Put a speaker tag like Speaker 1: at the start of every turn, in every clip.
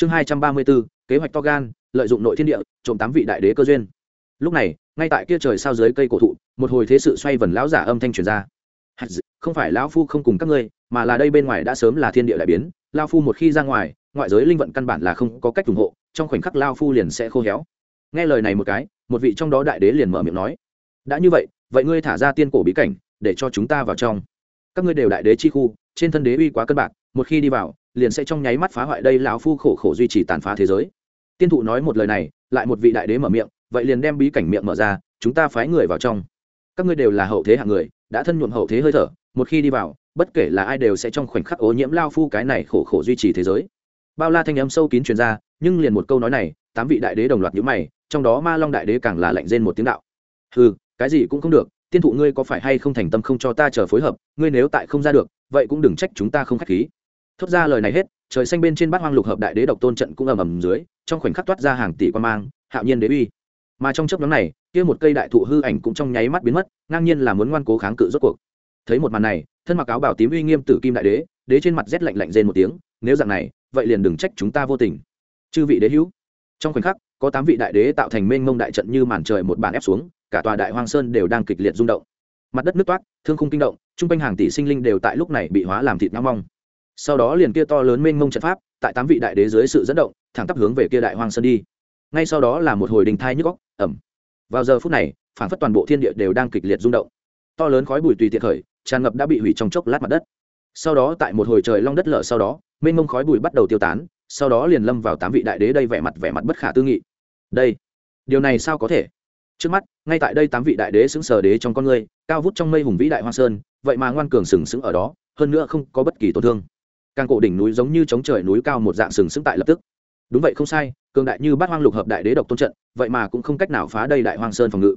Speaker 1: chương hai trăm ba mươi bốn kế hoạch to gan, lợi dụng nội thiên địa, trộm tám vị đại đế cơ duyên. Lúc này, ngay tại kia trời sao dưới cây cổ thụ, một hồi thế sự xoay vần lão giả âm thanh truyền ra. Không phải lão phu không cùng các ngươi, mà là đây bên ngoài đã sớm là thiên địa đại biến lao phu một khi ra ngoài, ngoại giới linh vận căn bản là không có cách ủng hộ, trong khoảnh khắc lao phu liền sẽ khô héo. Nghe lời này một cái, một vị trong đó đại đế liền mở miệng nói, đã như vậy vậy ngươi thả ra tiên cổ bí cảnh, để cho chúng ta vào trong. Các ngươi đều đại đế chi khu, trên thân đế uy quá cân bạc, một khi đi vào liền sẽ trong nháy mắt phá hoại đây lão phu khổ khổ duy trì tàn phá thế giới. Tiên thụ nói một lời này, lại một vị đại đế mở miệng, vậy liền đem bí cảnh miệng mở ra, chúng ta phái người vào trong. Các ngươi đều là hậu thế hạng người, đã thân nhuộm hậu thế hơi thở, một khi đi vào, bất kể là ai đều sẽ trong khoảnh khắc ô nhiễm lao phu cái này khổ khổ duy trì thế giới. Bao la thanh âm sâu kín truyền ra, nhưng liền một câu nói này, tám vị đại đế đồng loạt nhíu mày, trong đó ma long đại đế càng là lạnh rên một tiếng đạo. Ừ cái gì cũng không được, tiên thụ ngươi có phải hay không thành tâm không cho ta chờ phối hợp, ngươi nếu tại không ra được, vậy cũng đừng trách chúng ta không khách khí thốt ra lời này hết, trời xanh bên trên bát hoang lục hợp đại đế độc tôn trận cũng ầm ầm dưới, trong khoảnh khắc toát ra hàng tỷ quan mang, hạo nhiên đế uy. Mà trong chớp nhóm này, kia một cây đại thụ hư ảnh cũng trong nháy mắt biến mất, ngang nhiên là muốn ngoan cố kháng cự rốt cuộc. Thấy một màn này, thân mặc áo bảo tím uy nghiêm tử kim đại đế đế trên mặt rét lạnh lạnh rên một tiếng, nếu dạng này, vậy liền đừng trách chúng ta vô tình. Chư vị đế hữu, trong khoảnh khắc, có tám vị đại đế tạo thành mênh mông đại trận như màn trời một bàn ép xuống, cả tòa đại hoang sơn đều đang kịch liệt rung động. Mặt đất nước toát thương khung kinh động chung quanh hàng tỷ sinh linh đều tại lúc này bị hóa làm thịt ngang mong sau đó liền kia to lớn mênh mông trận pháp, tại tám vị đại đế dưới sự dẫn động, thẳng tắp hướng về kia đại hoang sơn đi. Ngay sau đó là một hồi đình thai nhức góc ẩm. Vào giờ phút này, phản phất toàn bộ thiên địa đều đang kịch liệt rung động. To lớn khói bụi tùy tiện khởi, tràn ngập đã bị hủy trong chốc lát mặt đất. Sau đó tại một hồi trời long đất lở sau đó, mênh mông khói bụi bắt đầu tiêu tán, sau đó liền lâm vào tám vị đại đế đây vẻ mặt vẻ mặt bất khả tư nghị. Đây, điều này sao có thể? Trước mắt, ngay tại đây tám vị đại đế xứng sở đế trong con người, cao vút trong mây hùng vĩ đại hoa sơn, vậy mà ngoan cường sừng sững ở đó, hơn nữa không có bất kỳ tổn thương càng cổ đỉnh núi giống như chống trời núi cao một dạng sừng sững tại lập tức. Đúng vậy không sai, cường đại như bát hoang lục hợp đại đế độc tôn trận, vậy mà cũng không cách nào phá đây đại hoang sơn phòng ngự.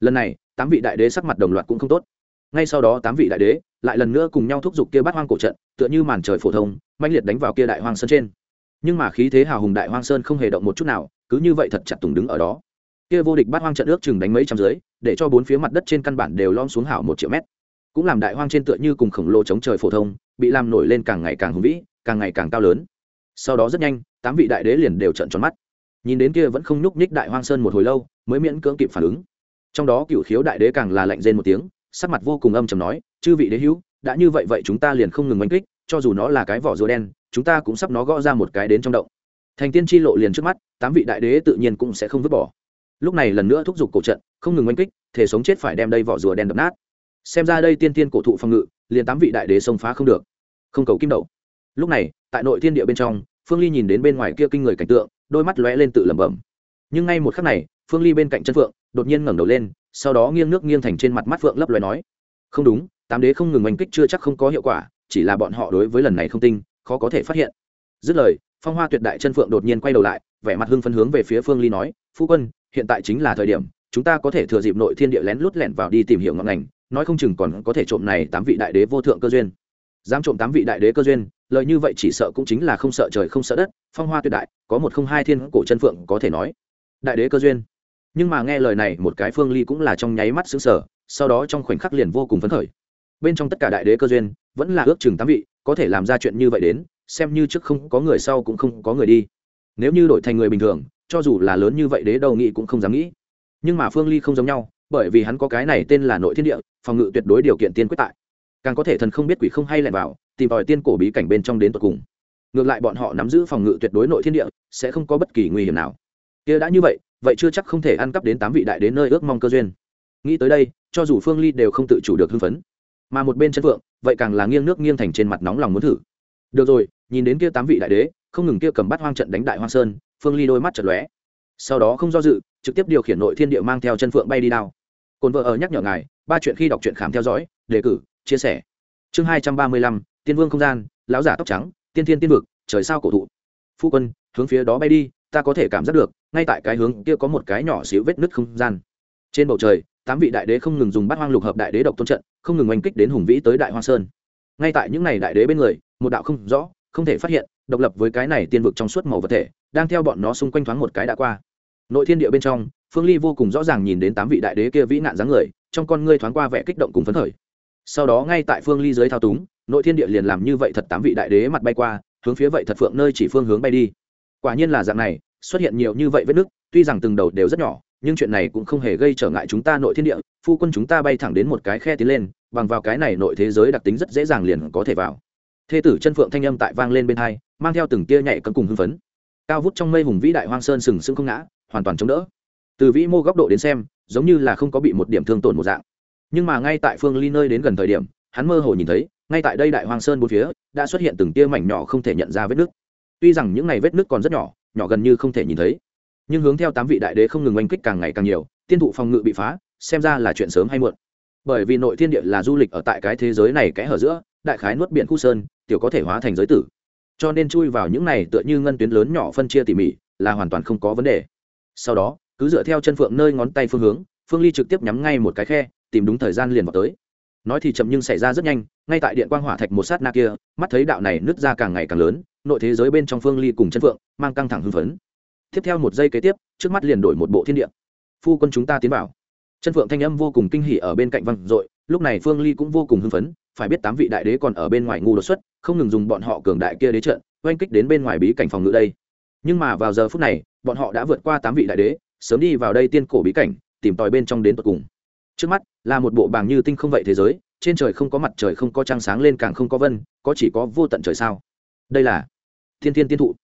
Speaker 1: Lần này, tám vị đại đế sắc mặt đồng loạt cũng không tốt. Ngay sau đó tám vị đại đế lại lần nữa cùng nhau thúc giục kia bát hoang cổ trận, tựa như màn trời phổ thông manh liệt đánh vào kia đại hoang sơn trên. Nhưng mà khí thế hào hùng đại hoang sơn không hề động một chút nào, cứ như vậy thật chặt tùng đứng ở đó. Kia vô địch bát hoang trận ước chừng đánh mấy trăm dưới, để cho bốn phía mặt đất trên căn bản đều lom xuống hảo một triệu mét cũng làm đại hoang trên tựa như cùng khổng lồ chống trời phổ thông, bị làm nổi lên càng ngày càng hùng vĩ, càng ngày càng cao lớn. Sau đó rất nhanh, tám vị đại đế liền đều trận tròn mắt. Nhìn đến kia vẫn không nhúc nhích đại hoang sơn một hồi lâu, mới miễn cưỡng kịp phản ứng. Trong đó cựu khiếu đại đế càng là lạnh rên một tiếng, sắc mặt vô cùng âm trầm nói, chư vị đế hữu, đã như vậy vậy chúng ta liền không ngừng oanh kích, cho dù nó là cái vỏ rùa đen, chúng ta cũng sắp nó gõ ra một cái đến trong động. Thành tiên tri lộ liền trước mắt, tám vị đại đế tự nhiên cũng sẽ không vứt bỏ. Lúc này lần nữa thúc giục cổ trận, không ngừng oanh kích thể sống chết phải đem đây vỏ rùa đen đập nát xem ra đây tiên tiên cổ thụ phòng ngự, liền tám vị đại đế xông phá không được. Không cầu kim đậu lúc này, tại nội thiên địa bên trong, phương ly nhìn đến bên ngoài kia kinh người cảnh tượng, đôi mắt lóe lên tự lẩm bẩm. Nhưng ngay một khắc này, phương ly bên cạnh chân phượng, đột nhiên ngẩng đầu lên, sau đó nghiêng nước nghiêng thành trên mặt mắt phượng lấp lóe nói, không đúng, tám đế không ngừng oanh kích chưa chắc không có hiệu quả, chỉ là bọn họ đối với lần này không tinh, khó có thể phát hiện. Dứt lời, phong hoa tuyệt đại chân phượng đột nhiên quay đầu lại, vẻ mặt hưng phấn hướng về phía phương ly nói, phu quân, hiện tại chính là thời điểm, chúng ta có thể thừa dịp nội thiên địa lén lút lẻn vào đi tìm hiểu ngọn ngành nói không chừng còn có thể trộm này tám vị đại đế vô thượng cơ duyên. Dám trộm tám vị đại đế cơ duyên, lời như vậy chỉ sợ cũng chính là không sợ trời không sợ đất, phong hoa tuyệt đại, có một không hai thiên cổ chân phượng có thể nói. Đại đế cơ duyên. Nhưng mà nghe lời này, một cái phương ly cũng là trong nháy mắt xứng sở sau đó trong khoảnh khắc liền vô cùng phấn khởi. Bên trong tất cả đại đế cơ duyên, vẫn là ước chừng tám vị, có thể làm ra chuyện như vậy đến, xem như trước không có người sau cũng không có người đi. Nếu như đổi thành người bình thường, cho dù là lớn như vậy đế đầu nghị cũng không dám nghĩ. Nhưng mà phương ly không giống nhau bởi vì hắn có cái này tên là nội thiên địa, phòng ngự tuyệt đối điều kiện tiên quyết tại. Càng có thể thần không biết quỷ không hay lẻn vào, tìm tòi tiên cổ bí cảnh bên trong đến tận cùng. Ngược lại bọn họ nắm giữ phòng ngự tuyệt đối nội thiên địa, sẽ không có bất kỳ nguy hiểm nào. Kia đã như vậy vậy chưa chắc không thể ăn cắp đến tám vị đại đến nơi ước mong cơ duyên. Nghĩ tới đây, cho dù phương ly đều không tự chủ được hưng phấn. Mà một bên chân phượng vậy càng là nghiêng nước nghiêng thành trên mặt nóng lòng muốn thử. Được rồi, nhìn đến kia tám vị đại đế, không ngừng kia cầm bắt hoang trận đánh đại hoang sơn, phương ly đôi mắt chật lóe. Sau đó không do dự, trực tiếp điều khiển nội thiên địa mang theo chân phượng bay đi đao cồn vợ ở nhắc nhở ngài, ba chuyện khi đọc truyện khám theo dõi, đề cử, chia sẻ. Chương hai trăm ba mươi lăm, tiên vương không gian, lão giả tóc trắng, tiên thiên tiên vực, trời sao cổ thụ. Phu quân, hướng phía đó bay đi, ta có thể cảm giác được, ngay tại cái hướng kia có một cái nhỏ xíu vết nứt không gian. Trên bầu trời, tám vị đại đế không ngừng dùng bát hoang lục hợp đại đế độc tôn trận, không ngừng oanh kích đến hùng vĩ tới đại hoa sơn. Ngay tại những n à y đại đế bên người, một đạo không rõ, không thể phát hiện, độc lập với cái này tiên vực trong suốt màu vật thể, đang theo bọn nó xung quanh thoáng một cái đã qua. Nội thiên địa bên trong phương ly vô cùng rõ ràng nhìn đến tám vị đại đế kia vĩ nạn dáng người, trong con ngươi thoáng qua vẻ kích động cùng phấn khởi. Sau đó ngay tại phương ly dưới thao túng, nội thiên địa liền làm như vậy thật tám vị đại đế mặt bay qua, hướng phía vậy thật phượng nơi chỉ phương hướng bay đi. Quả nhiên là dạng này, xuất hiện nhiều như vậy vết nước tuy rằng từng đầu đều rất nhỏ, nhưng chuyện này cũng không hề gây trở ngại chúng ta nội thiên địa, phu quân chúng ta bay thẳng đến một cái khe tiến lên, bằng vào cái này nội thế giới đặc tính rất dễ dàng liền có thể vào. Thê tử chân phượng thanh âm tại vang lên bên hai, mang theo từng tia nhảy cấm cùng hưng phấn. Cao vút trong mây hùng vĩ đại hoang sơn sừng sững không ngã, hoàn toàn chống đỡ từ vĩ mô góc độ đến xem, giống như là không có bị một điểm thương tổn một dạng. Nhưng mà ngay tại phương ly nơi đến gần thời điểm, hắn mơ hồ nhìn thấy, ngay tại đây đại Hoàng sơn bốn phía, đã xuất hiện từng tia mảnh nhỏ không thể nhận ra vết nứt. Tuy rằng những này vết nứt còn rất nhỏ nhỏ gần như không thể nhìn thấy. Nhưng hướng theo tám vị đại đế không ngừng oanh kích càng ngày càng nhiều, tiên thụ phòng ngự bị phá, xem ra là chuyện sớm hay muộn. Bởi vì nội thiên địa là du lịch ở tại cái thế giới này kẽ hở giữa, đại khái nuốt biển khu sơn, tiểu có thể hóa thành giới tử. Cho nên chui vào những này tựa như ngân tuyến lớn nhỏ phân chia tỉ mỉ, là hoàn toàn không có vấn đề. Sau đó cứ dựa theo chân phượng nơi ngón tay phương hướng, phương ly trực tiếp nhắm ngay một cái khe, tìm đúng thời gian liền vào tới. Nói thì chậm nhưng xảy ra rất nhanh, ngay tại điện quang hỏa thạch một sát na kia, mắt thấy đạo này nứt ra càng ngày càng lớn, nội thế giới bên trong phương ly cùng chân phượng, mang căng thẳng hưng phấn. Tiếp theo một giây kế tiếp, trước mắt liền đổi một bộ thiên địa. Phu quân chúng ta tiến vào. Chân phượng thanh âm vô cùng kinh hỉ ở bên cạnh văn dội, lúc này phương ly cũng vô cùng hưng phấn, phải biết tám vị đại đế còn ở bên ngoài ngu đột xuất, không ngừng dùng bọn họ cường đại kia đế trận, oanh kích đến bên ngoài bí cảnh phòng ngự đây. Nhưng mà vào giờ phút này, bọn họ đã vượt qua tám vị đại đế sớm đi vào đây tiên cổ bí cảnh, tìm tòi bên trong đến tận cùng. Trước mắt, là một bộ bảng như tinh không vậy thế giới, trên trời không có mặt trời, không có trăng sáng lên, càng không có vân, có chỉ có vô tận trời sao? Đây là thiên thiên tiên thụ.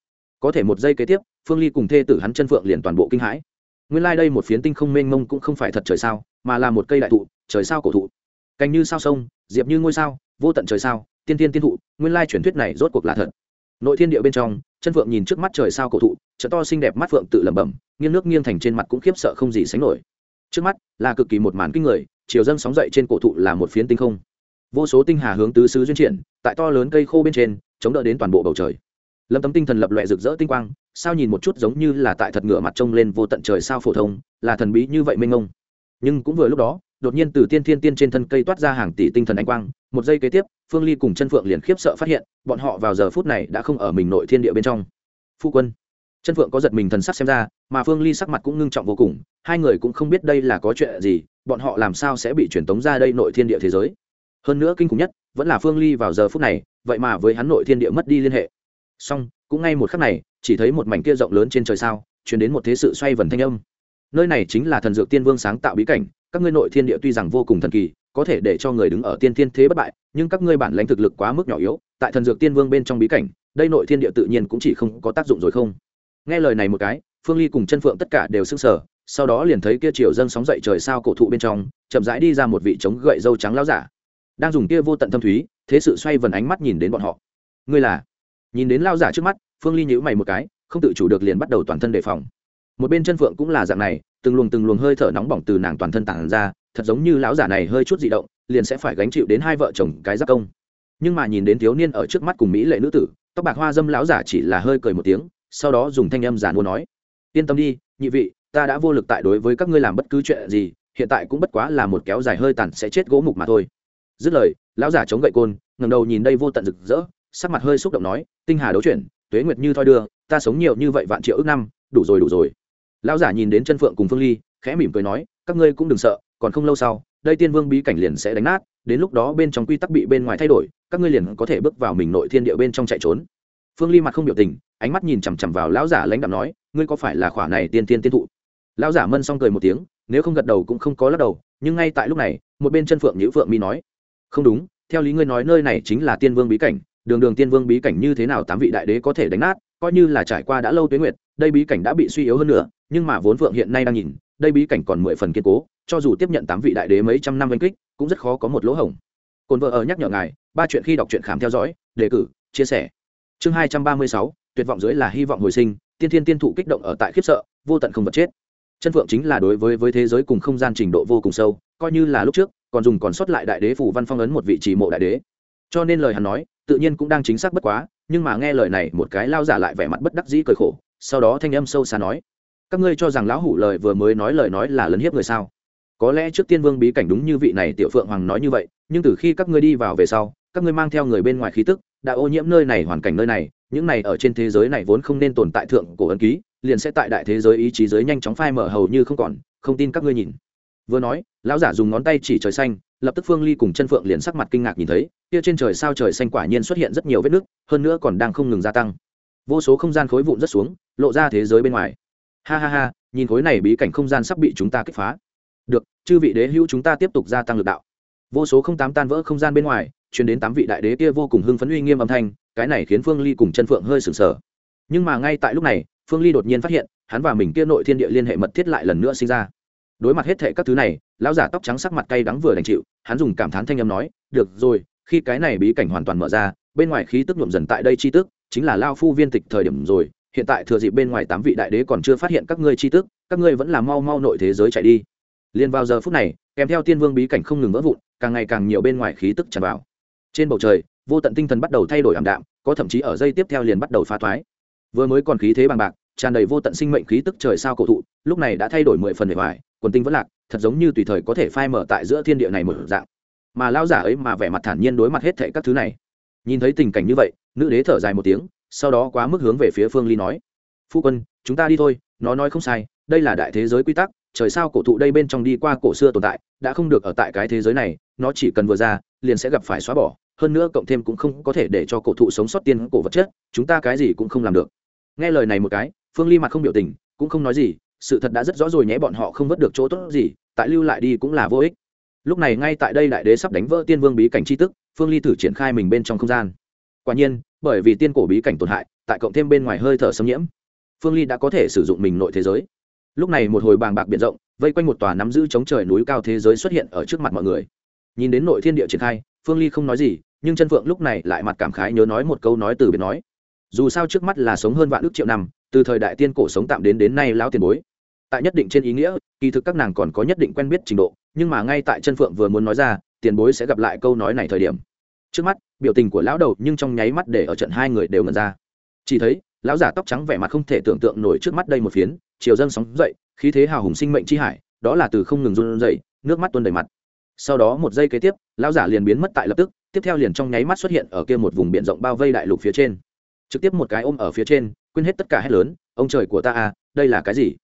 Speaker 1: Có thể một giây kế tiếp, phương ly cùng thê tử hắn chân phượng liền toàn bộ kinh hãi. Nguyên lai、like、đây một phiến tinh không mênh mông cũng không phải thật trời sao, mà là một cây đại thụ, trời sao cổ thụ. Cành như sao sông, diệp như ngôi sao, vô tận trời sao tiên tiên tiên thụ, nguyên lai truyền thuyết này rốt cuộc là thật. Nội thiên địa bên trong chân phượng nhìn trước mắt trời sao cổ thụ chợ to xinh đẹp mắt phượng tự lẩm bẩm, nghiêng nước nghiêng thành trên mặt cũng khiếp sợ không gì sánh nổi. Trước mắt là cực kỳ một màn kinh người, chiều dâng sóng dậy trên cổ thụ là một phiến tinh không. Vô số tinh hà hướng tứ xứ duyên triển, tại to lớn cây khô bên trên, chống đỡ đến toàn bộ bầu trời. Lâm tấm tinh thần lập loẹ rực rỡ tinh quang, sao nhìn một chút giống như là tại thật ngựa mặt trông lên vô tận trời sao phổ thông, là thần bí như vậy mênh ngông nhưng cũng vừa lúc đó, đột nhiên từ tiên thiên tiên trên thân cây toát ra hàng tỷ tinh thần ánh quang, một giây kế tiếp phương ly cùng chân phượng liền khiếp sợ phát hiện, bọn họ vào giờ phút này đã không ở mình nội thiên địa bên trong. Phu quân. Chân phượng có giật mình thần sắc xem ra, mà phương ly sắc mặt cũng ngưng trọng vô cùng, hai người cũng không biết đây là có chuyện gì, bọn họ làm sao sẽ bị truyền tống ra đây nội thiên địa thế giới. Hơn nữa kinh khủng nhất, vẫn là phương ly vào giờ phút này, vậy mà với hắn nội thiên địa mất đi liên hệ. Song cũng ngay một khắc này, chỉ thấy một mảnh kia rộng lớn trên trời sao chuyển đến một thế sự xoay vần thanh âm. Nơi này chính là thần dược tiên vương sáng tạo bí cảnh, các ngươi nội thiên địa tuy rằng vô cùng thần kỳ có thể để cho người đứng ở tiên thiên thế bất bại, nhưng các ngươi bản lãnh thực lực quá mức nhỏ yếu, tại thần dược tiên vương bên trong bí cảnh, đây nội thiên địa tự nhiên cũng chỉ không có tác dụng rồi không? Nghe lời này một cái, phương ly cùng chân phượng tất cả đều s ư n g sở sau đó liền thấy kia chiều dâng sóng dậy trời sao cổ thụ bên trong, chậm rãi đi ra một vị trống gậy dâu trắng láo giả. Đang dùng kia vô tận thâm thúy, thế sự xoay vần ánh mắt nhìn đến bọn họ. Ngươi là? Nhìn đến lao giả trước mắt, phương ly nhữ mày một cái, không tự chủ được liền bắt đầu toàn thân đề phòng. Một bên chân phượng cũng là dạng này, từng luồng từng luồng hơi thở nóng bỏng từ nàng toàn thân tản ra thật giống như lão giả này hơi chút dị động, liền sẽ phải gánh chịu đến hai vợ chồng cái giáp công. Nhưng mà nhìn đến thiếu niên ở trước mắt cùng mỹ lệ nữ tử, tóc bạc hoa dâm lão giả chỉ là hơi cười một tiếng, sau đó dùng thanh âm giả mua nói, yên tâm đi, nhị vị, ta đã vô lực tại đối với các ngươi làm bất cứ chuyện gì, hiện tại cũng bất quá là một kéo dài hơi tàn sẽ chết gỗ mục mà thôi. Dứt lời, lão giả chống gậy côn ngầm đầu nhìn đây vô tận rực rỡ, sắc mặt hơi xúc động nói, tinh hà đấu chuyển, tuế nguyệt như thoi đưa, ta sống nhiều như vậy vạn triệu ước năm, đủ rồi đủ rồi. Lão giả nhìn đến chân phượng cùng phương ly, khẽ mỉm cười nói, các ngươi cũng đừng sợ còn không lâu sau, đây tiên vương bí cảnh liền sẽ đánh nát, đến lúc đó bên trong quy tắc bị bên ngoài thay đổi, các ngươi liền có thể bước vào mình nội thiên địa bên trong chạy trốn. Phương ly mặt không biểu tình, ánh mắt nhìn chằm chằm vào lão giả lãnh đạo nói, ngươi có phải là khỏa này tiên tiên tiên thụ? Lão giả mân xong cười một tiếng, nếu không gật đầu cũng không có lắc đầu, nhưng ngay tại lúc này, một bên chân phượng nhữ phượng mi nói, không đúng, theo lý ngươi nói nơi này chính là tiên vương bí cảnh, đường đường tiên vương bí cảnh như thế nào tám vị đại đế có thể đánh nát, coi như là trải qua đã lâu tuyến nguyệt, đây bí cảnh đã bị suy yếu hơn nữa, nhưng mà vốn phượng hiện nay đang nhìn, đây bí cảnh còn mười phần kiên cố cho dù tiếp nhận tám vị đại đế mấy trăm năm oanh kích, cũng rất khó có một lỗ hổng. Cồn vợ ở nhắc nhở ngài, ba chuyện khi đọc truyện khám theo dõi, đề cử, chia sẻ. Chương hai trăm ba mươi sáu, tuyệt vọng dưới là hy vọng hồi sinh, tiên thiên tiên thụ kích động ở tại khiếp sợ, vô tận không vật chết. Chân phượng chính là đối với với thế giới cùng không gian trình độ vô cùng sâu, coi như là lúc trước, còn dùng còn sót lại đại đế phủ văn phong ấn một vị trì mộ đại đế. Cho nên lời hắn nói, tự nhiên cũng đang chính xác bất quá, nhưng mà nghe lời này một cái lao giả lại vẻ mặt bất đắc dĩ cười khổ, sau đó thanh âm sâu xa nói, các ngươi cho rằng lão hủ lời vừa mới nói lời nói là lấn hiếp người sao? Có lẽ trước tiên vương bí cảnh đúng như vị này tiểu phượng hoàng nói như vậy, nhưng từ khi các ngươi đi vào về sau, các ngươi mang theo người bên ngoài khí tức, đã ô nhiễm nơi này, hoàn cảnh nơi này, những này ở trên thế giới này vốn không nên tồn tại thượng cổ ấn ký, liền sẽ tại đại thế giới ý chí giới nhanh chóng phai mở hầu như không còn, không tin các ngươi nhìn. Vừa nói, lão giả dùng ngón tay chỉ trời xanh, lập tức phương ly cùng chân phượng liền sắc mặt kinh ngạc nhìn thấy, kia trên trời sao trời xanh quả nhiên xuất hiện rất nhiều vết nước hơn nữa còn đang không ngừng gia tăng. Vô số không gian khối vụn rất xuống, lộ ra thế giới bên ngoài. Ha ha ha, nhìn khối này bí cảnh không gian sắp bị chúng ta kích phá chư vị đế hữu chúng ta tiếp tục gia tăng lực đạo. Vô số không tám tan vỡ không gian bên ngoài chuyển đến tám vị đại đế kia vô cùng hưng phấn uy nghiêm âm thanh, cái này khiến phương ly cùng chân phượng hơi sừng sờ. Nhưng mà ngay tại lúc này, phương ly đột nhiên phát hiện, hắn và mình kia nội thiên địa liên hệ mật thiết lại lần nữa sinh ra. Đối mặt hết thệ các thứ này, lão giả tóc trắng sắc mặt cay đắng vừa đành chịu, hắn dùng cảm thán thanh âm nói, được rồi, khi cái này bí cảnh hoàn toàn mở ra, bên ngoài khí tức nhuộm dần tại đây chi tức, chính là lao phu viên tịch thời điểm rồi, hiện tại thừa dịp bên ngoài tám vị đại đế còn chưa phát hiện các ngươi chi tức, các ngươi vẫn là mau mau nội thế giới chạy đi liền vào giờ phút này, kèm theo tiên vương bí cảnh không ngừng vỡ vụn, càng ngày càng nhiều bên ngoài khí tức tràn vào. Trên bầu trời, vô tận tinh thần bắt đầu thay đổi ảm đạm, có thậm chí ở dây tiếp theo liền bắt đầu phá thoái. Vừa mới còn khí thế bằng bạc, tràn đầy vô tận sinh mệnh khí tức trời sao cổ thụ, lúc này đã thay đổi mười phần bề ngoài quần tinh vẫn lạc, thật giống như tùy thời có thể phai mở tại giữa thiên địa này một dạng. Mà lao giả ấy mà vẻ mặt thản nhiên đối mặt hết thệ các thứ này. Nhìn thấy tình cảnh như vậy, nữ đế thở dài một tiếng, sau đó quá mức hướng về phía phương ly nói, phu quân, chúng ta đi thôi, nó nói không sai, đây là đại thế giới quy tắc trời sao cổ thụ đây bên trong đi qua cổ xưa tồn tại, đã không được ở tại cái thế giới này, nó chỉ cần vừa ra, liền sẽ gặp phải xóa bỏ, hơn nữa cộng thêm cũng không có thể để cho cổ thụ sống sót tiên cổ vật chất, chúng ta cái gì cũng không làm được. Nghe lời này một cái, phương ly mặt không biểu tình, cũng không nói gì, sự thật đã rất rõ rồi nhé, bọn họ không vớt được chỗ tốt gì, tại lưu lại đi cũng là vô ích. Lúc này ngay tại đây đại đế sắp đánh vỡ tiên vương bí cảnh c tức phương ly thử triển khai mình bên trong không gian. Quả nhiên, bởi vì tiên cổ bí cảnh tổn hại, tại cộng thêm bên ngoài hơi thở xâm nhiễm, phương ly đã có thể sử dụng mình nội thế giới lúc này một hồi bàng bạc biển rộng, vây quanh một tòa nắm giữ chống trời núi cao thế giới xuất hiện ở trước mặt mọi người. Nhìn đến nội thiên địa triển khai, phương ly không nói gì, nhưng chân phượng lúc này lại mặt cảm khái nhớ nói một câu nói từ biệt nói. Dù sao trước mắt là sống hơn vạn ước triệu năm, từ thời đại tiên cổ sống tạm đến đến nay lão tiền bối. Tại nhất định trên ý nghĩa, kỳ thực các nàng còn có nhất định quen biết trình độ, nhưng mà ngay tại chân phượng vừa muốn nói ra, tiền bối sẽ gặp lại câu nói này thời điểm. Trước mắt, biểu tình của lão đầu nhưng trong nháy mắt để ở trận hai người đều ngẩn ra. Chỉ thấy lão giả tóc trắng vẻ mặt không thể tưởng tượng nổi trước mắt đây một phiến, chiều dâng sóng dậy, khí thế hào hùng sinh mệnh chi hải, đó là từ không ngừng run dậy nước mắt tuôn đầy mặt. Sau đó một giây kế tiếp, lão giả liền biến mất tại lập tức, tiếp theo liền trong nháy mắt xuất hiện ở kia một vùng biển rộng bao vây đại lục phía trên. Trực tiếp một cái ôm ở phía trên, quên hết tất cả hết lớn, ông trời của ta à đây là cái gì?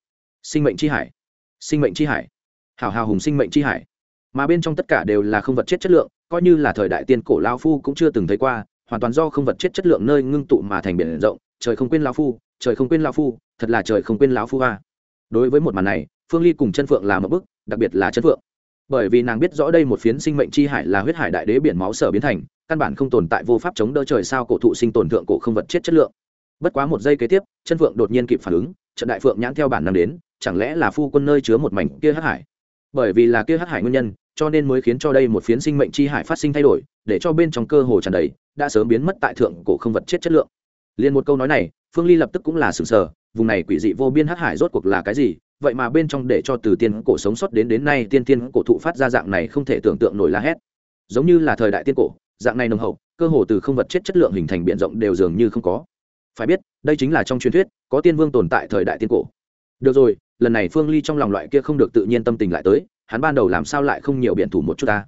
Speaker 1: Sinh mệnh chi hải. Sinh mệnh chi hải. Hào hào hùng sinh mệnh chi hải. Mà bên trong tất cả đều là không vật chết chất lượng, coi như là thời đại tiên cổ lao phu cũng chưa từng thấy qua, hoàn toàn do không vật chết chất lượng nơi ngưng tụ mà thành biển rộng trời không quên lão phu, trời không quên lão phu, thật là trời không quên lão phu a. Đối với một màn này, phương ly cùng chân phượng là một bức, đặc biệt là chân phượng. Bởi vì nàng biết rõ đây một phiến sinh mệnh chi hải là huyết hải đại đế biển máu sở biến thành, căn bản không tồn tại vô pháp chống đỡ trời sao cổ thụ sinh tồn thượng cổ không vật chết chất lượng. Bất quá một giây kế tiếp, chân phượng đột nhiên kịp phản ứng, trận đại phượng nhãn theo bản năng đến, chẳng lẽ là phu quân nơi chứa một mảnh kia hắc hải? Bởi vì là kia hắc hải nguyên nhân, cho nên mới khiến cho đây một phiến sinh mệnh chi hải phát sinh thay đổi, để cho bên trong cơ hồ tràn đầy, đã sớm biến mất tại thượng cổ không vật chết chất lượng liền một câu nói này, phương ly lập tức cũng là sừng sờ, vùng này quỷ dị vô biên hắc hải rốt cuộc là cái gì? Vậy mà bên trong để cho từ tiên cổ sống sót đến đến nay, tiên tiên cổ thụ phát ra dạng này không thể tưởng tượng nổi la hét. Giống như là thời đại tiên cổ, dạng này nồng hậu, cơ hồ từ không vật chất chất lượng hình thành biện rộng đều dường như không có. Phải biết, đây chính là trong truyền thuyết, có tiên vương tồn tại thời đại tiên cổ. Được rồi, lần này phương ly trong lòng loại kia không được tự nhiên tâm tình lại tới, hắn ban đầu làm sao lại không nhiều biện thủ một chút ta?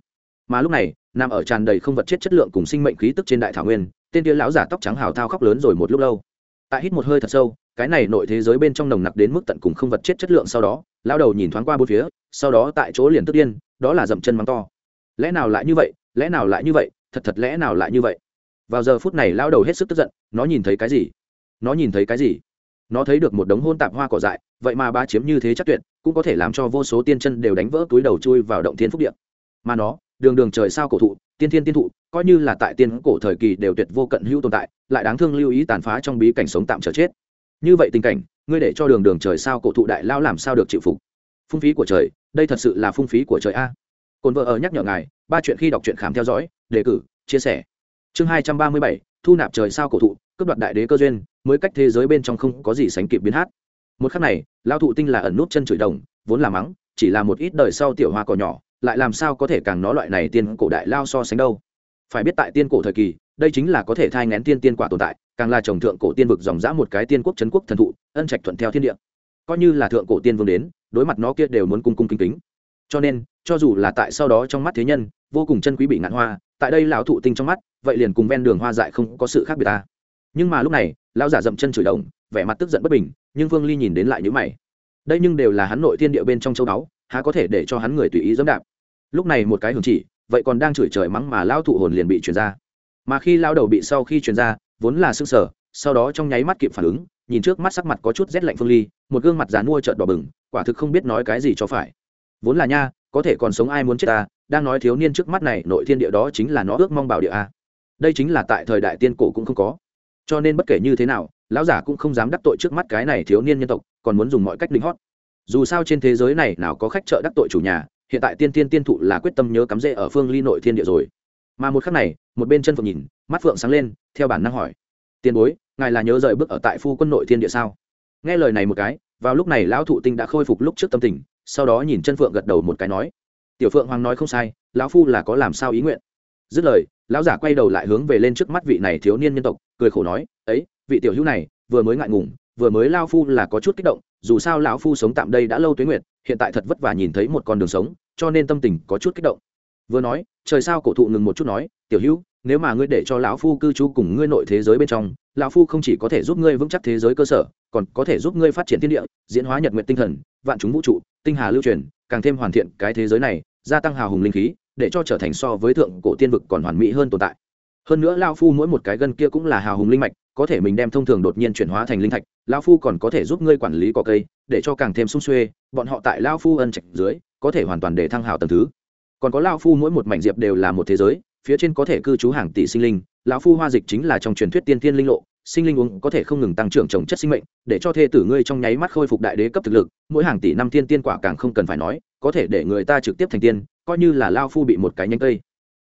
Speaker 1: Mà lúc này, nằm ở tràn đầy không vật chất chất lượng cùng sinh mệnh khí tức trên đại thảo nguyên, tên kia lão giả tóc trắng hào thao khóc lớn rồi một lúc lâu. Tại hít một hơi thật sâu, cái này nội thế giới bên trong nồng nặc đến mức tận cùng không vật chất chất lượng sau đó, lão đầu nhìn thoáng qua bốn phía, sau đó tại chỗ liền tức điên, đó là dậm chân mắng to. Lẽ nào lại như vậy? Lẽ nào lại như vậy? Thật thật lẽ nào lại như vậy? Vào giờ phút này lão đầu hết sức tức giận, nó nhìn thấy cái gì? Nó nhìn thấy cái gì? Nó thấy được một đống hôn tạp hoa cỏ dại, vậy mà ba chiếm như thế chắc tuyệt, cũng có thể làm cho vô số tiên chân đều đánh vỡ túi đầu chui vào động thiên phúc điện mà nó đường đường trời sao cổ thụ, tiên thiên tiên thụ, coi như là tại tiên cổ thời kỳ đều tuyệt vô cận hữu tồn tại, lại đáng thương lưu ý tàn phá trong bí cảnh sống tạm trở chết. Như vậy tình cảnh, ngươi để cho đường đường trời sao cổ thụ đại lao làm sao được chịu phục? Phung phí của trời, đây thật sự là phung phí của trời a. Cồn vợ ở nhắc nhở ngài, ba chuyện khi đọc truyện khám theo dõi, đề cử, chia sẻ. Chương hai trăm ba mươi bảy, thu nạp trời sao cổ thụ, cướp đoạt đại đế cơ duyên, mới cách thế giới bên trong không có gì sánh kịp biến hát. Một khắc này lao thụ tinh là ẩn nút chân chửi đồng, vốn là mắng, chỉ là một ít đời sau tiểu hoa cỏ nhỏ lại làm sao có thể càng nó loại này tiên cổ đại lao so sánh đâu? Phải biết tại tiên cổ thời kỳ, đây chính là có thể thai ngén tiên tiên quả tồn tại, càng là trồng thượng cổ tiên vực dòng dã một cái tiên quốc trấn quốc thần thụ, ân trạch thuận theo thiên địa. Coi như là thượng cổ tiên vương đến, đối mặt nó kia đều muốn cung cung kính kính. Cho nên, cho dù là tại sau đó trong mắt thế nhân, vô cùng chân quý bị ngạn hoa, tại đây lão thụ tinh trong mắt, vậy liền cùng ven đường hoa dại không có sự khác biệt ta. Nhưng mà lúc này, lão giả dậm chân chửi đồng, vẻ mặt tức giận bất bình, nhưng vương ly nhìn đến lại nhữ mày. Đây nhưng đều là hắn nội thiên địa bên trong châu đáo há có thể để cho hắn người tùy ý dẫm đạp. Lúc này một cái hưởng chỉ, vậy còn đang chửi trời mắng mà lao thụ hồn liền bị truyền ra. Mà khi lao đầu bị sau khi truyền ra, vốn là sưng sở sau đó trong nháy mắt kịp phản ứng, nhìn trước mắt sắc mặt có chút rét lạnh phương ly, một gương mặt dán mua trợn đỏ bừng, quả thực không biết nói cái gì cho phải. Vốn là nha, có thể còn sống ai muốn chết ta, đang nói thiếu niên trước mắt này, nội thiên địa đó chính là nó ước mong bảo địa a. Đây chính là tại thời đại tiên cổ cũng không có. Cho nên bất kể như thế nào, lão giả cũng không dám đắc tội trước mắt cái này thiếu niên nhân tộc, còn muốn dùng mọi cách lính hót dù sao trên thế giới này nào có khách chợ đắc tội chủ nhà, hiện tại tiên tiên tiên thụ là quyết tâm nhớ cắm rễ ở phương ly nội thiên địa rồi. Mà một khắc này, một bên chân phượng nhìn, mắt phượng sáng lên, theo bản năng hỏi, tiền bối, ngài là nhớ rời bước ở tại phu quân nội thiên địa sao? Nghe lời này một cái, vào lúc này lão thụ tinh đã khôi phục lúc trước tâm tình, sau đó nhìn chân phượng gật đầu một cái nói, tiểu phượng hoàng nói không sai, lão phu là có làm sao ý nguyện? Dứt lời, lão giả quay đầu lại hướng về lên trước mắt vị này thiếu niên nhân tộc, cười khổ nói, ấy, vị tiểu hữu này, vừa mới ngại ngùng vừa mới lao phu là có chút kích động, dù sao lão phu sống tạm đây đã lâu tuế nguyệt, hiện tại thật vất vả nhìn thấy một con đường sống, cho nên tâm tình có chút kích động. Vừa nói, trời sao cổ thụ ngừng một chút nói, tiểu hữu, nếu mà ngươi để cho lão phu cư trú cùng ngươi nội thế giới bên trong, lão phu không chỉ có thể giúp ngươi vững chắc thế giới cơ sở, còn có thể giúp ngươi phát triển thiên địa, diễn hóa nhật nguyện tinh thần, vạn chúng vũ trụ, tinh hà lưu truyền, càng thêm hoàn thiện cái thế giới này, gia tăng hào hùng linh khí, để cho trở thành so với thượng cổ tiên vực còn hoàn mỹ hơn tồn tại. Hơn nữa lao phu mỗi một cái gân kia cũng là hào hùng linh mạch có thể mình đem thông thường đột nhiên chuyển hóa thành linh thạch lao phu còn có thể giúp ngươi quản lý cỏ cây, để cho càng thêm sung xuê, bọn họ tại lao phu ân trạch dưới, có thể hoàn toàn để thăng hào tầng thứ. Còn có lao phu mỗi một mảnh diệp đều là một thế giới, phía trên có thể cư trú hàng tỷ sinh linh, lão phu hoa dịch chính là trong truyền thuyết tiên tiên linh lộ, sinh linh uống có thể không ngừng tăng trưởng trồng chất sinh mệnh, để cho thê tử ngươi trong nháy mắt khôi phục đại đế cấp thực lực, mỗi hàng tỷ năm tiên tiên quả càng không cần phải nói, có thể để người ta trực tiếp thành tiên, coi như là lao phu bị một cái nhánh cây.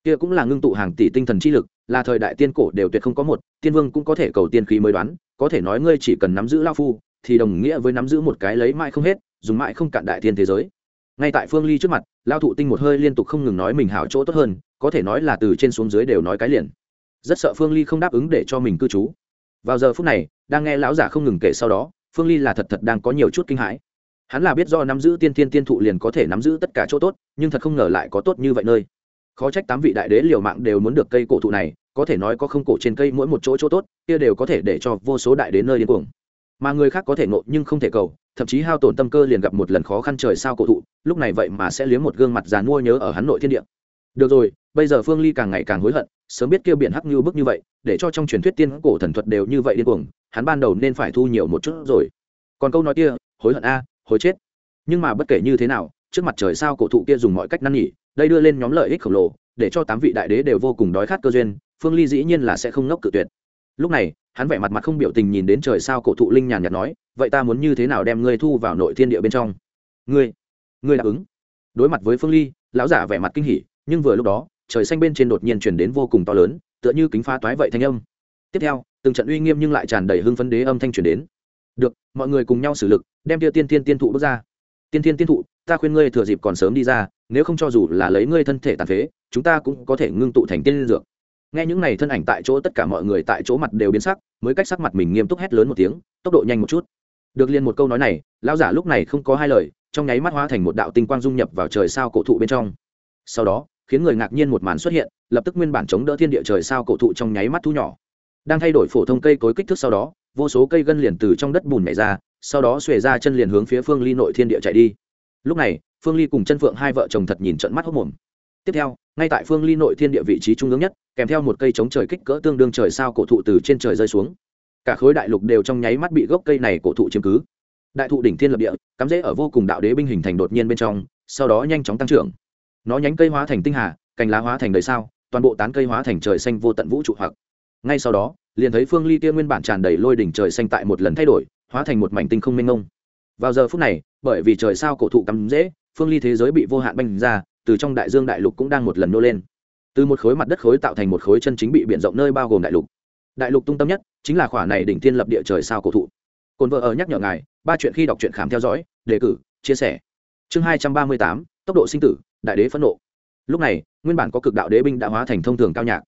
Speaker 1: Kia cũng là ngưng tụ hàng tỷ tinh thần chi lực là thời đại tiên cổ đều tuyệt không có một, tiên vương cũng có thể cầu tiên khí mới đoán, có thể nói ngươi chỉ cần nắm giữ lao phu, thì đồng nghĩa với nắm giữ một cái lấy mãi không hết, dùng mãi không cạn đại thiên thế giới. Ngay tại phương ly trước mặt, lao thụ tinh một hơi liên tục không ngừng nói mình hảo chỗ tốt hơn, có thể nói là từ trên xuống dưới đều nói cái liền. Rất sợ phương ly không đáp ứng để cho mình cư trú. Vào giờ phút này, đang nghe lão giả không ngừng kể sau đó, phương ly là thật thật đang có nhiều chút kinh hãi. Hắn là biết do nắm giữ tiên tiên tiên thụ liền có thể nắm giữ tất cả chỗ tốt, nhưng thật không ngờ lại có tốt như vậy nơi khó trách tám vị đại đế liều mạng đều muốn được cây cổ thụ này, có thể nói có không cổ trên cây mỗi một chỗ chỗ tốt, kia đều có thể để cho vô số đại đế nơi điên cuồng. Mà người khác có thể ngộ nhưng không thể cầu, thậm chí hao tổn tâm cơ liền gặp một lần khó khăn trời sao cổ thụ, lúc này vậy mà sẽ liếm một gương mặt già nua nhớ ở hắn nội thiên địa. Được rồi, bây giờ phương ly càng ngày càng hối hận, sớm biết kêu biển hắc như bức như vậy, để cho trong truyền thuyết tiên cổ thần thuật đều như vậy điên cuồng, hắn ban đầu nên phải thu nhiều một chút rồi. Còn câu nói kia, hối hận a, hối chết. Nhưng mà bất kể như thế nào, trước mặt trời sao cổ thụ kia dùng mọi cách năn nhỉ đây đưa lên nhóm lợi ích khổng lồ, để cho tám vị đại đế đều vô cùng đói khát cơ duyên, phương ly dĩ nhiên là sẽ không ngốc cự tuyệt. Lúc này, hắn vẻ mặt mặt không biểu tình nhìn đến trời sao cổ thụ linh nhàn nhạt nói, vậy ta muốn như thế nào đem ngươi thu vào nội thiên địa bên trong? Ngươi ngươi đáp ứng. Đối mặt với phương ly, lão giả vẻ mặt kinh hỉ, nhưng vừa lúc đó, trời xanh bên trên đột nhiên chuyển đến vô cùng to lớn, tựa như kính phá toái vậy thanh âm. Tiếp theo, từng trận uy nghiêm nhưng lại tràn đầy hưng phấn đế âm thanh chuyển đến. Được, mọi người cùng nhau xử lực, đem tiêu tiên tiên tiên thụ bước ra tiên thiên tiên thụ, ta khuyên ngươi thừa dịp còn sớm đi ra, nếu không cho dù là lấy ngươi thân thể tàn phế, chúng ta cũng có thể ngưng tụ thành tiên liên dược. Nghe những này thân ảnh tại chỗ tất cả mọi người tại chỗ mặt đều biến sắc, mới cách sắc mặt mình nghiêm túc hét lớn một tiếng, tốc độ nhanh một chút. Được liền một câu nói này, lão giả lúc này không có hai lời, trong nháy mắt hóa thành một đạo tinh quang dung nhập vào trời sao cổ thụ bên trong. Sau đó, khiến người ngạc nhiên một màn xuất hiện, lập tức nguyên bản chống đỡ thiên địa trời sao cổ thụ trong nháy mắt thu nhỏ. Đang thay đổi phổ thông cây cối kích thước sau đó vô số cây gân liền từ trong đất bùn nhảy ra, sau đó xuề ra chân liền hướng phía phương ly nội thiên địa chạy đi. Lúc này, phương ly cùng chân phượng hai vợ chồng thật nhìn trận mắt hốc mồm. Tiếp theo, ngay tại phương ly nội thiên địa vị trí trung ương nhất, kèm theo một cây chống trời kích cỡ tương đương trời sao cổ thụ từ trên trời rơi xuống. Cả khối đại lục đều trong nháy mắt bị gốc cây này cổ thụ chiếm cứ. Đại thụ đỉnh thiên lập địa, cắm rễ ở vô cùng đạo đế binh hình thành đột nhiên bên trong, sau đó nhanh chóng tăng trưởng. Nó nhánh cây hóa thành tinh hà, cành lá hóa thành đời sao, toàn bộ tán cây hóa thành trời xanh vô tận vũ trụ hoặc. Ngay sau đó liền thấy phương ly kia nguyên bản tràn đầy lôi đỉnh trời xanh tại một lần thay đổi, hóa thành một mảnh tinh không mênh mông. Vào giờ phút này, bởi vì trời sao cổ thụ cắm dễ, phương ly thế giới bị vô hạn banh ra, từ trong đại dương đại lục cũng đang một lần nô lên. Từ một khối mặt đất khối tạo thành một khối chân chính bị b i ể n rộng nơi bao gồm đại lục. Đại lục tung tâm nhất, chính là khỏa này đỉnh tiên lập địa trời sao cổ thụ. Cồn vợ ở nhắc nhở ngài, ba chuyện khi đọc truyện khám theo dõi, đề cử, chia sẻ. Chương hai trăm ba mươi tám, tốc độ sinh tử, đại đế phẫn nộ. Lúc này, nguyên bản có cực đạo đế binh đã hóa thành thông thường cao nhạc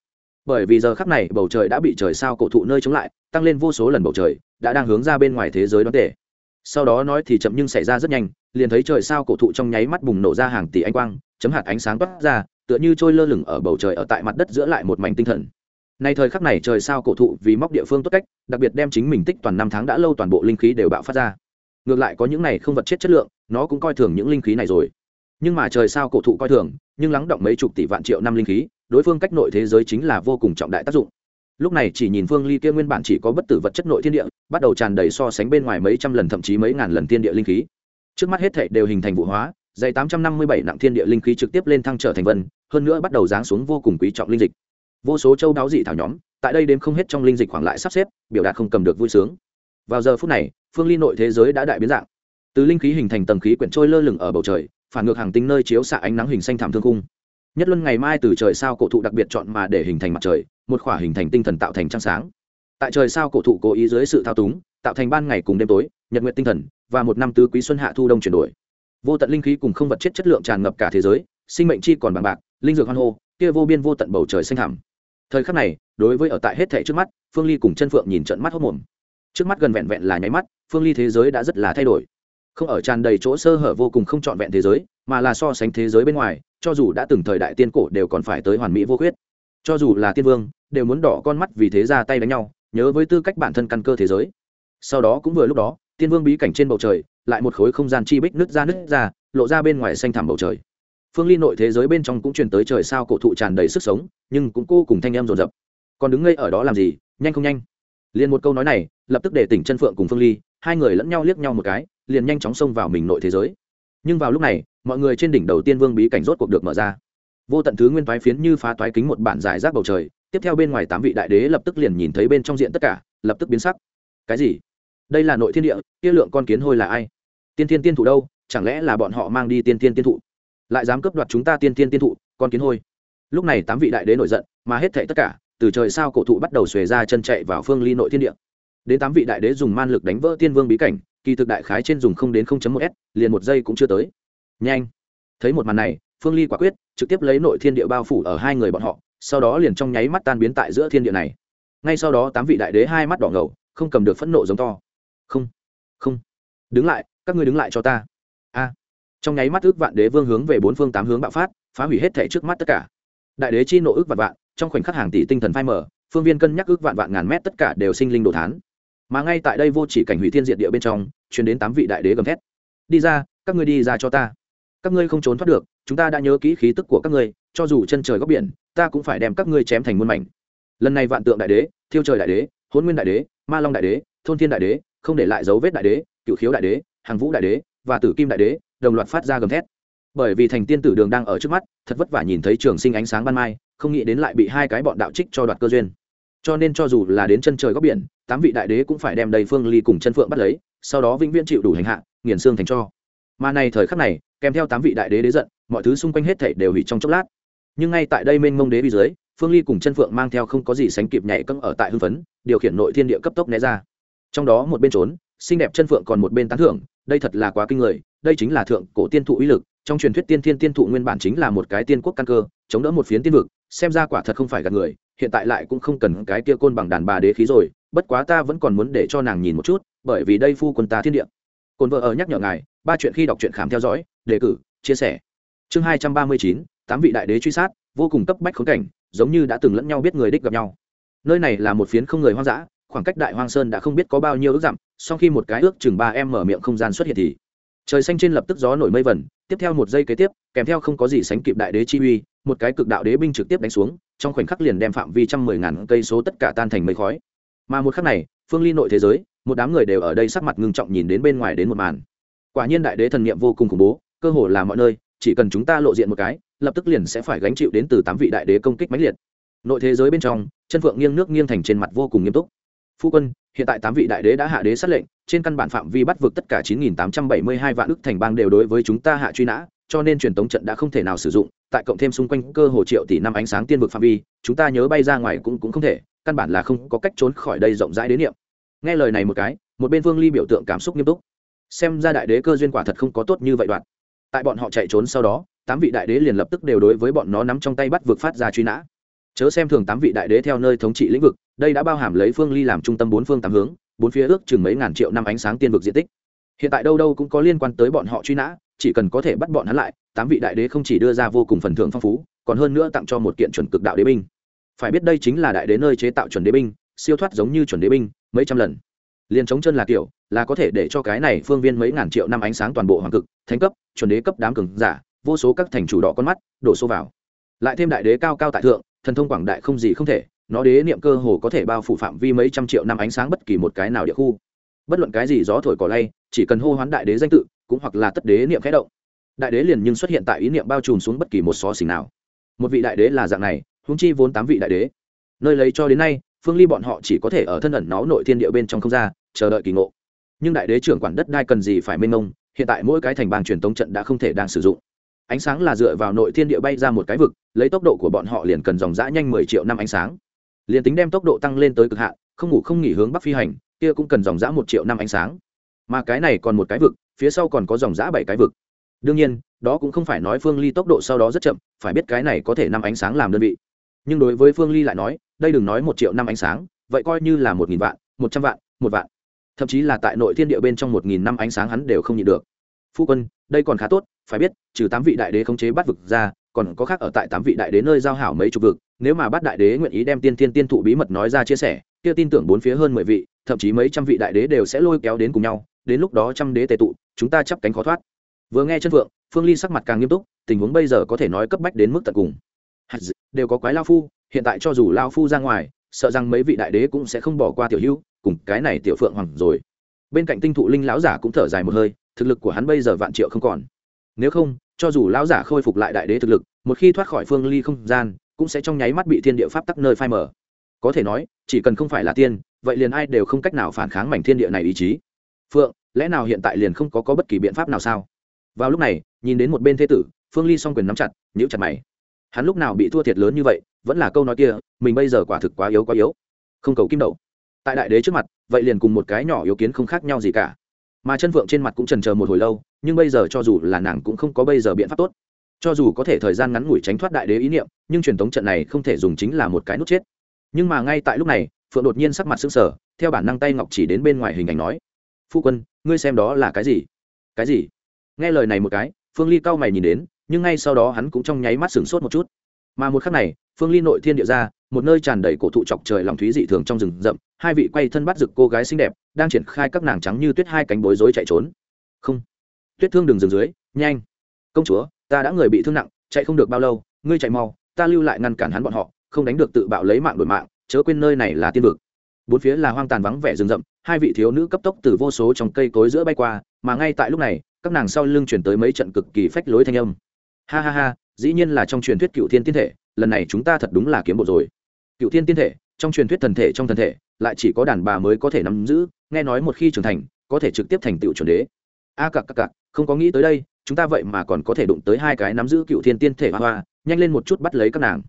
Speaker 1: bởi vì giờ khắc này bầu trời đã bị trời sao cổ thụ nơi chống lại, tăng lên vô số lần bầu trời, đã đang hướng ra bên ngoài thế giới đón tể. Sau đó nói thì chậm nhưng xảy ra rất nhanh, liền thấy trời sao cổ thụ trong nháy mắt bùng nổ ra hàng tỷ ánh quang, chấm hạt ánh sáng toát ra, tựa như trôi lơ lửng ở bầu trời ở tại mặt đất giữa lại một mảnh tinh thần. Nay thời khắc này trời sao cổ thụ vì móc địa phương tốt cách, đặc biệt đem chính mình tích toàn năm tháng đã lâu toàn bộ linh khí đều bạo phát ra. Ngược lại có những này không vật chết chất lượng, nó cũng coi thường những linh khí này rồi. Nhưng mà trời sao cổ thụ coi thường, nhưng lắng động mấy chục tỷ vạn triệu năm linh khí đối phương cách nội thế giới chính là vô cùng trọng đại tác dụng. Lúc này chỉ nhìn phương ly kia nguyên bản chỉ có bất tử vật chất nội thiên địa, bắt đầu tràn đầy so sánh bên ngoài mấy trăm lần thậm chí mấy ngàn lần thiên địa linh khí. Trước mắt hết thảy đều hình thành vụ hóa, dày tám trăm năm mươi bảy nặng thiên địa linh khí trực tiếp lên thăng trở thành vân, hơn nữa bắt đầu giáng xuống vô cùng quý trọng linh dịch. Vô số châu đáo dị thảo nhóm, tại đây đếm không hết trong linh dịch khoảng lại sắp xếp, biểu đạt không cầm được vui sướng. Vào giờ phút này, phương ly nội thế giới đã đại biến dạng. Từ linh khí hình thành tầng khí quyển trôi lơ lửng ở bầu trời, phản ngược hàng tinh nơi chiếu xạ ánh nắng hình xanh thảm thương cung nhất luân ngày mai từ trời sao cổ thụ đặc biệt chọn mà để hình thành mặt trời, một khỏa hình thành tinh thần tạo thành trăng sáng. Tại trời sao cổ thụ cố ý dưới sự thao túng, tạo thành ban ngày cùng đêm tối, nhật nguyện tinh thần, và một năm tứ quý xuân hạ thu đông chuyển đổi. Vô tận linh khí cùng không vật chất chất lượng tràn ngập cả thế giới, sinh mệnh chi còn bằng bạc, linh dược hoan hô, kia vô biên vô tận bầu trời xanh thẳm. Thời khắc này, đối với ở tại hết thảy trước mắt, phương ly cùng chân phượng nhìn trận mắt hốc mồm. Trước mắt gần vẹn vẹn là nháy mắt, phương ly thế giới đã rất là thay đổi. Không ở tràn đầy chỗ sơ hở vô cùng không trọn vẹn thế giới, mà là so sánh thế giới bên ngoài cho dù đã từng thời đại tiên cổ đều còn phải tới hoàn mỹ vô khuyết. Cho dù là tiên vương, đều muốn đỏ con mắt vì thế ra tay đánh nhau, nhớ với tư cách bản thân căn cơ thế giới. Sau đó cũng vừa lúc đó, tiên vương bí cảnh trên bầu trời, lại một khối không gian chi bích nứt ra nứt ra, lộ ra bên ngoài xanh thẳm bầu trời. Phương ly nội thế giới bên trong cũng truyền tới trời sao cổ thụ tràn đầy sức sống, nhưng cũng cô cùng thanh em rồn rập còn đứng ngây ở đó làm gì, nhanh không nhanh? Liền một câu nói này, lập tức để tỉnh chân phượng cùng phương ly, hai người lẫn nhau liếc nhau một cái, liền nhanh chóng xông vào mình nội thế giới nhưng vào lúc này, mọi người trên đỉnh đầu tiên vương bí cảnh rốt cuộc được mở ra. Vô tận thứ nguyên toái phiến như phá toái kính một bản giải rác bầu trời, tiếp theo bên ngoài tám vị đại đế lập tức liền nhìn thấy bên trong diện tất cả, lập tức biến sắc. Cái gì? Đây là nội thiên địa, kia lượng con kiến hôi là ai? Tiên thiên tiên thụ đâu? Chẳng lẽ là bọn họ mang đi tiên thiên tiên thụ? Lại dám cướp đoạt chúng ta tiên thiên tiên thụ, con kiến hôi. Lúc này tám vị đại đế nổi giận, mà hết thảy tất cả, từ trời sao cổ thụ bắt đầu xuề ra chân chạy vào phương ly nội thiên địa. Đến tám vị đại đế dùng man lực đánh vỡ tiên vương bí cảnh kỳ thực đại khái trên dùng không đến 0.1 s, liền một giây cũng chưa tới. Nhanh. Thấy một màn này, phương ly quả quyết, trực tiếp lấy nội thiên địa bao phủ ở hai người bọn họ, sau đó liền trong nháy mắt tan biến tại giữa thiên địa này. Ngay sau đó tám vị đại đế hai mắt đỏ ngầu, không cầm được phẫn nộ giống to. Không không. Đứng lại, các ngươi đứng lại cho ta. A. Trong nháy mắt ước vạn đế vương hướng về bốn phương tám hướng bạo phát, phá hủy hết thảy trước mắt tất cả. Đại đế chi nộ ước vạn vạn, trong khoảnh khắc hàng tỷ tinh thần phai mở phương viên cân nhắc ước vạn vạn ngàn mét tất cả đều sinh linh đồ thán mà ngay tại đây vô chỉ cảnh hủy thiên diện địa bên trong chuyển đến tám vị đại đế gầm thét. Đi ra, các ngươi đi ra cho ta. Các ngươi không trốn thoát được, chúng ta đã nhớ kỹ khí tức của các ngươi, cho dù chân trời góc biển, ta cũng phải đem các ngươi chém thành muôn mảnh. Lần này vạn tượng đại đế, thiêu trời đại đế hôn nguyên đại đế, ma long đại đế, thôn thiên đại đế, không để lại dấu vết đại đế cựu khiếu đại đế, hàng vũ đại đế và tử kim đại đế, đồng loạt phát ra gầm thét. Bởi vì thành tiên tử đường đang ở trước mắt, thật vất vả nhìn thấy trường sinh ánh sáng ban mai, không nghĩ đến lại bị hai cái bọn đạo trích cho đoạt cơ duyên cho nên cho dù là đến chân trời góc biển, tám vị đại đế cũng phải đem đầy phương ly cùng chân phượng bắt lấy, sau đó vĩnh viễn chịu đủ hành hạ, nghiền xương thành cho. Mà này thời khắc này, kèm theo tám vị đại đế đế giận, mọi thứ xung quanh hết thảy đều hủy trong chốc lát. Nhưng ngay tại đây mênh mông đế bi dưới, phương ly cùng chân phượng mang theo không có gì sánh kịp nhảy cẫng ở tại hưng phấn, điều khiển nội thiên địa cấp tốc né ra. Trong đó một bên trốn, xinh đẹp chân phượng còn một bên tán thưởng, đây thật là quá kinh người, đây chính là thượng cổ tiên thụ uy lực, trong truyền thuyết tiên thiên tiên thụ nguyên bản chính là một cái tiên quốc căn cơ, chống đỡ một phiến tiên vực, xem ra quả thật không phải gạt người hiện tại lại cũng không cần cái kia côn bằng đàn bà đế khí rồi, bất quá ta vẫn còn muốn để cho nàng nhìn một chút, bởi vì đây phu quân ta thiên địa. Côn vợ ở nhắc nhở ngài, ba chuyện khi đọc truyện khám theo dõi, đề cử, chia sẻ. Chương hai trăm ba mươi chín, tám vị đại đế truy sát, vô cùng cấp bách khốn cảnh, giống như đã từng lẫn nhau biết người đích gặp nhau. Nơi này là một phiến không người hoang dã, khoảng cách đại hoang sơn đã không biết có bao nhiêu ước dặm, sau khi một cái ước chừng ba em mở miệng không gian xuất hiện thì, trời xanh trên lập tức gió nổi mây vẩn tiếp theo một giây kế tiếp, kèm theo không có gì sánh kịp đại đế chi uy, một cái cực đạo đế binh trực tiếp đánh xuống trong khoảnh khắc liền đem phạm vi trăm mười ngàn cây số tất cả tan thành mây khói. Mà một khắc này, phương ly nội thế giới, một đám người đều ở đây sắc mặt ngưng trọng nhìn đến bên ngoài đến một màn. Quả nhiên đại đế thần niệm vô cùng khủng bố, cơ hồ là mọi nơi, chỉ cần chúng ta lộ diện một cái, lập tức liền sẽ phải gánh chịu đến từ tám vị đại đế công kích mãnh liệt. Nội thế giới bên trong, chân phượng nghiêng nước nghiêng thành trên mặt vô cùng nghiêm túc. Phu quân, hiện tại tám vị đại đế đã hạ đế sát lệnh, trên căn bản phạm vi bắt vực tất cả chín nghìn tám trăm bảy mươi hai vạn ức thành bang đều đối với chúng ta hạ truy nã, cho nên truyền tống trận đã không thể nào sử dụng tại cộng thêm xung quanh cơ hồ triệu tỷ năm ánh sáng tiên vực phạm vi, chúng ta nhớ bay ra ngoài cũng cũng không thể, căn bản là không có cách trốn khỏi đây rộng rãi đến niệm. Nghe lời này một cái, một bên vương ly biểu tượng cảm xúc nghiêm túc. Xem ra đại đế cơ duyên quả thật không có tốt như vậy đoạn. Tại bọn họ chạy trốn sau đó, tám vị đại đế liền lập tức đều đối với bọn nó nắm trong tay bắt vực phát ra truy nã. Chớ xem thường tám vị đại đế theo nơi thống trị lĩnh vực, đây đã bao hàm lấy phương ly làm trung tâm bốn phương tám hướng, bốn phía ước chừng mấy ngàn triệu năm ánh sáng tiên vực diện tích. Hiện tại đâu đâu cũng có liên quan tới bọn họ truy nã chỉ cần có thể bắt bọn hắn lại, tám vị đại đế không chỉ đưa ra vô cùng phần thưởng phong phú, còn hơn nữa tặng cho một kiện chuẩn cực đạo đế binh. Phải biết đây chính là đại đế nơi chế tạo chuẩn đế binh, siêu thoát giống như chuẩn đế binh, mấy trăm lần. Liền chống chân là kiểu, là có thể để cho cái này phương viên mấy ngàn triệu năm ánh sáng toàn bộ hoàng cực, thánh cấp, chuẩn đế cấp đám cường giả, vô số các thành chủ đỏ con mắt, đổ xô vào. Lại thêm đại đế cao cao tại thượng, thần thông quảng đại không gì không thể, nó đế niệm cơ hồ có thể bao phủ phạm vi mấy trăm triệu năm ánh sáng bất kỳ một cái nào địa khu. Bất luận cái gì gió thổi cỏ lay, chỉ cần hô hoán đại đế danh tự cũng hoặc là tất đế niệm khẽ động. Đại đế liền nhưng xuất hiện tại ý niệm bao trùm xuống bất kỳ một xó xỉnh nào. Một vị đại đế là dạng này húng chi vốn tám vị đại đế. Nơi lấy cho đến nay, phương ly bọn họ chỉ có thể ở thân ẩn nó nội thiên địa bên trong không ra, chờ đợi kỳ ngộ. Nhưng đại đế trưởng quản đất đai cần gì phải mênh mông, hiện tại mỗi cái thành bang truyền tống trận đã không thể đang sử dụng. Ánh sáng là dựa vào nội thiên địa bay ra một cái vực, lấy tốc độ của bọn họ liền cần dòng dã nhanh mười triệu năm ánh sáng. Liền tính đem tốc độ tăng lên tới cực hạn, không ngủ không nghỉ hướng bắc phi hành, kia cũng cần dòng dã một triệu năm ánh sáng. Mà cái này còn một cái vực phía sau còn có dòng dã bảy cái vực. Đương nhiên, đó cũng không phải nói phương ly tốc độ sau đó rất chậm, phải biết cái này có thể năm ánh sáng làm đơn vị. Nhưng đối với phương ly lại nói, đây đừng nói một triệu năm ánh sáng, vậy coi như là một nghìn vạn, một trăm vạn, một vạn. Thậm chí là tại nội thiên địa bên trong một nghìn năm ánh sáng hắn đều không nhịn được. Phu quân, đây còn khá tốt, phải biết, trừ tám vị đại đế khống chế bắt vực ra, còn có khác ở tại tám vị đại đế nơi giao hảo mấy chục vực, nếu mà bắt đại đế nguyện ý đem tiên tiên tiên thụ bí mật nói ra chia sẻ, kia tin tưởng bốn phía hơn mười vị, thậm chí mấy trăm vị đại đế đều sẽ lôi kéo đến cùng nhau, đến lúc đó trăm đế tề tụ chúng ta chắp cánh khó thoát. Vừa nghe chân vượng, phương ly sắc mặt càng nghiêm túc, tình huống bây giờ có thể nói cấp bách đến mức tận cùng. Đều có quái lao phu, hiện tại cho dù lao phu ra ngoài, sợ rằng mấy vị đại đế cũng sẽ không bỏ qua tiểu hữu, cùng cái này tiểu phượng hoàng rồi. Bên cạnh tinh thụ linh lão giả cũng thở dài một hơi, thực lực của hắn bây giờ vạn triệu không còn. Nếu không, cho dù lão giả khôi phục lại đại đế thực lực, một khi thoát khỏi phương ly không gian, cũng sẽ trong nháy mắt bị thiên địa pháp tắc nơi phai mở có thể nói, chỉ cần không phải là tiên, vậy liền ai đều không cách nào phản kháng mảnh thiên địa này ý chí. Phượng lẽ nào hiện tại liền không có, có bất kỳ biện pháp nào sao? Vào lúc này nhìn đến một bên thế tử phương ly s o n g quyền nắm chặt nhữ chặt mày. Hắn lúc nào bị thua thiệt lớn như vậy vẫn là câu nói kia mình bây giờ quả thực quá yếu quá yếu. Không cầu kim đậu tại đại đế trước mặt vậy liền cùng một cái nhỏ yếu kiến không khác nhau gì cả. Mà chân phượng trên mặt cũng trần chờ một hồi lâu nhưng bây giờ cho dù là nàng cũng không có bây giờ biện pháp tốt. Cho dù có thể thời gian ngắn ngủi tránh thoát đại đế ý niệm nhưng truyền thống trận này không thể dùng chính là một cái nút chết. Nhưng mà ngay tại lúc này phượng đột nhiên sắc mặt sưng sờ theo bản năng tay ngọc chỉ đến bên ngoài hình ảnh nói phu quân, ngươi xem đó là cái gì? Cái gì? Nghe lời này một cái, phương ly cau mày nhìn đến, nhưng ngay sau đó hắn cũng trong nháy mắt sửng sốt một chút. Mà một khắc này, phương ly nội thiên địa ra, một nơi tràn đầy cổ thụ chọc trời lòng thúy dị thường trong rừng rậm, hai vị quay thân bắt rực cô gái xinh đẹp, đang triển khai các nàng trắng như tuyết hai cánh bối rối chạy trốn. Không. Tuyết thương đường rừng dưới, nhanh. Công chúa, ta đã người bị thương nặng, chạy không được bao lâu, ngươi chạy mau, ta lưu lại ngăn cản hắn bọn họ, không đánh được tự bạo lấy mạng đổi mạng, chớ quên nơi này là tiên vực bốn phía là hoang tàn vắng vẻ rừng rậm hai vị thiếu nữ cấp tốc từ vô số trong cây cối giữa bay qua mà ngay tại lúc này các nàng sau lưng chuyển tới mấy trận cực kỳ phách lối thanh âm. Ha ha ha dĩ nhiên là trong truyền thuyết cựu thiên tiên thể lần này chúng ta thật đúng là kiếm bộ rồi. Cựu thiên tiên thể trong truyền thuyết thần thể trong thần thể lại chỉ có đàn bà mới có thể nắm giữ nghe nói một khi trưởng thành có thể trực tiếp thành tựu chuẩn đế. A à, cặc cặc cặc không có nghĩ tới đây chúng ta vậy mà còn có thể đụng tới hai cái nắm giữ cựu thiên tiên thể hoa hoa nhanh lên một chút bắt lấy các nàng.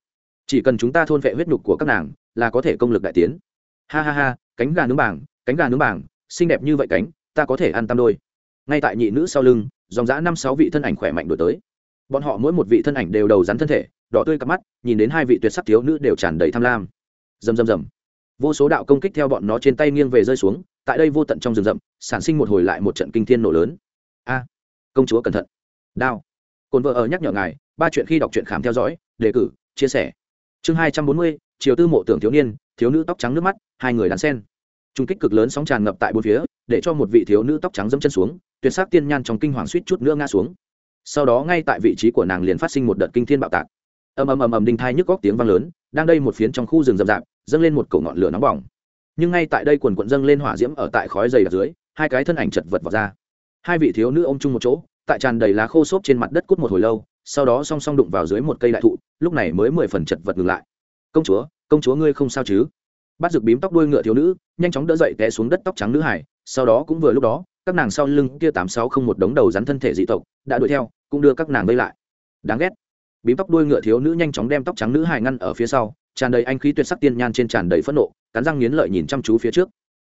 Speaker 1: Chỉ cần chúng ta thôn vệ huyết nhục của các nàng là có thể công lực đại tiến ha ha ha, cánh gà nướng bảng, cánh gà nướng bảng, xinh đẹp như vậy cánh, ta có thể ăn tam đôi. Ngay tại nhị nữ sau lưng, dòng dã năm sáu vị thân ảnh khỏe mạnh đổi tới. Bọn họ mỗi một vị thân ảnh đều đầu rắn thân thể, đỏ tươi cặp mắt, nhìn đến hai vị tuyệt sắc thiếu nữ đều tràn đầy tham lam. Rầm rầm rầm. Vô số đạo công kích theo bọn nó trên tay nghiêng về rơi xuống, tại đây vô tận trong rừng rậm, sản sinh một hồi lại một trận kinh thiên nổ lớn. A, công chúa cẩn thận. Đao. Cồn vợ ở nhắc nhở ngài, ba chuyện khi đọc truyện khám theo dõi, đề cử, chia sẻ chương hai trăm bốn mươi, chiều tư mộ tưởng thiếu niên, thiếu nữ tóc trắng nước mắt, hai người đàn sen. Trung kích cực lớn sóng tràn ngập tại bốn phía, để cho một vị thiếu nữ tóc trắng dẫm chân xuống, tuyệt sắc tiên nhan trong kinh hoàng suýt chút nữa ngã xuống. Sau đó ngay tại vị trí của nàng liền phát sinh một đợt kinh thiên bạo tạc. Ầm ầm ầm ầm đinh thai nhức góc tiếng vang lớn, đang đây một phiến trong khu rừng rậm rạp, dâng lên một cổ ngọn lửa nóng bỏng. Nhưng ngay tại đây quần quận dâng lên hỏa diễm ở tại khói dày ở dưới, hai cái thân ảnh chật vật vào ra. Hai vị thiếu nữ ôm chung một chỗ, tại tràn đầy lá khô xốp trên mặt đất cút một hồi lâu sau đó song song đụng vào dưới một cây đại thụ, lúc này mới mười phần chật vật ngừng lại. Công chúa công chúa ngươi không sao chứ? Bắt rực bím tóc đuôi ngựa thiếu nữ, nhanh chóng đỡ dậy té xuống đất tóc trắng nữ hải sau đó cũng vừa lúc đó, các nàng sau lưng kia tám sáu không một đống đầu rắn thân thể dị tộc, đã đuổi theo, cũng đưa các nàng vây lại. Đáng ghét. Bím tóc đuôi ngựa thiếu nữ nhanh chóng đem tóc trắng nữ hải ngăn ở phía sau, tràn đầy anh khí tuyệt sắc tiên nhan trên tràn đầy phẫn nộ, cắn răng nghiến lợi nhìn chăm chú phía trước.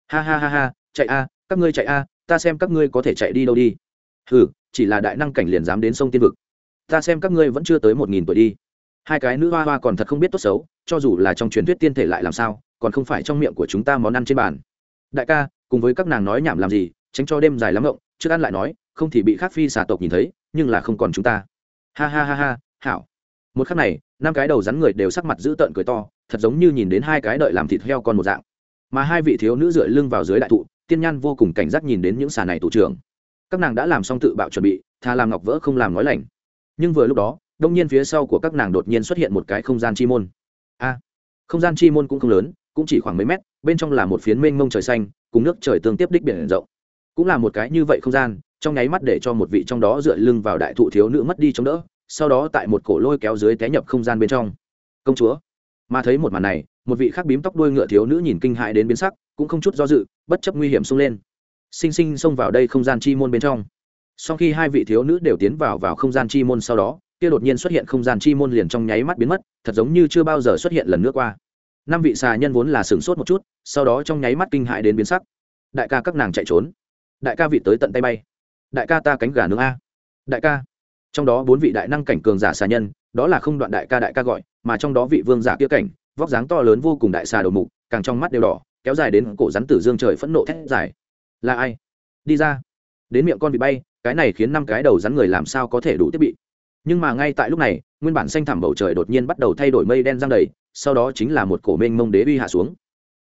Speaker 1: Ha ha ha ha, chạy a, các ngươi chạy a, ta xem các ngươi có thể chạy đi đâu đi. Hừ, chỉ là đại năng cảnh liền dám đến sông tiên vực ta xem các ngươi vẫn chưa tới một nghìn tuổi đi. Hai cái nữ hoa hoa còn thật không biết tốt xấu, cho dù là trong truyền thuyết tiên thể lại làm sao, còn không phải trong miệng của chúng ta món ăn trên bàn. Đại ca, cùng với các nàng nói nhảm làm gì, tránh cho đêm dài lắm rộng trước ăn lại nói, không thì bị khác phi xà tộc nhìn thấy, nhưng là không còn chúng ta. Ha ha ha ha, hảo. Một khắc này, năm cái đầu rắn người đều sắc mặt dữ tợn cười to, thật giống như nhìn đến hai cái đợi làm thịt heo con một dạng. Mà hai vị thiếu nữ dựa lưng vào dưới đại thụ, tiên nhan vô cùng cảnh giác nhìn đến những xà này tù trưởng. Các nàng đã làm xong tự bạo chuẩn bị thà làm ngọc vỡ không làm nói lành nhưng vừa lúc đó, đông nhiên phía sau của các nàng đột nhiên xuất hiện một cái không gian chi môn. A, không gian chi môn cũng không lớn, cũng chỉ khoảng mấy mét, bên trong là một phiến mênh mông trời xanh, cùng nước trời tương tiếp đích biển rộng. Cũng là một cái như vậy không gian, trong nháy mắt để cho một vị trong đó dựa lưng vào đại thụ thiếu nữ mất đi chống đỡ, sau đó tại một cổ lôi kéo dưới té nhập không gian bên trong. Công chúa, mà thấy một màn này, một vị khác bím tóc đuôi ngựa thiếu nữ nhìn kinh hại đến biến sắc, cũng không chút do dự, bất chấp nguy hiểm xông lên. Sinh sinh xông vào đây không gian chi môn bên trong sau khi hai vị thiếu nữ đều tiến vào vào không gian chi môn sau đó, kia đột nhiên xuất hiện không gian chi môn liền trong nháy mắt biến mất, thật giống như chưa bao giờ xuất hiện lần nữa qua. Năm vị xà nhân vốn là sửng sốt một chút, sau đó trong nháy mắt kinh hại đến biến sắc. Đại ca các nàng chạy trốn. Đại ca vị tới tận tay bay. Đại ca ta cánh gà nướng a. Đại ca. Trong đó bốn vị đại năng cảnh cường giả xà nhân, đó là không đoạn đại ca đại ca gọi, mà trong đó vị vương giả kia cảnh, vóc dáng to lớn vô cùng đại xà đầu mục, càng trong mắt đều đỏ, kéo dài đến cổ rắn tử dương trời phẫn nộ thét dài. Là ai? Đi ra. Đến miệng con vị bay cái này khiến năm cái đầu rắn người làm sao có thể đủ thiết bị. Nhưng mà ngay tại lúc này, nguyên bản xanh thẳm bầu trời đột nhiên bắt đầu thay đổi mây đen giang đầy, sau đó chính là một cổ mênh mông đế uy hạ xuống.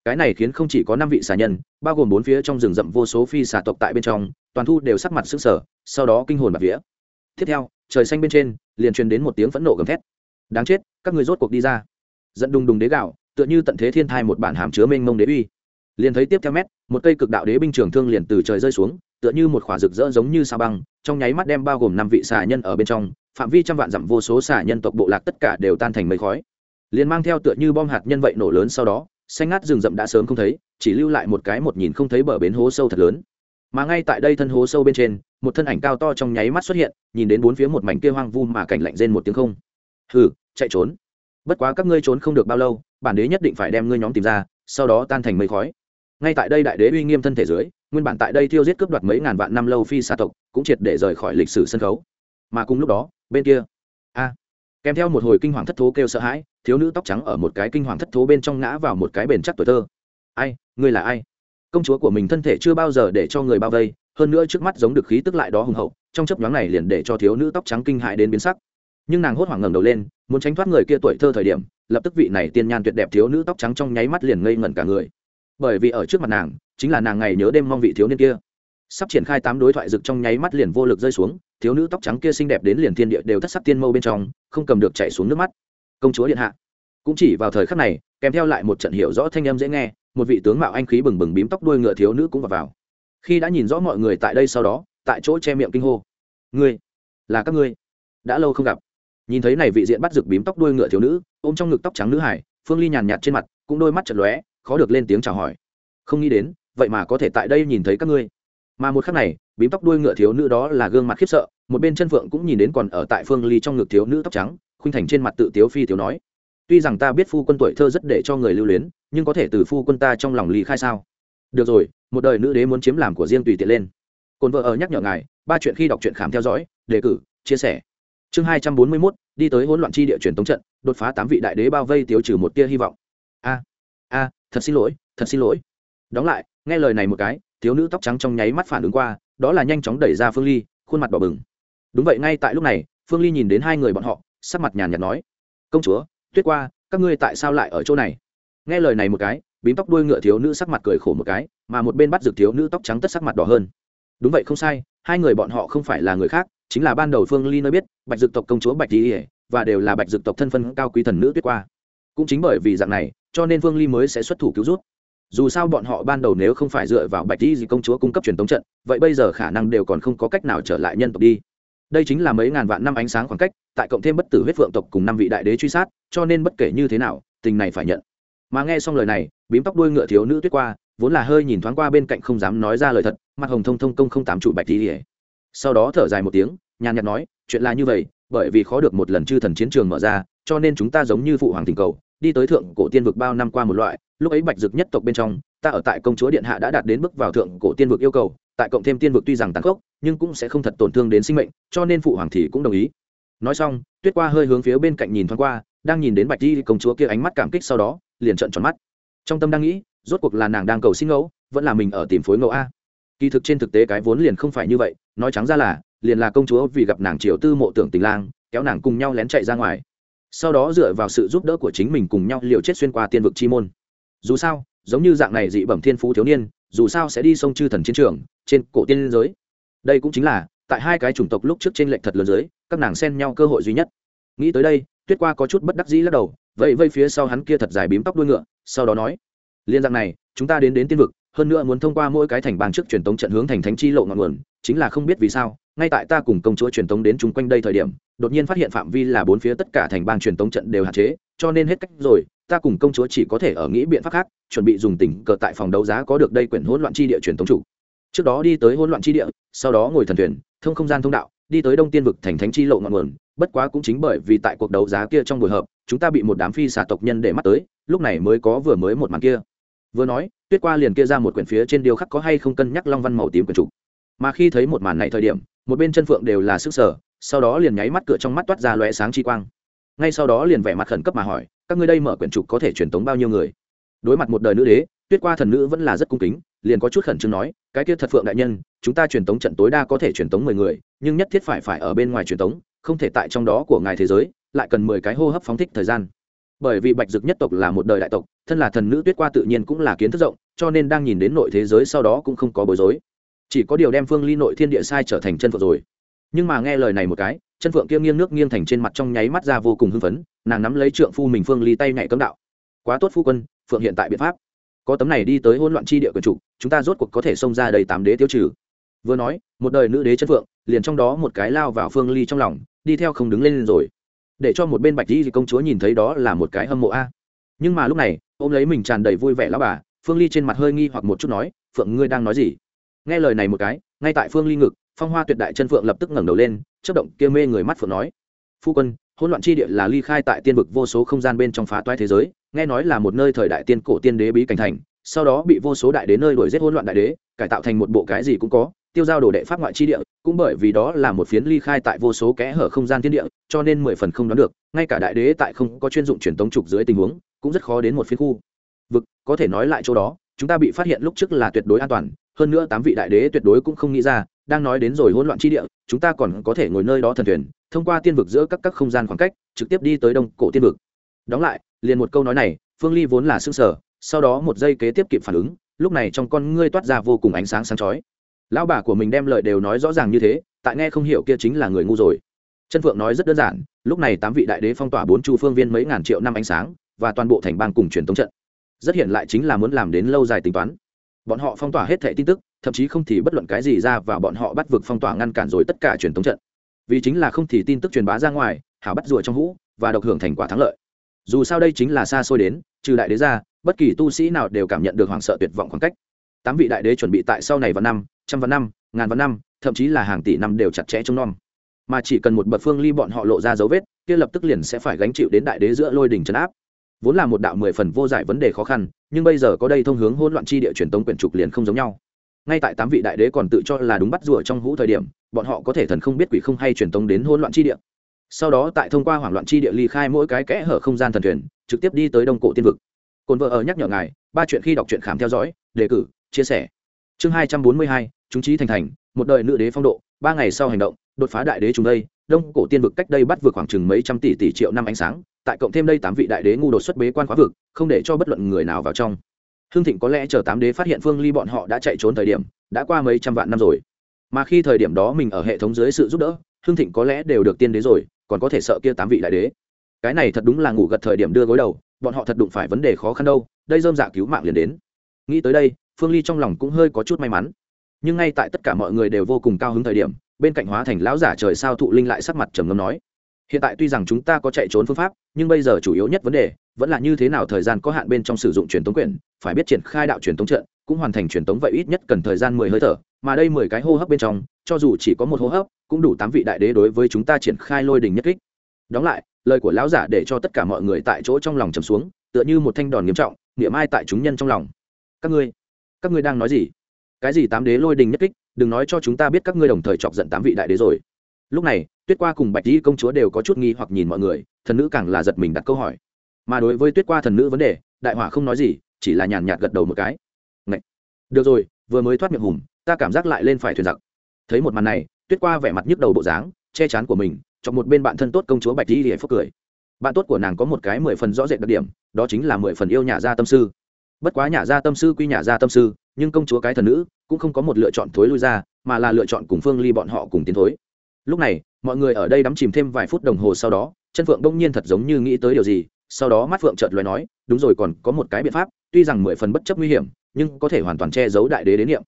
Speaker 1: Cái này khiến không chỉ có năm vị xà nhân, bao gồm bốn phía trong rừng rậm vô số phi xà tộc tại bên trong, toàn thu đều sắc mặt sức sở sau đó kinh hồn bạc vía. Tiếp theo, trời xanh bên trên, liền truyền đến một tiếng phẫn nộ gầm thét. Đáng chết, các người rốt cuộc đi ra. Dẫn đùng đùng đế gạo, tựa như tận thế thiên thai một bản hàm chứa mênh mông đế uy. Liền thấy tiếp theo mét, một cây cực đạo đế binh trường thương liền từ trời rơi xuống tựa như một khỏa rực rỡ giống như sa băng, trong nháy mắt đem bao gồm năm vị xà nhân ở bên trong, phạm vi trăm vạn dặm vô số xà nhân tộc bộ lạc tất cả đều tan thành mây khói. Liền mang theo tựa như bom hạt nhân vậy nổ lớn sau đó, xanh ngát rừng rậm đã sớm không thấy, chỉ lưu lại một cái một nhìn không thấy bờ bến hố sâu thật lớn. Mà ngay tại đây thân hố sâu bên trên, một thân ảnh cao to trong nháy mắt xuất hiện, nhìn đến bốn phía một mảnh kia hoang vu mà cảnh lạnh rên một tiếng không. Hừ, chạy trốn. Bất quá các ngươi trốn không được bao lâu, bản đế nhất định phải đem ngươi nhóm tìm ra, sau đó tan thành mây khói ngay tại đây đại đế uy nghiêm thân thể dưới, nguyên bản tại đây thiêu giết cướp đoạt mấy ngàn vạn năm lâu phi xa tộc, cũng triệt để rời khỏi lịch sử sân khấu. Mà cùng lúc đó, bên kia, a, kèm theo một hồi kinh hoàng thất thố kêu sợ hãi, thiếu nữ tóc trắng ở một cái kinh hoàng thất thố bên trong ngã vào một cái bền chắc tuổi thơ. Ai, ngươi là ai? Công chúa của mình thân thể chưa bao giờ để cho người bao vây, hơn nữa trước mắt giống được khí tức lại đó hùng hậu, trong chấp nhoáng này liền để cho thiếu nữ tóc trắng kinh hại đến biến sắc. Nhưng nàng hốt hoảng ngẩng đầu lên, muốn tránh thoát người kia tuổi thơ thời điểm, lập tức vị này tiên nhan tuyệt đẹp thiếu nữ tóc trắng trong nháy mắt liền ngây ngẩn cả người bởi vì ở trước mặt nàng, chính là nàng ngày nhớ đêm mong vị thiếu niên kia. Sắp triển khai tám đối thoại rực trong nháy mắt liền vô lực rơi xuống, thiếu nữ tóc trắng kia xinh đẹp đến liền thiên địa đều thất sắc tiên mâu bên trong, không cầm được chạy xuống nước mắt. Công chúa điện hạ. Cũng chỉ vào thời khắc này, kèm theo lại một trận hiểu rõ thanh âm dễ nghe, một vị tướng mạo anh khí bừng bừng bím tóc đuôi ngựa thiếu nữ cũng vào vào. Khi đã nhìn rõ mọi người tại đây sau đó, tại chỗ che miệng kinh hô. Ngươi, là các ngươi. Đã lâu không gặp. Nhìn thấy này vị diện bắt rực bím tóc đuôi ngựa thiếu nữ, ôm trong ngực tóc trắng nữ hải, phương ly nhàn nhạt trên mặt, cũng đôi mắt chật lóe khó được lên tiếng chào hỏi. Không nghĩ đến, vậy mà có thể tại đây nhìn thấy các ngươi. Mà một khắc này, bím tóc đuôi ngựa thiếu nữ đó là gương mặt khiếp sợ, một bên chân phượng cũng nhìn đến còn ở tại phương ly trong ngực thiếu nữ tóc trắng, khuynh thành trên mặt tự tiếu phi tiếu nói. Tuy rằng ta biết phu quân tuổi thơ rất để cho người lưu luyến, nhưng có thể từ phu quân ta trong lòng ly khai sao? Được rồi, một đời nữ đế muốn chiếm làm của riêng tùy tiện lên. Cồn vợ ở nhắc nhở ngài, ba chuyện khi đọc truyện khám theo dõi, đề cử, chia sẻ. Chương hai trăm bốn mươi mốt, đi tới hỗn loạn chi địa truyền tống trận, đột phá tám vị đại đế bao vây tiêu trừ một tia hy vọng. A a thật xin lỗi, thật xin lỗi. Đóng lại, nghe lời này một cái, thiếu nữ tóc trắng trong nháy mắt phản ứng qua, đó là nhanh chóng đẩy ra phương ly, khuôn mặt đỏ bừng. Đúng vậy, ngay tại lúc này, phương ly nhìn đến hai người bọn họ, sắc mặt nhàn nhạt nói, công chúa, tuyết qua, các ngươi tại sao lại ở chỗ này? Nghe lời này một cái, bím tóc đuôi ngựa thiếu nữ sắc mặt cười khổ một cái, mà một bên bắt dược thiếu nữ tóc trắng tất sắc mặt đỏ hơn. Đúng vậy, không sai, hai người bọn họ không phải là người khác, chính là ban đầu phương ly nơi biết, bạch dược tộc công chúa bạch tỉ và đều là bạch dược tộc thân phân cao quý thần nữ tuyết qua. Cũng chính bởi vì dạng này cho nên vương ly mới sẽ xuất thủ cứu rút. Dù sao bọn họ ban đầu nếu không phải dựa vào bạch tỉ gì công chúa cung cấp truyền tống trận, vậy bây giờ khả năng đều còn không có cách nào trở lại nhân tộc đi. Đây chính là mấy ngàn vạn năm ánh sáng khoảng cách, tại cộng thêm bất tử huyết vượng tộc cùng năm vị đại đế truy sát, cho nên bất kể như thế nào, tình này phải nhận. Mà nghe xong lời này, bím tóc đuôi ngựa thiếu nữ tuyết qua, vốn là hơi nhìn thoáng qua bên cạnh không dám nói ra lời thật, mặt hồng thông thông công không tám chủ bạch tỉ sau đó thở dài một tiếng, nhàn nhạt nói, chuyện là như vậy, bởi vì khó được một lần chư thần chiến trường mở ra, cho nên chúng ta giống như phụ hoàng tình cầu đi tới thượng cổ tiên vực bao năm qua một loại, lúc ấy bạch dực nhất tộc bên trong, ta ở tại công chúa điện hạ đã đạt đến bước vào thượng cổ tiên vực yêu cầu, tại cộng thêm tiên vực tuy rằng tàn khốc, nhưng cũng sẽ không thật tổn thương đến sinh mệnh, cho nên phụ hoàng thì cũng đồng ý. Nói xong, tuyết qua hơi hướng phía bên cạnh nhìn thoáng qua, đang nhìn đến bạch di công chúa kia ánh mắt cảm kích sau đó, liền trợn tròn mắt. Trong tâm đang nghĩ, rốt cuộc là nàng đang cầu xin ngẫu, vẫn là mình ở tìm phối ngẫu a. Kỳ thực trên thực tế cái vốn liền không phải như vậy, nói trắng ra là, liền là công chúa vì gặp nàng triều tư mộ tưởng tình lang, kéo nàng cùng nhau lén chạy ra ngoài sau đó dựa vào sự giúp đỡ của chính mình cùng nhau liều chết xuyên qua tiên vực chi môn. Dù sao, giống như dạng này dị bẩm thiên phú thiếu niên, dù sao sẽ đi sông chư thần chiến trường, trên cổ tiên giới. Đây cũng chính là, tại hai cái chủng tộc lúc trước trên lệnh thật lớn giới các nàng xen nhau cơ hội duy nhất. Nghĩ tới đây, tuyết qua có chút bất đắc dĩ lắc đầu vậy vây phía sau hắn kia thật dài bím tóc đuôi ngựa, sau đó nói, liên dạng này, chúng ta đến đến tiên vực, hơn nữa muốn thông qua mỗi cái thành bang trước truyền tống trận hướng thành thánh chi lộ ngọn nguồn, chính là không biết vì sao ngay tại ta cùng công chúa truyền tống đến chung quanh đây thời điểm, đột nhiên phát hiện phạm vi là bốn phía tất cả thành bang truyền tống trận đều hạn chế, cho nên hết cách rồi, ta cùng công chúa chỉ có thể ở nghĩ biện pháp khác, chuẩn bị dùng tỉnh cờ tại phòng đấu giá có được đây quyển hỗn loạn chi địa truyền tống chủ. Trước đó đi tới hỗn loạn chi địa, sau đó ngồi thần thuyền, thông không gian thông đạo, đi tới đông tiên vực thành thánh chi lộ ngọn nguồn, bất quá cũng chính bởi vì tại cuộc đấu giá kia trong buổi họp, chúng ta bị một đám phi xả tộc nhân để mắt tới, lúc này mới có vừa mới một màn kia. Vừa nói, tuyết qua liền kia ra một quyển phía trên điêu khắc có hay không cân nhắc long văn màu tím quyển trục mà khi thấy một màn này thời điểm, một bên chân phượng đều là sức sở sau đó liền nháy mắt cửa trong mắt toát ra loe sáng chi quang. Ngay sau đó liền vẻ mặt khẩn cấp mà hỏi, các ngươi đây mở quyển trục có thể truyền tống bao nhiêu người? Đối mặt một đời nữ đế, tuyết qua thần nữ vẫn là rất cung kính, liền có chút khẩn trương nói, cái kia thật phượng đại nhân, chúng ta truyền tống trận tối đa có thể truyền tống mười người, nhưng nhất thiết phải phải ở bên ngoài truyền tống, không thể tại trong đó của ngài thế giới, lại cần mười cái hô hấp phóng thích thời gian. Bởi vì bạch dực nhất tộc là một đời đại tộc, thân là thần nữ tuyết qua tự nhiên cũng là kiến thức rộng, cho nên đang nhìn đến nội thế giới sau đó cũng không có bối rối chỉ có điều đem phương ly nội thiên địa sai trở thành chân phượng rồi. Nhưng mà nghe lời này một cái, chân phượng kia nghiêng nước nghiêng thành trên mặt trong nháy mắt ra vô cùng hưng phấn, nàng nắm lấy trượng phu mình phương ly tay nhảy cấm đạo. Quá tốt phu quân, phượng hiện tại biện pháp. Có tấm này đi tới hỗn loạn chi địa quyền chủ, chúng ta rốt cuộc có thể xông ra đầy tám đế tiêu trừ. Vừa nói, một đời nữ đế chân phượng, liền trong đó một cái lao vào phương ly trong lòng, đi theo không đứng lên rồi. Để cho một bên bạch di công chúa nhìn thấy đó là một cái hâm mộ a. Nhưng mà lúc này ô m lấy mình tràn đầy vui vẻ lao bà, phương ly trên mặt hơi nghi hoặc một chút nói, phượng, ngươi đang nói gì? Nghe lời này một cái, ngay tại phương ly ngực, phong hoa tuyệt đại chân phượng lập tức ngẩng đầu lên chất động kia mê người mắt phượng nói, phu quân, hỗn loạn chi địa là ly khai tại tiên vực vô số không gian bên trong phá toái thế giới, nghe nói là một nơi thời đại tiên cổ tiên đế bí cảnh thành, sau đó bị vô số đại đế nơi đuổi giết hỗn loạn đại đế, cải tạo thành một bộ cái gì cũng có, tiêu giao đồ đệ pháp ngoại chi địa, cũng bởi vì đó là một phiến ly khai tại vô số kẽ hở không gian thiên địa, cho nên mười phần không đoán được, ngay cả đại đế tại không có chuyên dụng truyền tống trục dưới tình huống, cũng rất khó đến một phiến khu. Vực, có thể nói lại chỗ đó, chúng ta bị phát hiện lúc trước là tuyệt đối an toàn hơn nữa tám vị đại đế tuyệt đối cũng không nghĩ ra, đang nói đến rồi hỗn loạn chi địa, chúng ta còn có thể ngồi nơi đó thần thuyền, thông qua tiên vực giữa các các không gian khoảng cách, trực tiếp đi tới đông cổ tiên vực. Đóng lại, liền một câu nói này, phương ly vốn là xương sở sau đó một giây kế tiếp kịp phản ứng, lúc này trong con ngươi toát ra vô cùng ánh sáng sáng chói. Lão bà của mình đem lời đều nói rõ ràng như thế, tại nghe không hiểu kia chính là người ngu rồi. Chân phượng nói rất đơn giản, lúc này tám vị đại đế phong tỏa bốn chu phương viên mấy ngàn triệu năm ánh sáng, và toàn bộ thành bang cùng truyền thống trận. Rất hiện lại chính là muốn làm đến lâu dài tính toán bọn họ phong tỏa hết thẻ tin tức, thậm chí không thì bất luận cái gì ra và bọn họ bắt vực phong tỏa ngăn cản rồi tất cả truyền thống trận. Vì chính là không thì tin tức truyền bá ra ngoài, hảo bắt rùa trong hũ, và độc hưởng thành quả thắng lợi. Dù sao đây chính là xa xôi đến, trừ đại đế ra, bất kỳ tu sĩ nào đều cảm nhận được hoảng sợ tuyệt vọng khoảng cách. Tám vị đại đế chuẩn bị tại sau này vào năm, trăm vạn năm, ngàn vạn năm, thậm chí là hàng tỷ năm đều chặt chẽ trong non mà chỉ cần một bậc phương ly bọn họ lộ ra dấu vết, kia lập tức liền sẽ phải gánh chịu đến đại đế giữa lôi đỉnh trấn áp vốn là một đạo mười phần vô giải vấn đề khó khăn, nhưng bây giờ có đây thông hướng hỗn loạn chi địa truyền tống quyển trục liền không giống nhau. Ngay tại tám vị đại đế còn tự cho là đúng bắt rùa trong hũ thời điểm, bọn họ có thể thần không biết quỷ không hay truyền tống đến hỗn loạn chi địa. Sau đó tại thông qua hoảng loạn chi địa ly khai mỗi cái kẽ hở không gian thần thuyền, trực tiếp đi tới đông cổ tiên vực. Cồn vợ ở nhắc nhở ngài, ba chuyện khi đọc truyện khám theo dõi, đề cử, chia sẻ. Chương hai trăm bốn mươi hai, chúng trí thành thành, một đời nữ đế phong độ, ba ngày sau hành động, đột phá đại đế chúng đây, đông cổ tiên vực cách đây bắt vượt khoảng chừng mấy trăm tỷ tỷ triệu năm ánh sáng tại cộng thêm đây tám vị đại đế ngu đột xuất bế quan khóa vực, không để cho bất luận người nào vào trong. Hương thịnh có lẽ chờ tám đế phát hiện phương ly bọn họ đã chạy trốn thời điểm, đã qua mấy trăm vạn năm rồi. Mà khi thời điểm đó mình ở hệ thống dưới sự giúp đỡ hương thịnh có lẽ đều được tiên đế rồi, còn có thể sợ kia tám vị đại đế. Cái này thật đúng là ngủ gật thời điểm đưa gối đầu, bọn họ thật đụng phải vấn đề khó khăn đâu, đây dơm dạ cứu mạng liền đến. Nghĩ tới đây, phương ly trong lòng cũng hơi có chút may mắn. Nhưng ngay tại tất cả mọi người đều vô cùng cao hứng thời điểm, bên cạnh hóa thành lão giả trời sao thụ linh lại sắc mặt trầm ngâm nói hiện tại tuy rằng chúng ta có chạy trốn phương pháp, nhưng bây giờ chủ yếu nhất vấn đề vẫn là như thế nào thời gian có hạn bên trong sử dụng truyền tống quyền, phải biết triển khai đạo truyền tống trận, cũng hoàn thành truyền tống vậy ít nhất cần thời gian mười hơi thở, mà đây mười cái hô hấp bên trong, cho dù chỉ có một hô hấp, cũng đủ tám vị đại đế đối với chúng ta triển khai lôi đình nhất kích. Đóng lại, lời của lão giả để cho tất cả mọi người tại chỗ trong lòng trầm xuống, tựa như một thanh đòn nghiêm trọng, niệm ai tại chúng nhân trong lòng. Các ngươi các ngươi đang nói gì? Cái gì tám đế lôi đình nhất kích? Đừng nói cho chúng ta biết các ngươi đồng thời chọc giận tám vị đại đế rồi. Lúc này tuyết qua cùng bạch di công chúa đều có chút nghi hoặc nhìn mọi người, thần nữ càng là giật mình đặt câu hỏi. Mà đối với tuyết qua thần nữ vấn đề, đại hỏa không nói gì, chỉ là nhàn nhạt gật đầu một cái. Ngậy! được rồi, vừa mới thoát miệng hùm, ta cảm giác lại lên phải thuyền giặc. Thấy một màn này, tuyết qua vẻ mặt nhức đầu bộ dáng, che chắn của mình trong một bên bạn thân tốt công chúa bạch di để phúc cười. Bạn tốt của nàng có một cái mười phần rõ rệt đặc điểm, đó chính là mười phần yêu nhà gia tâm sư. Bất quá nhà gia tâm sư quy nhà gia tâm sư, nhưng công chúa cái thần nữ cũng không có một lựa chọn thối lui ra, mà là lựa chọn cùng phương ly bọn họ cùng tiến thối lúc này, mọi người ở đây đắm chìm thêm vài phút đồng hồ sau đó, chân phượng đông nhiên thật giống như nghĩ tới điều gì, sau đó mắt phượng chợt lóe nói, đúng rồi, còn có một cái biện pháp, tuy rằng mười phần bất chấp nguy hiểm, nhưng có thể hoàn toàn che giấu đại đế đến niệm.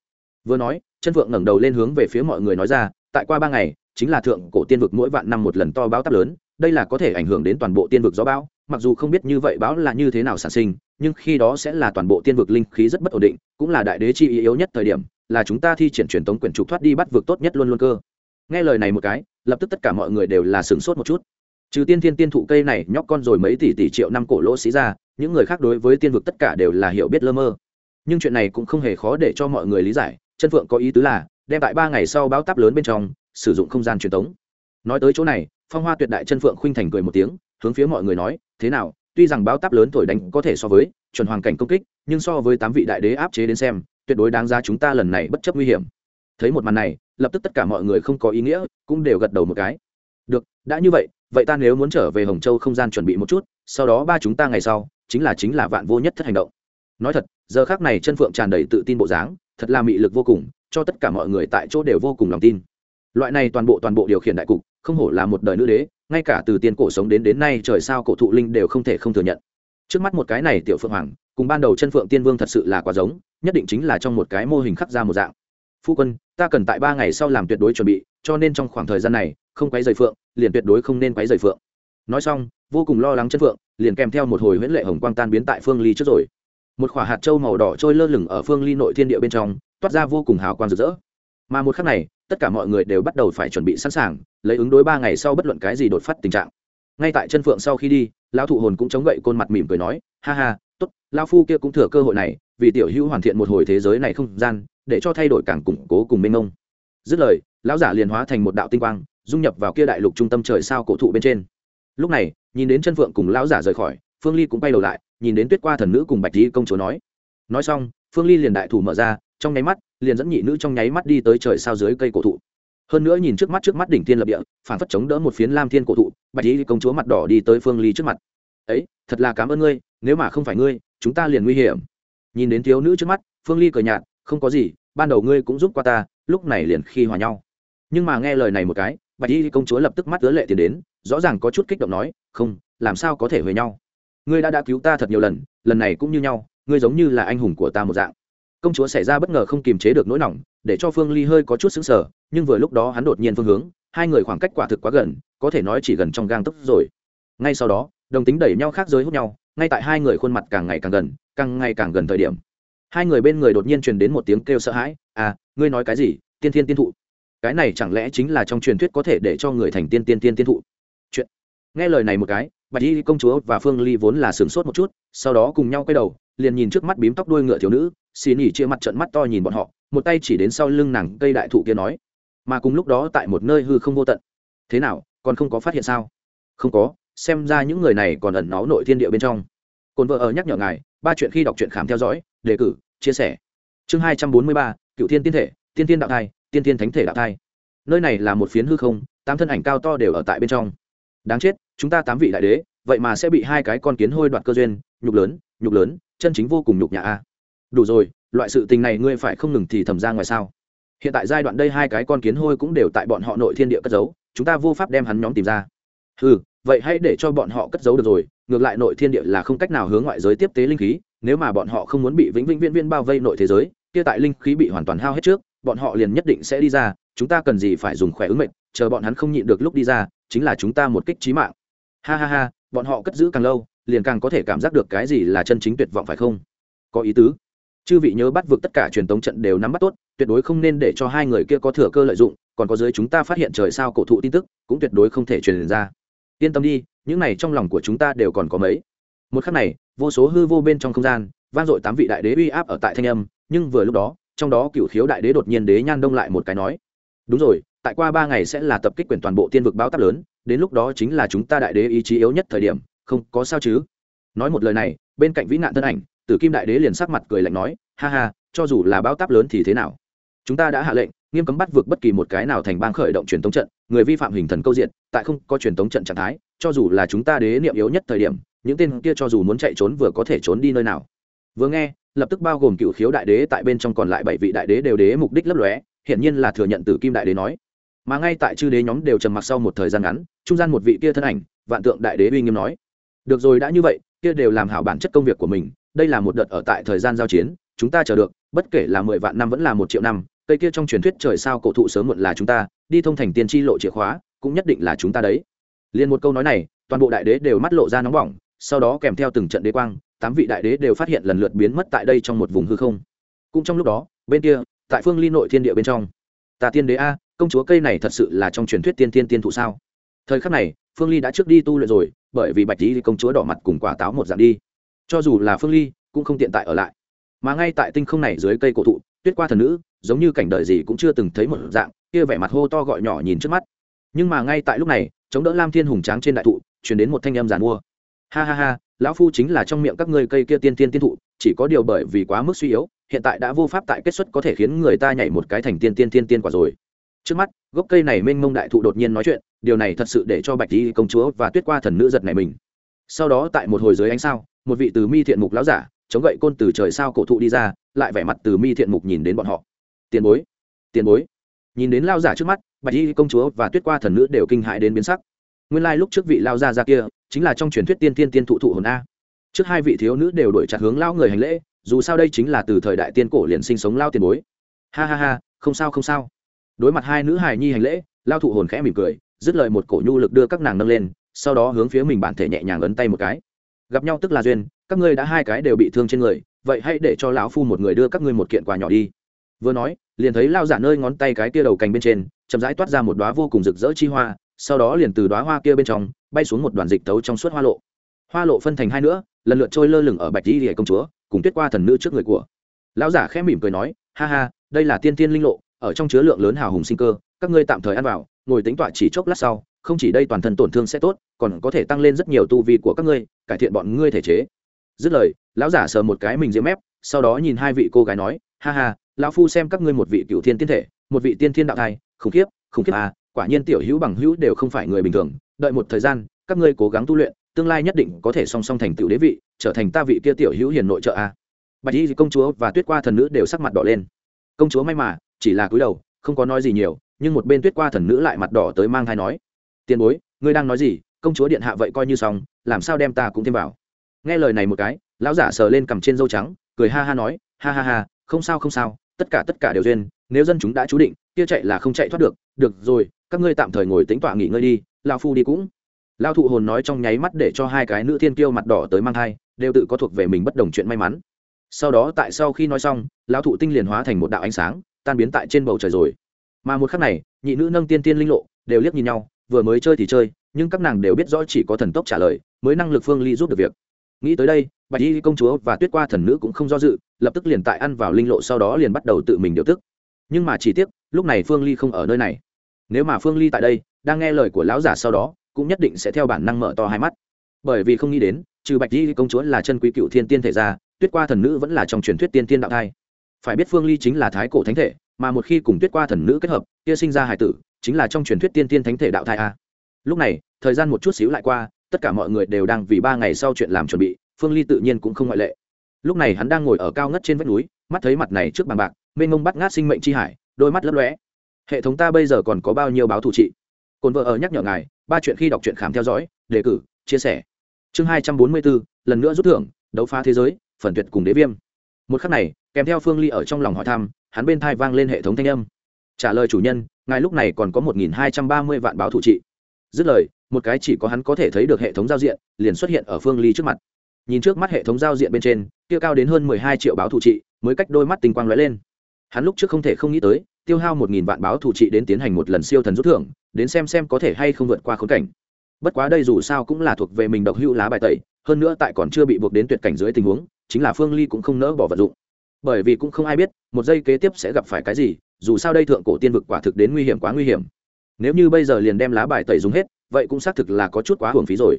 Speaker 1: Vừa nói, chân phượng ngẩng đầu lên hướng về phía mọi người nói ra, tại qua ba ngày, chính là thượng cổ tiên vực mỗi vạn năm một lần to báo táp lớn, đây là có thể ảnh hưởng đến toàn bộ tiên vực gió bão, mặc dù không biết như vậy báo là như thế nào sản sinh, nhưng khi đó sẽ là toàn bộ tiên vực linh khí rất bất ổn định, cũng là đại đế chi yếu nhất thời điểm, là chúng ta thi triển truyền tống quyển trục thoát đi bắt vực tốt nhất luôn luôn cơ nghe lời này một cái, lập tức tất cả mọi người đều là sửng sốt một chút. Trừ tiên thiên tiên thụ cây này nhóc con rồi mấy tỷ tỷ triệu năm cổ lỗ xí ra, những người khác đối với tiên vực tất cả đều là hiểu biết lơ mơ. Nhưng chuyện này cũng không hề khó để cho mọi người lý giải, chân phượng có ý tứ là, đem tại ba ngày sau báo táp lớn bên trong, sử dụng không gian truyền tống. Nói tới chỗ này, phong hoa tuyệt đại chân phượng khuynh thành cười một tiếng, hướng phía mọi người nói, thế nào, tuy rằng báo táp lớn thổi đánh có thể so với chuẩn hoàng cảnh công kích, nhưng so với tám vị đại đế áp chế đến xem, tuyệt đối đáng ra chúng ta lần này bất chấp nguy hiểm thấy một màn này, lập tức tất cả mọi người không có ý nghĩa, cũng đều gật đầu một cái. Được, đã như vậy vậy ta nếu muốn trở về hồng châu không gian chuẩn bị một chút, sau đó ba chúng ta ngày sau, chính là chính là vạn vô nhất thất hành động. Nói thật, giờ khác này chân phượng tràn đầy tự tin bộ dáng, thật là mị lực vô cùng, cho tất cả mọi người tại chỗ đều vô cùng lòng tin. Loại này toàn bộ toàn bộ điều khiển đại cục, không hổ là một đời nữ đế, ngay cả từ tiền cổ sống đến đến nay trời sao cổ thụ linh đều không thể không thừa nhận. Trước mắt một cái này tiểu phượng hoàng, cùng ban đầu chân phượng tiên vương thật sự là quá giống, nhất định chính là trong một cái mô hình khắc ra một dạng. Phu quân ta cần tại ba ngày sau làm tuyệt đối chuẩn bị, cho nên trong khoảng thời gian này, không quấy dày phượng, liền tuyệt đối không nên quấy dày phượng. Nói xong, vô cùng lo lắng chân phượng, liền kèm theo một hồi huyễn lệ hồng quang tan biến tại phương ly trước rồi. Một quả hạt trâu màu đỏ trôi lơ lửng ở phương ly nội thiên địa bên trong, toát ra vô cùng hào quang rực rỡ. Mà một khắc này, tất cả mọi người đều bắt đầu phải chuẩn bị sẵn sàng, lấy ứng đối ba ngày sau bất luận cái gì đột phát tình trạng. Ngay tại chân phượng sau khi đi, lão thụ hồn cũng chống gậy côn mặt mỉm cười nói, ha ha, tốt lao phu kia cũng thừa cơ hội này, vì tiểu hữu hoàn thiện một hồi thế giới này không gian để cho thay đổi càng củng cố cùng mênh mông. Dứt lời, lão giả liền hóa thành một đạo tinh quang, dung nhập vào kia đại lục trung tâm trời sao cổ thụ bên trên. Lúc này, nhìn đến chân phượng cùng lão giả rời khỏi, phương ly cũng bay đầu lại, nhìn đến tuyết qua thần nữ cùng bạch lý công chúa nói. Nói xong, phương ly liền đại thủ mở ra, trong nháy mắt, liền dẫn nhị nữ trong nháy mắt đi tới trời sao dưới cây cổ thụ. Hơn nữa nhìn trước mắt trước mắt đỉnh thiên lập địa phản phất chống đỡ một phiến lam thiên cổ thụ, bạch lý công chúa mặt đỏ đi tới phương ly trước mặt. Ấy, thật là cảm ơn ngươi, nếu mà không phải ngươi, chúng ta liền nguy hiểm. Nhìn đến thiếu nữ trước mắt, phương ly cười nhạt, không có gì ban đầu ngươi cũng giúp qua ta, lúc này liền khi hòa nhau. Nhưng mà nghe lời này một cái, bạch y công chúa lập tức mắt ứa lệ tiền đến, rõ ràng có chút kích động nói, không, làm sao có thể huề nhau? Ngươi đã đã cứu ta thật nhiều lần lần này cũng như nhau, ngươi giống như là anh hùng của ta một dạng. Công chúa xảy ra bất ngờ không kiềm chế được nỗi lòng, để cho phương ly hơi có chút xứng sở nhưng vừa lúc đó hắn đột nhiên phương hướng, hai người khoảng cách quả thực quá gần, có thể nói chỉ gần trong gang tấc rồi. Ngay sau đó, đồng tính đẩy nhau khác giới hút nhau, ngay tại hai người khuôn mặt càng ngày càng gần, càng ngày càng gần thời điểm hai người bên người đột nhiên truyền đến một tiếng kêu sợ hãi à ngươi nói cái gì? Tiên thiên tiên thụ. Cái này chẳng lẽ chính là trong truyền thuyết có thể để cho người thành tiên tiên tiên tiên thụ? Chuyện. Nghe lời này một cái, bạch y công chúa và phương ly vốn là sửng sốt một chút, sau đó cùng nhau quay đầu, liền nhìn trước mắt bím tóc đuôi ngựa thiếu nữ, xì nỉ chia mặt trận mắt to nhìn bọn họ, một tay chỉ đến sau lưng nàng cây đại thụ kia nói, mà cùng lúc đó tại một nơi hư không vô tận. Thế nào? Còn không có phát hiện sao? Không có. Xem ra những người này còn ẩn náu nội thiên địa bên trong cồn vợ ở nhắc nhở ngài, ba chuyện khi đọc truyện khám theo dõi, đề cử, chia sẻ. Chương hai trăm bốn mươi ba, cựu thiên tiên thể, tiên tiên đạo thai, tiên tiên thánh thể đạo thai. Nơi này là một phiến hư không, tám thân ảnh cao to đều ở tại bên trong. Đáng chết, chúng ta tám vị đại đế, vậy mà sẽ bị hai cái con kiến hôi đoạt cơ duyên, nhục lớn nhục lớn, chân chính vô cùng nhục nhà a. Đủ rồi, loại sự tình này ngươi phải không ngừng thì thầm ra ngoài sao? Hiện tại giai đoạn đây hai cái con kiến hôi cũng đều tại bọn họ nội thiên địa cất giấu, chúng ta vô pháp đem hắn nhóm tìm ra. Ừ vậy hãy để cho bọn họ cất giấu được rồi, ngược lại nội thiên địa là không cách nào hướng ngoại giới tiếp tế linh khí, nếu mà bọn họ không muốn bị vĩnh vĩnh viễn viễn bao vây nội thế giới, kia tại linh khí bị hoàn toàn hao hết trước, bọn họ liền nhất định sẽ đi ra, chúng ta cần gì phải dùng khỏe ứng mệnh, chờ bọn hắn không nhịn được lúc đi ra, chính là chúng ta một kích trí mạng. Ha ha ha, bọn họ cất giữ càng lâu, liền càng có thể cảm giác được cái gì là chân chính tuyệt vọng phải không? Có ý tứ. Chư vị nhớ bắt vượt tất cả truyền tống trận đều nắm bắt tốt, tuyệt đối không nên để cho hai người kia có thừa cơ lợi dụng, còn có dưới chúng ta phát hiện trời sao cổ thụ tin tức, cũng tuyệt đối không thể truyền ra yên tâm đi, những này trong lòng của chúng ta đều còn có mấy. Một khắc này, vô số hư vô bên trong không gian, vang dội tám vị đại đế uy áp ở tại thanh âm, nhưng vừa lúc đó, trong đó cựu khiếu đại đế đột nhiên đế nhan đông lại một cái nói, đúng rồi, tại qua ba ngày sẽ là tập kích quyền toàn bộ tiên vực báo táp lớn, đến lúc đó chính là chúng ta đại đế ý chí yếu nhất thời điểm, không có sao chứ? Nói một lời này, bên cạnh vĩ nạn thân ảnh, tử kim đại đế liền sắc mặt cười lạnh nói, ha ha, cho dù là báo táp lớn thì thế nào? Chúng ta đã hạ lệnh nghiêm cấm bắt vượt bất kỳ một cái nào thành bang khởi động truyền tống trận, người vi phạm hình thần câu diện, tại không có truyền tống trận trạng thái, cho dù là chúng ta đế niệm yếu nhất thời điểm, những tên kia cho dù muốn chạy trốn vừa có thể trốn đi nơi nào. Vừa nghe, lập tức bao gồm cựu khiếu đại đế tại bên trong còn lại bảy vị đại đế đều đế mục đích lấp lóe, hiển nhiên là thừa nhận từ kim đại đế nói. Mà ngay tại chư đế nhóm đều trầm mặc sau một thời gian ngắn, trung gian một vị kia thân ảnh, vạn tượng đại đế uy nghiêm nói. Được rồi, đã như vậy, kia đều làm hảo bản chất công việc của mình, đây là một đợt ở tại thời gian giao chiến, chúng ta chờ được, bất kể là mười vạn năm vẫn là một triệu năm cây kia trong truyền thuyết trời sao cổ thụ sớm muộn là chúng ta, đi thông thành tiên tri lộ chìa khóa, cũng nhất định là chúng ta đấy. Liền một câu nói này, toàn bộ đại đế đều mắt lộ ra nóng bỏng, sau đó kèm theo từng trận đế quang, tám vị đại đế đều phát hiện lần lượt biến mất tại đây trong một vùng hư không. Cũng trong lúc đó, bên kia, tại phương ly nội thiên địa bên trong. Ta tiên đế a, công chúa cây này thật sự là trong truyền thuyết tiên tiên tiên thụ sao? Thời khắc này, phương ly đã trước đi tu luyện rồi, bởi vì bạch lý công chúa đỏ mặt cùng quả táo một dạng đi. Cho dù là phương ly, cũng không tiện tại ở lại. Mà ngay tại tinh không này dưới cây cổ thụ, tuyết qua thần nữ giống như cảnh đời gì cũng chưa từng thấy một dạng, kia vẻ mặt hô to gọi nhỏ nhìn trước mắt. Nhưng mà ngay tại lúc này, chống đỡ lam thiên hùng tráng trên đại thụ chuyển đến một thanh âm giàn mua. Ha ha ha, lão phu chính là trong miệng các ngươi cây kia tiên tiên tiên thụ, chỉ có điều bởi vì quá mức suy yếu, hiện tại đã vô pháp tại kết xuất có thể khiến người ta nhảy một cái thành tiên tiên tiên tiên quả rồi. Trước mắt, gốc cây này mênh mông đại thụ đột nhiên nói chuyện, điều này thật sự để cho bạch di công chúa và tuyết qua thần nữ giật này mình. Sau đó tại một hồi dưới ánh sao, một vị từ mi thiện mục lão giả, chống gậy côn từ trời sao cổ thụ đi ra, lại vẻ mặt từ mi thiện mục nhìn đến bọn họ tiền bối tiền bối. Nhìn đến lao giả trước mắt, bạch y công chúa và tuyết qua thần nữ đều kinh hãi đến biến sắc. Nguyên lai lúc trước vị lao gia ra kia chính là trong truyền thuyết tiên tiên tiên thụ thụ hồn a. Trước hai vị thiếu nữ đều đổi chặt hướng lao người hành lễ, dù sao đây chính là từ thời đại tiên cổ liền sinh sống lao tiền bối. Ha ha ha, không sao không sao. Đối mặt hai nữ hài nhi hành lễ, lao thụ hồn khẽ mỉm cười, dứt lời một cổ nhu lực đưa các nàng nâng lên, sau đó hướng phía mình bản thể nhẹ nhàng ấn tay một cái. Gặp nhau tức là duyên, các ngươi đã hai cái đều bị thương trên người, vậy hãy để cho lão phu một người đưa các ngươi một kiện quà nhỏ đi vừa nói, liền thấy lao giả nơi ngón tay cái kia đầu cành bên trên, chậm rãi toát ra một đoá vô cùng rực rỡ chi hoa, sau đó liền từ đoá hoa kia bên trong, bay xuống một đoàn dịch tấu trong suốt hoa lộ. Hoa lộ phân thành hai nữa lần lượt trôi lơ lửng ở bạch di hệ công chúa, cùng tuyết qua thần nữ trước người của. Lão giả khẽ mỉm cười nói, ha ha, đây là tiên tiên linh lộ, ở trong chứa lượng lớn hào hùng sinh cơ, các ngươi tạm thời ăn vào, ngồi tính tọa chỉ chốc lát sau, không chỉ đây toàn thân tổn thương sẽ tốt, còn có thể tăng lên rất nhiều tu vi của các ngươi, cải thiện bọn ngươi thể chế. Dứt lời, lão giả sờ một cái mình diễm mép, sau đó nhìn hai vị cô gái nói, ha ha lão phu xem các ngươi một vị cựu thiên tiên thể, một vị tiên thiên đạo thai, khủng khiếp khủng khiếp à quả nhiên tiểu hữu bằng hữu đều không phải người bình thường. Đợi một thời gian, các ngươi cố gắng tu luyện, tương lai nhất định có thể song song thành tựu đế vị, trở thành ta vị kia tiểu hữu hiền nội trợ a bạch y công chúa và tuyết qua thần nữ đều sắc mặt đỏ lên. Công chúa may mà, chỉ là cúi đầu, không có nói gì nhiều, nhưng một bên tuyết qua thần nữ lại mặt đỏ tới mang thai nói, tiền bối, ngươi đang nói gì? Công chúa điện hạ vậy coi như xong, làm sao đem ta cũng thêm vào? Nghe lời này một cái, lão giả sờ lên cằm trên dâu trắng, cười ha ha nói, ha ha ha, không sao không sao tất cả tất cả đều duyên, nếu dân chúng đã chú định, kia chạy là không chạy thoát được được rồi, các ngươi tạm thời ngồi tính tỏa nghỉ ngơi đi lao phu đi cũng. Lao thụ hồn nói trong nháy mắt để cho hai cái nữ thiên kiêu mặt đỏ tới mang thai, đều tự có thuộc về mình bất đồng chuyện may mắn. Sau đó tại sau khi nói xong lao thụ tinh liền hóa thành một đạo ánh sáng, tan biến tại trên bầu trời rồi. Mà một khắc này, nhị nữ nâng tiên tiên linh lộ, đều liếc nhìn nhau, vừa mới chơi thì chơi, nhưng các nàng đều biết rõ chỉ có thần tốc trả lời, mới năng lực phương ly giúp được việc. Nghĩ tới đây bạch y công chúa và tuyết qua thần nữ cũng không do dự, lập tức liền tại ăn vào linh lộ sau đó liền bắt đầu tự mình điều tức. Nhưng mà chỉ tiếc, lúc này phương ly không ở nơi này. Nếu mà phương ly tại đây, đang nghe lời của lão giả sau đó, cũng nhất định sẽ theo bản năng mở to hai mắt. Bởi vì không nghĩ đến, trừ bạch di công chúa là chân quý cựu thiên tiên thể ra, tuyết qua thần nữ vẫn là trong truyền thuyết tiên tiên đạo thai. Phải biết phương ly chính là thái cổ thánh thể, mà một khi cùng tuyết qua thần nữ kết hợp, kia sinh ra hải tử, chính là trong truyền thuyết tiên tiên thánh thể đạo thai a. Lúc này, thời gian một chút xíu lại qua, tất cả mọi người đều đang vì ba ngày sau chuyện làm chuẩn bị phương ly tự nhiên cũng không ngoại lệ. Lúc này hắn đang ngồi ở cao ngất trên vách núi, mắt thấy mặt này trước bàn bạc, mênh mông bắt ngát sinh mệnh chi hải, đôi mắt lấp lóe. Hệ thống ta bây giờ còn có bao nhiêu báo thủ trị? Cồn vợ ở nhắc nhở ngài, ba chuyện khi đọc truyện khám theo dõi, đề cử, chia sẻ. Chương hai trăm bốn mươi bốn, lần nữa rút thưởng, đấu phá thế giới, phần tuyệt cùng đế viêm. Một khắc này, kèm theo phương ly ở trong lòng hỏi thăm, hắn bên thai vang lên hệ thống thanh âm. Trả lời chủ nhân, ngài lúc này còn có một nghìn hai trăm ba mươi vạn báo thủ trị. Dứt lời, một cái chỉ có hắn có thể thấy được hệ thống giao diện, liền xuất hiện ở phương ly trước mặt nhìn trước mắt hệ thống giao diện bên trên kia cao đến hơn mười hai triệu báo thủ trị, mới cách đôi mắt tinh quang lóe lên. Hắn lúc trước không thể không nghĩ tới, tiêu hao một nghìn vạn báo thủ trị đến tiến hành một lần siêu thần rút thưởng, đến xem xem có thể hay không vượt qua khốn cảnh. Bất quá đây dù sao cũng là thuộc về mình độc hữu lá bài tẩy, hơn nữa tại còn chưa bị buộc đến tuyệt cảnh dưới tình huống, chính là phương ly cũng không nỡ bỏ vật dụng. Bởi vì cũng không ai biết, một giây kế tiếp sẽ gặp phải cái gì, dù sao đây thượng cổ tiên vực quả thực đến nguy hiểm quá nguy hiểm. Nếu như bây giờ liền đem lá bài tẩy dùng hết, vậy cũng xác thực là có chút quá hưởng phí rồi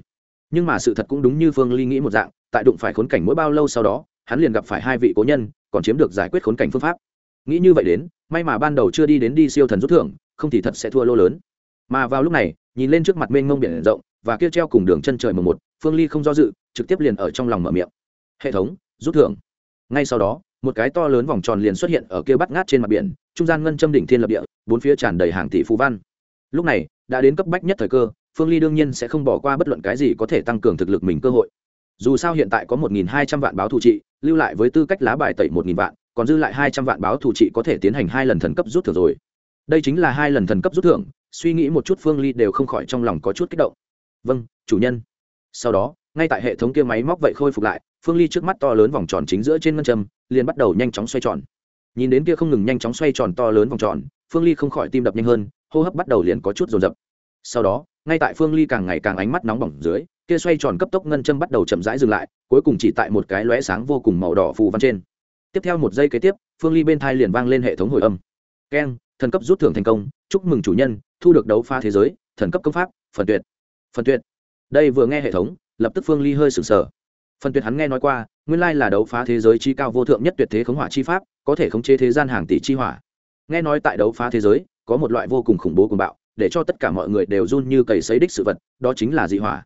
Speaker 1: nhưng mà sự thật cũng đúng như phương ly nghĩ một dạng, tại đụng phải khốn cảnh mỗi bao lâu sau đó, hắn liền gặp phải hai vị cố nhân, còn chiếm được giải quyết khốn cảnh phương pháp. Nghĩ như vậy đến, may mà ban đầu chưa đi đến đi siêu thần rút thưởng, không thì thật sẽ thua lô lớn. Mà vào lúc này, nhìn lên trước mặt mênh mông biển rộng, và kia treo cùng đường chân trời mờ một phương ly không do dự, trực tiếp liền ở trong lòng mở miệng. Hệ thống, rút thưởng. Ngay sau đó, một cái to lớn vòng tròn liền xuất hiện ở kia bắt ngát trên mặt biển, trung gian ngân châm đỉnh thiên lập địa, bốn phía tràn đầy hàng tỷ phú văn. Lúc này, đã đến cấp bách nhất thời cơ phương ly đương nhiên sẽ không bỏ qua bất luận cái gì có thể tăng cường thực lực mình cơ hội. Dù sao hiện tại có một nghìn hai trăm vạn báo thủ trị, lưu lại với tư cách lá bài tẩy một nghìn vạn, còn dư lại hai trăm vạn báo thủ trị có thể tiến hành hai lần thần cấp rút thưởng rồi. Đây chính là hai lần thần cấp rút thưởng, suy nghĩ một chút phương ly đều không khỏi trong lòng có chút kích động. Vâng chủ nhân. Sau đó, ngay tại hệ thống kia máy móc vậy khôi phục lại, phương ly trước mắt to lớn vòng tròn chính giữa trên ngân châm, liền bắt đầu nhanh chóng xoay tròn. Nhìn đến kia không ngừng nhanh chóng xoay tròn to lớn vòng tròn, phương ly không khỏi tim đập nhanh hơn, hô hấp bắt đầu liền có chút rồn rập sau đó ngay tại phương ly càng ngày càng ánh mắt nóng bỏng dưới, kia xoay tròn cấp tốc ngân châm bắt đầu chậm rãi dừng lại, cuối cùng chỉ tại một cái lóe sáng vô cùng màu đỏ phù văn trên. Tiếp theo một giây kế tiếp, phương ly bên thai liền vang lên hệ thống hồi âm. Keng thần cấp rút thưởng thành công, chúc mừng chủ nhân, thu được đấu pha thế giới, thần cấp công pháp, phần tuyệt. Phần tuyệt. Đây vừa nghe hệ thống, lập tức phương ly hơi sừng sờ. Phần tuyệt hắn nghe nói qua, nguyên lai là đấu phá thế giới chi cao vô thượng nhất tuyệt thế khống hỏa chi pháp, có thể khống chế thế gian hàng tỷ chi hỏa. Nghe nói tại đấu phá thế giới, có một loại vô cùng khủng bố cùng bạo để cho tất cả mọi người đều run như cầy sấy đích sự vật, đó chính là dị hỏa.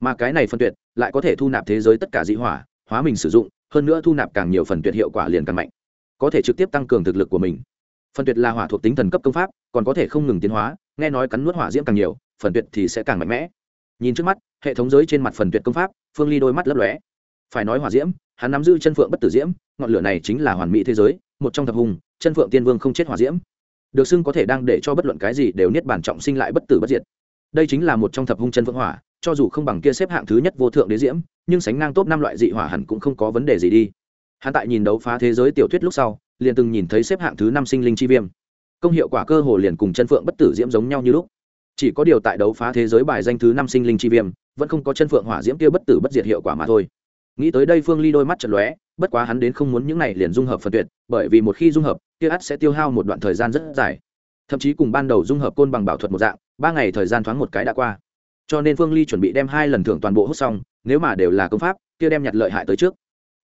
Speaker 1: Mà cái này phân tuyệt lại có thể thu nạp thế giới tất cả dị hỏa, hóa mình sử dụng, hơn nữa thu nạp càng nhiều phần tuyệt hiệu quả liền càng mạnh. Có thể trực tiếp tăng cường thực lực của mình. Phần tuyệt là hỏa thuộc tính thần cấp công pháp, còn có thể không ngừng tiến hóa, nghe nói cắn nuốt hỏa diễm càng nhiều phần tuyệt thì sẽ càng mạnh mẽ. Nhìn trước mắt, hệ thống giới trên mặt phần tuyệt công pháp, phương ly đôi mắt lấp lóe. Phải nói hỏa diễm, hắn nắm giữ chân phượng bất tử diễm, ngọn lửa này chính là hoàn mỹ thế giới, một trong thập hùng, chân phượng tiên vương không chết hỏa diễm được xưng có thể đang để cho bất luận cái gì đều niết bản trọng sinh lại bất tử bất diệt. Đây chính là một trong thập hung chân vượng hỏa, cho dù không bằng kia xếp hạng thứ nhất vô thượng đế diễm, nhưng sánh ngang top năm loại dị hỏa hẳn cũng không có vấn đề gì đi. Hắn tại nhìn đấu phá thế giới tiểu thuyết lúc sau, liền từng nhìn thấy xếp hạng thứ năm sinh linh chi viêm. Công hiệu quả cơ hồ liền cùng chân phượng bất tử diễm giống nhau như lúc. Chỉ có điều tại đấu phá thế giới bài danh thứ năm sinh linh chi viêm, vẫn không có chân phượng hỏa diễm kia bất tử bất diệt hiệu quả mà thôi. Nghĩ tới đây phương ly đôi mắt chật lóe bất quá hắn đến không muốn những này liền dung hợp phần tuyệt, bởi vì một khi dung hợp, kia ắt sẽ tiêu hao một đoạn thời gian rất dài. Thậm chí cùng ban đầu dung hợp côn bằng bảo thuật một dạng, ba ngày thời gian thoáng một cái đã qua. Cho nên phương ly chuẩn bị đem hai lần thưởng toàn bộ hút xong, nếu mà đều là công pháp, kia đem nhặt lợi hại tới trước.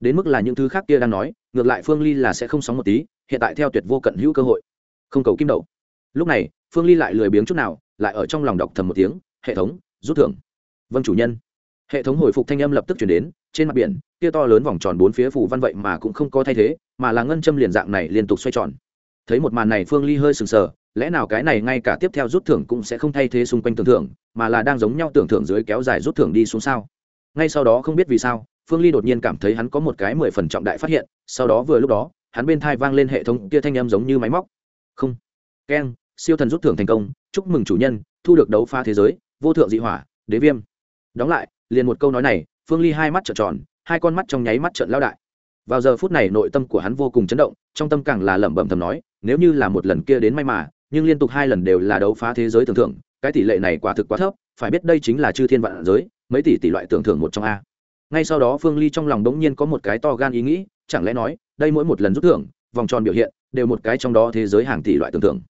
Speaker 1: Đến mức là những thứ khác kia đang nói, ngược lại phương ly là sẽ không sóng một tí, hiện tại theo tuyệt vô cận hữu cơ hội. Không cầu kim đậu lúc này, phương ly lại lười biếng chút nào, lại ở trong lòng đọc thầm một tiếng, hệ thống, rút thưởng. Vâng chủ nhân. Hệ thống hồi phục thanh âm lập tức chuyển đến trên mặt biển, kia to lớn vòng tròn bốn phía phủ văn vậy mà cũng không có thay thế, mà là ngân châm liền dạng này liên tục xoay tròn. Thấy một màn này, phương ly hơi sừng sờ, lẽ nào cái này ngay cả tiếp theo rút thưởng cũng sẽ không thay thế xung quanh tưởng thưởng, mà là đang giống nhau tưởng thưởng dưới kéo dài rút thưởng đi xuống sao? Ngay sau đó không biết vì sao, phương ly đột nhiên cảm thấy hắn có một cái mười phần trọng đại phát hiện, sau đó vừa lúc đó, hắn bên thai vang lên hệ thống kia thanh âm giống như máy móc. Không. Keng, siêu thần rút thưởng thành công, chúc mừng chủ nhân, thu được đấu pha thế giới, vô thượng dị hỏa, đế viêm. Đóng lại, liền một câu nói này phương ly hai mắt trợn tròn, hai con mắt trong nháy mắt trợn lao đại. Vào giờ phút này nội tâm của hắn vô cùng chấn động, trong tâm càng là lẩm bẩm thầm nói, nếu như là một lần kia đến may mà, nhưng liên tục hai lần đều là đấu phá thế giới tưởng thưởng, cái tỷ lệ này quả thực quá thấp, phải biết đây chính là chư thiên vạn giới, mấy tỷ tỷ loại tưởng thưởng một trong a. Ngay sau đó phương ly trong lòng đống nhiên có một cái to gan ý nghĩ, chẳng lẽ nói, đây mỗi một lần rút thưởng, vòng tròn biểu hiện, đều một cái trong đó thế giới hàng tỷ loại tưởng thưởng.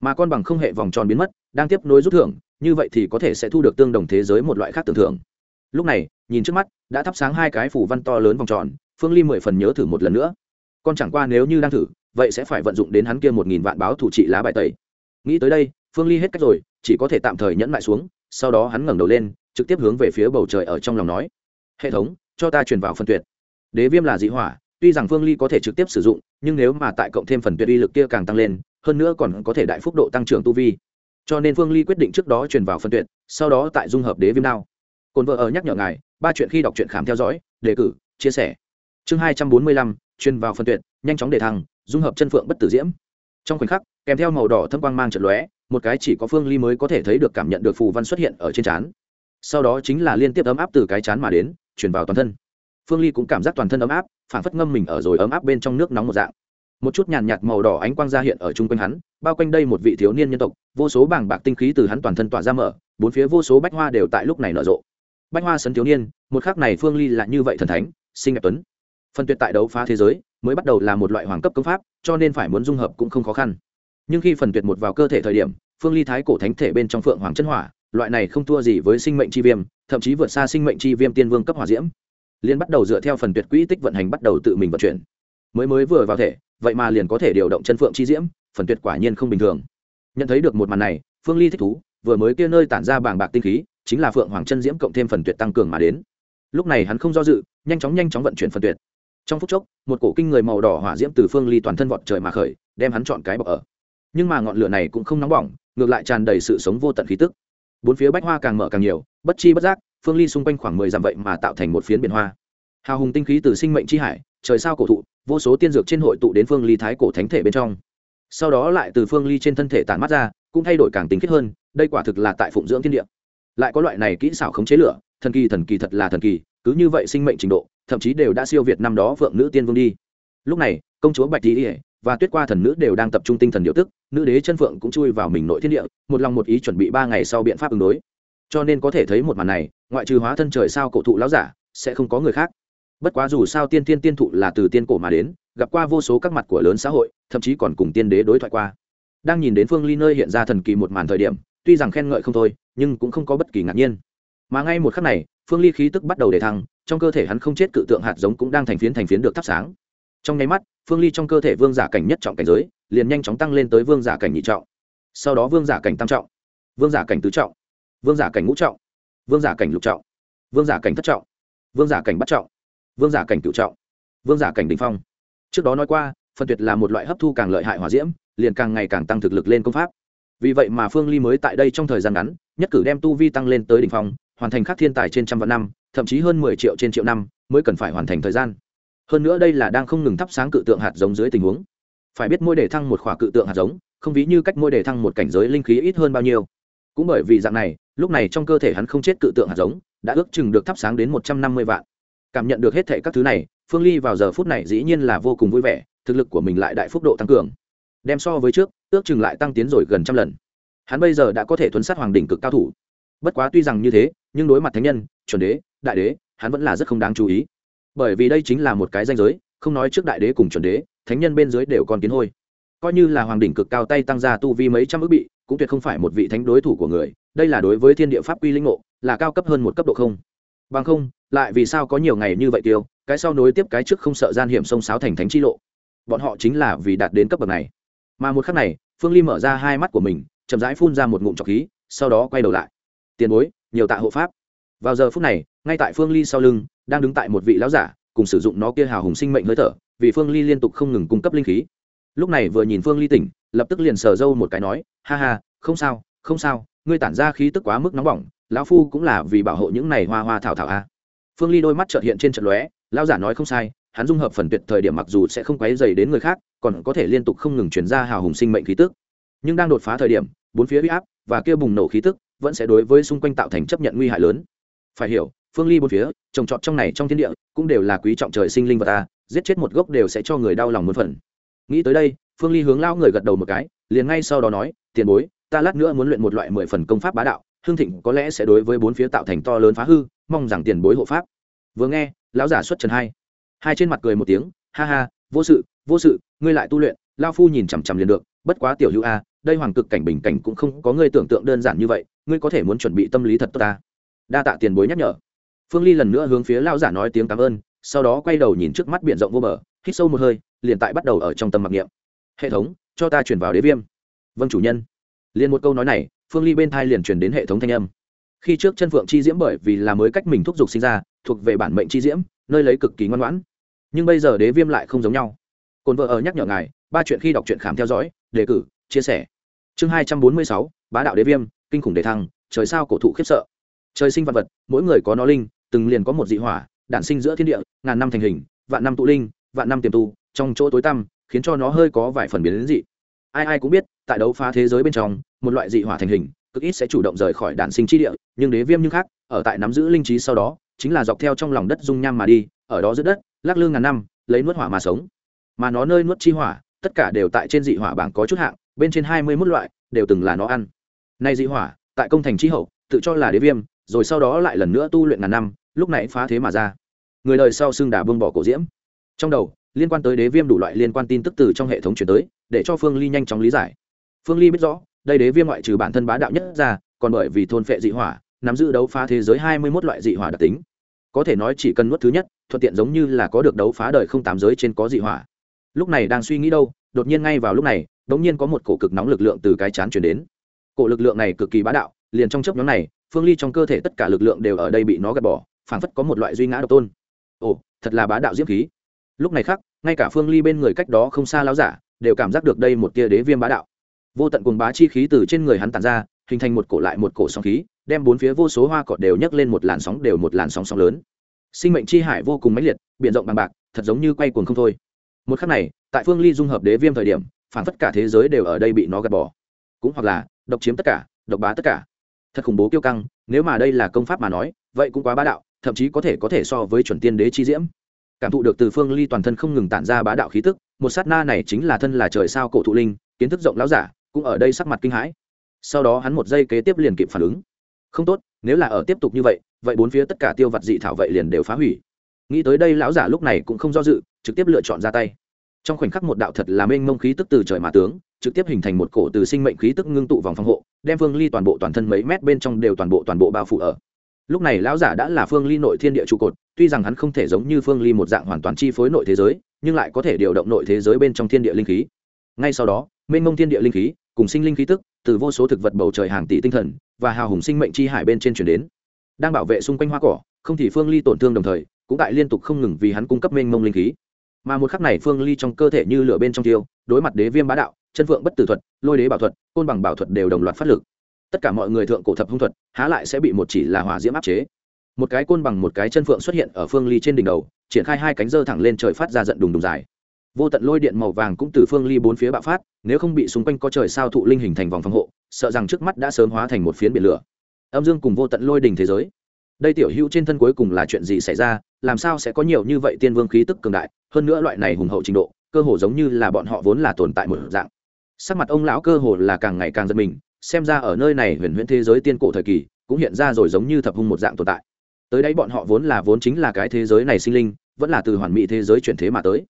Speaker 1: Mà con bằng không hệ vòng tròn biến mất, đang tiếp nối rút thưởng, như vậy thì có thể sẽ thu được tương đồng thế giới một loại khác tưởng thưởng. Lúc này nhìn trước mắt, đã thắp sáng hai cái phủ văn to lớn vòng tròn, phương ly mười phần nhớ thử một lần nữa. Con chẳng qua nếu như đang thử, vậy sẽ phải vận dụng đến hắn kia một nghìn vạn báo thủ trị lá bài tẩy. Nghĩ tới đây, phương ly hết cách rồi, chỉ có thể tạm thời nhẫn lại xuống, sau đó hắn ngẩng đầu lên, trực tiếp hướng về phía bầu trời ở trong lòng nói, hệ thống, cho ta truyền vào phần tuyệt. Đế viêm là dị hỏa, tuy rằng phương ly có thể trực tiếp sử dụng, nhưng nếu mà tại cộng thêm phần tuyệt uy lực kia càng tăng lên, hơn nữa còn có thể đại phúc độ tăng trưởng tu vi. Cho nên phương ly quyết định trước đó truyền vào phần tuyệt, sau đó tại dung hợp đế viêm đao. Cồn vợ ở nhắc nhở ngài ba chuyện khi đọc truyện khám theo dõi, đề cử, chia sẻ. Chương hai trăm bốn mươi lăm truyền vào phần tuyệt, nhanh chóng để thăng, dung hợp chân phượng bất tử diễm. Trong khoảnh khắc, kèm theo màu đỏ thâm quang mang trận lóe, một cái chỉ có phương ly mới có thể thấy được cảm nhận được phù văn xuất hiện ở trên trán. Sau đó chính là liên tiếp ấm áp từ cái chán mà đến truyền vào toàn thân. Phương ly cũng cảm giác toàn thân ấm áp, phản phất ngâm mình ở rồi ấm áp bên trong nước nóng một dạng. Một chút nhàn nhạt màu đỏ ánh quang ra hiện ở chung quanh hắn, bao quanh đây một vị thiếu niên nhân tộc, vô số bảng bạc tinh khí từ hắn toàn thân tỏa ra mở, bốn phía vô số bách hoa đều tại lúc này nở rộ bách hoa sấn thiếu niên, một khắc này phương ly là như vậy thần thánh sinh đẹp tuấn. Phần tuyệt tại đấu phá thế giới, mới bắt đầu là một loại hoàng cấp công pháp, cho nên phải muốn dung hợp cũng không khó khăn. Nhưng khi phần tuyệt một vào cơ thể thời điểm, phương ly thái cổ thánh thể bên trong phượng hoàng chân hỏa, loại này không thua gì với sinh mệnh chi viêm, thậm chí vượt xa sinh mệnh chi viêm tiên vương cấp hỏa diễm. Liên bắt đầu dựa theo phần tuyệt quỹ tích vận hành bắt đầu tự mình vận chuyển. Mới mới vừa vào thể, vậy mà liền có thể điều động chân phượng chi diễm, phần tuyệt quả nhiên không bình thường. Nhận thấy được một màn này, phương ly thích thú, vừa mới kia nơi tản ra bàng bạc tinh khí chính là phượng hoàng chân diễm cộng thêm phần tuyệt tăng cường mà đến. Lúc này hắn không do dự, nhanh chóng nhanh chóng vận chuyển phần tuyệt. Trong phút chốc, một cổ kinh người màu đỏ hỏa diễm từ phương ly toàn thân vọt trời mà khởi, đem hắn chọn cái bọc ở. Nhưng mà ngọn lửa này cũng không nóng bỏng, ngược lại tràn đầy sự sống vô tận khí tức. Bốn phía bách hoa càng mở càng nhiều, bất chi bất giác, phương ly xung quanh khoảng mười dặm vậy mà tạo thành một phiến biển hoa. Hào hùng tinh khí từ sinh mệnh c h i hải, trời sao cổ thụ, vô số tiên dược trên hội tụ đến phương ly thái cổ thánh thể bên trong. Sau đó lại từ phương ly trên thân thể tản mắt ra, cũng thay đổi càng tính khiết hơn, đây quả thực là tại phụng dưỡng thiên địa lại có loại này kỹ xảo khống chế lửa, thần kỳ thần kỳ thật là thần kỳ, cứ như vậy sinh mệnh trình độ, thậm chí đều đã siêu việt năm đó vượng nữ tiên vương đi. Lúc này, công chúa bạch tý và tuyết qua thần nữ đều đang tập trung tinh thần điệu tức, nữ đế chân phượng cũng chui vào mình nội thiên địa, một lòng một ý chuẩn bị ba ngày sau biện pháp ứng đối. Cho nên có thể thấy một màn này, ngoại trừ hóa thân trời sao cổ thụ láo giả, sẽ không có người khác. Bất quá dù sao tiên tiên tiên thụ là từ tiên cổ mà đến, gặp qua vô số các mặt của lớn xã hội, thậm chí còn cùng tiên đế đối thoại qua. Đang nhìn đến phương ly nơi hiện ra thần kỳ một màn thời điểm tuy rằng khen ngợi không thôi nhưng cũng không có bất kỳ ngạc nhiên mà ngay một khắc này phương ly khí tức bắt đầu để thăng trong cơ thể hắn không chết cự tượng hạt giống cũng đang thành phiến thành phiến được thắp sáng trong nháy mắt phương ly trong cơ thể vương giả cảnh nhất trọng cảnh giới liền nhanh chóng tăng lên tới vương giả cảnh nhị trọng sau đó vương giả cảnh tam trọng vương giả cảnh tứ trọng vương giả cảnh ngũ trọng vương giả cảnh lục trọng vương giả cảnh thất trọng vương giả cảnh bắt trọng vương giả cảnh cựu trọng vương giả cảnh đình phong trước đó nói qua phân tuyệt là một loại hấp thu càng lợi hại hòa diễm liền càng ngày càng tăng thực lực lên công pháp vì vậy mà phương ly mới tại đây trong thời gian ngắn, nhất cử đem tu vi tăng lên tới đ ỉ n h phong, hoàn thành khắc thiên tài trên trăm vạn năm, thậm chí hơn mười triệu trên triệu năm, mới cần phải hoàn thành thời gian. Hơn nữa đây là đang không ngừng thắp sáng cự tượng hạt giống dưới tình huống. Phải biết mỗi đề thăng một khỏa cự tượng hạt giống, không ví như cách mỗi đề thăng một cảnh giới linh khí ít hơn bao nhiêu. Cũng bởi vì dạng này, lúc này trong cơ thể hắn không chết cự tượng hạt giống, đã ước chừng được thắp sáng đến một trăm năm mươi vạn. Cảm nhận được hết thệ các thứ này, phương ly vào giờ phút này dĩ nhiên là vô cùng vui vẻ, thực lực của mình lại đại phúc độ tăng cường. Đem so với trước ước chừng lại tăng tiến rồi gần trăm lần. Hắn bây giờ đã có thể thuấn sát hoàng đỉnh cực cao thủ. Bất quá tuy rằng như thế, nhưng đối mặt thánh nhân, chuẩn đế, đại đế, hắn vẫn là rất không đáng chú ý. Bởi vì đây chính là một cái danh giới, không nói trước đại đế cùng chuẩn đế, thánh nhân bên dưới đều còn kiến hôi. Coi như là hoàng đỉnh cực cao tay tăng ra tu vi mấy trăm ước bị, cũng tuyệt không phải một vị thánh đối thủ của người, đây là đối với thiên địa pháp quy linh ngộ, là cao cấp hơn một cấp độ không. Bằng không, lại vì sao có nhiều ngày như vậy tiêu, cái sau nối tiếp cái trước không sợ gian hiểm sông sáo thành thánh chi lộ. Bọn họ chính là vì đạt đến cấp bậc này mà một khắc này, phương ly mở ra hai mắt của mình, chậm rãi phun ra một ngụm trọc khí, sau đó quay đầu lại. Tiền bối, nhiều tạ hộ pháp. Vào giờ phút này, ngay tại phương ly sau lưng, đang đứng tại một vị lão giả, cùng sử dụng nó kia hào hùng sinh mệnh hơi thở, vì phương ly liên tục không ngừng cung cấp linh khí. Lúc này vừa nhìn phương ly tỉnh, lập tức liền sờ dâu một cái nói, ha ha, không sao không sao, ngươi tản ra khí tức quá mức nóng bỏng, lão phu cũng là vì bảo hộ những này hoa hoa thảo thảo a. Phương ly đôi mắt trợt hiện trên trận lóe, lão giả nói không sai hắn dung hợp phần tuyệt thời điểm mặc dù sẽ không quấy dày đến người khác, còn có thể liên tục không ngừng chuyển ra hào hùng sinh mệnh khí tức. Nhưng đang đột phá thời điểm, bốn phía huy áp và kia bùng nổ khí tức vẫn sẽ đối với xung quanh tạo thành chấp nhận nguy hại lớn. Phải hiểu, phương ly bốn phía, trồng trọt trong này trong thiên địa, cũng đều là quý trọng trời sinh linh vật ta, giết chết một gốc đều sẽ cho người đau lòng một phần. Nghĩ tới đây, phương ly hướng lao người gật đầu một cái, liền ngay sau đó nói, tiền bối, ta lát nữa muốn luyện một loại mười phần công pháp bá đạo, hương thịnh có lẽ sẽ đối với bốn phía tạo thành to lớn phá hư, mong rằng tiền bối hộ pháp. Vừa nghe, lão giả xuất trần hai hai trên mặt cười một tiếng, ha ha, vô sự vô sự, ngươi lại tu luyện lao phu nhìn chằm chằm liền được, bất quá tiểu hữu a, đây hoàng cực cảnh bình cảnh cũng không có ngươi tưởng tượng đơn giản như vậy, ngươi có thể muốn chuẩn bị tâm lý thật tốt ta. Đa tạ tiền bối nhắc nhở. Phương ly lần nữa hướng phía lao giả nói tiếng cảm ơn, sau đó quay đầu nhìn trước mắt biển rộng vô bờ, hít sâu một hơi, liền tại bắt đầu ở trong tâm mặc niệm. Hệ thống, cho ta chuyển vào đế viêm. Vâng chủ nhân. Liền một câu nói này, phương ly bên thai liền chuyển đến hệ thống thanh âm. Khi trước chân phượng chi diễm bởi vì là mới cách mình thúc giục sinh ra, thuộc về bản mệnh chi diễm, nơi lấy cực kỳ ngoan ngoãn nhưng bây giờ đế viêm lại không giống nhau. Cồn vợ ở nhắc nhở ngài, ba chuyện khi đọc truyện khám theo dõi, đề cử, chia sẻ. Chương hai trăm bốn mươi sáu, bá đạo đế viêm, kinh khủng đề thăng, trời sao cổ thụ khiếp sợ. Trời sinh vật vật, mỗi người có nó linh, từng liền có một dị hỏa, đản sinh giữa thiên địa, ngàn năm thành hình, vạn năm tụ linh, vạn năm tiềm tu, trong chỗ tối tăm, khiến cho nó hơi có vài phần biến đến dị. Ai ai cũng biết, tại đấu phá thế giới bên trong, một loại dị hỏa thành hình, cực ít sẽ chủ động rời khỏi đản sinh chi địa, nhưng đế viêm như khác, ở tại nắm giữ linh trí sau đó, chính là dọc theo trong lòng đất dung nham mà đi, ở đó giữa đất lắc lư ngàn năm, lấy nuốt hỏa mà sống. Mà nó nơi nuốt chi hỏa, tất cả đều tại trên dị hỏa bảng có chút hạng, bên trên hai mươi mốt loại đều từng là nó ăn. Nay dị hỏa, tại công thành chi hậu, tự cho là đế viêm, rồi sau đó lại lần nữa tu luyện ngàn năm, lúc này phá thế mà ra. Người đời sau xưng đà vương bỏ cổ diễm. Trong đầu, liên quan tới đế viêm đủ loại liên quan tin tức từ trong hệ thống chuyển tới, để cho phương ly nhanh chóng lý giải. Phương ly biết rõ, đây đế viêm ngoại trừ bản thân bá đạo nhất ra, còn bởi vì thôn phệ dị hỏa, nắm giữ đấu phá thế giới hai mươi mốt loại dị hỏa đặc tính có thể nói chỉ cần nuốt thứ nhất, thuận tiện giống như là có được đấu phá đời không tám giới trên có dị hỏa. Lúc này đang suy nghĩ đâu, đột nhiên ngay vào lúc này đ ỗ n g nhiên có một cổ cực nóng lực lượng từ cái chán chuyển đến. Cổ lực lượng này cực kỳ bá đạo, liền trong chấp nhóm này, phương ly trong cơ thể tất cả lực lượng đều ở đây bị nó gạt bỏ, phảng phất có một loại duy ngã độc tôn. Ồ, thật là bá đạo diễm khí. Lúc này khác ngay cả phương ly bên người cách đó không xa láo giả, đều cảm giác được đây một tia đế viêm bá đạo. Vô tận cùng bá chi khí từ trên người hắn tàn ra hình thành một cổ lại một cổ sóng khí, đem bốn phía vô số hoa cỏ đều nhấc lên một làn sóng đều một làn sóng sóng lớn. Sinh mệnh chi hải vô cùng mãnh liệt, biển rộng bằng bạc, thật giống như quay cuồng không thôi. Một khắc này, tại phương ly dung hợp đế viêm thời điểm, phản tất cả thế giới đều ở đây bị nó gạt bỏ. Cũng hoặc là, độc chiếm tất cả, độc bá tất cả. Thật khủng bố kiêu căng, nếu mà đây là công pháp mà nói, vậy cũng quá bá đạo, thậm chí có thể có thể so với chuẩn tiên đế chi diễm. Cảm thụ được từ phương ly toàn thân không ngừng tản ra bá đạo khí tức, một sát na này chính là thân là trời sao cổ thụ linh, kiến thức rộng lão giả, cũng ở đây sắc mặt kinh hãi sau đó hắn một giây kế tiếp liền kịp phản ứng. Không tốt, nếu là ở tiếp tục như vậy vậy bốn phía tất cả tiêu vật dị thảo vậy liền đều phá hủy. Nghĩ tới đây lão giả lúc này cũng không do dự, trực tiếp lựa chọn ra tay. Trong khoảnh khắc một đạo thật là mênh mông khí tức từ trời mà tướng, trực tiếp hình thành một cổ từ sinh mệnh khí tức ngưng tụ vòng phòng hộ, đem phương ly toàn bộ toàn thân mấy mét bên trong đều toàn bộ toàn bộ bao phủ ở. Lúc này lão giả đã là phương ly nội thiên địa trụ cột, tuy rằng hắn không thể giống như phương ly một dạng hoàn toàn chi phối nội thế giới, nhưng lại có thể điều động nội thế giới bên trong thiên địa linh khí. Ngay sau đó, mênh mông thiên địa linh khí cùng sinh linh khí tức, từ vô số thực vật bầu trời hàng tỷ tinh thần và hào hùng sinh mệnh chi hải bên trên chuyển đến. Đang bảo vệ xung quanh hoa cỏ, không thì phương ly tổn thương đồng thời, cũng tại liên tục không ngừng vì hắn cung cấp mênh mông linh khí. Mà một khắc này phương ly trong cơ thể như lửa bên trong tiêu, đối mặt đế viêm bá đạo, chân phượng bất tử thuật, lôi đế bảo thuật, côn bằng bảo thuật đều đồng loạt phát lực. Tất cả mọi người thượng cổ thập hung thuật, há lại sẽ bị một chỉ là hỏa diễm áp chế. Một cái côn bằng một cái chân phượng xuất hiện ở phương ly trên đỉnh đầu, triển khai hai cánh dơ thẳng lên trời phát ra giận đùng đùng dài vô tận lôi điện màu vàng cũng từ phương ly bốn phía bạo phát, nếu không bị xung quanh có trời sao thụ linh hình thành vòng phòng hộ, sợ rằng trước mắt đã sớm hóa thành một phiến biển lửa. Âm dương cùng vô tận lôi đình thế giới. Đây tiểu hữu trên thân cuối cùng là chuyện gì xảy ra, làm sao sẽ có nhiều như vậy tiên vương khí tức cường đại, hơn nữa loại này hùng hậu trình độ, cơ hồ giống như là bọn họ vốn là tồn tại một dạng. Sắc mặt ông lão cơ hồ là càng ngày càng giật mình, xem ra ở nơi này huyền huyễn thế giới tiên cổ thời kỳ, cũng hiện ra rồi giống như thập hung một dạng tồn tại. Tới đây bọn họ vốn là vốn chính là cái thế giới này sinh linh, vẫn là từ hoàn mỹ thế giới chuyển thế mà tới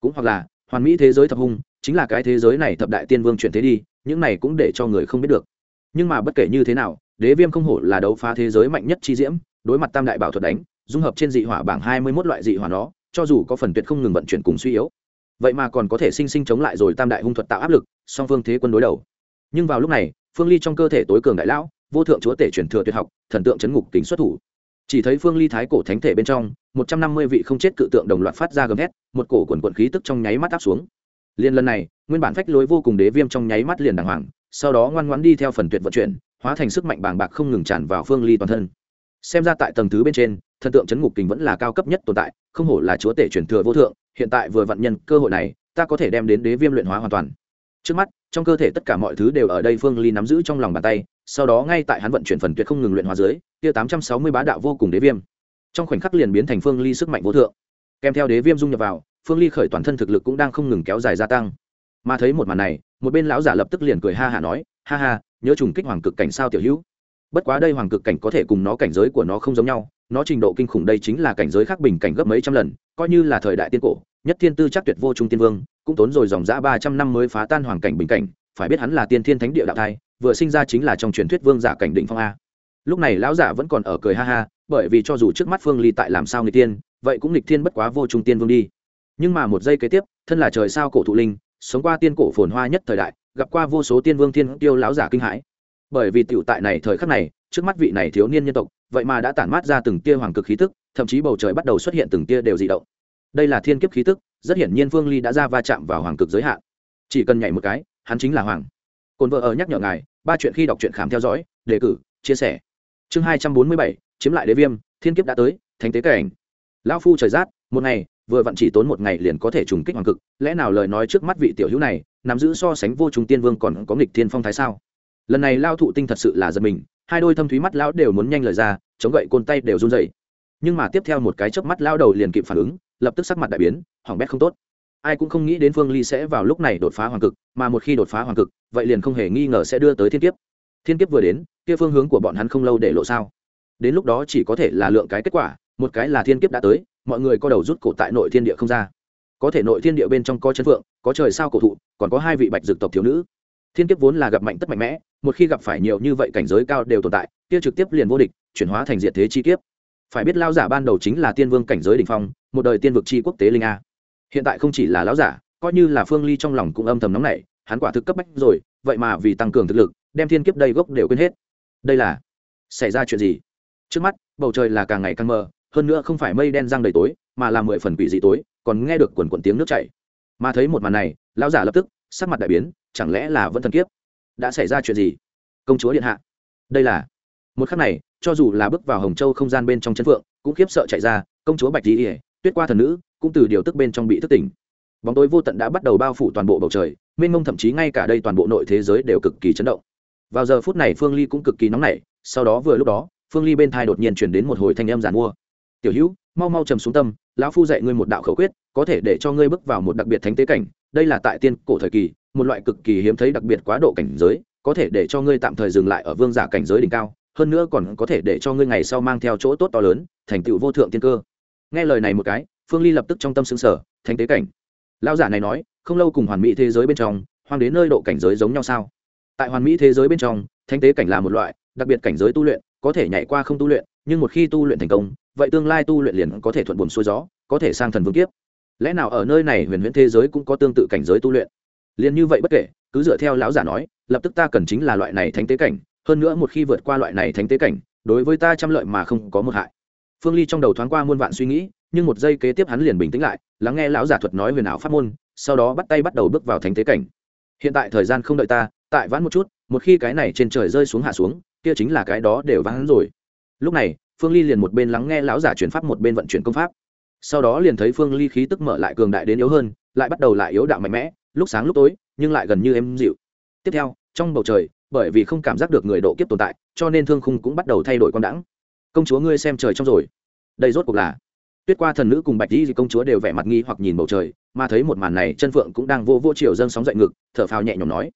Speaker 1: cũng hoặc là, hoàn mỹ thế giới thập hung, chính là cái thế giới này thập đại tiên vương chuyển thế đi, những này cũng để cho người không biết được. Nhưng mà bất kể như thế nào, đế viêm không hổ là đấu phá thế giới mạnh nhất chi diễm, đối mặt tam đại bảo thuật đánh, dung hợp trên dị hỏa bảng hai mươi mốt loại dị hỏa nó, cho dù có phần tuyệt không ngừng vận chuyển cùng suy yếu. Vậy mà còn có thể sinh sinh chống lại rồi tam đại hung thuật tạo áp lực, song phương thế quân đối đầu. Nhưng vào lúc này, phương ly trong cơ thể tối cường đại lão, vô thượng chúa tể truyền thừa tuyệt học, thần tượng chấn ngục kính xuất thủ chỉ thấy phương ly thái cổ thánh thể bên trong, một trăm năm mươi vị không chết cự tượng đồng loạt phát ra gầm hét một cổ quần quận khí tức trong nháy mắt áp xuống. Liên lần này, nguyên bản phách lối vô cùng đế viêm trong nháy mắt liền đàng hoàng, sau đó ngoan ngoãn đi theo phần tuyệt vận chuyển, hóa thành sức mạnh bàng bạc không ngừng tràn vào phương ly toàn thân. Xem ra tại tầng thứ bên trên, thần tượng chấn ngục kình vẫn là cao cấp nhất tồn tại, không hổ là chúa tể truyền thừa vô thượng, hiện tại vừa vận nhân cơ hội này, ta có thể đem đến đế viêm luyện hóa hoàn toàn. Trước mắt, trong cơ thể tất cả mọi thứ đều ở đây phương ly nắm giữ trong lòng bàn tay sau đó ngay tại hắn vận chuyển phần tuyệt không ngừng luyện hóa dưới, kia tám trăm sáu mươi bá đạo vô cùng đế viêm. Trong khoảnh khắc liền biến thành phương ly sức mạnh vô thượng. Kèm theo đế viêm dung nhập vào, phương ly khởi toàn thân thực lực cũng đang không ngừng kéo dài gia tăng. Mà thấy một màn này, một bên lão giả lập tức liền cười ha hả nói, ha ha, nhớ trùng kích hoàng cực cảnh sao tiểu hữu? Bất quá đây hoàng cực cảnh có thể cùng nó cảnh giới của nó không giống nhau, nó trình độ kinh khủng đây chính là cảnh giới khác bình cảnh gấp mấy trăm lần, coi như là thời đại tiên cổ, nhất thiên tư chắc tuyệt vô trung tiên vương, cũng tốn rồi dòng dã ba trăm năm mới phá tan hoàng cảnh bình cảnh, phải biết hắn là tiên thiên thánh địa đạo thai vừa sinh ra chính là trong truyền thuyết vương giả cảnh định phong a. Lúc này lão giả vẫn còn ở cười ha ha, bởi vì cho dù trước mắt phương ly tại làm sao người tiên vậy cũng nghịch thiên bất quá vô trung tiên vương đi. Nhưng mà một giây kế tiếp, thân là trời sao cổ thụ linh, sống qua tiên cổ phồn hoa nhất thời đại, gặp qua vô số tiên vương thiên tiêu lão giả kinh hãi. Bởi vì tiểu tại này thời khắc này, trước mắt vị này thiếu niên nhân tộc, vậy mà đã tản mát ra từng tia hoàng cực khí tức, thậm chí bầu trời bắt đầu xuất hiện từng tia đều dị động. Đây là thiên kiếp khí tức, rất hiển nhiên phương ly đã ra va chạm vào hoàng cực giới hạn. Chỉ cần nhảy một cái, hắn chính là hoàng cồn vợ ở nhắc nhở ngài, ba chuyện khi đọc truyện khám theo dõi, đề cử, chia sẻ. Chương hai trăm bốn mươi bảy, chiếm lại đế viêm, thiên kiếp đã tới, thánh tế cảnh. Lão phu trời rát, một ngày, vừa vặn chỉ tốn một ngày liền có thể trùng kích hoàng cực, lẽ nào lời nói trước mắt vị tiểu hữu này, nắm giữ so sánh vô trùng tiên vương còn có nghịch thiên phong thái sao? Lần này lao thụ tinh thật sự là giật mình, hai đôi thâm thúy mắt lão đều muốn nhanh lời ra, chống gậy côn tay đều run dậy nhưng mà tiếp theo một cái chớp mắt lao đầu liền kịp phản ứng, lập tức sắc mặt đại biến, hỏng bét không tốt ai cũng không nghĩ đến phương ly sẽ vào lúc này đột phá hoàng cực, mà một khi đột phá hoàng cực, vậy liền không hề nghi ngờ sẽ đưa tới thiên kiếp. Thiên kiếp vừa đến, kia phương hướng của bọn hắn không lâu để lộ sao. Đến lúc đó chỉ có thể là lượng cái kết quả, một cái là thiên kiếp đã tới, mọi người có đầu rút cổ tại nội thiên địa không ra. Có thể nội thiên địa bên trong có chân phượng, có trời sao cổ thụ, còn có hai vị bạch dược tộc thiếu nữ. Thiên kiếp vốn là gặp mạnh tất mạnh mẽ, một khi gặp phải nhiều như vậy cảnh giới cao đều tồn tại, kia trực tiếp liền vô địch, chuyển hóa thành diện thế chi kiếp. Phải biết lao giả ban đầu chính là tiên vương cảnh giới đỉnh phong, một đời tiên vực chi quốc tế linh a hiện tại không chỉ là lão giả, coi như là phương ly trong lòng cũng âm thầm nóng nảy, hắn quả thực cấp bách rồi, vậy mà vì tăng cường thực lực, đem thiên kiếp đầy gốc đều quên hết. Đây là xảy ra chuyện gì? Trước mắt, bầu trời là càng ngày càng mờ, hơn nữa không phải mây đen răng đầy tối, mà là mười phần quỷ dị tối, còn nghe được quần quần tiếng nước chảy. Mà thấy một màn này, lão giả lập tức, sắc mặt đại biến, chẳng lẽ là vẫn thần kiếp? Đã xảy ra chuyện gì? Công chúa điện hạ. Đây là một khắc này, cho dù là bước vào hồng châu không gian bên trong chân phượng, cũng khiếp sợ chạy ra, công chúa bạch tỉ ỉa tuyết qua thần nữ cũng từ điều tức bên trong bị thức tỉnh. Bóng tối vô tận đã bắt đầu bao phủ toàn bộ bầu trời, mênh mông thậm chí ngay cả đây toàn bộ nội thế giới đều cực kỳ chấn động. Vào giờ phút này phương ly cũng cực kỳ nóng nảy, sau đó vừa lúc đó, phương ly bên thai đột nhiên chuyển đến một hồi thanh âm giàn mua. Tiểu hữu, mau mau trầm xuống tâm, lão phu dạy ngươi một đạo khẩu quyết, có thể để cho ngươi bước vào một đặc biệt thánh tế cảnh, đây là tại tiên cổ thời kỳ, một loại cực kỳ hiếm thấy đặc biệt quá độ cảnh giới, có thể để cho ngươi tạm thời dừng lại ở vương giả cảnh giới đỉnh cao, hơn nữa còn có thể để cho ngươi ngày sau mang theo chỗ tốt to lớn, thành tựu vô thượng tiên cơ. Nghe lời này một cái phương ly lập tức trong tâm xứng sở thánh tế cảnh. Lao giả này nói, không lâu cùng hoàn mỹ thế giới bên trong hoàng đến nơi độ cảnh giới giống nhau sao? Tại hoàn mỹ thế giới bên trong, thánh tế cảnh là một loại, đặc biệt cảnh giới tu luyện, có thể nhảy qua không tu luyện, nhưng một khi tu luyện thành công, vậy tương lai tu luyện liền có thể thuận buồm xuôi gió, có thể sang thần vương kiếp. Lẽ nào ở nơi này huyền huyễn thế giới cũng có tương tự cảnh giới tu luyện? Liền như vậy bất kể, cứ dựa theo lão giả nói, lập tức ta cần chính là loại này thánh tế cảnh, hơn nữa một khi vượt qua loại này thánh tế cảnh, đối với ta trăm lợi mà không có một hại. Phương ly trong đầu thoáng qua muôn vạn suy nghĩ nhưng một giây kế tiếp hắn liền bình tĩnh lại, lắng nghe lão giả thuật nói huyền ảo pháp môn, sau đó bắt tay bắt đầu bước vào thánh thế cảnh. Hiện tại thời gian không đợi ta, tại vãn một chút, một khi cái này trên trời rơi xuống hạ xuống, kia chính là cái đó đều vãn rồi. Lúc này, phương ly liền một bên lắng nghe lão giả chuyển pháp một bên vận chuyển công pháp. Sau đó liền thấy phương ly khí tức mở lại cường đại đến yếu hơn, lại bắt đầu lại yếu đạo mạnh mẽ, lúc sáng lúc tối, nhưng lại gần như êm dịu. Tiếp theo, trong bầu trời, bởi vì không cảm giác được người độ kiếp tồn tại, cho nên thương khung cũng bắt đầu thay đổi con đẳng công chúa ngươi xem trời trong rồi. Đây rốt cuộc là tuyết qua thần nữ cùng bạch di công chúa đều vẻ mặt nghi hoặc nhìn bầu trời, mà thấy một màn này, chân phượng cũng đang vô vô chiều dâng sóng dậy ngực, thở phào nhẹ nhõm nói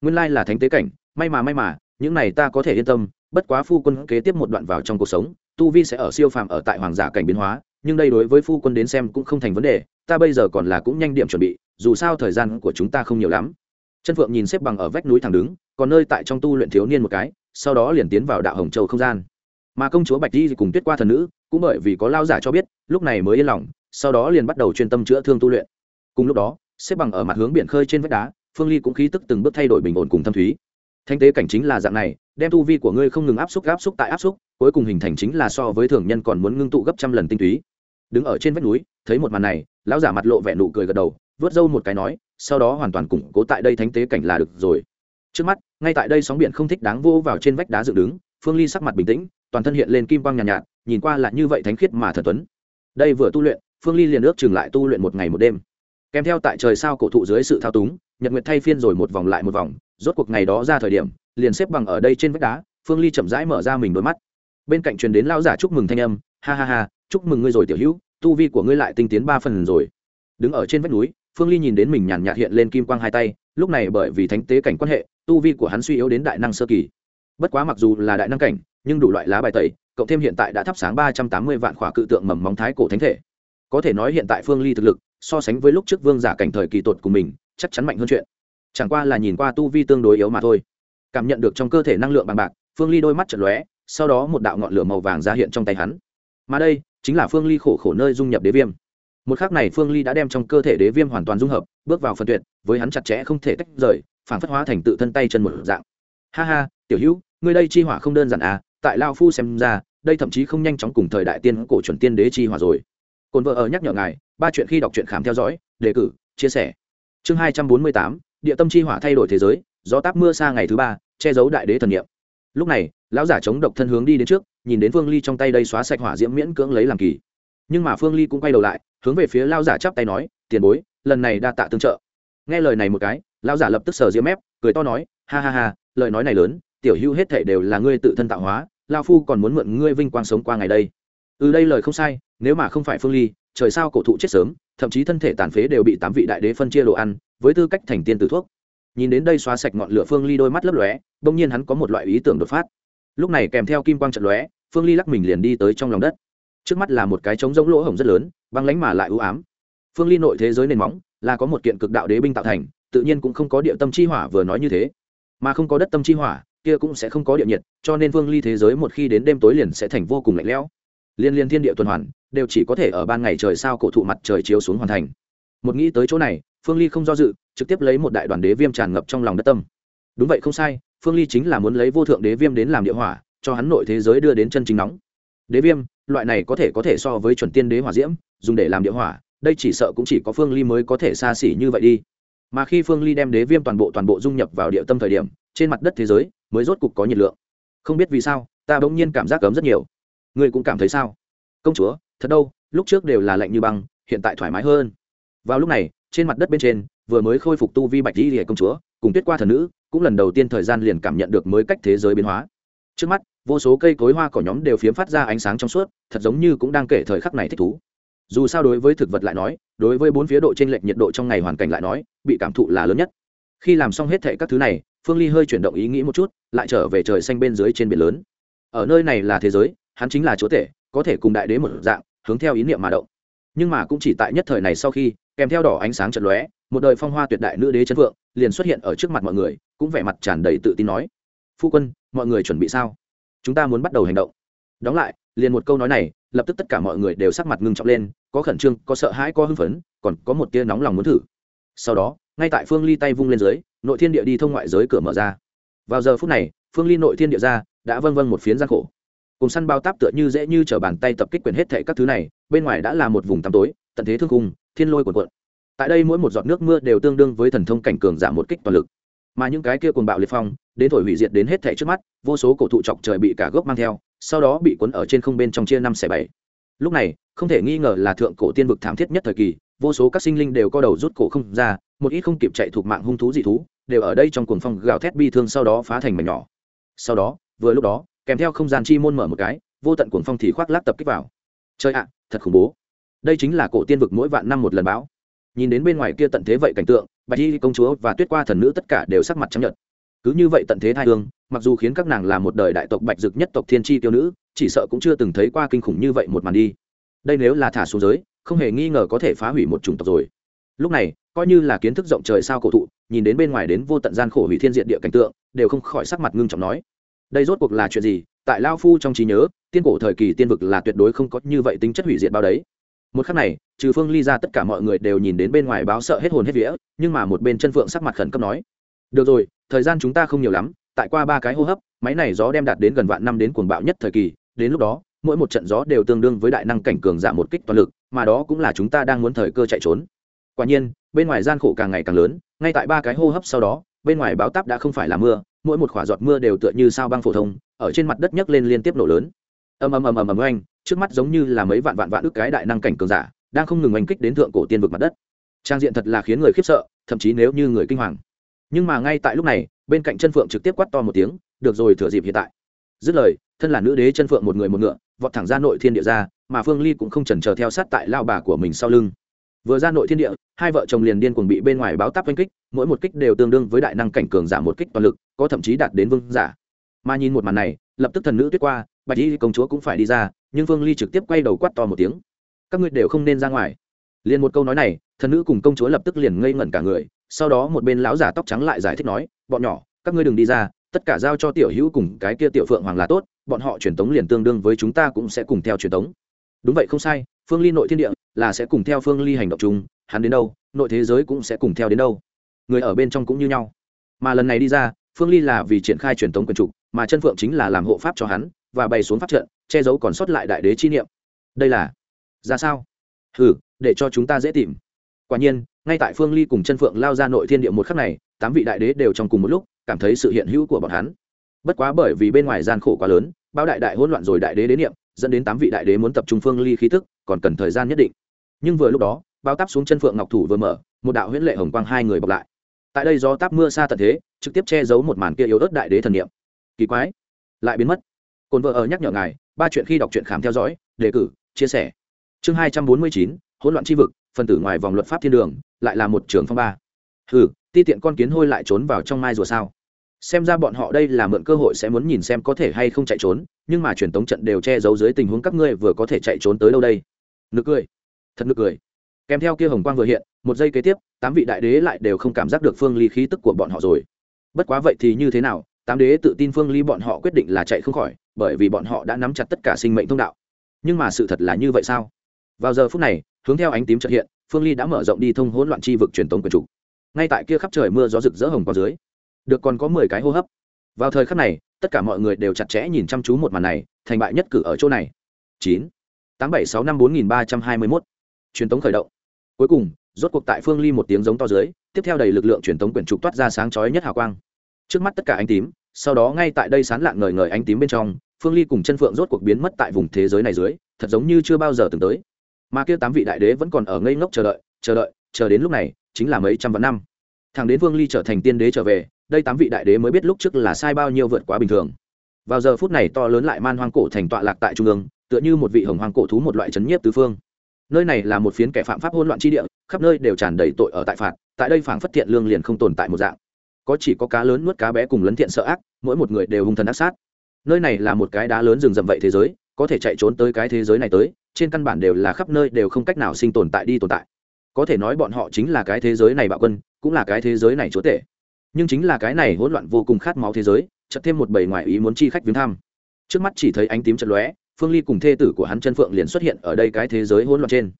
Speaker 1: nguyên lai là thánh tế cảnh, may mà may mà, những này ta có thể yên tâm, bất quá phu quân kế tiếp một đoạn vào trong cuộc sống, tu vi sẽ ở siêu phàm ở tại hoàng giả cảnh biến hóa, nhưng đây đối với phu quân đến xem cũng không thành vấn đề, ta bây giờ còn là cũng nhanh điểm chuẩn bị, dù sao thời gian của chúng ta không nhiều lắm. Chân phượng nhìn xếp bằng ở vách núi thẳng đứng, còn nơi tại trong tu luyện thiếu niên một cái, sau đó liền tiến vào đạo hồng châu không gian. Mà công chúa bạch di cùng tuyết qua thần nữ cũng bởi vì có lao giả cho biết lúc này mới yên lòng sau đó liền bắt đầu chuyên tâm chữa thương tu luyện. Cùng lúc đó xếp bằng ở mặt hướng biển khơi trên vách đá phương ly cũng khí tức từng bước thay đổi bình ổn cùng thâm thúy. Thanh tế cảnh chính là dạng này đem tu vi của ngươi không ngừng áp xúc áp xúc tại áp xúc cuối cùng hình thành chính là so với thường nhân còn muốn ngưng tụ gấp trăm lần tinh túy. Đứng ở trên vách núi thấy một màn này lão giả mặt lộ vẻ nụ cười gật đầu vớt râu một cái nói sau đó hoàn toàn củng cố tại đây thánh tế cảnh là được rồi. Trước mắt ngay tại đây sóng biển không thích đáng vô vào trên vách đá dựng đứng phương ly sắc mặt bình tĩnh toàn thân hiện lên kim quang nhàn nhạt, nhạt nhìn qua là như vậy thánh khiết mà thần tuấn. Đây vừa tu luyện, phương ly liền ước chừng lại tu luyện một ngày một đêm. Kèm theo tại trời sao cổ thụ dưới sự thao túng, nhật nguyệt thay phiên rồi một vòng lại một vòng, rốt cuộc ngày đó ra thời điểm, liền xếp bằng ở đây trên vách đá, phương ly chậm rãi mở ra mình đôi mắt. Bên cạnh truyền đến lão giả chúc mừng thanh âm, ha ha ha, chúc mừng ngươi rồi tiểu hữu, tu vi của ngươi lại tinh tiến ba phần rồi. Đứng ở trên vách núi, phương ly nhìn đến mình nhàn nhạt hiện lên kim quang hai tay, lúc này bởi vì thánh tế cảnh quan hệ, tu vi của hắn suy yếu đến đại năng sơ kỳ bất quá mặc dù là đại năng cảnh, nhưng đủ loại lá bài tẩy, cộng thêm hiện tại đã thắp sáng ba trăm tám mươi vạn khỏa cự tượng mầm móng thái cổ thánh thể. Có thể nói hiện tại phương ly thực lực, so sánh với lúc trước vương giả cảnh thời kỳ tột của mình, chắc chắn mạnh hơn chuyện. Chẳng qua là nhìn qua tu vi tương đối yếu mà thôi. Cảm nhận được trong cơ thể năng lượng bằng bạc, phương ly đôi mắt chật lóe, sau đó một đạo ngọn lửa màu vàng ra hiện trong tay hắn. Mà đây, chính là phương ly khổ khổ nơi dung nhập đế viêm. Một khắc này phương ly đã đem trong cơ thể đế viêm hoàn toàn dung hợp, bước vào phần tuyệt, với hắn chặt chẽ không thể tách rời, phản phất hóa thành tự thân tay chân một dạng. Ha ha tiểu hữu, ngươi đây chi hỏa không đơn giản à tại lao phu xem ra, đây thậm chí không nhanh chóng cùng thời đại tiên cổ chuẩn tiên đế chi hỏa rồi. Cồn vợ ở nhắc nhở ngài, ba chuyện khi đọc truyện khám theo dõi, đề cử, chia sẻ. Chương hai trăm bốn mươi tám, địa tâm chi hỏa thay đổi thế giới, gió táp mưa xa ngày thứ ba, che giấu đại đế thần niệm. Lúc này, lão giả chống độc thân hướng đi đến trước, nhìn đến phương ly trong tay đây xóa sạch hỏa diễm miễn cưỡng lấy làm kỳ. Nhưng mà phương ly cũng quay đầu lại, hướng về phía lao giả chắp tay nói, tiền bối, lần này đa tạ tương trợ. Nghe lời này một cái lao giả lập tức sờ diễm mép, cười to nói, ha ha ha, lời nói này lớn tiểu hưu hết thể đều là ngươi tự thân tạo hóa lao phu còn muốn mượn ngươi vinh quang sống qua ngày đây. Ừ đây lời không sai, nếu mà không phải phương ly, trời sao cổ thụ chết sớm, thậm chí thân thể tàn phế đều bị tám vị đại đế phân chia đồ ăn, với tư cách thành tiên tử thuốc. Nhìn đến đây xóa sạch ngọn lửa phương ly đôi mắt lấp lóe, bỗng nhiên hắn có một loại ý tưởng đột phát. Lúc này kèm theo kim quang trận lóe, phương ly lắc mình liền đi tới trong lòng đất. Trước mắt là một cái trống giống lỗ hổng rất lớn, băng lánh mà lại ưu ám. Phương ly nội thế giới nền móng, là có một kiện cực đạo đế binh tạo thành, tự nhiên cũng không có địa tâm chi hỏa vừa nói như thế. Mà không có đất tâm chi hỏa kia cũng sẽ không có địa nhiệt, cho nên vương ly thế giới một khi đến đêm tối liền sẽ thành vô cùng lạnh lẽo. Liên liên thiên địa tuần hoàn, đều chỉ có thể ở ban ngày trời sao cổ thụ mặt trời chiếu xuống hoàn thành. Một nghĩ tới chỗ này, phương ly không do dự, trực tiếp lấy một đại đoàn đế viêm tràn ngập trong lòng đất tâm. Đúng vậy không sai, phương ly chính là muốn lấy vô thượng đế viêm đến làm địa hỏa, cho hắn nội thế giới đưa đến chân chính nóng. Đế viêm, loại này có thể có thể so với chuẩn tiên đế hỏa diễm, dùng để làm địa hỏa, đây chỉ sợ cũng chỉ có phương ly mới có thể xa xỉ như vậy đi. Mà khi phương ly đem đế viêm toàn bộ toàn bộ dung nhập vào địa tâm thời điểm trên mặt đất thế giới mới rốt cục có nhiệt lượng. Không biết vì sao, ta bỗng nhiên cảm giác cấm rất nhiều. Ngươi cũng cảm thấy sao? Công chúa, thật đâu, lúc trước đều là lạnh như băng, hiện tại thoải mái hơn. Vào lúc này, trên mặt đất bên trên, vừa mới khôi phục tu vi bạch di hệ công chúa, cùng tuyết qua thần nữ, cũng lần đầu tiên thời gian liền cảm nhận được mới cách thế giới biến hóa. Trước mắt, vô số cây cối hoa cỏ nhóm đều phiếm phát ra ánh sáng trong suốt, thật giống như cũng đang kể thời khắc này thích thú. Dù sao đối với thực vật lại nói, đối với bốn phía độ t r ê n lệch nhiệt độ trong ngày hoàn cảnh lại nói, bị cảm thụ là lớn nhất. Khi làm xong hết thệ các thứ này phương ly hơi chuyển động ý nghĩ một chút, lại trở về trời xanh bên dưới trên biển lớn. Ở nơi này là thế giới, hắn chính là chúa tể, có thể cùng đại đế một dạng, hướng theo ý niệm mà động. Nhưng mà cũng chỉ tại nhất thời này sau khi, kèm theo đỏ ánh sáng trận lóe, một đời phong hoa tuyệt đại nữ đế chân vượng, liền xuất hiện ở trước mặt mọi người, cũng vẻ mặt tràn đầy tự tin nói, phu quân, mọi người chuẩn bị sao? Chúng ta muốn bắt đầu hành động. Đóng lại, liền một câu nói này, lập tức tất cả mọi người đều sắc mặt ngưng trọng lên, có khẩn trương, có sợ hãi, có hưng phấn, còn có một tia nóng lòng muốn thử. Sau đó, ngay tại phương ly tay vung lên dưới nội thiên địa đi thông ngoại giới cửa mở ra. Vào giờ phút này, phương ly nội thiên địa ra, đã vâng vâng một phiến gian khổ. Cùng săn bao táp tựa như dễ như t r ở bàn tay tập kích quyền hết thệ các thứ này, bên ngoài đã là một vùng tăm tối, tận thế thương cung thiên lôi cuộn quận tại đây mỗi một giọt nước mưa đều tương đương với thần thông cảnh cường giảm một kích toàn lực. Mà những cái kia cuồng bạo liệt phong, đến thổi hủy diệt đến hết thảy trước mắt, vô số cổ thụ chọc trời bị cả gốc mang theo, sau đó bị cuốn ở trên không bên trong chia năm xẻ bảy. Lúc này, không thể nghi ngờ là thượng cổ tiên vực thảm thiết nhất thời kỳ, vô số các sinh linh đều co đầu rút cổ không ra, một ít không kịp chạy thuộc mạng hung thú dị thú đều ở đây trong cuồng phong gào thét bi thương sau đó phá thành mảnh nhỏ. Sau đó, vừa lúc đó, kèm theo không gian chi môn mở một cái, vô tận cuồng phong thì khoác lác tập kích vào. Chơi ạ, thật khủng bố. Đây chính là cổ tiên vực mỗi vạn năm một lần bão. Nhìn đến bên ngoài kia tận thế vậy cảnh tượng, bạch y công chúa và tuyết qua thần nữ tất cả đều sắc mặt trắng nhợt. cứ như vậy tận thế thai hương, mặc dù khiến các nàng là một đời đại tộc bạch dực nhất tộc thiên tri tiêu nữ, chỉ sợ cũng chưa từng thấy qua kinh khủng như vậy một màn đi. Đây nếu là thả xuống giới, không hề nghi ngờ có thể phá hủy một chủng tộc rồi. Lúc này, coi như là kiến thức rộng trời sao cổ thụ nhìn đến bên ngoài đến vô tận gian khổ hủy thiên diện địa cảnh tượng, đều không khỏi sắc mặt ngưng trọng nói, đây rốt cuộc là chuyện gì? Tại lao phu trong trí nhớ, tiên cổ thời kỳ tiên vực là tuyệt đối không có như vậy tính chất hủy diệt bao đấy. Một khắc này, trừ phương ly ra tất cả mọi người đều nhìn đến bên ngoài báo sợ hết hồn hết vía, nhưng mà một bên chân phượng sắc mặt khẩn cấp nói, được rồi, thời gian chúng ta không nhiều lắm, tại qua ba cái hô hấp, máy này gió đem đạt đến gần vạn năm đến cuồng bạo nhất thời kỳ, đến lúc đó, mỗi một trận gió đều tương đương với đại năng cảnh cường giảm một kích toàn lực, mà đó cũng là chúng ta đang muốn thời cơ chạy trốn. Quả nhiên, bên ngoài gian khổ càng ngày càng lớn ngay tại ba cái hô hấp sau đó, bên ngoài báo táp đã không phải là mưa, mỗi một khỏa giọt mưa đều tựa như sao băng phổ thông, ở trên mặt đất nhấc lên liên tiếp nổ lớn. Ầm ầm ầm ầm ầm oanh, trước mắt giống như là mấy vạn vạn vạn ức cái đại năng cảnh cường giả, đang không ngừng oanh kích đến thượng cổ tiên vực mặt đất. Trang diện thật là khiến người khiếp sợ, thậm chí nếu như người kinh hoàng. Nhưng mà ngay tại lúc này, bên cạnh chân phượng trực tiếp quát to một tiếng, được rồi, thừa dịp hiện tại. Dứt lời, thân là nữ đế chân phượng một người một ngựa, vọt thẳng ra nội thiên địa ra, mà phương ly cũng không chần chờ theo sát tại lao bà của mình sau lưng vừa ra nội thiên địa, hai vợ chồng liền điên cuồng bị bên ngoài báo táp oanh kích, mỗi một kích đều tương đương với đại năng cảnh cường giả một kích toàn lực, có thậm chí đạt đến vương giả. Mà nhìn một màn này, lập tức thần nữ tuyết qua, bạch y công chúa cũng phải đi ra, nhưng vương ly trực tiếp quay đầu quát to một tiếng. Các ngươi đều không nên ra ngoài. Liền một câu nói này, thần nữ cùng công chúa lập tức liền ngây ngẩn cả người, sau đó một bên lão giả tóc trắng lại giải thích nói, bọn nhỏ, các ngươi đừng đi ra, tất cả giao cho tiểu hữu cùng cái kia tiểu phượng hoàng là tốt, bọn họ truyền tống liền tương đương với chúng ta cũng sẽ cùng theo truyền tống đúng vậy, không sai, phương ly nội thiên địa là sẽ cùng theo phương ly hành động chung, hắn đến đâu, nội thế giới cũng sẽ cùng theo đến đâu. Người ở bên trong cũng như nhau. Mà lần này đi ra, phương ly là vì triển khai truyền thống quyền trục mà chân phượng chính là làm hộ pháp cho hắn, và bày xuống pháp trận, che giấu còn sót lại đại đế chi niệm. Đây là, ra sao? Hừ, để cho chúng ta dễ tìm. Quả nhiên, ngay tại phương ly cùng chân phượng lao ra nội thiên địa một khắc này, tám vị đại đế đều trong cùng một lúc, cảm thấy sự hiện hữu của bọn hắn. Bất quá bởi vì bên ngoài gian khổ quá lớn bao đại đại hỗn loạn rồi đại đế đến niệm dẫn đến tám vị đại đế muốn tập trung phương ly khí tức, còn cần thời gian nhất định. Nhưng vừa lúc đó, bao táp xuống chân phượng ngọc thủ vừa mở, một đạo huyễn lệ hồng quang hai người bọc lại. Tại đây do táp mưa xa tận thế, trực tiếp che giấu một màn kia yếu ớt đại đế thần niệm. Kỳ quái, lại biến mất. Cồn vợ ở nhắc nhở ngài, ba chuyện khi đọc truyện khám theo dõi, đề cử, chia sẻ. Chương hai trăm bốn mươi chín, hỗn loạn tri vực, phần tử ngoài vòng luật pháp thiên đường, lại là một trường phong ba. Hừ, ti tiện con kiến hôi lại trốn vào trong mai rùa sao? Xem ra bọn họ đây là mượn cơ hội sẽ muốn nhìn xem có thể hay không chạy trốn, nhưng mà truyền tống trận đều che giấu dưới tình huống các ngươi vừa có thể chạy trốn tới đâu đây. Nực cười. Thật nực cười. Kèm theo kia hồng quang vừa hiện, một giây kế tiếp, tám vị đại đế lại đều không cảm giác được phương ly khí tức của bọn họ rồi. Bất quá vậy thì như thế nào, tám đế tự tin phương ly bọn họ quyết định là chạy không khỏi, bởi vì bọn họ đã nắm chặt tất cả sinh mệnh thông đạo. Nhưng mà sự thật là như vậy sao? Vào giờ phút này, hướng theo ánh tím trợ hiện, phương ly đã mở rộng đi thông hỗn loạn chi vực truyền tống quyền trục. Ngay tại kia khắp trời mưa gió rực rỡ hồng qua dưới được còn có mười cái hô hấp. Vào thời khắc này, tất cả mọi người đều chặt chẽ nhìn chăm chú một màn này, thành bại nhất cử ở chỗ này. Chín, tám bảy sáu năm bốn nghìn ba trăm hai mươi mốt. Truyền tống khởi động. Cuối cùng, rốt cuộc tại phương ly một tiếng giống to dưới, tiếp theo đầy lực lượng truyền tống quyển trục toát ra sáng chói nhất hào quang. Trước mắt tất cả ánh tím, sau đó ngay tại đây sán lạng ngời ngời ánh tím bên trong, phương ly cùng chân phượng rốt cuộc biến mất tại vùng thế giới này dưới, thật giống như chưa bao giờ từng tới. Mà kia tám vị đại đế vẫn còn ở ngây ngốc chờ đợi chờ đợi, chờ đến lúc này, chính là mấy trăm vạn năm. Thằng đến vương ly trở thành tiên đế trở về đây tám vị đại đế mới biết lúc trước là sai bao nhiêu vượt quá bình thường. Vào giờ phút này to lớn lại man hoang cổ thành tọa lạc tại trung ương, tựa như một vị hồng hoang cổ thú một loại chấn nhiếp tứ phương. Nơi này là một phiến kẻ phạm pháp hỗn loạn chi địa, khắp nơi đều tràn đầy tội ở tại phạt, tại đây phảng phất thiện lương liền không tồn tại một dạng. Có chỉ có cá lớn nuốt cá bé cùng lấn thiện sợ ác, mỗi một người đều hung thần ác sát. Nơi này là một cái đá lớn rừng rậm vậy thế giới, có thể chạy trốn tới cái thế giới này tới, trên căn bản đều là khắp nơi đều không cách nào sinh tồn tại đi tồn tại. Có thể nói bọn họ chính là cái thế giới này bạo quân, cũng là cái thế giới này chúa tể nhưng chính là cái này hỗn loạn vô cùng khát máu thế giới, chợt thêm một bầy ngoại ý muốn chi khách viếng thăm. Trước mắt chỉ thấy ánh tím chật lóe, phương ly cùng thê tử của hắn chân phượng liền xuất hiện ở đây cái thế giới hỗn loạn trên.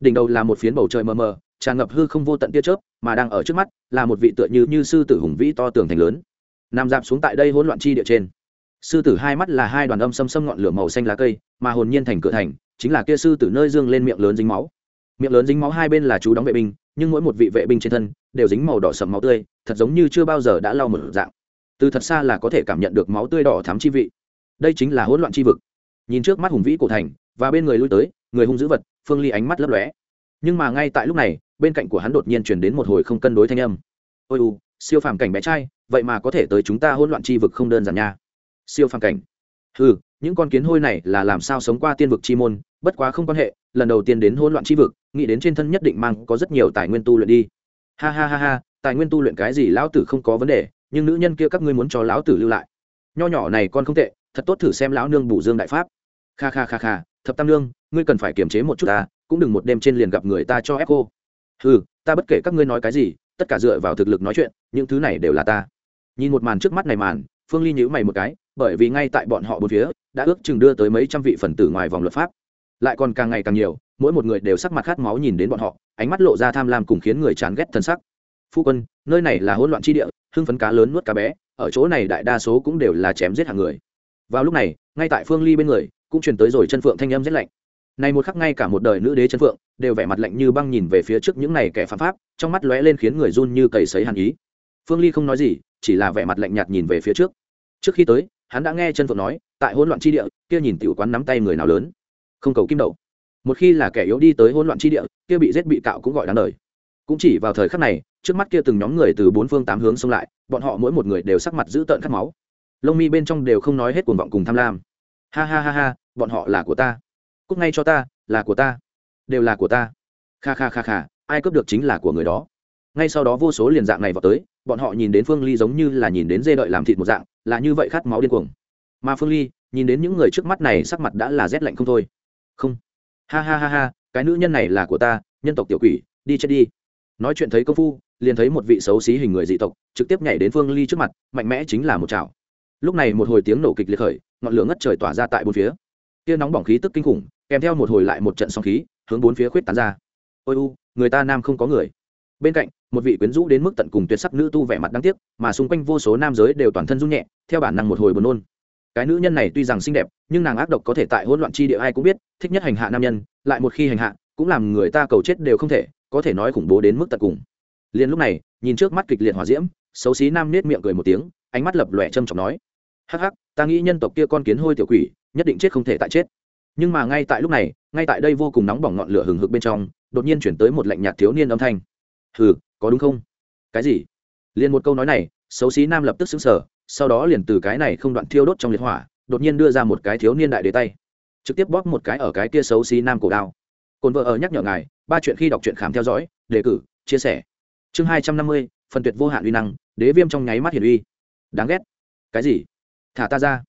Speaker 1: Đỉnh đầu là một phiến bầu trời mờ mờ, tràn ngập hư không vô tận tia chớp, mà đang ở trước mắt là một vị tựa như như sư tử hùng vĩ to tường thành lớn. Nằm dạp xuống tại đây hỗn loạn chi địa trên. Sư tử hai mắt là hai đoàn âm xâm xâm ngọn lửa màu xanh lá cây, mà hồn nhiên thành cửa thành, chính là kia sư tử nơi dương lên miệng lớn dính máu. Miệng lớn dính máu hai bên là chú đóng vệ binh, nhưng mỗi một vị vệ binh trên thân đều dính màu đỏ sầm máu tươi thật giống như chưa bao giờ đã lau một dạng. Từ thật xa là có thể cảm nhận được máu tươi đỏ thắm chi vị. Đây chính là hỗn loạn chi vực. Nhìn trước mắt hùng vĩ cổ thành, và bên người lui tới, người hung dữ vật, phương ly ánh mắt lấp lóe. Nhưng mà ngay tại lúc này, bên cạnh của hắn đột nhiên truyền đến một hồi không cân đối thanh âm. Ôi u, siêu phàm cảnh bé trai, vậy mà có thể tới chúng ta hỗn loạn chi vực không đơn giản nha. Siêu phàm cảnh. Ừ những con kiến hôi này là làm sao sống qua tiên vực chi môn, bất quá không quan hệ, lần đầu tiên đến hỗn loạn chi vực, nghĩ đến trên thân nhất định mang có rất nhiều tài nguyên tu luyện đi. Ha ha ha ha tài nguyên tu luyện cái gì lão tử không có vấn đề, nhưng nữ nhân kia các ngươi muốn cho lão tử lưu lại. Nho nhỏ này con không tệ, thật tốt thử xem lão nương bù dương đại pháp. Kha kha kha kha, thập tam nương, ngươi cần phải kiềm chế một chút ta, cũng đừng một đêm trên liền gặp người ta cho ép cô. Ừ ta bất kể các ngươi nói cái gì, tất cả dựa vào thực lực nói chuyện, những thứ này đều là ta. Nhìn một màn trước mắt này màn, phương ly nhíu mày một cái, bởi vì ngay tại bọn họ bốn phía, đã ước chừng đưa tới mấy trăm vị phần tử ngoài vòng luật pháp. Lại còn càng ngày càng nhiều, mỗi một người đều sắc mặt khát máu nhìn đến bọn họ, ánh mắt lộ ra tham lam cùng khiến người chán ghét thân sắc phu quân, nơi này là hỗn loạn chi địa, hưng phấn cá lớn nuốt cá bé, ở chỗ này đại đa số cũng đều là chém giết hàng người. Vào lúc này, ngay tại phương ly bên người, cũng truyền tới rồi chân phượng thanh âm rét lạnh. Này một khắc ngay cả một đời nữ đế chân phượng, đều vẻ mặt lạnh như băng nhìn về phía trước những này kẻ phạm pháp, trong mắt lóe lên khiến người run như cầy sấy hàn ý. Phương ly không nói gì, chỉ là vẻ mặt lạnh nhạt nhìn về phía trước. Trước khi tới, hắn đã nghe chân phượng nói, tại hỗn loạn chi địa, kia nhìn tiểu quán nắm tay người nào lớn. Không cầu kim đậu. Một khi là kẻ yếu đi tới hỗn loạn chi địa, kia bị giết bị cạo cũng gọi đáng đời. Cũng chỉ vào thời khắc này trước mắt kia từng nhóm người từ bốn phương tám hướng xông lại, bọn họ mỗi một người đều sắc mặt dữ tợn khát máu. Lông mi bên trong đều không nói hết cuồng vọng cùng tham lam. Ha ha ha ha, bọn họ là của ta. Cúc ngay cho ta, là của ta. Đều là của ta. Kha kha kha kha, ai cướp được chính là của người đó. Ngay sau đó vô số liền dạng này vào tới, bọn họ nhìn đến phương ly giống như là nhìn đến dê đợi làm thịt một dạng, là như vậy khát máu điên cuồng. Mà phương ly, nhìn đến những người trước mắt này sắc mặt đã là rét lạnh không thôi. Không. Ha ha ha ha, cái nữ nhân này là của ta, nhân tộc tiểu quỷ, đi chết đi. Nói chuyện thấy công phu liền thấy một vị xấu xí hình người dị tộc, trực tiếp nhảy đến phương ly trước mặt, mạnh mẽ chính là một chảo. Lúc này một hồi tiếng nổ kịch liệt khởi, ngọn lửa ngất trời tỏa ra tại bốn phía. Kia nóng bỏng khí tức kinh khủng, kèm theo một hồi lại một trận sóng khí, hướng bốn phía khuyết tán ra. Ôi u, người ta nam không có người. Bên cạnh, một vị quyến rũ đến mức tận cùng tuyệt sắc nữ tu vẻ mặt đáng tiếc, mà xung quanh vô số nam giới đều toàn thân run nhẹ, theo bản năng một hồi buồn nôn. Cái nữ nhân này tuy rằng xinh đẹp, nhưng nàng ác độc có thể tại hỗn loạn chi địa ai cũng biết, thích nhất hành hạ nam nhân, lại một khi hành hạ, cũng làm người ta cầu chết đều không thể, có thể nói khủng bố đến mức tận cùng liền lúc này, nhìn trước mắt kịch liệt hỏa diễm, xấu xí nam nết miệng cười một tiếng, ánh mắt lập lòe châm chọc nói, hắc hắc, ta nghĩ nhân tộc kia con kiến hôi tiểu quỷ, nhất định chết không thể tại chết. Nhưng mà ngay tại lúc này, ngay tại đây vô cùng nóng bỏng ngọn lửa hừng hực bên trong, đột nhiên chuyển tới một lạnh nhạt thiếu niên âm thanh. Hừ, có đúng không? Cái gì? Liền một câu nói này, xấu xí nam lập tức xứng sở sau đó liền từ cái này không đoạn thiêu đốt trong liệt hỏa, đột nhiên đưa ra một cái thiếu niên đại đế tay. Trực tiếp bóp một cái ở cái kia xấu xí nam cổ đao. Cồn vợ ở nhắc nhở ngài, ba chuyện khi đọc truyện khám theo dõi, đề cử, chia sẻ chương hai trăm năm mươi, phần tuyệt vô hạn uy năng, đế viêm trong nháy mắt hiển uy. Đáng ghét. Cái gì? Thả ta ra.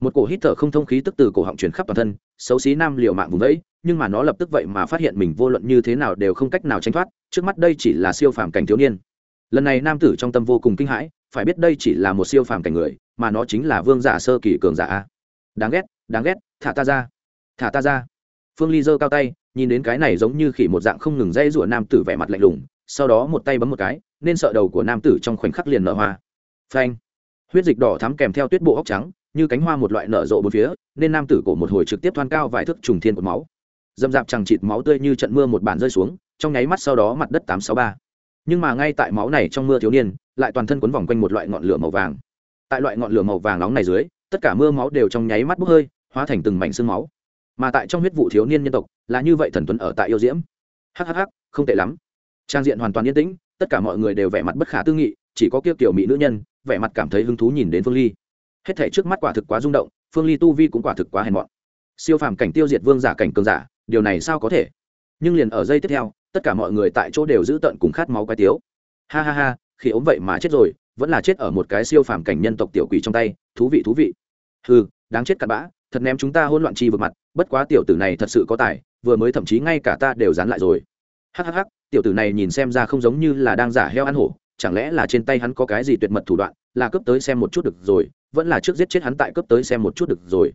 Speaker 1: Một cổ hít thở không thông khí tức từ cổ họng chuyển khắp toàn thân, xấu xí nam liều mạng vùng vẫy, nhưng mà nó lập tức vậy mà phát hiện mình vô luận như thế nào đều không cách nào tránh thoát, trước mắt đây chỉ là siêu phàm cảnh thiếu niên. Lần này nam tử trong tâm vô cùng kinh hãi, phải biết đây chỉ là một siêu phàm cảnh người, mà nó chính là vương giả sơ kỳ cường giả đáng ghét đáng ghét, thả ta ra. Thả ta ra. Phương ly giơ cao tay, nhìn đến cái này giống như khỉ một dạng không ngừng dây rủa nam tử vẻ mặt lạnh lùng sau đó một tay bấm một cái, nên sợ đầu của nam tử trong khoảnh khắc liền nở hoa. Phanh. Huyết dịch đỏ thắm kèm theo tuyết bộ óc trắng, như cánh hoa một loại nở rộ bốn phía, nên nam tử cổ một hồi trực tiếp thoan cao vài thước trùng thiên của máu. Dâm dạp chẳng chịt máu tươi như trận mưa một bản rơi xuống, trong nháy mắt sau đó mặt đất tám sáu ba. Nhưng mà ngay tại máu này trong mưa thiếu niên, lại toàn thân quấn vòng quanh một loại ngọn lửa màu vàng. Tại loại ngọn lửa màu vàng nóng này dưới, tất cả mưa máu đều trong nháy mắt bốc hơi, hóa thành từng mảnh xương máu. Mà tại trong huyết vụ thiếu niên nhân tộc, là như vậy thần tuấn ở tại yêu diễm. Hhh không tệ lắm trang diện hoàn toàn yên tĩnh, tất cả mọi người đều vẻ mặt bất khả tư nghị, chỉ có kia kiểu mỹ nữ nhân, vẻ mặt cảm thấy hứng thú nhìn đến phương ly. Hết thể trước mắt quả thực quá rung động, phương ly tu vi cũng quả thực quá hèn mọn. Siêu phàm cảnh tiêu diệt vương giả cảnh cường giả, điều này sao có thể? Nhưng liền ở giây tiếp theo, tất cả mọi người tại chỗ đều giữ tận cùng khát máu quái tiếu. Ha ha ha, khi ốm vậy mà chết rồi, vẫn là chết ở một cái siêu phàm cảnh nhân tộc tiểu quỷ trong tay, thú vị thú vị. Ừ đáng chết cặn bã, thật ném chúng ta hôn loạn chi vượt mặt, bất quá tiểu tử này thật sự có tài, vừa mới thậm chí ngay cả ta đều dán lại rồi. Hhh tiểu tử này nhìn xem ra không giống như là đang giả heo ăn hổ, chẳng lẽ là trên tay hắn có cái gì tuyệt mật thủ đoạn, là cướp tới xem một chút được rồi, vẫn là trước giết chết hắn tại cướp tới xem một chút được rồi.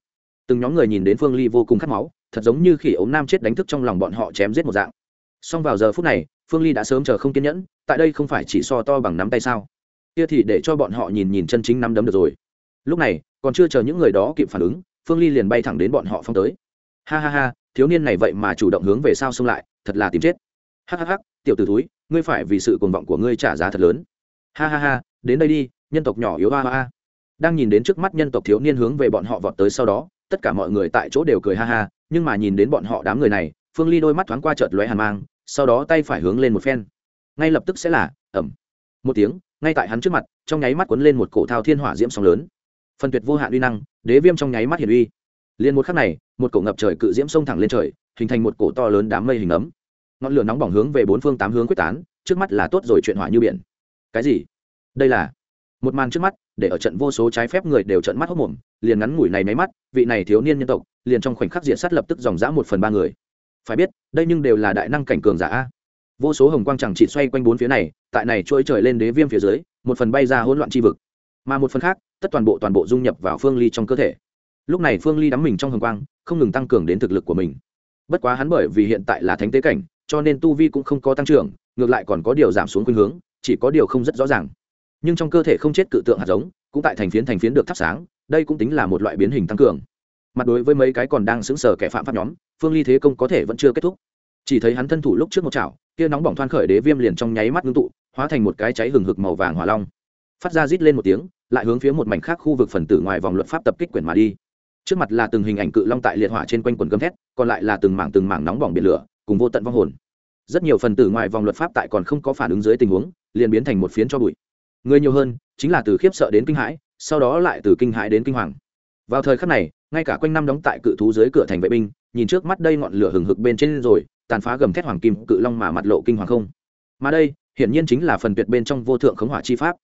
Speaker 1: Từng nhóm người nhìn đến phương ly vô cùng khát máu, thật giống như khi ống nam chết đánh thức trong lòng bọn họ chém giết một dạng. Song vào giờ phút này, phương ly đã sớm chờ không kiên nhẫn, tại đây không phải chỉ so to bằng nắm tay sao? Kia thì để cho bọn họ nhìn nhìn chân chính nắm đấm được rồi. Lúc này, còn chưa chờ những người đó kịp phản ứng, phương ly liền bay thẳng đến bọn họ phong tới. Ha ha ha, thiếu niên này vậy mà chủ động hướng về sau xông lại, thật là tìm chết ha tiểu t ử túi ngươi phải vì sự cuồng vọng của ngươi trả giá thật lớn. Ha ha ha, đến đây đi, nhân tộc nhỏ yếu hoa hoa đang nhìn đến trước mắt nhân tộc thiếu niên hướng về bọn họ vọt tới sau đó, tất cả mọi người tại chỗ đều cười ha ha, nhưng mà nhìn đến bọn họ đám người này, phương ly đôi mắt thoáng qua chợt lóe hàn mang, sau đó tay phải hướng lên một phen. Ngay lập tức sẽ là ẩm một tiếng, ngay tại hắn trước mặt, trong nháy mắt quấn lên một cổ thao thiên hỏa diễm sóng lớn. Phần tuyệt vô hạn uy năng, đế viêm trong nháy mắt hiển uy. Liền một khắc này, một cổ ngập trời cự diễm sông thẳng lên trời, hình thành một cổ to lớn đám mây hình ấm ngọn lửa nóng bỏng hướng về bốn phương tám hướng quyết tán, trước mắt là tốt rồi chuyện hỏa như biển. Cái gì? Đây là một màn trước mắt, để ở trận vô số trái phép người đều trận mắt hốc mồm, liền ngắn ngủi này máy mắt, vị này thiếu niên nhân tộc, liền trong khoảnh khắc diện sát lập tức dòng dã một phần ba người. Phải biết, đây nhưng đều là đại năng cảnh cường giả a. Vô số hồng quang chẳng chỉ xoay quanh bốn phía này, tại này trôi trời lên đế viêm phía dưới, một phần bay ra hỗn loạn chi vực. Mà một phần khác, tất toàn bộ toàn bộ dung nhập vào phương ly trong cơ thể. Lúc này phương ly đắm mình trong hồng quang, không ngừng tăng cường đến thực lực của mình. Bất quá hắn bởi vì hiện tại là thánh tế cảnh cho nên tu vi cũng không có tăng trưởng, ngược lại còn có điều giảm xuống khuynh hướng, chỉ có điều không rất rõ ràng. Nhưng trong cơ thể không chết cự tượng hạt giống, cũng tại thành phiến thành phiến được thắp sáng, đây cũng tính là một loại biến hình tăng cường. Mặt đối với mấy cái còn đang sững sờ kẻ phạm pháp nhóm, phương ly thế công có thể vẫn chưa kết thúc. Chỉ thấy hắn thân thủ lúc trước một chảo, kia nóng bỏng thoan khởi đế viêm liền trong nháy mắt ngưng tụ, hóa thành một cái cháy hừng hực màu vàng hỏa long. Phát ra rít lên một tiếng, lại hướng phía một mảnh khác khu vực phần tử ngoài vòng luật pháp tập kích quyển mà đi. Trước mặt là từng hình ảnh cự long tại liệt hỏa trên quanh quần gấm thét, còn lại là từng mảng từng mảng nóng bỏng biển lửa cùng vô tận vong hồn. Rất nhiều phần tử ngoài vòng luật pháp tại còn không có phản ứng dưới tình huống, liền biến thành một phiến cho bụi. Người nhiều hơn, chính là từ khiếp sợ đến kinh hãi, sau đó lại từ kinh hãi đến kinh hoàng. Vào thời khắc này, ngay cả quanh năm đóng tại cự thú dưới cửa thành vệ binh, nhìn trước mắt đây ngọn lửa hừng hực bên trên rồi, tàn phá gầm thét hoàng kim cự long mà mặt lộ kinh hoàng không. Mà đây, hiển nhiên chính là phần tuyệt bên trong vô thượng khống hỏa chi pháp.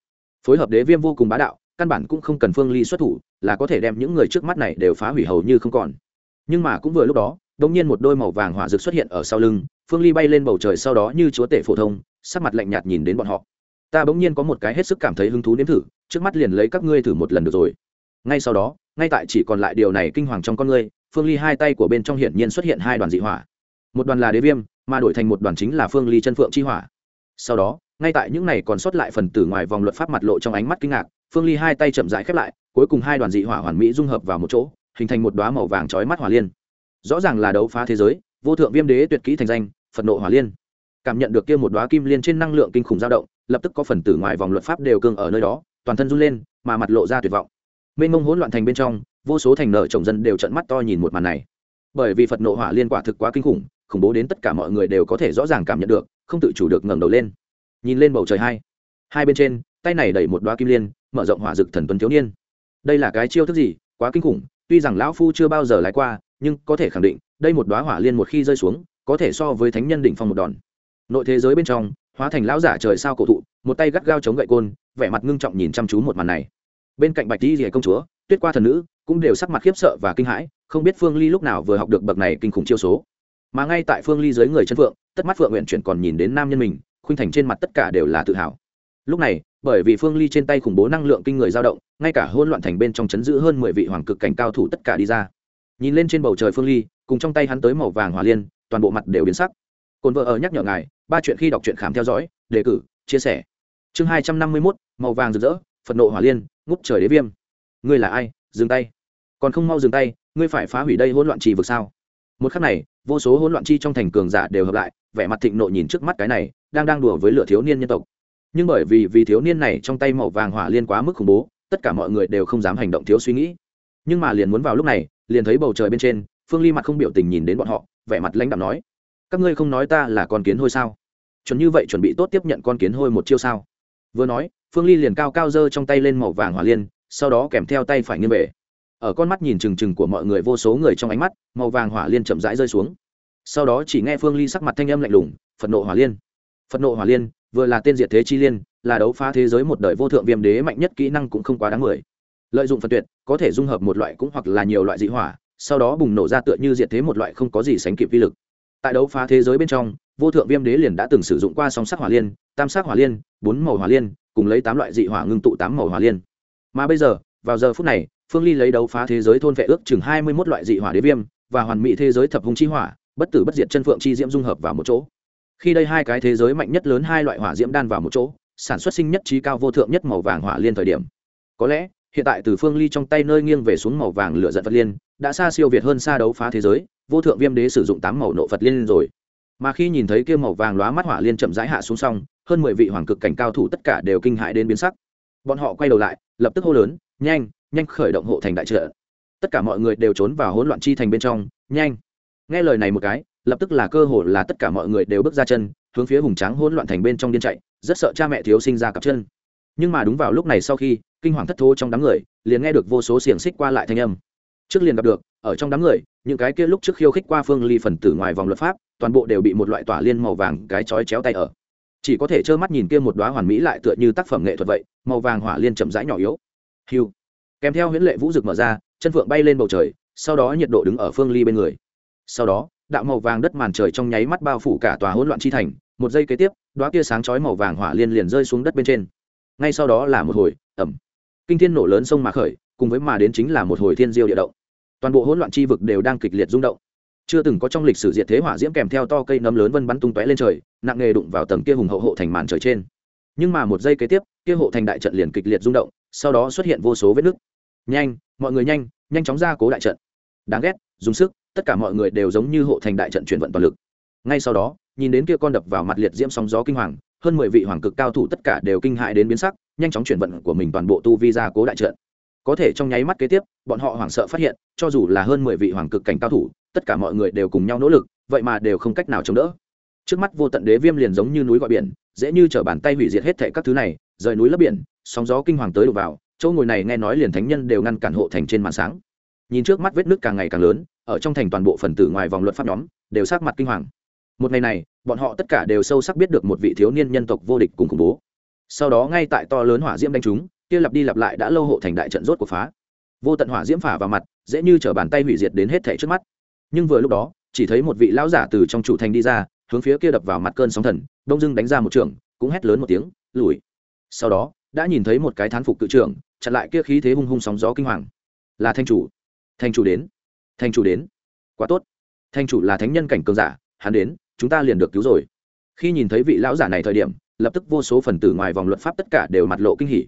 Speaker 1: Phối hợp đế viêm vô cùng bá đạo, căn bản cũng không cần phương ly xuất thủ, là có thể đem những người trước mắt này đều phá hủy hầu như không còn. Nhưng mà cũng vừa lúc đó đột nhiên một đôi màu vàng hỏa rực xuất hiện ở sau lưng, phương ly bay lên bầu trời sau đó như chúa tể phổ thông, sắc mặt lạnh nhạt nhìn đến bọn họ. Ta bỗng nhiên có một cái hết sức cảm thấy hứng thú nếm thử, trước mắt liền lấy các ngươi thử một lần được rồi. Ngay sau đó, ngay tại chỉ còn lại điều này kinh hoàng trong con ngươi, phương ly hai tay của bên trong hiển nhiên xuất hiện hai đoàn dị hỏa. Một đoàn là đế viêm, mà đổi thành một đoàn chính là phương ly chân phượng chi hỏa. Sau đó, ngay tại những này còn sót lại phần tử ngoài vòng luật pháp mặt lộ trong ánh mắt kinh ngạc, phương ly hai tay chậm rãi khép lại, cuối cùng hai đoàn dị hỏa hoàn mỹ dung hợp vào một chỗ, hình thành một đóa màu vàng chói mắt hỏa liên rõ ràng là đấu phá thế giới, vô thượng viêm đế tuyệt kỹ thành danh, phật nộ hỏa liên. Cảm nhận được kia một đoá kim liên trên năng lượng kinh khủng dao động, lập tức có phần tử ngoài vòng luật pháp đều cương ở nơi đó, toàn thân run lên, mà mặt lộ ra tuyệt vọng. Mênh mông hỗn loạn thành bên trong, vô số thành nợ trồng dân đều trận mắt to nhìn một màn này. Bởi vì phật nộ hỏa liên quả thực quá kinh khủng khủng bố đến tất cả mọi người đều có thể rõ ràng cảm nhận được, không tự chủ được ngẩng đầu lên. Nhìn lên bầu trời hai. Hai bên trên, tay này đẩy một đoá kim liên, mở rộng hỏa dực thần tuấn thiếu niên. Đây là cái chiêu thức gì? Quá kinh khủng, tuy rằng lão phu chưa bao giờ lái qua nhưng có thể khẳng định, đây một đoá hỏa liên một khi rơi xuống, có thể so với thánh nhân đỉnh phong một đòn. Nội thế giới bên trong, hóa thành lão giả trời sao cổ thụ, một tay gắt gao chống gậy côn, vẻ mặt ngưng trọng nhìn chăm chú một màn này. Bên cạnh bạch di rìa công chúa, tuyết qua thần nữ, cũng đều sắc mặt khiếp sợ và kinh hãi, không biết phương ly lúc nào vừa học được bậc này kinh khủng chiêu số. Mà ngay tại phương ly dưới người chân phượng, tất mắt phượng nguyện chuyển còn nhìn đến nam nhân mình, khuynh thành trên mặt tất cả đều là tự hào. Lúc này, bởi vì phương ly trên tay khủng bố năng lượng kinh người dao động, ngay cả hôn loạn thành bên trong chấn giữ hơn mười vị hoàng cực cảnh cao thủ tất cả đi ra nhìn lên trên bầu trời phương ly, cùng trong tay hắn tới màu vàng hỏa liên, toàn bộ mặt đều biến sắc. Cồn vợ ở nhắc nhở ngài, ba chuyện khi đọc truyện khám theo dõi, đề cử, chia sẻ. Chương hai trăm năm mươi mốt, màu vàng rực rỡ, phật nộ hỏa liên, ngút trời đế viêm. Ngươi là ai? Dừng tay. Còn không mau dừng tay, ngươi phải phá hủy đây hỗn loạn trì vực sao? Một khắc này, vô số hỗn loạn chi trong thành cường giả đều hợp lại, vẻ mặt thịnh nộ nhìn trước mắt cái này, đang đang đùa với lửa thiếu niên nhân tộc. Nhưng bởi vì vì thiếu niên này trong tay màu vàng hỏa liên quá mức khủng bố, tất cả mọi người đều không dám hành động thiếu suy nghĩ nhưng mà liền muốn vào lúc này, liền thấy bầu trời bên trên, phương ly mặt không biểu tình nhìn đến bọn họ, vẻ mặt lãnh đạm nói, các ngươi không nói ta là con kiến hôi sao? Chuẩn như vậy chuẩn bị tốt tiếp nhận con kiến hôi một chiêu sao? Vừa nói, phương ly liền cao cao giơ trong tay lên màu vàng hỏa liên, sau đó kèm theo tay phải nghiêng về. Ở con mắt nhìn trừng trừng của mọi người vô số người trong ánh mắt, màu vàng hỏa liên chậm rãi rơi xuống. Sau đó chỉ nghe phương ly sắc mặt thanh âm lạnh lùng, phật nộ hỏa liên, phật nộ hỏa liên, vừa là tên diệt thế chi liên, là đấu phá thế giới một đời vô thượng viêm đế mạnh nhất kỹ năng cũng không quá đáng mười lợi dụng phần tuyệt, có thể dung hợp một loại cũng hoặc là nhiều loại dị hỏa, sau đó bùng nổ ra tựa như diệt thế một loại không có gì sánh kịp vi lực. Tại đấu phá thế giới bên trong, vô thượng viêm đế liền đã từng sử dụng qua song sắc hỏa liên, tam sắc hỏa liên, bốn màu hỏa liên, cùng lấy tám loại dị hỏa ngưng tụ tám màu hỏa liên. Mà bây giờ, vào giờ phút này, phương ly lấy đấu phá thế giới thôn vệ ước chừng hai mươi một loại dị hỏa đế viêm và hoàn mỹ thế giới thập hùng chi hỏa, bất tử bất diệt chân phượng chi diễm dung hợp vào một chỗ. Khi đây hai cái thế giới mạnh nhất lớn hai loại hỏa diễm đan vào một chỗ, sản xuất sinh nhất trí cao vô thượng nhất màu vàng hỏa liên thời điểm. Có lẽ hiện tại từ phương ly trong tay nơi nghiêng về xuống màu vàng lửa giận vật liên, đã xa siêu việt hơn xa đấu phá thế giới, vô thượng viêm đế sử dụng tám màu nộ phật liên rồi. Mà khi nhìn thấy kia màu vàng lóa mắt hỏa liên chậm rãi hạ xuống xong, hơn mười vị hoàng cực cảnh cao thủ tất cả đều kinh hãi đến biến sắc. Bọn họ quay đầu lại, lập tức hô lớn, nhanh nhanh khởi động hộ thành đại trợ tất cả mọi người đều trốn vào hỗn loạn chi thành bên trong, nhanh. Nghe lời này một cái, lập tức là cơ hội là tất cả mọi người đều bước ra chân, hướng phía hùng tráng hỗn loạn thành bên trong điên chạy, rất sợ cha mẹ thiếu sinh ra cặp chân. Nhưng mà đúng vào lúc này sau khi kinh hoàng thất thố trong đám người, liền nghe được vô số xiềng xích qua lại thanh âm. Trước liền gặp được, ở trong đám người, những cái kia lúc trước khiêu khích qua phương ly phần tử ngoài vòng luật pháp, toàn bộ đều bị một loại tỏa liên màu vàng cái chói chéo tay ở. Chỉ có thể trơ mắt nhìn kia một đóa hoàn mỹ lại tựa như tác phẩm nghệ thuật vậy, màu vàng hỏa liên chậm rãi nhỏ yếu. Hiu. Kèm theo huyễn lệ vũ rực mở ra, chân phượng bay lên bầu trời, sau đó nhiệt độ đứng ở phương ly bên người. Sau đó, đạo màu vàng đất màn trời trong nháy mắt bao phủ cả tòa hỗn loạn chi thành, một giây kế tiếp, đóa kia sáng chói màu vàng hỏa liên liền rơi xuống đất bên trên. Ngay sau đó là một hồi ẩm kinh thiên nổ lớn sông mà khởi, cùng với mà đến chính là một hồi thiên diêu địa động. Toàn bộ hỗn loạn chi vực đều đang kịch liệt rung động. Chưa từng có trong lịch sử diệt thế hỏa diễm kèm theo to cây nấm lớn vân bắn tung tóe lên trời, nặng nghề đụng vào tầng kia hùng hậu hộ thành màn trời trên. Nhưng mà một giây kế tiếp, kia hộ thành đại trận liền kịch liệt rung động, sau đó xuất hiện vô số vết nứt. Nhanh, mọi người nhanh nhanh chóng ra cố đại trận. Đáng ghét, dùng sức, tất cả mọi người đều giống như hộ thành đại trận chuyển vận toàn lực. Ngay sau đó, nhìn đến kia con đập vào mặt liệt diễm sóng gió kinh hoàng, hơn mười vị hoàng cực cao thủ tất cả đều kinh hại đến biến sắc nhanh chóng chuyển vận của mình toàn bộ tu vi ra cố đại trận. Có thể trong nháy mắt kế tiếp, bọn họ hoảng sợ phát hiện, cho dù là hơn mười vị hoàng cực cảnh cao thủ, tất cả mọi người đều cùng nhau nỗ lực, vậy mà đều không cách nào chống đỡ. Trước mắt vô tận đế viêm liền giống như núi gọi biển, dễ như t bàn tay hủy diệt hết thệ các thứ này, rời núi lấp biển, sóng gió kinh hoàng tới đổ vào, chỗ ngồi này nghe nói liền thánh nhân đều ngăn cản hộ thành trên màn sáng. Nhìn trước mắt vết nước càng ngày càng lớn, ở trong thành toàn bộ phần tử ngoài vòng luật pháp nhóm, đều sát mặt kinh hoàng. Một ngày này, bọn họ tất cả đều sâu sắc biết được một vị thiếu niên nhân tộc vô địch cùng khủng bố sau đó ngay tại to lớn hỏa diễm đánh chúng kia lặp đi lặp lại đã lâu hộ thành đại trận rốt của phá. Vô tận hỏa diễm phả vào mặt, dễ như t bàn tay hủy diệt đến hết thẻ trước mắt. Nhưng vừa lúc đó, chỉ thấy một vị lão giả từ trong chủ thành đi ra, hướng phía kia đập vào mặt cơn sóng thần, đông dưng đánh ra một trường, cũng hét lớn một tiếng, lùi. Sau đó, đã nhìn thấy một cái thán phục cự trưởng, chặn lại kia khí thế hung hung sóng gió kinh hoàng. Là thanh chủ. Thanh chủ đến. Thanh chủ đến. Quá tốt. Thanh chủ là thánh nhân cảnh cường giả, hắn đến, chúng ta liền được cứu rồi. Khi nhìn thấy vị lão giả này thời điểm lập tức vô số phần tử ngoài vòng luật pháp tất cả đều mặt lộ kinh hỉ.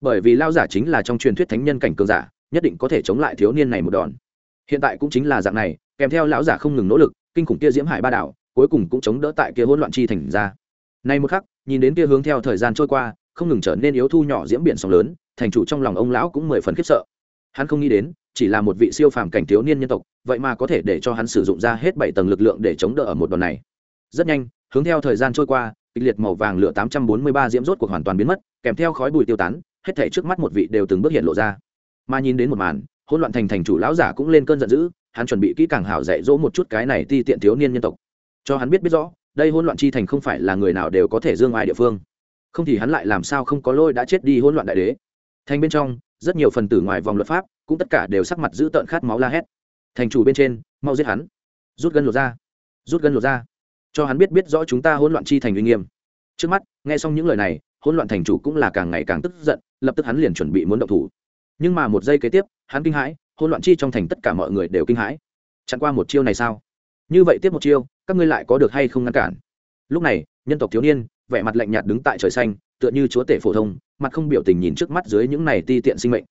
Speaker 1: Bởi vì lão giả chính là trong truyền thuyết thánh nhân cảnh cường giả, nhất định có thể chống lại thiếu niên này một đòn. Hiện tại cũng chính là dạng này, kèm theo lão giả không ngừng nỗ lực, kinh khủng kia diễm hải ba đảo, cuối cùng cũng chống đỡ tại kia hỗn loạn chi thành ra. Nay một khắc, nhìn đến kia hướng theo thời gian trôi qua, không ngừng trở nên yếu thu nhỏ diễm biển sóng lớn, thành chủ trong lòng ông lão cũng mười phần khiếp sợ. Hắn không nghĩ đến, chỉ là một vị siêu phàm cảnh thiếu niên nhân tộc, vậy mà có thể để cho hắn sử dụng ra hết bảy tầng lực lượng để chống đỡ ở một đòn này. Rất nhanh, hướng theo thời gian trôi qua kịch liệt màu vàng lửa tám trăm bốn mươi ba diễm rốt cuộc hoàn toàn biến mất, kèm theo khói bụi tiêu tán, hết thảy trước mắt một vị đều từng bước hiện lộ ra. Mà nhìn đến một màn, hỗn loạn thành thành chủ lão giả cũng lên cơn giận dữ, hắn chuẩn bị kỹ càng hảo dạy dỗ một chút cái này ti tiện thiếu niên nhân tộc. Cho hắn biết biết rõ, đây hỗn loạn chi thành không phải là người nào đều có thể dương ai địa phương. Không thì hắn lại làm sao không có lôi đã chết đi hỗn loạn đại đế. Thành bên trong, rất nhiều phần tử ngoài vòng luật pháp, cũng tất cả đều sắc mặt dữ tợn khát máu la hét. Thành chủ bên trên, mau giết hắn. Rút gân lột ra. Rút gân lột ra cho hắn biết biết rõ chúng ta hỗn loạn chi thành uy nghiêm. Trước mắt, nghe xong những lời này, hỗn loạn thành chủ cũng là càng ngày càng tức giận, lập tức hắn liền chuẩn bị muốn động thủ. Nhưng mà một giây kế tiếp, hắn kinh hãi, hỗn loạn chi trong thành tất cả mọi người đều kinh hãi. Chặn qua một chiêu này sao? Như vậy tiếp một chiêu, các ngươi lại có được hay không ngăn cản? Lúc này, nhân tộc thiếu niên, vẻ mặt lạnh nhạt đứng tại trời xanh, tựa như chúa tể phổ thông, mặt không biểu tình nhìn trước mắt dưới những này ti tiện sinh mệnh.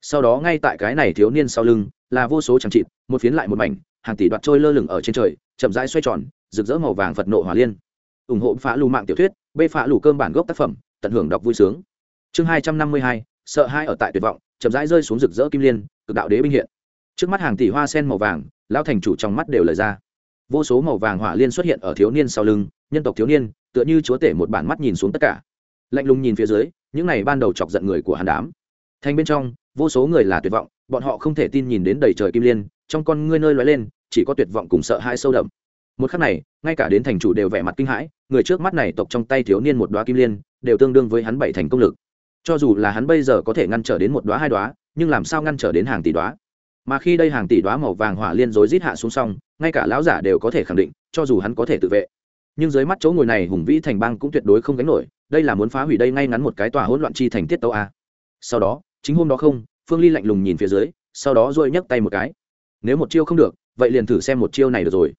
Speaker 1: Sau đó ngay tại cái này thiếu niên sau lưng, là vô số chẳng trịt một phiến lại một mảnh, hàng tỷ đoạt trôi lơ lửng ở trên trời, chậm rãi xoay tròn rực rỡ màu vàng phật nộ hỏa liên. Ủng hộ phá lù mạng tiểu thuyết, bê phá lù cơm bản gốc tác phẩm, tận hưởng đọc vui sướng. Chương hai trăm năm mươi hai, sợ hai ở tại tuyệt vọng, chậm rãi rơi xuống rực rỡ kim liên, cực đạo đế binh hiện. Trước mắt hàng tỷ hoa sen màu vàng, lão thành chủ trong mắt đều lời ra. Vô số màu vàng hỏa liên xuất hiện ở thiếu niên sau lưng, nhân tộc thiếu niên, tựa như chúa tể một bản mắt nhìn xuống tất cả. Lạnh lùng nhìn phía dưới, những này ban đầu chọc giận người của hàn đám. Thành bên trong, vô số người là tuyệt vọng, bọn họ không thể tin nhìn đến đầy trời kim liên, trong con ngươi nơi lóe lên, chỉ có tuyệt vọng cùng sợ hãi sâu đậm một khắc này, ngay cả đến thành chủ đều vẻ mặt kinh hãi, người trước mắt này tộc trong tay thiếu niên một đoá kim liên, đều tương đương với hắn bảy thành công lực. Cho dù là hắn bây giờ có thể ngăn trở đến một đoá hai đoá nhưng làm sao ngăn trở đến hàng tỷ đoá mà khi đây hàng tỷ đoá màu vàng hỏa liên rối rít hạ xuống xong, ngay cả lão giả đều có thể khẳng định, cho dù hắn có thể tự vệ. Nhưng dưới mắt chỗ ngồi này hùng vĩ thành bang cũng tuyệt đối không gánh nổi, đây là muốn phá hủy đây ngay ngắn một cái tòa hỗn loạn chi thành tiết tâu a. Sau đó, chính hôm đó không, phương ly lạnh lùng nhìn phía dưới, sau đó dội nhấc tay một cái. Nếu một chiêu không được, vậy liền thử xem một chiêu này được rồi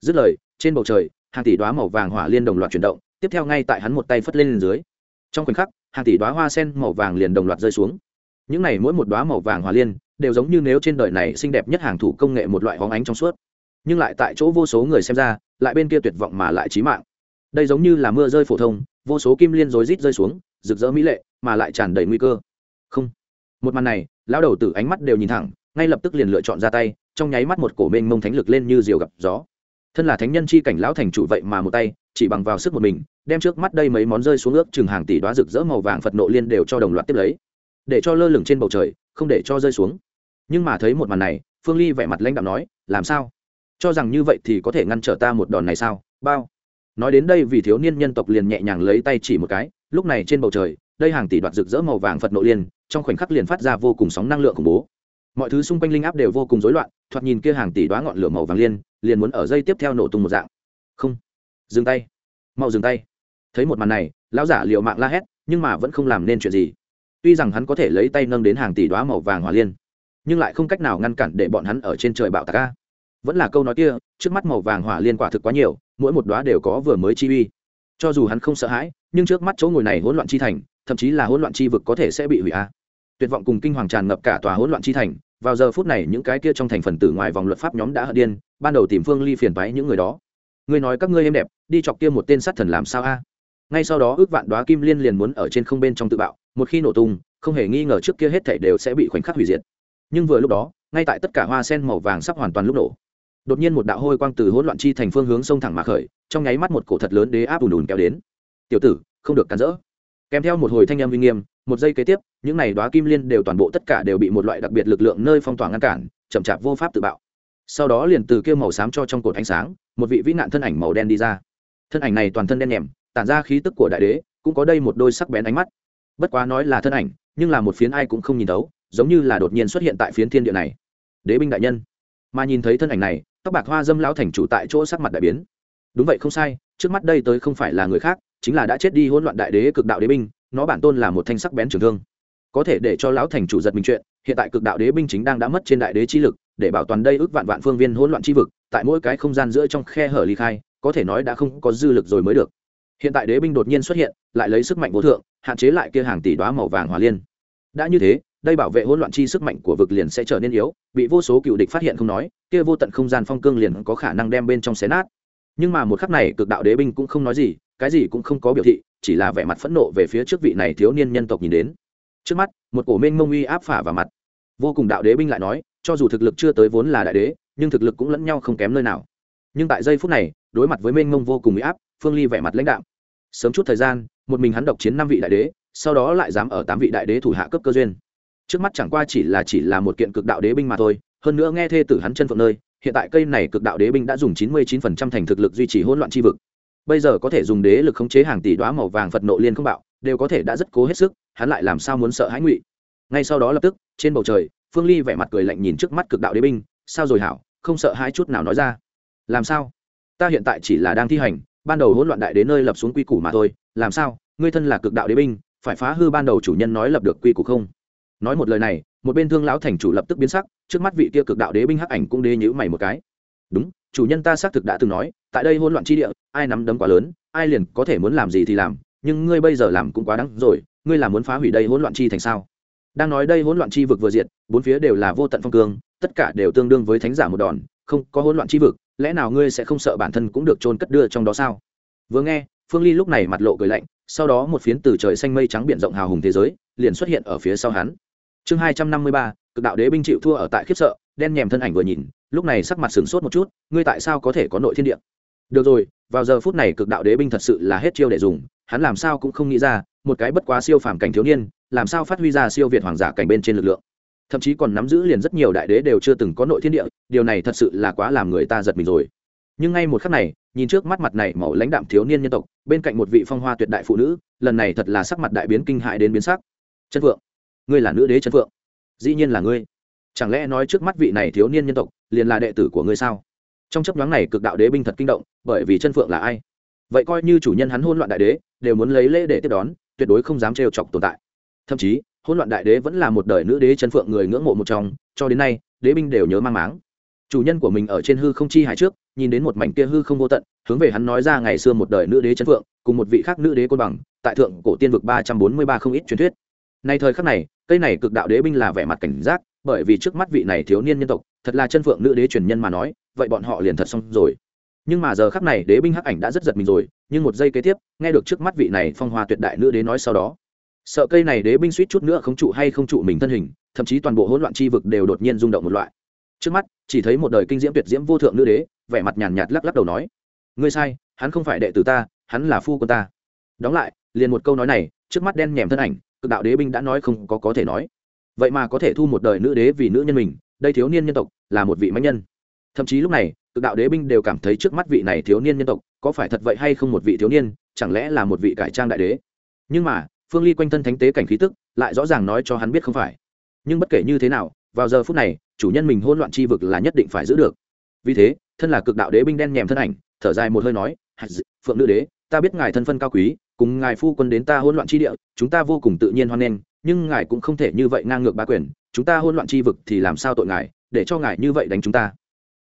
Speaker 1: dứt lời, trên bầu trời, hàng tỷ đoá màu vàng hỏa liên đồng loạt chuyển động, tiếp theo ngay tại hắn một tay phất lên lên dưới. Trong khoảnh khắc, hàng tỷ đoá hoa sen màu vàng liền đồng loạt rơi xuống. Những này mỗi một đoá màu vàng hỏa liên, đều giống như nếu trên đời này xinh đẹp nhất hàng thủ công nghệ một loại hóng ánh trong suốt. Nhưng lại tại chỗ vô số người xem ra, lại bên kia tuyệt vọng mà lại trí mạng. Đây giống như là mưa rơi phổ thông, vô số kim liên rối rít rơi xuống, rực rỡ mỹ lệ, mà lại tràn đầy nguy cơ. Không. Một màn này, lão đầu tử ánh mắt đều nhìn thẳng, ngay lập tức liền lựa chọn ra tay, trong nháy mắt một cổ mênh mông thánh lực lên như diều gặp gió thân là thánh nhân chi cảnh lão thành chủ vậy mà một tay, chỉ bằng vào sức một mình, đem trước mắt đây mấy món rơi xuống ước chừng hàng tỷ đoá rực rỡ màu vàng phật nộ liên đều cho đồng loạt tiếp lấy. Để cho lơ lửng trên bầu trời, không để cho rơi xuống. Nhưng mà thấy một màn này, phương ly vẻ mặt lãnh đạo nói, làm sao? Cho rằng như vậy thì có thể ngăn trở ta một đòn này sao? Bao? Nói đến đây vì thiếu niên nhân tộc liền nhẹ nhàng lấy tay chỉ một cái, lúc này trên bầu trời, đây hàng tỷ đoạt rực rỡ màu vàng phật nộ liên, trong khoảnh khắc liền phát ra vô cùng sóng năng lượng khủng bố mọi thứ xung quanh linh áp đều vô cùng rối loạn, thoạt nhìn kia hàng tỷ đoá ngọn lửa màu vàng liên, liền muốn ở dây tiếp theo nổ tung một dạng. Không, dừng tay, mau dừng tay. Thấy một màn này, lão giả liệu mạng la hét, nhưng mà vẫn không làm nên chuyện gì. Tuy rằng hắn có thể lấy tay nâng đến hàng tỷ đoá màu vàng hỏa liên, nhưng lại không cách nào ngăn cản để bọn hắn ở trên trời bạo tạc ca vẫn là câu nói kia, trước mắt màu vàng hỏa liên quả thực quá nhiều, mỗi một đoá đều có vừa mới chi uy. Cho dù hắn không sợ hãi, nhưng trước mắt chỗ ngồi này hỗn loạn chi thành, thậm chí là hỗn loạn chi vực có thể sẽ bị hủy a tuyệt vọng cùng kinh hoàng tràn ngập cả tòa hỗn loạn chi thành. Vào giờ phút này, những cái kia trong thành phần tử ngoài vòng luật pháp nhóm đã hận điên, ban đầu tìm phương ly phiền váy những người đó. Ngươi nói các ngươi êm đẹp, đi chọc kia một tên sát thần làm sao a? Ngay sau đó, ước vạn đoá kim liên liền muốn ở trên không bên trong tự bạo, một khi nổ tung, không hề nghi ngờ trước kia hết thảy đều sẽ bị khoảnh khắc hủy diệt. Nhưng vừa lúc đó, ngay tại tất cả hoa sen màu vàng sắp hoàn toàn lúc nổ. Đột nhiên một đạo hôi quang từ hỗn loạn chi thành phương hướng sông thẳng mà khởi, trong nháy mắt một cổ thật lớn đế áp ùn ùn kéo đến. Tiểu tử, không được cản rỡ kèm theo một hồi thanh âm uy nghiêm, một giây kế tiếp, những này đoá kim liên đều toàn bộ tất cả đều bị một loại đặc biệt lực lượng nơi phong tỏa ngăn cản, chậm chạp vô pháp tự bạo. Sau đó liền từ kia màu xám cho trong cột ánh sáng, một vị vĩ nạn thân ảnh màu đen đi ra. Thân ảnh này toàn thân đen nhèm tản ra khí tức của đại đế, cũng có đây một đôi sắc bén ánh mắt. Bất quá nói là thân ảnh, nhưng là một phiến ai cũng không nhìn thấu, giống như là đột nhiên xuất hiện tại phiến thiên địa này. Đế binh đại nhân. Mà nhìn thấy thân ảnh này, tóc bạc hoa dâm lão thành chủ tại chỗ sắc mặt đại biến. Đúng vậy không sai, trước mắt đây tới không phải là người khác chính là đã chết đi hỗn loạn đại đế cực đạo đế binh, nó bản tôn là một thanh sắc bén trường thương. Có thể để cho lão thành chủ giật mình chuyện, hiện tại cực đạo đế binh chính đang đã mất trên đại đế chi lực, để bảo toàn đây ước vạn vạn phương viên hỗn loạn chi vực, tại mỗi cái không gian giữa trong khe hở ly khai, có thể nói đã không có dư lực rồi mới được. Hiện tại đế binh đột nhiên xuất hiện, lại lấy sức mạnh vô thượng, hạn chế lại kia hàng tỷ đoá màu vàng hỏa liên. Đã như thế, đây bảo vệ hỗn loạn chi sức mạnh của vực liền sẽ trở nên yếu, bị vô số cựu địch phát hiện không nói, kia vô tận không gian phong cương liền có khả năng đem bên trong xé nát. Nhưng mà một khắc này cực đạo đế binh cũng không nói gì cái gì cũng không có biểu thị, chỉ là vẻ mặt phẫn nộ về phía trước vị này thiếu niên nhân tộc nhìn đến. Trước mắt, một cổ minh mông uy áp phả vào mặt. Vô cùng đạo đế binh lại nói, cho dù thực lực chưa tới vốn là đại đế, nhưng thực lực cũng lẫn nhau không kém nơi nào. Nhưng tại giây phút này, đối mặt với minh mông vô cùng uy áp, phương ly vẻ mặt lãnh đạo sớm chút thời gian, một mình hắn độc chiến năm vị đại đế, sau đó lại dám ở tám vị đại đế thủ hạ cấp cơ duyên. Trước mắt chẳng qua chỉ là chỉ là một kiện cực đạo đế binh mà thôi, hơn nữa nghe thê tử hắn chân phượng nơi, hiện tại cây này cực đạo đế binh đã dùng chín mươi chín phần trăm thành thực lực duy trì hỗn loạn chi vực bây giờ có thể dùng đế lực khống chế hàng tỷ đoá màu vàng phật nộ liên không bạo, đều có thể đã rất cố hết sức, hắn lại làm sao muốn sợ hãi ngụy? Ngay sau đó lập tức, trên bầu trời, phương ly vẻ mặt cười lạnh nhìn trước mắt cực đạo đế binh, sao rồi hảo, không sợ hãi chút nào nói ra. Làm sao? Ta hiện tại chỉ là đang thi hành, ban đầu hỗn loạn đại đế nơi lập xuống quy củ mà thôi, làm sao? Ngươi thân là cực đạo đế binh, phải phá hư ban đầu chủ nhân nói lập được quy củ không? Nói một lời này, một bên thương lão thành chủ lập tức biến sắc, trước mắt vị kia cực đạo đế binh hắc ảnh cũng đế nhữ mày một cái. Đúng chủ nhân ta xác thực đã từng nói, tại đây hỗn loạn chi địa, ai nắm đấm quá lớn, ai liền có thể muốn làm gì thì làm, nhưng ngươi bây giờ làm cũng quá đắng rồi, ngươi là muốn phá hủy đây hỗn loạn chi thành sao? Đang nói đây hỗn loạn chi vực vừa diệt, bốn phía đều là vô tận phong cương, tất cả đều tương đương với thánh giả một đòn, không có hỗn loạn chi vực, lẽ nào ngươi sẽ không sợ bản thân cũng được trôn cất đưa trong đó sao? Vừa nghe, phương ly lúc này mặt lộ cười lạnh, sau đó một phiến từ trời xanh mây trắng biển rộng hào hùng thế giới, liền xuất hiện ở phía sau hắn. Chương hai trăm năm mươi ba, cực đạo đế binh chịu thua ở tại khiếp sợ, đen nhèm thân ảnh vừa nhìn lúc này sắc mặt sửng sốt một chút, ngươi tại sao có thể có nội thiên địa? Được rồi, vào giờ phút này cực đạo đế binh thật sự là hết chiêu để dùng, hắn làm sao cũng không nghĩ ra, một cái bất quá siêu phàm cảnh thiếu niên, làm sao phát huy ra siêu việt hoàng giả cảnh bên trên lực lượng. Thậm chí còn nắm giữ liền rất nhiều đại đế đều chưa từng có nội thiên địa, điều này thật sự là quá làm người ta giật mình rồi. Nhưng ngay một khắc này, nhìn trước mắt mặt này màu lãnh đạm thiếu niên nhân tộc, bên cạnh một vị phong hoa tuyệt đại phụ nữ, lần này thật là sắc mặt đại biến kinh hại đến biến sắc. Chân phượng, ngươi là nữ đế chân phượng? Dĩ nhiên là ngươi. Chẳng lẽ nói trước mắt vị này thiếu niên nhân tộc liền là đệ tử của ngươi sao? Trong chấp nhoáng này cực đạo đế binh thật kinh động, bởi vì chân phượng là ai? Vậy coi như chủ nhân hắn hôn loạn đại đế, đều muốn lấy lễ để tiếp đón, tuyệt đối không dám trêu chọc tồn tại. Thậm chí hôn loạn đại đế vẫn là một đời nữ đế chân phượng người ngưỡng mộ một trong, cho đến nay, đế binh đều nhớ mang máng. Chủ nhân của mình ở trên hư không chi hải trước, nhìn đến một mảnh kia hư không vô tận, hướng về hắn nói ra ngày xưa một đời nữ đế chân phượng, cùng một vị khác nữ đế côn bằng, tại thượng cổ tiên vực ba trăm bốn mươi ba không ít truyền thuyết. Nay thời khắc này, cây này cực đạo đế binh là vẻ mặt cảnh giác, bởi vì trước mắt vị này thiếu niên nhân tộc thật là chân phượng nữ đế truyền nhân mà nói, vậy bọn họ liền thật xong rồi. Nhưng mà giờ khắc này đế binh hắc ảnh đã rất giật mình rồi, nhưng một giây kế tiếp, nghe được trước mắt vị này phong hoa tuyệt đại nữ đế nói sau đó. Sợ cây này đế binh suýt chút nữa không trụ hay không trụ mình thân hình, thậm chí toàn bộ hỗn loạn chi vực đều đột nhiên rung động một loại. Trước mắt, chỉ thấy một đời kinh diễm tuyệt diễm vô thượng nữ đế, vẻ mặt nhàn nhạt lắc lắc đầu nói, ngươi sai, hắn không phải đệ tử ta, hắn là phu quân ta. Đóng lại, liền một câu nói này, trước mắt đen nhèm thân ảnh, cực đạo đế binh đã nói không có có thể nói. Vậy mà có thể thu một đời nữ đế vì nữ nhân mình đây thiếu niên nhân tộc là một vị mãnh nhân. Thậm chí lúc này, cực đạo đế binh đều cảm thấy trước mắt vị này thiếu niên nhân tộc có phải thật vậy hay không một vị thiếu niên, chẳng lẽ là một vị cải trang đại đế? Nhưng mà, phương ly quanh thân thánh tế cảnh khí tức lại rõ ràng nói cho hắn biết không phải. Nhưng bất kể như thế nào, vào giờ phút này, chủ nhân mình hôn loạn chi vực là nhất định phải giữ được. Vì thế, thân là cực đạo đế binh đen nhèm thân ảnh, thở dài một hơi nói phượng nữ đế, ta biết ngài thân phân cao quý, cùng ngài phu quân đến ta hôn loạn chi địa, chúng ta vô cùng tự nhiên hoan nghênh, nhưng ngài cũng không thể như vậy ngang ngược ba quyền chúng ta hôn loạn chi vực thì làm sao tội ngài, để cho ngài như vậy đánh chúng ta?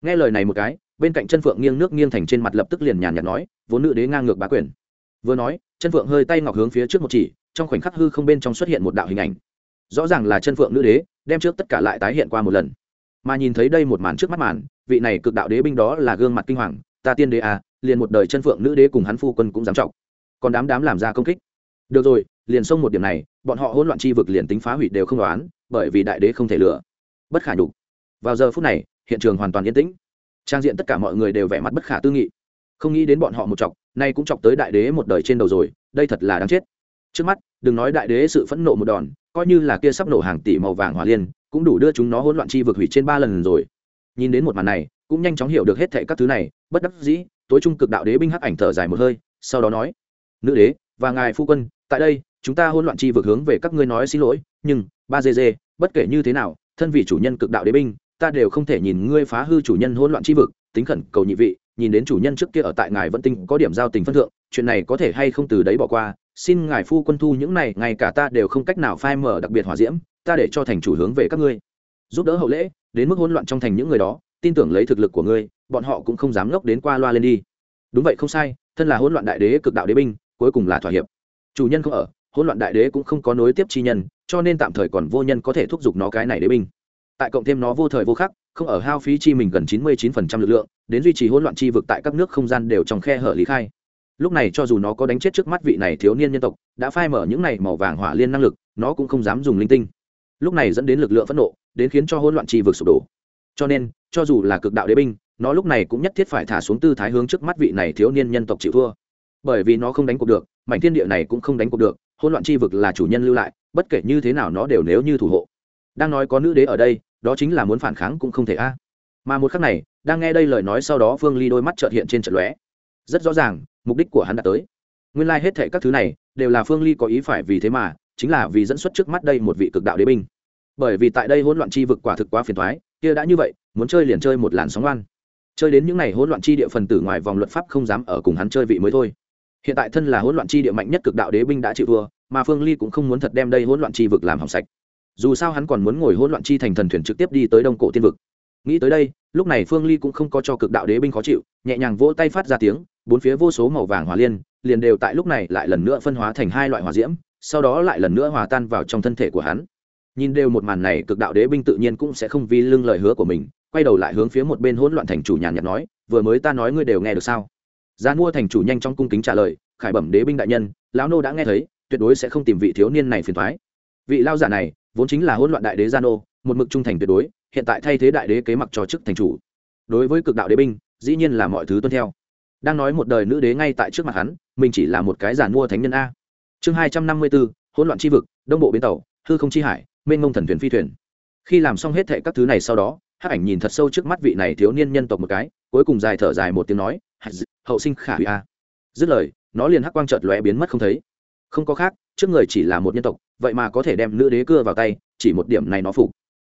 Speaker 1: Nghe lời này một cái, bên cạnh chân phượng nghiêng nước nghiêng thành trên mặt lập tức liền nhàn nhạt nói, vốn nữ đế ngang ngược bá quyền. Vừa nói, chân phượng hơi tay ngọc hướng phía trước một chỉ, trong khoảnh khắc hư không bên trong xuất hiện một đạo hình ảnh. Rõ ràng là chân phượng nữ đế, đem trước tất cả lại tái hiện qua một lần. Mà nhìn thấy đây một màn trước mắt màn, vị này cực đạo đế binh đó là gương mặt kinh hoàng, ta tiên đế à liền một đời chân phượng nữ đế cùng hắn phu quân cũng dám trọng, còn đám đám làm ra công kích. Được rồi liền xông một điểm này, bọn họ hỗn loạn chi vực liền tính phá hủy đều không đoán, bởi vì đại đế không thể lừa. Bất khả nhục. Vào giờ phút này, hiện trường hoàn toàn yên tĩnh. Trang diện tất cả mọi người đều vẻ mặt bất khả tư nghị. Không nghĩ đến bọn họ một chọc, nay cũng chọc tới đại đế một đời trên đầu rồi, đây thật là đáng chết. Trước mắt, đừng nói đại đế sự phẫn nộ một đòn, coi như là kia sắp nổ hàng tỷ màu vàng hỏa liên, cũng đủ đưa chúng nó hỗn loạn chi vực hủy trên ba lần rồi. Nhìn đến một màn này, cũng nhanh chóng hiểu được hết thệ các thứ này, bất đắc dĩ, tối trung cực đạo đế binh hắc ảnh thở dài một hơi, sau đó nói, nữ đế, và ngài phu quân tại đây, chúng ta hỗn loạn chi vực hướng về các ngươi nói xin lỗi, nhưng, ba dê dê, bất kể như thế nào, thân vị chủ nhân cực đạo đế binh, ta đều không thể nhìn ngươi phá hư chủ nhân hỗn loạn chi vực, tính khẩn cầu nhị vị, nhìn đến chủ nhân trước kia ở tại ngài vẫn tinh có điểm giao tình phân thượng, chuyện này có thể hay không từ đấy bỏ qua, xin ngài phu quân thu những này, ngay cả ta đều không cách nào phai mở đặc biệt hỏa diễm, ta để cho thành chủ hướng về các ngươi. Giúp đỡ hậu lễ, đến mức hỗn loạn trong thành những người đó, tin tưởng lấy thực lực của ngươi, bọn họ cũng không dám ngốc đến qua loa lên đi. Đúng vậy không sai, thân là hỗn loạn đại đế, cực đạo đế binh, cuối cùng là thỏa hiệp chủ nhân không ở, hỗn loạn đại đế cũng không có nối tiếp chi nhân, cho nên tạm thời còn vô nhân có thể thúc giục nó cái này đế binh. Tại cộng thêm nó vô thời vô khắc, không ở hao phí chi mình gần chín mươi 99% lực lượng, đến duy trì hỗn loạn chi vực tại các nước không gian đều trong khe hở lý khai. Lúc này cho dù nó có đánh chết trước mắt vị này thiếu niên nhân tộc, đã phai mở những này màu vàng hỏa liên năng lực, nó cũng không dám dùng linh tinh. Lúc này dẫn đến lực lượng phẫn nộ, đến khiến cho hỗn loạn chi vực sụp đổ. Cho nên, cho dù là cực đạo đế binh, nó lúc này cũng nhất thiết phải thả xuống tư thái hướng trước mắt vị này thiếu niên nhân tộc chịu thua. Bởi vì nó không đánh cuộc được mảnh thiên địa này cũng không đánh cuộc được, hỗn loạn chi vực là chủ nhân lưu lại, bất kể như thế nào nó đều nếu như thủ hộ. Đang nói có nữ đế ở đây, đó chính là muốn phản kháng cũng không thể a. Mà một khắc này, đang nghe đây lời nói sau đó phương ly đôi mắt trợt hiện trên trận lóe. Rất rõ ràng, mục đích của hắn đã tới. Nguyên lai、like、hết thệ các thứ này, đều là phương ly có ý phải vì thế mà, chính là vì dẫn xuất trước mắt đây một vị cực đạo đế binh. Bởi vì tại đây hỗn loạn chi vực quả thực quá phiền thoái kia đã như vậy, muốn chơi liền chơi một làn sóng oan. Chơi đến những n à y hỗn loạn chi địa phần tử ngoài vòng luật pháp không dám ở cùng hắn chơi vị mới thôi hiện tại thân là hỗn loạn chi địa mạnh nhất cực đạo đế binh đã chịu thua, mà phương ly cũng không muốn thật đem đây hỗn loạn chi vực làm hỏng sạch. Dù sao hắn còn muốn ngồi hỗn loạn chi thành thần thuyền trực tiếp đi tới đông cổ tiên vực. Nghĩ tới đây, lúc này phương ly cũng không có cho cực đạo đế binh khó chịu, nhẹ nhàng vỗ tay phát ra tiếng, bốn phía vô số màu vàng hỏa liên, liền đều tại lúc này lại lần nữa phân hóa thành hai loại hỏa diễm, sau đó lại lần nữa hòa tan vào trong thân thể của hắn. Nhìn đều một màn này, cực đạo đế binh tự nhiên cũng sẽ không vi lưng lời hứa của mình, quay đầu lại hướng phía một bên hỗn loạn thành chủ nhàn nhạt nói, vừa mới ta nói ngươi đều nghe được sao? Gian mua thành chủ nhanh trong cung kính trả lời, khải bẩm đế binh đại nhân, lão nô đã nghe thấy, tuyệt đối sẽ không tìm vị thiếu niên này phiền thoái vị lao giả này, vốn chính là hỗn loạn đại đế gia nô, một mực trung thành tuyệt đối, hiện tại thay thế đại đế kế mặc cho chức thành chủ. Đối với cực đạo đế binh, dĩ nhiên là mọi thứ tuân theo. Đang nói một đời nữ đế ngay tại trước mặt hắn, mình chỉ là một cái giàn mua thánh nhân a. Chương hai trăm năm mươi bốn, hỗn loạn tri vực, đông bộ bến tàu, hư không chi hải, mênh ngông thần thuyền phi thuyền. Khi làm xong hết thệ các thứ này sau đó hát ảnh nhìn thật sâu trước mắt vị này thiếu niên nhân tộc một cái, cuối cùng dài thở dài một tiếng nói hậu sinh khả hủy a. Dứt lời, nó liền hắc quang chợt lóe biến mất không thấy. Không có khác, trước người chỉ là một nhân tộc, vậy mà có thể đem nữ đế cưa vào tay, chỉ một điểm này nó phục.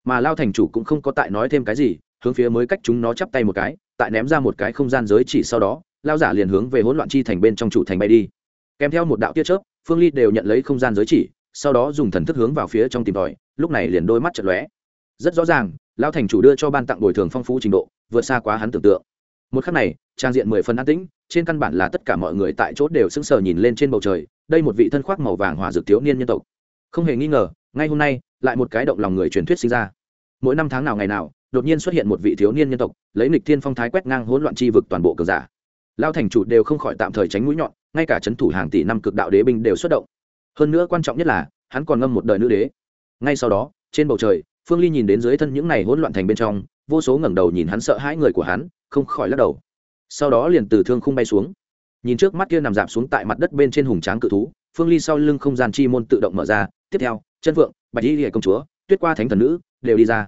Speaker 1: Mà lao thành chủ cũng không có tại nói thêm cái gì, hướng phía mới cách chúng nó chắp tay một cái, tại ném ra một cái không gian giới chỉ sau đó, lao giả liền hướng về hỗn loạn chi thành bên trong chủ thành bay đi. Kèm theo một đạo tiết chớp, phương ly đều nhận lấy không gian giới chỉ, sau đó dùng thần thức hướng vào phía trong tìm tòi, lúc này liền đôi mắt chật lóe. Rất rõ ràng, lao thành chủ đưa cho ban tặng bồi thường phong phú trình độ, vượt xa quá hắn tưởng tượng một khắc này, trang diện mười phần an tĩnh, trên căn bản là tất cả mọi người tại chốt đều sững sờ nhìn lên trên bầu trời, đây một vị thân khoác màu vàng hỏa dược thiếu niên nhân tộc. Không hề nghi ngờ, ngay hôm nay, lại một cái động lòng người truyền thuyết sinh ra. Mỗi năm tháng nào ngày nào, đột nhiên xuất hiện một vị thiếu niên nhân tộc, lấy nịch thiên phong thái quét ngang hỗn loạn chi vực toàn bộ cờ giả. Lao thành chủ đều không khỏi tạm thời tránh mũi nhọn, ngay cả c h ấ n thủ hàng tỷ năm cực đạo đế binh đều xuất động. Hơn nữa quan trọng nhất là, hắn còn ngâm một đời nữ đế. Ngay sau đó, trên bầu trời, phương ly nhìn đến dưới thân những n à y hỗn loạn thành bên trong vô số ngẩng đầu nhìn hắn sợ hãi người của hắn, không khỏi lắc đầu. Sau đó liền từ thương không bay xuống. Nhìn trước mắt kia nằm dạp xuống tại mặt đất bên trên hùng tráng cự thú, phương ly sau lưng không gian chi môn tự động mở ra. Tiếp theo, chân phượng bạch y hệ công chúa, tuyết qua thánh thần nữ, đều đi ra.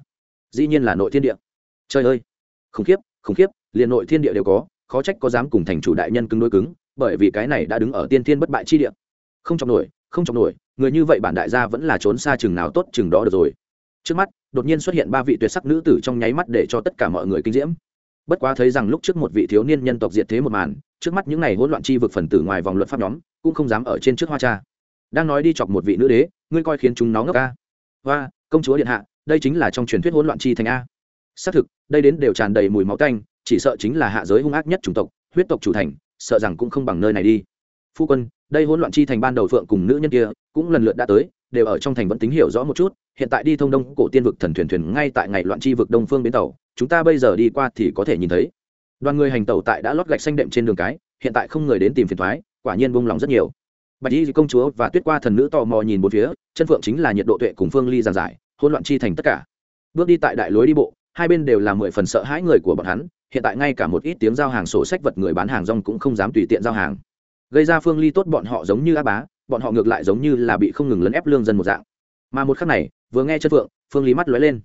Speaker 1: Dĩ nhiên là nội thiên địa. Trời ơi! Khủng khiếp khủng khiếp, liền nội thiên địa đều có, khó trách có dám cùng thành chủ đại nhân cứng đối cứng, bởi vì cái này đã đứng ở tiên thiên bất bại chi địa. Không chọc nổi, không chọc nổi, người như vậy bản đại gia vẫn là trốn xa chừng nào tốt chừng đó được rồi. Trước mắt đột nhiên xuất hiện ba vị tuyệt sắc nữ tử trong nháy mắt để cho tất cả mọi người kinh diễm. Bất quá thấy rằng lúc trước một vị thiếu niên nhân tộc diệt thế một màn, trước mắt những n à y hỗn loạn chi vực phần tử ngoài vòng luận pháp nhóm, cũng không dám ở trên trước hoa cha. Đang nói đi chọc một vị nữ đế, ngươi coi khiến chúng nó ngốc ca. Hoa, công chúa điện hạ, đây chính là trong truyền thuyết hỗn loạn chi thành a. Xác thực, đây đến đều tràn đầy mùi máu tanh, chỉ sợ chính là hạ giới hung ác nhất chủng tộc, huyết tộc chủ thành, sợ rằng cũng không bằng nơi này đi. Phu quân, đây hỗn loạn chi thành ban đầu phượng cùng nữ nhân kia, cũng lần lượt đã tới đều ở trong thành vẫn tính hiểu rõ một chút, hiện tại đi thông đông cổ tiên vực thần thuyền thuyền ngay tại ngày loạn chi vực đông phương bến tàu, chúng ta bây giờ đi qua thì có thể nhìn thấy. Đoàn người hành tàu tại đã lót gạch xanh đệm trên đường cái, hiện tại không người đến tìm phiền thoái, quả nhiên vung lòng rất nhiều. Bạch y công chúa và tuyết qua thần nữ tò mò nhìn một phía, chân phượng chính là nhiệt độ tuệ cùng phương ly giàn giải hôn loạn chi thành tất cả. Bước đi tại đại lối đi bộ, hai bên đều là mười phần sợ hãi người của bọn hắn, hiện tại ngay cả một ít tiếng giao hàng sổ sách vật người bán hàng rong cũng không dám tùy tiện giao hàng. Gây ra phương ly tốt bọn họ giống như á bá bọn họ ngược lại giống như là bị không ngừng lấn ép lương dân một dạng. Mà một khắc này, vừa nghe chân phượng, phương lý mắt lóe lên.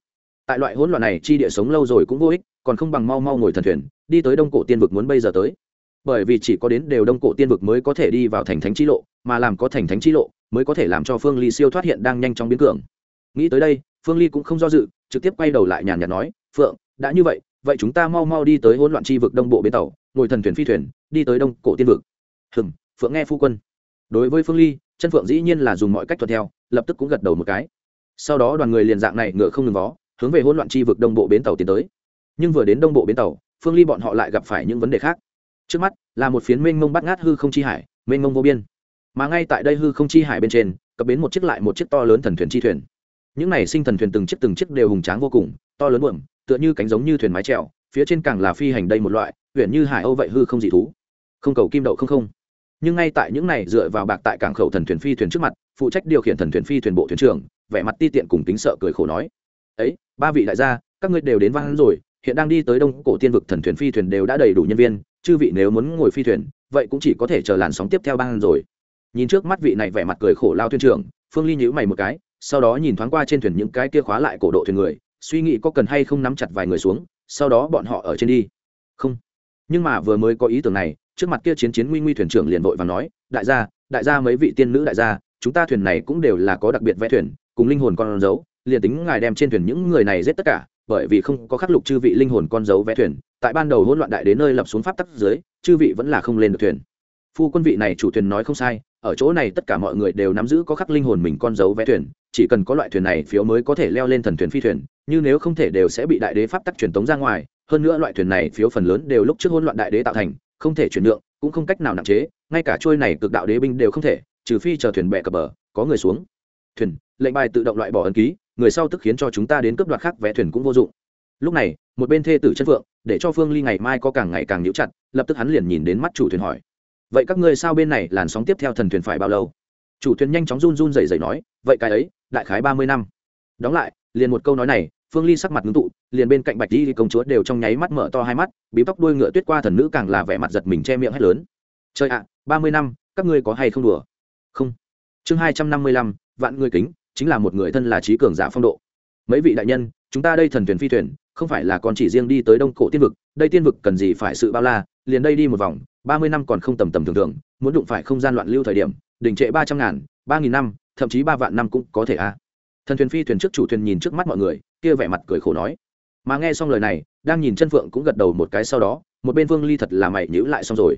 Speaker 1: Tại loại hỗn loạn này, chi địa sống lâu rồi cũng vô ích, còn không bằng mau mau ngồi thần thuyền, đi tới đông cổ tiên vực muốn bây giờ tới. Bởi vì chỉ có đến đều đông cổ tiên vực mới có thể đi vào thành thánh chi lộ, mà làm có thành thánh chi lộ, mới có thể làm cho phương ly siêu thoát hiện đang nhanh chóng biến cường. Nghĩ tới đây, phương ly cũng không do dự, trực tiếp quay đầu lại nhàn nhạt nói, phượng, đã như vậy vậy chúng ta mau mau đi tới hỗn loạn chi vực đông bộ bến tàu, ngồi thần thuyền phi thuyền, đi tới đông cổ tiên vực. Hừng phượng nghe phu quân đối với phương ly chân phượng dĩ nhiên là dùng mọi cách thuận theo, lập tức cũng gật đầu một cái. Sau đó đoàn người liền dạng này ngựa không ngừng vó, hướng về hỗn loạn chi vực đông bộ bến tàu tiến tới. Nhưng vừa đến đông bộ bến tàu, phương ly bọn họ lại gặp phải những vấn đề khác. Trước mắt, là một phiến mênh mông bắt ngát hư không chi hải, mênh mông vô biên. Mà ngay tại đây hư không chi hải bên trên, cập bến một chiếc lại một chiếc to lớn thần thuyền chi thuyền. Những này sinh thần thuyền từng chiếc từng chiếc đều hùng tráng vô cùng, to lớn buồm tựa như cánh giống như thuyền mái trèo phía trên càng là phi hành đây một loại huyện như hải âu vậy hư không dị thú. Không cầu kim đậu không không nhưng ngay tại những này dựa vào bạc tại cảng khẩu thần thuyền phi thuyền trước mặt, phụ trách điều khiển thần thuyền phi thuyền bộ thuyền trưởng, vẻ mặt ti tiện cùng tính sợ cười khổ nói, ấy, ba vị đại gia, các ngươi đều đến vang rồi, hiện đang đi tới đông cổ tiên vực thần thuyền phi thuyền đều đã đầy đủ nhân viên, chư vị nếu muốn ngồi phi thuyền, vậy cũng chỉ có thể chờ làn sóng tiếp theo ban rồi. Nhìn trước mắt vị này vẻ mặt cười khổ lao thuyền trưởng, phương ly nhíu mày một cái, sau đó nhìn thoáng qua trên thuyền những cái kia khóa lại cổ độ thuyền người, suy nghĩ có cần hay không nắm chặt vài người xuống, sau đó bọn họ ở trên đi. Không. Nhưng mà vừa mới có ý tưởng này trước mặt kia chiến chiến nguy nguy thuyền trưởng liền vội và nói, đại gia đại gia mấy vị tiên nữ đại gia, chúng ta thuyền này cũng đều là có đặc biệt vẽ thuyền, cùng linh hồn con dấu, liền tính ngài đem trên thuyền những người này giết tất cả, bởi vì không có khắc lục chư vị linh hồn con dấu vẽ thuyền, tại ban đầu hỗn loạn đại đến nơi lập xuống pháp tắc dưới, chư vị vẫn là không lên được thuyền. Phu quân vị này chủ thuyền nói không sai, ở chỗ này tất cả mọi người đều nắm giữ có khắc linh hồn mình con dấu vẽ thuyền, chỉ cần có loại thuyền này phiếu mới có thể leo lên thần thuyền phi thuyền, như nếu không thể đều sẽ bị đại đế pháp tắc truyền tống ra ngoài, hơn nữa loại thuyền này phiếu phần lớn đều lúc trước hỗn loạn đại đế tạo thành không thể chuyển nhượng, cũng không cách nào nặng chế, ngay cả trôi này cực đạo đế binh đều không thể, trừ phi chờ thuyền bè cập bờ, có người xuống. Thuyền, lệnh bài tự động loại bỏ ấn ký, người sau tức khiến cho chúng ta đến cấp đoạt khác vé thuyền cũng vô dụng. Lúc này, một bên thê tử chân phượng, để cho phương ly ngày mai có càng ngày càng nhiễu chặt, lập tức hắn liền nhìn đến mắt chủ thuyền hỏi. Vậy các ngươi sao bên này làn sóng tiếp theo thần thuyền phải bao lâu? Chủ thuyền nhanh chóng run run rẩy rẩy nói, vậy cái ấy, đại khái ba mươi năm. Đóng lại, liền một câu nói này phương ly sắc mặt ngưng tụ, liền bên cạnh bạch di công chúa đều trong nháy mắt mở to hai mắt, bí tóc đuôi ngựa tuyết qua thần nữ càng là vẻ mặt giật mình che miệng hét lớn. Trời ạ, ba mươi năm, các ngươi có hay không đùa? Không. Chương hai trăm năm mươi lăm, vạn người kính, chính là một người thân là trí cường giả phong độ. Mấy vị đại nhân, chúng ta đây thần thuyền phi thuyền, không phải là còn chỉ riêng đi tới đông cổ tiên vực, đây tiên vực cần gì phải sự bao la, liền đây đi một vòng, ba mươi năm còn không tầm tầm thường thường, muốn đụng phải không gian loạn lưu thời điểm đỉnh trệ ba trăm ngàn, ba nghìn năm, thậm chí ba vạn năm cũng có thể a thần thuyền phi thuyền trước chủ thuyền nhìn trước mắt mọi người, kia vẻ mặt cười khổ nói. Mà nghe xong lời này, đang nhìn chân phượng cũng gật đầu một cái sau đó, một bên vương ly thật là mày nhữ lại xong rồi.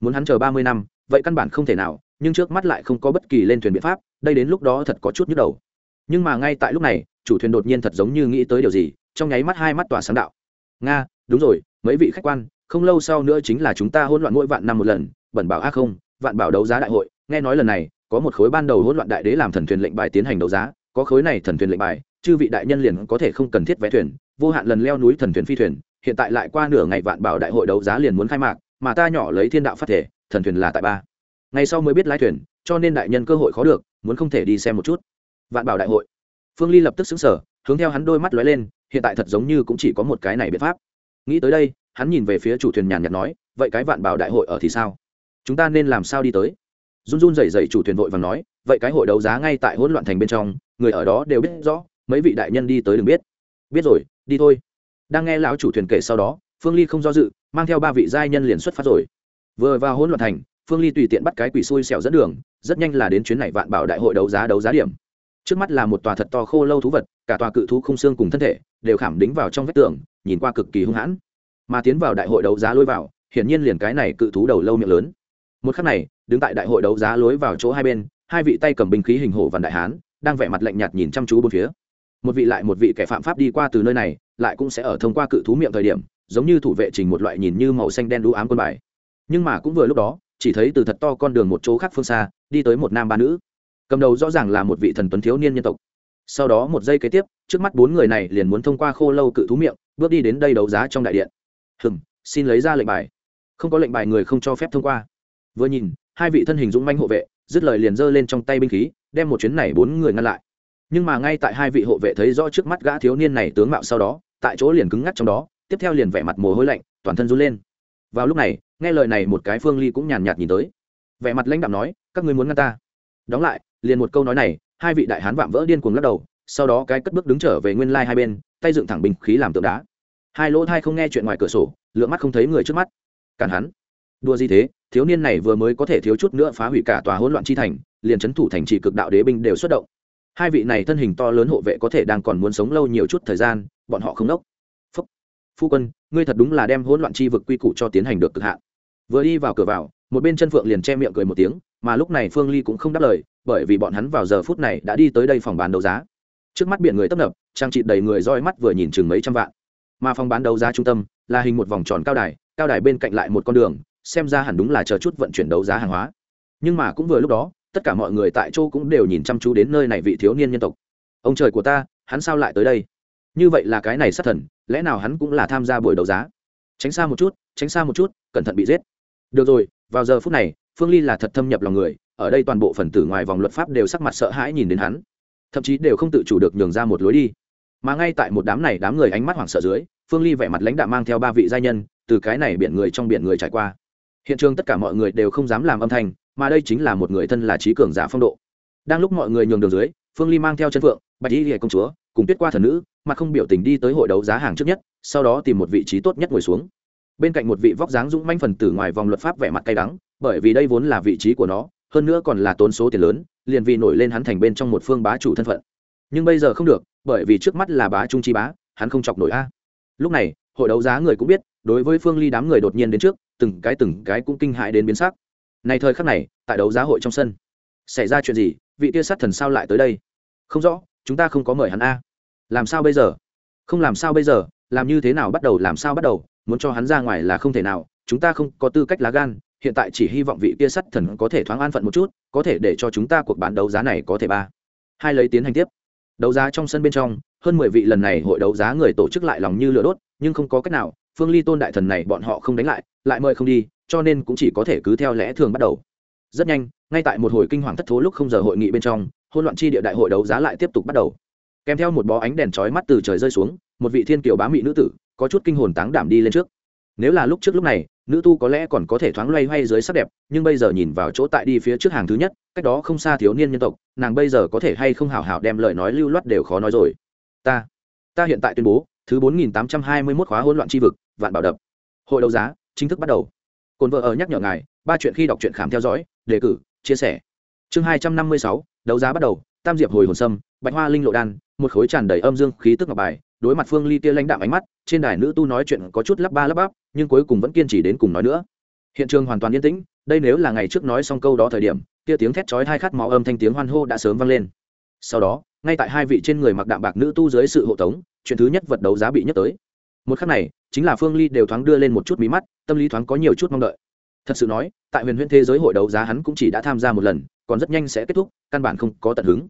Speaker 1: Muốn hắn chờ ba mươi năm, vậy căn bản không thể nào, nhưng trước mắt lại không có bất kỳ lên thuyền biện pháp, đây đến lúc đó thật có chút nhức đầu. Nhưng mà ngay tại lúc này, chủ thuyền đột nhiên thật giống như nghĩ tới điều gì, trong nháy mắt hai mắt tỏa sáng đạo. Nga, đúng rồi, mấy vị khách quan, không lâu sau nữa chính là chúng ta hỗn loạn mỗi vạn năm một lần, bẩn bảo a không, vạn bảo đấu giá đại hội, nghe nói lần này, có một khối ban đầu hỗn loạn đại đế làm thần thuyền lệnh bài tiến hành đấu giá có khối này thần thuyền lệnh bài, chư vị đại nhân liền có thể không cần thiết vé thuyền, vô hạn lần leo núi thần thuyền phi thuyền, hiện tại lại qua nửa ngày vạn bảo đại hội đấu giá liền muốn khai mạc, mà ta nhỏ lấy thiên đạo phát thể, thần thuyền là tại ba. Ngày sau mới biết lái thuyền, cho nên đại nhân cơ hội khó được, muốn không thể đi xem một chút. Vạn bảo đại hội. Phương ly lập tức xứng sở hướng theo hắn đôi mắt lóe lên, hiện tại thật giống như cũng chỉ có một cái này biện pháp. Nghĩ tới đây, hắn nhìn về phía chủ thuyền nhàn nhạt nói, vậy cái vạn bảo đại hội ở thì sao? Chúng ta nên làm sao đi tới? Run run rẩy rẩy chủ thuyền vội và nói vậy cái hội đấu giá ngay tại hỗn loạn thành bên trong, người ở đó đều biết rõ, mấy vị đại nhân đi tới đừng biết. Biết rồi, đi thôi. Đang nghe lão chủ thuyền kể sau đó, phương ly không do dự, mang theo ba vị giai nhân liền xuất phát rồi. Vừa vào hỗn loạn thành, phương ly tùy tiện bắt cái quỷ xui xẻo dẫn đường, rất nhanh là đến chuyến này vạn bảo đại hội đấu giá đấu giá điểm. Trước mắt là một tòa thật to khô lâu thú vật, cả tòa cự thú khung xương cùng thân thể đều khảm đính vào trong vách tường, nhìn qua cực kỳ hung hãn. Mà tiến vào đại hội đấu giá lối vào, hiển nhiên liền cái này cự thú đầu lâu miệng lớn. Một khắc này, đứng tại đại hội đấu giá lối vào chỗ hai bên hai vị tay cầm binh khí hình hổ vằn đại hán, đang vẻ mặt lạnh nhạt nhìn chăm chú bốn phía. Một vị lại một vị kẻ phạm pháp đi qua từ nơi này, lại cũng sẽ ở thông qua cự thú miệng thời điểm, giống như thủ vệ trình một loại nhìn như màu xanh đen đũ ám quân bài. Nhưng mà cũng vừa lúc đó, chỉ thấy từ thật to con đường một chỗ khác phương xa, đi tới một nam ba nữ. Cầm đầu rõ ràng là một vị thần tuấn thiếu niên nhân tộc. Sau đó một giây kế tiếp, trước mắt bốn người này liền muốn thông qua khô lâu cự thú miệng, bước đi đến đây đấu giá trong đại điện. Hừm, xin lấy ra lệnh bài. Không có lệnh bài người không cho phép thông qua. Vừa nhìn, hai vị thân hình dũng manh hộ vệ dứt lời liền giơ lên trong tay binh khí, đem một chuyến này bốn người ngăn lại. Nhưng mà ngay tại hai vị hộ vệ thấy rõ trước mắt gã thiếu niên này tướng mạo sau đó, tại chỗ liền cứng ngắc trong đó, tiếp theo liền vẻ mặt mồ hôi lạnh, toàn thân run lên. Vào lúc này, nghe lời này một cái phương ly cũng nhàn nhạt nhìn tới. Vẻ mặt lãnh đạm nói, các ngươi muốn ngăn ta? Đóng lại, liền một câu nói này, hai vị đại hán vạm vỡ điên cuồng lắc đầu, sau đó cái cất bước đứng trở về nguyên lai hai bên, tay dựng thẳng bình khí làm tượng đá. Hai lỗ thai không nghe chuyện ngoài cửa sổ lựa mắt không thấy người trước mắt. Cản hắn đua gì thế? Thiếu niên này vừa mới có thể thiếu chút nữa phá hủy cả tòa hỗn loạn chi thành, liền trấn thủ thành trì cực đạo đế binh đều xuất động. Hai vị này thân hình to lớn hộ vệ có thể đang còn muốn sống lâu nhiều chút thời gian, bọn họ không đốc phúc. Phu quân, ngươi thật đúng là đem hỗn loạn chi vực quy củ cho tiến hành được cực hạn. Vừa đi vào cửa vào, một bên chân phượng liền che miệng cười một tiếng, mà lúc này phương ly cũng không đáp lời, bởi vì bọn hắn vào giờ phút này đã đi tới đây phòng bán đấu giá. Trước mắt biển người tấp nập, trang trị đầy người roi mắt vừa nhìn chừng mấy trăm vạn. Mà phòng bán đấu giá trung tâm là hình một vòng tròn cao đài cao đài bên cạnh lại một con đường xem ra hẳn đúng là chờ chút vận chuyển đấu giá hàng hóa. Nhưng mà cũng vừa lúc đó, tất cả mọi người tại chỗ cũng đều nhìn chăm chú đến nơi này vị thiếu niên nhân tộc. Ông trời của ta, hắn sao lại tới đây? Như vậy là cái này sát thần, lẽ nào hắn cũng là tham gia buổi đấu giá? Tránh xa một chút, tránh xa một chút, cẩn thận bị giết. Được rồi, vào giờ phút này, phương ly là thật thâm nhập lòng người, ở đây toàn bộ phần tử ngoài vòng luật pháp đều sắc mặt sợ hãi nhìn đến hắn. Thậm chí đều không tự chủ được nhường ra một lối đi. Mà ngay tại một đám này đám người ánh mắt hoảng sợ dưới, phương ly vẻ mặt lãnh đạo mang theo ba vị gia nhân, từ cái này biển người trong biển người trải qua hiện trường tất cả mọi người đều không dám làm âm thanh, mà đây chính là một người thân là trí cường giả phong độ. Đang lúc mọi người nhường đường dưới, phương ly mang theo chân phượng, bạch y hệ công chúa, cùng tuyết qua thần nữ, mà không biểu tình đi tới hội đấu giá hàng trước nhất, sau đó tìm một vị trí tốt nhất ngồi xuống. Bên cạnh một vị vóc dáng dũng manh phần tử ngoài vòng luật pháp vẻ mặt cay đắng, bởi vì đây vốn là vị trí của nó, hơn nữa còn là tốn số tiền lớn, liền vì nổi lên hắn thành bên trong một phương bá chủ thân phận. Nhưng bây giờ không được, bởi vì trước mắt là bá trung chi bá, hắn không chọc nổi a. Lúc này, hội đấu giá người cũng biết, đối với phương ly đám người đột nhiên đến trước từng cái từng cái cũng kinh hại đến biến sắc. Này thời khắc này, tại đấu giá hội trong sân, xảy ra chuyện gì? Vị tia sát thần sao lại tới đây? Không rõ, chúng ta không có mời hắn a. Làm sao bây giờ? Không làm sao bây giờ? Làm như thế nào bắt đầu, làm sao bắt đầu? Muốn cho hắn ra ngoài là không thể nào. Chúng ta không có tư cách lá gan. Hiện tại chỉ hy vọng vị kia sắt thần có thể thoáng an phận một chút, có thể để cho chúng ta cuộc bán đấu giá này có thể ba. Hai lấy tiến hành tiếp. Đấu giá trong sân bên trong, hơn mười vị lần này hội đấu giá người tổ chức lại lòng như lửa đốt, nhưng không có cách nào phương ly tôn đại thần này bọn họ không đánh lại lại mời không đi, cho nên cũng chỉ có thể cứ theo lẽ thường bắt đầu. Rất nhanh, ngay tại một hồi kinh hoàng thất thố lúc không giờ hội nghị bên trong hôn loạn chi địa đại hội đấu giá lại tiếp tục bắt đầu. Kèm theo một bó ánh đèn chói mắt từ trời rơi xuống, một vị thiên kiều bá mị nữ tử, có chút kinh hồn táng đảm đi lên trước. Nếu là lúc trước lúc này, nữ tu có lẽ còn có thể thoáng loay hoay dưới sắc đẹp, nhưng bây giờ nhìn vào chỗ tại đi phía trước hàng thứ nhất, cách đó không xa thiếu niên nhân tộc, nàng bây giờ có thể hay không hào hào đem lời nói lưu loát đều khó nói rồi. Ta ta hiện tại tuyên bố thứ bốn nghìn tám trăm hai mươi mốt khóa hỗn loạn tri vực, vạn bảo đập. Hội đấu giá, chính thức bắt đầu. Cồn vợ ở nhắc nhở ngài, ba chuyện khi đọc truyện khám theo dõi, đề cử, chia sẻ. Chương hai trăm năm mươi sáu, đấu giá bắt đầu, tam diệp hồi hồn sâm, bạch hoa linh lộ đan, một khối tràn đầy âm dương khí tức ngọc bài, đối mặt phương ly kia lãnh đạm ánh mắt, trên đài nữ tu nói chuyện có chút lắp ba lắp bắp, nhưng cuối cùng vẫn kiên trì đến cùng nói nữa. Hiện trường hoàn toàn yên tĩnh, đây nếu là ngày trước nói xong câu đó thời điểm, kia tiếng thét chói hai khát máu âm thanh tiếng hoan hô đã sớm vang lên. Sau đó ngay tại hai vị trên người mặc đạm bạc nữ tu dưới sự hộ tống, chuyện thứ nhất vật đấu giá bị nhắc tới. Một khắc này, chính là phương ly đều thoáng đưa lên một chút mí mắt, tâm lý thoáng có nhiều chút mong đợi. Thật sự nói, tại huyền huyễn thế giới hội đấu giá hắn cũng chỉ đã tham gia một lần, còn rất nhanh sẽ kết thúc, căn bản không có tận hứng.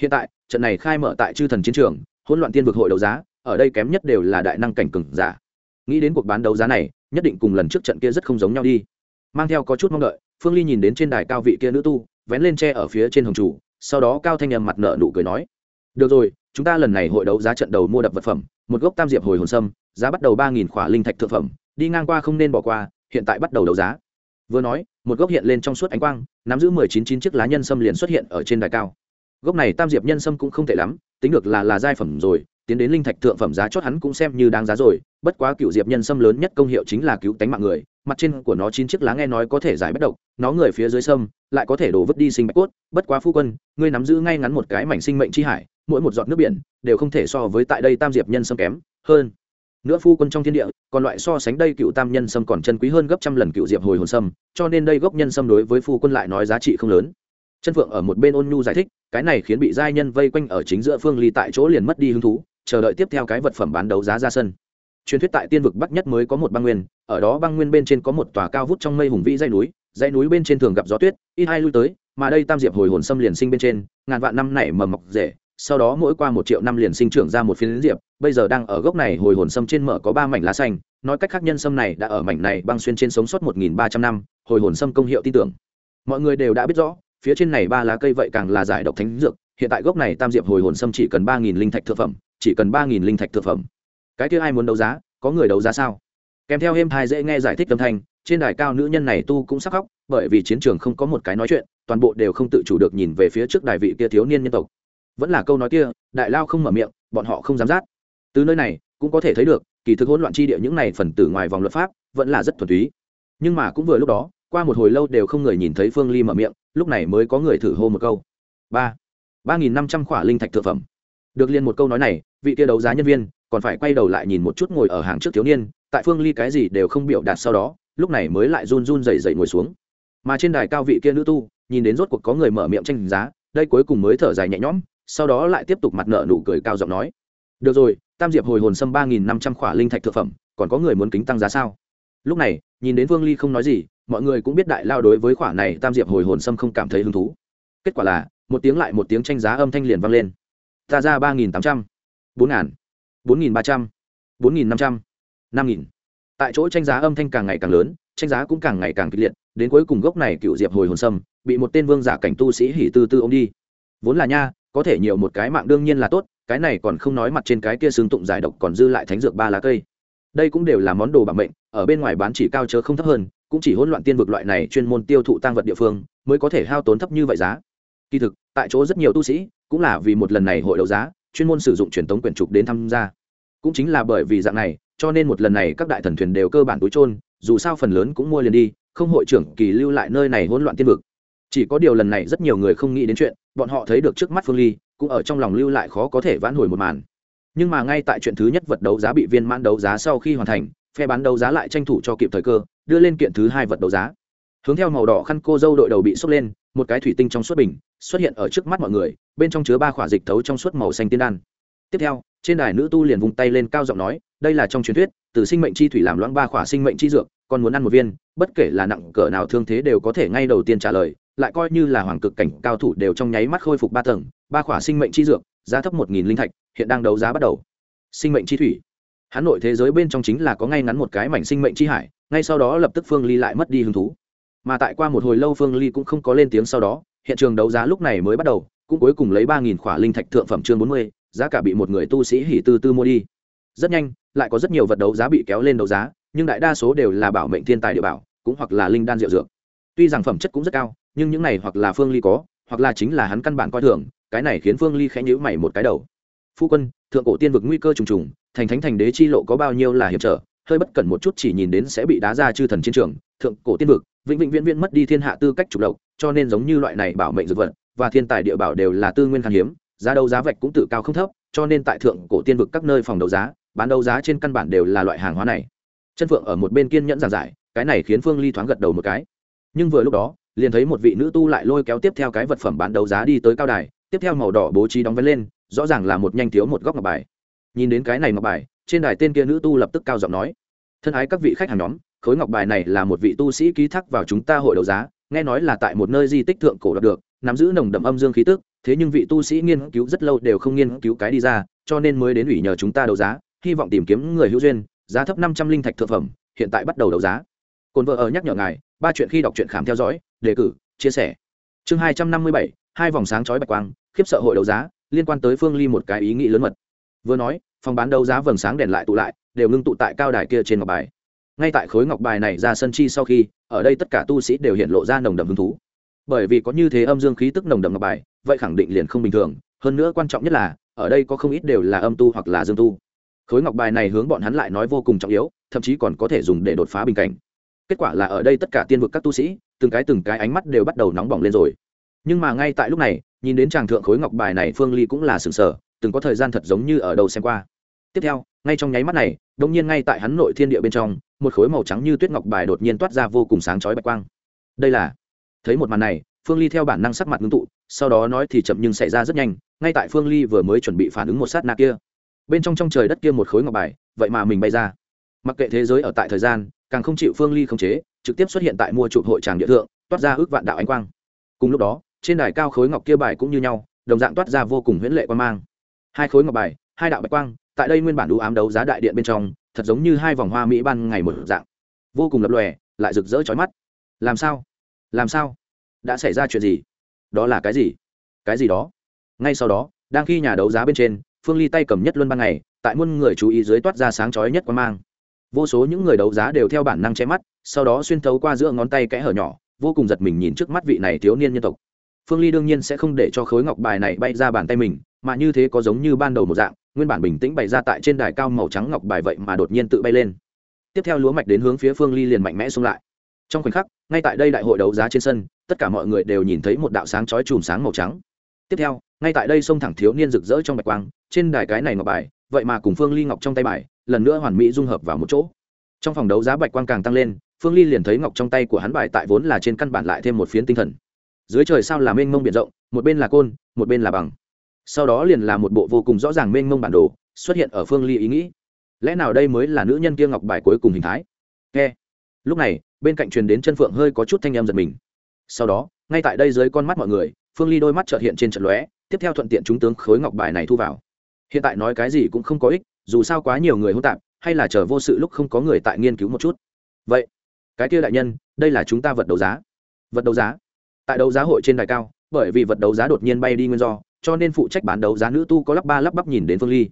Speaker 1: Hiện tại, trận này khai mở tại chư thần chiến trường, hỗn loạn tiên vực hội đấu giá, ở đây kém nhất đều là đại năng cảnh cừng giả. Nghĩ đến cuộc bán đấu giá này, nhất định cùng lần trước trận kia rất không giống nhau đi. Mang theo có chút mong đợi, phương ly nhìn đến trên đài cao vị kia nữ tu, vén lên tre ở phía trên hồng chủ sau đó cao thanh nhầm mặt nợ nụ cười nói, được rồi, chúng ta lần này hội đấu giá trận đầu mua đập vật phẩm, một gốc tam diệp hồi hồn sâm, giá bắt đầu ba nghìn khỏa linh thạch thượng phẩm, đi ngang qua không nên bỏ qua, hiện tại bắt đầu đấu giá. Vừa nói, một gốc hiện lên trong suốt ánh quang, nắm giữ mười chín chín chiếc lá nhân sâm liền xuất hiện ở trên đài cao. Gốc này tam diệp nhân sâm cũng không tệ lắm, tính được là là giai phẩm rồi, tiến đến linh thạch thượng phẩm giá chót hắn cũng xem như đáng giá rồi bất quá cựu diệp nhân sâm lớn nhất công hiệu chính là cứu tánh mạng người, mặt trên của nó chín chiếc lá nghe nói có thể giải bất độc, nó người phía dưới sâm, lại có thể đổ vứt đi sinh bạch cốt. Bất quá phu quân, ngươi nắm giữ ngay ngắn một cái mảnh sinh mệnh chi hải, mỗi một giọt nước biển đều không thể so với tại đây tam diệp nhân sâm kém, hơn. Nữa phu quân trong thiên địa, còn loại so sánh đây cựu tam nhân sâm còn chân quý hơn gấp trăm lần cựu diệp hồi hồn sâm, cho nên đây gốc nhân sâm đối với phu quân lại nói giá trị không lớn. Chân phượng ở một bên ôn nhu giải thích, cái này khiến bị giai nhân vây quanh ở chính giữa phương ly tại chỗ liền mất đi hứng thú, chờ đợi tiếp theo cái vật phẩm bán đấu giá ra sân truyền thuyết tại tiên vực bắc nhất mới có một băng nguyên, ở đó băng nguyên bên trên có một tòa cao vút trong mây hùng vĩ dãy núi dãy núi bên trên thường gặp gió tuyết, ít hai lui tới, mà đây tam diệp hồi hồn xâm liền sinh bên trên, ngàn vạn năm nảy mầm mọc rễ, sau đó mỗi qua một triệu năm liền sinh trưởng ra một phiến diệp, bây giờ đang ở gốc này hồi hồn sâm trên mở có ba mảnh lá xanh, nói cách khác nhân sâm này đã ở mảnh này băng xuyên trên sống suốt một nghìn ba trăm năm, hồi hồn sâm công hiệu tin tưởng. Mọi người đều đã biết rõ, phía trên này ba lá cây vậy càng là giải độc thánh dược, hiện tại gốc này tam diệp hồi hồn sâm chỉ cần ba nghìn linh thạch thực phẩm, chỉ cần ba nghìn linh thạch thực phẩm cái kia ai muốn đấu giá, có người đấu giá sao? Kèm theo êm thai dễ nghe giải thích âm thanh, trên đài cao nữ nhân này tu cũng sắc khóc, bởi vì chiến trường không có một cái nói chuyện, toàn bộ đều không tự chủ được nhìn về phía trước đài vị kia thiếu niên nhân tộc. Vẫn là câu nói kia, đại lao không mở miệng, bọn họ không dám rát. Từ nơi này, cũng có thể thấy được, kỳ thực hỗn loạn chi địa những này phần tử ngoài vòng luật pháp, vẫn là rất thuần túy. Nhưng mà cũng vừa lúc đó, qua một hồi lâu đều không người nhìn thấy phương ly mở miệng, lúc này mới có người thử hô một câu. Ba. Ba nghìn năm trăm khỏa linh thạch thượng phẩm. Được liền một câu nói này, vị kia đấu giá nhân viên còn phải quay đầu lại nhìn một chút ngồi ở hàng trước thiếu niên, tại phương ly cái gì đều không biểu đạt sau đó, lúc này mới lại run run dậy dậy ngồi xuống. Mà trên đài cao vị kia nữ tu, nhìn đến rốt cuộc có người mở miệng tranh giá, đây cuối cùng mới thở dài nhẹ nhõm, sau đó lại tiếp tục mặt nợ nụ cười cao giọng nói. Được rồi, tam diệp hồi hồn sâm ba nghìn năm trăm khỏa linh thạch thực phẩm, còn có người muốn kính tăng giá sao? Lúc này, nhìn đến vương ly không nói gì, mọi người cũng biết đại lao đối với khỏa này tam diệp hồi hồn sâm không cảm thấy hứng thú. Kết quả là, một tiếng lại một tiếng tranh giá âm thanh liền vang lên. Ta ra ba nghìn tám trăm, bốn ngàn bốn nghìn ba trăm, bốn nghìn năm trăm, năm nghìn. Tại chỗ tranh giá âm thanh càng ngày càng lớn, tranh giá cũng càng ngày càng kịch liệt, đến cuối cùng gốc này cựu diệp hồi hồn sâm, bị một tên vương giả cảnh tu sĩ hỉ tư tư ô m đi. Vốn là nha, có thể nhiều một cái mạng đương nhiên là tốt, cái này còn không nói mặt trên cái kia xương tụng giải độc còn dư lại thánh dược ba lá cây. Đây cũng đều là món đồ bằng mệnh, ở bên ngoài bán chỉ cao chớ không thấp hơn, cũng chỉ hỗn loạn tiên vực loại này chuyên môn tiêu thụ tăng vật địa phương, mới có thể hao tốn thấp như vậy giá. Kỳ thực, tại chỗ rất nhiều tu sĩ, cũng là vì một lần này hội đấu giá chuyên môn sử dụng truyền tống quyển trục đến tham gia. Cũng chính là bởi vì dạng này, cho nên một lần này các đại thần thuyền đều cơ bản túi trôn dù sao phần lớn cũng mua liền đi, không hội trưởng kỳ lưu lại nơi này hỗn loạn tiên vực. Chỉ có điều lần này rất nhiều người không nghĩ đến chuyện, bọn họ thấy được trước mắt phương ly, cũng ở trong lòng lưu lại khó có thể vãn hồi một màn. Nhưng mà ngay tại chuyện thứ nhất vật đấu giá bị viên mãn đấu giá sau khi hoàn thành, phe bán đấu giá lại tranh thủ cho kịp thời cơ, đưa lên kiện thứ hai vật đấu giá. Hướng theo màu đỏ khăn cô dâu đội đầu bị sốc lên một cái thủy tinh trong suốt bình, xuất hiện ở trước mắt mọi người, bên trong chứa ba khỏa dịch thấu trong suốt màu xanh tiên đan. Tiếp theo, trên đài nữ tu liền vung tay lên cao giọng nói, đây là trong truyền thuyết, từ sinh mệnh chi thủy làm loãng ba khỏa sinh mệnh chi dược còn muốn ăn một viên, bất kể là nặng cỡ nào thương thế đều có thể ngay đầu tiên trả lời, lại coi như là hoàng cực cảnh cao thủ đều trong nháy mắt khôi phục ba tầng, ba khỏa sinh mệnh chi dược, giá thấp một nghìn linh thạch, hiện đang đấu giá bắt đầu. Sinh mệnh chi thủy. Hắn nội thế giới bên trong chính là có ngay ngắn một cái mảnh sinh mệnh chi hải, ngay sau đó lập tức phương ly lại mất đi hứng thú mà tại qua một hồi lâu phương ly cũng không có lên tiếng sau đó, hiện trường đấu giá lúc này mới bắt đầu, cũng cuối cùng lấy ba nghìn khỏa linh thạch thượng phẩm chương bốn mươi, giá cả bị một người tu sĩ hỉ tư tư mua đi. Rất nhanh, lại có rất nhiều vật đấu giá bị kéo lên đấu giá, nhưng đại đa số đều là bảo mệnh thiên tài địa bảo, cũng hoặc là linh đan diệu dược. Tuy rằng phẩm chất cũng rất cao, nhưng những này hoặc là phương ly có, hoặc là chính là hắn căn bản coi thường, cái này khiến phương ly khẽ nhữ mày một cái đầu. Phu quân, thượng cổ tiên vực nguy cơ trùng trùng, thành thánh thành đế chi lộ có bao nhiêu là hiểm trở, hơi bất cẩn một chút chỉ nhìn đến sẽ bị đá ra chư thần chiến trường, thượng cổ tiên vực vĩnh vĩnh viễn viễn mất đi thiên hạ tư cách trục độc, cho nên giống như loại này bảo mệnh dược vật và thiên tài địa bảo đều là tư nguyên khan hiếm, giá đấu giá vạch cũng tự cao không thấp, cho nên tại thượng cổ tiên vực các nơi phòng đấu giá, bán đấu giá trên căn bản đều là loại hàng hóa này. Chân phượng ở một bên kiên nhẫn giảng giải, cái này khiến phương ly thoáng gật đầu một cái. Nhưng vừa lúc đó, liền thấy một vị nữ tu lại lôi kéo tiếp theo cái vật phẩm bán đấu giá đi tới cao đài, tiếp theo màu đỏ bố trí đóng vén lên, rõ ràng là một nhanh thiếu một góc ngọc bài. Nhìn đến cái này ngọc bài, trên đài tên kia nữ tu lập tức cao giọng nói, thân ái các vị khách hàng nhóm khối ngọc bài này là một vị tu sĩ ký thác vào chúng ta hội đấu giá, nghe nói là tại một nơi di tích thượng cổ đạt được, nắm giữ nồng đậm âm dương khí tức, thế nhưng vị tu sĩ nghiên cứu rất lâu đều không nghiên cứu cái đi ra, cho nên mới đến ủy nhờ chúng ta đấu giá, hy vọng tìm kiếm người hữu duyên, giá thấp năm trăm linh thạch thực phẩm, hiện tại bắt đầu đấu giá. Cồn vợ ở nhắc nhở ngài, ba chuyện khi đọc truyện khám theo dõi, đề cử, chia sẻ. Chương hai trăm năm mươi bảy, hai vòng sáng chói bạch quang, khiếp sợ hội đấu giá, liên quan tới phương ly một cái ý nghĩ lớn mật. Vừa nói, phòng bán đấu giá vầng sáng đèn lại tụ lại, đều ngưng tụ tại cao đài kia trên ngọc bài ngay tại khối ngọc bài này ra sân chi sau khi, ở đây tất cả tu sĩ đều hiện lộ ra nồng đậm hứng thú. Bởi vì có như thế âm dương khí tức nồng đậm ngọc bài, vậy khẳng định liền không bình thường. Hơn nữa quan trọng nhất là, ở đây có không ít đều là âm tu hoặc là dương tu. Khối ngọc bài này hướng bọn hắn lại nói vô cùng trọng yếu, thậm chí còn có thể dùng để đột phá bình cảnh. Kết quả là ở đây tất cả tiên vực các tu sĩ, từng cái từng cái ánh mắt đều bắt đầu nóng bỏng lên rồi. Nhưng mà ngay tại lúc này, nhìn đến tràng thượng khối ngọc bài này, phương ly cũng là sừng sờ từng có thời gian thật giống như ở đâu xem qua tiếp theo, ngay trong nháy mắt này đông nhiên ngay tại hắn nội thiên địa bên trong, một khối màu trắng như tuyết ngọc bài đột nhiên toát ra vô cùng sáng chói bạch quang. Đây là, thấy một màn này, phương ly theo bản năng sắc mặt ngưng tụ, sau đó nói thì chậm nhưng xảy ra rất nhanh, ngay tại phương ly vừa mới chuẩn bị phản ứng một sát na kia. Bên trong trong trời đất kia một khối ngọc bài, vậy mà mình bay ra. Mặc kệ thế giới ở tại thời gian, càng không chịu phương ly khống chế, trực tiếp xuất hiện tại mua chụp hội tràng địa thượng, toát ra ước vạn đạo ánh quang. Cùng lúc đó, trên đài cao khối ngọc kia bài cũng như nhau, đồng dạng toát ra vô cùng huyễn lệ quan mang. Hai khối ngọc bài, hai đạo bạch quang tại đây nguyên bản đủ ám đấu giá đại điện bên trong, thật giống như hai vòng hoa mỹ ban ngày một dạng. Vô cùng lập lòe, lại rực rỡ chói mắt. Làm sao? Làm sao? Đã xảy ra chuyện gì? Đó là cái gì? Cái gì đó? Ngay sau đó, đang khi nhà đấu giá bên trên, phương ly tay cầm nhất luân ban ngày, tại muôn người chú ý dưới toát ra sáng chói nhất quan mang. Vô số những người đấu giá đều theo bản năng che mắt, sau đó xuyên thấu qua giữa ngón tay kẽ hở nhỏ, vô cùng giật mình nhìn trước mắt vị này thiếu niên nhân tộc. Phương ly đương nhiên sẽ không để cho khối ngọc bài này bay ra bàn tay mình, mà như thế có giống như ban đầu một dạng nguyên bản bình tĩnh bày ra tại trên đài cao màu trắng ngọc bài vậy mà đột nhiên tự bay lên. Tiếp theo lúa mạch đến hướng phía phương ly liền mạnh mẽ xông lại. Trong khoảnh khắc, ngay tại đây đại hội đấu giá trên sân, tất cả mọi người đều nhìn thấy một đạo sáng chói chùm sáng màu trắng. Tiếp theo, ngay tại đây sông thẳng thiếu niên rực rỡ trong bạch quang, trên đài cái này ngọc bài, vậy mà cùng phương ly ngọc trong tay bài, lần nữa hoàn mỹ dung hợp vào một chỗ. Trong phòng đấu giá bạch quang càng tăng lên, phương ly liền thấy ngọc trong tay của hắn bài tại vốn là trên căn bản lại thêm một phiến tinh thần. Dưới trời sao là mênh mông biển rộng, một bên là côn, một bên là bằng sau đó liền là một bộ vô cùng rõ ràng mênh mông bản đồ, xuất hiện ở phương ly ý nghĩ. Lẽ nào đây mới là nữ nhân kia ngọc bài cuối cùng hình thái? Nghe. Lúc này, bên cạnh truyền đến chân phượng hơi có chút thanh em giật mình. Sau đó, ngay tại đây dưới con mắt mọi người, phương ly đôi mắt trợt hiện trên trận lóe, tiếp theo thuận tiện chúng tướng khối ngọc bài này thu vào. Hiện tại nói cái gì cũng không có ích, dù sao quá nhiều người hỗn tạp, hay là chờ vô sự lúc không có người tại nghiên cứu một chút. Vậy, cái kia đại nhân, đây là chúng ta vật đấu giá. Vật đấu giá? Tại đấu giá hội trên đài cao, bởi vì vật đấu giá đột nhiên bay đi nguyên do cho nên phụ trách bán đấu giá nữ tu có lắp ba lắp bắp nhìn đến phương ly.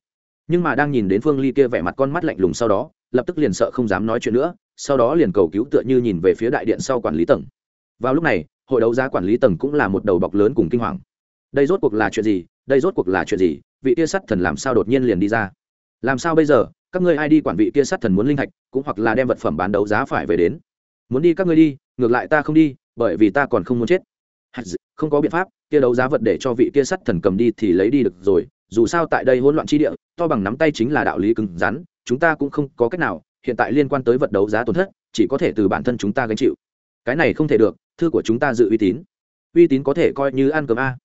Speaker 1: Nhưng mà đang nhìn đến phương ly kia vẻ mặt con mắt lạnh lùng sau đó, lập tức liền sợ không dám nói chuyện nữa, sau đó liền cầu cứu tựa như nhìn về phía đại điện sau quản lý tầng. Vào lúc này, hội đấu giá quản lý tầng cũng là một đầu bọc lớn cùng kinh hoàng. Đây rốt cuộc là chuyện gì? Đây rốt cuộc là chuyện gì? Vị kia sắt thần làm sao đột nhiên liền đi ra? Làm sao bây giờ? Các ngươi ai đi quản vị kia sắt thần muốn linh thạch, cũng hoặc là đem vật phẩm bán đấu giá phải về đến. Muốn đi các ngươi đi, ngược lại ta không đi, bởi vì ta còn không muốn chết không có biện pháp, kia đấu giá vật để cho vị kia sắt thần cầm đi thì lấy đi được rồi, dù sao tại đây hỗn loạn chi địa, to bằng nắm tay chính là đạo lý cứng rắn, chúng ta cũng không có cách nào, hiện tại liên quan tới vật đấu giá tổn thất, chỉ có thể từ bản thân chúng ta gánh chịu. Cái này không thể được, thư của chúng ta dự uy tín. Uy tín có thể coi như ăn cơm a.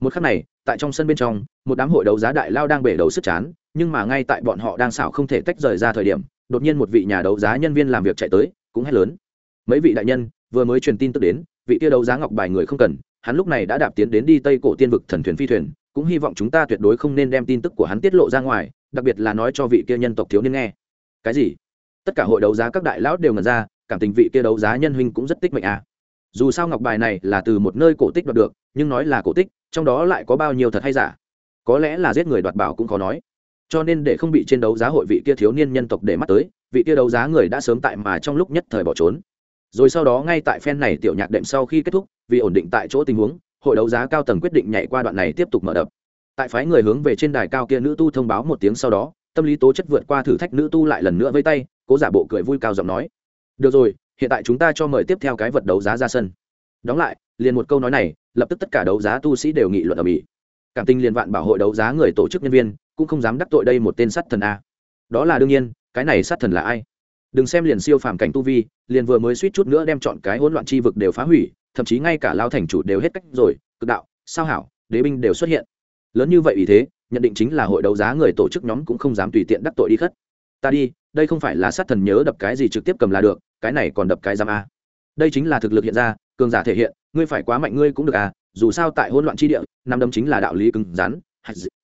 Speaker 1: Một khắc này, tại trong sân bên trong, một đám hội đấu giá đại lao đang bể đầu sức chán, nhưng mà ngay tại bọn họ đang xảo không thể tách rời ra thời điểm, đột nhiên một vị nhà đấu giá nhân viên làm việc chạy tới, cũng hét lớn. Mấy vị đại nhân, vừa mới truyền tin tức đến, vị kia đấu giá ngọc bài người không cần hắn lúc này đã đạp tiến đến đi tây cổ tiên vực thần thuyền phi thuyền, cũng hy vọng chúng ta tuyệt đối không nên đem tin tức của hắn tiết lộ ra ngoài, đặc biệt là nói cho vị kia nhân tộc thiếu niên nghe. Cái gì? Tất cả hội đấu giá các đại lão đều ngần ra, cảm tình vị kia đấu giá nhân huynh cũng rất tích mệnh à. dù sao ngọc bài này là từ một nơi cổ tích đoạt được, nhưng nói là cổ tích, trong đó lại có bao nhiêu thật hay giả? Có lẽ là giết người đoạt bảo cũng khó nói. Cho nên để không bị trên đấu giá hội vị kia thiếu niên nhân tộc để mắt tới, vị kia đấu giá người đã sớm tại mà trong lúc nhất thời bỏ trốn. Rồi sau đó ngay tại phen này tiểu nhạc đệm sau khi kết thúc vì ổn định tại chỗ tình huống, hội đấu giá cao tầng quyết định nhảy qua đoạn này tiếp tục mở đập. Tại phái người hướng về trên đài cao kia nữ tu thông báo một tiếng sau đó, tâm lý tố chất vượt qua thử thách nữ tu lại lần nữa vây tay, cố giả bộ cười vui cao giọng nói. Được rồi, hiện tại chúng ta cho mời tiếp theo cái vật đấu giá ra sân. Đóng lại, liền một câu nói này, lập tức tất cả đấu giá tu sĩ đều nghị luận ở mỹ. Cảm tình liền vạn bảo hội đấu giá người tổ chức nhân viên, cũng không dám đắc tội đây một tên sát thần a. Đó là đương nhiên, cái này sát thần là ai? Đừng xem liền siêu phàm cảnh tu vi, liền vừa mới suýt chút nữa đem chọn cái hỗn loạn chi vực đều phá hủy thậm chí ngay cả lao thành chủ đều hết cách rồi, cực đạo, sao hảo, đế binh đều xuất hiện. Lớn như vậy ý thế, nhận định chính là hội đấu giá người tổ chức nhóm cũng không dám tùy tiện đắc tội đi khất. Ta đi, đây không phải là sát thần nhớ đập cái gì trực tiếp cầm là được, cái này còn đập cái giam a. Đây chính là thực lực hiện ra, cường giả thể hiện, ngươi phải quá mạnh ngươi cũng được à dù sao tại hỗn loạn chi địa, năm đấm chính là đạo lý cứng rắn.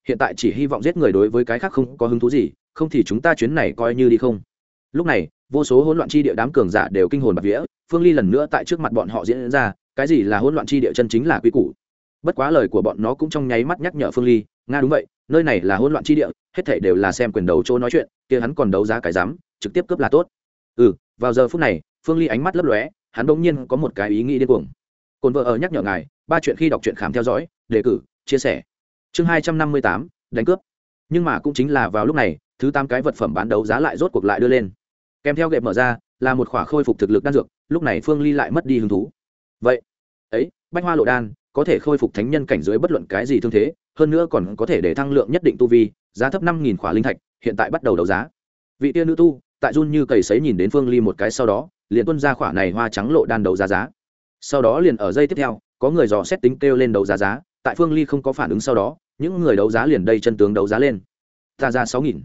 Speaker 1: Hiện tại chỉ hy vọng giết người đối với cái khác không có hứng thú gì, không thì chúng ta chuyến này coi như đi không. Lúc này, vô số hỗn loạn chi địa đám cường giả đều kinh hồn bạc vía, phương ly lần nữa tại trước mặt bọn họ diễn ra cái gì là hỗn loạn chi địa chân chính là quy củ. Bất quá lời của bọn nó cũng trong nháy mắt nhắc nhở phương ly, nga đúng vậy, nơi này là hỗn loạn chi địa, hết thảy đều là xem quyền đầu chỗ nói chuyện, kia hắn còn đấu giá cái dám trực tiếp cướp là tốt. Ừ vào giờ phút này, phương ly ánh mắt lấp lóe, hắn bỗng nhiên có một cái ý nghĩ điên cuồng. Cồn vợ ở nhắc nhở ngài, ba chuyện khi đọc truyện khám theo dõi, đề cử, chia sẻ. Chương hai trăm năm mươi tám, đánh cướp. Nhưng mà cũng chính là vào lúc này, thứ tám cái vật phẩm bán đấu giá lại rốt cuộc lại đưa lên. Kèm theo gệm mở ra, là một khỏa khôi phục thực lực đan dược, lúc này phương ly lại mất đi hứng thú vậy, ấy, bách hoa lộ đan, có thể khôi phục thánh nhân cảnh giới bất luận cái gì thương thế, hơn nữa còn có thể để thăng lượng nhất định tu vi, giá thấp năm nghìn khỏa linh thạch, hiện tại bắt đầu đấu giá. Vị tiên nữ tu, tại run như cầy sấy nhìn đến phương ly một cái sau đó, liền tuân ra khỏa này hoa trắng lộ đan đấu giá giá. Sau đó liền ở dây tiếp theo, có người dò xét tính kêu lên đấu giá giá, tại phương ly không có phản ứng sau đó, những người đấu giá liền đây chân tướng đấu giá lên. Ta ra sáu nghìn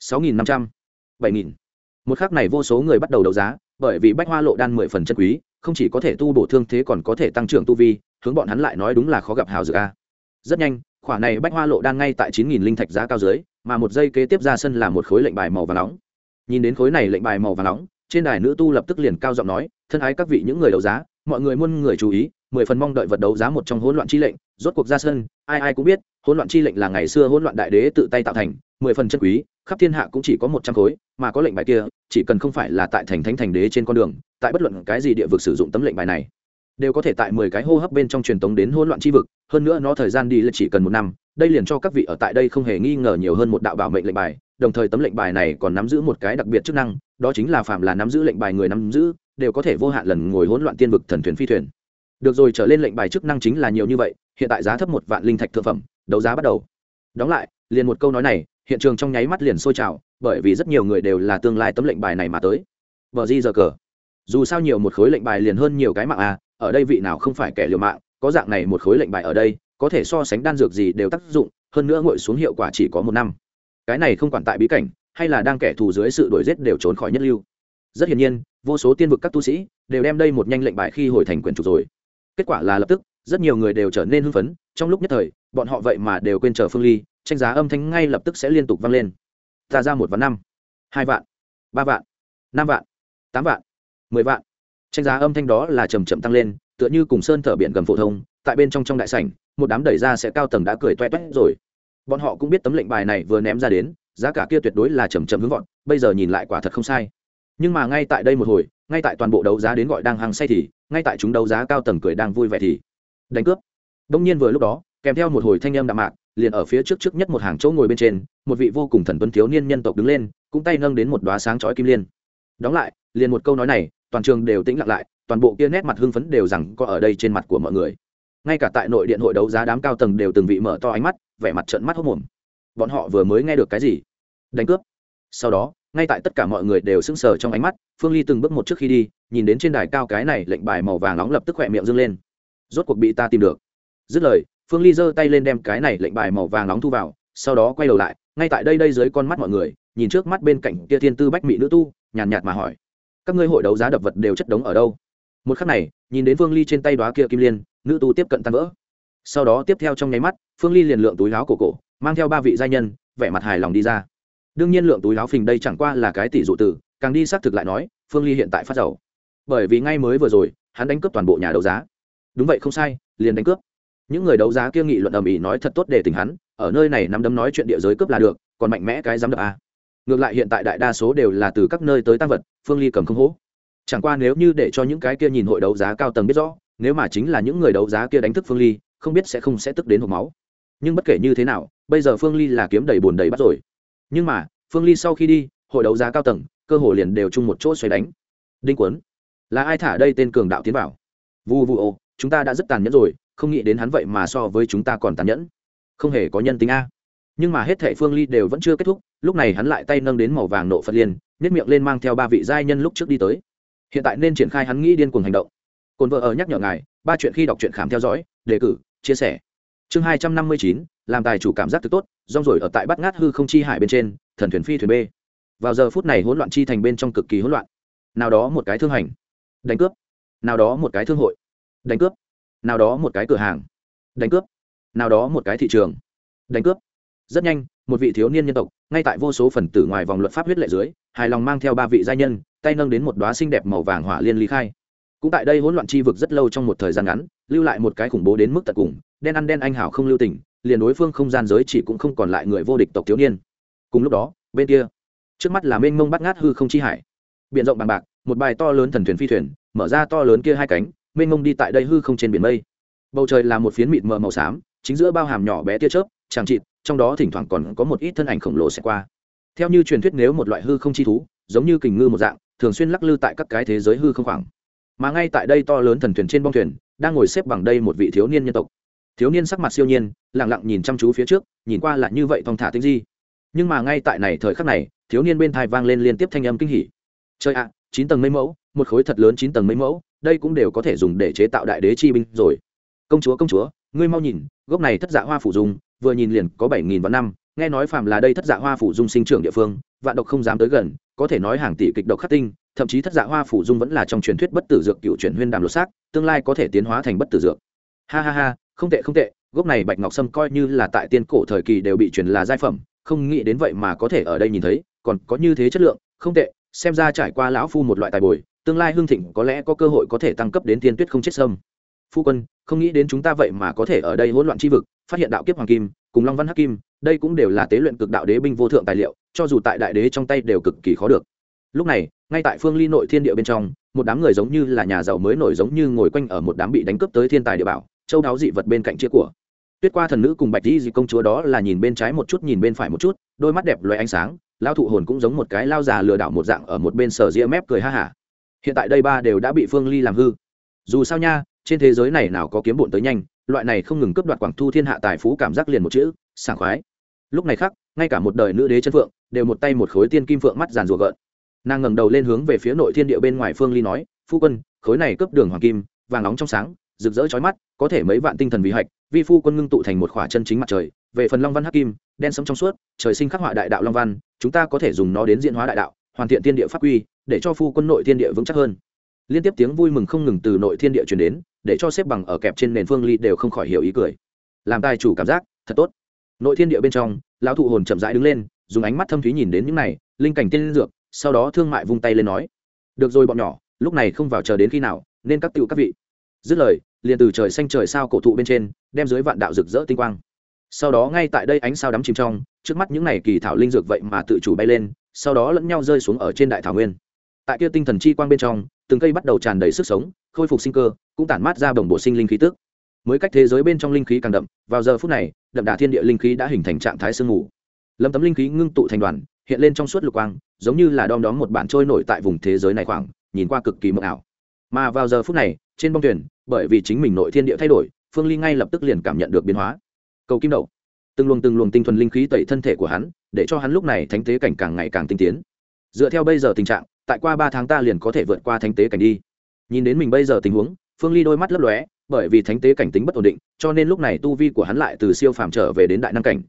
Speaker 1: sáu nghìn năm trăm, bảy nghìn. Một khắc này vô số người bắt đầu đấu giá, bởi vì bách hoa lộ đan mười phần chân quý không chỉ có thể tu bổ thương thế còn có thể tăng trưởng tu vi, hướng bọn hắn lại nói đúng là khó gặp hào dược a. Rất nhanh khoản này bách hoa lộ đan ngay tại chín nghìn linh thạch giá cao dưới, mà một giây kế tiếp ra sân là một khối lệnh bài màu và nóng. Nhìn đến khối này lệnh bài màu và nóng, trên đài nữ tu lập tức liền cao giọng nói, thân ái các vị những người đấu giá, mọi người muôn người chú ý, mười phần mong đợi vật đấu giá một trong hỗn loạn chi lệnh, rốt cuộc ra sân, ai ai cũng biết, hỗn loạn chi lệnh là ngày xưa hỗn loạn đại đế tự tay tạo thành, mười phần chân quý khắp thiên hạ cũng chỉ có một trăm khối, mà có lệnh bài kia, chỉ cần không phải là tại thành thánh thành đế trên con đường, tại bất luận cái gì địa vực sử dụng tấm lệnh bài này, đều có thể tại mười cái hô hấp bên trong truyền tống đến hỗn loạn chi vực, hơn nữa nó thời gian đi là chỉ cần một năm, đây liền cho các vị ở tại đây không hề nghi ngờ nhiều hơn một đạo bảo mệnh lệnh bài, đồng thời tấm lệnh bài này còn nắm giữ một cái đặc biệt chức năng, đó chính là phạm là nắm giữ lệnh bài người nắm giữ, đều có thể vô hạn lần ngồi hỗn loạn tiên vực thần thuyền phi thuyền. Được rồi, trở lên lệnh bài chức năng chính là nhiều như vậy, hiện tại giá thấp một vạn linh thạch thượng phẩm, đấu giá bắt đầu. Đóng lại liền một câu nói này, hiện trường trong nháy mắt liền sôi trào, bởi vì rất nhiều người đều là tương lai tấm lệnh bài này mà tới. Vợ di giờ cờ. Dù sao nhiều một khối lệnh bài liền hơn nhiều cái mạng à ở đây vị nào không phải kẻ liều mạng, có dạng này một khối lệnh bài ở đây, có thể so sánh đan dược gì đều tác dụng, hơn nữa ngội xuống hiệu quả chỉ có một năm. Cái này không quản tại bí cảnh, hay là đang kẻ thù dưới sự đuổi giết đều trốn khỏi nhất lưu. Rất hiển nhiên, vô số tiên vực các tu sĩ đều đem đây một nhanh lệnh bài khi hồi thành quyền trục rồi. Kết quả là lập tức, rất nhiều người đều trở nên hưng phấn, trong lúc nhất thời, bọn họ vậy mà đều quên chờ phương ly tranh giá âm thanh ngay lập tức sẽ liên tục vang lên. Ta ra một vạn năm, hai vạn, ba vạn, năm vạn, tám vạn, mười vạn. Tranh giá âm thanh đó là chầm chậm tăng lên, tựa như cùng sơn thở biển gầm phổ thông, tại bên trong trong đại sảnh, một đám đẩy ra sẽ cao tầng đã cười toe toét rồi. Bọn họ cũng biết tấm lệnh bài này vừa ném ra đến, giá cả kia tuyệt đối là chầm chậm hướng vọt, bây giờ nhìn lại quả thật không sai. Nhưng mà ngay tại đây một hồi, ngay tại toàn bộ đấu giá đến gọi đang hàng say thì, ngay tại chúng đấu giá cao tầng cười đang vui vẻ thì. Đánh cướp. Đông nhiên vừa lúc đó, kèm theo một hồi thanh âm đạm mạc liền ở phía trước trước nhất một hàng chỗ ngồi bên trên, một vị vô cùng thần tuấn thiếu niên nhân tộc đứng lên, cũng tay nâng đến một đoá sáng chói kim liên. Đóng lại, liền một câu nói này, toàn trường đều tĩnh lặng lại, toàn bộ kia nét mặt hưng phấn đều rằng có ở đây trên mặt của mọi người. Ngay cả tại nội điện hội đấu giá đám cao tầng đều từng vị mở to ánh mắt, vẻ mặt trận mắt hốc mồm bọn họ vừa mới nghe được cái gì? Đánh cướp. Sau đó, ngay tại tất cả mọi người đều sững sờ trong ánh mắt, phương ly từng bước một trước khi đi, nhìn đến trên đài cao cái này lệnh bài màu vàng nóng lập tức khỏe miệng dâng lên. Rốt cuộc bị ta tìm được. Dứt lời phương ly giơ tay lên đem cái này lệnh bài màu vàng nóng thu vào, sau đó quay đầu lại, ngay tại đây đây dưới con mắt mọi người, nhìn trước mắt bên cạnh kia thiên tư bách mỹ nữ tu, nhàn nhạt mà hỏi, các ngươi hội đấu giá đập vật đều chất đống ở đâu? Một khắc này, nhìn đến phương ly trên tay đoá kia kim liên, nữ tu tiếp cận tan vỡ. Sau đó tiếp theo trong nháy mắt, phương ly liền lượng túi láo cổ cổ, mang theo ba vị gia nhân, vẻ mặt hài lòng đi ra. Đương nhiên lượng túi láo phình đây chẳng qua là cái tỷ dụ từ càng đi xác thực lại nói, phương ly hiện tại phát giàu. Bởi vì ngay mới vừa rồi, hắn đánh cướp toàn bộ nhà đấu giá. Đúng vậy, không sai, liền đánh cướp những người đấu giá kia nghị luận ầm ĩ nói thật tốt để tình hắn, ở nơi này nắm đấm nói chuyện địa giới cướp là được, còn mạnh mẽ cái dám đập a ngược lại hiện tại đại đa số đều là từ các nơi tới tăng vật, phương ly cầm không hố. Chẳng qua nếu như để cho những cái kia nhìn hội đấu giá cao tầng biết rõ, nếu mà chính là những người đấu giá kia đánh thức phương ly, không biết sẽ không sẽ tức đến hộp máu. Nhưng bất kể như thế nào, bây giờ phương ly là kiếm đầy bùn đầy bắt rồi. Nhưng mà, phương ly sau khi đi, hội đấu giá cao tầng, cơ hồ liền đều chung một chỗ xoay đánh. Đinh quấn, là ai thả đây tên cường đạo tiến vào? Vu vu ô, chúng ta đã rất tàn nhẫn rồi không nghĩ đến hắn vậy mà so với chúng ta còn tàn nhẫn. Không hề có nhân tính a. Nhưng mà hết thệ phương ly đều vẫn chưa kết thúc lúc này hắn lại tay nâng đến màu vàng nộ phật liền, nếp miệng lên mang theo ba vị giai nhân lúc trước đi tới. Hiện tại nên triển khai hắn nghĩ điên cuồng hành động. Cồn vợ ở nhắc nhở ngài ba chuyện khi đọc truyện khám theo dõi đề cử chia sẻ. Chương hai trăm năm mươi chín làm tài chủ cảm giác thực tốt rong rồi ở tại bắt ngát hư không chi hải bên trên thần thuyền phi thuyền b. Vào giờ phút này hỗn loạn chi thành bên trong cực kỳ hỗn loạn. Nào đó một cái thương hành. Đánh cướp. Nào đó một cái thương hội. Đánh cướp nào đó một cái cửa hàng. Đánh cướp. Nào đó một cái thị trường. Đánh cướp. Rất nhanh, một vị thiếu niên nhân tộc, ngay tại vô số phần tử ngoài vòng luật pháp huyết lệ dưới, hài lòng mang theo ba vị gia nhân, tay nâng đến một đoá xinh đẹp màu vàng hỏa liên ly khai. Cũng tại đây hỗn loạn chi vực rất lâu trong một thời gian ngắn, lưu lại một cái khủng bố đến mức tận cùng, đen ăn đen anh hảo không lưu tình, liền đối phương không gian giới chỉ cũng không còn lại người vô địch tộc thiếu niên. Cùng lúc đó, bên kia, trước mắt là mênh mông bắt ngát hư không chi hải. Biển rộng bằng bạc, một bài to lớn thần thuyền phi thuyền, mở ra to lớn kia hai cánh mênh mông đi tại đây hư không trên biển mây. Bầu trời là một phiến mịt mờ màu xám, chính giữa bao hàm nhỏ bé tia chớp tràng trịt trong đó thỉnh thoảng còn có một ít thân ảnh khổng lồ sẽ qua. Theo như truyền thuyết nếu một loại hư không chi thú, giống như kình ngư một dạng, thường xuyên lắc lư tại các cái thế giới hư không khoảng. Mà ngay tại đây to lớn thần thuyền trên bong thuyền, đang ngồi xếp bằng đây một vị thiếu niên nhân tộc. Thiếu niên sắc mặt siêu nhiên lẳng lặng nhìn chăm chú phía trước, nhìn qua là như vậy thong thả tinh di. Nhưng mà ngay tại này thời khắc này, thiếu niên bên thai vang lên liên tiếp thanh âm kinh hỉ. Chơi ạ, chín tầng mấy mẫu, một khối thật lớn chín tầng mấy mẫu đây cũng đều có thể dùng để chế tạo đại đế chi binh rồi. Công chúa công chúa, ngươi mau nhìn, gốc này thất dạ hoa phủ dung, vừa nhìn liền có bảy nghìn vạn năm, nghe nói phàm là đây thất dạ hoa phủ dung sinh trưởng địa phương, vạn độc không dám tới gần, có thể nói hàng tỷ kịch độc khắc tinh, thậm chí thất dạ hoa phủ dung vẫn là trong truyền thuyết bất tử dược cựu truyền huyên đàm lột xác, tương lai có thể tiến hóa thành bất tử dược. Ha ha ha, không tệ không tệ, gốc này bạch ngọc sâm coi như là tại tiên cổ thời kỳ đều bị truyền là giai phẩm, không nghĩ đến vậy mà có thể ở đây nhìn thấy, còn có như thế chất lượng, không tệ, xem ra trải qua lão phu một loại tài bồi tương lai hương thịnh có lẽ có cơ hội có thể tăng cấp đến tiên tuyết không chết sâm. Phu quân, không nghĩ đến chúng ta vậy mà có thể ở đây hỗn loạn chi vực, phát hiện đạo kiếp hoàng kim, cùng long văn hắc kim, đây cũng đều là tế luyện cực đạo đế binh vô thượng tài liệu, cho dù tại đại đế trong tay đều cực kỳ khó được. Lúc này, ngay tại phương ly nội thiên địa bên trong, một đám người giống như là nhà giàu mới nổi giống như ngồi quanh ở một đám bị đánh cướp tới thiên tài địa bảo, châu đáo dị vật bên cạnh chia của. Tuyết qua thần nữ cùng bạch di dị công chúa đó là nhìn bên trái một chút, nhìn bên phải một chút, đôi mắt đẹp loay ánh sáng lao thụ hồn cũng giống một cái lao già lừa đảo một dạng ở một bên sở ria mép cười ha hả hiện tại đây ba đều đã bị phương ly làm hư. Dù sao nha, trên thế giới này nào có kiếm bụn tới nhanh, loại này không ngừng cướp đoạt quảng thu thiên hạ tài phú cảm giác liền một chữ, sảng khoái. Lúc này khác ngay cả một đời nữ đế chân phượng, đều một tay một khối tiên kim phượng mắt giàn rùa gợn. Nàng ngẩng đầu lên hướng về phía nội thiên địa bên ngoài phương ly nói, phu quân, khối này cướp đường hoàng kim, vàng nóng trong sáng, rực rỡ chói mắt, có thể mấy vạn tinh thần vì hạch, vi phu quân ngưng tụ thành một khỏa chân chính mặt trời, về phần long văn hắc kim, đen sống trong suốt, trời sinh khắc họa đại đạo long văn, chúng ta có thể dùng nó đến diễn hóa đại đạo, hoàn thiện thiên địa pháp quy để cho phu quân nội thiên địa vững chắc hơn. Liên tiếp tiếng vui mừng không ngừng từ nội thiên địa truyền đến, để cho xếp bằng ở kẹp trên nền phương ly đều không khỏi hiểu ý cười. Làm tài chủ cảm giác, thật tốt. Nội thiên địa bên trong, lão thụ hồn chậm rãi đứng lên, dùng ánh mắt thâm thúy nhìn đến những này, linh cảnh tiên dược, sau đó thương mại vung tay lên nói, được rồi bọn nhỏ, lúc này không vào chờ đến khi nào, nên các tựu các vị. Dứt lời, liền từ trời xanh trời sao cổ thụ bên trên, đem dưới vạn đạo rực rỡ tinh quang. Sau đó ngay tại đây ánh sao đắm chìm trong, trước mắt những này kỳ thảo linh dược vậy mà tự chủ bay lên, sau đó lẫn nhau rơi xuống ở trên đại thảo nguyên tại kia tinh thần chi quang bên trong, từng cây bắt đầu tràn đầy sức sống, khôi phục sinh cơ, cũng tản mát ra đồng bộ sinh linh khí tức. Mới cách thế giới bên trong linh khí càng đậm, vào giờ phút này, đậm đà thiên địa linh khí đã hình thành trạng thái sương mù. Lâm tấm linh khí ngưng tụ thành đoàn, hiện lên trong suốt lục quang, giống như là đom đóm một bản trôi nổi tại vùng thế giới này khoảng, nhìn qua cực kỳ mộng ảo. Mà vào giờ phút này, trên bông thuyền, bởi vì chính mình nội thiên địa thay đổi, phương ly ngay lập tức liền cảm nhận được biến hóa. Cầu kim đậu. Từng luồng từng luồng tinh thuần linh khí tẩy thân thể của hắn, để cho hắn lúc này thánh tế cảnh càng ngày càng tinh tiến. Dựa theo bây giờ tình trạng tại qua ba tháng ta liền có thể vượt qua thánh tế cảnh đi. Nhìn đến mình bây giờ tình huống, phương ly đôi mắt lấp lóe, bởi vì thánh tế cảnh tính bất ổn định, cho nên lúc này tu vi của hắn lại từ siêu phàm trở về đến đại năng cảnh.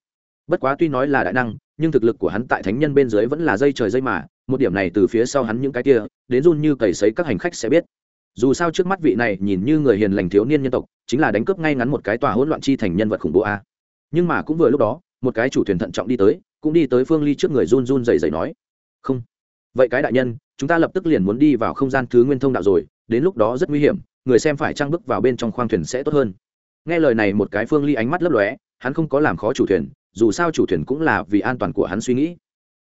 Speaker 1: Bất quá tuy nói là đại năng, nhưng thực lực của hắn tại thánh nhân bên dưới vẫn là dây trời dây mà, một điểm này từ phía sau hắn những cái kia, đến run như cầy sấy các hành khách sẽ biết. Dù sao trước mắt vị này nhìn như người hiền lành thiếu niên nhân tộc, chính là đánh cướp ngay ngắn một cái tòa hỗn loạn chi thành nhân vật khủng bố a. Nhưng mà cũng vừa lúc đó, một cái chủ thuyền thận trọng đi tới, cũng đi tới phương ly trước người run run dày dày nói, không vậy cái đại nhân, chúng ta lập tức liền muốn đi vào không gian thứ nguyên thông đạo rồi, đến lúc đó rất nguy hiểm, người xem phải trang bước vào bên trong khoang thuyền sẽ tốt hơn. Nghe lời này một cái phương ly ánh mắt lấp lóe, hắn không có làm khó chủ thuyền, dù sao chủ thuyền cũng là vì an toàn của hắn suy nghĩ.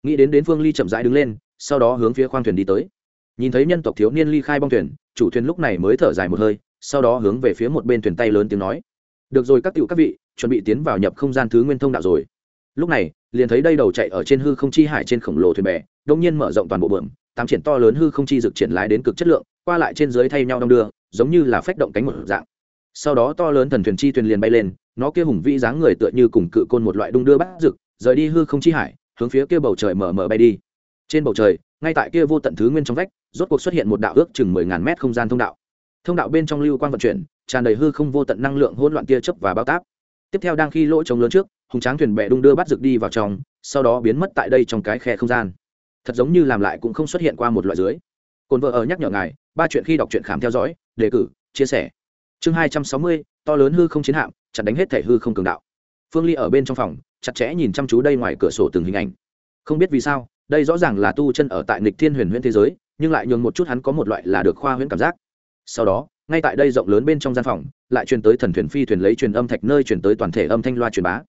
Speaker 1: Nghĩ đến đến phương ly chậm rãi đứng lên, sau đó hướng phía khoang thuyền đi tới. Nhìn thấy nhân tộc thiếu niên ly khai bong thuyền, chủ thuyền lúc này mới thở dài một hơi, sau đó hướng về phía một bên thuyền tay lớn tiếng nói. Được rồi các cựu các vị, chuẩn bị tiến vào nhập không gian thứ nguyên thông đạo rồi lúc này, liền thấy đây đầu chạy ở trên hư không chi hải trên khổng lồ thuyền bè, đông nhiên mở rộng toàn bộ bờm tám triển to lớn hư không chi dực triển lái đến cực chất lượng, qua lại trên dưới thay nhau đong đưa, giống như là phách động cánh một dạng. Sau đó to lớn thần thuyền chi thuyền liền bay lên, nó kia hùng vĩ dáng người tựa như cùng cự côn một loại đung đưa bắt rực rời đi hư không chi hải, hướng phía kia bầu trời mở mở bay đi. Trên bầu trời, ngay tại kia vô tận thứ nguyên trong vách, rốt cuộc xuất hiện một đạo ước chừng mười ngàn mét không gian thông đạo. Thông đạo bên trong lưu quan vận chuyển, tràn đầy hư không vô tận năng lượng hỗn loạn tia chớp và bao táp. Tiếp theo đang khi lỗ trống lớn trước hùng tráng thuyền bè đung đưa bắt rực đi vào trong, sau đó biến mất tại đây trong cái khe không gian. Thật giống như làm lại cũng không xuất hiện qua một loại dưới. Cồn vợ ở nhắc nhở ngài, ba chuyện khi đọc truyện khám theo dõi, đề cử, chia sẻ. Chương hai trăm sáu mươi, to lớn hư không chiến hạm chặt đánh hết thể hư không cường đạo. Phương ly ở bên trong phòng, chặt chẽ nhìn chăm chú đây ngoài cửa sổ từng hình ảnh. Không biết vì sao, đây rõ ràng là tu chân ở tại nịch thiên huyền huyễn thế giới, nhưng lại nhường một chút hắn có một loại là được khoa huyễn cảm giác. Sau đó, ngay tại đây rộng lớn bên trong gian phòng, lại truyền tới thần thuyền phi thuyền lấy truyền âm thạch nơi truyền tới toàn thể âm thanh loa truyền bá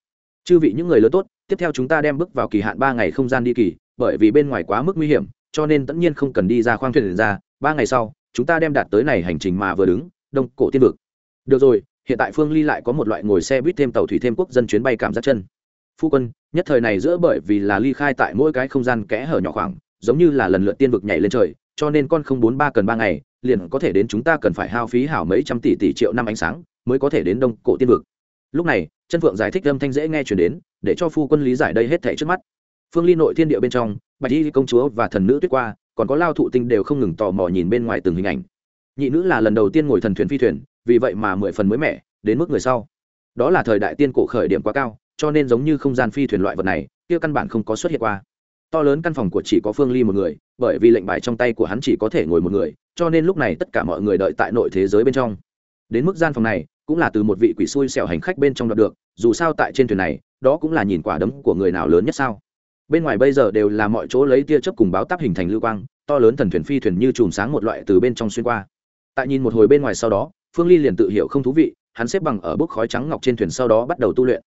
Speaker 1: chư vị những người lớn tốt, tiếp theo chúng ta đem bước vào kỳ hạn ba ngày không gian đi kỳ, bởi vì bên ngoài quá mức nguy hiểm, cho nên tất nhiên không cần đi ra khoang thuyền ra, ba ngày sau, chúng ta đem đạt tới này hành trình mà vừa đứng, đông cổ tiên vực. Được rồi, hiện tại phương ly lại có một loại ngồi xe buýt thêm tàu thủy thêm quốc dân chuyến bay cảm giác chân. Phu quân, nhất thời này giữa bởi vì là ly khai tại mỗi cái không gian kẽ hở nhỏ khoảng, giống như là lần lượt tiên vực nhảy lên trời, cho nên con không bốn ba cần ba ngày, liền có thể đến chúng ta cần phải hao phí hảo mấy trăm tỷ tỷ triệu năm ánh sáng, mới có thể đến đông cổ tiên vực. Lúc này chân phượng giải thích âm thanh dễ nghe chuyển đến, để cho phu quân lý giải đây hết thảy trước mắt. Phương ly nội thiên địa bên trong, bạch y công chúa và thần nữ tuyết qua, còn có lao thụ tinh đều không ngừng tò mò nhìn bên ngoài từng hình ảnh. Nhị nữ là lần đầu tiên ngồi thần thuyền phi thuyền, vì vậy mà mười phần mới mẻ, đến mức người sau. Đó là thời đại tiên cổ khởi điểm quá cao, cho nên giống như không gian phi thuyền loại vật này, kia căn bản không có xuất hiện qua. To lớn căn phòng của chỉ có phương ly một người, bởi vì lệnh bài trong tay của hắn chỉ có thể ngồi một người, cho nên lúc này tất cả mọi người đợi tại nội thế giới bên trong. Đến mức gian phòng này cũng là từ một vị quỷ xui xẻo hành khách bên trong đoạt được, dù sao tại trên thuyền này, đó cũng là nhìn quả đấm của người nào lớn nhất sao? Bên ngoài bây giờ đều là mọi chỗ lấy tia chớp cùng báo táp hình thành lưu quang, to lớn thần thuyền phi thuyền như chùm sáng một loại từ bên trong xuyên qua. Tại nhìn một hồi bên ngoài sau đó, phương ly liền tự hiểu không thú vị, hắn xếp bằng ở bốc khói trắng ngọc trên thuyền sau đó bắt đầu tu luyện.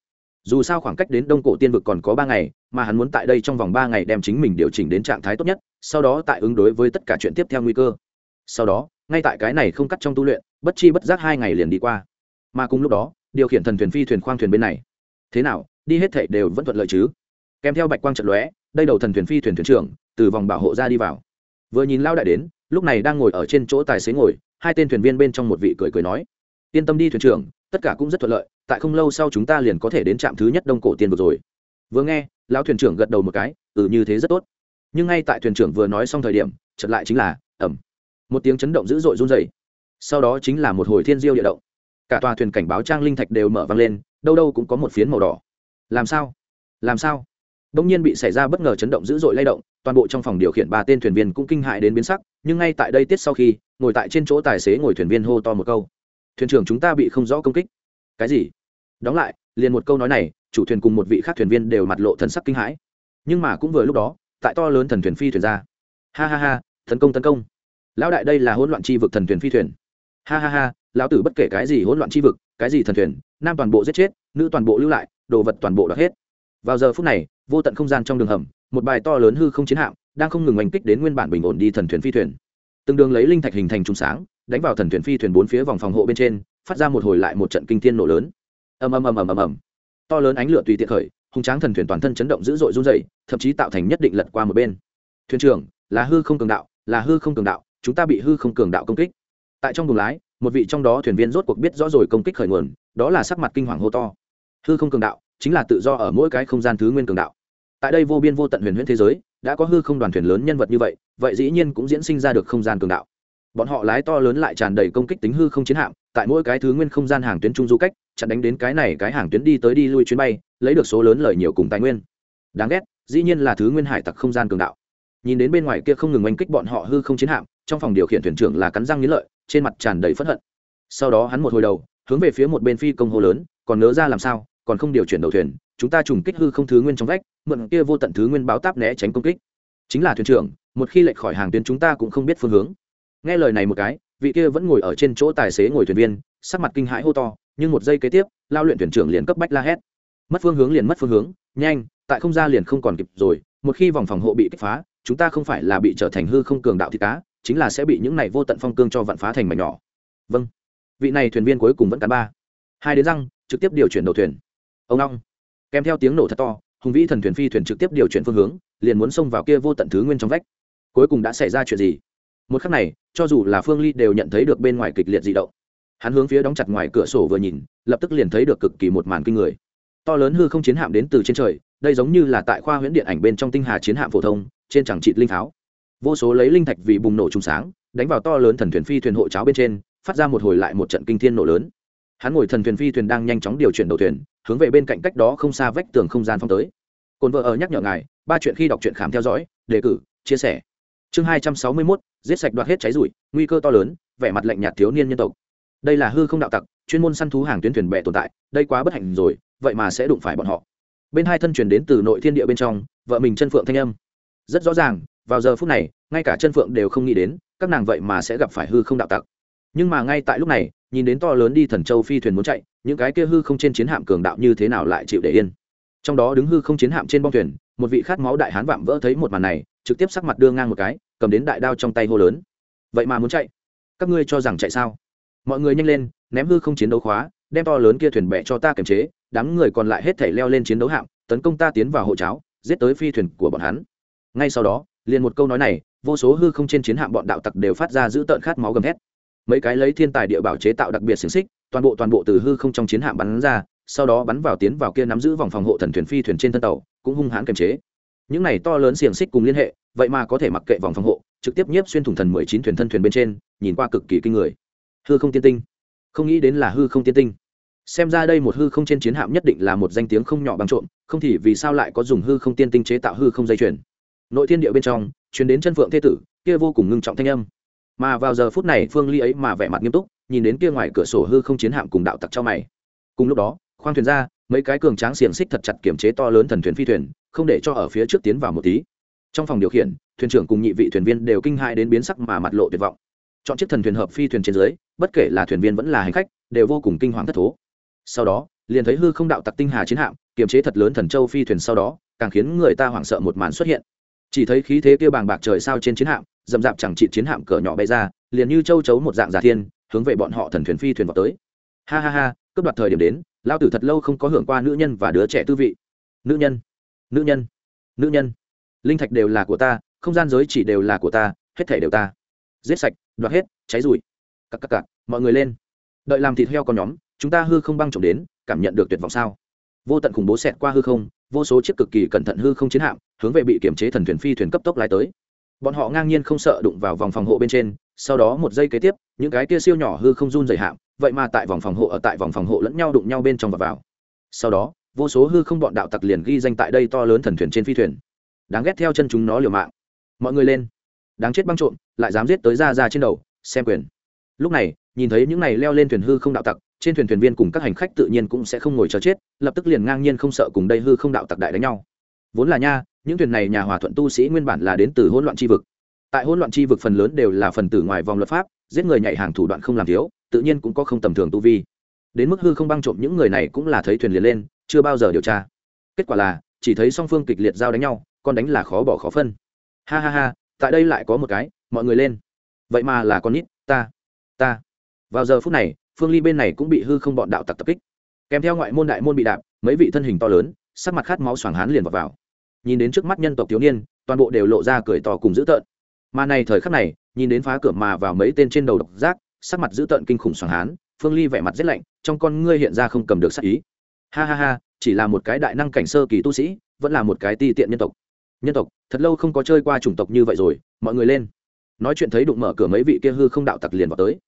Speaker 1: Dù sao khoảng cách đến đông cổ tiên vực còn có ba ngày, mà hắn muốn tại đây trong vòng ba ngày đem chính mình điều chỉnh đến trạng thái tốt nhất, sau đó tại ứng đối với tất cả chuyện tiếp theo nguy cơ. Sau đó, ngay tại cái này không cắt trong tu luyện, bất chi bất giác hai ngày liền đi qua mà cùng lúc đó, điều khiển thần thuyền phi thuyền khoang thuyền bên này. Thế nào, đi hết thảy đều vẫn thuận lợi chứ? Kèm theo bạch quang trận lóe, đây đầu thần thuyền phi thuyền thuyền trưởng, từ vòng bảo hộ ra đi vào. Vừa nhìn lao đại đến, lúc này đang ngồi ở trên chỗ tài xế ngồi, hai tên thuyền viên bên trong một vị cười cười nói, yên tâm đi thuyền trưởng, tất cả cũng rất thuận lợi, tại không lâu sau chúng ta liền có thể đến trạm thứ nhất đông cổ tiên vực rồi. Vừa nghe, lão thuyền trưởng gật đầu một cái ừ như thế rất tốt. Nhưng ngay tại thuyền trưởng vừa nói xong thời điểm chật lại chính là ẩm một tiếng chấn động dữ dội run dày sau đó chính là một hồi thiên diêu địa động cả tòa thuyền cảnh báo trang linh thạch đều mở vang lên, đâu đâu cũng có một phiến màu đỏ. Làm sao? Làm sao? Đông nhiên bị xảy ra bất ngờ chấn động dữ dội lay động, toàn bộ trong phòng điều khiển ba tên thuyền viên cũng kinh hại đến biến sắc, nhưng ngay tại đây tiết sau khi, ngồi tại trên chỗ tài xế ngồi thuyền viên hô to một câu. Thuyền trưởng chúng ta bị không rõ công kích. Cái gì? Đóng lại, liền một câu nói này, chủ thuyền cùng một vị khác thuyền viên đều mặt lộ thần sắc kinh hãi. Nhưng mà cũng vừa lúc đó, tại to lớn thần thuyền phi thuyền ra. Ha ha ha, tấn công tấn công. Lão đại đây là hỗn loạn chi vực thần thuyền phi thuyền. Ha ha ha lão tử bất kể cái gì hỗn loạn chi vực, cái gì thần thuyền, nam toàn bộ giết chết, nữ toàn bộ lưu lại, đồ vật toàn bộ đoạt hết. Vào giờ phút này, vô tận không gian trong đường hầm, một bài to lớn hư không chiến hạm đang không ngừng oanh kích đến nguyên bản bình ổn đi thần thuyền phi thuyền. Từng đường lấy linh thạch hình thành trùng sáng, đánh vào thần thuyền phi thuyền bốn phía vòng phòng hộ bên trên, phát ra một hồi lại một trận kinh thiên nổ lớn. Ầm ầm ầm ầm ầm ầm. To lớn ánh lửa tùy tiện khởi, hùng tráng thần thuyền toàn thân chấn động dữ dội run dày thậm chí tạo thành nhất định lật qua một bên. Thuyền trưởng, là hư không cường đạo, là hư không cường đạo, chúng ta bị hư không cường đạo công kích. Tại trong buồng lái một vị trong đó thuyền viên rốt cuộc biết rõ rồi công kích khởi nguồn, đó là sắc mặt kinh hoàng hô to. Hư không cường đạo, chính là tự do ở mỗi cái không gian thứ nguyên cường đạo. Tại đây vô biên vô tận huyền huyễn thế giới, đã có hư không đoàn thuyền lớn nhân vật như vậy vậy dĩ nhiên cũng diễn sinh ra được không gian cường đạo. Bọn họ lái to lớn lại tràn đầy công kích tính hư không chiến hạm, tại mỗi cái thứ nguyên không gian hàng tuyến trung du cách, chặn đánh đến cái này cái hàng tuyến đi tới đi lui chuyến bay, lấy được số lớn lời nhiều cùng tài nguyên. Đáng ghét, dĩ nhiên là thứ nguyên hải tặc không gian cường đạo. Nhìn đến bên ngoài kia không ngừng oanh kích bọn họ hư không chiến hạm, trong phòng điều khiển thuyền trưởng là cắn răng nghĩ lợi trên mặt tràn đầy phẫn hận. Sau đó hắn một hồi đầu, hướng về phía một bên phi công hô lớn, còn nỡ ra làm sao? Còn không điều chuyển đầu thuyền, chúng ta trùng kích hư không thứ nguyên trong vách, mượn kia vô tận thứ nguyên báo táp né tránh công kích. Chính là thuyền trưởng, một khi lệch khỏi hàng tuyến chúng ta cũng không biết phương hướng. Nghe lời này một cái, vị kia vẫn ngồi ở trên chỗ tài xế ngồi thuyền viên, sắc mặt kinh hãi hô to, nhưng một giây kế tiếp, lao luyện thuyền trưởng liền cấp bách la hét. Mất phương hướng liền mất phương hướng, nhanh, tại không ra liền không còn kịp rồi, một khi vòng phòng hộ bị kích phá, chúng ta không phải là bị trở thành hư không cường đạo thịt cá chính là sẽ bị những này vô tận phong cương cho vạn phá thành mảnh nhỏ. Vâng. Vị này thuyền viên cuối cùng vẫn cắn ba. Hai đến răng, trực tiếp điều chuyển đầu thuyền. Ông long. Kèm theo tiếng nổ thật to, hùng vĩ thần thuyền phi thuyền trực tiếp điều chuyển phương hướng, liền muốn xông vào kia vô tận thứ nguyên trong vách. Cuối cùng đã xảy ra chuyện gì? Một khắc này, cho dù là phương ly đều nhận thấy được bên ngoài kịch liệt di động. Hắn hướng phía đóng chặt ngoài cửa sổ vừa nhìn, lập tức liền thấy được cực kỳ một màn kinh người. To lớn hư không chiến hạm đến từ trên trời, đây giống như là tại khoa huyễn điện ảnh bên trong tinh hà chiến hạm phổ thông, trên chẳng trị linh tháo vô số lấy linh thạch vì bùng nổ trùng sáng, đánh vào to lớn thần thuyền phi thuyền hộ cháo bên trên, phát ra một hồi lại một trận kinh thiên nổ lớn. Hắn ngồi thần thuyền phi thuyền đang nhanh chóng điều chuyển đầu thuyền, hướng về bên cạnh cách đó không xa vách tường không gian phong tới. Cồn vợ ở nhắc nhở ngài, ba chuyện khi đọc truyện khám theo dõi, đề cử, chia sẻ. Chương hai trăm sáu mươi mốt, giết sạch đoạt hết cháy rụi, nguy cơ to lớn, vẻ mặt lạnh nhạt thiếu niên nhân tộc. Đây là hư không đạo tặc, chuyên môn săn thú hàng tuyến thuyền bè tồn tại, đây quá bất hạnh rồi, vậy mà sẽ đụng phải bọn họ. Bên hai thân truyền đến từ nội thiên địa bên trong, vợ mình chân phượng thanh âm. Rất rõ ràng vào giờ phút này, ngay cả chân phượng đều không nghĩ đến, các nàng vậy mà sẽ gặp phải hư không đạo tặc. Nhưng mà ngay tại lúc này, nhìn đến to lớn đi thần châu phi thuyền muốn chạy, những cái kia hư không trên chiến hạm cường đạo như thế nào lại chịu để yên? Trong đó đứng hư không chiến hạm trên bong thuyền, một vị khát máu đại hán vạm vỡ thấy một màn này, trực tiếp sắc mặt đưa ngang một cái, cầm đến đại đao trong tay hô lớn. Vậy mà muốn chạy? Các ngươi cho rằng chạy sao? Mọi người nhanh lên, ném hư không chiến đấu khóa, đem to lớn kia thuyền bẹ cho ta kiềm chế, đám người còn lại hết thể leo lên chiến đấu hạm, tấn công ta tiến vào hộ cháo, giết tới phi thuyền của bọn hắn. Ngay sau đó liền một câu nói này, vô số hư không trên chiến hạm bọn đạo tặc đều phát ra giữ tợn khát máu gầm thét. Mấy cái lấy thiên tài địa bảo chế tạo đặc biệt xiềng xích, toàn bộ toàn bộ từ hư không trong chiến hạm bắn ra, sau đó bắn vào tiến vào kia nắm giữ vòng phòng hộ thần thuyền phi thuyền trên thân tàu, cũng hung hãn kiềm chế. Những này to lớn xiềng xích cùng liên hệ, vậy mà có thể mặc kệ vòng phòng hộ, trực tiếp nhiếp xuyên thủng thần mười chín thuyền thân thuyền bên trên, nhìn qua cực kỳ kinh người. Hư không tiên tinh. Không nghĩ đến là hư không tiên tinh. Xem ra đây một hư không trên chiến hạm nhất định là một danh tiếng không nhỏ bằng trộm, không thì vì sao lại có dùng hư không tiên tinh chế tạo hư không dây chuyền? Nội thiên địa bên trong chuyến đến chân phượng thế tử, kia vô cùng ngưng trọng thanh âm. Mà vào giờ phút này, phương ly ấy mà vẻ mặt nghiêm túc, nhìn đến kia ngoài cửa sổ hư không chiến hạm cùng đạo tặc cho mày. Cùng lúc đó, khoang thuyền ra, mấy cái cường tráng xiềng xích thật chặt kiểm chế to lớn thần thuyền phi thuyền, không để cho ở phía trước tiến vào một tí. Trong phòng điều khiển, thuyền trưởng cùng nhị vị thuyền viên đều kinh hại đến biến sắc mà mặt lộ tuyệt vọng. Chọn chiếc thần thuyền hợp phi thuyền trên dưới, bất kể là thuyền viên vẫn là hành khách, đều vô cùng kinh hoàng thất thố. Sau đó, liền thấy hư không đạo tặc tinh hà chiến hạm kiềm chế thật lớn thần châu phi thuyền sau đó, càng khiến người ta hoảng sợ một màn xuất hiện chỉ thấy khí thế kia bàng bạc trời sao trên chiến hạm, dầm dạp chẳng trị chiến hạm cỡ nhỏ bay ra, liền như châu chấu một dạng giả thiên, hướng về bọn họ thần thuyền phi thuyền vào tới. Ha ha ha, cướp đoạt thời điểm đến lao tử thật lâu không có hưởng qua nữ nhân và đứa trẻ tư vị. Nữ nhân nữ nhân nữ nhân. Linh thạch đều là của ta, không gian giới chỉ đều là của ta, hết thể đều ta. Giết sạch, đoạt hết, cháy rụi. Cặp cặp cặp mọi người lên. Đợi làm thịt heo con nhóm, chúng ta hư không băng trộm đến, cảm nhận được tuyệt vọng sao? Vô tận khủng bố xẹt qua hư không, vô số chiếc cực kỳ cẩn thận hư không chiến hạm, hướng về bị kiểm chế thần thuyền phi thuyền cấp tốc lái tới. Bọn họ ngang nhiên không sợ đụng vào vòng phòng hộ bên trên, sau đó một giây kế tiếp, những cái kia siêu nhỏ hư không run dày hạm, vậy mà tại vòng phòng hộ ở tại vòng phòng hộ lẫn nhau đụng nhau bên trong và vào. Sau đó, vô số hư không bọn đạo tặc liền ghi danh tại đây to lớn thần thuyền trên phi thuyền. Đáng ghét theo chân chúng nó liều mạng. Mọi người lên. Đáng chết băng trộm, lại dám giết tới ra ra trên đầu, xem quyền. Lúc này, nhìn thấy những này leo lên thuyền hư không đạo tặc trên thuyền thuyền viên cùng các hành khách tự nhiên cũng sẽ không ngồi chờ chết, lập tức liền ngang nhiên không sợ cùng đây hư không đạo tặc đại đánh nhau. Vốn là nha, những thuyền này nhà hòa thuận tu sĩ nguyên bản là đến từ hỗn loạn chi vực. Tại hỗn loạn chi vực phần lớn đều là phần tử ngoài vòng luật pháp, giết người nhạy hàng thủ đoạn không làm thiếu, tự nhiên cũng có không tầm thường tu vi. Đến mức hư không băng trộm những người này cũng là thấy thuyền liền lên, chưa bao giờ điều tra. Kết quả là, chỉ thấy song phương kịch liệt giao đánh nhau còn đánh là khó bỏ khó phân. Ha ha ha, tại đây lại có một cái, mọi người lên. Vậy mà là con nít, ta ta. Vào giờ phút này phương ly bên này cũng bị hư không bọn đạo tặc tập kích. Kèm theo ngoại môn đại môn bị đạp mấy vị thân hình to lớn sắc mặt khát máu xoàng hán liền vào, vào. Nhìn đến trước mắt nhân tộc thiếu niên toàn bộ đều lộ ra cười to cùng dữ tợn. Mà này thời khắc này nhìn đến phá cửa mà vào mấy tên trên đầu độc giác sắc mặt dữ tợn kinh khủng xoàng hán phương ly vẻ mặt rét lạnh trong con ngươi hiện ra không cầm được sắc ý. Ha ha ha chỉ là một cái đại năng cảnh sơ kỳ tu sĩ vẫn là một cái ti tiện nhân tộc. Nhân tộc thật lâu không có chơi qua chủng tộc như vậy rồi mọi người lên. Nói chuyện thấy đụng mở cửa mấy vị kia hư không đạo tặc liền vào tới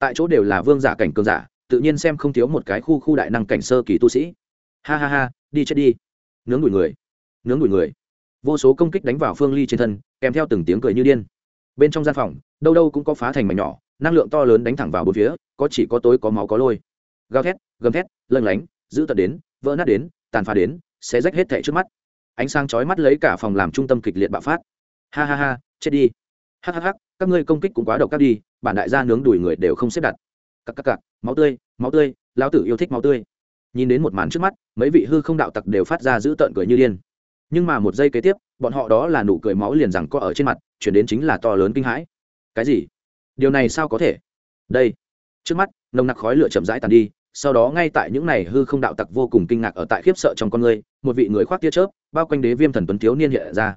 Speaker 1: tại chỗ đều là vương giả cảnh cường giả, tự nhiên xem không thiếu một cái khu khu đại năng cảnh sơ kỳ tu sĩ. Ha ha ha, đi chết đi. Nướng đuổi người. Nướng đuổi người. Vô số công kích đánh vào phương ly trên thân, kèm theo từng tiếng cười như điên. Bên trong gian phòng, đâu đâu cũng có phá thành mảnh nhỏ, năng lượng to lớn đánh thẳng vào bốn phía, có chỉ có tối có máu có lôi. Gào thét, gầm thét lâng lánh giữ tật đến, vỡ nát đến, tàn phá đến sẽ rách hết thẻ trước mắt. Ánh sáng chói mắt lấy cả phòng làm trung tâm kịch liệt bạo phát. Ha ha ha, chết đi. Hắc hắc hắc các ngươi công kích cũng quá độc các đi bản đại gia nướng đùi người đều không xếp đặt. Cặc cặc cặc, máu tươi máu tươi, lão tử yêu thích máu tươi. Nhìn đến một màn trước mắt, mấy vị hư không đạo tặc đều phát ra giữ tợn cười như điên. Nhưng mà một giây kế tiếp, bọn họ đó là nụ cười máu liền rằng có ở trên mặt, chuyển đến chính là to lớn kinh hãi. Cái gì? Điều này sao có thể? Đây. Trước mắt, nồng nặc khói lửa chậm rãi tàn đi, sau đó ngay tại những này hư không đạo tặc vô cùng kinh ngạc ở tại khiếp sợ trong con người, một vị người khoác tia chớp, bao quanh đế viêm thần tuấn thiếu niên hiện ra.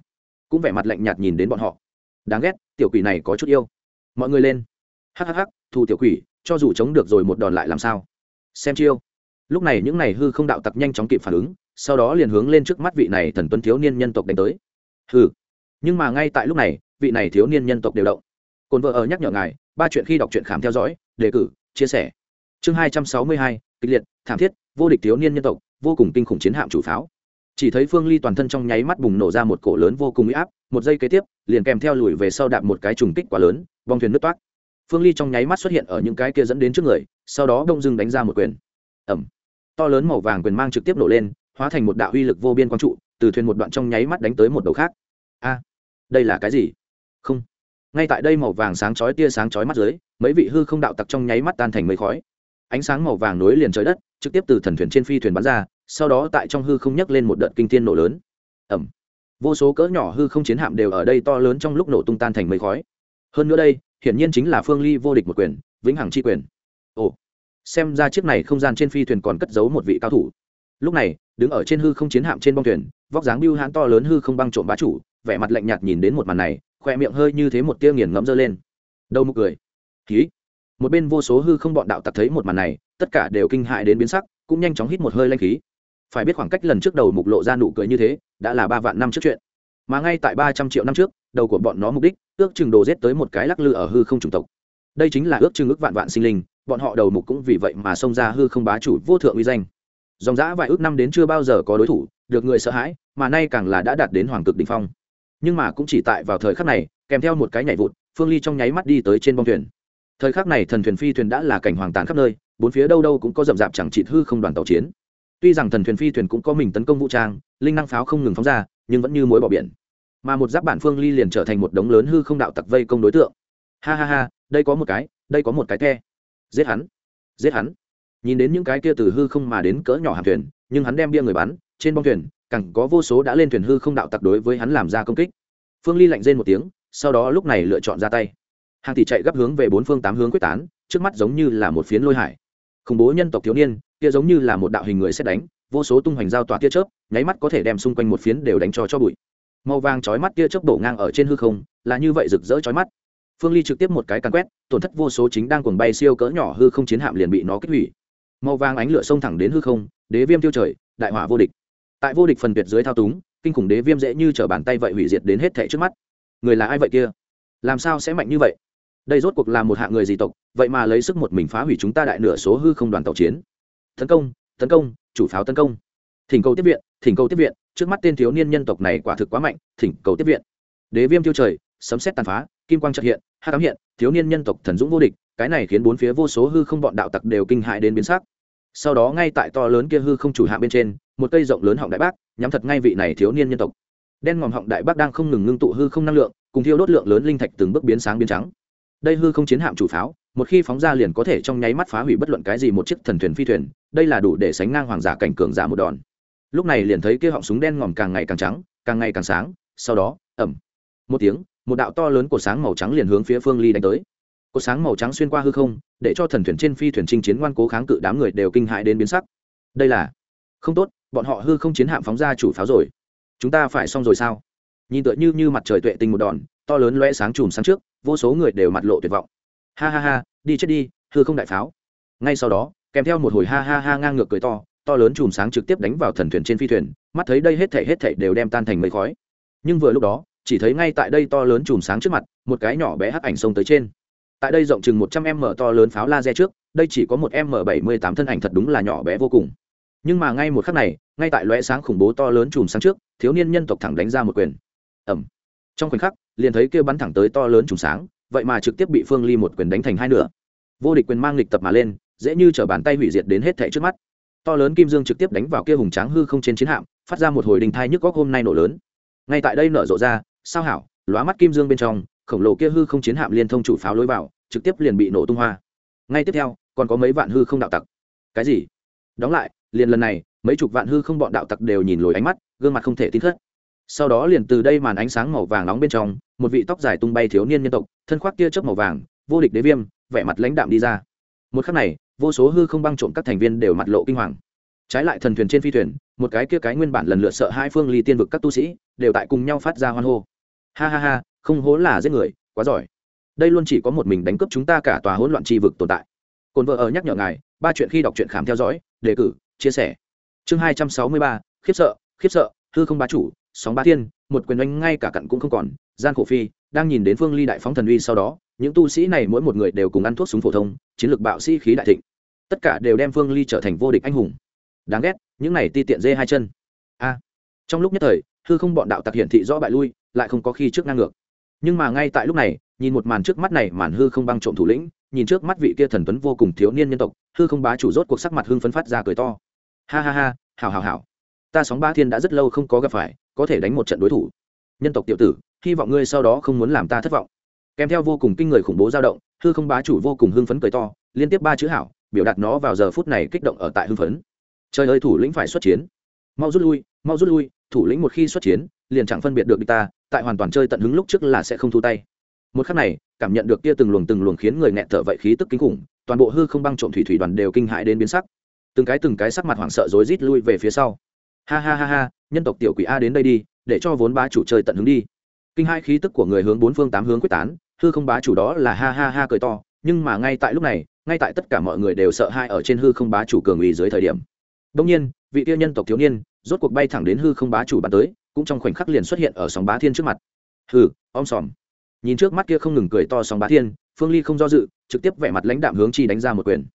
Speaker 1: Cũng vẻ mặt lạnh nhạt nhìn đến bọn họ. Đáng ghét, tiểu quỷ này có chút yêu. Mọi người lên hhh thu tiểu quỷ, cho dù chống được rồi một đòn lại làm sao? Xem chiêu. Lúc này những này hư không đạo tặc nhanh chóng kịp phản ứng, sau đó liền hướng lên trước mắt vị này thần tuấn thiếu niên nhân tộc đánh tới. Hư nhưng mà ngay tại lúc này, vị này thiếu niên nhân tộc đều động. Cồn vợ ở nhắc nhở ngài, ba chuyện khi đọc truyện khám theo dõi, đề cử, chia sẻ. Chương hai trăm sáu mươi hai, kịch liệt, thảm thiết, vô địch thiếu niên nhân tộc, vô cùng kinh khủng chiến hạm chủ pháo. Chỉ thấy phương ly toàn thân trong nháy mắt bùng nổ ra một cổ lớn vô cùng uy áp, một giây kế tiếp, liền kèm theo lùi về sau đạp một cái trùng kích quá lớn, bong thuyền nứt toát phương ly trong nháy mắt xuất hiện ở những cái kia dẫn đến trước người, sau đó đông dưng đánh ra một quyền. Ẩm to lớn màu vàng quyền mang trực tiếp nổ lên, hóa thành một đạo uy lực vô biên quang trụ, từ thuyền một đoạn trong nháy mắt đánh tới một đầu khác. A. Đây là cái gì? Không. Ngay tại đây màu vàng sáng chói tia sáng chói mắt dưới, mấy vị hư không đạo tặc trong nháy mắt tan thành mây khói. Ánh sáng màu vàng nối liền trời đất, trực tiếp từ thần thuyền trên phi thuyền bắn ra, sau đó tại trong hư không nhấc lên một đợt kinh thiên nổ lớn. Ẩm vô số cỡ nhỏ hư không chiến hạm đều ở đây to lớn trong lúc nổ tung tan thành mây khói. Hơn nữa đây hiển nhiên chính là phương ly vô địch một quyền, vĩnh hằng chi quyền. Ồ, xem ra chiếc này không gian trên phi thuyền còn cất giấu một vị cao thủ. Lúc này, đứng ở trên hư không chiến hạm trên bong thuyền, vóc dáng biêu hãn to lớn hư không băng trộm bá chủ, vẻ mặt lạnh nhạt nhìn đến một màn này, khoe miệng hơi như thế một tia nghiền ngẫm dơ lên. Đâu một cười. Ký một bên vô số hư không bọn đạo tặc thấy một màn này, tất cả đều kinh hại đến biến sắc, cũng nhanh chóng hít một hơi lanh khí. Phải biết khoảng cách lần trước đầu mục lộ ra nụ cười như thế, đã là ba vạn năm trước chuyện. Mà ngay tại ba trăm triệu năm trước, đầu của bọn nó mục đích ước chừng đồ giết tới một cái lắc lư ở hư không chủng tộc. Đây chính là ước chừng ước vạn vạn sinh linh, bọn họ đầu mục cũng vì vậy mà xông ra hư không bá chủ vô thượng uy danh. Dòng dã vài ước năm đến chưa bao giờ có đối thủ, được người sợ hãi, mà nay càng là đã đạt đến hoàng cực đ ỉ n h phong. Nhưng mà cũng chỉ tại vào thời khắc này, kèm theo một cái nhảy vụt, phương ly trong nháy mắt đi tới trên bông thuyền. Thời khắc này thần thuyền phi thuyền đã là cảnh hoàng tàn khắp nơi, bốn phía đâu đâu cũng có rậm rạp chẳng chịt hư không đoàn tàu chiến. Tuy rằng thần thuyền phi thuyền cũng có mình tấn công vũ trang, linh năng pháo không ngừng phóng ra, nhưng vẫn như mối bỏ biển mà một giáp bản phương ly liền trở thành một đống lớn hư không đạo tặc vây công đối tượng. Ha ha ha, đây có một cái, đây có một cái the. Giết hắn giết hắn. Nhìn đến những cái kia từ hư không mà đến cỡ nhỏ hàng thuyền, nhưng hắn đem bia người bắn, trên bong thuyền, cẳng có vô số đã lên thuyền hư không đạo tặc đối với hắn làm ra công kích. Phương ly lạnh rên một tiếng, sau đó lúc này lựa chọn ra tay. Hàng tỷ chạy gấp hướng về bốn phương tám hướng quyết tán, trước mắt giống như là một phiến lôi hải. Khủng bố nhân tộc thiếu niên, kia giống như là một đạo hình người xét đánh, vô số tung hoành giao tỏa tia chớp, nháy mắt có thể đem xung quanh một phiến đều đánh cho cho bụi màu vàng chói mắt tia chớp đổ ngang ở trên hư không, là như vậy rực rỡ chói mắt. Phương ly trực tiếp một cái càn quét, tổn thất vô số chính đang cuồng bay siêu cỡ nhỏ hư không chiến hạm liền bị nó kích hủy. Màu vàng ánh lửa xông thẳng đến hư không, đế viêm tiêu trời, đại hỏa vô địch. Tại vô địch phần tuyệt dưới thao túng, kinh khủng đế viêm dễ như t bàn tay vậy hủy diệt đến hết thẻ trước mắt. Người là ai vậy kia? Làm sao sẽ mạnh như vậy? Đây rốt cuộc là một hạng người gì tộc, vậy mà lấy sức một mình phá hủy chúng ta đại nửa số hư không đoàn tàu chiến. Tấn công tấn công, chủ pháo tấn công. Thỉnh cầu tiếp viện, thỉnh cầu tiếp viện trước mắt tên thiếu niên nhân tộc này quả thực quá mạnh, thỉnh cầu tiếp viện. Đế viêm tiêu trời, sấm xét tàn phá, kim quang trật hiện, hát cám hiện, thiếu niên nhân tộc thần dũng vô địch, cái này khiến bốn phía vô số hư không bọn đạo tặc đều kinh hại đến biến sắc. Sau đó ngay tại to lớn kia hư không chủ hạ bên trên, một cây rộng lớn họng đại bác, nhắm thật ngay vị này thiếu niên nhân tộc. Đen ngòm họng đại bác đang không ngừng ngưng tụ hư không năng lượng, cùng thiêu đốt lượng lớn linh thạch từng bước biến sáng biến trắng. Đây hư không chiến hạm chủ pháo, một khi phóng ra liền có thể trong nháy mắt phá hủy bất luận cái gì một chiếc thần thuyền phi thuyền, đây là đủ để sánh ngang hoàng giả cảnh cường giả một đòn lúc này liền thấy kia họng súng đen ngòm càng ngày càng trắng, càng ngày càng sáng, sau đó ẩm một tiếng, một đạo to lớn của sáng màu trắng liền hướng phía phương ly đánh tới. Có sáng màu trắng xuyên qua hư không, để cho thần thuyền trên phi thuyền chinh chiến ngoan cố kháng cự đám người đều kinh hại đến biến sắc. Đây là, không tốt, bọn họ hư không chiến hạm phóng ra chủ pháo rồi. Chúng ta phải xong rồi sao? Nhìn tựa như như mặt trời tuệ tinh một đòn, to lớn loe sáng chùm sáng trước, vô số người đều mặt lộ tuyệt vọng. Ha ha ha, đi chết đi, hư không đại pháo. Ngay sau đó, kèm theo một hồi ha ha ha ngang ngược cười to to lớn chùm sáng trực tiếp đánh vào thần thuyền trên phi thuyền, mắt thấy đây hết thể hết thể đều đem tan thành mây khói. Nhưng vừa lúc đó, chỉ thấy ngay tại đây to lớn chùm sáng trước mặt, một cái nhỏ bé hắc ảnh xông tới trên. Tại đây rộng chừng một trăm m to lớn pháo laser trước, đây chỉ có một m bảy mươi tám thân ảnh thật đúng là nhỏ bé vô cùng. Nhưng mà ngay một khắc này, ngay tại lóe sáng khủng bố to lớn chùm sáng trước, thiếu niên nhân tộc thẳng đánh ra một quyền. Ẩm trong khoảnh khắc, liền thấy kêu bắn thẳng tới to lớn chùm sáng, vậy mà trực tiếp bị phương ly một quyền đánh thành hai nửa. Vô địch quyền mang lịch tập mà lên, dễ như t bàn tay hủy diệt đến hết thẻ trước mắt to lớn kim dương trực tiếp đánh vào kia hùng tráng hư không trên chiến hạm, phát ra một hồi đình thai nhức góc hôm nay nổ lớn. Ngay tại đây nở rộ ra, sao hảo, lóa mắt kim dương bên trong, khổng lồ kia hư không chiến hạm liên thông chủ pháo lối vào, trực tiếp liền bị nổ tung hoa. Ngay tiếp theo, còn có mấy vạn hư không đạo tặc. Cái gì? Đóng lại, liền lần này, mấy chục vạn hư không bọn đạo tặc đều nhìn lồi ánh mắt, gương mặt không thể tin thất sau đó liền từ đây màn ánh sáng màu vàng nóng bên trong, một vị tóc dài tung bay thiếu niên nhân tộc, thân khoác kia chớp màu vàng, vô địch đế viêm, vẻ mặt lãnh đạm đi ra. Một khắc này vô số hư không băng trộm các thành viên đều mặt lộ kinh hoàng. Trái lại thần thuyền trên phi thuyền, một cái kia cái nguyên bản lần lượt sợ hai phương ly tiên vực các tu sĩ, đều tại cùng nhau phát ra hoan hô. Ha ha ha, không hố là giết người, quá giỏi. Đây luôn chỉ có một mình đánh cướp chúng ta cả tòa hỗn loạn tri vực tồn tại. Cồn vợ ở nhắc nhở ngài, ba chuyện khi đọc truyện khám theo dõi, đề cử, chia sẻ. Chương hai trăm sáu mươi ba, khiếp sợ khiếp sợ, hư không bá chủ, sóng bá thiên, một quyền oanh ngay cả cặn cũng không còn, gian khổ phi, đang nhìn đến phương ly đại phóng thần uy sau đó những tu sĩ này mỗi một người đều cùng ăn thuốc súng phổ thông, chiến lược bạo sĩ khí đại thịnh. Tất cả đều đem phương ly trở thành vô địch anh hùng. Đáng ghét, những này ti tiện dê hai chân. A. Trong lúc nhất thời, hư không bọn đạo tặc hiển thị rõ bại lui, lại không có khi trước ngang ngược. Nhưng mà ngay tại lúc này, nhìn một màn trước mắt này, màn hư không băng trộm thủ lĩnh, nhìn trước mắt vị kia thần tuấn vô cùng thiếu niên nhân tộc, hư không bá chủ rốt cuộc sắc mặt hưng phấn phát ra cười to. Ha ha ha hào hào hào ta sóng ba thiên đã rất lâu không có gặp phải, có thể đánh một trận đối thủ. Nhân tộc tiểu tử, hy vọng ngươi sau đó không muốn làm ta thất vọng kèm theo vô cùng kinh người khủng bố dao động, hư không bá chủ vô cùng hưng phấn cười to, liên tiếp ba chữ hảo, biểu đạt nó vào giờ phút này kích động ở tại hưng phấn. Trời ơi, thủ lĩnh phải xuất chiến. Mau rút lui, mau rút lui, thủ lĩnh một khi xuất chiến, liền chẳng phân biệt được địch ta, tại hoàn toàn chơi tận hứng lúc trước là sẽ không thu tay. Một khắc này, cảm nhận được kia từng luồng từng luồng khiến người nghẹn thở vậy khí tức kinh khủng, toàn bộ hư không băng trộm thủy thủy đoàn đều kinh hãi đến biến sắc. Từng cái từng cái sắc mặt hoảng sợ rối rít lui về phía sau. Ha ha ha ha, nhân tộc tiểu quỷ a đến đây đi, để cho vốn bá chủ chơi tận hứng đi. Kinh hai khí tức của người hướng bốn phương tám hướng quyết tán hư không bá chủ đó là ha ha ha cười to, nhưng mà ngay tại lúc này, ngay tại tất cả mọi người đều sợ hai ở trên hư không bá chủ cường ủy dưới thời điểm. Đông nhiên, vị tiêu nhân tộc thiếu niên, rốt cuộc bay thẳng đến hư không bá chủ bắn tới, cũng trong khoảnh khắc liền xuất hiện ở sóng bá thiên trước mặt. Hừ, om sòm. Nhìn trước mắt kia không ngừng cười to sóng bá thiên, phương ly không do dự, trực tiếp vẻ mặt lãnh đạm hướng chi đánh ra một quyền.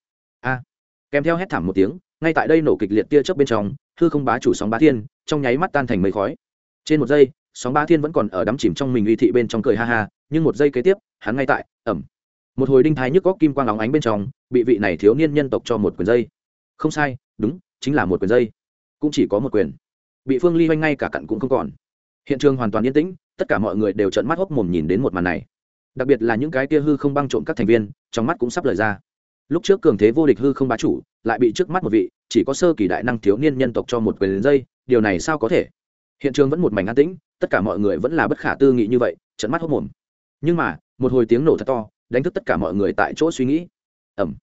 Speaker 1: A. Kèm theo hét thảm một tiếng, ngay tại đây nổ kịch liệt tia chớp bên trong, hư không bá chủ sóng bá thiên, trong nháy mắt tan thành mây khói. Trên một giây, sóng bá thiên vẫn còn ở đắm chìm trong mình uy thị bên trong cười ha ha nhưng một giây kế tiếp, hắn ngay tại, ẩm. Một hồi đinh thái nhức góc kim quang óng ánh bên trong, bị vị này thiếu niên nhân tộc cho một quyền dây. Không sai, đúng, chính là một quyền dây. Cũng chỉ có một quyền. Bị phương ly hoanh ngay cả cặn cũng không còn. Hiện trường hoàn toàn yên tĩnh, tất cả mọi người đều trợn mắt hốc mồm nhìn đến một màn này. Đặc biệt là những cái kia hư không băng trộm các thành viên, trong mắt cũng sắp lời ra. Lúc trước cường thế vô địch hư không bá chủ, lại bị trước mắt một vị, chỉ có sơ kỳ đại năng thiếu niên nhân tộc cho một quyền dây, điều này sao có thể? Hiện trường vẫn một mảnh an tĩnh, tất cả mọi người vẫn là bất khả tư nghị như vậy trận mắt hốc mồm nhưng mà, một hồi tiếng nổ thật to, đánh thức tất cả mọi người tại chỗ suy nghĩ. Ẩm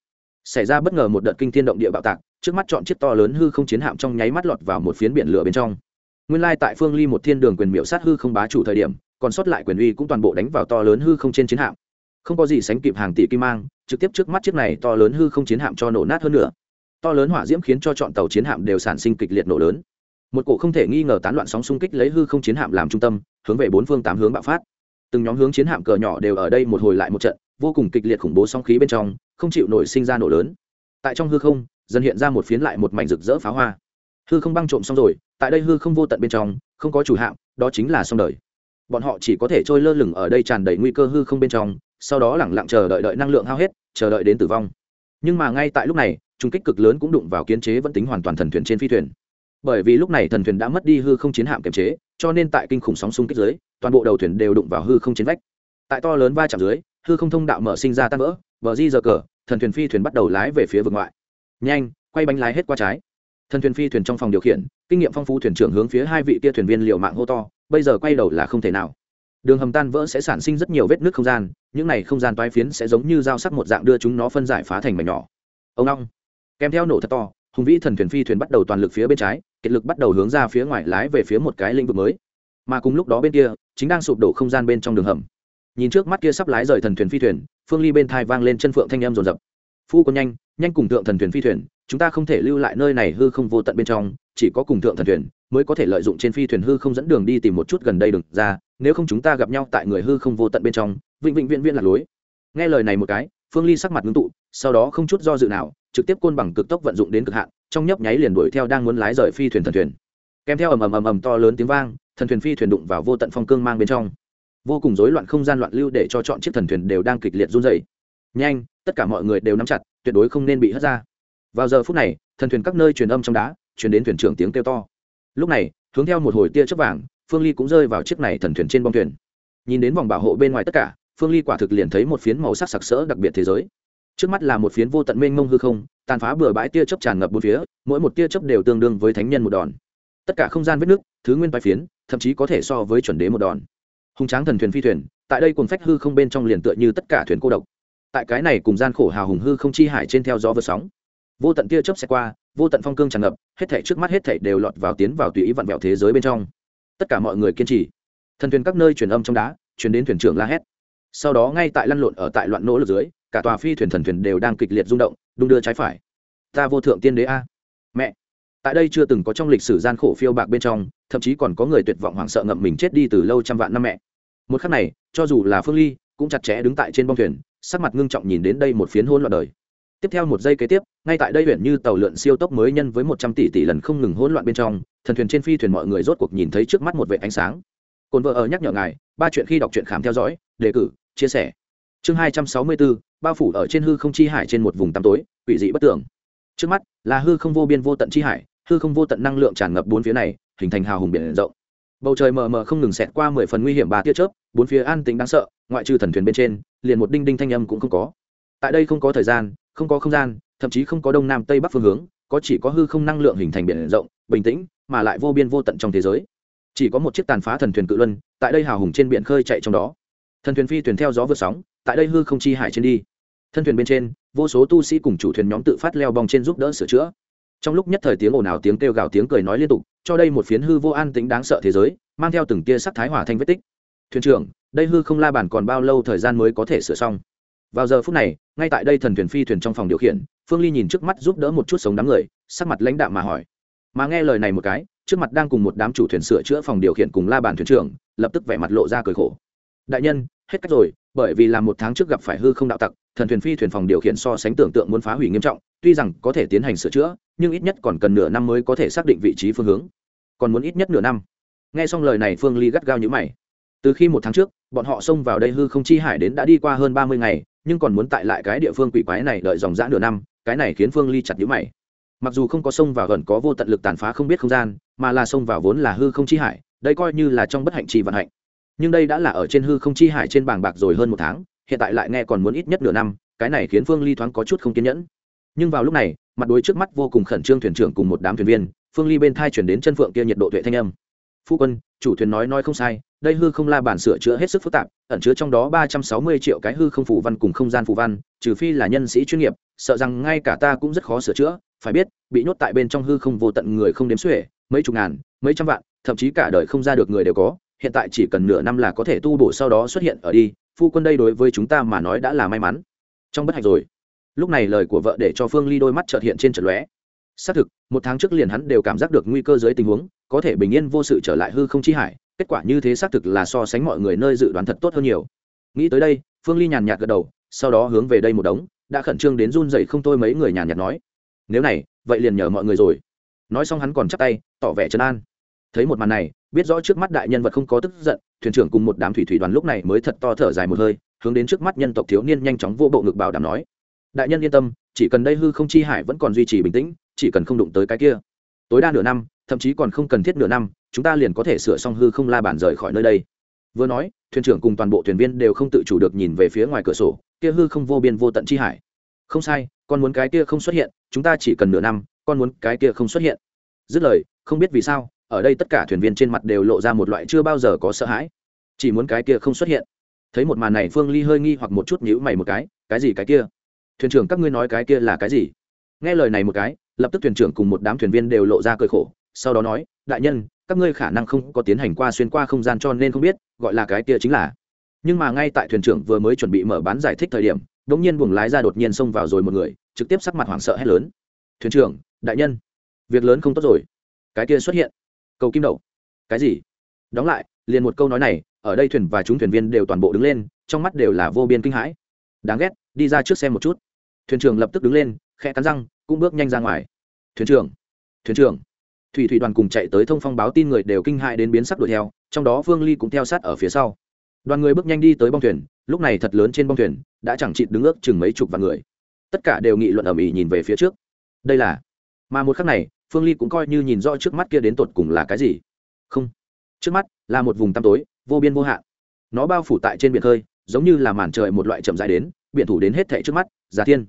Speaker 1: xảy ra bất ngờ một đợt kinh thiên động địa bạo tạc, trước mắt chọn chiếc to lớn hư không chiến hạm trong nháy mắt lọt vào một phiến biển lửa bên trong. Nguyên lai tại phương ly một thiên đường quyền miểu sát hư không bá chủ thời điểm, còn sót lại quyền uy cũng toàn bộ đánh vào to lớn hư không trên chiến hạm. Không có gì sánh kịp hàng tỷ kim mang, trực tiếp trước mắt chiếc này to lớn hư không chiến hạm cho nổ nát hơn nữa. To lớn hỏa diễm khiến cho chọn tàu chiến hạm đều sản sinh kịch liệt nổ lớn. Một cổ không thể nghi ngờ tán loạn sóng xung kích lấy hư không chiến hạm làm trung tâm, hướng về bốn phương tám hướng bạo phát từng nhóm hướng chiến hạm cờ nhỏ đều ở đây một hồi lại một trận, vô cùng kịch liệt khủng bố song khí bên trong, không chịu nổi sinh ra nổ lớn. Tại trong hư không, dần hiện ra một phiến lại một mảnh rực rỡ pháo hoa. Hư không băng trộm xong rồi, tại đây hư không vô tận bên trong, không có chủ hạm, đó chính là xong đời. Bọn họ chỉ có thể trôi lơ lửng ở đây tràn đầy nguy cơ hư không bên trong, sau đó lẳng lặng chờ đợi đợi năng lượng hao hết, chờ đợi đến tử vong. Nhưng mà ngay tại lúc này trung kích cực lớn cũng đụng vào kiến chế vẫn tính hoàn toàn thần thuyền trên phi thuyền. Bởi vì lúc này thần thuyền đã mất đi hư không chiến hạm kiềm chế cho nên tại kinh khủng sóng xung kích dưới, toàn bộ đầu thuyền đều đụng vào hư không chiến vách. Tại to lớn va chạm dưới, hư không thông đạo mở sinh ra tan vỡ, bờ di giờ cờ, thần thuyền phi thuyền bắt đầu lái về phía vực ngoại. Nhanh, quay bánh lái hết qua trái. Thần thuyền phi thuyền trong phòng điều khiển, kinh nghiệm phong phú thuyền trưởng hướng phía hai vị kia thuyền viên liệu mạng hô to, bây giờ quay đầu là không thể nào. Đường hầm tan vỡ sẽ sản sinh rất nhiều vết nước không gian, những này không gian toái phiến sẽ giống như dao sắc một dạng đưa chúng nó phân giải phá thành mảnh nhỏ. Ông long. Kèm theo nổ thật to, hùng vĩ thần thuyền phi thuyền bắt đầu toàn lực phía bên trái kiệt lực bắt đầu hướng ra phía ngoài lái về phía một cái lĩnh vực mới. Mà cùng lúc đó bên kia, chính đang sụp đổ không gian bên trong đường hầm. Nhìn trước mắt kia sắp lái rời thần thuyền phi thuyền, phương ly bên thai vang lên chân phượng thanh em rồn rập phu có nhanh nhanh cùng thượng thần thuyền phi thuyền, chúng ta không thể lưu lại nơi này hư không vô tận bên trong, chỉ có cùng thượng thần thuyền mới có thể lợi dụng trên phi thuyền hư không dẫn đường đi tìm một chút gần đây đường ra, nếu không chúng ta gặp nhau tại người hư không vô tận bên trong, vĩnh vĩnh viễn viễn là lối nghe lời này một cái, phương ly sắc mặt ngưng tụ, sau đó không chút do dự nào, trực tiếp côn bằng cực tốc vận dụng đến cực hạn trong nhấp nháy liền đuổi theo đang muốn lái rời phi thuyền thần thuyền. Kèm theo ầm ầm ầm ầm to lớn tiếng vang, thần thuyền phi thuyền đụng vào vô tận phong cương mang bên trong. Vô cùng rối loạn không gian loạn lưu để cho chọn chiếc thần thuyền đều đang kịch liệt run dày nhanh, tất cả mọi người đều nắm chặt, tuyệt đối không nên bị hất ra. Vào giờ phút này, thần thuyền các nơi truyền âm trong đá, truyền đến thuyền trưởng tiếng kêu to. Lúc này, hướng theo một hồi tia chớp vàng, phương ly cũng rơi vào chiếc này thần thuyền trên bong thuyền. Nhìn đến vòng bảo hộ bên ngoài tất cả, phương ly quả thực liền thấy một phiến màu sắc sặc sỡ đặc biệt thế giới. Trước mắt là một phiến vô tận mênh mông hư không tàn phá bừa bãi tia chớp tràn ngập bốn phía, mỗi một tia chớp đều tương đương với thánh nhân một đòn. Tất cả không gian vết nước, thứ nguyên bài phiến, thậm chí có thể so với chuẩn đế một đòn. Hùng tráng thần thuyền phi thuyền, tại đây cùng phách hư không bên trong liền tựa như tất cả thuyền cô độc. Tại cái này cùng gian khổ hào hùng hư không chi hải trên theo gió vượt sóng. Vô tận tia chớp xe qua, vô tận phong cương tràn ngập, hết thảy trước mắt hết thảy đều lọt vào tiến vào tùy ý vặn vẹo thế giới bên trong. Tất cả mọi người kiên trì. Thần thuyền các nơi truyền âm trong đá, truyền đến thuyền trưởng la hét. Sau đó ngay tại lăn lộn ở tại loạn nỗ lực dưới cả tòa phi thuyền thần thuyền đều đang kịch liệt rung động, đung đưa trái phải. Ta vô thượng tiên đế a. Mẹ. Tại đây chưa từng có trong lịch sử gian khổ phiêu bạc bên trong, thậm chí còn có người tuyệt vọng hoảng sợ ngậm mình chết đi từ lâu trăm vạn năm mẹ. Một khắc này, cho dù là phương ly, cũng chặt chẽ đứng tại trên bông thuyền, sắc mặt ngưng trọng nhìn đến đây một phiến hôn loạn đời. Tiếp theo một giây kế tiếp, ngay tại đây huyện như tàu lượn siêu tốc mới nhân với một trăm tỷ tỷ lần không ngừng hỗn loạn bên trong, thần thuyền trên phi thuyền mọi người rốt cuộc nhìn thấy trước mắt một vệ ánh sáng. Cồn vợ ở nhắc nhở ngài, ba chuyện khi đọc truyện khám theo dõi, đề cử, chia sẻ. Chương hai trăm sáu mươi bốn bao phủ ở trên hư không chi hải trên một vùng tăm tối, quỷ dị bất tưởng trước mắt là hư không vô biên vô tận chi hải, hư không vô tận năng lượng tràn ngập bốn phía này, hình thành hào hùng biển rộng. Bầu trời mờ mờ không ngừng xẹt qua mười phần nguy hiểm ba tia chớp, bốn phía an tính đáng sợ, ngoại trừ thần thuyền bên trên, liền một đinh đinh thanh âm cũng không có. Tại đây không có thời gian, không có không gian, thậm chí không có đông nam tây bắc phương hướng, có chỉ có hư không năng lượng hình thành biển rộng, bình tĩnh, mà lại vô biên vô tận trong thế giới. Chỉ có một chiếc tàn phá thần thuyền cự luân, tại đây hào hùng trên biển khơi chạy trong đó. Thần thuyền phi thuyền theo gió vượt sóng, tại đây hư không chi hải trên đi thân thuyền bên trên, vô số tu sĩ cùng chủ thuyền nhóm tự phát leo bong trên giúp đỡ sửa chữa. Trong lúc nhất thời tiếng ồn ào, tiếng kêu gào, tiếng cười nói liên tục, cho đây một phiến hư vô an tính đáng sợ thế giới, mang theo từng tia sắc thái hỏa thanh vết tích. Thuyền trưởng, đây hư không la bàn còn bao lâu thời gian mới có thể sửa xong? Vào giờ phút này, ngay tại đây thần thuyền phi thuyền trong phòng điều khiển, phương ly nhìn trước mắt giúp đỡ một chút sống đám người, sắc mặt lãnh đạm mà hỏi. Mà nghe lời này một cái, trước mặt đang cùng một đám chủ thuyền sửa chữa phòng điều khiển cùng la bàn thuyền trưởng, lập tức vẻ mặt lộ ra cười khổ. Đại nhân, hết cách rồi bởi vì là một tháng trước gặp phải hư không đạo tặc, thần thuyền phi thuyền phòng điều khiển so sánh tưởng tượng muốn phá hủy nghiêm trọng, tuy rằng có thể tiến hành sửa chữa, nhưng ít nhất còn cần nửa năm mới có thể xác định vị trí phương hướng. Còn muốn ít nhất nửa năm. Nghe xong lời này, phương ly gắt gao như mày. Từ khi một tháng trước, bọn họ xông vào đây hư không chi hải đến đã đi qua hơn ba mươi ngày, nhưng còn muốn tại lại cái địa phương quỷ quái này đợi dòng dã nửa năm, cái này khiến phương ly chặt nhữ mày. Mặc dù không có sông vào gần có vô tận lực tàn phá không biết không gian, mà là sông vào vốn là hư không chi hải, đây coi như là trong bất hạnh trì vận hạnh nhưng đây đã là ở trên hư không chi hải trên bảng bạc rồi hơn một tháng, hiện tại lại nghe còn muốn ít nhất nửa năm, cái này khiến phương ly thoáng có chút không kiên nhẫn. Nhưng vào lúc này, mặt đối trước mắt vô cùng khẩn trương thuyền trưởng cùng một đám thuyền viên, phương ly bên thai chuyển đến chân phượng kia nhiệt độ tuệ thanh âm. Phu quân, chủ thuyền nói nói không sai, đây hư không la bản sửa chữa hết sức phức tạp, ẩn chứa trong đó ba trăm sáu mươi triệu cái hư không phủ văn cùng không gian phủ văn, trừ phi là nhân sĩ chuyên nghiệp, sợ rằng ngay cả ta cũng rất khó sửa chữa, phải biết, bị nhốt tại bên trong hư không vô tận người không đếm xuể, mấy chục ngàn, mấy trăm vạn, thậm chí cả đời không ra được người đều có hiện tại chỉ cần nửa năm là có thể tu bổ sau đó xuất hiện ở đi, phu quân đây đối với chúng ta mà nói đã là may mắn. Trong bất hạnh rồi. Lúc này lời của vợ để cho phương ly đôi mắt trợt hiện trên trận lóe. Xác thực, một tháng trước liền hắn đều cảm giác được nguy cơ dưới tình huống, có thể bình yên vô sự trở lại hư không chi hải, kết quả như thế xác thực là so sánh mọi người nơi dự đoán thật tốt hơn nhiều. Nghĩ tới đây, phương ly nhàn nhạt gật đầu, sau đó hướng về đây một đống, đã khẩn trương đến run dậy không thôi mấy người nhàn nhạt nói. Nếu này, vậy liền nhờ mọi người rồi. Nói xong hắn còn chắp tay, tỏ vẻ trấn an. Thấy một màn này biết rõ trước mắt đại nhân vật không có tức giận, thuyền trưởng cùng một đám thủy thủy đoàn lúc này mới thật to thở dài một hơi, hướng đến trước mắt nhân tộc thiếu niên nhanh chóng vô bộ ngực bảo đảm nói. Đại nhân yên tâm, chỉ cần đây hư không chi hải vẫn còn duy trì bình tĩnh, chỉ cần không đụng tới cái kia. Tối đa nửa năm, thậm chí còn không cần thiết nửa năm, chúng ta liền có thể sửa xong hư không la bàn rời khỏi nơi đây. Vừa nói, thuyền trưởng cùng toàn bộ thuyền viên đều không tự chủ được nhìn về phía ngoài cửa sổ, kia hư không vô biên vô tận chi hải. Không sai, con muốn cái kia không xuất hiện, chúng ta chỉ cần nửa năm, con muốn cái kia không xuất hiện. Dứt lời, không biết vì sao ở đây tất cả thuyền viên trên mặt đều lộ ra một loại chưa bao giờ có sợ hãi. Chỉ muốn cái kia không xuất hiện. Thấy một màn này, phương ly hơi nghi hoặc một chút nhữ mày một cái cái gì cái kia? Thuyền trưởng các ngươi nói cái kia là cái gì? Nghe lời này một cái, lập tức thuyền trưởng cùng một đám thuyền viên đều lộ ra cười khổ, sau đó nói, đại nhân, các ngươi khả năng không có tiến hành qua xuyên qua không gian cho nên không biết, gọi là cái kia chính là. Nhưng mà ngay tại thuyền trưởng vừa mới chuẩn bị mở bán giải thích thời điểm đ ỗ n g nhiên buồng lái ra đột nhiên xông vào rồi một người, trực tiếp sắc mặt hoảng sợ hét lớn. Thuyền trưởng, đại nhân, việc lớn không tốt rồi. Cái kia xuất hiện cầu kim đậu. Cái gì? Đóng lại, liền một câu nói này, ở đây thuyền và chúng thuyền viên đều toàn bộ đứng lên, trong mắt đều là vô biên kinh hãi. Đáng ghét, đi ra trước xem một chút. Thuyền trưởng lập tức đứng lên, khẽ cắn răng, cũng bước nhanh ra ngoài. Thuyền trưởng thuyền trưởng. Thủy thủy đoàn cùng chạy tới thông phong báo tin người đều kinh hại đến biến sắc đuổi theo, trong đó vương ly cũng theo sát ở phía sau. Đoàn người bước nhanh đi tới bong thuyền, lúc này thật lớn trên bong thuyền, đã chẳng chịt đứng ước chừng mấy chục vạn người. Tất cả đều nghị luận ầm ĩ nhìn về phía trước. Đây là, mà một khắc này phương ly cũng coi như nhìn rõ trước mắt kia đến tột cùng là cái gì. Không, trước mắt là một vùng tăm tối, vô biên vô hạn. Nó bao phủ tại trên biển khơi, giống như là màn trời một loại chậm dài đến, biển thủ đến hết thệ trước mắt, giả thiên.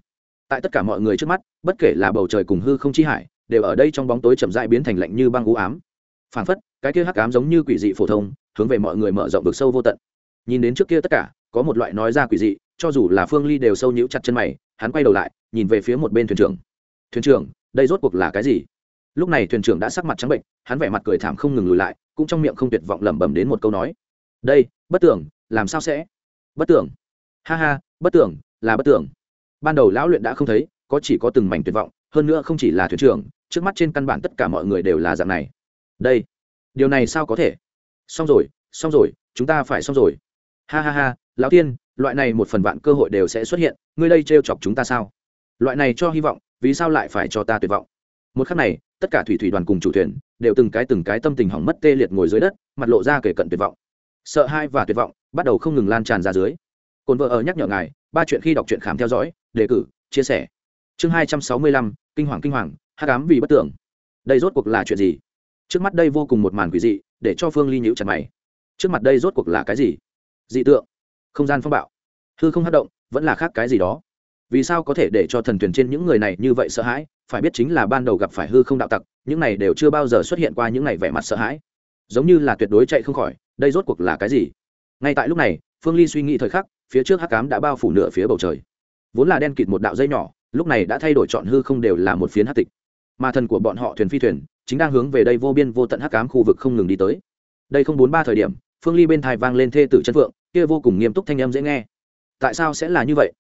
Speaker 1: Tại tất cả mọi người trước mắt, bất kể là bầu trời cùng hư không chi hải, đều ở đây trong bóng tối chậm rãi biến thành lạnh như băng u ám. Phảng phất, cái kia hắc ám giống như quỷ dị phổ thông, hướng về mọi người mở rộng vực sâu vô tận. Nhìn đến trước kia tất cả, có một loại nói ra quỷ dị, cho dù là phương ly đều sâu nhíu chặt chân mày, hắn quay đầu lại, nhìn về phía một bên thuyền trưởng. Thuyền trưởng, đây rốt cuộc là cái gì? Lúc này thuyền trưởng đã sắc mặt trắng bệnh, hắn vẻ mặt cười thảm không ngừng lùi lại, cũng trong miệng không tuyệt vọng lẩm bẩm đến một câu nói. Đây, bất tưởng, làm sao sẽ? Bất tưởng. Ha ha, bất tưởng, là bất tưởng. Ban đầu lão luyện đã không thấy, có chỉ có từng mảnh tuyệt vọng, hơn nữa không chỉ là thuyền trưởng, trước mắt trên căn bản tất cả mọi người đều là dạng này. Đây, điều này sao có thể? Xong rồi xong rồi, chúng ta phải xong rồi. Ha ha ha, lão tiên, loại này một phần vạn cơ hội đều sẽ xuất hiện, ngươi đây trêu chọc chúng ta sao? Loại này cho hy vọng, vì sao lại phải cho ta tuyệt vọng? Một khắc này, tất cả thủy thủy đoàn cùng chủ thuyền đều từng cái từng cái tâm tình hỏng mất tê liệt ngồi dưới đất, mặt lộ ra kể cận tuyệt vọng. Sợ hai và tuyệt vọng bắt đầu không ngừng lan tràn ra dưới. Cồn vợ ở nhắc nhở ngài, ba chuyện khi đọc truyện khám theo dõi, đề cử, chia sẻ. Chương hai trăm sáu mươi lăm, kinh hoàng kinh hoàng hát cám vì bất tưởng. Đây rốt cuộc là chuyện gì? Trước mắt đây vô cùng một màn quỷ dị, để cho phương ly nhữ chặt mày. Trước mặt đây rốt cuộc là cái gì? Dị tượng. Không gian phong bạo. Hư không hát động, vẫn là khác cái gì đó vì sao có thể để cho thần thuyền trên những người này như vậy sợ hãi? Phải biết chính là ban đầu gặp phải hư không đạo tặc, những này đều chưa bao giờ xuất hiện qua những này vẻ mặt sợ hãi. Giống như là tuyệt đối chạy không khỏi, đây rốt cuộc là cái gì? Ngay tại lúc này, phương ly suy nghĩ thời khắc, phía trước hắc cám đã bao phủ nửa phía bầu trời. Vốn là đen kịt một đạo dây nhỏ, lúc này đã thay đổi chọn hư không đều là một phiến hắc tịch. Mà thần của bọn họ thuyền phi thuyền, chính đang hướng về đây vô biên vô tận hắc cám khu vực không ngừng đi tới. Đây không bốn ba thời điểm, phương ly bên thai vang lên thê tử chân phượng, kia vô cùng nghiêm túc thanh âm dễ nghe. Tại sao sẽ là như vậy?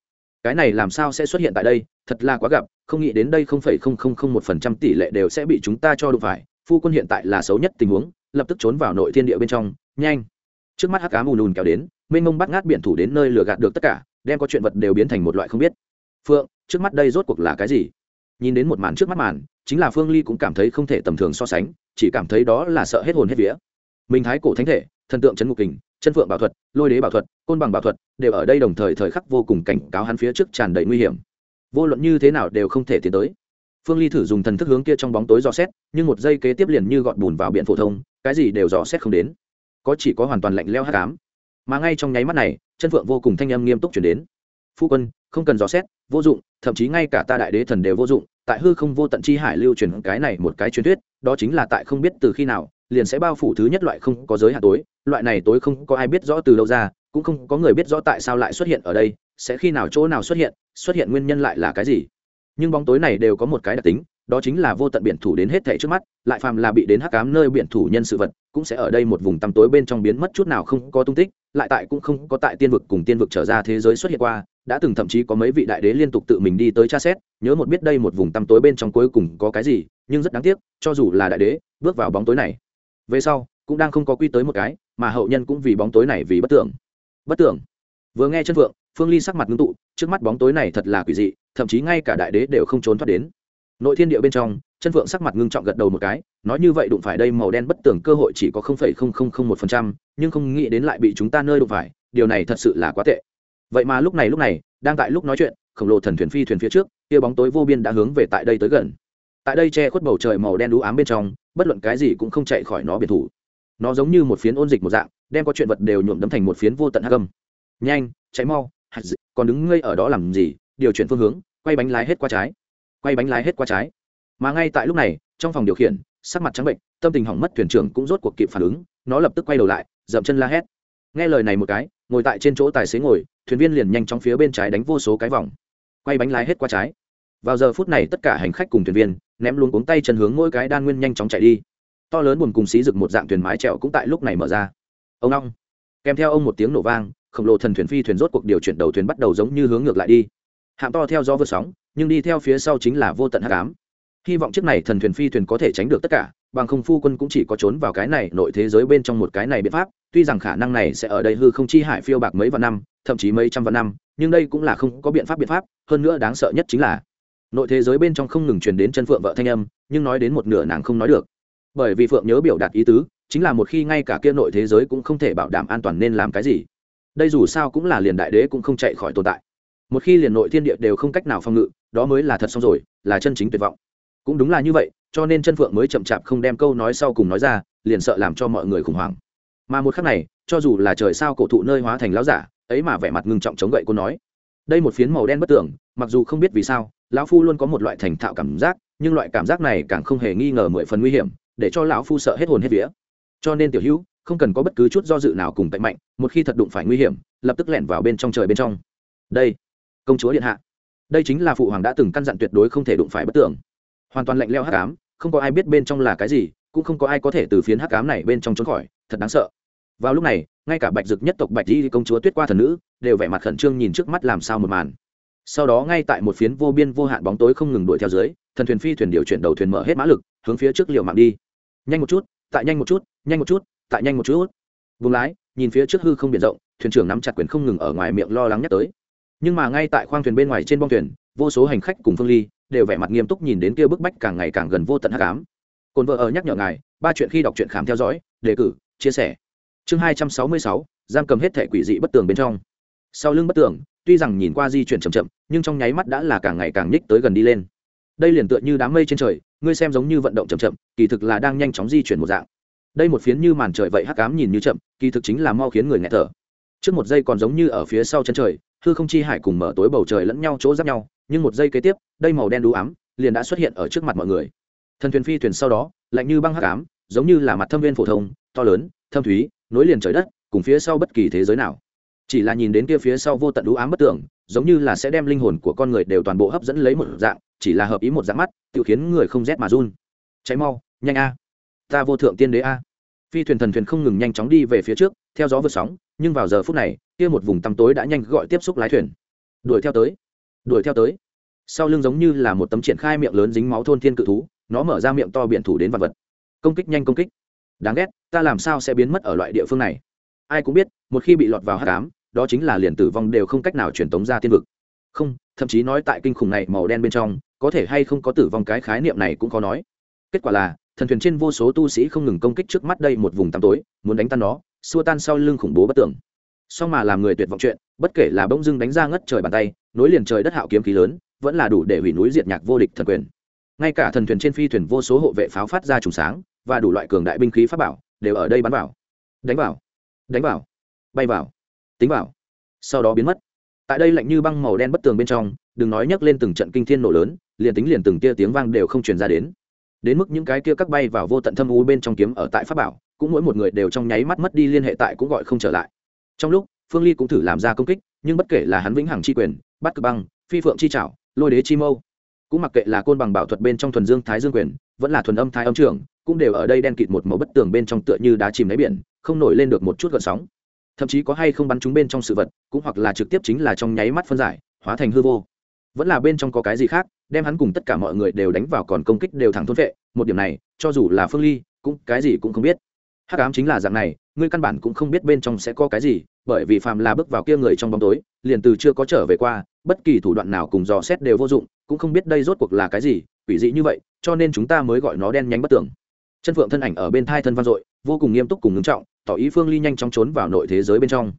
Speaker 1: Cái này làm sao sẽ xuất hiện tại đây? Thật là quá gặp, không nghĩ đến đây không phẩy không không không một phần trăm tỷ lệ đều sẽ bị chúng ta cho đụng phải. Phu quân hiện tại là xấu nhất tình huống, lập tức trốn vào nội thiên địa bên trong. Nhanh! Trước mắt hắc cá mùn ùn kéo đến, mênh mông bắt ngát biển thủ đến nơi lừa gạt được tất cả, đem có chuyện vật đều biến thành một loại không biết. Phượng, trước mắt đây rốt cuộc là cái gì? Nhìn đến một màn trước mắt màn, chính là phương ly cũng cảm thấy không thể tầm thường so sánh, chỉ cảm thấy đó là sợ hết hồn hết vía. Minh thái cổ thánh thể, thần tượng trấn ngục kình chân phượng bảo thuật, lôi đế bảo thuật, côn bằng bảo thuật đều ở đây đồng thời thời khắc vô cùng cảnh cáo hắn phía trước tràn đầy nguy hiểm. Vô luận như thế nào đều không thể tiến tới. Phương ly thử dùng thần thức hướng kia trong bóng tối dò xét, nhưng một giây kế tiếp liền như gọt bùn vào biển phổ thông, cái gì đều dò xét không đến. Có chỉ có hoàn toàn lạnh leo hát cám mà ngay trong nháy mắt này, chân phượng vô cùng thanh âm nghiêm túc chuyển đến. Phu quân, không cần dò xét, vô dụng, thậm chí ngay cả ta đại đế thần đều vô dụng, tại hư không vô tận chi hải lưu truyền cái này một cái truyền thuyết, đó chính là tại không biết từ khi nào liền sẽ bao phủ thứ nhất loại không có giới hạn tối. Loại này tối không có ai biết rõ từ đâu ra, cũng không có người biết rõ tại sao lại xuất hiện ở đây, sẽ khi nào chỗ nào xuất hiện xuất hiện nguyên nhân lại là cái gì. Nhưng bóng tối này đều có một cái đặc tính, đó chính là vô tận biển thủ đến hết thảy trước mắt, lại phàm là bị đến hắc ám nơi biển thủ nhân sự vật, cũng sẽ ở đây một vùng tăm tối bên trong biến mất chút nào không có tung tích, lại tại cũng không có tại tiên vực cùng tiên vực trở ra thế giới xuất hiện qua, đã từng thậm chí có mấy vị đại đế liên tục tự mình đi tới tra xét, nhớ một biết đây một vùng tăm tối bên trong cuối cùng có cái gì, nhưng rất đáng tiếc, cho dù là đại đế, bước vào bóng tối này về sau, cũng đang không có quy tới một cái, mà hậu nhân cũng vì bóng tối này vì bất tưởng. Bất tưởng. Vừa nghe chân vượng, phương ly sắc mặt ngưng tụ, trước mắt bóng tối này thật là quỷ dị, thậm chí ngay cả đại đế đều không trốn thoát đến. Nội thiên địa bên trong, chân vượng sắc mặt ngưng trọng gật đầu một cái, nói như vậy đụng phải đây màu đen bất tưởng cơ hội chỉ có không phẩy không không không một phần trăm, nhưng không nghĩ đến lại bị chúng ta nơi đụng phải, điều này thật sự là quá tệ. Vậy mà lúc này lúc này, đang tại lúc nói chuyện, khổng lồ thần thuyền phi thuyền phía trước, kia bóng tối vô biên đã hướng về tại đây tới gần tại đây che khuất bầu trời màu đen đũ ám bên trong, bất luận cái gì cũng không chạy khỏi nó biệt thủ. Nó giống như một phiến ôn dịch một dạng, đem có chuyện vật đều nhuộm đấm thành một phiến vô tận hắc âm. Nhanh cháy mau còn đứng ngây ở đó làm gì? Điều chuyển phương hướng, quay bánh lái hết qua trái. Quay bánh lái hết qua trái. Mà ngay tại lúc này, trong phòng điều khiển, sắc mặt trắng bệnh, tâm tình hỏng mất thuyền trưởng cũng rốt cuộc kịp phản ứng, nó lập tức quay đầu lại, dậm chân la hét. Nghe lời này một cái, ngồi tại trên chỗ tài xế ngồi, thuyền viên liền nhanh chóng phía bên trái đánh vô số cái vòng. Quay bánh lái hết qua trái vào giờ phút này tất cả hành khách cùng thuyền viên ném luôn cuống tay chân hướng mỗi cái đan nguyên nhanh chóng chạy đi. To lớn buồn cùng xí rực một dạng thuyền mái trèo cũng tại lúc này mở ra. Ông long. Kèm theo ông một tiếng nổ vang, khổng lồ thần thuyền phi thuyền rốt cuộc điều chuyển đầu thuyền bắt đầu giống như hướng ngược lại đi. Hạm to theo gió vượt sóng, nhưng đi theo phía sau chính là vô tận hắc ám. Hy vọng chiếc này thần thuyền phi thuyền có thể tránh được tất cả, bằng không phu quân cũng chỉ có trốn vào cái này nội thế giới bên trong một cái này biện pháp, tuy rằng khả năng này sẽ ở đây hư không chi hải phiêu bạc mấy vạn năm, thậm chí mấy trăm vạn năm, nhưng đây cũng là không có biện pháp biện pháp, hơn nữa đáng sợ nhất chính là nội thế giới bên trong không ngừng truyền đến chân phượng vợ thanh âm, nhưng nói đến một nửa nàng không nói được. Bởi vì phượng nhớ biểu đạt ý tứ, chính là một khi ngay cả kia nội thế giới cũng không thể bảo đảm an toàn nên làm cái gì. Đây dù sao cũng là liền đại đế cũng không chạy khỏi tồn tại. Một khi liền nội thiên địa đều không cách nào phòng ngự, đó mới là thật xong rồi, là chân chính tuyệt vọng. Cũng đúng là như vậy, cho nên chân phượng mới chậm chạp không đem câu nói sau cùng nói ra, liền sợ làm cho mọi người khủng hoảng. Mà một khắc này, cho dù là trời sao cổ thụ nơi hóa thành lão giả, ấy mà vẻ mặt ngưng trọng chống gậy cô nói. Đây một phiến màu đen bất tưởng mặc dù không biết vì sao lão phu luôn có một loại thành thạo cảm giác, nhưng loại cảm giác này càng không hề nghi ngờ mười phần nguy hiểm, để cho lão phu sợ hết hồn hết vía. Cho nên tiểu hữu, không cần có bất cứ chút do dự nào cùng tạnh mạnh, một khi thật đụng phải nguy hiểm, lập tức lẻn vào bên trong trời bên trong. Đây, công chúa điện hạ. Đây chính là phụ hoàng đã từng căn dặn tuyệt đối không thể đụng phải bất tưởng hoàn toàn lạnh leo hắc ám, không có ai biết bên trong là cái gì, cũng không có ai có thể từ phiến hắc ám này bên trong trốn khỏi, thật đáng sợ. Vào lúc này, ngay cả bạch dực nhất tộc bạch di công chúa tuyết qua thần nữ, đều vẻ mặt khẩn trương nhìn trước mắt làm sao một màn sau đó ngay tại một phiến vô biên vô hạn bóng tối không ngừng đuổi theo dưới, thần thuyền phi thuyền điều chuyển đầu thuyền mở hết mã lực, hướng phía trước liều mạng đi. Nhanh một chút, tại nhanh một chút, nhanh một chút, tại nhanh một chút. Vùng lái, nhìn phía trước hư không biển rộng, thuyền trưởng nắm chặt quyền không ngừng ở ngoài miệng lo lắng nhắc tới. Nhưng mà ngay tại khoang thuyền bên ngoài trên bong thuyền, vô số hành khách cùng phương ly đều vẻ mặt nghiêm túc nhìn đến kia bức bách càng ngày càng gần vô tận hắc ám. Cồn vợ ở nhắc nhở ngài, ba chuyện khi đọc truyện khám theo dõi, đề cử, chia sẻ. Chương hai trăm sáu mươi sáu, giam cầm hết thẻ quỷ dị bất tường bên trong. Sau lưng bất tường tuy rằng nhìn qua di chuyển chậm chậm, nhưng trong nháy mắt đã là càng ngày càng nhích tới gần đi lên. Đây liền tựa như đám mây trên trời, ngươi xem giống như vận động chậm chậm, kỳ thực là đang nhanh chóng di chuyển một dạng. Đây một phiến như màn trời vậy hắc ám nhìn như chậm, kỳ thực chính là mau khiến người nghẹt thở. Trước một giây còn giống như ở phía sau chân trời, hư không chi hải cùng mở tối bầu trời lẫn nhau chỗ giáp nhau, nhưng một giây kế tiếp, đây màu đen đú ám liền đã xuất hiện ở trước mặt mọi người. Thần thuyền phi thuyền sau đó, lạnh như băng hắc ám, giống như là mặt thâm viên phổ thông, to lớn, thâm thúy, nối liền trời đất, cùng phía sau bất kỳ thế giới nào chỉ là nhìn đến kia phía sau vô tận đũ ám bất tưởng, giống như là sẽ đem linh hồn của con người đều toàn bộ hấp dẫn lấy một dạng, chỉ là hợp ý một dạng mắt tự khiến người không rét mà run. Cháy mau, nhanh a. Ta vô thượng tiên đế a. Phi thuyền thần thuyền không ngừng nhanh chóng đi về phía trước, theo gió vượt sóng, nhưng vào giờ phút này, kia một vùng tăm tối đã nhanh gọi tiếp xúc lái thuyền. Đuổi theo tới, đuổi theo tới. Sau lưng giống như là một tấm triển khai miệng lớn dính máu thôn thiên cự thú, nó mở ra miệng to biển thủ đến vật vật. Công kích nhanh công kích. Đáng ghét, ta làm sao sẽ biến mất ở loại địa phương này? Ai cũng biết, một khi bị lọt vào hát cám đó chính là liền tử vong đều không cách nào truyền tống ra tiên vực. Không, thậm chí nói tại kinh khủng này màu đen bên trong, có thể hay không có tử vong cái khái niệm này cũng khó nói. Kết quả là, thần thuyền trên vô số tu sĩ không ngừng công kích trước mắt đây một vùng tăm tối, muốn đánh tan nó, xua tan sau lưng khủng bố bất tưởng song mà làm người tuyệt vọng chuyện, bất kể là bỗng dưng đánh ra ngất trời bàn tay, nối liền trời đất hạo kiếm khí lớn, vẫn là đủ để hủy núi diệt nhạc vô địch thần quyền. Ngay cả thần thuyền trên phi thuyền vô số hộ vệ pháo phát ra trùng sáng, và đủ loại cường đại binh khí pháp bảo, đều ở đây bắn vào. Đánh vào. Đánh vào. Bay vào tính bảo sau đó biến mất. Tại đây lạnh như băng màu đen bất tường bên trong, đừng nói nhắc lên từng trận kinh thiên nổ lớn, liền tính liền từng tia tiếng vang đều không truyền ra đến. Đến mức những cái kia các bay vào vô tận thâm u bên trong kiếm ở tại pháp bảo, cũng mỗi một người đều trong nháy mắt mất đi liên hệ tại cũng gọi không trở lại. Trong lúc, phương ly cũng thử làm ra công kích, nhưng bất kể là hắn vĩnh hằng chi quyền bắt cực băng, phi phượng chi trảo, lôi đế chi mâu, cũng mặc kệ là côn bằng bảo thuật bên trong thuần dương thái dương quyền, vẫn là thuần âm thái âm trưởng, cũng đều ở đây đen kịt một màu bất tường bên trong tựa như đá chìm đáy biển, không nổi lên được một chút gợn sóng thậm chí có hay không bắn chúng bên trong sự vật, cũng hoặc là trực tiếp chính là trong nháy mắt phân giải, hóa thành hư vô. Vẫn là bên trong có cái gì khác, đem hắn cùng tất cả mọi người đều đánh vào còn công kích đều thẳng thôn vệ, một điểm này, cho dù là phương ly, cũng cái gì cũng không biết. Hắc ám chính là dạng này, ngươi căn bản cũng không biết bên trong sẽ có cái gì, bởi vì phàm là bước vào kia người trong bóng tối, liền từ chưa có trở về qua, bất kỳ thủ đoạn nào cùng dò xét đều vô dụng, cũng không biết đây rốt cuộc là cái gì, quỷ dị như vậy, cho nên chúng ta mới gọi nó đen nhánh bất tưởng chân phượng thân ảnh ở bên thai thân vang dội, vô cùng nghiêm túc cùng ngưng trọng tỏ ý phương ly nhanh chóng trốn vào nội thế giới bên trong.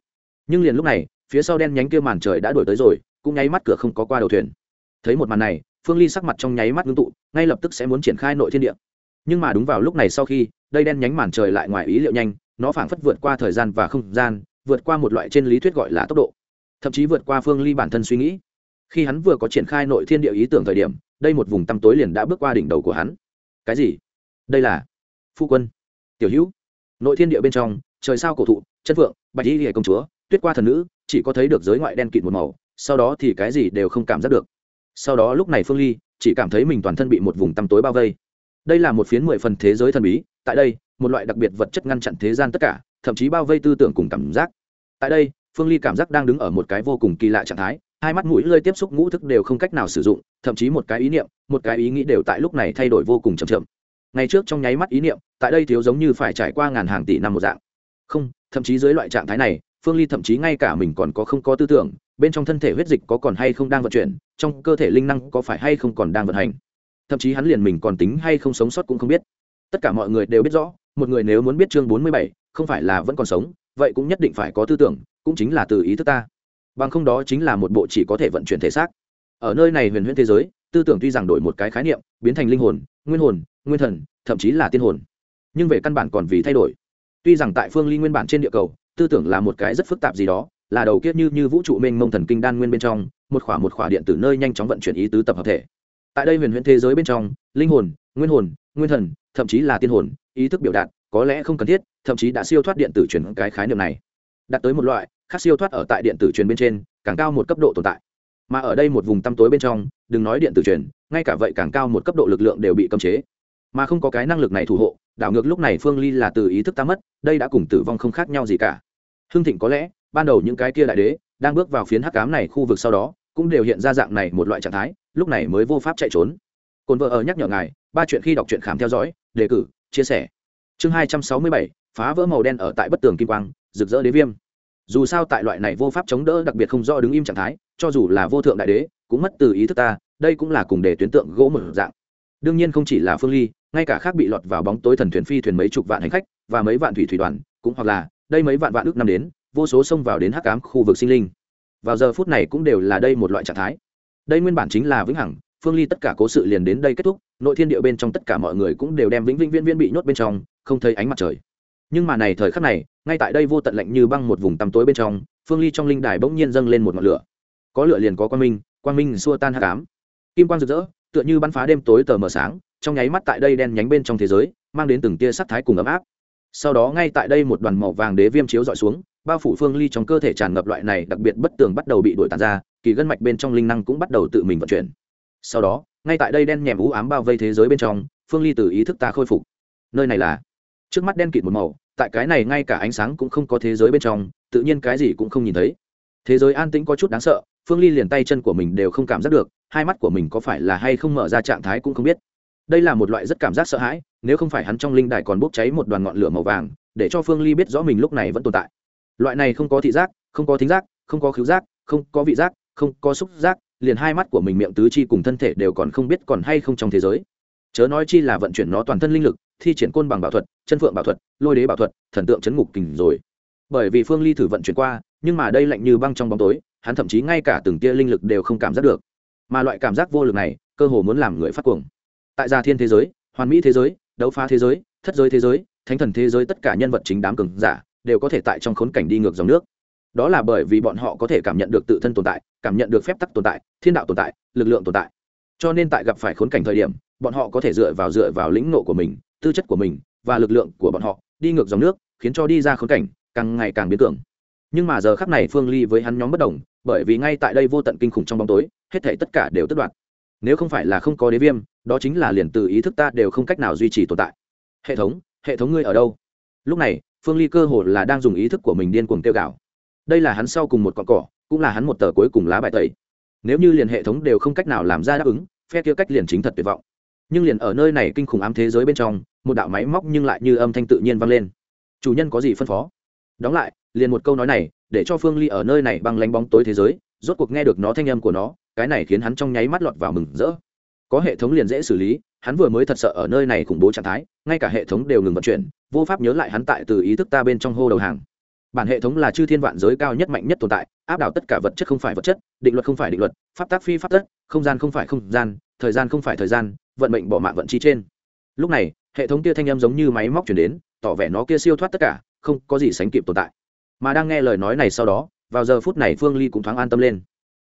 Speaker 1: Nhưng liền lúc này, phía sau đen nhánh kia màn trời đã đổi tới rồi, cũng nháy mắt cửa không có qua đầu thuyền. Thấy một màn này, phương ly sắc mặt trong nháy mắt ngưng tụ, ngay lập tức sẽ muốn triển khai nội thiên địa. Nhưng mà đúng vào lúc này sau khi, đây đen nhánh màn trời lại ngoài ý liệu nhanh, nó phảng phất vượt qua thời gian và không gian, vượt qua một loại trên lý thuyết gọi là tốc độ. Thậm chí vượt qua phương ly bản thân suy nghĩ. Khi hắn vừa có triển khai nội thiên địa ý tưởng thời điểm, đây một vùng tăm tối liền đã bước qua đỉnh đầu của hắn. Cái gì? Đây là phu quân. Tiểu hữu nội thiên địa bên trong, trời sao cổ thụ, chân phượng, bạch y hệ công chúa, tuyết qua thần nữ, chỉ có thấy được giới ngoại đen kịt một màu, sau đó thì cái gì đều không cảm giác được. Sau đó lúc này phương ly chỉ cảm thấy mình toàn thân bị một vùng tăm tối bao vây. Đây là một phiến mười phần thế giới thần bí, tại đây, một loại đặc biệt vật chất ngăn chặn thế gian tất cả, thậm chí bao vây tư tưởng cùng cảm giác. Tại đây, phương ly cảm giác đang đứng ở một cái vô cùng kỳ lạ trạng thái, hai mắt mũi lơi tiếp xúc ngũ thức đều không cách nào sử dụng, thậm chí một cái ý niệm, một cái ý nghĩ đều tại lúc này thay đổi vô cùng chậm chậm. Ngày trước trong nháy mắt ý niệm tại đây thiếu giống như phải trải qua ngàn hàng tỷ năm một dạng. Không, thậm chí dưới loại trạng thái này, phương ly thậm chí ngay cả mình còn có không có tư tưởng, bên trong thân thể huyết dịch có còn hay không đang vận chuyển, trong cơ thể linh năng có phải hay không còn đang vận hành. Thậm chí hắn liền mình còn tính hay không sống sót cũng không biết. Tất cả mọi người đều biết rõ, một người nếu muốn biết chương bốn mươi bảy, không phải là vẫn còn sống, vậy cũng nhất định phải có tư tưởng, cũng chính là từ ý thức ta. Bằng không đó chính là một bộ chỉ có thể vận chuyển thể xác. Ở nơi này huyền huyễn thế giới, tư tưởng tuy rằng đổi một cái khái niệm, biến thành linh hồn, nguyên hồn, nguyên thần, thậm chí là tiên hồn nhưng về căn bản còn vì thay đổi. Tuy rằng tại phương ly nguyên bản trên địa cầu, tư tưởng là một cái rất phức tạp gì đó, là đầu kiết như như vũ trụ mênh mông thần kinh đan nguyên bên trong, một khỏa một khỏa điện tử nơi nhanh chóng vận chuyển ý tứ tập hợp thể. Tại đây huyền huyễn thế giới bên trong, linh hồn, nguyên hồn, nguyên thần, thậm chí là tiên hồn, ý thức biểu đạt, có lẽ không cần thiết, thậm chí đã siêu thoát điện tử truyền cái khái niệm này. Đạt tới một loại, khác siêu thoát ở tại điện tử truyền bên trên, càng cao một cấp độ tồn tại. Mà ở đây một vùng tăm tối bên trong, đừng nói điện tử truyền, ngay cả vậy càng cao một cấp độ lực lượng đều bị cấm chế mà không có cái năng lực này thủ hộ, đảo ngược lúc này phương ly là từ ý thức ta mất, đây đã cùng tử vong không khác nhau gì cả. Hưng thịnh có lẽ, ban đầu những cái kia đại đế, đang bước vào phiến hắc cám này khu vực sau đó, cũng đều hiện ra dạng này một loại trạng thái, lúc này mới vô pháp chạy trốn. Cồn vợ ở nhắc nhở ngài, ba chuyện khi đọc truyện khám theo dõi, đề cử, chia sẻ. Chương hai trăm sáu mươi bảy, phá vỡ màu đen ở tại bất tường kim quang, rực rỡ đế viêm. Dù sao tại loại này vô pháp chống đỡ đặc biệt không do đứng im trạng thái, cho dù là vô thượng đại đế, cũng mất từ ý thức ta, đây cũng là cùng để tuyến tượng gỗ một dạng. Đương nhiên không chỉ là phương ly ngay cả khác bị lọt vào bóng tối thần thuyền phi thuyền mấy chục vạn hành khách và mấy vạn thủy thủy đoàn, cũng hoặc là, đây mấy vạn vạn ước năm đến, vô số xông vào đến hắc ám khu vực sinh linh. Vào giờ phút này cũng đều là đây một loại trạng thái. Đây nguyên bản chính là vĩnh hằng, phương ly tất cả cố sự liền đến đây kết thúc, nội thiên địa bên trong tất cả mọi người cũng đều đem vĩnh vĩnh viên viên bị nhốt bên trong, không thấy ánh mặt trời. Nhưng mà này thời khắc này, ngay tại đây vô tận lạnh như băng một vùng tăm tối bên trong, phương ly trong linh đài bỗng nhiên dâng lên một ngọn lửa. Có lửa liền có quang minh quang minh xua tan hắc ám. Kim quang rực rỡ, tựa như bắn phá đêm tối tờ mờ sáng trong nháy mắt tại đây đen nhánh bên trong thế giới, mang đến từng tia sắc thái cùng ấm áp. Sau đó ngay tại đây một đoàn màu vàng đế viêm chiếu dọi xuống, bao phủ phương ly trong cơ thể tràn ngập loại này đặc biệt bất tường bắt đầu bị đổi tàn ra, kỳ gân mạch bên trong linh năng cũng bắt đầu tự mình vận chuyển. Sau đó, ngay tại đây đen nhèm ú ám bao vây thế giới bên trong, phương ly từ ý thức ta khôi phục. Nơi này là trước mắt đen kịt một màu, tại cái này ngay cả ánh sáng cũng không có thế giới bên trong, tự nhiên cái gì cũng không nhìn thấy. Thế giới an tĩnh có chút đáng sợ, phương ly liền tay chân của mình đều không cảm giác được, hai mắt của mình có phải là hay không mở ra trạng thái cũng không biết đây là một loại rất cảm giác sợ hãi, nếu không phải hắn trong linh đài còn bốc cháy một đoàn ngọn lửa màu vàng, để cho phương ly biết rõ mình lúc này vẫn tồn tại. Loại này không có thị giác, không có thính giác, không có khứu giác, không có vị giác, không có xúc giác, liền hai mắt của mình miệng tứ chi cùng thân thể đều còn không biết còn hay không trong thế giới. Chớ nói chi là vận chuyển nó toàn thân linh lực, thi triển côn bằng bảo thuật, chân phượng bảo thuật, lôi đế bảo thuật, thần tượng chấn ngục kình rồi. Bởi vì phương ly thử vận chuyển qua, nhưng mà đây lạnh như băng trong bóng tối, hắn thậm chí ngay cả từng tia linh lực đều không cảm giác được. Mà loại cảm giác vô lực này, cơ hồ muốn làm người phát cuồng tại gia thiên thế giới, hoàn mỹ thế giới, đấu phá thế giới, thất giới thế giới, thánh thần thế giới, tất cả nhân vật chính đám cường giả đều có thể tại trong khốn cảnh đi ngược dòng nước. Đó là bởi vì bọn họ có thể cảm nhận được tự thân tồn tại, cảm nhận được phép tắc tồn tại, thiên đạo tồn tại, lực lượng tồn tại. Cho nên tại gặp phải khốn cảnh thời điểm, bọn họ có thể dựa vào dựa vào lĩnh nộ của mình, tư chất của mình và lực lượng của bọn họ đi ngược dòng nước, khiến cho đi ra khốn cảnh càng ngày càng biến tưởng nhưng mà giờ khắc này phương ly với hắn nhóm bất đồng, bởi vì ngay tại đây vô tận kinh khủng trong bóng tối, hết thể tất cả đều tất đoạt nếu không phải là không có đế viêm, đó chính là liền từ ý thức ta đều không cách nào duy trì tồn tại. Hệ thống hệ thống ngươi ở đâu? Lúc này, phương ly cơ hồ là đang dùng ý thức của mình điên cuồng tiêu gạo đây là hắn sau cùng một con cỏ, cũng là hắn một tờ cuối cùng lá bài tẩy. Nếu như liền hệ thống đều không cách nào làm ra đáp ứng, phe kia cách liền chính thật tuyệt vọng. Nhưng liền ở nơi này kinh khủng ám thế giới bên trong, một đạo máy móc nhưng lại như âm thanh tự nhiên vang lên. Chủ nhân có gì phân phó? Đóng lại, liền một câu nói này, để cho phương ly ở nơi này băng lánh bóng tối thế giới, rốt cuộc nghe được nó thanh âm của nó cái này khiến hắn trong nháy mắt lọt vào mừng rỡ. Có hệ thống liền dễ xử lý, hắn vừa mới thật sợ ở nơi này khủng bố trạng thái, ngay cả hệ thống đều ngừng vận chuyển, vô pháp nhớ lại hắn tại từ ý thức ta bên trong hô đầu hàng. Bản hệ thống là chư thiên vạn giới cao nhất mạnh nhất tồn tại, áp đảo tất cả vật chất không phải vật chất, định luật không phải định luật, pháp tác phi pháp tất, không gian không phải không gian, thời gian không phải thời gian, vận mệnh bỏ mạng vận chi trên. Lúc này, hệ thống kia thanh âm giống như máy móc chuyển đến, tỏ vẻ nó kia siêu thoát tất cả, không có gì sánh kịp tồn tại. Mà đang nghe lời nói này sau đó, vào giờ phút này phương ly cũng thoáng an tâm lên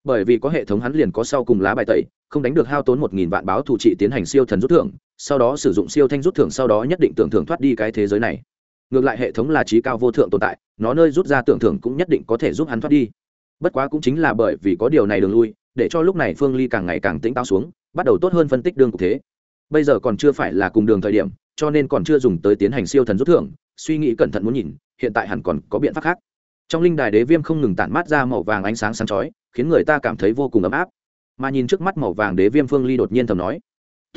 Speaker 1: bởi vì có hệ thống hắn liền có sau cùng lá bài tẩy, không đánh được hao tốn một nghìn vạn báo thủ trị tiến hành siêu thần rút thưởng, sau đó sử dụng siêu thanh rút thưởng sau đó nhất định tưởng thưởng thoát đi cái thế giới này. Ngược lại hệ thống là trí cao vô thượng tồn tại, nó nơi rút ra tưởng thưởng cũng nhất định có thể giúp hắn thoát đi. Bất quá cũng chính là bởi vì có điều này đường lui, để cho lúc này phương ly càng ngày càng tĩnh táo xuống, bắt đầu tốt hơn phân tích đương cục thế. Bây giờ còn chưa phải là cùng đường thời điểm, cho nên còn chưa dùng tới tiến hành siêu thần rút thưởng, suy nghĩ cẩn thận muốn nhìn, hiện tại hẳn còn có biện pháp khác. Trong linh đài đế viêm không ngừng tản mát ra màu vàng ánh sáng sáng chói khiến người ta cảm thấy vô cùng ấm áp. Mà nhìn trước mắt màu vàng đế viêm phương ly đột nhiên thầm nói,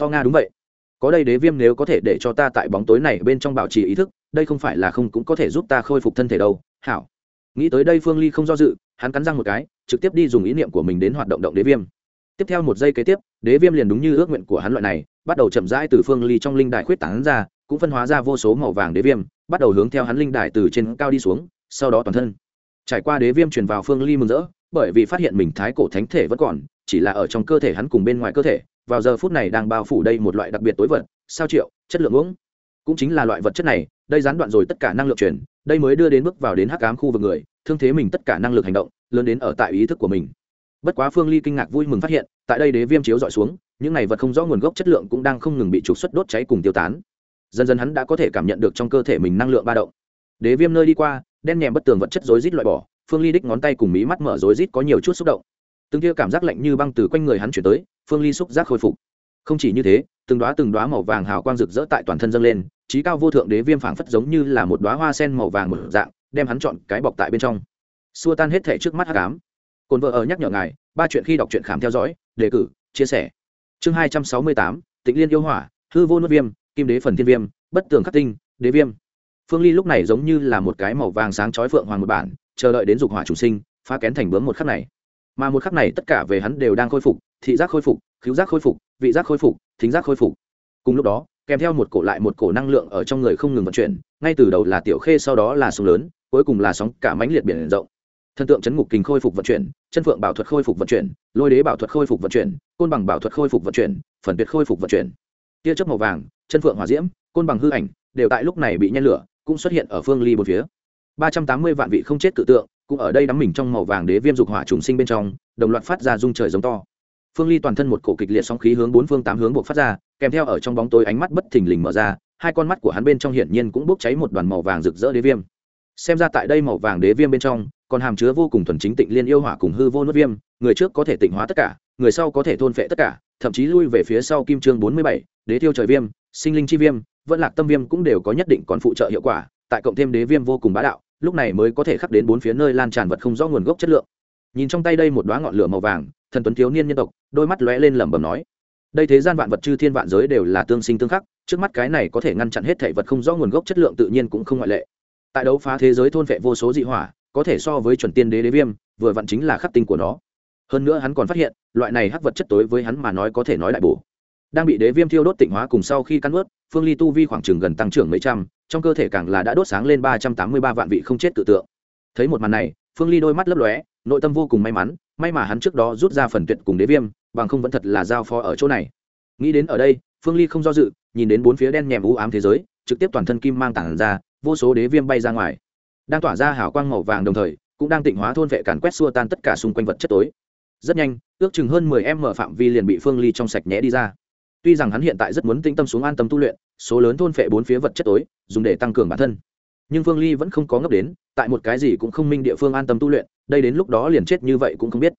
Speaker 1: to nga đúng vậy. Có đây đế viêm nếu có thể để cho ta tại bóng tối này bên trong bảo trì ý thức, đây không phải là không cũng có thể giúp ta khôi phục thân thể đâu. Hảo. Nghĩ tới đây phương ly không do dự, hắn cắn răng một cái, trực tiếp đi dùng ý niệm của mình đến hoạt động động đế viêm. Tiếp theo một giây kế tiếp, đế viêm liền đúng như ước nguyện của hắn loại này, bắt đầu chậm rãi từ phương ly trong linh đài khuyết tảng ra, cũng phân hóa ra vô số màu vàng đế viêm, bắt đầu hướng theo hắn linh đài từ trên cao đi xuống, sau đó toàn thân trải qua đế viêm truyền vào phương ly mừng rỡ bởi vì phát hiện mình thái cổ thánh thể vẫn còn chỉ là ở trong cơ thể hắn cùng bên ngoài cơ thể vào giờ phút này đang bao phủ đây một loại đặc biệt tối vật sao triệu chất lượng uống. Cũng chính là loại vật chất này đây gián đoạn rồi tất cả năng lượng truyền, đây mới đưa đến bước vào đến hắc ám khu vực người thương thế mình tất cả năng lực hành động lớn đến ở tại ý thức của mình. Bất quá phương ly kinh ngạc vui mừng phát hiện tại đây đế viêm chiếu dọi xuống những này vật không rõ nguồn gốc chất lượng cũng đang không ngừng bị trục xuất đốt cháy cùng tiêu tán. Dần dần hắn đã có thể cảm nhận được trong cơ thể mình năng lượng ba động. Đế viêm nơi đi qua đen nhèm bất tường vật chất rối rít loại bỏ, phương ly đích ngón tay cùng mí mắt mở rối rít có nhiều chút xúc động. Từng kia cảm giác lạnh như băng từ quanh người hắn chuyển tới, phương ly xúc giác khôi phục. Không chỉ như thế, từng đoá từng đoá màu vàng hào quang rực rỡ tại toàn thân dâng lên, trí cao vô thượng đế viêm phảng phất giống như là một đoá hoa sen màu vàng một dạng, đem hắn chọn cái bọc tại bên trong. Xua tan hết thể trước mắt hát cám cồn vợ ở nhắc nhở ngài, ba chuyện khi đọc truyện khám theo dõi, đề cử, chia sẻ. Chương hai trăm sáu mươi tám tịnh liên yêu hỏa, hư vô nuốt viêm, kim đế phần thiên viêm, bất tường khắc tinh, đế viêm phương ly lúc này giống như là một cái màu vàng sáng chói phượng hoàng một bản, chờ đợi đến dục hỏa chủ sinh, phá kén thành bướm một khắc này. Mà một khắc này tất cả về hắn đều đang khôi phục, thị giác khôi phục cứu giác khôi phục, vị giác khôi phục, thính giác khôi phục. Cùng lúc đó, kèm theo một cổ lại một cổ năng lượng ở trong người không ngừng vận chuyển, ngay từ đầu là tiểu khê sau đó là sóng lớn, cuối cùng là sóng cả mãnh liệt biển rộng. Thần tượng chấn ngục kình khôi phục vận chuyển, chân phượng bảo thuật khôi phục vận chuyển, lôi đế bảo thuật khôi phục vận chuyển, côn bằng bảo thuật khôi phục vận chuyển, phần tuyệt khôi phục vận chuyển. Tia chớp màu vàng, chân phượng hỏa diễm, côn bằng hư ảnh, đều tại lúc này bị nhen lửa cũng xuất hiện ở phương ly một phía. Ba trăm tám mươi vạn vị không chết tự tượng, cũng ở đây đắm mình trong màu vàng đế viêm dục hỏa trùng sinh bên trong, đồng loạt phát ra rung trời giống to. Phương ly toàn thân một cổ kịch liệt sóng khí hướng bốn phương tám hướng buộc phát ra, kèm theo ở trong bóng tối ánh mắt bất thình lình mở ra, hai con mắt của hắn bên trong hiển nhiên cũng bốc cháy một đoàn màu vàng rực rỡ đế viêm. Xem ra tại đây màu vàng đế viêm bên trong, còn hàm chứa vô cùng thuần chính tịnh liên yêu hỏa cùng hư vô nuốt viêm, người trước có thể tịnh hóa tất cả, người sau có thể thôn phệ tất cả, thậm chí lui về phía sau kim chương bốn mươi bảy, đế tiêu trời viêm, sinh linh chi viêm vẫn lạc tâm viêm cũng đều có nhất định còn phụ trợ hiệu quả, tại cộng thêm đế viêm vô cùng bá đạo, lúc này mới có thể khắc đến bốn phía nơi lan tràn vật không rõ nguồn gốc chất lượng. Nhìn trong tay đây một đoá ngọn lửa màu vàng, thần tuấn thiếu niên nhân tộc, đôi mắt lóe lên lẩm bẩm nói, đây thế gian vạn vật chư thiên vạn giới đều là tương sinh tương khắc, trước mắt cái này có thể ngăn chặn hết thể vật không rõ nguồn gốc chất lượng tự nhiên cũng không ngoại lệ. Tại đấu phá thế giới thôn vệ vô số dị hỏa, có thể so với chuẩn tiên đế đế viêm, vừa vặn chính là khắc tinh của nó. Hơn nữa hắn còn phát hiện, loại này hắc vật chất tối với hắn mà nói có thể nói đại bổ đang bị đế viêm thiêu đốt tịnh hóa cùng sau khi căn ướt phương ly tu vi khoảng chừng gần tăng trưởng mấy trăm, trong cơ thể càng là đã đốt sáng lên ba trăm tám mươi ba vạn vị không chết tự tượng. Thấy một màn này, phương ly đôi mắt lấp lóe, nội tâm vô cùng may mắn, may mà hắn trước đó rút ra phần tuyệt cùng đế viêm, bằng không vẫn thật là giao phó ở chỗ này. Nghĩ đến ở đây, phương ly không do dự, nhìn đến bốn phía đen nhèm u ám thế giới, trực tiếp toàn thân kim mang tản ra, vô số đế viêm bay ra ngoài. Đang tỏa ra hào quang màu vàng đồng thời, cũng đang tịnh hóa thôn vệ càn quét xua tan tất cả xung quanh vật chất tối. Rất nhanh, ước chừng hơn mười em mở phạm vi liền bị phương ly trong sạch nhẽ đi ra tuy rằng hắn hiện tại rất muốn tĩnh tâm xuống an tâm tu luyện, số lớn thôn phệ bốn phía vật chất tối, dùng để tăng cường bản thân. Nhưng phương ly vẫn không có ngấp đến, tại một cái gì cũng không minh địa phương an tâm tu luyện, đây đến lúc đó liền chết như vậy cũng không biết.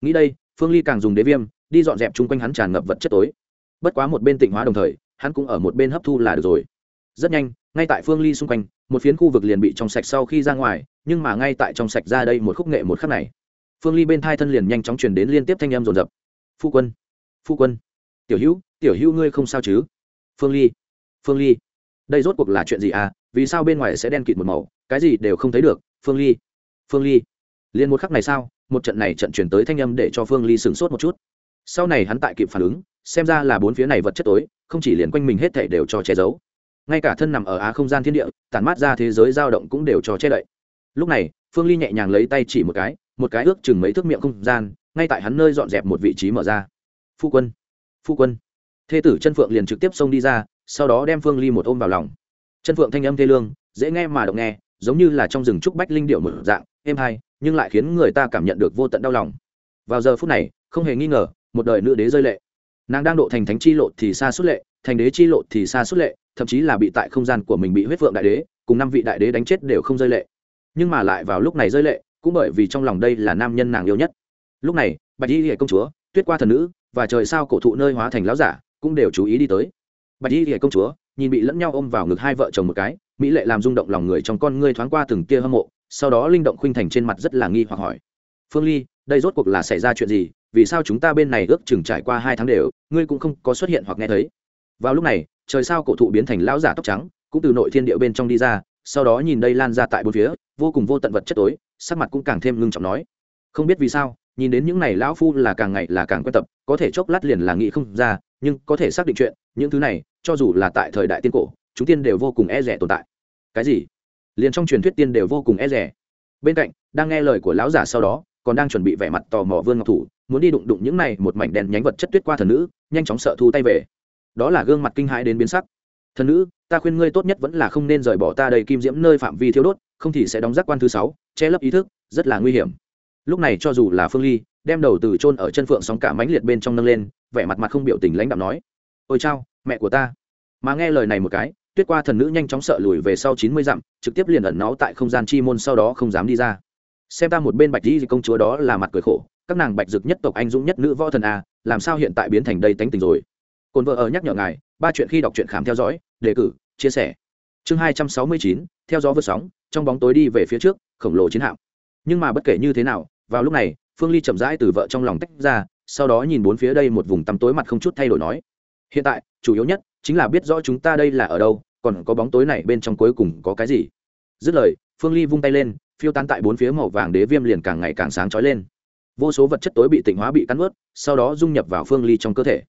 Speaker 1: Nghĩ đây, phương ly càng dùng đế viêm, đi dọn dẹp chung quanh hắn tràn ngập vật chất tối. Bất quá một bên tịnh hóa đồng thời, hắn cũng ở một bên hấp thu là được rồi. Rất nhanh, ngay tại phương ly xung quanh, một phiến khu vực liền bị trong sạch sau khi ra ngoài, nhưng mà ngay tại trong sạch ra đây một khúc nghệ một khắc này, phương ly bên thai thân liền nhanh chóng truyền đến liên tiếp thanh âm rồn rập phu quân phu quân tiểu hữu tiểu hữu ngươi không sao chứ? Phương ly phương ly, đây rốt cuộc là chuyện gì à? Vì sao bên ngoài sẽ đen kịt một màu? Cái gì đều không thấy được. Phương ly phương ly, liền một khắc này sao? Một trận này trận chuyển tới thanh âm để cho phương ly sửng sốt một chút. Sau này hắn tại kịp phản ứng, xem ra là bốn phía này vật chất tối, không chỉ liền quanh mình hết thể đều cho che giấu. Ngay cả thân nằm ở á không gian thiên địa, tản mát ra thế giới dao động cũng đều cho che đậy. Lúc này, phương ly nhẹ nhàng lấy tay chỉ một cái một cái ước chừng mấy thước miệng không gian, ngay tại hắn nơi dọn dẹp một vị trí mở ra. Phu quân phu quân. Thê tử chân phượng liền trực tiếp xông đi ra, sau đó đem phương ly một ôm vào lòng. Chân phượng thanh âm thê lương, dễ nghe mà động nghe, giống như là trong rừng trúc bách linh điệu một dạng, êm hay, nhưng lại khiến người ta cảm nhận được vô tận đau lòng. Vào giờ phút này, không hề nghi ngờ, một đời nữ đế rơi lệ. Nàng đang độ thành thánh chi lộ thì xa suốt lệ, thành đế chi lộ thì xa suốt lệ, thậm chí là bị tại không gian của mình bị huyết vượng đại đế, cùng năm vị đại đế đánh chết đều không rơi lệ. Nhưng mà lại vào lúc này rơi lệ, cũng bởi vì trong lòng đây là nam nhân nàng yêu nhất. Lúc này, bạch y hệ công chúa, tuyết qua thần nữ và trời sao cổ thụ nơi hóa thành lão giả cũng đều chú ý đi tới. Bạch y hệ công chúa nhìn bị lẫn nhau ôm vào ngực hai vợ chồng một cái, mỹ lệ làm rung động lòng người trong con ngươi thoáng qua từng tia hâm mộ, sau đó linh động khuynh thành trên mặt rất là nghi hoặc hỏi. Phương ly, đây rốt cuộc là xảy ra chuyện gì? Vì sao chúng ta bên này ước chừng trải qua hai tháng đều, ngươi cũng không có xuất hiện hoặc nghe thấy? Vào lúc này, trời sao cổ thụ biến thành lão giả tóc trắng, cũng từ nội thiên địa bên trong đi ra, sau đó nhìn đây lan ra tại bốn phía, vô cùng vô tận vật chất tối, sắc mặt cũng càng thêm ngưng trọng nói. Không biết vì sao nhìn đến những này lão phu là càng ngày là càng quen tập, có thể chốc lát liền là nghĩ không ra, nhưng có thể xác định chuyện, những thứ này, cho dù là tại thời đại tiên cổ, chúng tiên đều vô cùng e rẻ tồn tại. Cái gì? Liền trong truyền thuyết tiên đều vô cùng e rẻ bên cạnh, đang nghe lời của lão giả sau đó, còn đang chuẩn bị vẻ mặt tò mò vương ngọc thủ, muốn đi đụng đụng những này một mảnh đèn nhánh vật chất tuyết qua thần nữ, nhanh chóng sợ thu tay về. Đó là gương mặt kinh hãi đến biến sắc. Thần nữ, ta khuyên ngươi tốt nhất vẫn là không nên rời bỏ ta đầy kim diễm nơi phạm vi thiếu đốt, không thì sẽ đóng giác quan thứ sáu, che lấp ý thức, rất là nguy hiểm lúc này cho dù là phương ly, đem đầu từ chôn ở chân phượng sóng cả mánh liệt bên trong nâng lên, vẻ mặt mặt không biểu tình lãnh đạo nói, ôi chao, mẹ của ta. Mà nghe lời này một cái, tuyết qua thần nữ nhanh chóng sợ lùi về sau chín mươi dặm, trực tiếp liền ẩn náu tại không gian chi môn sau đó không dám đi ra. Xem ta một bên bạch di công chúa đó là mặt cười khổ, các nàng bạch dực nhất tộc anh dũng nhất nữ võ thần a, làm sao hiện tại biến thành đây tánh tình rồi? Cồn vợ ở nhắc nhở ngài, ba chuyện khi đọc truyện khám theo dõi, đề cử, chia sẻ. Chương hai trăm sáu mươi chín, theo gió vượt sóng, trong bóng tối đi về phía trước, khổng lồ chiến hạm nhưng mà bất kể như thế nào, vào lúc này, phương ly chậm rãi từ vợ trong lòng tách ra, sau đó nhìn bốn phía đây một vùng tăm tối mặt không chút thay đổi nói, hiện tại, chủ yếu nhất chính là biết rõ chúng ta đây là ở đâu, còn có bóng tối này bên trong cuối cùng có cái gì. Dứt lời, phương ly vung tay lên, phiêu tán tại bốn phía màu vàng đế viêm liền càng ngày càng sáng trói lên. Vô số vật chất tối bị tịnh hóa bị cắn ướt sau đó dung nhập vào phương ly trong cơ thể.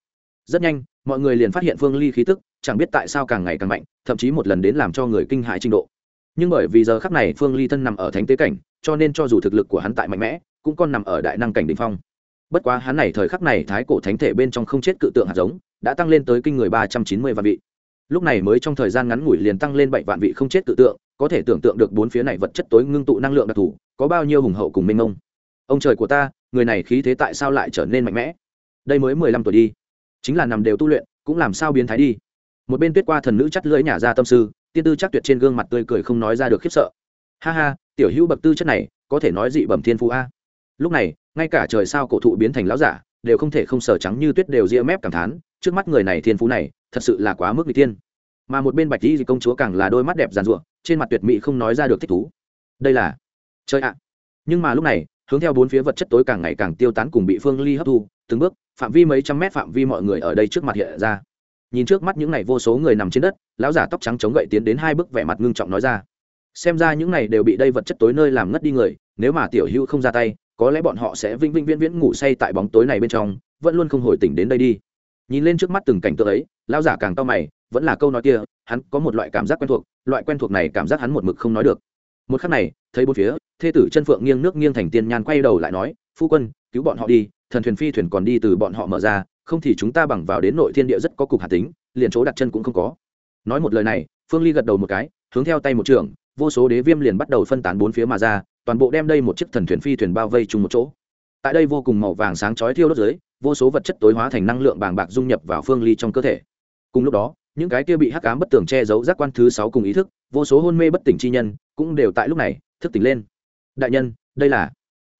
Speaker 1: Rất nhanh, mọi người liền phát hiện phương ly khí tức, chẳng biết tại sao càng ngày càng mạnh, thậm chí một lần đến làm cho người kinh hại trình độ nhưng bởi vì giờ khắc này phương ly thân nằm ở thánh tế cảnh, cho nên cho dù thực lực của hắn tại mạnh mẽ, cũng còn nằm ở đại năng cảnh đ ỉ n h phong. Bất quá hắn này thời khắc này thái cổ thánh thể bên trong không chết cự tượng hạt giống, đã tăng lên tới kinh người ba trăm chín mươi vạn vị. Lúc này mới trong thời gian ngắn ngủi liền tăng lên bảy vạn vị không chết cự tượng, có thể tưởng tượng được bốn phía này vật chất tối ngưng tụ năng lượng đặc thù, có bao nhiêu hùng hậu cùng minh ông ông trời của ta, người này khí thế tại sao lại trở nên mạnh mẽ? Đây mới mười lăm tuổi đi. Chính là nằm đều tu luyện, cũng làm sao biến thái đi? Một bên tuyết qua thần nữ chắt lưỡi nhả ra tâm sư tiên tư chắc tuyệt trên gương mặt tươi cười không nói ra được khiếp sợ. Ha ha, tiểu hữu bậc tư chất này, có thể nói dị bẩm thiên phú a. Lúc này, ngay cả trời sao cổ thụ biến thành lão giả, đều không thể không sờ trắng như tuyết đều ria mép cảm thán, trước mắt người này thiên phú này, thật sự là quá mức vị tiên mà một bên bạch di công chúa càng là đôi mắt đẹp giàn ruộng trên mặt tuyệt mỹ không nói ra được thích thú. Đây là chơi ạ. Nhưng mà lúc này, hướng theo bốn phía vật chất tối càng ngày càng tiêu tán cùng bị phương ly hấp thu, từng bước, phạm vi mấy trăm mét phạm vi mọi người ở đây trước mặt hiện ra nhìn trước mắt những này vô số người nằm trên đất, lão giả tóc trắng chống gậy tiến đến hai bước vẻ mặt ngưng trọng nói ra. Xem ra những này đều bị đây vật chất tối nơi làm ngất đi người, nếu mà tiểu hữu không ra tay, có lẽ bọn họ sẽ vinh vinh viễn viễn ngủ say tại bóng tối này bên trong, vẫn luôn không hồi tỉnh đến đây đi. Nhìn lên trước mắt từng cảnh tượng ấy, lão giả càng to mày, vẫn là câu nói kia, hắn có một loại cảm giác quen thuộc, loại quen thuộc này cảm giác hắn một mực không nói được. Một khắc này, thấy bốn phía, thê tử chân phượng nghiêng nước nghiêng thành tiên nhan quay đầu lại nói, phu quân, cứu bọn họ đi, thần thuyền phi thuyền còn đi từ bọn họ mở ra không thì chúng ta bằng vào đến nội thiên địa rất có cục hạt tính, liền chỗ đặt chân cũng không có. Nói một lời này, phương ly gật đầu một cái, hướng theo tay một trường, vô số đế viêm liền bắt đầu phân tán bốn phía mà ra, toàn bộ đem đây một chiếc thần thuyền phi thuyền bao vây chung một chỗ. Tại đây vô cùng màu vàng sáng chói thiêu đốt dưới, vô số vật chất tối hóa thành năng lượng bàng bạc dung nhập vào phương ly trong cơ thể. Cùng lúc đó, những cái kia bị hắc ám bất tường che giấu giác quan thứ sáu cùng ý thức, vô số hôn mê bất tỉnh chi nhân, cũng đều tại lúc này, thức tỉnh lên. Đại nhân, đây là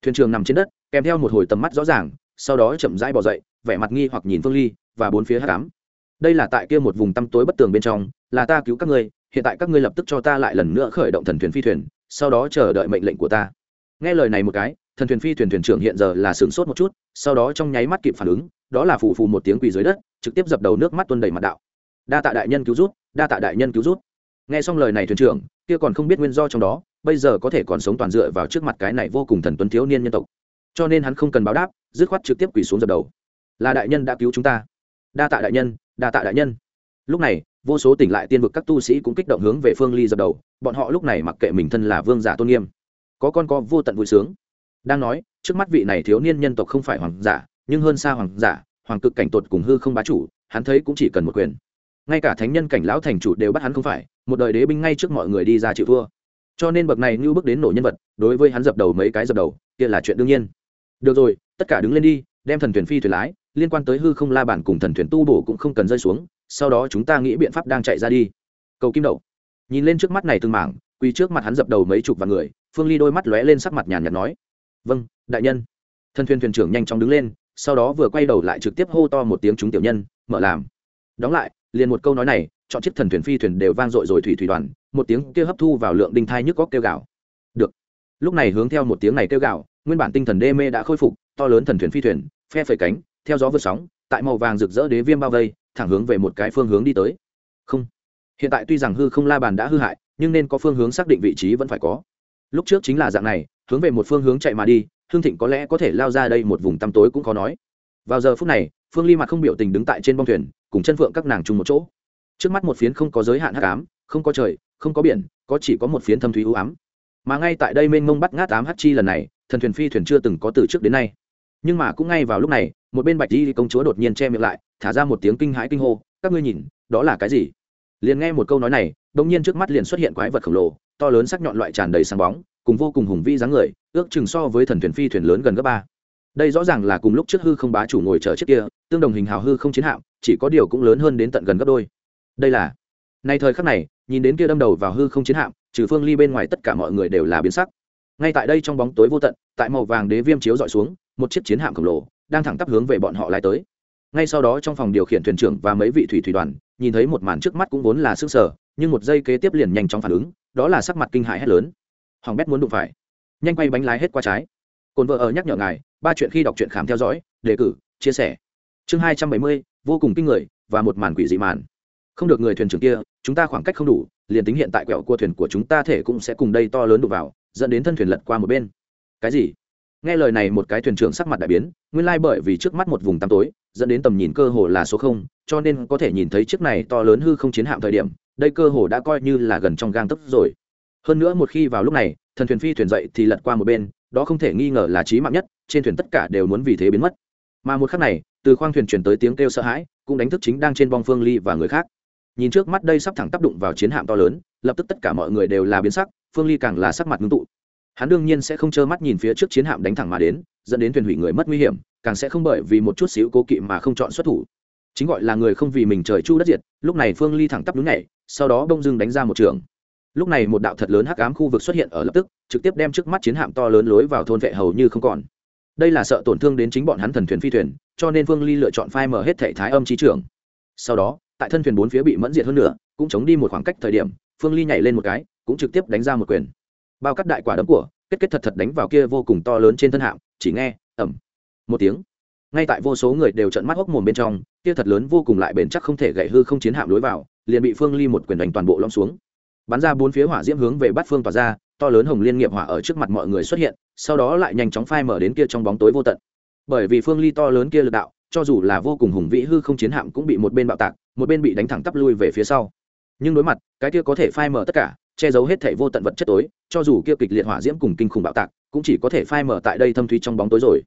Speaker 1: thuyền trường nằm trên đất, kèm theo một hồi tầm mắt rõ ràng, sau đó chậm rãi bỏ dậy vẻ mặt nghi hoặc nhìn phương ly và bốn phía hát cám. Đây là tại kia một vùng tăm tối bất tường bên trong, là ta cứu các ngươi, hiện tại các ngươi lập tức cho ta lại lần nữa khởi động thần thuyền phi thuyền, sau đó chờ đợi mệnh lệnh của ta. Nghe lời này một cái, thần thuyền phi thuyền thuyền trưởng hiện giờ là sửng sốt một chút, sau đó trong nháy mắt kịp phản ứng, đó là phù phù một tiếng quỳ dưới đất, trực tiếp dập đầu nước mắt tuôn đầy mặt đạo. Đa tạ đại nhân cứu rút đa tạ đại nhân cứu rút nghe xong lời này thuyền trưởng, kia còn không biết nguyên do trong đó, bây giờ có thể còn sống toàn dựa vào trước mặt cái này vô cùng thần tuấn thiếu niên nhân tộc. Cho nên hắn không cần báo đáp, dứt khoát trực tiếp quỳ xuống dập đầu là đại nhân đã cứu chúng ta. Đa tạ đại nhân, đa tạ đại nhân. Lúc này, vô số tỉnh lại tiên vực các tu sĩ cũng kích động hướng về phương ly dập đầu, bọn họ lúc này mặc kệ mình thân là vương giả tôn nghiêm, có con có vô tận vui sướng. Đang nói, trước mắt vị này thiếu niên nhân tộc không phải hoàng giả, nhưng hơn xa hoàng giả, hoàng cực cảnh tột cùng hư không bá chủ, hắn thấy cũng chỉ cần một quyền. Ngay cả thánh nhân cảnh lão thành chủ đều bắt hắn không phải, một đời đế binh ngay trước mọi người đi ra chịu thua. Cho nên bậc này như bước đến nổ nhân vật, đối với hắn dập đầu mấy cái dập đầu, kia là chuyện đương nhiên. Được rồi, tất cả đứng lên đi, đem thần thuyền phi thuyền lái liên quan tới hư không la bản cùng thần thuyền tu bổ cũng không cần rơi xuống, sau đó chúng ta nghĩ biện pháp đang chạy ra đi. Cầu kim đậu. Nhìn lên trước mắt này từng mảng, quỳ trước mặt hắn dập đầu mấy chục vạn người, phương ly đôi mắt lóe lên sắc mặt nhàn nhạt nói vâng đại nhân. Thần thuyền thuyền trưởng nhanh chóng đứng lên, sau đó vừa quay đầu lại trực tiếp hô to một tiếng chúng tiểu nhân, mở làm. Đóng lại, liền một câu nói này, chọn chiếc thần thuyền phi thuyền đều vang dội rồi thủy thủy đoàn, một tiếng kia hấp thu vào lượng đinh thai nhức góc kêu gạo được. Lúc này hướng theo một tiếng này kêu gạo nguyên bản tinh thần đê mê đã khôi phục, to lớn thần thuyền phi thuyền, phe phẩy cánh theo gió vượt sóng, tại màu vàng rực rỡ đế viêm bao vây, thẳng hướng về một cái phương hướng đi tới. Không. Hiện tại tuy rằng hư không la bàn đã hư hại, nhưng nên có phương hướng xác định vị trí vẫn phải có. Lúc trước chính là dạng này, hướng về một phương hướng chạy mà đi, hương thịnh có lẽ có thể lao ra đây một vùng tăm tối cũng khó nói. Vào giờ phút này, phương ly mặt không biểu tình đứng tại trên bông thuyền, cùng chân phượng các nàng chung một chỗ. Trước mắt một phiến không có giới hạn hắc ám, không có trời, không có biển, có chỉ có một phiến thâm thúy ưu ám. Mà ngay tại đây mênh mông bắt ngát ám hắc chi lần này, thần thuyền phi thuyền chưa từng có từ trước đến nay nhưng mà cũng ngay vào lúc này, một bên bạch di công chúa đột nhiên che miệng lại, thả ra một tiếng kinh hãi kinh hô, các ngươi nhìn, đó là cái gì? Liền nghe một câu nói này, đột nhiên trước mắt liền xuất hiện quái vật khổng lồ, to lớn sắc nhọn loại tràn đầy sáng bóng, cùng vô cùng hùng vĩ dáng người, ước chừng so với thần thuyền phi thuyền lớn gần gấp ba. Đây rõ ràng là cùng lúc trước hư không bá chủ ngồi chờ chiếc kia, tương đồng hình hào hư không chiến hạm, chỉ có điều cũng lớn hơn đến tận gần gấp đôi. Đây là, nay thời khắc này, nhìn đến kia đâm đầu vào hư không chiến hạm, trừ phương ly bên ngoài tất cả mọi người đều là biến sắc. Ngay tại đây trong bóng tối vô tận, tại màu vàng đế viêm chiếu dọi xuống một chiếc chiến hạm khổng lồ đang thẳng tắp hướng về bọn họ lái tới. Ngay sau đó trong phòng điều khiển thuyền trưởng và mấy vị thủy thủy đoàn, nhìn thấy một màn trước mắt cũng vốn là sức sở nhưng một giây kế tiếp liền nhanh chóng phản ứng, đó là sắc mặt kinh hại hét lớn. Hoàng bét muốn đụng phải. Nhanh quay bánh lái hết qua trái. Cồn vợ ở nhắc nhở ngài, ba chuyện khi đọc truyện khám theo dõi, đề cử, chia sẻ. Chương hai trăm bảy mươi, vô cùng kinh người và một màn quỷ dị màn. Không được người thuyền trưởng kia, chúng ta khoảng cách không đủ, liền tính hiện tại quẹo cua thuyền của chúng ta thể cũng sẽ cùng đây to lớn đụng vào, dẫn đến thân thuyền lật qua một bên. Cái gì? Nghe lời này một cái thuyền trưởng sắc mặt đại biến, nguyên lai bởi vì trước mắt một vùng tăm tối, dẫn đến tầm nhìn cơ hồ là số không, cho nên có thể nhìn thấy chiếc này to lớn hư không chiến hạm thời điểm, đây cơ hồ đã coi như là gần trong gang tấc rồi. Hơn nữa một khi vào lúc này, thần thuyền phi thuyền dậy thì lật qua một bên, đó không thể nghi ngờ là trí mạng nhất, trên thuyền tất cả đều muốn vì thế biến mất. Mà một khắc này, từ khoang thuyền chuyển tới tiếng kêu sợ hãi, cũng đánh thức chính đang trên bong phương ly và người khác. Nhìn trước mắt đây sắp thẳng tác đụng vào chiến hạm to lớn, lập tức tất cả mọi người đều là biến sắc, phương ly càng là sắc mặt ngưng tụ hắn đương nhiên sẽ không trơ mắt nhìn phía trước chiến hạm đánh thẳng mà đến, dẫn đến thuyền hủy người mất nguy hiểm, càng sẽ không bởi vì một chút xíu cố kỵ mà không chọn xuất thủ. Chính gọi là người không vì mình trời chu đất diệt, lúc này phương ly thẳng tắp đứng nhảy, sau đó đông dưng đánh ra một trường. Lúc này một đạo thật lớn hắc ám khu vực xuất hiện ở lập tức, trực tiếp đem trước mắt chiến hạm to lớn lối vào thôn vệ hầu như không còn. Đây là sợ tổn thương đến chính bọn hắn thần thuyền phi thuyền, cho nên phương ly lựa chọn phai mở hết thể thái âm trí trưởng sau đó, tại thân thuyền bốn phía bị mẫn diệt hơn nữa cũng chống đi một khoảng cách thời điểm, phương ly nhảy lên một cái, cũng trực tiếp đánh ra một quyền bao cắt đại quả đấm của, kết kết thật thật đánh vào kia vô cùng to lớn trên thân hạm, chỉ nghe ẩm một tiếng. Ngay tại vô số người đều trận mắt hốc mồm bên trong, kia thật lớn vô cùng lại bền chắc không thể gậy hư không chiến hạm lối vào, liền bị phương ly một quyền đánh toàn bộ lõm xuống. Bắn ra bốn phía hỏa diễm hướng về bắt phương tỏa ra, to lớn hồng liên nghiệp hỏa ở trước mặt mọi người xuất hiện, sau đó lại nhanh chóng phai mở đến kia trong bóng tối vô tận. Bởi vì phương ly to lớn kia lực đạo, cho dù là vô cùng hùng vĩ hư không chiến hạm cũng bị một bên bạo tạc, một bên bị đánh thẳng tắp lui về phía sau. Nhưng đối mặt, cái kia có thể phai mở tất cả che giấu hết thể vô tận vật chất tối, cho dù kia kịch liệt hỏa diễm cùng kinh khủng bạo tạc, cũng chỉ có thể phai mở tại đây thâm thúy trong bóng tối rồi.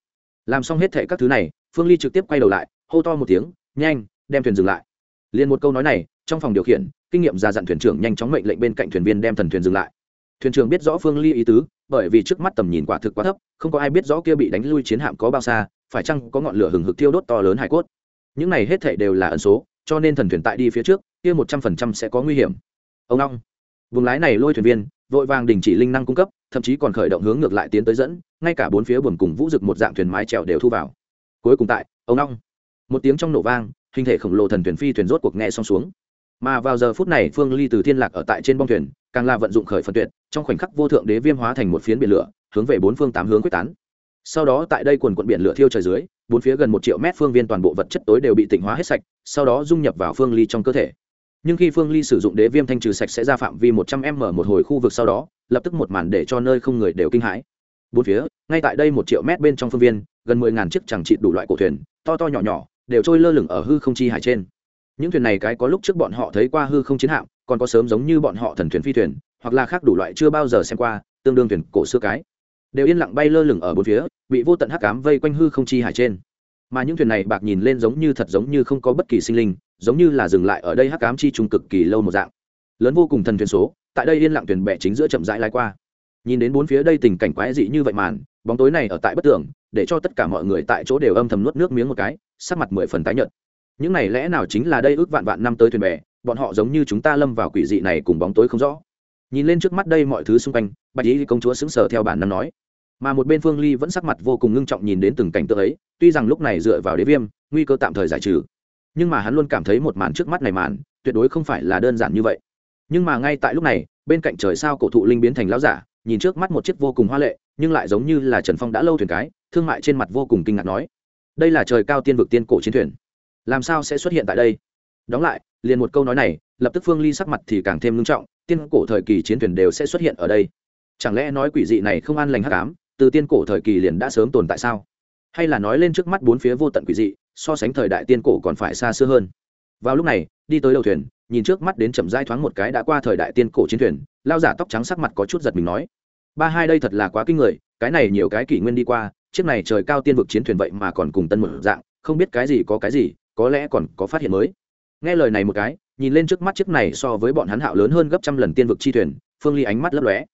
Speaker 1: Làm xong hết thể các thứ này, phương ly trực tiếp quay đầu lại, hô to một tiếng, nhanh, đem thuyền dừng lại. Liền một câu nói này, trong phòng điều khiển, kinh nghiệm già dặn thuyền trưởng nhanh chóng mệnh lệnh bên cạnh thuyền viên đem thần thuyền dừng lại. Thuyền trưởng biết rõ phương ly ý tứ, bởi vì trước mắt tầm nhìn quả thực quá thấp, không có ai biết rõ kia bị đánh lui chiến hạm có bao xa, phải chăng có ngọn lửa hừng hực thiêu đốt to lớn hải cốt. Những này hết thể đều là ẩn số, cho nên thần thuyền tại đi phía trước, kia một trăm phần trăm sẽ có nguy hiểm. Ông long vùng lái này lôi thuyền viên, vội vàng đình chỉ linh năng cung cấp, thậm chí còn khởi động hướng ngược lại tiến tới dẫn, ngay cả bốn phía buồn cùng vũ rực một dạng thuyền mái trèo đều thu vào. Cuối cùng tại, ông long, một tiếng trong nổ vang, hình thể khổng lồ thần thuyền phi thuyền rốt cuộc nghe xong xuống. Mà vào giờ phút này, phương ly từ thiên lạc ở tại trên bong thuyền, càng là vận dụng khởi phần tuyệt, trong khoảnh khắc vô thượng đế viêm hóa thành một phiến biển lửa, hướng về bốn phương tám hướng quyết tán. Sau đó tại đây quần quận biển lửa thiêu trời dưới, bốn phía gần một triệu mét phương viên toàn bộ vật chất tối đều bị tịnh hóa hết sạch, sau đó dung nhập vào phương ly trong cơ thể nhưng khi phương ly sử dụng đế viêm thanh trừ sạch sẽ ra phạm vi một trăm m một hồi khu vực sau đó, lập tức một màn để cho nơi không người đều kinh hãi. Bốn phía, ngay tại đây một triệu mét bên trong phương viên, gần mười ngàn chiếc chẳng trị đủ loại cổ thuyền, to to nhỏ nhỏ, đều trôi lơ lửng ở hư không chi hải trên. Những thuyền này cái có lúc trước bọn họ thấy qua hư không chiến hạm, còn có sớm giống như bọn họ thần thuyền phi thuyền, hoặc là khác đủ loại chưa bao giờ xem qua, tương đương thuyền cổ xưa cái. Đều yên lặng bay lơ lửng ở bốn phía, bị vô tận hắc cám vây quanh hư không chi hải trên. Mà những thuyền này bạc nhìn lên giống như thật giống như không có bất kỳ sinh linh giống như là dừng lại ở đây hắc cám chi trung cực kỳ lâu một dạng. Lớn vô cùng thần thuyền số, tại đây yên lặng thuyền bè chính giữa chậm rãi lai qua. Nhìn đến bốn phía đây tình cảnh quái dị như vậy màn, bóng tối này ở tại bất tường, để cho tất cả mọi người tại chỗ đều âm thầm nuốt nước miếng một cái, sắc mặt mười phần tái nhợt. Những này lẽ nào chính là đây ước vạn vạn năm tới thuyền bè, bọn họ giống như chúng ta lâm vào quỷ dị này cùng bóng tối không rõ. Nhìn lên trước mắt đây mọi thứ xung quanh, bạch lý công chúa sững sờ theo bản năng nói. Mà một bên phương ly vẫn sắc mặt vô cùng ngưng trọng nhìn đến từng cảnh tượng ấy, tuy rằng lúc này dựa vào đế viêm, nguy cơ tạm thời giải trừ nhưng mà hắn luôn cảm thấy một màn trước mắt này màn, tuyệt đối không phải là đơn giản như vậy. Nhưng mà ngay tại lúc này, bên cạnh trời sao cổ thụ linh biến thành lão giả, nhìn trước mắt một chiếc vô cùng hoa lệ, nhưng lại giống như là trần phong đã lâu thuyền cái, thương mại trên mặt vô cùng kinh ngạc nói, đây là trời cao tiên vực tiên cổ chiến thuyền. Làm sao sẽ xuất hiện tại đây? Đóng lại, liền một câu nói này, lập tức phương ly sắc mặt thì càng thêm ngưng trọng, tiên cổ thời kỳ chiến thuyền đều sẽ xuất hiện ở đây. Chẳng lẽ nói quỷ dị này không an lành hắc ám, từ tiên cổ thời kỳ liền đã sớm tồn tại sao? Hay là nói lên trước mắt bốn phía vô tận quỷ dị so sánh thời đại tiên cổ còn phải xa xưa hơn. Vào lúc này, đi tới đầu thuyền, nhìn trước mắt đến chậm rãi thoáng một cái đã qua thời đại tiên cổ chiến thuyền, lao giả tóc trắng sắc mặt có chút giật mình nói, ba hai đây thật là quá kinh người, cái này nhiều cái kỷ nguyên đi qua, chiếc này trời cao tiên vực chiến thuyền vậy mà còn cùng tân một dạng, không biết cái gì có cái gì, có lẽ còn có phát hiện mới. Nghe lời này một cái, nhìn lên trước mắt chiếc này so với bọn hắn hạo lớn hơn gấp trăm lần tiên vực chi thuyền, phương ly ánh mắt lấp lóe.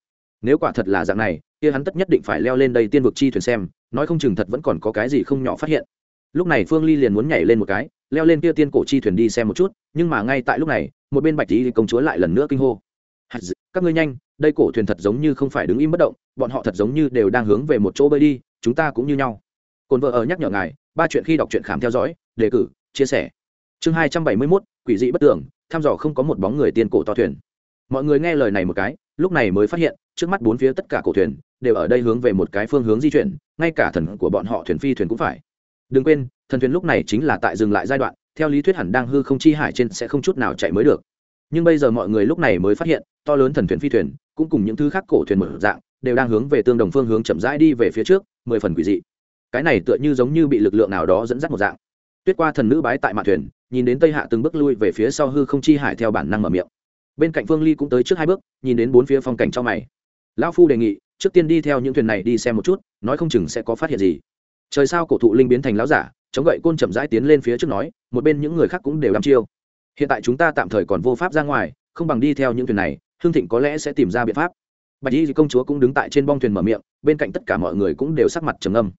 Speaker 1: Nếu quả thật là dạng này, kia hắn tất nhất định phải leo lên đây tiên vực chi thuyền xem, nói không chừng thật vẫn còn có cái gì không nhỏ phát hiện lúc này phương ly liền muốn nhảy lên một cái, leo lên kia tiên cổ chi thuyền đi xem một chút, nhưng mà ngay tại lúc này, một bên bạch tí công chúa lại lần nữa kinh hô. Các ngươi nhanh, đây cổ thuyền thật giống như không phải đứng im bất động, bọn họ thật giống như đều đang hướng về một chỗ bơi đi, chúng ta cũng như nhau. Cồn vợ ở nhắc nhở ngài, ba chuyện khi đọc truyện khám theo dõi, đề cử, chia sẻ. Chương hai trăm bảy mươi mốt, quỷ dị bất tưởng, thăm dò không có một bóng người tiên cổ to thuyền. Mọi người nghe lời này một cái, lúc này mới phát hiện, trước mắt bốn phía tất cả cổ thuyền đều ở đây hướng về một cái phương hướng di chuyển, ngay cả thần của bọn họ thuyền phi thuyền cũng phải đừng quên, thần thuyền lúc này chính là tại dừng lại giai đoạn, theo lý thuyết hẳn đang hư không chi hải trên sẽ không chút nào chạy mới được. Nhưng bây giờ mọi người lúc này mới phát hiện, to lớn thần thuyền phi thuyền, cũng cùng những thứ khác cổ thuyền mở dạng, đều đang hướng về tương đồng phương hướng chậm rãi đi về phía trước, mười phần quỷ dị. Cái này tựa như giống như bị lực lượng nào đó dẫn dắt một dạng. Tuyết qua thần nữ bái tại mạn thuyền, nhìn đến tây hạ từng bước lui về phía sau hư không chi hải theo bản năng mở miệng. Bên cạnh phương ly cũng tới trước hai bước, nhìn đến bốn phía phong cảnh trong mày. Lão phu đề nghị, trước tiên đi theo những thuyền này đi xem một chút, nói không chừng sẽ có phát hiện gì trời sao cổ thụ linh biến thành lão giả, chống gậy côn chậm rãi tiến lên phía trước nói, một bên những người khác cũng đều đăm chiêu. Hiện tại chúng ta tạm thời còn vô pháp ra ngoài, không bằng đi theo những thuyền này, hương thịnh có lẽ sẽ tìm ra biện pháp. Bạch y công chúa cũng đứng tại trên bong thuyền mở miệng, bên cạnh tất cả mọi người cũng đều sắc mặt trầm âm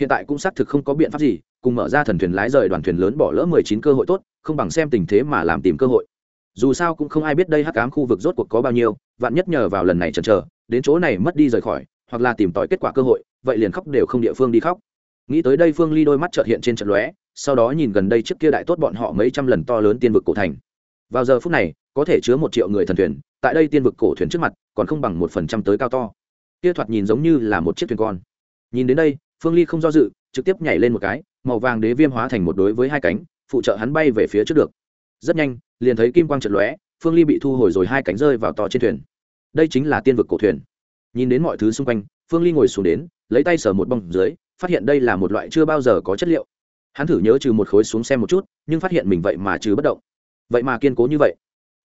Speaker 1: hiện tại cũng xác thực không có biện pháp gì, cùng mở ra thần thuyền lái rời đoàn thuyền lớn bỏ lỡ mười chín cơ hội tốt, không bằng xem tình thế mà làm tìm cơ hội. Dù sao cũng không ai biết đây hắc cám khu vực rốt cuộc có bao nhiêu, vạn nhất nhờ vào lần này chần chờ, đến chỗ này mất đi rời khỏi, hoặc là tìm tòi kết quả cơ hội, vậy liền khóc đều không địa phương đi khóc nghĩ tới đây phương ly đôi mắt trợt hiện trên trận lóe, sau đó nhìn gần đây trước kia đại tốt bọn họ mấy trăm lần to lớn tiên vực cổ thành. Vào giờ phút này, có thể chứa một triệu người thần thuyền, tại đây tiên vực cổ thuyền trước mặt, còn không bằng một phần trăm tới cao to. Kia thoạt nhìn giống như là một chiếc thuyền con. Nhìn đến đây, phương ly không do dự, trực tiếp nhảy lên một cái, màu vàng đế viêm hóa thành một đối với hai cánh, phụ trợ hắn bay về phía trước được. Rất nhanh, liền thấy kim quang trận lóe, phương ly bị thu hồi rồi hai cánh rơi vào to trên thuyền. Đây chính là tiên vực cổ thuyền. Nhìn đến mọi thứ xung quanh, phương ly ngồi xuống đến, lấy tay sờ một bông dưới phát hiện đây là một loại chưa bao giờ có chất liệu. Hắn thử nhớ trừ một khối xuống xem một chút, nhưng phát hiện mình vậy mà trừ bất động. Vậy mà kiên cố như vậy.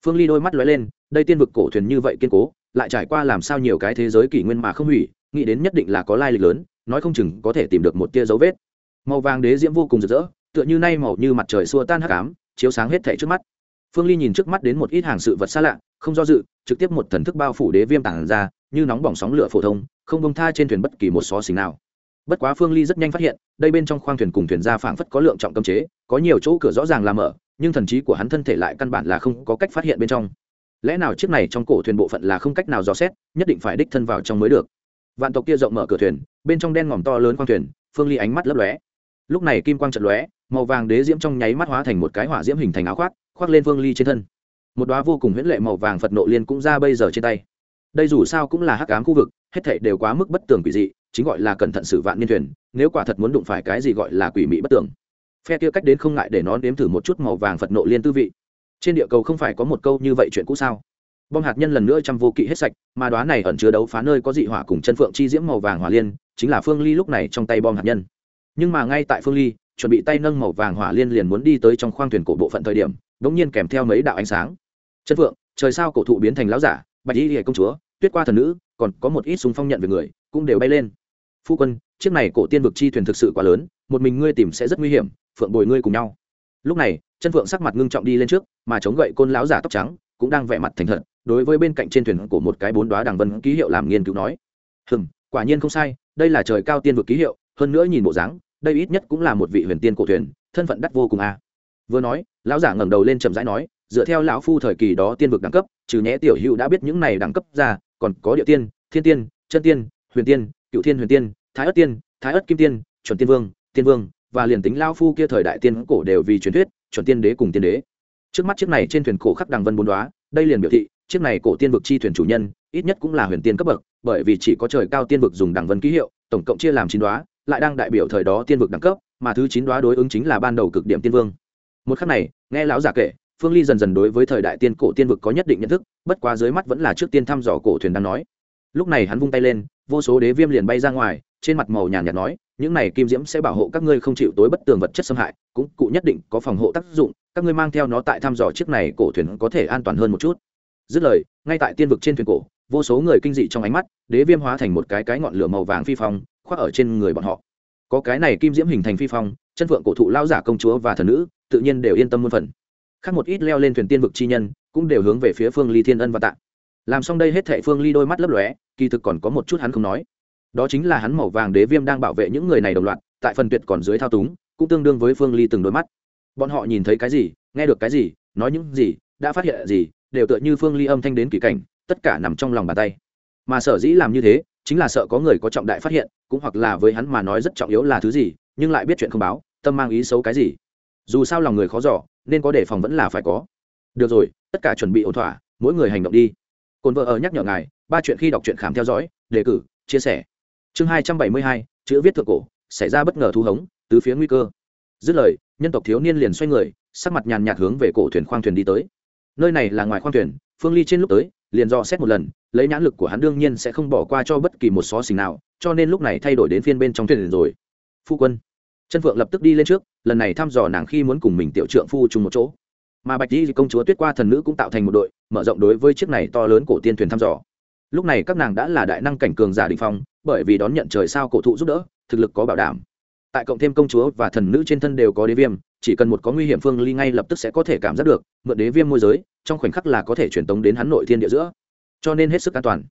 Speaker 1: Phương ly đôi mắt lóe lên, đây tiên vực cổ thuyền như vậy kiên cố, lại trải qua làm sao nhiều cái thế giới kỷ nguyên mà không hủy, nghĩ đến nhất định là có lai lịch lớn, nói không chừng có thể tìm được một tia dấu vết. Màu vàng đế diễm vô cùng rực rỡ, tựa như nay màu như mặt trời xua tan hắc ám, chiếu sáng hết thảy trước mắt. Phương ly nhìn trước mắt đến một ít hàng sự vật xa lạ, không do dự, trực tiếp một thần thức bao phủ đế viêm tản ra, như nóng bỏng sóng lửa phổ thông, không bông tha trên thuyền bất kỳ một xó xình nào bất quá phương ly rất nhanh phát hiện, đây bên trong khoang thuyền cùng thuyền ra phảng phất có lượng trọng cấm chế, có nhiều chỗ cửa rõ ràng làm mở, nhưng thần trí của hắn thân thể lại căn bản là không có cách phát hiện bên trong. Lẽ nào chiếc này trong cổ thuyền bộ phận là không cách nào dò xét, nhất định phải đích thân vào trong mới được. Vạn tộc kia rộng mở cửa thuyền, bên trong đen ngòm to lớn khoang thuyền, phương ly ánh mắt lấp lóe. Lúc này kim quang trận lóe, màu vàng đế diễm trong nháy mắt hóa thành một cái hỏa diễm hình thành áo khoác khoác lên phương ly trên thân. Một đoá vô cùng huyễn lệ màu vàng phật nộ liên cũng ra bây giờ trên tay. Đây dù sao cũng là hắc ám khu vực, hết thảy đều quá mức bất tường quỷ dị chính gọi là cẩn thận xử vạn niên thuyền, nếu quả thật muốn đụng phải cái gì gọi là quỷ mị bất tường phe kia cách đến không ngại để nó nếm thử một chút màu vàng phật nộ liên tư vị. Trên địa cầu không phải có một câu như vậy chuyện cũ sao? Bom hạt nhân lần nữa trăm vô kỵ hết sạch, mà đoá này ẩn chứa đấu phá nơi có dị hỏa cùng chân phượng chi diễm màu vàng hỏa liên, chính là phương ly lúc này trong tay bom hạt nhân. Nhưng mà ngay tại phương ly, chuẩn bị tay nâng màu vàng hỏa liên liền muốn đi tới trong khoang thuyền cổ bộ phận thời điểm đ nhiên kèm theo mấy đạo ánh sáng. Chân phượng, trời sao cổ thụ biến thành lão giả, bạch y hệ công chúa tuyết qua thần nữ, còn có một ít súng phong nhận về người, cũng đều bay lên. Phu quân, chiếc này cổ tiên vực chi thuyền thực sự quá lớn, một mình ngươi tìm sẽ rất nguy hiểm, phượng bồi ngươi cùng nhau. Lúc này, chân phượng sắc mặt ngưng trọng đi lên trước, mà chống gậy côn lão giả tóc trắng, cũng đang vẻ mặt thành thật, đối với bên cạnh trên thuyền của một cái bốn đoá đằng vân ký hiệu làm nghiên cứu nói. Hừm, quả nhiên không sai, đây là trời cao tiên vực ký hiệu, hơn nữa nhìn bộ dáng, đây ít nhất cũng là một vị huyền tiên cổ thuyền, thân phận đắt vô cùng a. À. vừa nói, lão giả ngẩng đầu lên chậm rãi nói, dựa theo lão phu thời kỳ đó tiên vực đẳng cấp, trừ nhé tiểu hữu đã biết những này đẳng cấp ra còn có địa tiên, thiên tiên, chân tiên, huyền tiên, cựu thiên huyền tiên, thái ất tiên, thái ất kim tiên, chuẩn tiên vương tiên vương, và liền tính lao phu kia thời đại tiên cổ đều vì truyền thuyết, chuẩn tiên đế cùng tiên đế. Trước mắt chiếc này trên thuyền cổ khắc đằng vân bốn đoá đây liền biểu thị, chiếc này cổ tiên vực chi thuyền chủ nhân, ít nhất cũng là huyền tiên cấp bậc, bởi vì chỉ có trời cao tiên vực dùng đằng vân ký hiệu, tổng cộng chia làm chín đoá lại đang đại biểu thời đó tiên vực đẳng cấp, mà thứ chín đoá đối ứng chính là ban đầu cực điểm tiên vương. Một khắc này, nghe lão giả kể, phương ly dần dần đối với thời đại tiên cổ tiên vực có nhất định nhận thức bất quá dưới mắt vẫn là trước tiên thăm dò cổ thuyền đang nói. Lúc này hắn vung tay lên, vô số đế viêm liền bay ra ngoài, trên mặt màu nhàn nhạt nói, những này kim diễm sẽ bảo hộ các ngươi không chịu tối bất tường vật chất xâm hại, cũng cụ nhất định có phòng hộ tác dụng, các ngươi mang theo nó tại thăm dò chiếc này cổ thuyền có thể an toàn hơn một chút. Dứt lời, ngay tại tiên vực trên thuyền cổ, vô số người kinh dị trong ánh mắt, đế viêm hóa thành một cái cái ngọn lửa màu vàng phi phong, khoác ở trên người bọn họ. Có cái này kim diễm hình thành phi phong, chân phượng cổ thụ lao giả công chúa và thần nữ, tự nhiên đều yên tâm muôn phần khác một ít leo lên thuyền tiên vực chi nhân, cũng đều hướng về phía phương ly thiên ân và tạ. Làm xong đây hết thệ phương ly đôi mắt lấp lóe, kỳ thực còn có một chút hắn không nói. Đó chính là hắn màu vàng đế viêm đang bảo vệ những người này đồng loạt, tại phần tuyệt còn dưới thao túng, cũng tương đương với phương ly từng đôi mắt. Bọn họ nhìn thấy cái gì, nghe được cái gì, nói những gì, đã phát hiện gì, đều tựa như phương ly âm thanh đến kỳ cảnh, tất cả nằm trong lòng bàn tay. Mà sở dĩ làm như thế, chính là sợ có người có trọng đại phát hiện, cũng hoặc là với hắn mà nói rất trọng yếu là thứ gì, nhưng lại biết chuyện không báo, tâm mang ý xấu cái gì. Dù sao lòng người khó giỏ nên có đề phòng vẫn là phải có. Được rồi, tất cả chuẩn bị ổn thỏa, mỗi người hành động đi. Cồn vợ ở nhắc nhở ngài, ba chuyện khi đọc truyện khám theo dõi, đề cử, chia sẻ. Chương hai trăm bảy mươi hai, chữ viết thượng cổ, xảy ra bất ngờ thu hống, tứ phía nguy cơ. Dứt lời, nhân tộc thiếu niên liền xoay người, sắc mặt nhàn nhạt hướng về cổ thuyền khoang thuyền đi tới. Nơi này là ngoài khoang thuyền, phương ly trên lúc tới, liền do xét một lần, lấy nhãn lực của hắn đương nhiên sẽ không bỏ qua cho bất kỳ một xó xình nào, cho nên lúc này thay đổi đến phiên bên trong thuyền rồi. Phu quân chân phượng lập tức đi lên trước, lần này thăm dò nàng khi muốn cùng mình tiểu trượng phu chung một chỗ. Mà bạch di công chúa tuyết qua thần nữ cũng tạo thành một đội, mở rộng đối với chiếc này to lớn cổ tiên thuyền thăm dò. Lúc này các nàng đã là đại năng cảnh cường giả đình phong, bởi vì đón nhận trời sao cổ thụ giúp đỡ, thực lực có bảo đảm. Tại cộng thêm công chúa và thần nữ trên thân đều có đế viêm, chỉ cần một có nguy hiểm phương ly ngay lập tức sẽ có thể cảm giác được, mượn đế viêm môi giới, trong khoảnh khắc là có thể truyền tống đến hắn nội thiên địa giữa. Cho nên hết sức an toàn.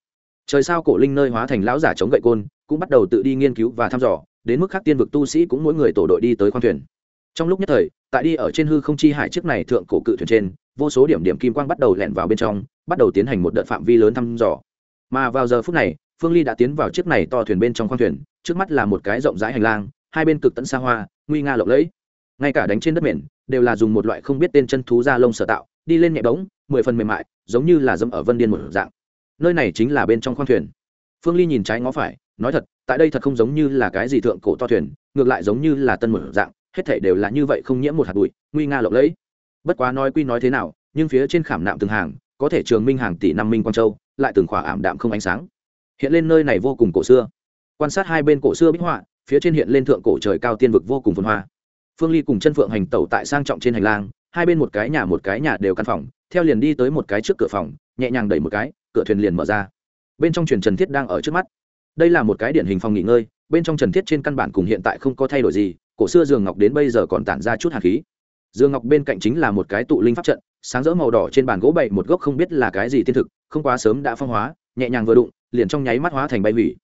Speaker 1: Trời sao cổ linh nơi hóa thành lão giả chống gậy côn, cũng bắt đầu tự đi nghiên cứu và thăm dò đến mức khác tiên vực tu sĩ cũng mỗi người tổ đội đi tới khoang thuyền. Trong lúc nhất thời, tại đi ở trên hư không chi hải chiếc này thượng cổ cự thuyền trên, vô số điểm điểm kim quang bắt đầu lẻn vào bên trong, bắt đầu tiến hành một đợt phạm vi lớn thăm dò. Mà vào giờ phút này, phương ly đã tiến vào chiếc này to thuyền bên trong khoang thuyền, trước mắt là một cái rộng rãi hành lang, hai bên cực tận xa hoa, nguy nga lộng lẫy. Ngay cả đánh trên đất mềm đều là dùng một loại không biết tên chân thú da lông sở tạo, đi lên nhẹ bóng mười phần mềm mại, giống như là dâm ở vân điên một dạng. Nơi này chính là bên trong khoang thuyền. Phương ly nhìn trái ngó phải nói thật, tại đây thật không giống như là cái gì thượng cổ to thuyền, ngược lại giống như là tân mở dạng, hết thể đều là như vậy không nhiễm một hạt bụi, nguy nga lộng lẫy. Bất quá nói quy nói thế nào, nhưng phía trên khảm nạm từng hàng, có thể trường minh hàng tỷ năm minh quang châu, lại từng khỏa ảm đạm không ánh sáng. Hiện lên nơi này vô cùng cổ xưa. Quan sát hai bên cổ xưa bích họa, phía trên hiện lên thượng cổ trời cao tiên vực vô cùng phồn hoa. Phương ly cùng chân phượng hành tẩu tại sang trọng trên hành lang, hai bên một cái nhà một cái nhà đều căn phòng, theo liền đi tới một cái trước cửa phòng, nhẹ nhàng đẩy một cái, cửa thuyền liền mở ra. Bên trong truyền trần thiết đang ở trước mắt đây là một cái điển hình phòng nghỉ ngơi, bên trong trần thiết trên căn bản cùng hiện tại không có thay đổi gì, cổ xưa giường ngọc đến bây giờ còn tản ra chút hạt khí. Giường ngọc bên cạnh chính là một cái tụ linh pháp trận, sáng rỡ màu đỏ trên bàn gỗ bậy một gốc không biết là cái gì tiên thực, không quá sớm đã phong hóa, nhẹ nhàng vừa đụng, liền trong nháy mắt hóa thành bay hủy.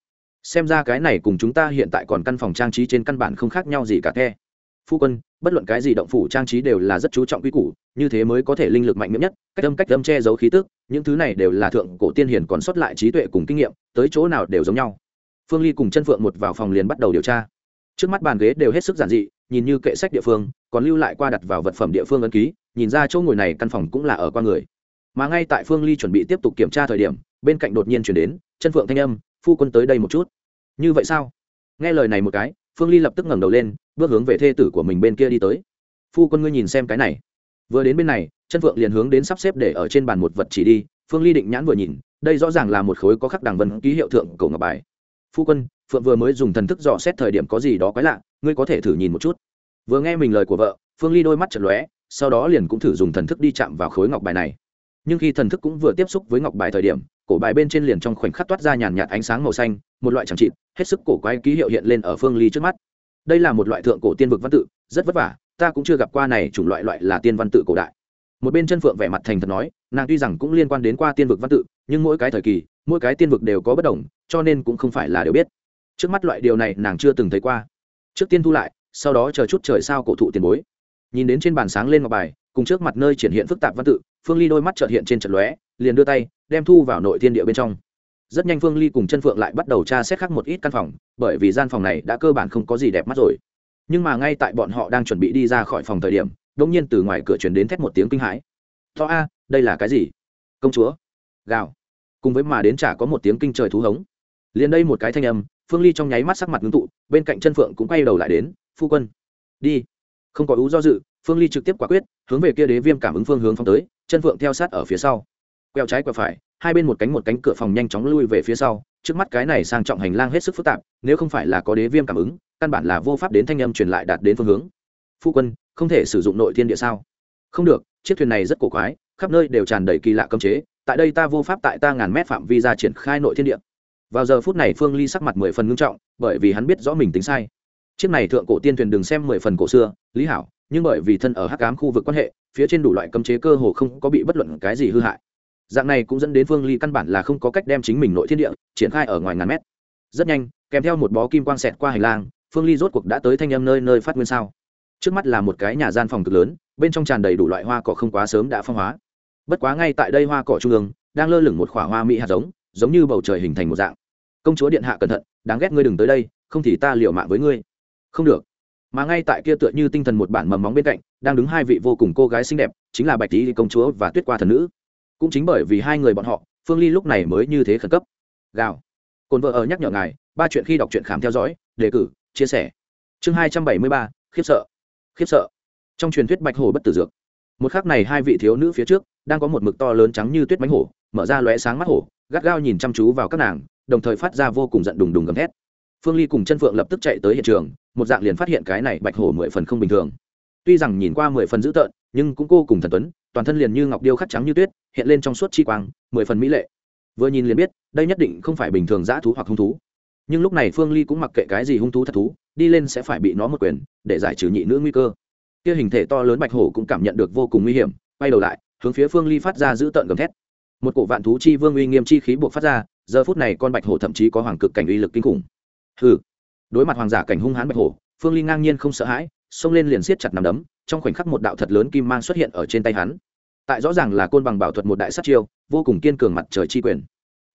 Speaker 1: Xem ra cái này cùng chúng ta hiện tại còn căn phòng trang trí trên căn bản không khác nhau gì cả the phu quân, bất luận cái gì động phủ trang trí đều là rất chú trọng quy củ, như thế mới có thể linh lực mạnh mẽ nhất, cách âm cách âm che giấu khí tức, những thứ này đều là thượng cổ tiên hiền còn sót lại trí tuệ cùng kinh nghiệm, tới chỗ nào đều giống nhau. Phương ly cùng chân phượng một vào phòng liền bắt đầu điều tra. Trước mắt bàn ghế đều hết sức giản dị, nhìn như kệ sách địa phương, còn lưu lại qua đặt vào vật phẩm địa phương ấn ký, nhìn ra chỗ ngồi này căn phòng cũng là ở qua người. Mà ngay tại phương ly chuẩn bị tiếp tục kiểm tra thời điểm, bên cạnh đột nhiên chuyển đến, chân phượng thanh âm, phu quân tới đây một chút. Như vậy sao? Nghe lời này một cái, phương ly lập tức ngẩng đầu lên bước hướng về thê tử của mình bên kia đi tới. Phu quân ngươi nhìn xem cái này. Vừa đến bên này, chân phượng liền hướng đến sắp xếp để ở trên bàn một vật chỉ đi, phương ly định nhãn vừa nhìn, đây rõ ràng là một khối có khắc đằng vân ký hiệu thượng cổ ngọc bài. Phu quân, phượng vừa mới dùng thần thức dò xét thời điểm có gì đó quái lạ, ngươi có thể thử nhìn một chút. Vừa nghe mình lời của vợ, phương ly đôi mắt chật lóe, sau đó liền cũng thử dùng thần thức đi chạm vào khối ngọc bài này. Nhưng khi thần thức cũng vừa tiếp xúc với ngọc bài thời điểm, cổ bài bên trên liền trong khoảnh khắc toát ra nhàn nhạt ánh sáng màu xanh, một loại chẳng trị hết sức cổ quái ký hiệu hiện lên ở phương ly trước mắt đây là một loại thượng cổ tiên vực văn tự, rất vất vả, ta cũng chưa gặp qua này chủng loại loại là tiên văn tự cổ đại. Một bên chân phượng vẻ mặt thành thật nói, nàng tuy rằng cũng liên quan đến qua tiên vực văn tự, nhưng mỗi cái thời kỳ, mỗi cái tiên vực đều có bất đồng, cho nên cũng không phải là đều biết. Trước mắt loại điều này nàng chưa từng thấy qua. Trước tiên thu lại, sau đó chờ chút trời sao cổ thụ tiền bối. Nhìn đến trên bàn sáng lên ngọc bài, cùng trước mặt nơi triển hiện phức tạp văn tự, phương ly đôi mắt trợt hiện trên trận lóe, liền đưa tay, đem thu vào nội thiên địa bên trong rất nhanh phương ly cùng chân phượng lại bắt đầu tra xét khắc một ít căn phòng, bởi vì gian phòng này đã cơ bản không có gì đẹp mắt rồi. Nhưng mà ngay tại bọn họ đang chuẩn bị đi ra khỏi phòng thời điểm đ ỗ n g nhiên từ ngoài cửa chuyển đến thét một tiếng kinh hãi. To a, đây là cái gì? Công chúa. Gào. Cùng với mà đến chả có một tiếng kinh trời thú hống. Liền đây một cái thanh âm, phương ly trong nháy mắt sắc mặt ngưng tụ, bên cạnh chân phượng cũng quay đầu lại đến, phu quân. Đi. Không có ú do dự, phương ly trực tiếp quả quyết, hướng về kia đế viêm cảm ứng phương hướng phong tới, chân phượng theo sát ở phía sau. Quẹo trái quẹo phải hai bên một cánh một cánh cửa phòng nhanh chóng lui về phía sau, trước mắt cái này sang trọng hành lang hết sức phức tạp, nếu không phải là có đế viêm cảm ứng, căn bản là vô pháp đến thanh âm truyền lại đạt đến phương hướng. Phu quân, không thể sử dụng nội thiên địa sao? Không được, chiếc thuyền này rất cổ quái, khắp nơi đều tràn đầy kỳ lạ cấm chế, tại đây ta vô pháp tại ta ngàn mét phạm vi ra triển khai nội thiên địa. Vào giờ phút này phương ly sắc mặt mười phần ngưng trọng, bởi vì hắn biết rõ mình tính sai. Chiếc này thượng cổ tiên thuyền đừng xem mười phần cổ xưa, lý hảo, nhưng bởi vì thân ở hắc ám khu vực quan hệ, phía trên đủ loại cấm chế cơ hồ không có bị bất luận cái gì hư hại dạng này cũng dẫn đến phương ly căn bản là không có cách đem chính mình nội thiên địa triển khai ở ngoài ngàn mét. Rất nhanh, kèm theo một bó kim quang xẹt qua hành lang, phương ly rốt cuộc đã tới thanh âm nơi nơi phát nguyên sao. Trước mắt là một cái nhà gian phòng cực lớn, bên trong tràn đầy đủ loại hoa cỏ không quá sớm đã phong hóa. Bất quá ngay tại đây hoa cỏ trung ương, đang lơ lửng một khoả hoa mỹ hạt giống giống như bầu trời hình thành một dạng. Công chúa điện hạ cẩn thận, đáng ghét ngươi đừng tới đây, không thì ta liều mạng với ngươi. Không được. Mà ngay tại kia tựa như tinh thần một bản mầm móng bên cạnh, đang đứng hai vị vô cùng cô gái xinh đẹp, chính là bạch tý công chúa và tuyết qua thần nữ cũng chính bởi vì hai người bọn họ, phương ly lúc này mới như thế khẩn cấp. Gào. Cồn vợ ở nhắc nhở ngài, ba chuyện khi đọc truyện khám theo dõi, đề cử, chia sẻ. Chương hai trăm bảy mươi ba, khiếp sợ. Khiếp sợ. Trong truyền thuyết bạch hổ bất tử dược. Một khắc này hai vị thiếu nữ phía trước, đang có một mực to lớn trắng như tuyết bánh hổ, mở ra lóe sáng mắt hổ, gắt gao nhìn chăm chú vào các nàng, đồng thời phát ra vô cùng giận đùng đùng gầm thét. Phương ly cùng chân phượng lập tức chạy tới hiện trường, một dạng liền phát hiện cái này bạch hổ mười phần không bình thường. Tuy rằng nhìn qua mười phần dữ tợn, nhưng cũng cô cùng thần tuấn toàn thân liền như ngọc điêu khắc trắng như tuyết, hiện lên trong suốt chi quang, mười phần mỹ lệ. Vừa nhìn liền biết, đây nhất định không phải bình thường dã thú hoặc hung thú. Nhưng lúc này phương ly cũng mặc kệ cái gì hung thú thật thú, đi lên sẽ phải bị nó một quyền, để giải trừ nhị nữ nguy cơ. Kia hình thể to lớn bạch hổ cũng cảm nhận được vô cùng nguy hiểm, quay đầu lại, hướng phía phương ly phát ra giữ tợn gầm thét. Một cổ vạn thú chi vương uy nghiêm chi khí buộc phát ra, giờ phút này con bạch hổ thậm chí có hoàng cực cảnh uy lực kinh khủng. Hừ. Đối mặt hoàng giả cảnh hung hãn bạch hổ, phương ly ngang nhiên không sợ hãi, xông lên liền siết chặt nằm đấm trong khoảnh khắc một đạo thật lớn kim mang xuất hiện ở trên tay hắn. Tại rõ ràng là côn bằng bảo thuật một đại sát chiêu, vô cùng kiên cường mặt trời chi quyền.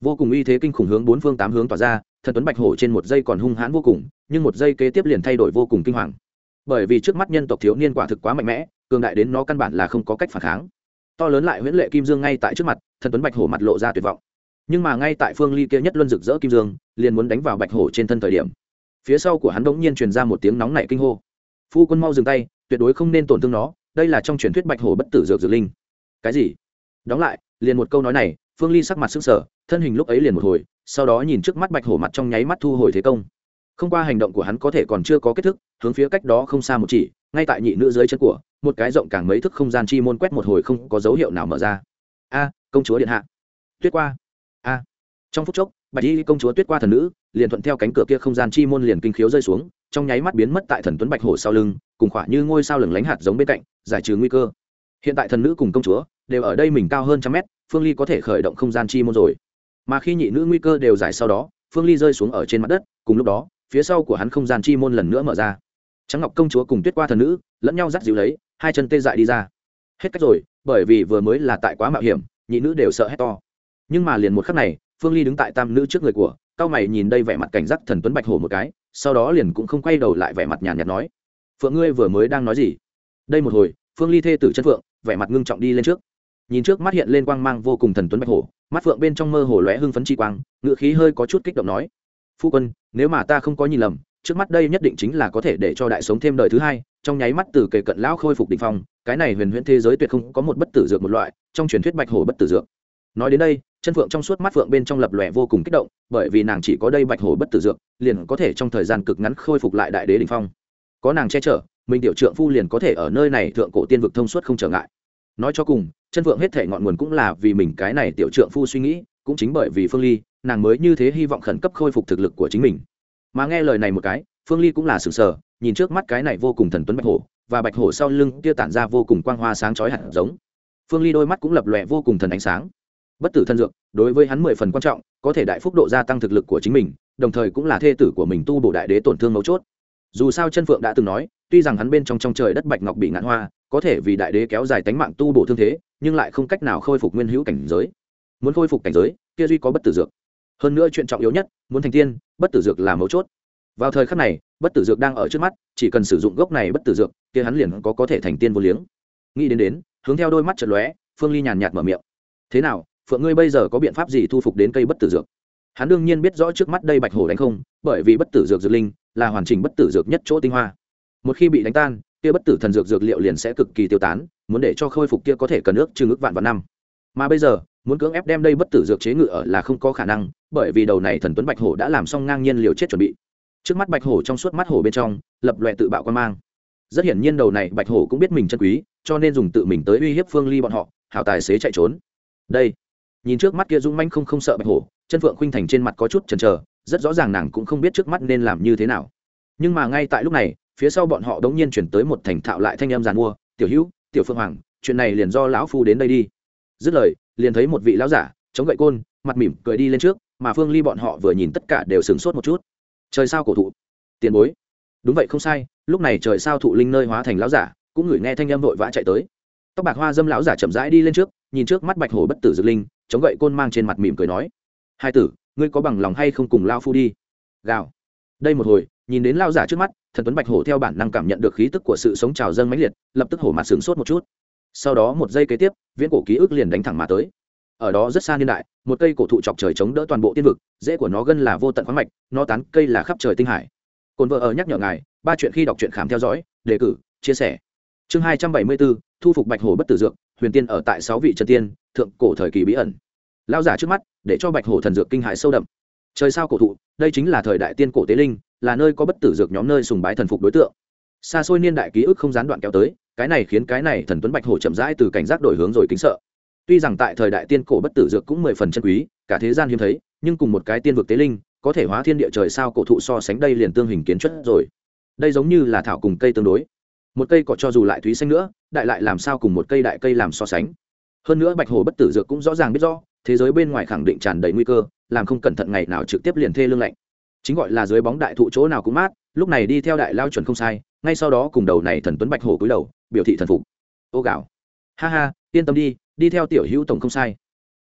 Speaker 1: Vô cùng uy thế kinh khủng hướng bốn phương tám hướng tỏa ra, thần tuấn bạch hổ trên một giây còn hung hãn vô cùng, nhưng một giây kế tiếp liền thay đổi vô cùng kinh hoàng. Bởi vì trước mắt nhân tộc thiếu niên quả thực quá mạnh mẽ, cường đại đến nó căn bản là không có cách phản kháng. To lớn lại huyễn lệ kim dương ngay tại trước mặt, thần tuấn bạch hổ mặt lộ ra tuyệt vọng. Nhưng mà ngay tại phương ly kia nhất luân rực rỡ kim dương, liền muốn đánh vào bạch hổ trên thân thời điểm, phía sau của hắn đ ỗ n g nhiên truyền ra một tiếng nóng nảy kinh hô. Phu quân mau dừng tay tuyệt đối không nên tổn thương nó, đây là trong truyền thuyết bạch hổ bất tử dược dược linh. Cái gì? Đóng lại, liền một câu nói này, phương ly sắc mặt s ư n g sở thân hình lúc ấy liền một hồi, sau đó nhìn trước mắt bạch hổ mặt trong nháy mắt thu hồi thế công. Không qua hành động của hắn có thể còn chưa có kết thức hướng phía cách đó không xa một chỉ, ngay tại nhị nữ dưới chân của, một cái rộng càng mấy thức không gian chi môn quét một hồi không có dấu hiệu nào mở ra. A, công chúa điện hạ. Tuyết qua. A. Trong phút chốc, bạch y công chúa tuyết qua thần nữ liền thuận theo cánh cửa kia không gian chi môn liền kinh khiếu rơi xuống, trong nháy mắt biến mất tại thần tuấn bạch hổ sau lưng, cùng khỏa như ngôi sao lửng lánh hạt giống bên cạnh, giải trừ nguy cơ. Hiện tại thần nữ cùng công chúa đều ở đây mình cao hơn trăm mét, phương ly có thể khởi động không gian chi môn rồi. Mà khi nhị nữ nguy cơ đều giải sau đó, phương ly rơi xuống ở trên mặt đất, cùng lúc đó, phía sau của hắn không gian chi môn lần nữa mở ra. Trắng ngọc công chúa cùng tuyết qua thần nữ lẫn nhau dắt dịu lấy, hai chân tê dại đi ra. Hết cách rồi, bởi vì vừa mới là tại quá mạo hiểm, nhị nữ đều sợ hét to. Nhưng mà liền một khắc này, phương ly đứng tại tam nữ trước người của cao mày nhìn đây vẻ mặt cảnh giác thần tuấn bạch hổ một cái, sau đó liền cũng không quay đầu lại vẻ mặt nhàn nhạt nói, phượng ngươi vừa mới đang nói gì? Đây một hồi, phương ly thê tử chân phượng, vẻ mặt ngưng trọng đi lên trước. Nhìn trước mắt hiện lên quang mang vô cùng thần tuấn bạch hổ, mắt phượng bên trong mơ hồ lóe hưng phấn chi quang ngựa khí hơi có chút kích động nói, phu quân, nếu mà ta không có nhìn lầm, trước mắt đây nhất định chính là có thể để cho đại sống thêm đời thứ hai. Trong nháy mắt từ kề cận lão khôi phục đ ỉ n h phong, cái này huyền huyễn thế giới tuyệt không có một bất tử dược một loại, trong truyền thuyết bạch hổ bất tử dược. Nói đến đây chân phượng trong suốt mắt phượng bên trong lập lòe vô cùng kích động, bởi vì nàng chỉ có đây bạch hổ bất tử dược, liền có thể trong thời gian cực ngắn khôi phục lại đại đế đình phong. Có nàng che chở mình tiểu trượng phu liền có thể ở nơi này thượng cổ tiên vực thông suốt không trở ngại. Nói cho cùng, chân phượng hết thể ngọn nguồn cũng là vì mình cái này tiểu trượng phu suy nghĩ, cũng chính bởi vì phương ly, nàng mới như thế hy vọng khẩn cấp khôi phục thực lực của chính mình. Mà nghe lời này một cái, phương ly cũng là sừng sờ, nhìn trước mắt cái này vô cùng thần tuấn bạch hổ, và bạch hổ sau lưng kia tản ra vô cùng quang hoa sáng chói hẳn giống. Phương ly đôi mắt cũng lập lòe vô cùng thần ánh sáng bất tử thân dược, đối với hắn mười phần quan trọng, có thể đại phúc độ gia tăng thực lực của chính mình, đồng thời cũng là thê tử của mình tu bổ đại đế tổn thương mấu chốt. Dù sao chân phượng đã từng nói, tuy rằng hắn bên trong trong trời đất bạch ngọc bị ngạn hoa, có thể vì đại đế kéo dài tánh mạng tu bổ thương thế, nhưng lại không cách nào khôi phục nguyên hữu cảnh giới. Muốn khôi phục cảnh giới, kia duy có bất tử dược. Hơn nữa chuyện trọng yếu nhất, muốn thành tiên, bất tử dược là mấu chốt. Vào thời khắc này, bất tử dược đang ở trước mắt, chỉ cần sử dụng gốc này bất tử dược, kia hắn liền có có thể thành tiên vô liếng. Nghĩ đến đến, hướng theo đôi mắt chật lóe, phương ly nhàn nhạt mở miệng. Thế nào phượng ngươi bây giờ có biện pháp gì thu phục đến cây bất tử dược? Hắn đương nhiên biết rõ trước mắt đây bạch hổ đánh không, bởi vì bất tử dược dược linh là hoàn chỉnh bất tử dược nhất chỗ tinh hoa. Một khi bị đánh tan, kia bất tử thần dược dược liệu liền sẽ cực kỳ tiêu tán, muốn để cho khôi phục kia có thể cần ước chừng ước vạn vạn năm. Mà bây giờ, muốn cưỡng ép đem đây bất tử dược chế ngự ở là không có khả năng, bởi vì đầu này thần tuấn bạch hổ đã làm xong ngang nhiên liều chết chuẩn bị. Trước mắt bạch hổ trong suốt mắt hổ bên trong, lập loẹ tự bạo quan mang. Rất hiển nhiên đầu này bạch hổ cũng biết mình chân quý, cho nên dùng tự mình tới uy hiếp phương ly bọn họ, hảo tài xế chạy trốn. Đây nhìn trước mắt kia dũng manh không không sợ bạch hổ, chân phượng khuynh thành trên mặt có chút chần chờ, rất rõ ràng nàng cũng không biết trước mắt nên làm như thế nào. Nhưng mà ngay tại lúc này, phía sau bọn họ đống nhiên chuyển tới một thành thạo lại thanh em giàn mua, tiểu hữu, tiểu phương hoàng, chuyện này liền do lão phu đến đây đi. Dứt lời, liền thấy một vị lão giả, chống gậy côn, mặt mỉm cười đi lên trước, mà phương ly bọn họ vừa nhìn tất cả đều sửng sốt một chút. Trời sao cổ thụ? Tiền bối. Đúng vậy, không sai, lúc này trời sao thụ linh nơi hóa thành lão giả, cũng ngửi nghe thanh âm vội vã chạy tới. Tóc bạc hoa dâm lão giả chậm rãi đi lên trước, nhìn trước mắt bạch hổ bất tử dược linh chống gậy côn mang trên mặt mỉm cười nói, hai tử, ngươi có bằng lòng hay không cùng lao phu đi? Gào. Đây một hồi, nhìn đến lao giả trước mắt, thần tuấn bạch hổ theo bản năng cảm nhận được khí tức của sự sống trào dâng mãnh liệt, lập tức hổ mặt sửng sốt một chút. Sau đó một giây kế tiếp, viễn cổ ký ức liền đánh thẳng mà tới. Ở đó rất xa niên đại, một cây cổ thụ chọc trời chống đỡ toàn bộ tiên vực dễ của nó gân là vô tận khoáng mạch, nó tán cây là khắp trời tinh hải. Cồn vợ ở nhắc nhở ngài, ba chuyện khi đọc truyện khám theo dõi, đề cử, chia sẻ. Chương hai trăm bảy mươi bốn, thu phục bạch hổ bất tử dược huyền tiên ở tại sáu vị chân tiên, thượng cổ thời kỳ bí ẩn. Lao giả trước mắt, để cho bạch hổ thần dược kinh hại sâu đậm. Trời sao cổ thụ, đây chính là thời đại tiên cổ tế linh, là nơi có bất tử dược nhóm nơi sùng bái thần phục đối tượng. Xa xôi niên đại ký ức không gián đoạn kéo tới, cái này khiến cái này thần tuấn bạch hổ chậm rãi từ cảnh giác đổi hướng rồi kính sợ. Tuy rằng tại thời đại tiên cổ bất tử dược cũng mười phần chân quý, cả thế gian hiếm thấy, nhưng cùng một cái tiên vực tế linh, có thể hóa thiên địa trời sao cổ thụ so sánh đây liền tương hình kiến chất rồi. Đây giống như là thảo cùng cây tương đối. Một cây cỏ cho dù lại thúy xanh nữa đại lại làm sao cùng một cây đại cây làm so sánh? Hơn nữa bạch hồ bất tử dược cũng rõ ràng biết rõ, thế giới bên ngoài khẳng định tràn đầy nguy cơ, làm không cẩn thận ngày nào trực tiếp liền thê lương lạnh. Chính gọi là dưới bóng đại thụ chỗ nào cũng mát, lúc này đi theo đại lao chuẩn không sai, ngay sau đó cùng đầu này thần tuấn bạch hồ cúi đầu, biểu thị thần phục. Ô gạo. Ha ha, yên tâm đi đi theo tiểu hữu tổng không sai.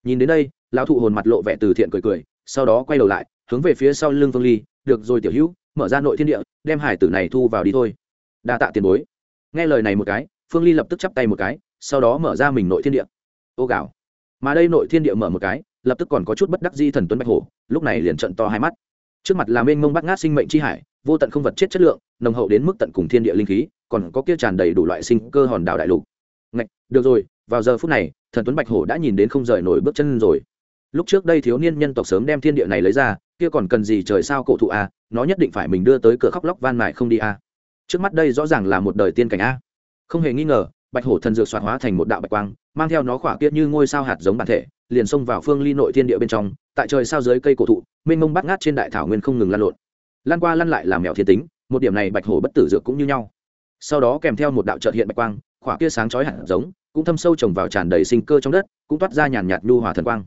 Speaker 1: Nhìn đến đây, lão thụ hồn mặt lộ vẻ từ thiện cười cười, sau đó quay đầu lại, hướng về phía sau lưng vương ly, được rồi tiểu hữu, mở ra nội thiên địa, đem hải tử này thu vào đi thôi. Đa tạ tiền bối. Nghe lời này một cái phương ly lập tức chắp tay một cái, sau đó mở ra mình nội thiên địa. Ô gạo mà đây nội thiên địa mở một cái, lập tức còn có chút bất đắc di thần tuấn bạch hổ, lúc này liền trận to hai mắt. Trước mặt là mênh mông bắt ngát sinh mệnh chi hải, vô tận không vật chết chất lượng, nồng hậu đến mức tận cùng thiên địa linh khí, còn có kia tràn đầy đủ loại sinh cơ hòn đảo đại lục. Ngạch, được rồi, vào giờ phút này, thần tuấn bạch hổ đã nhìn đến không rời nổi bước chân rồi. Lúc trước đây thiếu niên nhân tộc sớm đem thiên địa này lấy ra, kia còn cần gì trời sao cổ thụ a nó nhất định phải mình đưa tới cửa khóc lóc van mài không đi a trước mắt đây rõ ràng là một đời tiên cảnh a không hề nghi ngờ, bạch hổ thần dược soạt hóa thành một đạo bạch quang, mang theo nó khỏa kiết như ngôi sao hạt giống bản thể, liền xông vào phương ly nội thiên địa bên trong, tại trời sao dưới cây cổ thụ, mênh mông bắt ngát trên đại thảo nguyên không ngừng lăn lộn. Lan qua lăn lại làm mèo thiên tính, một điểm này bạch hổ bất tử dược cũng như nhau. Sau đó kèm theo một đạo trợt hiện bạch quang, khỏa kia sáng chói hạt giống, cũng thâm sâu trồng vào tràn đầy sinh cơ trong đất, cũng toát ra nhàn nhạt nhu hòa thần quang.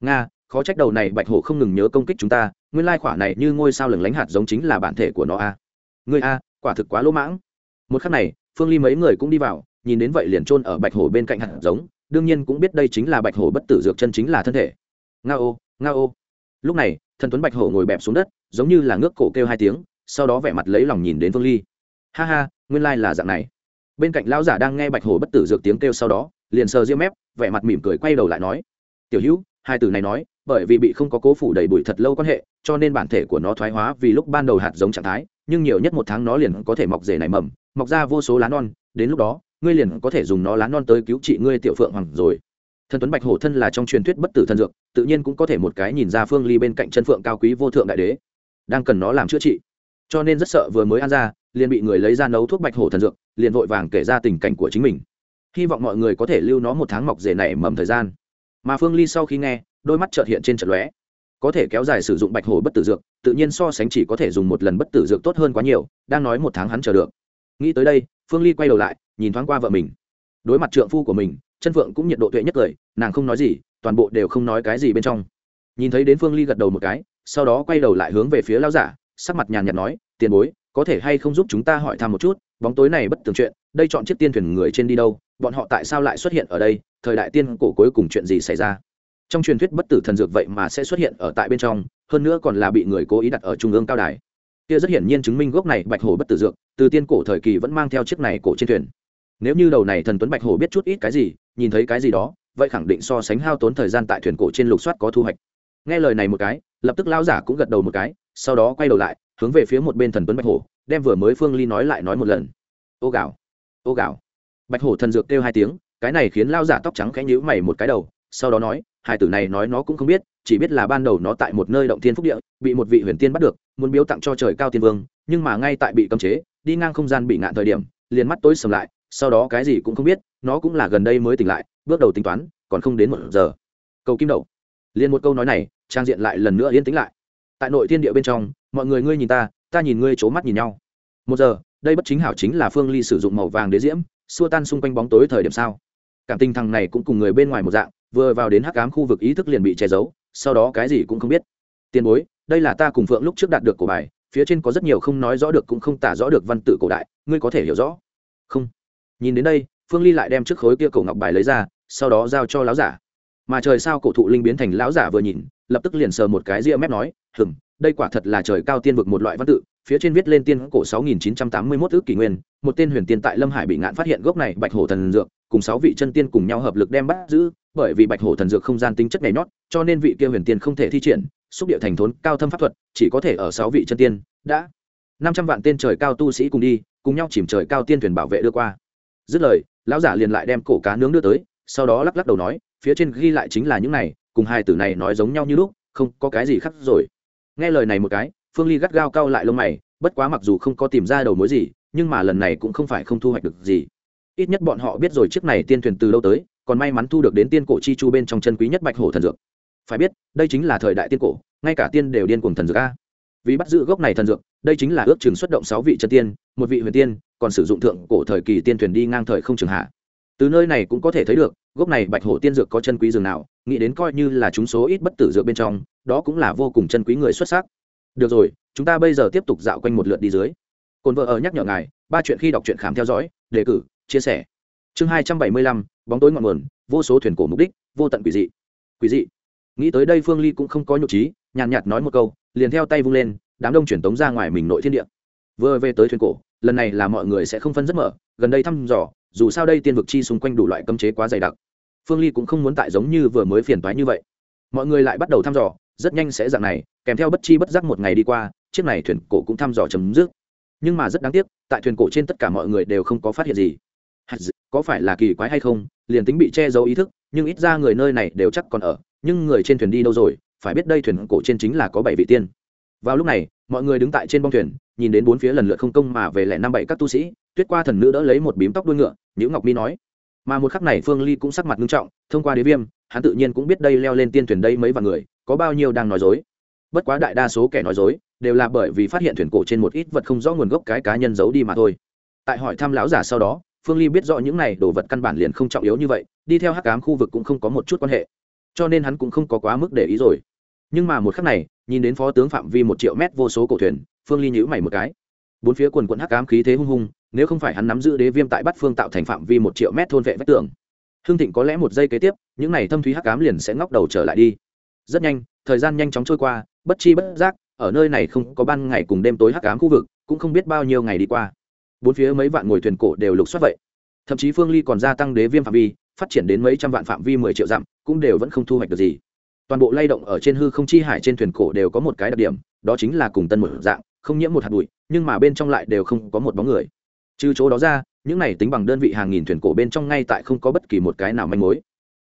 Speaker 1: Nga, khó trách đầu này bạch hổ không ngừng nhớ công kích chúng ta, nguyên lai khỏa này như ngôi sao lừng lánh hạt giống chính là bản thể của nó a. Ngươi a, quả thực quá lỗ mãng. Một khắc này phương ly mấy người cũng đi vào, nhìn đến vậy liền trôn ở bạch hổ bên cạnh hạt giống, đương nhiên cũng biết đây chính là bạch hổ bất tử dược chân chính là thân thể. Nga ô nga ô. Lúc này, thần tuấn bạch hổ ngồi bẹp xuống đất, giống như là ngước cổ kêu hai tiếng, sau đó vẻ mặt lấy lòng nhìn đến phương ly. Ha ha, nguyên lai là dạng này. Bên cạnh lão giả đang nghe bạch hổ bất tử dược tiếng kêu sau đó, liền sờ diêm mép, vẻ mặt mỉm cười quay đầu lại nói, tiểu hữu, hai từ này nói, bởi vì bị không có cố phủ đầy bụi thật lâu quan hệ, cho nên bản thể của nó thoái hóa vì lúc ban đầu hạt giống trạng thái, nhưng nhiều nhất một tháng nó liền có thể mọc rể nảy mầm mọc ra vô số lá non, đến lúc đó, ngươi liền có thể dùng nó lá non tới cứu trị ngươi tiểu phượng hoàng rồi. Thần tuấn bạch hổ thân là trong truyền thuyết bất tử thần dược, tự nhiên cũng có thể một cái nhìn ra phương ly bên cạnh chân phượng cao quý vô thượng đại đế, đang cần nó làm chữa trị. Cho nên rất sợ vừa mới ăn ra, liền bị người lấy ra nấu thuốc bạch hổ thần dược, liền vội vàng kể ra tình cảnh của chính mình. Hy vọng mọi người có thể lưu nó một tháng mọc rể này mầm thời gian. Mà phương ly sau khi nghe, đôi mắt trợt hiện trên trận lóe. Có thể kéo dài sử dụng bạch hổ bất tử dược, tự nhiên so sánh chỉ có thể dùng một lần bất tử dược tốt hơn quá nhiều, đang nói một tháng hắn chờ được nghĩ tới đây, phương ly quay đầu lại, nhìn thoáng qua vợ mình. Đối mặt trượng phu của mình, chân phượng cũng nhiệt độ tuệ nhất cười, nàng không nói gì, toàn bộ đều không nói cái gì bên trong. Nhìn thấy đến phương ly gật đầu một cái, sau đó quay đầu lại hướng về phía lao giả, sắc mặt nhàn nhạt nói, tiền bối, có thể hay không giúp chúng ta hỏi thăm một chút, bóng tối này bất tường chuyện, đây chọn chiếc tiên thuyền người trên đi đâu, bọn họ tại sao lại xuất hiện ở đây, thời đại tiên cổ cuối cùng chuyện gì xảy ra? Trong truyền thuyết bất tử thần dược vậy mà sẽ xuất hiện ở tại bên trong, hơn nữa còn là bị người cố ý đặt ở trung ương cao đài kia rất hiển nhiên chứng minh gốc này bạch hổ bất tử dược, từ tiên cổ thời kỳ vẫn mang theo chiếc này cổ trên thuyền. Nếu như đầu này thần tuấn bạch hổ biết chút ít cái gì, nhìn thấy cái gì đó, vậy khẳng định so sánh hao tốn thời gian tại thuyền cổ trên lục soát có thu hoạch. Nghe lời này một cái, lập tức lao giả cũng gật đầu một cái, sau đó quay đầu lại, hướng về phía một bên thần tuấn bạch hổ, đem vừa mới phương ly nói lại nói một lần. Ô gạo ô gạo bạch hổ thần dược kêu hai tiếng, cái này khiến lao giả tóc trắng khẽ nhíu mày một cái đầu, sau đó nói hai tử này nói nó cũng không biết, chỉ biết là ban đầu nó tại một nơi động thiên phúc địa, bị một vị huyền tiên bắt được, muốn biếu tặng cho trời cao tiên vương, nhưng mà ngay tại bị cấm chế, đi ngang không gian bị ngạn thời điểm, liền mắt tối sầm lại, sau đó cái gì cũng không biết, nó cũng là gần đây mới tỉnh lại, bước đầu tính toán, còn không đến một giờ. Cầu kim đậu liền một câu nói này, trang diện lại lần nữa yên tĩnh lại. Tại nội thiên địa bên trong, mọi người ngươi nhìn ta ta nhìn ngươi c h ố mắt nhìn nhau. Một giờ, đây bất chính hảo chính là phương ly sử dụng màu vàng đế diễm, xua tan xung quanh bóng tối thời điểm sao. Cảm tình thằng này cũng cùng người bên ngoài một dạng vừa vào đến hắc ám khu vực ý thức liền bị che giấu sau đó cái gì cũng không biết. Tiền bối đây là ta cùng phượng lúc trước đạt được cổ bài phía trên có rất nhiều không nói rõ được cũng không tả rõ được văn tự cổ đại ngươi có thể hiểu rõ. Không. Nhìn đến đây phương ly lại đem chiếc khối kia cổ ngọc bài lấy ra sau đó giao cho lão giả. Mà trời sao cổ thụ linh biến thành lão giả vừa nhìn lập tức liền sờ một cái ria mép nói hừng đây quả thật là trời cao tiên vực một loại văn tự phía trên viết lên tiên cổ 6981 ước kỷ nguyên, một tên huyền tiên tại Lâm Hải bị ngạn phát hiện gốc này Bạch Hổ thần dược, cùng sáu vị chân tiên cùng nhau hợp lực đem bắt giữ, bởi vì Bạch Hổ thần dược không gian tính chất nhảy nhót, cho nên vị kia huyền tiên không thể thi triển, xúc địa thành thốn, cao thâm pháp thuật, chỉ có thể ở sáu vị chân tiên, đã 500 vạn tên trời cao tu sĩ cùng đi, cùng nhau chìm trời cao tiên thuyền bảo vệ đưa qua. Dứt lời, lão giả liền lại đem cổ cá nướng đưa tới, sau đó lắc lắc đầu nói, phía trên ghi lại chính là những này, cùng hai tử này nói giống nhau như lúc, không có cái gì khác rồi. Nghe lời này một cái, phương ly gắt gao cao lại lông mày bất quá mặc dù không có tìm ra đầu mối gì nhưng mà lần này cũng không phải không thu hoạch được gì ít nhất bọn họ biết rồi chiếc này tiên thuyền từ lâu tới còn may mắn thu được đến tiên cổ chi chu bên trong chân quý nhất bạch hổ thần dược. Phải biết, đây chính là thời đại tiên cổ, ngay cả tiên đều điên cuồng thần dược a. Vì bắt giữ gốc này thần dược, đây chính là ước chừng xuất động sáu vị chân tiên, một vị huyền tiên, còn sử dụng thượng cổ thời kỳ tiên thuyền đi ngang thời không trường hạ. Từ nơi này cũng có thể thấy được, gốc này bạch hổ tiên dược có chân quý dường nào, nghĩ đến coi như là chúng số ít bất tử dược bên trong, đó cũng là vô cùng chân quý người xuất sắc. Được rồi, chúng ta bây giờ tiếp tục dạo quanh một lượt đi dưới. Cồn vợ ở nhắc nhở ngài, ba chuyện khi đọc truyện khám theo dõi, đề cử, chia sẻ chương hai trăm bảy mươi lăm, bóng tối ngọn nguồn, vô số thuyền cổ mục đích, vô tận quỷ dị. Quỷ dị. Nghĩ tới đây phương ly cũng không có nhục trí, nhàn nhạt nói một câu, liền theo tay vung lên, đám đông chuyển tống ra ngoài mình nội thiên địa. Vừa về tới thuyền cổ, lần này là mọi người sẽ không phân rất mở gần đây thăm dò, dù sao đây tiên vực chi xung quanh đủ loại cấm chế quá dày đặc. Phương ly cũng không muốn tại giống như vừa mới phiền toái như vậy. Mọi người lại bắt đầu thăm dò, rất nhanh sẽ dạng này, kèm theo bất chi bất giác một ngày đi qua, chiếc này thuyền cổ cũng thăm dò chấm dứt. Nhưng mà rất đáng tiếc, tại thuyền cổ trên tất cả mọi người đều không có phát hiện gì có phải là kỳ quái hay không, liền tính bị che giấu ý thức, nhưng ít ra người nơi này đều chắc còn ở, nhưng người trên thuyền đi đâu rồi, phải biết đây thuyền cổ trên chính là có bảy vị tiên. Vào lúc này, mọi người đứng tại trên bong thuyền, nhìn đến bốn phía lần lượt không công mà về lẻ năm bảy các tu sĩ, tuyết qua thần nữ đỡ lấy một bím tóc đuôi ngựa, nhữ ngọc mi nói. Mà một khắc này phương ly cũng sắc mặt nghiêm trọng, thông qua đế viêm, hắn tự nhiên cũng biết đây leo lên tiên thuyền đây mấy vạn người, có bao nhiêu đang nói dối. Bất quá đại đa số kẻ nói dối, đều là bởi vì phát hiện thuyền cổ trên một ít vật không rõ nguồn gốc cái cá nhân giấu đi mà thôi. Tại hỏi thăm lão giả sau đó phương ly biết rõ những này đồ vật căn bản liền không trọng yếu như vậy, đi theo hắc cám khu vực cũng không có một chút quan hệ. Cho nên hắn cũng không có quá mức để ý rồi. Nhưng mà một khắc này, nhìn đến phó tướng phạm vi một triệu mét vô số cổ thuyền, phương ly nhữ mày một cái. Bốn phía quần quận hắc cám khí thế hung hung, nếu không phải hắn nắm giữ đế viêm tại bắt phương tạo thành phạm vi một triệu mét thôn vệ vách tường. Hương thịnh có lẽ một giây kế tiếp, những này thâm thúy hắc cám liền sẽ ngóc đầu trở lại đi. Rất nhanh, thời gian nhanh chóng trôi qua, bất chi bất giác, ở nơi này không có ban ngày cùng đêm tối hắc ám khu vực, cũng không biết bao nhiêu ngày đi qua bốn phía mấy vạn ngồi thuyền cổ đều lục soát vậy. Thậm chí phương ly còn gia tăng đế viêm phạm vi, phát triển đến mấy trăm vạn phạm vi mười triệu dặm, cũng đều vẫn không thu hoạch được gì. Toàn bộ lay động ở trên hư không chi hải trên thuyền cổ đều có một cái đặc điểm, đó chính là cùng tân một dạng, không nhiễm một hạt bụi, nhưng mà bên trong lại đều không có một bóng người. Trừ chỗ đó ra, những này tính bằng đơn vị hàng nghìn thuyền cổ bên trong ngay tại không có bất kỳ một cái nào manh mối.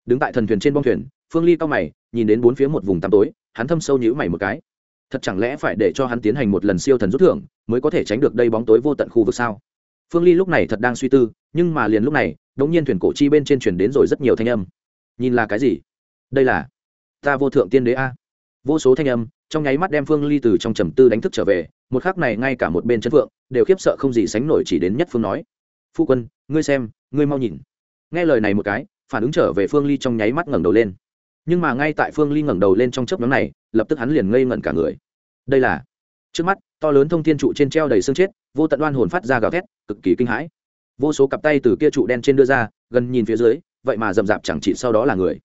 Speaker 1: Đứng tại thần thuyền trên bong thuyền, phương ly cao mày, nhìn đến bốn phía một vùng tăm tối, hắn thâm sâu nhữ mày một cái thật chẳng lẽ phải để cho hắn tiến hành một lần siêu thần rút thưởng, mới có thể tránh được đây bóng tối vô tận khu vực sao? Phương ly lúc này thật đang suy tư, nhưng mà liền lúc này đ ỗ n g nhiên thuyền cổ chi bên trên chuyển đến rồi rất nhiều thanh âm. Nhìn là cái gì? Đây là ta vô thượng tiên đế a. Vô số thanh âm, trong nháy mắt đem phương ly từ trong trầm tư đánh thức trở về, một khác này ngay cả một bên chân phượng, đều khiếp sợ không gì sánh nổi chỉ đến nhất phương nói. Phu quân, ngươi xem, ngươi mau nhìn. Nghe lời này một cái, phản ứng trở về phương ly trong nháy mắt ngẩng đầu lên nhưng mà ngay tại phương ly ngẩng đầu lên trong chớp nhóm này, lập tức hắn liền ngây ngẩn cả người. Đây là, trước mắt, to lớn thông thiên trụ trên treo đầy xương chết, vô tận đoan hồn phát ra gào thét, cực kỳ kinh hãi. Vô số cặp tay từ kia trụ đen trên đưa ra, gần nhìn phía dưới, vậy mà rậm rạp chẳng chỉ sau đó là người.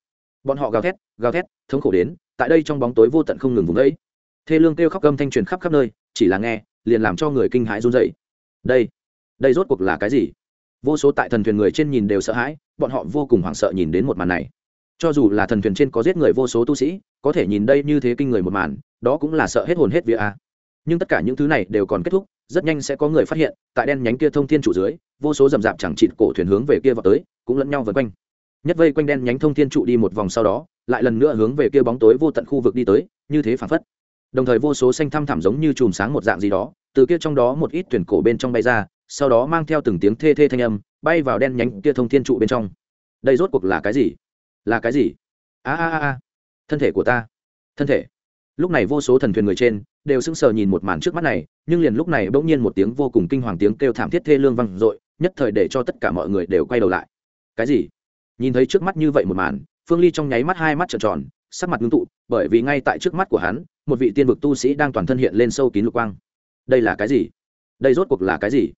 Speaker 1: Bọn họ gào thét gào thét, thống khổ đến, tại đây trong bóng tối vô tận không ngừng vùng ấy thê lương kêu khóc gâm thanh truyền khắp khắp nơi, chỉ là nghe, liền làm cho người kinh hãi run dậy đây đây rốt cuộc là cái gì? Vô số tại thần thuyền người trên nhìn đều sợ hãi, bọn họ vô cùng hoảng sợ nhìn đến một màn này cho dù là thần thuyền trên có giết người vô số tu sĩ, có thể nhìn đây như thế kinh người một màn, đó cũng là sợ hết hồn hết vía a nhưng tất cả những thứ này đều còn kết thúc, rất nhanh sẽ có người phát hiện, tại đen nhánh kia thông thiên trụ dưới, vô số rầm rạp chẳng chịt cổ thuyền hướng về kia vào tới, cũng lẫn nhau vần quanh. Nhất vây quanh đen nhánh thông thiên trụ đi một vòng sau đó, lại lần nữa hướng về kia bóng tối vô tận khu vực đi tới, như thế phản phất. Đồng thời vô số xanh thăm thẳm giống như chùm sáng một dạng gì đó, từ kia trong đó một ít thuyền cổ bên trong bay ra, sau đó mang theo từng tiếng thê thê thanh âm, bay vào đen nhánh kia thông thiên trụ bên trong. Đây rốt cuộc là cái gì? Là cái gì? A a a thân thể của ta. Thân thể. Lúc này vô số thần thuyền người trên đều sững sờ nhìn một màn trước mắt này, nhưng liền lúc này bỗng nhiên một tiếng vô cùng kinh hoàng tiếng kêu thảm thiết thê lương vang dội, nhất thời để cho tất cả mọi người đều quay đầu lại. Cái gì? Nhìn thấy trước mắt như vậy một màn, phương ly trong nháy mắt hai mắt trợn tròn, sắc mặt ngưng tụ, bởi vì ngay tại trước mắt của hắn, một vị tiên vực tu sĩ đang toàn thân hiện lên sâu kín lục quang. Đây là cái gì? Đây rốt cuộc là cái gì?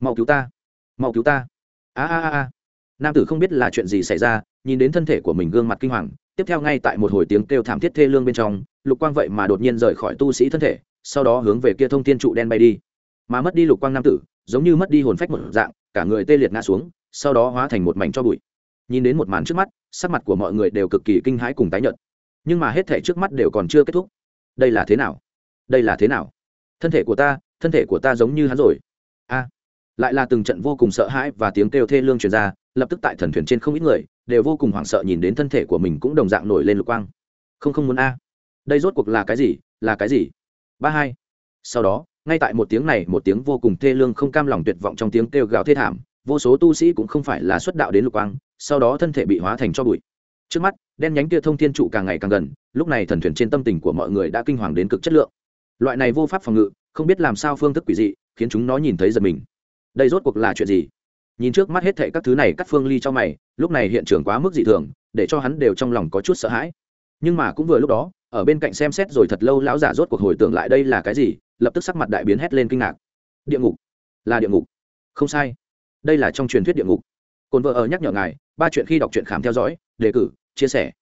Speaker 1: Mau cứu ta! Mau cứu ta! A a a a. Nam tử không biết là chuyện gì xảy ra nhìn đến thân thể của mình gương mặt kinh hoàng, tiếp theo ngay tại một hồi tiếng kêu thảm thiết thê lương bên trong, lục quang vậy mà đột nhiên rời khỏi tu sĩ thân thể, sau đó hướng về kia thông thiên trụ đen bay đi. Mà mất đi lục quang nam tử, giống như mất đi hồn phách một dạng, cả người tê liệt ngã xuống, sau đó hóa thành một mảnh cho bụi. Nhìn đến một màn trước mắt, sắc mặt của mọi người đều cực kỳ kinh hãi cùng tái nhợt. Nhưng mà hết thể trước mắt đều còn chưa kết thúc. Đây là thế nào? Đây là thế nào? Thân thể của ta, thân thể của ta giống như hắn rồi. A! Lại là từng trận vô cùng sợ hãi và tiếng kêu thê lương truyền ra, lập tức tại thần thuyền trên không ít người đều vô cùng hoảng sợ nhìn đến thân thể của mình cũng đồng dạng nổi lên lục quang. Không không muốn a. Đây rốt cuộc là cái gì? Là cái gì? Ba hai. Sau đó, ngay tại một tiếng này, một tiếng vô cùng thê lương không cam lòng tuyệt vọng trong tiếng kêu gào thê thảm, vô số tu sĩ cũng không phải là xuất đạo đến lục quang, sau đó thân thể bị hóa thành cho bụi. Trước mắt, đen nhánh kia thông thiên trụ càng ngày càng gần, lúc này thần thuyền trên tâm tình của mọi người đã kinh hoàng đến cực chất lượng. Loại này vô pháp phòng ngự, không biết làm sao phương thức quỷ dị, khiến chúng nó nhìn thấy giật mình. Đây rốt cuộc là chuyện gì? Nhìn trước mắt hết thệ các thứ này cắt phương ly cho mày, lúc này hiện trường quá mức dị thường, để cho hắn đều trong lòng có chút sợ hãi. Nhưng mà cũng vừa lúc đó, ở bên cạnh xem xét rồi thật lâu lão giả rốt cuộc hồi tưởng lại đây là cái gì, lập tức sắc mặt đại biến hét lên kinh ngạc. Địa ngục. Là địa ngục. Không sai. Đây là trong truyền thuyết địa ngục. Cồn vợ ở nhắc nhở ngài, ba chuyện khi đọc truyện khám theo dõi, đề cử, chia sẻ.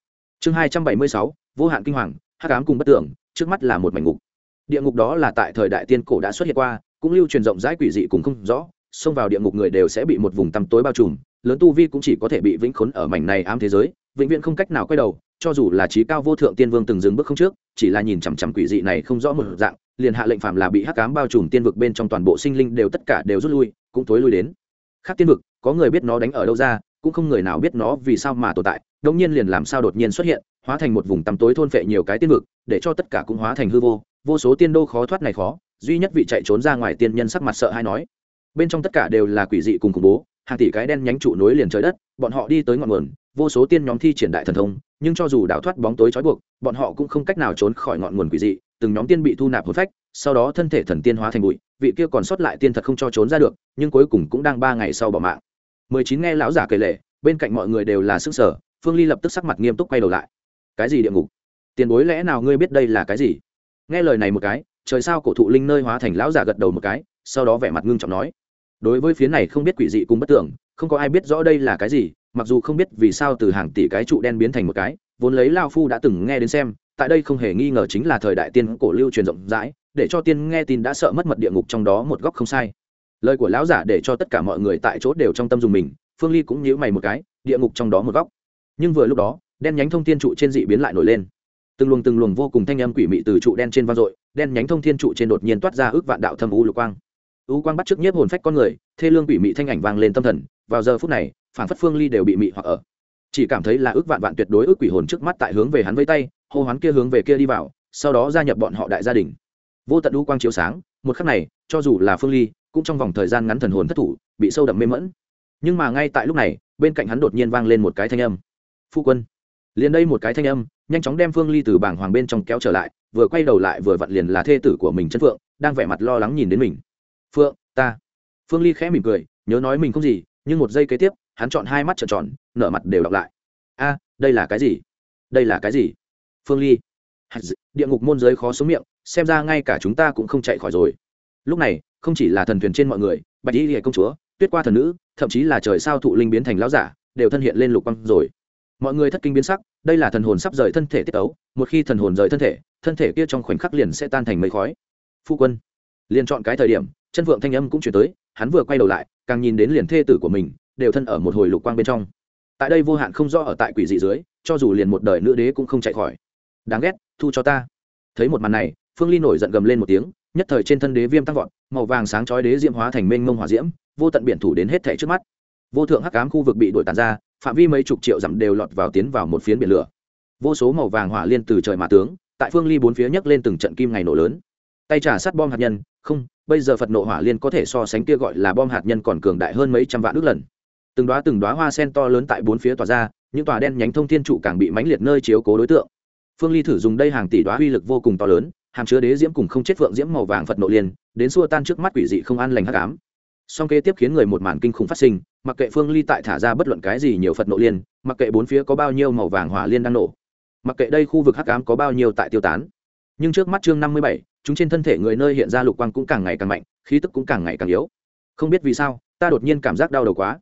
Speaker 1: Chương hai trăm bảy mươi sáu, vô hạn kinh hoàng, hắc ám cùng bất tưởng, trước mắt là một mảnh ngục. Địa ngục đó là tại thời đại tiên cổ đã xuất hiện qua, cũng lưu truyền rộng rãi quỷ dị cùng không rõ xông vào địa ngục người đều sẽ bị một vùng tăm tối bao trùm, lớn tu vi cũng chỉ có thể bị vĩnh khốn ở mảnh này ám thế giới, vĩnh viễn không cách nào quay đầu, cho dù là trí cao vô thượng tiên vương từng dừng bước không trước, chỉ là nhìn chằm chằm quỷ dị này không rõ một dạng, liền hạ lệnh phạm là bị hắc ám bao trùm tiên vực bên trong toàn bộ sinh linh đều tất cả đều rút lui, cũng tối lui đến. Khác tiên vực, có người biết nó đánh ở đâu ra, cũng không người nào biết nó vì sao mà tồn tại đông nhiên liền làm sao đột nhiên xuất hiện, hóa thành một vùng tăm tối thôn phệ nhiều cái tiên vực, để cho tất cả cũng hóa thành hư vô vô số tiên đô khó thoát này khó, duy nhất vị chạy trốn ra ngoài tiên nhân sắc mặt sợ hay nói bên trong tất cả đều là quỷ dị cùng khủng bố, hàng tỷ cái đen nhánh trụ nối liền trời đất, bọn họ đi tới ngọn nguồn, vô số tiên nhóm thi triển đại thần thông, nhưng cho dù đào thoát bóng tối trói buộc, bọn họ cũng không cách nào trốn khỏi ngọn nguồn quỷ dị, từng nhóm tiên bị thu nạp hồn phách, sau đó thân thể thần tiên hóa thành bụi, vị kia còn sót lại tiên thật không cho trốn ra được, nhưng cuối cùng cũng đang ba ngày sau bỏ mạng. Mười chín nghe lão giả kể lệ, bên cạnh mọi người đều là sức sở, phương ly lập tức sắc mặt nghiêm túc quay đầu lại. Cái gì địa ngục? Tiền bối lẽ nào ngươi biết đây là cái gì? Nghe lời này một cái, trời sao cổ thụ linh nơi hóa thành lão giả gật đầu một cái, sau đó vẻ mặt ngưng trọng nói đối với phía này không biết quỷ dị cùng bất tưởng, không có ai biết rõ đây là cái gì, mặc dù không biết vì sao từ hàng tỷ cái trụ đen biến thành một cái, vốn lấy lao phu đã từng nghe đến xem, tại đây không hề nghi ngờ chính là thời đại tiên cổ lưu truyền rộng rãi, để cho tiên nghe tin đã sợ mất mật địa ngục trong đó một góc không sai. Lời của lão giả để cho tất cả mọi người tại chỗ đều trong tâm dùng mình, phương ly cũng nhíu mày một cái, địa ngục trong đó một góc. Nhưng vừa lúc đó, đen nhánh thông thiên trụ trên dị biến lại nổi lên. Từng luồng từng luồng vô cùng thanh âm quỷ mị từ trụ đen trên vang dội, đen nhánh thông thiên trụ trên đột nhiên toát ra ước vạn đạo thâm u lục quang u quang bắt trước nhiếp hồn phách con người, thê lương bị mị thanh ảnh vang lên tâm thần, vào giờ phút này, phản phất phương ly đều bị mị hoặc ở. Chỉ cảm thấy là ước vạn vạn tuyệt đối ước quỷ hồn trước mắt tại hướng về hắn với tay, hô hoán kia hướng về kia đi vào, sau đó gia nhập bọn họ đại gia đình. Vô tận u quang chiếu sáng, một khắc này, cho dù là phương ly, cũng trong vòng thời gian ngắn thần hồn thất thủ, bị sâu đậm mê mẫn nhưng mà ngay tại lúc này, bên cạnh hắn đột nhiên vang lên một cái thanh âm. Phu quân. Liền đây một cái thanh âm, nhanh chóng đem phương ly từ bảng hoàng bên trong kéo trở lại, vừa quay đầu lại vừa vặn liền là thê tử của mình chân phượng, đang vẻ mặt lo lắng nhìn đến mình phượng, ta. Phương ly khẽ mỉm cười, nhớ nói mình không gì, nhưng một giây kế tiếp, hắn chọn hai mắt trợn tròn, nở mặt đều đọc lại. A, đây là cái gì? Đây là cái gì? Phương ly. Địa ngục môn giới khó xuống miệng, xem ra ngay cả chúng ta cũng không chạy khỏi rồi. Lúc này, không chỉ là thần thuyền trên mọi người, bạch y hệ công chúa, tuyết qua thần nữ, thậm chí là trời sao thụ linh biến thành lão giả, đều thân hiện lên lục băng rồi. Mọi người thất kinh biến sắc, đây là thần hồn sắp rời thân thể tiết tấu. một khi thần hồn rời thân thể thân thể kia trong khoảnh khắc liền sẽ tan thành mây khói. Phu quân, liền chọn cái thời điểm chân vượng thanh âm cũng chuyển tới, hắn vừa quay đầu lại, càng nhìn đến liền thê tử của mình, đều thân ở một hồi lục quang bên trong. Tại đây vô hạn không do ở tại quỷ dị dưới, cho dù liền một đời nữ đế cũng không chạy khỏi. Đáng ghét, thu cho ta. Thấy một màn này, phương ly nổi giận gầm lên một tiếng, nhất thời trên thân đế viêm tăng vọt, màu vàng sáng chói đế diễm hóa thành mênh mông hỏa diễm, vô tận biển thủ đến hết thể trước mắt. Vô thượng hắc ám khu vực bị đổi tàn ra, phạm vi mấy chục triệu dặm đều lọt vào tiến vào một phiến biển lửa. Vô số màu vàng hỏa liên từ trời mà tướng, tại phương ly bốn phía nhấc lên từng trận kim ngày nổ lớn. Tay trả sát bom hạt nhân, không bây giờ phật nộ hỏa liên có thể so sánh kia gọi là bom hạt nhân còn cường đại hơn mấy trăm vạn ước lần. Từng đoá từng đoá hoa sen to lớn tại bốn phía tỏa ra, những tòa đen nhánh thông thiên trụ càng bị mãnh liệt nơi chiếu cố đối tượng. Phương ly thử dùng đây hàng tỷ đoá uy lực vô cùng to lớn, hàm chứa đế diễm cùng không chết vượng diễm màu vàng phật nộ liên, đến xua tan trước mắt quỷ dị không an lành hắc ám. Song kế tiếp khiến người một màn kinh khủng phát sinh, mặc kệ phương ly tại thả ra bất luận cái gì nhiều phật nộ liên, mặc kệ bốn phía có bao nhiêu màu vàng hỏa liên đang nổ, mặc kệ đây khu vực hắc ám có bao nhiêu tại tiêu tán. Nhưng trước mắt chương năm mươi bảy chúng trên thân thể người nơi hiện ra lục quang cũng càng ngày càng mạnh, khí tức cũng càng ngày càng yếu. Không biết vì sao, ta đột nhiên cảm giác đau đầu quá.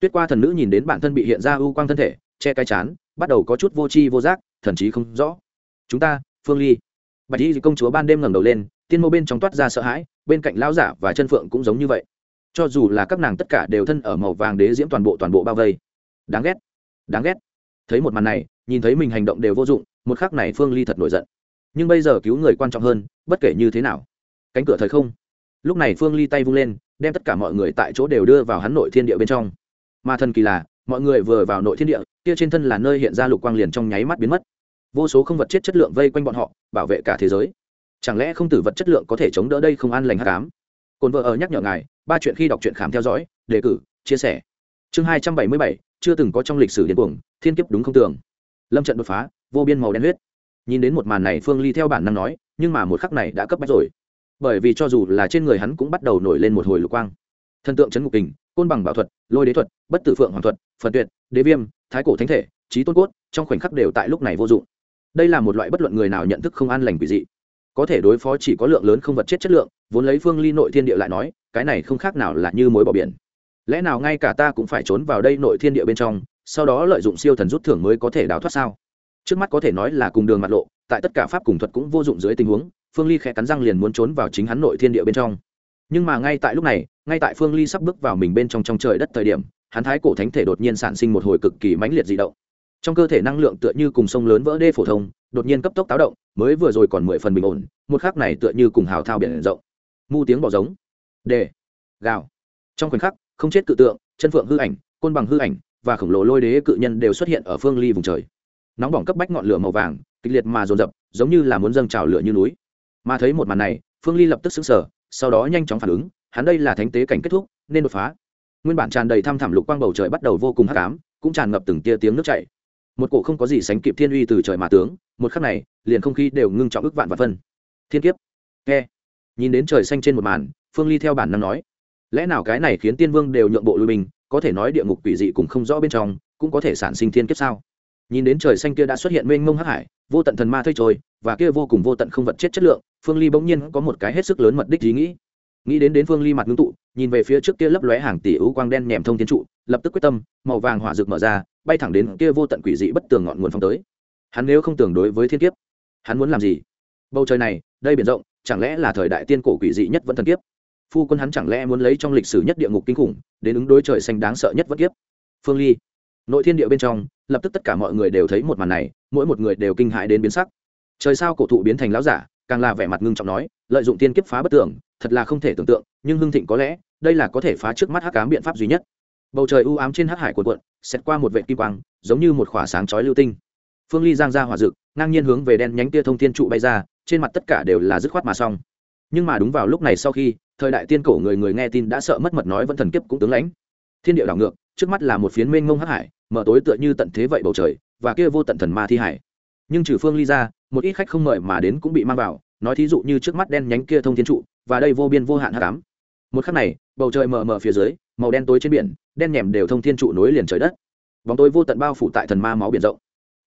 Speaker 1: Tuyết qua thần nữ nhìn đến bản thân bị hiện ra ưu quang thân thể, che cái chán, bắt đầu có chút vô tri vô giác, thần chí không rõ. Chúng ta, phương ly. Bạch y công chúa ban đêm ngẩng đầu lên, tiên mô bên trong toát ra sợ hãi, bên cạnh lão giả và chân phượng cũng giống như vậy. Cho dù là các nàng tất cả đều thân ở màu vàng đế diễm toàn bộ toàn bộ bao vây. Đáng ghét. Đáng ghét. Thấy một màn này, nhìn thấy mình hành động đều vô dụng, một khắc này phương ly thật nổi giận nhưng bây giờ cứu người quan trọng hơn, bất kể như thế nào. Cánh cửa thời không. Lúc này phương ly tay vung lên, đem tất cả mọi người tại chỗ đều đưa vào hắn nội thiên địa bên trong. Mà thần kỳ là, mọi người vừa vào nội thiên địa, kia trên thân là nơi hiện ra lục quang liền trong nháy mắt biến mất. Vô số không vật chất chất lượng vây quanh bọn họ, bảo vệ cả thế giới. Chẳng lẽ không tử vật chất lượng có thể chống đỡ đây không an lành hát cám cồn vợ ở nhắc nhở ngài, ba chuyện khi đọc truyện khám theo dõi, đề cử, chia sẻ. Chương hai trăm bảy mươi bảy, chưa từng có trong lịch sử điên cuồng, thiên kiếp đúng không tưởng lâm trận đột phá, vô biên màu đen huyết nhìn đến một màn này phương ly theo bản năng nói, nhưng mà một khắc này đã cấp bách rồi. Bởi vì cho dù là trên người hắn cũng bắt đầu nổi lên một hồi lục quang. Thần tượng chấn ngục kình, côn bằng bảo thuật, lôi đế thuật, bất tử phượng hoàng thuật phần tuyệt, đế viêm, thái cổ thánh thể, trí tôn cốt, trong khoảnh khắc đều tại lúc này vô dụng. Đây là một loại bất luận người nào nhận thức không an lành quỷ dị. Có thể đối phó chỉ có lượng lớn không vật chết chất lượng, vốn lấy phương ly nội thiên địa lại nói, cái này không khác nào là như mối bỏ biển. Lẽ nào ngay cả ta cũng phải trốn vào đây nội thiên địa bên trong, sau đó lợi dụng siêu thần rút thưởng mới có thể đào thoát sao? Trước mắt có thể nói là cùng đường mặt lộ, tại tất cả pháp cùng thuật cũng vô dụng dưới tình huống, phương ly khẽ cắn răng liền muốn trốn vào chính hắn nội thiên địa bên trong. Nhưng mà ngay tại lúc này, ngay tại phương ly sắp bước vào mình bên trong trong trời đất thời điểm, hắn thái cổ thánh thể đột nhiên sản sinh một hồi cực kỳ mãnh liệt dị động. Trong cơ thể năng lượng tựa như cùng sông lớn vỡ đê phổ thông, đột nhiên cấp tốc táo động, mới vừa rồi còn mười phần bình ổn, một khắc này tựa như cùng hào thao biển rộng. Mu tiếng bỏ giống. Đề gào. Trong khoảnh khắc, không chết cự tượng, chân phượng hư ảnh, côn bằng hư ảnh và khổng lồ lôi đế cự nhân đều xuất hiện ở phương ly vùng trời nóng bỏng cấp bách ngọn lửa màu vàng kịch liệt mà dồn dập giống như là muốn dâng trào lửa như núi. Mà thấy một màn này phương ly lập tức xứng sở sau đó nhanh chóng phản ứng hắn đây là thánh tế cảnh kết thúc nên đột phá. Nguyên bản tràn đầy thăm thẳm lục quang bầu trời bắt đầu vô cùng hắc ám cũng tràn ngập từng tia tiếng nước chảy. Một cổ không có gì sánh kịp thiên uy từ trời mà tướng một khắc này liền không khí đều ngưng trọng ức vạn và phân. Thiên kiếp. Nghe nhìn đến trời xanh trên một màn phương ly theo bản năng nói lẽ nào cái này khiến tiên vương đều nhượng bộ lui mình, có thể nói địa ngục quỷ dị cũng không rõ bên trong cũng có thể sản sinh thiên kiếp sao? Nhìn đến trời xanh kia đã xuất hiện mênh mông hắc hải, vô tận thần ma thây trôi, và kia vô cùng vô tận không vật chết chất lượng, phương ly bỗng nhiên có một cái hết sức lớn mật đích ý nghĩ. Nghĩ đến đến phương ly mặt ngưng tụ, nhìn về phía trước kia lấp lóe hàng tỷ ưu quang đen nhèm thông tiến trụ, lập tức quyết tâm, màu vàng hỏa rực mở ra, bay thẳng đến kia vô tận quỷ dị bất tường ngọn nguồn phong tới. Hắn nếu không tưởng đối với thiên kiếp, hắn muốn làm gì? Bầu trời này, đây biển rộng, chẳng lẽ là thời đại tiên cổ quỷ dị nhất vẫn thần kiếp? Phu quân hắn chẳng lẽ muốn lấy trong lịch sử nhất địa ngục kinh khủng, đến ứng đối trời xanh đáng sợ nhất vẫn kiếp? Phương ly, nội thiên địa bên trong lập tức tất cả mọi người đều thấy một màn này, mỗi một người đều kinh hãi đến biến sắc. Trời sao cổ thụ biến thành lão giả, càng là vẻ mặt ngưng trọng nói, lợi dụng tiên kiếp phá bất tưởng, thật là không thể tưởng tượng, nhưng hưng thịnh có lẽ, đây là có thể phá trước mắt hắc cám biện pháp duy nhất. Bầu trời u ám trên hắc hải cuộn cuộn xét qua một vệ kim quang, giống như một khỏa sáng chói lưu tinh. Phương ly giang ra hỏa rực ngang nhiên hướng về đen nhánh tia thông thiên trụ bay ra, trên mặt tất cả đều là dứt khoát mà xong. Nhưng mà đúng vào lúc này sau khi, thời đại tiên cổ người người nghe tin đã sợ mất mật nói vẫn thần kiếp cũng tướng lãnh. Thiên địa đảo ngược trước mắt là một phiến mênh mông hắc hải, mở tối tựa như tận thế vậy bầu trời, và kia vô tận thần ma thi hải. Nhưng trừ phương ly ra, một ít khách không mời mà đến cũng bị mang vào, nói thí dụ như trước mắt đen nhánh kia thông thiên trụ, và đây vô biên vô hạn hắc ám. một khắc này, bầu trời mờ mờ phía dưới, màu đen tối trên biển, đen nhèm đều thông thiên trụ nối liền trời đất. Bóng tối vô tận bao phủ tại thần ma máu biển rộng.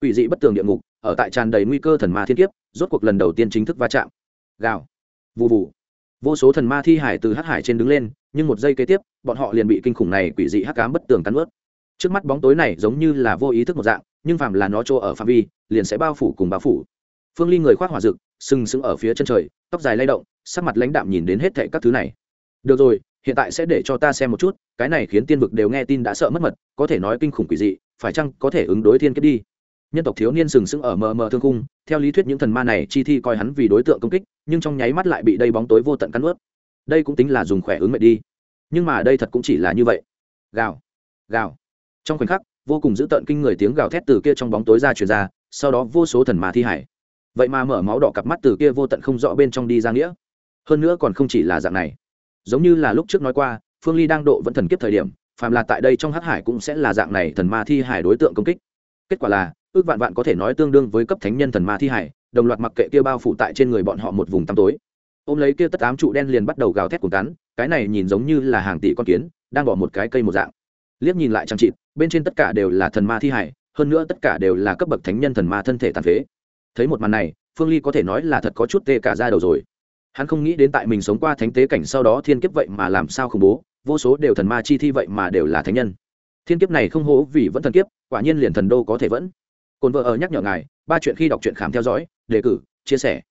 Speaker 1: Ủy dị bất tường địa ngục, ở tại tràn đầy nguy cơ thần ma thiên kiếp, rốt cuộc lần đầu tiên chính thức va chạm. Gào. Vụ vụ vô số thần ma thi hải từ hắc hải trên đứng lên, nhưng một giây kế tiếp, bọn họ liền bị kinh khủng này quỷ dị hắc cám bất tường cắn ướt trước mắt bóng tối này giống như là vô ý thức một dạng, nhưng phàm là nó chỗ ở phạm vi, liền sẽ bao phủ cùng bao phủ. Phương ly người khoác hỏa rực sừng sững ở phía chân trời, tóc dài lay động, sắc mặt lãnh đạm nhìn đến hết thệ các thứ này. Được rồi, hiện tại sẽ để cho ta xem một chút, cái này khiến tiên vực đều nghe tin đã sợ mất mật, có thể nói kinh khủng quỷ dị, phải chăng có thể ứng đối thiên kết đi? Nhân tộc thiếu niên sừng sững ở mờ mờ thương cung theo lý thuyết những thần ma này chi thi coi hắn vì đối tượng công kích, nhưng trong nháy mắt lại bị đây bóng tối vô tận cắn ướt đây cũng tính là dùng khỏe ứng mệnh đi. Nhưng mà đây thật cũng chỉ là như vậy. Gào gào. Trong khoảnh khắc, vô cùng dữ tợn kinh người tiếng gào thét từ kia trong bóng tối ra truyền ra, sau đó vô số thần ma thi hải. Vậy mà mở máu đỏ cặp mắt từ kia vô tận không rõ bên trong đi ra nghĩa. Hơn nữa còn không chỉ là dạng này. Giống như là lúc trước nói qua, phương ly đang độ vẫn thần kiếp thời điểm, phàm là tại đây trong hắc hải cũng sẽ là dạng này thần ma thi hải đối tượng công kích. Kết quả là ước vạn vạn có thể nói tương đương với cấp thánh nhân thần ma thi hải, đồng loạt mặc kệ kia bao phủ tại trên người bọn họ một vùng tăm tối. Ôm lấy kia tất ám trụ đen liền bắt đầu gào thét cuồng cắn cái này nhìn giống như là hàng tỷ con kiến, đang bỏ một cái cây một dạng. Liếc nhìn lại trang trị bên trên tất cả đều là thần ma thi hải, hơn nữa tất cả đều là cấp bậc thánh nhân thần ma thân thể tàn phế. Thấy một màn này, phương ly có thể nói là thật có chút tê cả ra đầu rồi. Hắn không nghĩ đến tại mình sống qua thánh tế cảnh sau đó thiên kiếp vậy mà làm sao khủng bố, vô số đều thần ma chi thi vậy mà đều là thánh nhân. Thiên kiếp này không hố vì vẫn thần kiếp, quả nhiên liền thần đô có thể vẫn cồn vợ ở nhắc nhở ngài, ba chuyện khi đọc truyện khám theo dõi, đề cử, chia sẻ.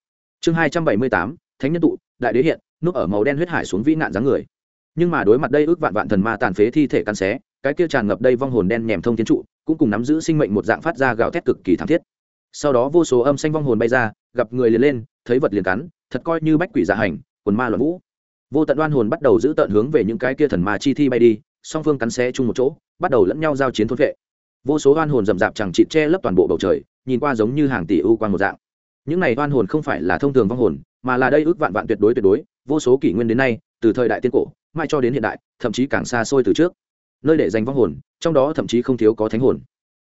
Speaker 1: Chương hai trăm bảy mươi tám, thánh nhân tụ, đại đế hiện, núp ở màu đen huyết hải xuống vĩ nạn dáng người. Nhưng mà đối mặt đây ước vạn vạn thần ma tàn phế thi thể căn xé, cái kia tràn ngập đây vong hồn đen nhèm thông tiến trụ, cũng cùng nắm giữ sinh mệnh một dạng phát ra gào thét cực kỳ thảm thiết. Sau đó vô số âm xanh vong hồn bay ra, gặp người liền lên, thấy vật liền cắn, thật coi như bách quỷ giả hành, quần ma loạn vũ. Vô tận đoan hồn bắt đầu giữ tận hướng về những cái kia thần ma chi thi bay đi, song phương cắn xé chung một chỗ, bắt đầu lẫn nhau giao chiến thôn vệ vô số oan hồn rầm rạp chẳng chịt che lấp toàn bộ bầu trời, nhìn qua giống như hàng tỷ ưu quan một dạng. Những này oan hồn không phải là thông thường vong hồn, mà là đây ước vạn vạn tuyệt đối tuyệt đối, vô số kỷ nguyên đến nay, từ thời đại tiên cổ mai cho đến hiện đại, thậm chí càng xa xôi từ trước. Nơi để dành vong hồn, trong đó thậm chí không thiếu có thánh hồn.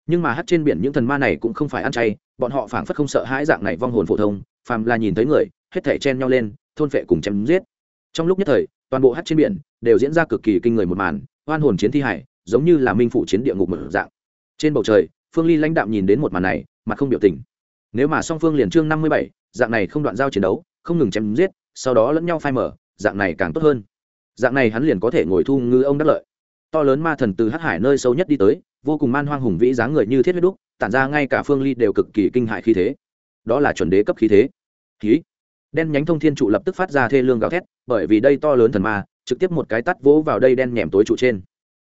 Speaker 1: Nhưng mà hát trên biển những thần ma này cũng không phải ăn chay, bọn họ phảng phất không sợ hãi dạng này vong hồn phổ thông, phàm là nhìn thấy người, hết thể chen nhau lên, thôn phệ cùng chém giết. Trong lúc nhất thời, toàn bộ hát trên biển đều diễn ra cực kỳ kinh người một màn, oan hồn chiến thi hải, giống như là minh phụ chiến địa ngục một dạng trên bầu trời, phương ly lãnh đạm nhìn đến một màn này mà không biểu tình. Nếu mà song phương liền chương năm mươi bảy, dạng này không đoạn giao chiến đấu, không ngừng chém giết, sau đó lẫn nhau phai mở dạng này càng tốt hơn. Dạng này hắn liền có thể ngồi thu ngư ông đắc lợi. To lớn ma thần từ hắc hải nơi sâu nhất đi tới, vô cùng man hoang hùng vĩ dáng người như thiết huyết đúc, tản ra ngay cả phương ly đều cực kỳ kinh hại khí thế. Đó là chuẩn đế cấp khí thế. Khí đen nhánh thông thiên trụ lập tức phát ra thê lương gào thét, bởi vì đây to lớn thần ma, trực tiếp một cái tắt vỗ vào đây đen nhèm tối trụ trên.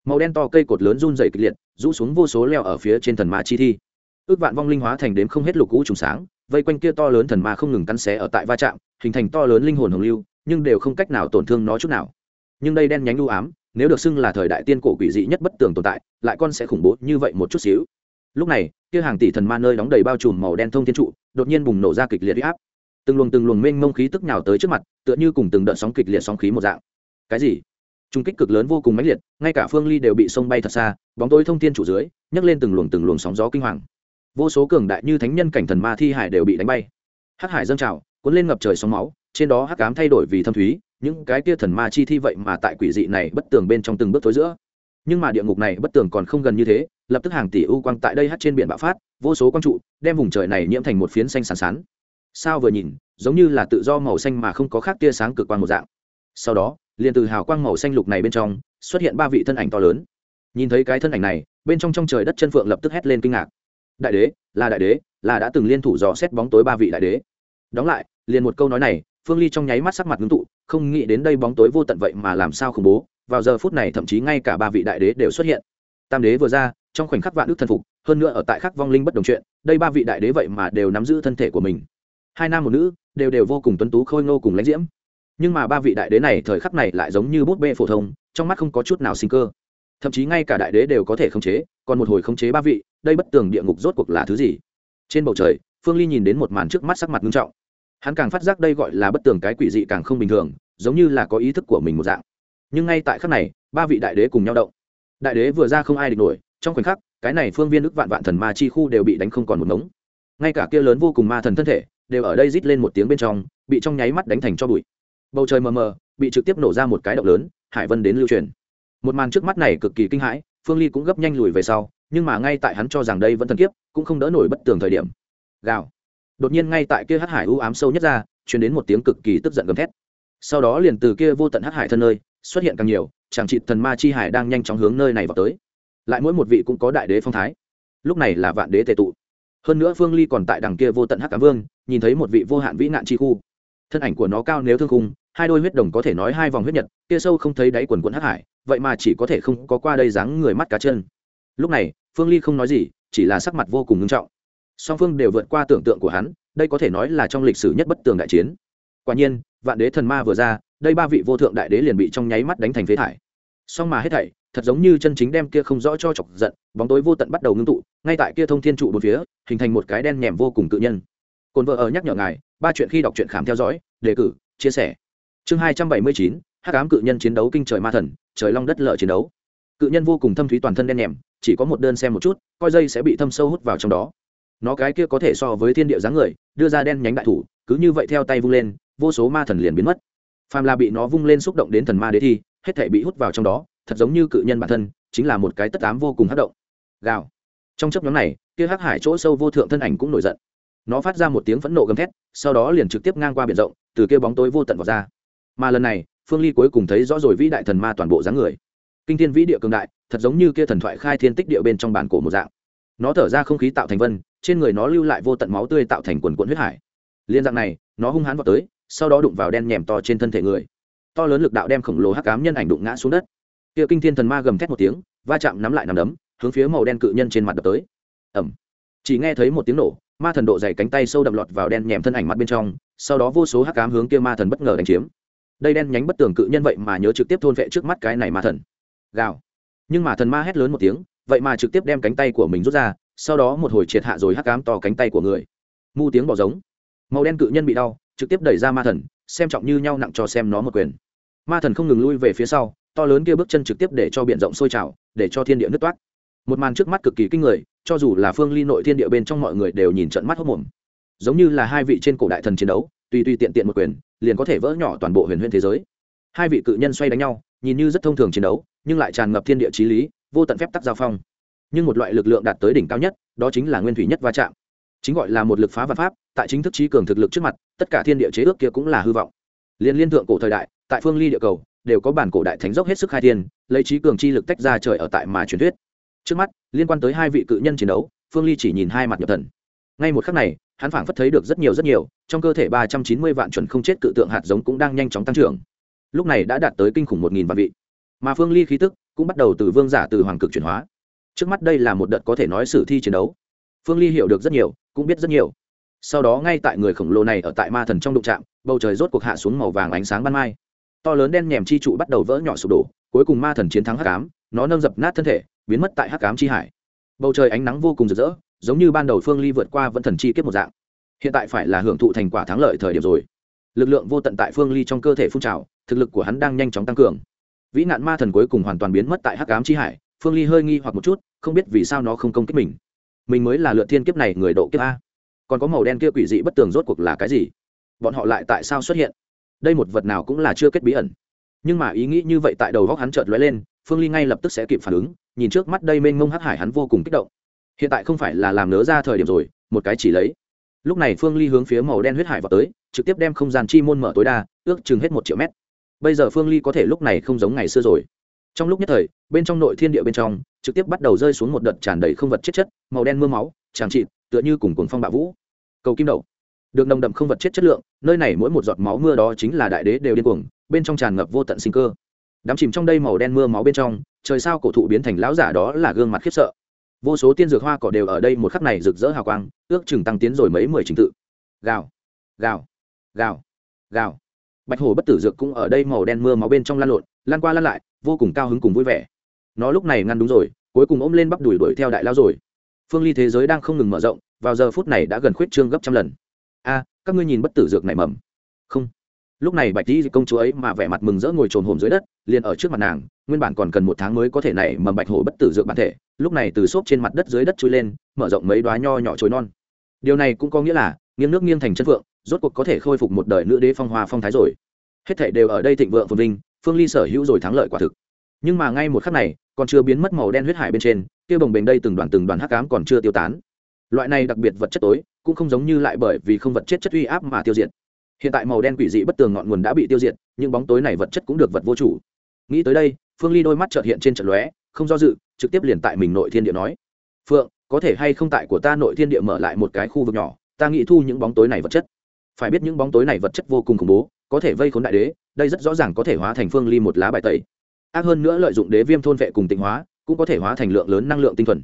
Speaker 1: Màu đen to cây cột lớn run dày kịch liệt rũ xuống vô số leo ở phía trên thần ma chi thi. Ước vạn vong linh hóa thành đếm không hết lục cũ trùng sáng, vây quanh kia to lớn thần ma không ngừng cắn xé ở tại va chạm, hình thành to lớn linh hồn hồng lưu, nhưng đều không cách nào tổn thương nó chút nào. Nhưng đây đen nhánh u ám, nếu được xưng là thời đại tiên cổ quỷ dị nhất bất tường tồn tại, lại con sẽ khủng bố như vậy một chút xíu. Lúc này, kia hàng tỷ thần ma nơi đóng đầy bao trùm màu đen thông thiên trụ, đột nhiên bùng nổ ra kịch liệt huy áp. Từng luồng từng luồng mênh mông khí tức nhào tới trước mặt, tựa như cùng từng đợt sóng kịch liệt sóng khí một dạng. Cái gì? Trung kích cực lớn vô cùng mãnh liệt, ngay cả phương ly đều bị sông bay thật xa, bóng tối thông thiên chủ dưới, nhấc lên từng luồng từng luồng sóng gió kinh hoàng. Vô số cường đại như thánh nhân cảnh thần ma thi hải đều bị đánh bay. Hắc hải dâng trào, cuốn lên ngập trời sóng máu, trên đó hắc cám thay đổi vì thâm thúy, những cái kia thần ma chi thi vậy mà tại quỷ dị này bất tường bên trong từng bước tối giữa. Nhưng mà địa ngục này bất tường còn không gần như thế, lập tức hàng tỷ ưu quang tại đây hắt trên biển bạo phát, vô số quang trụ đem vùng trời này nhiễm thành một phiến xanh sàn sán. Sao vừa nhìn, giống như là tự do màu xanh mà không có khác tia sáng cực quang một dạng. Sau đó liền từ hào quang màu xanh lục này bên trong, xuất hiện ba vị thân ảnh to lớn. Nhìn thấy cái thân ảnh này, bên trong trong trời đất chân phượng lập tức hét lên kinh ngạc. Đại đế, là đại đế, là đã từng liên thủ dò xét bóng tối ba vị đại đế. Đóng lại, liền một câu nói này, phương ly trong nháy mắt sắc mặt ngưng tụ, không nghĩ đến đây bóng tối vô tận vậy mà làm sao khủng bố. Vào giờ phút này thậm chí ngay cả ba vị đại đế đều xuất hiện. Tam đế vừa ra, trong khoảnh khắc vạn đức thần phục, hơn nữa ở tại khắc vong linh bất đồng chuyện, đây ba vị đại đế vậy mà đều nắm giữ thân thể của mình. Hai nam một nữ, đều đều vô cùng tuấn tú khôi ngô cùng lãnh diễm nhưng mà ba vị đại đế này thời khắc này lại giống như bút bê phổ thông, trong mắt không có chút nào sinh cơ. Thậm chí ngay cả đại đế đều có thể khống chế, còn một hồi khống chế ba vị, đây bất tường địa ngục rốt cuộc là thứ gì? Trên bầu trời, phương ly nhìn đến một màn trước mắt sắc mặt nghiêm trọng. Hắn càng phát giác đây gọi là bất tường cái quỷ dị càng không bình thường, giống như là có ý thức của mình một dạng. Nhưng ngay tại khắc này, ba vị đại đế cùng nhau động. Đại đế vừa ra không ai địch nổi, trong khoảnh khắc, cái này phương viên ức vạn vạn thần ma chi khu đều bị đánh không còn một ngống. Ngay cả kia lớn vô cùng ma thần thân thể, đều ở đây rít lên một tiếng bên trong, bị trong nháy mắt đánh thành cho bụi bầu trời mờ mờ, bị trực tiếp nổ ra một cái động lớn, hải vân đến lưu truyền. Một màn trước mắt này cực kỳ kinh hãi, phương ly cũng gấp nhanh lùi về sau, nhưng mà ngay tại hắn cho rằng đây vẫn thần kiếp, cũng không đỡ nổi bất tường thời điểm. Gào. Đột nhiên ngay tại kia hắc hải u ám sâu nhất ra chuyển đến một tiếng cực kỳ tức giận gầm thét. Sau đó liền từ kia vô tận hắc hải thân nơi, xuất hiện càng nhiều chàng trị thần ma chi hải đang nhanh chóng hướng nơi này vào tới. Lại mỗi một vị cũng có đại đế phong thái. Lúc này là vạn đế tề tụ. Hơn nữa phương ly còn tại đằng kia vô tận hắc cá vương, nhìn thấy một vị vô hạn vĩ nạn chi khu. Thân ảnh của nó cao nếu thương khung hai đôi huyết đồng có thể nói hai vòng huyết nhật, kia sâu không thấy đáy quần quận hắc hải, vậy mà chỉ có thể không có qua đây dáng người mắt cá chân. Lúc này, phương ly không nói gì, chỉ là sắc mặt vô cùng nghiêm trọng. Song phương đều vượt qua tưởng tượng của hắn, đây có thể nói là trong lịch sử nhất bất tường đại chiến. Quả nhiên, vạn đế thần ma vừa ra, đây ba vị vô thượng đại đế liền bị trong nháy mắt đánh thành phế thải. Song mà hết thảy, thật giống như chân chính đem kia không rõ cho chọc giận, bóng tối vô tận bắt đầu ngưng tụ, ngay tại kia thông thiên trụ một phía, hình thành một cái đen nhèm vô cùng tự nhân. Cồn vợ ở nhắc nhở ngài, ba chuyện khi đọc truyện khám theo dõi, đề cử, chia sẻ chương hai trăm bảy mươi chín, hắc ám cự nhân chiến đấu kinh trời ma thần, trời long đất lợ chiến đấu. Cự nhân vô cùng thâm thúy toàn thân đen nhèm, chỉ có một đơn xem một chút, coi dây sẽ bị thâm sâu hút vào trong đó. Nó cái kia có thể so với thiên địa dáng người, đưa ra đen nhánh đại thủ, cứ như vậy theo tay vung lên, vô số ma thần liền biến mất. Phàm là bị nó vung lên xúc động đến thần ma đế thi, hết thể bị hút vào trong đó, thật giống như cự nhân bản thân, chính là một cái tất tám vô cùng hất động. Gào. Trong chấp nhóm này, kia hắc hải chỗ sâu vô thượng thân ảnh cũng nổi giận. Nó phát ra một tiếng phẫn nộ gầm thét, sau đó liền trực tiếp ngang qua biển rộng, từ kia bóng tối vô tận vào ra mà lần này, phương ly cuối cùng thấy rõ rồi vĩ đại thần ma toàn bộ dáng người. Kinh thiên vĩ địa cường đại, thật giống như kia thần thoại khai thiên tích địa bên trong bản cổ một dạng. Nó thở ra không khí tạo thành vân, trên người nó lưu lại vô tận máu tươi tạo thành quần quận huyết hải. Liên dạng này, nó hung hãn vào tới, sau đó đụng vào đen nhèm to trên thân thể người. To lớn lực đạo đem khổng lồ hắc cám nhân ảnh đụng ngã xuống đất. Kia kinh thiên thần ma gầm thét một tiếng, va chạm nắm lại nằm đấm, hướng phía màu đen cự nhân trên mặt đập tới. Ẩm chỉ nghe thấy một tiếng nổ, ma thần độ dày cánh tay sâu đậm lọt vào đen nhèm thân ảnh mặt bên trong, sau đó vô số hắc cám hướng kia ma thần bất ngờ đánh chiếm đây đen nhánh bất tường cự nhân vậy mà nhớ trực tiếp thôn vệ trước mắt cái này ma thần. Gào. Nhưng mà thần ma hét lớn một tiếng, vậy mà trực tiếp đem cánh tay của mình rút ra, sau đó một hồi triệt hạ rồi hắc cám to cánh tay của người. Mu tiếng bỏ giống. Màu đen cự nhân bị đau, trực tiếp đẩy ra ma thần, xem trọng như nhau nặng cho xem nó một quyền. Ma thần không ngừng lui về phía sau, to lớn kia bước chân trực tiếp để cho biển rộng sôi trào, để cho thiên địa nứt toát. Một màn trước mắt cực kỳ kinh người, cho dù là phương ly nội thiên địa bên trong mọi người đều nhìn trận mắt hốc mồm. Giống như là hai vị trên cổ đại thần chiến đấu, tùy tùy tiện tiện một quyền liền có thể vỡ nhỏ toàn bộ huyền huyền thế giới. Hai vị cự nhân xoay đánh nhau, nhìn như rất thông thường chiến đấu, nhưng lại tràn ngập thiên địa trí lý, vô tận phép tắc giao phong. Nhưng một loại lực lượng đạt tới đỉnh cao nhất, đó chính là nguyên thủy nhất va chạm. Chính gọi là một lực phá vật pháp, tại chính thức trí cường thực lực trước mặt, tất cả thiên địa chế ước kia cũng là hư vọng. Liên liên thượng cổ thời đại, tại phương ly địa cầu, đều có bản cổ đại thánh dốc hết sức khai thiên, lấy trí cường chi lực tách ra trời ở tại mà truyền thuyết. Trước mắt, liên quan tới hai vị cự nhân chiến đấu, phương ly chỉ nhìn hai mặt nhập thần ngay một khắc này, hắn phảng phất thấy được rất nhiều rất nhiều, trong cơ thể ba trăm chín mươi vạn chuẩn không chết cự tượng hạt giống cũng đang nhanh chóng tăng trưởng. Lúc này đã đạt tới kinh khủng một nghìn vạn vị. Mà phương ly khí tức cũng bắt đầu từ vương giả từ hoàng cực chuyển hóa. Trước mắt đây là một đợt có thể nói sử thi chiến đấu. Phương ly hiểu được rất nhiều, cũng biết rất nhiều. Sau đó ngay tại người khổng lồ này ở tại ma thần trong đụng trạm bầu trời rốt cuộc hạ xuống màu vàng ánh sáng ban mai. To lớn đen nhèm chi trụ bắt đầu vỡ nhỏ sụp đổ, cuối cùng ma thần chiến thắng hắc ám, nó nâng dập nát thân thể, biến mất tại hắc ám chi hải. Bầu trời ánh nắng vô cùng rực rỡ giống như ban đầu phương ly vượt qua vẫn thần chi kiếp một dạng. Hiện tại phải là hưởng thụ thành quả thắng lợi thời điểm rồi. Lực lượng vô tận tại phương ly trong cơ thể phun trào, thực lực của hắn đang nhanh chóng tăng cường. Vĩ nạn ma thần cuối cùng hoàn toàn biến mất tại hắc ám chi hải, phương ly hơi nghi hoặc một chút, không biết vì sao nó không công kích mình. Mình mới là lượt thiên kiếp này người độ kiếp a. Còn có màu đen kia quỷ dị bất tường rốt cuộc là cái gì? Bọn họ lại tại sao xuất hiện? Đây một vật nào cũng là chưa kết bí ẩn. Nhưng mà ý nghĩ như vậy tại đầu góc hắn chợt lóe lên, phương ly ngay lập tức sẽ kịp phản ứng, nhìn trước mắt đây mênh mông hắc hải hắn vô cùng kích động hiện tại không phải là làm nớ ra thời điểm rồi, một cái chỉ lấy. Lúc này phương ly hướng phía màu đen huyết hải vào tới, trực tiếp đem không gian chi môn mở tối đa, ước chừng hết một triệu mét. Bây giờ phương ly có thể lúc này không giống ngày xưa rồi. Trong lúc nhất thời, bên trong nội thiên địa bên trong, trực tiếp bắt đầu rơi xuống một đợt tràn đầy không vật chết chất, màu đen mưa máu, tràng trịt, tựa như cùng cuồng phong bạo vũ. Cầu kim đậu được nồng đậm không vật chết chất lượng, nơi này mỗi một giọt máu mưa đó chính là đại đế đều điên cuồng, bên trong tràn ngập vô tận sinh cơ. Đám chìm trong đây màu đen mưa máu bên trong, trời sao cổ thụ biến thành lão giả đó là gương mặt khiếp sợ vô số tiên dược hoa cỏ đều ở đây một khắc này rực rỡ hào quang, ước chừng tăng tiến rồi mấy mười trình tự. Gào gào gào gào. Bạch hồ bất tử dược cũng ở đây màu đen mưa máu bên trong lan lộn, lan qua lan lại, vô cùng cao hứng cùng vui vẻ. Nó lúc này ngăn đúng rồi, cuối cùng ôm lên bắp đuổi đuổi theo đại lao rồi. Phương ly thế giới đang không ngừng mở rộng, vào giờ phút này đã gần khuyết trương gấp trăm lần. A, các ngươi nhìn bất tử dược này mầm. Không lúc này bạch di công chúa ấy mà vẻ mặt mừng rỡ ngồi trồn hồm dưới đất, liền ở trước mặt nàng, nguyên bản còn cần một tháng mới có thể này mầm bạch hổ bất tử dược bản thể, lúc này từ xốp trên mặt đất dưới đất trôi lên, mở rộng mấy đoá nho nhỏ trồi non. Điều này cũng có nghĩa là, nghiêng nước nghiêng thành chân phượng, rốt cuộc có thể khôi phục một đời nữ đế phong hoa phong thái rồi. Hết thảy đều ở đây thịnh vượng phồn vinh, phương ly sở hữu rồi thắng lợi quả thực. Nhưng mà ngay một khắc này, còn chưa biến mất màu đen huyết hải bên trên, kia bồng bềnh đây từng đoàn từng đoàn hắc ám còn chưa tiêu tán. Loại này đặc biệt vật chất tối, cũng không giống như lại bởi vì không vật chất chất uy áp mà tiêu diệt hiện tại màu đen quỷ dị bất tường ngọn nguồn đã bị tiêu diệt nhưng bóng tối này vật chất cũng được vật vô chủ. Nghĩ tới đây, phương ly đôi mắt trợt hiện trên trận lóe, không do dự, trực tiếp liền tại mình nội thiên địa nói. Phượng, có thể hay không tại của ta nội thiên địa mở lại một cái khu vực nhỏ, ta nghĩ thu những bóng tối này vật chất. Phải biết những bóng tối này vật chất vô cùng khủng bố, có thể vây khốn đại đế, đây rất rõ ràng có thể hóa thành phương ly một lá bài tẩy. Ác hơn nữa lợi dụng đế viêm thôn vệ cùng tịnh hóa, cũng có thể hóa thành lượng lớn năng lượng tinh thuần.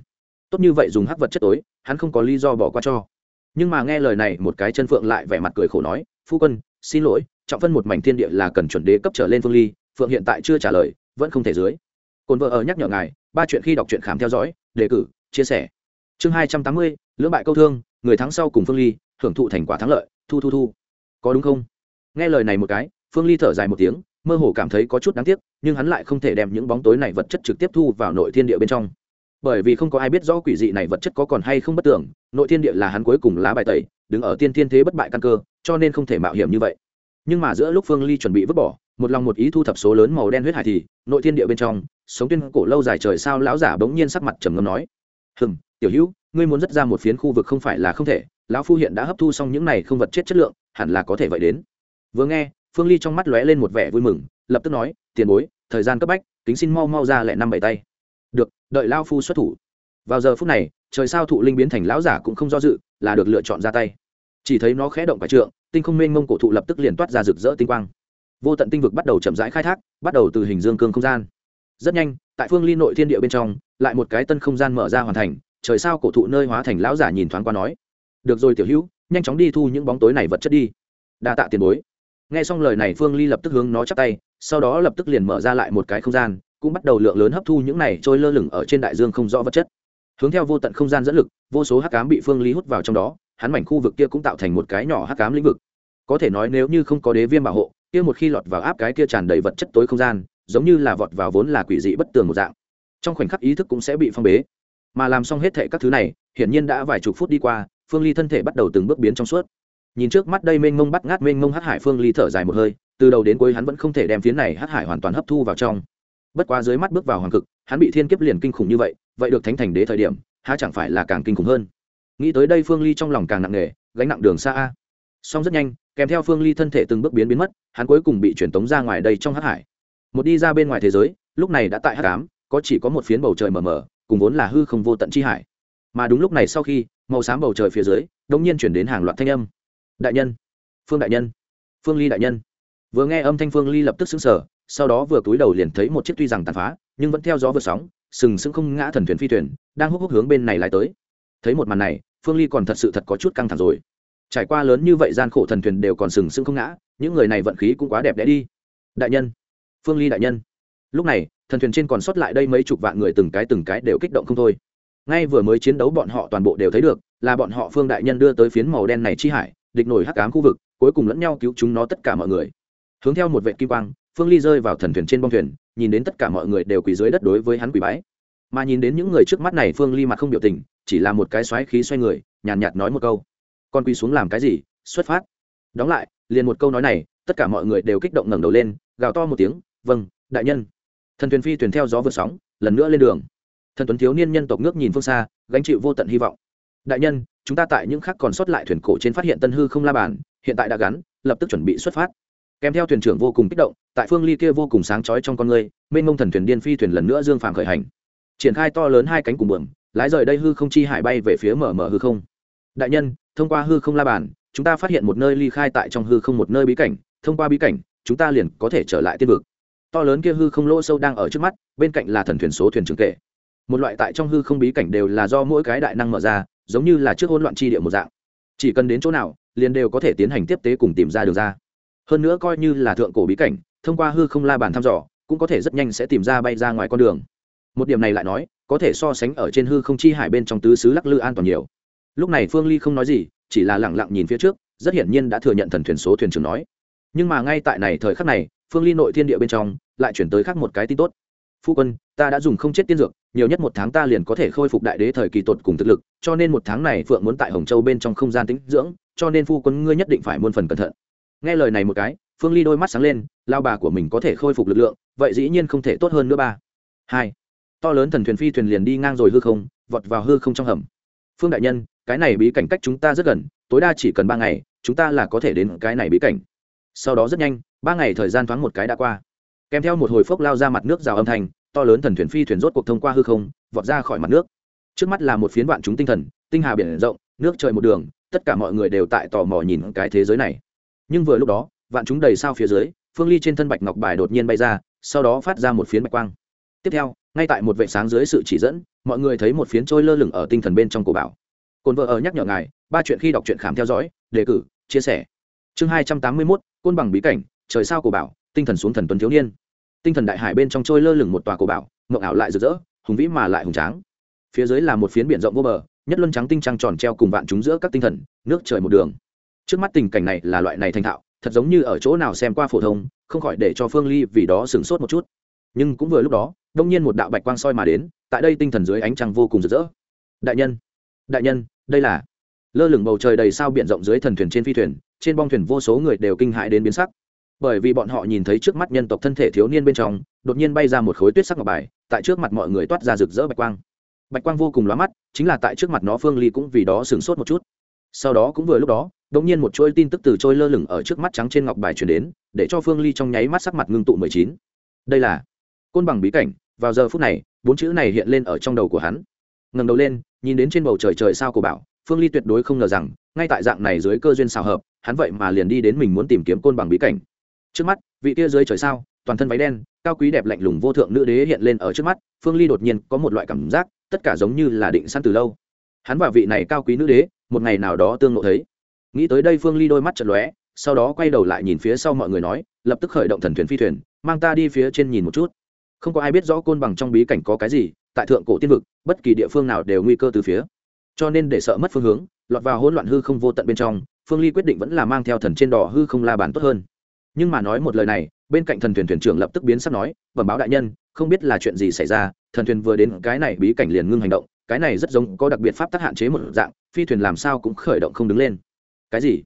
Speaker 1: Tốt như vậy dùng hắc vật chất tối, hắn không có lý do bỏ qua cho. Nhưng mà nghe lời này, một cái chân phượng lại vẻ mặt cười khổ nói phu quân, xin lỗi, trọng phân một mảnh thiên địa là cần chuẩn đế cấp trở lên phương ly, phượng hiện tại chưa trả lời, vẫn không thể dưới. Cồn vợ ở nhắc nhở ngài, ba chuyện khi đọc truyện khám theo dõi, đề cử, chia sẻ. Chương hai trăm tám mươi, lưỡng bại câu thương, người thắng sau cùng phương ly hưởng thụ thành quả thắng lợi, thu thu thu. Có đúng không? Nghe lời này một cái phương ly thở dài một tiếng, mơ hồ cảm thấy có chút đáng tiếc, nhưng hắn lại không thể đem những bóng tối này vật chất trực tiếp thu vào nội thiên địa bên trong. Bởi vì không có ai biết rõ quỷ dị này vật chất có còn hay không bất tưởng nội thiên địa là hắn cuối cùng lá bài tẩy, đứng ở tiên thiên thế bất bại căn cơ cho nên không thể mạo hiểm như vậy. Nhưng mà giữa lúc phương ly chuẩn bị vứt bỏ, một lòng một ý thu thập số lớn màu đen huyết hải thì, nội thiên địa bên trong, sống tuyên cổ lâu dài trời sao lão giả bỗng nhiên sắc mặt trầm ngâm nói hừng tiểu hữu, ngươi muốn dứt ra một phiến khu vực không phải là không thể, lão phu hiện đã hấp thu xong những này không vật chết chất lượng, hẳn là có thể vậy đến. Vừa nghe, phương ly trong mắt lóe lên một vẻ vui mừng, lập tức nói, tiền bối, thời gian cấp bách, kính xin mau mau ra lẹ năm bảy tay. Được, đợi lao phu xuất thủ. Vào giờ phút này, trời sao thụ linh biến thành lão giả cũng không do dự, là được lựa chọn ra tay chỉ thấy nó khẽ động phải trượng, tinh không mênh mông cổ thụ lập tức liền toát ra rực rỡ tinh quang. Vô tận tinh vực bắt đầu chậm rãi khai thác, bắt đầu từ hình dương cương không gian. Rất nhanh, tại phương ly nội thiên địa bên trong, lại một cái tân không gian mở ra hoàn thành, trời sao cổ thụ nơi hóa thành lão giả nhìn thoáng qua nói, được rồi tiểu hữu, nhanh chóng đi thu những bóng tối này vật chất đi. Đa tạ tiền bối. Nghe xong lời này, phương ly lập tức hướng nó chắp tay, sau đó lập tức liền mở ra lại một cái không gian, cũng bắt đầu lượng lớn hấp thu những này trôi lơ lửng ở trên đại dương không rõ vật chất. Hướng theo vô tận không gian dẫn lực, vô số hắc cám bị phương ly hút vào trong đó hắn mảnh khu vực kia cũng tạo thành một cái nhỏ hắc cám lĩnh vực. Có thể nói nếu như không có đế viêm bảo hộ, kia một khi lọt vào áp cái kia tràn đầy vật chất tối không gian, giống như là vọt vào vốn là quỷ dị bất tường một dạng. Trong khoảnh khắc ý thức cũng sẽ bị phong bế. Mà làm xong hết thệ các thứ này, hiển nhiên đã vài chục phút đi qua, phương ly thân thể bắt đầu từng bước biến trong suốt. Nhìn trước mắt đây mênh mông bắt ngát mênh mông hắc hải phương ly thở dài một hơi, từ đầu đến cuối hắn vẫn không thể đem phiến này hắc hải hoàn toàn hấp thu vào trong. Bất quá dưới mắt bước vào hoàng cực, hắn bị thiên kiếp liền kinh khủng như vậy vậy được thánh thành đế thời điểm, há chẳng phải là càng kinh khủng hơn? Nghĩ tới đây phương ly trong lòng càng nặng nề, gánh nặng đường xa a. Song rất nhanh, kèm theo phương ly thân thể từng bước biến biến mất, hắn cuối cùng bị truyền tống ra ngoài đây trong hắc hải. Một đi ra bên ngoài thế giới, lúc này đã tại hắc ám, có chỉ có một phiến bầu trời mờ mờ, cùng vốn là hư không vô tận chi hải. Mà đúng lúc này sau khi, màu xám bầu trời phía dưới đông nhiên chuyển đến hàng loạt thanh âm. Đại nhân! Phương đại nhân! Phương ly đại nhân! Vừa nghe âm thanh phương ly lập tức xứng sở sau đó vừa cúi đầu liền thấy một chiếc tuy rằng tàn phá, nhưng vẫn theo gió vượt sóng, sừng sững không ngã thần thuyền phi thuyền, đang húc húc hướng bên này lại tới. Thấy một màn này phương ly còn thật sự thật có chút căng thẳng rồi. Trải qua lớn như vậy gian khổ thần thuyền đều còn sừng sững không ngã, những người này vận khí cũng quá đẹp đẽ đi. Đại nhân, phương ly đại nhân. Lúc này, thần thuyền trên còn sót lại đây mấy chục vạn người từng cái từng cái đều kích động không thôi. Ngay vừa mới chiến đấu bọn họ toàn bộ đều thấy được, là bọn họ phương đại nhân đưa tới phiến màu đen này chi hải, địch nổi hắc cám khu vực, cuối cùng lẫn nhau cứu chúng nó tất cả mọi người. Hướng theo một vệ kim quang, phương ly rơi vào thần thuyền trên bông thuyền, nhìn đến tất cả mọi người đều quỳ dưới đất đối với hắn quỳ bái. Mà nhìn đến những người trước mắt này, phương ly mặt không biểu tình chỉ là một cái xoáy khí xoay người nhàn nhạt, nhạt nói một câu. Con quỳ xuống làm cái gì? Xuất phát. Đóng lại liền một câu nói này tất cả mọi người đều kích động ngẩng đầu lên gào to một tiếng vâng đại nhân. Thần thuyền phi thuyền theo gió vượt sóng lần nữa lên đường. Thần tuấn thiếu niên nhân tộc nước nhìn phương xa gánh chịu vô tận hy vọng. Đại nhân chúng ta tại những khác còn sót lại thuyền cổ trên phát hiện tân hư không la bàn hiện tại đã gắn lập tức chuẩn bị xuất phát. Kèm theo thuyền trưởng vô cùng kích động tại phương ly kia vô cùng sáng chói trong con người mênh mông thần thuyền điên phi thuyền lần nữa dương phàm khởi hành. Triển khai to lớn hai cánh cùng bường lái rời đây hư không chi hải bay về phía mở mở hư không. Đại nhân, thông qua hư không la bàn, chúng ta phát hiện một nơi ly khai tại trong hư không một nơi bí cảnh. Thông qua bí cảnh, chúng ta liền có thể trở lại tiên vực. To lớn kia hư không lỗ sâu đang ở trước mắt, bên cạnh là thần thuyền số thuyền trường kệ. Một loại tại trong hư không bí cảnh đều là do mỗi cái đại năng mở ra, giống như là trước hỗn loạn chi địa một dạng. Chỉ cần đến chỗ nào, liền đều có thể tiến hành tiếp tế cùng tìm ra đường ra. Hơn nữa coi như là thượng cổ bí cảnh, thông qua hư không la bàn thăm dò, cũng có thể rất nhanh sẽ tìm ra bay ra ngoài con đường. Một điểm này lại nói có thể so sánh ở trên hư không chi hải bên trong tứ xứ lắc lư an toàn nhiều. Lúc này phương ly không nói gì, chỉ là lẳng lặng nhìn phía trước, rất hiển nhiên đã thừa nhận thần thuyền số thuyền trưởng nói. Nhưng mà ngay tại này thời khắc này, phương ly nội thiên địa bên trong, lại chuyển tới khác một cái tin tốt. Phu quân, ta đã dùng không chết tiên dược, nhiều nhất một tháng ta liền có thể khôi phục đại đế thời kỳ tột cùng thực lực, cho nên một tháng này phượng muốn tại hồng châu bên trong không gian tĩnh dưỡng, cho nên phu quân ngươi nhất định phải muôn phần cẩn thận. Nghe lời này một cái, phương ly đôi mắt sáng lên, lao bà của mình có thể khôi phục lực lượng, vậy dĩ nhiên không thể tốt hơn nữa ba. Hai to lớn thần thuyền phi thuyền liền đi ngang rồi hư không, vọt vào hư không trong hầm. Phương đại nhân, cái này bí cảnh cách chúng ta rất gần, tối đa chỉ cần ba ngày, chúng ta là có thể đến cái này bí cảnh. Sau đó rất nhanh, ba ngày thời gian thoáng một cái đã qua. Kèm theo một hồi phốc lao ra mặt nước rào âm thanh, to lớn thần thuyền phi thuyền rốt cuộc thông qua hư không, vọt ra khỏi mặt nước. Trước mắt là một phiến vạn chúng tinh thần, tinh hà biển rộng, nước trời một đường, tất cả mọi người đều tại tò mò nhìn cái thế giới này. Nhưng vừa lúc đó, vạn chúng đầy sao phía dưới, phương ly trên thân bạch ngọc bài đột nhiên bay ra, sau đó phát ra một phiến bạch quang. Tiếp theo ngay tại một vệ sáng dưới sự chỉ dẫn, mọi người thấy một phiến trôi lơ lửng ở tinh thần bên trong cổ bảo. Cồn vợ ở nhắc nhở ngài, ba chuyện khi đọc truyện khám theo dõi, đề cử, chia sẻ. Chương hai trăm tám mươi mốt, côn bằng bí cảnh, trời sao cổ bảo, tinh thần xuống thần tuấn thiếu niên. Tinh thần đại hải bên trong trôi lơ lửng một tòa cổ bảo, mộng ảo lại rực rỡ, hùng vĩ mà lại hùng tráng. Phía dưới là một phiến biển rộng vô bờ, nhất luân trắng tinh trăng tròn treo cùng vạn chúng giữa các tinh thần, nước trời một đường. Trước mắt tình cảnh này là loại này thành thạo, thật giống như ở chỗ nào xem qua phổ thông, không khỏi để cho phương ly vì đó sửng sốt một chút. Nhưng cũng vừa lúc đó đông nhiên một đạo bạch quang soi mà đến, tại đây tinh thần dưới ánh trăng vô cùng rực rỡ. Đại nhân đại nhân, đây là. Lơ lửng bầu trời đầy sao biển rộng dưới thần thuyền trên phi thuyền, trên bong thuyền vô số người đều kinh hãi đến biến sắc. Bởi vì bọn họ nhìn thấy trước mắt nhân tộc thân thể thiếu niên bên trong, đột nhiên bay ra một khối tuyết sắc ngọc bài, tại trước mặt mọi người toát ra rực rỡ bạch quang. Bạch quang vô cùng lóa mắt, chính là tại trước mặt nó phương ly cũng vì đó sửng sốt một chút. Sau đó cũng vừa lúc đó đ ỗ n g nhiên một chuỗi tin tức từ trôi lơ lửng ở trước mắt trắng trên ngọc bài chuyển đến, để cho phương ly trong nháy mắt sắc mặt ngưng tụ mười chín. Đây là côn bằng bí cảnh vào giờ phút này, bốn chữ này hiện lên ở trong đầu của hắn. Ngầm đầu lên, nhìn đến trên bầu trời trời sao của bảo, phương ly tuyệt đối không ngờ rằng, ngay tại dạng này dưới cơ duyên xào hợp, hắn vậy mà liền đi đến mình muốn tìm kiếm côn bằng bí cảnh. Trước mắt, vị kia dưới trời sao, toàn thân váy đen, cao quý đẹp lạnh lùng vô thượng nữ đế hiện lên ở trước mắt, phương ly đột nhiên có một loại cảm giác, tất cả giống như là định săn từ lâu. Hắn và vị này cao quý nữ đế, một ngày nào đó tương ngộ thấy. Nghĩ tới đây phương ly đôi mắt chật lóe, sau đó quay đầu lại nhìn phía sau mọi người nói, lập tức khởi động thần thuyền phi thuyền, mang ta đi phía trên nhìn một chút không có ai biết rõ côn bằng trong bí cảnh có cái gì, tại thượng cổ tiên vực, bất kỳ địa phương nào đều nguy cơ từ phía. Cho nên để sợ mất phương hướng, lọt vào hỗn loạn hư không vô tận bên trong, phương ly quyết định vẫn là mang theo thần trên đỏ hư không la bàn tốt hơn. Nhưng mà nói một lời này, bên cạnh thần thuyền thuyền trưởng lập tức biến sắp nói, bẩm báo đại nhân, không biết là chuyện gì xảy ra, thần thuyền vừa đến cái này bí cảnh liền ngưng hành động, cái này rất giống có đặc biệt pháp tắc hạn chế một dạng, phi thuyền làm sao cũng khởi động không đứng lên. Cái gì?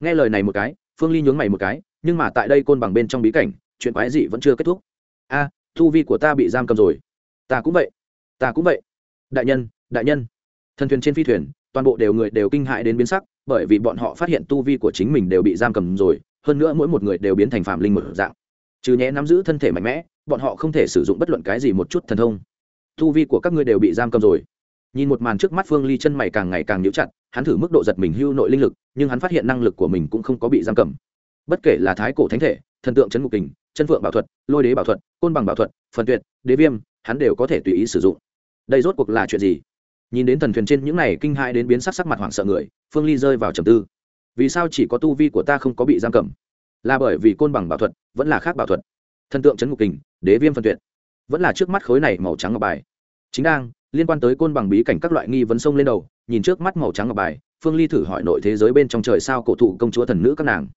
Speaker 1: Nghe lời này một cái, phương ly nhướng mày một cái, nhưng mà tại đây côn bằng bên trong bí cảnh, chuyện quái gì vẫn chưa kết thúc. A thu vi của ta bị giam cầm rồi. Ta cũng vậy. Ta cũng vậy. Đại nhân đại nhân. Thần thuyền trên phi thuyền, toàn bộ đều người đều kinh hại đến biến sắc, bởi vì bọn họ phát hiện tu vi của chính mình đều bị giam cầm rồi, hơn nữa mỗi một người đều biến thành phạm linh một dạng. Trừ nhé nắm giữ thân thể mạnh mẽ, bọn họ không thể sử dụng bất luận cái gì một chút thần thông. Tu vi của các ngươi đều bị giam cầm rồi. Nhìn một màn trước mắt phương ly chân mày càng ngày càng nhíu chặt, hắn thử mức độ giật mình hưu nội linh lực, nhưng hắn phát hiện năng lực của mình cũng không có bị giam cầm. Bất kể là thái cổ thánh thể, thần tượng chấn ngục kình chân phượng bảo thuật, lôi đế bảo thuật, côn bằng bảo thuật, phần tuyệt, đế viêm, hắn đều có thể tùy ý sử dụng. Đây rốt cuộc là chuyện gì? Nhìn đến thần thuyền trên những này kinh hãi đến biến sắc sắc mặt hoảng sợ người, phương ly rơi vào trầm tư. Vì sao chỉ có tu vi của ta không có bị giam cầm? Là bởi vì côn bằng bảo thuật vẫn là khác bảo thuật. Thần tượng chấn ngục kình, đế viêm phân tuyệt. Vẫn là trước mắt khối này màu trắng ngọc bài. Chính đang, liên quan tới côn bằng bí cảnh các loại nghi vấn sông lên đầu, nhìn trước mắt màu trắng ngọc bài, phương ly thử hỏi nội thế giới bên trong trời sao cổ thụ công chúa thần nữ các nàng.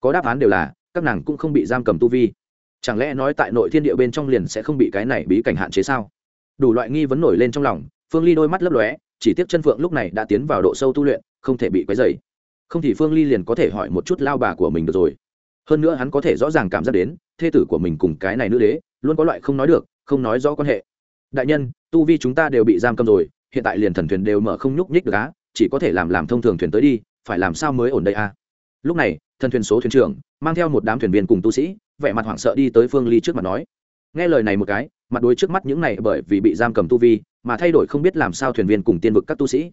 Speaker 1: Có đáp án đều là, các nàng cũng không bị giam cầm tu vi chẳng lẽ nói tại nội thiên địa bên trong liền sẽ không bị cái này bí cảnh hạn chế sao? Đủ loại nghi vấn nổi lên trong lòng, phương ly đôi mắt lấp lóe, chỉ tiếc chân phượng lúc này đã tiến vào độ sâu tu luyện, không thể bị quấy dày không thì phương ly liền có thể hỏi một chút lao bà của mình được rồi. Hơn nữa hắn có thể rõ ràng cảm giác đến, thê tử của mình cùng cái này nữ đế, luôn có loại không nói được, không nói rõ quan hệ. Đại nhân, tu vi chúng ta đều bị giam cầm rồi, hiện tại liền thần thuyền đều mở không nhúc nhích được á, chỉ có thể làm làm thông thường thuyền tới đi, phải làm sao mới ổn đây a lúc này, thần thuyền số thuyền trưởng, mang theo một đám thuyền viên cùng tu sĩ vẻ mặt hoảng sợ đi tới phương ly trước mặt nói. Nghe lời này một cái, mặt đối trước mắt những này bởi vì bị giam cầm tu vi, mà thay đổi không biết làm sao thuyền viên cùng tiên vực các tu sĩ.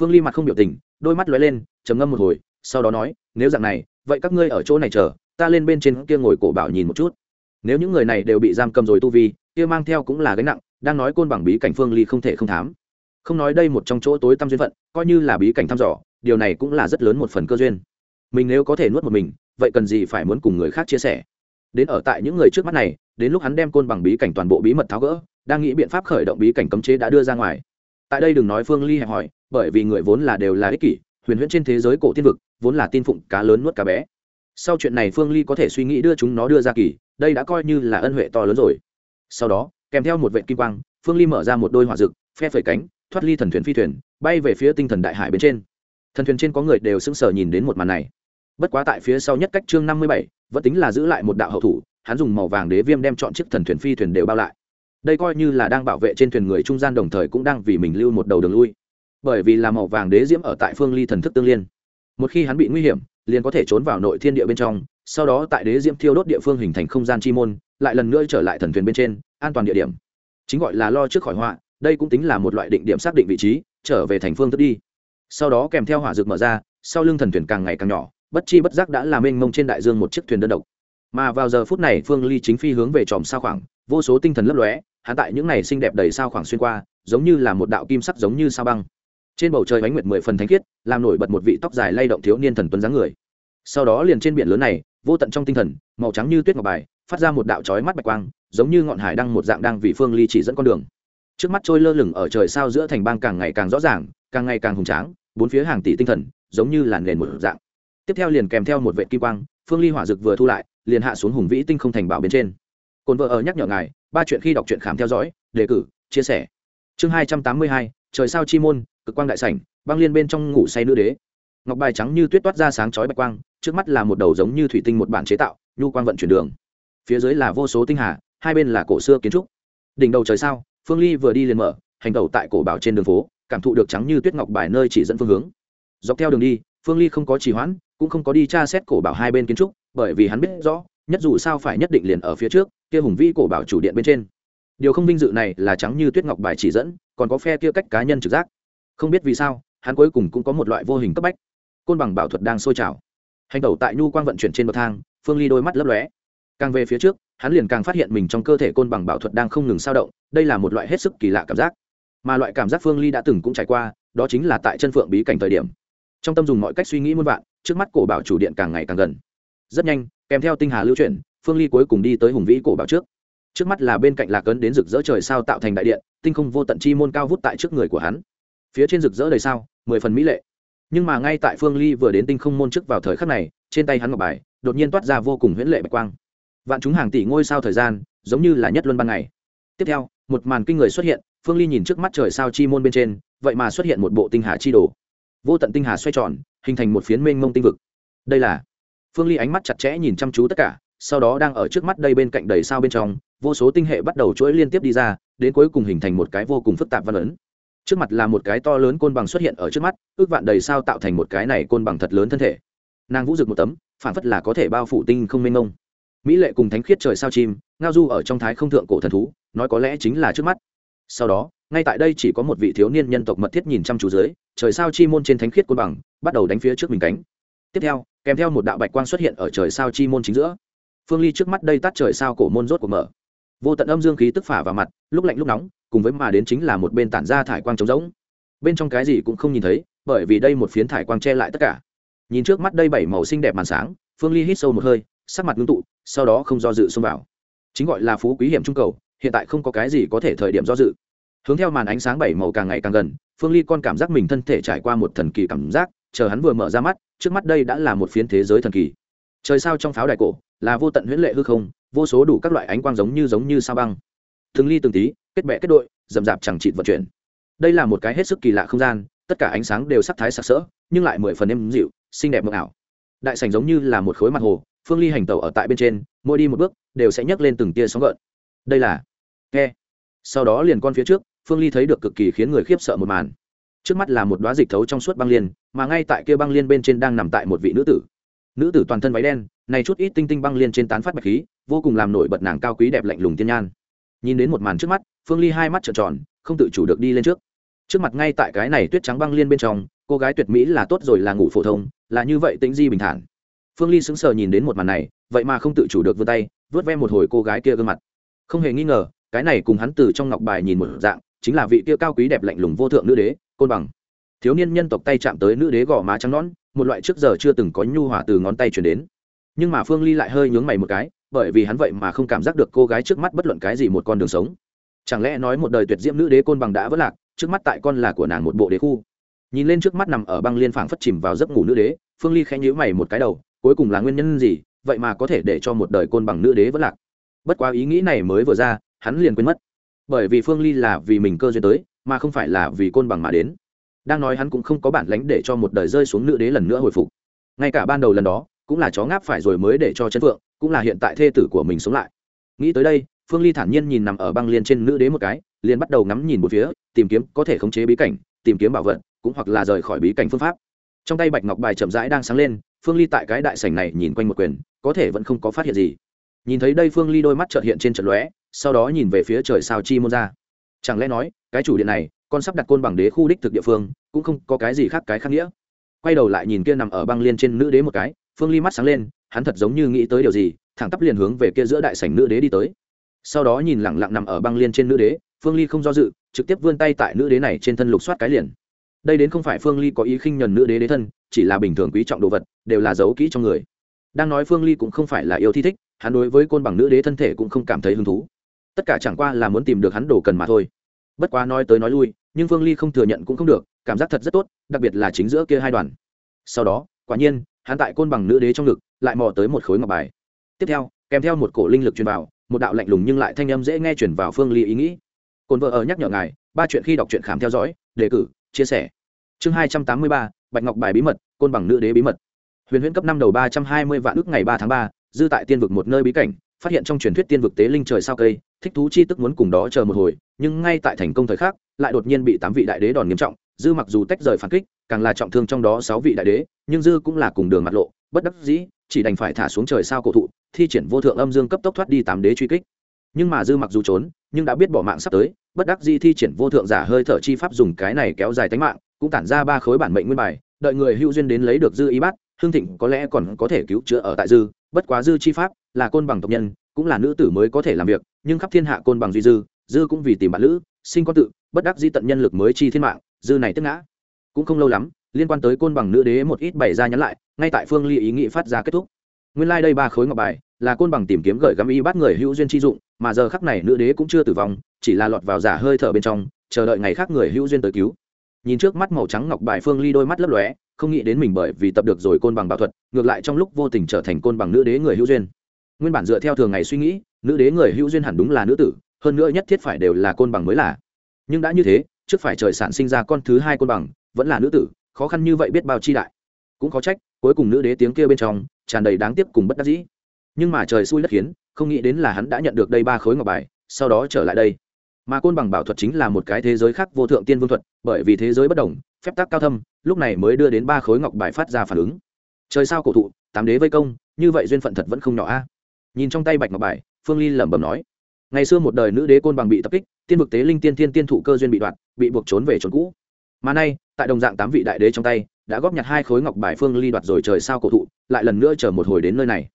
Speaker 1: Phương ly mặt không biểu tình, đôi mắt lóe lên, trầm ngâm một hồi, sau đó nói, nếu dạng này, vậy các ngươi ở chỗ này chờ, ta lên bên trên kia ngồi cổ bảo nhìn một chút. Nếu những người này đều bị giam cầm rồi tu vi, kia mang theo cũng là gánh nặng, đang nói côn bằng bí cảnh phương ly không thể không thám. Không nói đây một trong chỗ tối tăm duyên phận, coi như là bí cảnh thăm dò, điều này cũng là rất lớn một phần cơ duyên. Mình nếu có thể nuốt một mình, vậy cần gì phải muốn cùng người khác chia sẻ? Đến ở tại những người trước mắt này, đến lúc hắn đem côn bằng bí cảnh toàn bộ bí mật tháo gỡ, đang nghĩ biện pháp khởi động bí cảnh cấm chế đã đưa ra ngoài. Tại đây đừng nói phương ly hẹp hỏi, bởi vì người vốn là đều là ích kỷ, huyền huyễn trên thế giới cổ tiên vực, vốn là tin phụng cá lớn nuốt cá bé. Sau chuyện này phương ly có thể suy nghĩ đưa chúng nó đưa ra kỳ, đây đã coi như là ân huệ to lớn rồi. Sau đó, kèm theo một vệ kim quang, phương ly mở ra một đôi hỏa rực phe phẩy cánh, thoát ly thần thuyền phi thuyền, bay về phía tinh thần đại hải bên trên. Thần thuyền trên có người đều sững sờ nhìn đến một màn này bất quá tại phía sau nhất cách chương năm mươi bảy, vẫn tính là giữ lại một đạo hậu thủ, hắn dùng màu vàng đế viêm đem chọn chiếc thần thuyền phi thuyền đều bao lại. Đây coi như là đang bảo vệ trên thuyền người trung gian đồng thời cũng đang vì mình lưu một đầu đường lui. Bởi vì là màu vàng đế diễm ở tại phương ly thần thức tương liên. Một khi hắn bị nguy hiểm, liền có thể trốn vào nội thiên địa bên trong, sau đó tại đế diễm thiêu đốt địa phương hình thành không gian chi môn, lại lần nữa trở lại thần thuyền bên trên, an toàn địa điểm. Chính gọi là lo trước khỏi họa, đây cũng tính là một loại định điểm xác định vị trí, trở về thành phương tức đi. Sau đó kèm theo hỏa dược mở ra, sau lưng thần thuyền càng ngày càng nhỏ bất chi bất giác đã làm mênh mông trên đại dương một chiếc thuyền đơn độc. Mà vào giờ phút này, phương ly chính phi hướng về tròm sao khoảng, vô số tinh thần lấp lóe hạ tại những này xinh đẹp đầy sao khoảng xuyên qua, giống như là một đạo kim sắc giống như sao băng. Trên bầu trời bánh nguyệt mười phần thánh khiết, làm nổi bật một vị tóc dài lay động thiếu niên thần tuấn dáng người. Sau đó liền trên biển lớn này, vô tận trong tinh thần, màu trắng như tuyết ngọc bài, phát ra một đạo chói mắt bạch quang, giống như ngọn hải đăng một dạng đang vì phương ly chỉ dẫn con đường. Trước mắt trôi lơ lửng ở trời sao giữa thành bang càng ngày càng rõ ràng, càng ngày càng hùng tráng, bốn phía hàng tỷ tinh thần, giống như làn nền một dạng tiếp theo liền kèm theo một vệ kim quang, phương ly hỏa dực vừa thu lại, liền hạ xuống hùng vĩ tinh không thành bảo bên trên. Cồn vợ ở nhắc nhở ngài, ba chuyện khi đọc truyện khám theo dõi, đề cử, chia sẻ. Chương hai trăm tám mươi hai, trời sao chi môn, cực quang đại sảnh, băng liên bên trong ngủ say nữ đế. Ngọc bài trắng như tuyết toát ra sáng chói bạch quang, trước mắt là một đầu giống như thủy tinh một bản chế tạo, nhu quang vận chuyển đường. Phía dưới là vô số tinh hà, hai bên là cổ xưa kiến trúc. Đỉnh đầu trời sao, phương ly vừa đi liền mở, hành tẩu tại cổ bảo trên đường phố, cảm thụ được trắng như tuyết ngọc bài nơi chỉ dẫn phương hướng. Dọc theo đường đi, phương ly không có trì hoãn cũng không có đi tra xét cổ bảo hai bên kiến trúc, bởi vì hắn biết rõ, nhất dù sao phải nhất định liền ở phía trước, kia hùng vĩ cổ bảo chủ điện bên trên. Điều không vinh dự này là trắng như tuyết ngọc bài chỉ dẫn, còn có phe kia cách cá nhân trực giác. Không biết vì sao, hắn cuối cùng cũng có một loại vô hình cấp bách. Côn bằng bảo thuật đang sôi trào. Hành tẩu tại nhu quang vận chuyển trên bậc thang, phương ly đôi mắt lấp lóe. Càng về phía trước, hắn liền càng phát hiện mình trong cơ thể côn bằng bảo thuật đang không ngừng sao động, đây là một loại hết sức kỳ lạ cảm giác. Mà loại cảm giác phương ly đã từng cũng trải qua, đó chính là tại chân phượng bí cảnh thời điểm trong tâm dùng mọi cách suy nghĩ muôn vạn, trước mắt cổ bảo chủ điện càng ngày càng gần. Rất nhanh, kèm theo tinh hà lưu chuyển, phương ly cuối cùng đi tới hùng vĩ cổ bảo trước. Trước mắt là bên cạnh lạc ấn đến rực rỡ trời sao tạo thành đại điện, tinh không vô tận chi môn cao vút tại trước người của hắn. Phía trên rực rỡ đầy sao, mười phần mỹ lệ. Nhưng mà ngay tại phương ly vừa đến tinh không môn trước vào thời khắc này, trên tay hắn ngọc bài, đột nhiên toát ra vô cùng huyễn lệ bạch quang. Vạn chúng hàng tỷ ngôi sao thời gian, giống như là nhất luân ban ngày. Tiếp theo, một màn kinh người xuất hiện, phương ly nhìn trước mắt trời sao chi môn bên trên, vậy mà xuất hiện một bộ tinh hà chi đồ vô tận tinh hà xoay tròn, hình thành một phiến mênh mông tinh vực. Đây là, phương ly ánh mắt chặt chẽ nhìn chăm chú tất cả, sau đó đang ở trước mắt đây bên cạnh đầy sao bên trong, vô số tinh hệ bắt đầu chuỗi liên tiếp đi ra, đến cuối cùng hình thành một cái vô cùng phức tạp văn ấn. Trước mặt là một cái to lớn côn bằng xuất hiện ở trước mắt, ước vạn đầy sao tạo thành một cái này côn bằng thật lớn thân thể. Nàng vũ rực một tấm, phản phất là có thể bao phủ tinh không mênh mông. Mỹ lệ cùng thánh khiết trời sao chim, ngao du ở trong thái không thượng cổ thần thú, nói có lẽ chính là trước mắt. Sau đó ngay tại đây chỉ có một vị thiếu niên nhân tộc mật thiết nhìn chăm chú dưới, trời sao chi môn trên thánh khiết côn bằng, bắt đầu đánh phía trước mình cánh. Tiếp theo, kèm theo một đạo bạch quang xuất hiện ở trời sao chi môn chính giữa. Phương ly trước mắt đây tắt trời sao cổ môn rốt của mở. Vô tận âm dương khí tức phả vào mặt, lúc lạnh lúc nóng, cùng với mà đến chính là một bên tản ra thải quang trống rỗng. Bên trong cái gì cũng không nhìn thấy, bởi vì đây một phiến thải quang che lại tất cả. Nhìn trước mắt đây bảy màu xinh đẹp màn sáng, phương ly hít sâu một hơi, sắc mặt ngưng tụ, sau đó không do dự xông vào. Chính gọi là phú quý hiểm trung cầu, hiện tại không có cái gì có thể thời điểm do dự hướng theo màn ánh sáng bảy màu càng ngày càng gần, phương ly con cảm giác mình thân thể trải qua một thần kỳ cảm giác, chờ hắn vừa mở ra mắt, trước mắt đây đã là một phiến thế giới thần kỳ. Trời sao trong pháo đài cổ, là vô tận huyễn lệ hư không, vô số đủ các loại ánh quang giống như giống như sao băng. Thường ly từng tí, kết bẹ kết đội rậm rạp chẳng chịt vận chuyển. Đây là một cái hết sức kỳ lạ không gian, tất cả ánh sáng đều sắc thái sặc sỡ, nhưng lại mười phần êm dịu, xinh đẹp mộng ảo. Đại sảnh giống như là một khối mặt hồ, phương ly hành tẩu ở tại bên trên, mỗi đi một bước, đều sẽ nhấc lên từng tia sóng gợn. Đây là khe sau đó liền con phía trước phương ly thấy được cực kỳ khiến người khiếp sợ một màn. Trước mắt là một đoá dịch thấu trong suốt băng liên, mà ngay tại kia băng liên bên trên đang nằm tại một vị nữ tử. Nữ tử toàn thân váy đen, này chút ít tinh tinh băng liên trên tán phát bạch khí, vô cùng làm nổi bật nàng cao quý đẹp lạnh lùng tiên nhan. Nhìn đến một màn trước mắt, phương ly hai mắt trợn tròn, không tự chủ được đi lên trước. Trước mặt ngay tại cái này tuyết trắng băng liên bên trong, cô gái tuyệt mỹ là tốt rồi, là ngủ phổ thông, là như vậy tính di bình thản. Phương ly sững sờ nhìn đến một màn này, vậy mà không tự chủ được vươn tay vớt ve một hồi cô gái kia gương mặt. Không hề nghi ngờ, cái này cùng hắn từ trong ngọc bài nhìn một dạng chính là vị kia cao quý đẹp lạnh lùng vô thượng nữ đế, côn bằng. Thiếu niên nhân tộc tay chạm tới nữ đế gò má trắng nón một loại trước giờ chưa từng có nhu hòa từ ngón tay chuyển đến. Nhưng mà phương ly lại hơi nhướng mày một cái, bởi vì hắn vậy mà không cảm giác được cô gái trước mắt bất luận cái gì một con đường sống. Chẳng lẽ nói một đời tuyệt diễm nữ đế côn bằng đã vất lạc, trước mắt tại con là của nàng một bộ đế khu. Nhìn lên trước mắt nằm ở băng liên phảng phất chìm vào giấc ngủ nữ đế, phương ly khẽ nhíu mày một cái đầu, cuối cùng là nguyên nhân gì, vậy mà có thể để cho một đời côn bằng nữ đế vất lạc? Bất quá ý nghĩ này mới vừa ra, hắn liền quên mất bởi vì phương ly là vì mình cơ duyên tới, mà không phải là vì côn bằng mà đến. Đang nói hắn cũng không có bản lánh để cho một đời rơi xuống nữ đế lần nữa hồi phục. Ngay cả ban đầu lần đó, cũng là chó ngáp phải rồi mới để cho chân phượng, cũng là hiện tại thê tử của mình sống lại. Nghĩ tới đây, phương ly thản nhiên nhìn nằm ở băng liên trên nữ đế một cái, liền bắt đầu ngắm nhìn một phía, tìm kiếm có thể khống chế bí cảnh, tìm kiếm bảo vật, cũng hoặc là rời khỏi bí cảnh phương pháp. Trong tay bạch ngọc bài chậm rãi đang sáng lên, phương ly tại cái đại sảnh này nhìn quanh một quyền, có thể vẫn không có phát hiện gì. Nhìn thấy đây phương ly đôi mắt trợt hiện trên trận lóe sau đó nhìn về phía trời sao chi môn ra. Chẳng lẽ nói, cái chủ điện này con sắp đặt côn bằng đế khu đích thực địa phương, cũng không có cái gì khác cái khác nghĩa. Quay đầu lại nhìn kia nằm ở băng liên trên nữ đế một cái, phương ly mắt sáng lên, hắn thật giống như nghĩ tới điều gì, thẳng tắp liền hướng về kia giữa đại sảnh nữ đế đi tới. Sau đó nhìn lẳng lặng nằm ở băng liên trên nữ đế, phương ly không do dự, trực tiếp vươn tay tại nữ đế này trên thân lục soát cái liền. Đây đến không phải phương ly có ý khinh nhuần nữ đế đế thân, chỉ là bình thường quý trọng đồ vật, đều là giấu kỹ trong người. Đang nói phương ly cũng không phải là yêu thi thích, hắn đối với côn bằng nữ đế thân thể cũng không cảm thấy hứng thú tất cả chẳng qua là muốn tìm được hắn đồ cần mà thôi. Bất quá nói tới nói lui, nhưng phương ly không thừa nhận cũng không được, cảm giác thật rất tốt, đặc biệt là chính giữa kia hai đoàn. Sau đó, quả nhiên, hắn tại côn bằng nữ đế trong ngực, lại mò tới một khối ngọc bài. Tiếp theo, kèm theo một cổ linh lực truyền vào, một đạo lạnh lùng nhưng lại thanh âm dễ nghe chuyển vào phương ly ý nghĩ. Cồn vợ ở nhắc nhở ngài, ba chuyện khi đọc truyện khám theo dõi, đề cử, chia sẻ. Chương hai trăm tám mươi ba, bạch ngọc bài bí mật, côn bằng nữ đế bí mật. Huyền huyễn cấp năm đầu ba trăm hai mươi vạn ước ngày ba tháng ba, dư tại tiên vực một nơi bí cảnh, phát hiện trong truyền thuyết tiên vực tế linh trời sao cây thích thú chi tức muốn cùng đó chờ một hồi, nhưng ngay tại thành công thời khắc, lại đột nhiên bị tám vị đại đế đòn nghiêm trọng, dư mặc dù tách rời phản kích, càng là trọng thương trong đó sáu vị đại đế, nhưng dư cũng là cùng đường mặt lộ, bất đắc dĩ, chỉ đành phải thả xuống trời sao cổ thụ, thi triển vô thượng âm dương cấp tốc thoát đi tám đế truy kích. Nhưng mà dư mặc dù trốn, nhưng đã biết bỏ mạng sắp tới, bất đắc dĩ thi triển vô thượng giả hơi thở chi pháp dùng cái này kéo dài tính mạng, cũng tản ra ba khối bản mệnh nguyên bài, đợi người hữu duyên đến lấy được dư y bát, hương thịnh có lẽ còn có thể cứu chữa ở tại dư, bất quá dư chi pháp là côn bằng tộc nhân, cũng là nữ tử mới có thể làm việc nhưng khắp thiên hạ côn bằng duy dư dư cũng vì tìm bạn lữ, sinh con tự, bất đắc di tận nhân lực mới chi thiên mạng, dư này tức ngã. Cũng không lâu lắm, liên quan tới côn bằng nữ đế một ít bày ra nhắn lại, ngay tại phương ly ý nghĩ phát ra kết thúc. Nguyên lai、like、đây ba khối ngọc bài, là côn bằng tìm kiếm gợi gắm y bắt người hữu duyên chi dụng, mà giờ khắc này nữ đế cũng chưa tử vong, chỉ là lọt vào giả hơi thở bên trong, chờ đợi ngày khác người hữu duyên tới cứu. Nhìn trước mắt màu trắng ngọc bài phương ly đôi mắt lấp lóe, không nghĩ đến mình bởi vì tập được rồi côn bằng bảo thuật, ngược lại trong lúc vô tình trở thành côn bằng nữ đế người hữu duyên. Nguyên bản dựa theo thường ngày suy nghĩ nữ đế người hữu duyên hẳn đúng là nữ tử, hơn nữa nhất thiết phải đều là côn bằng mới là. Nhưng đã như thế, trước phải trời sản sinh ra con thứ hai côn bằng, vẫn là nữ tử, khó khăn như vậy biết bao chi đại. Cũng có trách, cuối cùng nữ đế tiếng kia bên trong, tràn đầy đáng tiếc cùng bất đắc dĩ. Nhưng mà trời xui đất khiến, không nghĩ đến là hắn đã nhận được đây ba khối ngọc bài, sau đó trở lại đây. Mà côn bằng bảo thuật chính là một cái thế giới khác vô thượng tiên vương thuật, bởi vì thế giới bất đồng, phép tắc cao thâm, lúc này mới đưa đến ba khối ngọc bài phát ra phản ứng. Trời sao cổ thụ, tám đế vây công, như vậy duyên phận thật vẫn không nhỏ a. Nhìn trong tay bạch ngọc bài phương ly lẩm bẩm nói. Ngày xưa một đời nữ đế côn bằng bị tập kích, tiên vực tế linh tiên thiên tiên thụ cơ duyên bị đoạt, bị buộc trốn về trốn cũ. Mà nay, tại đồng dạng tám vị đại đế trong tay, đã góp nhặt hai khối ngọc bài phương ly đoạt rồi trời sao cổ thụ, lại lần nữa chờ một hồi đến nơi này.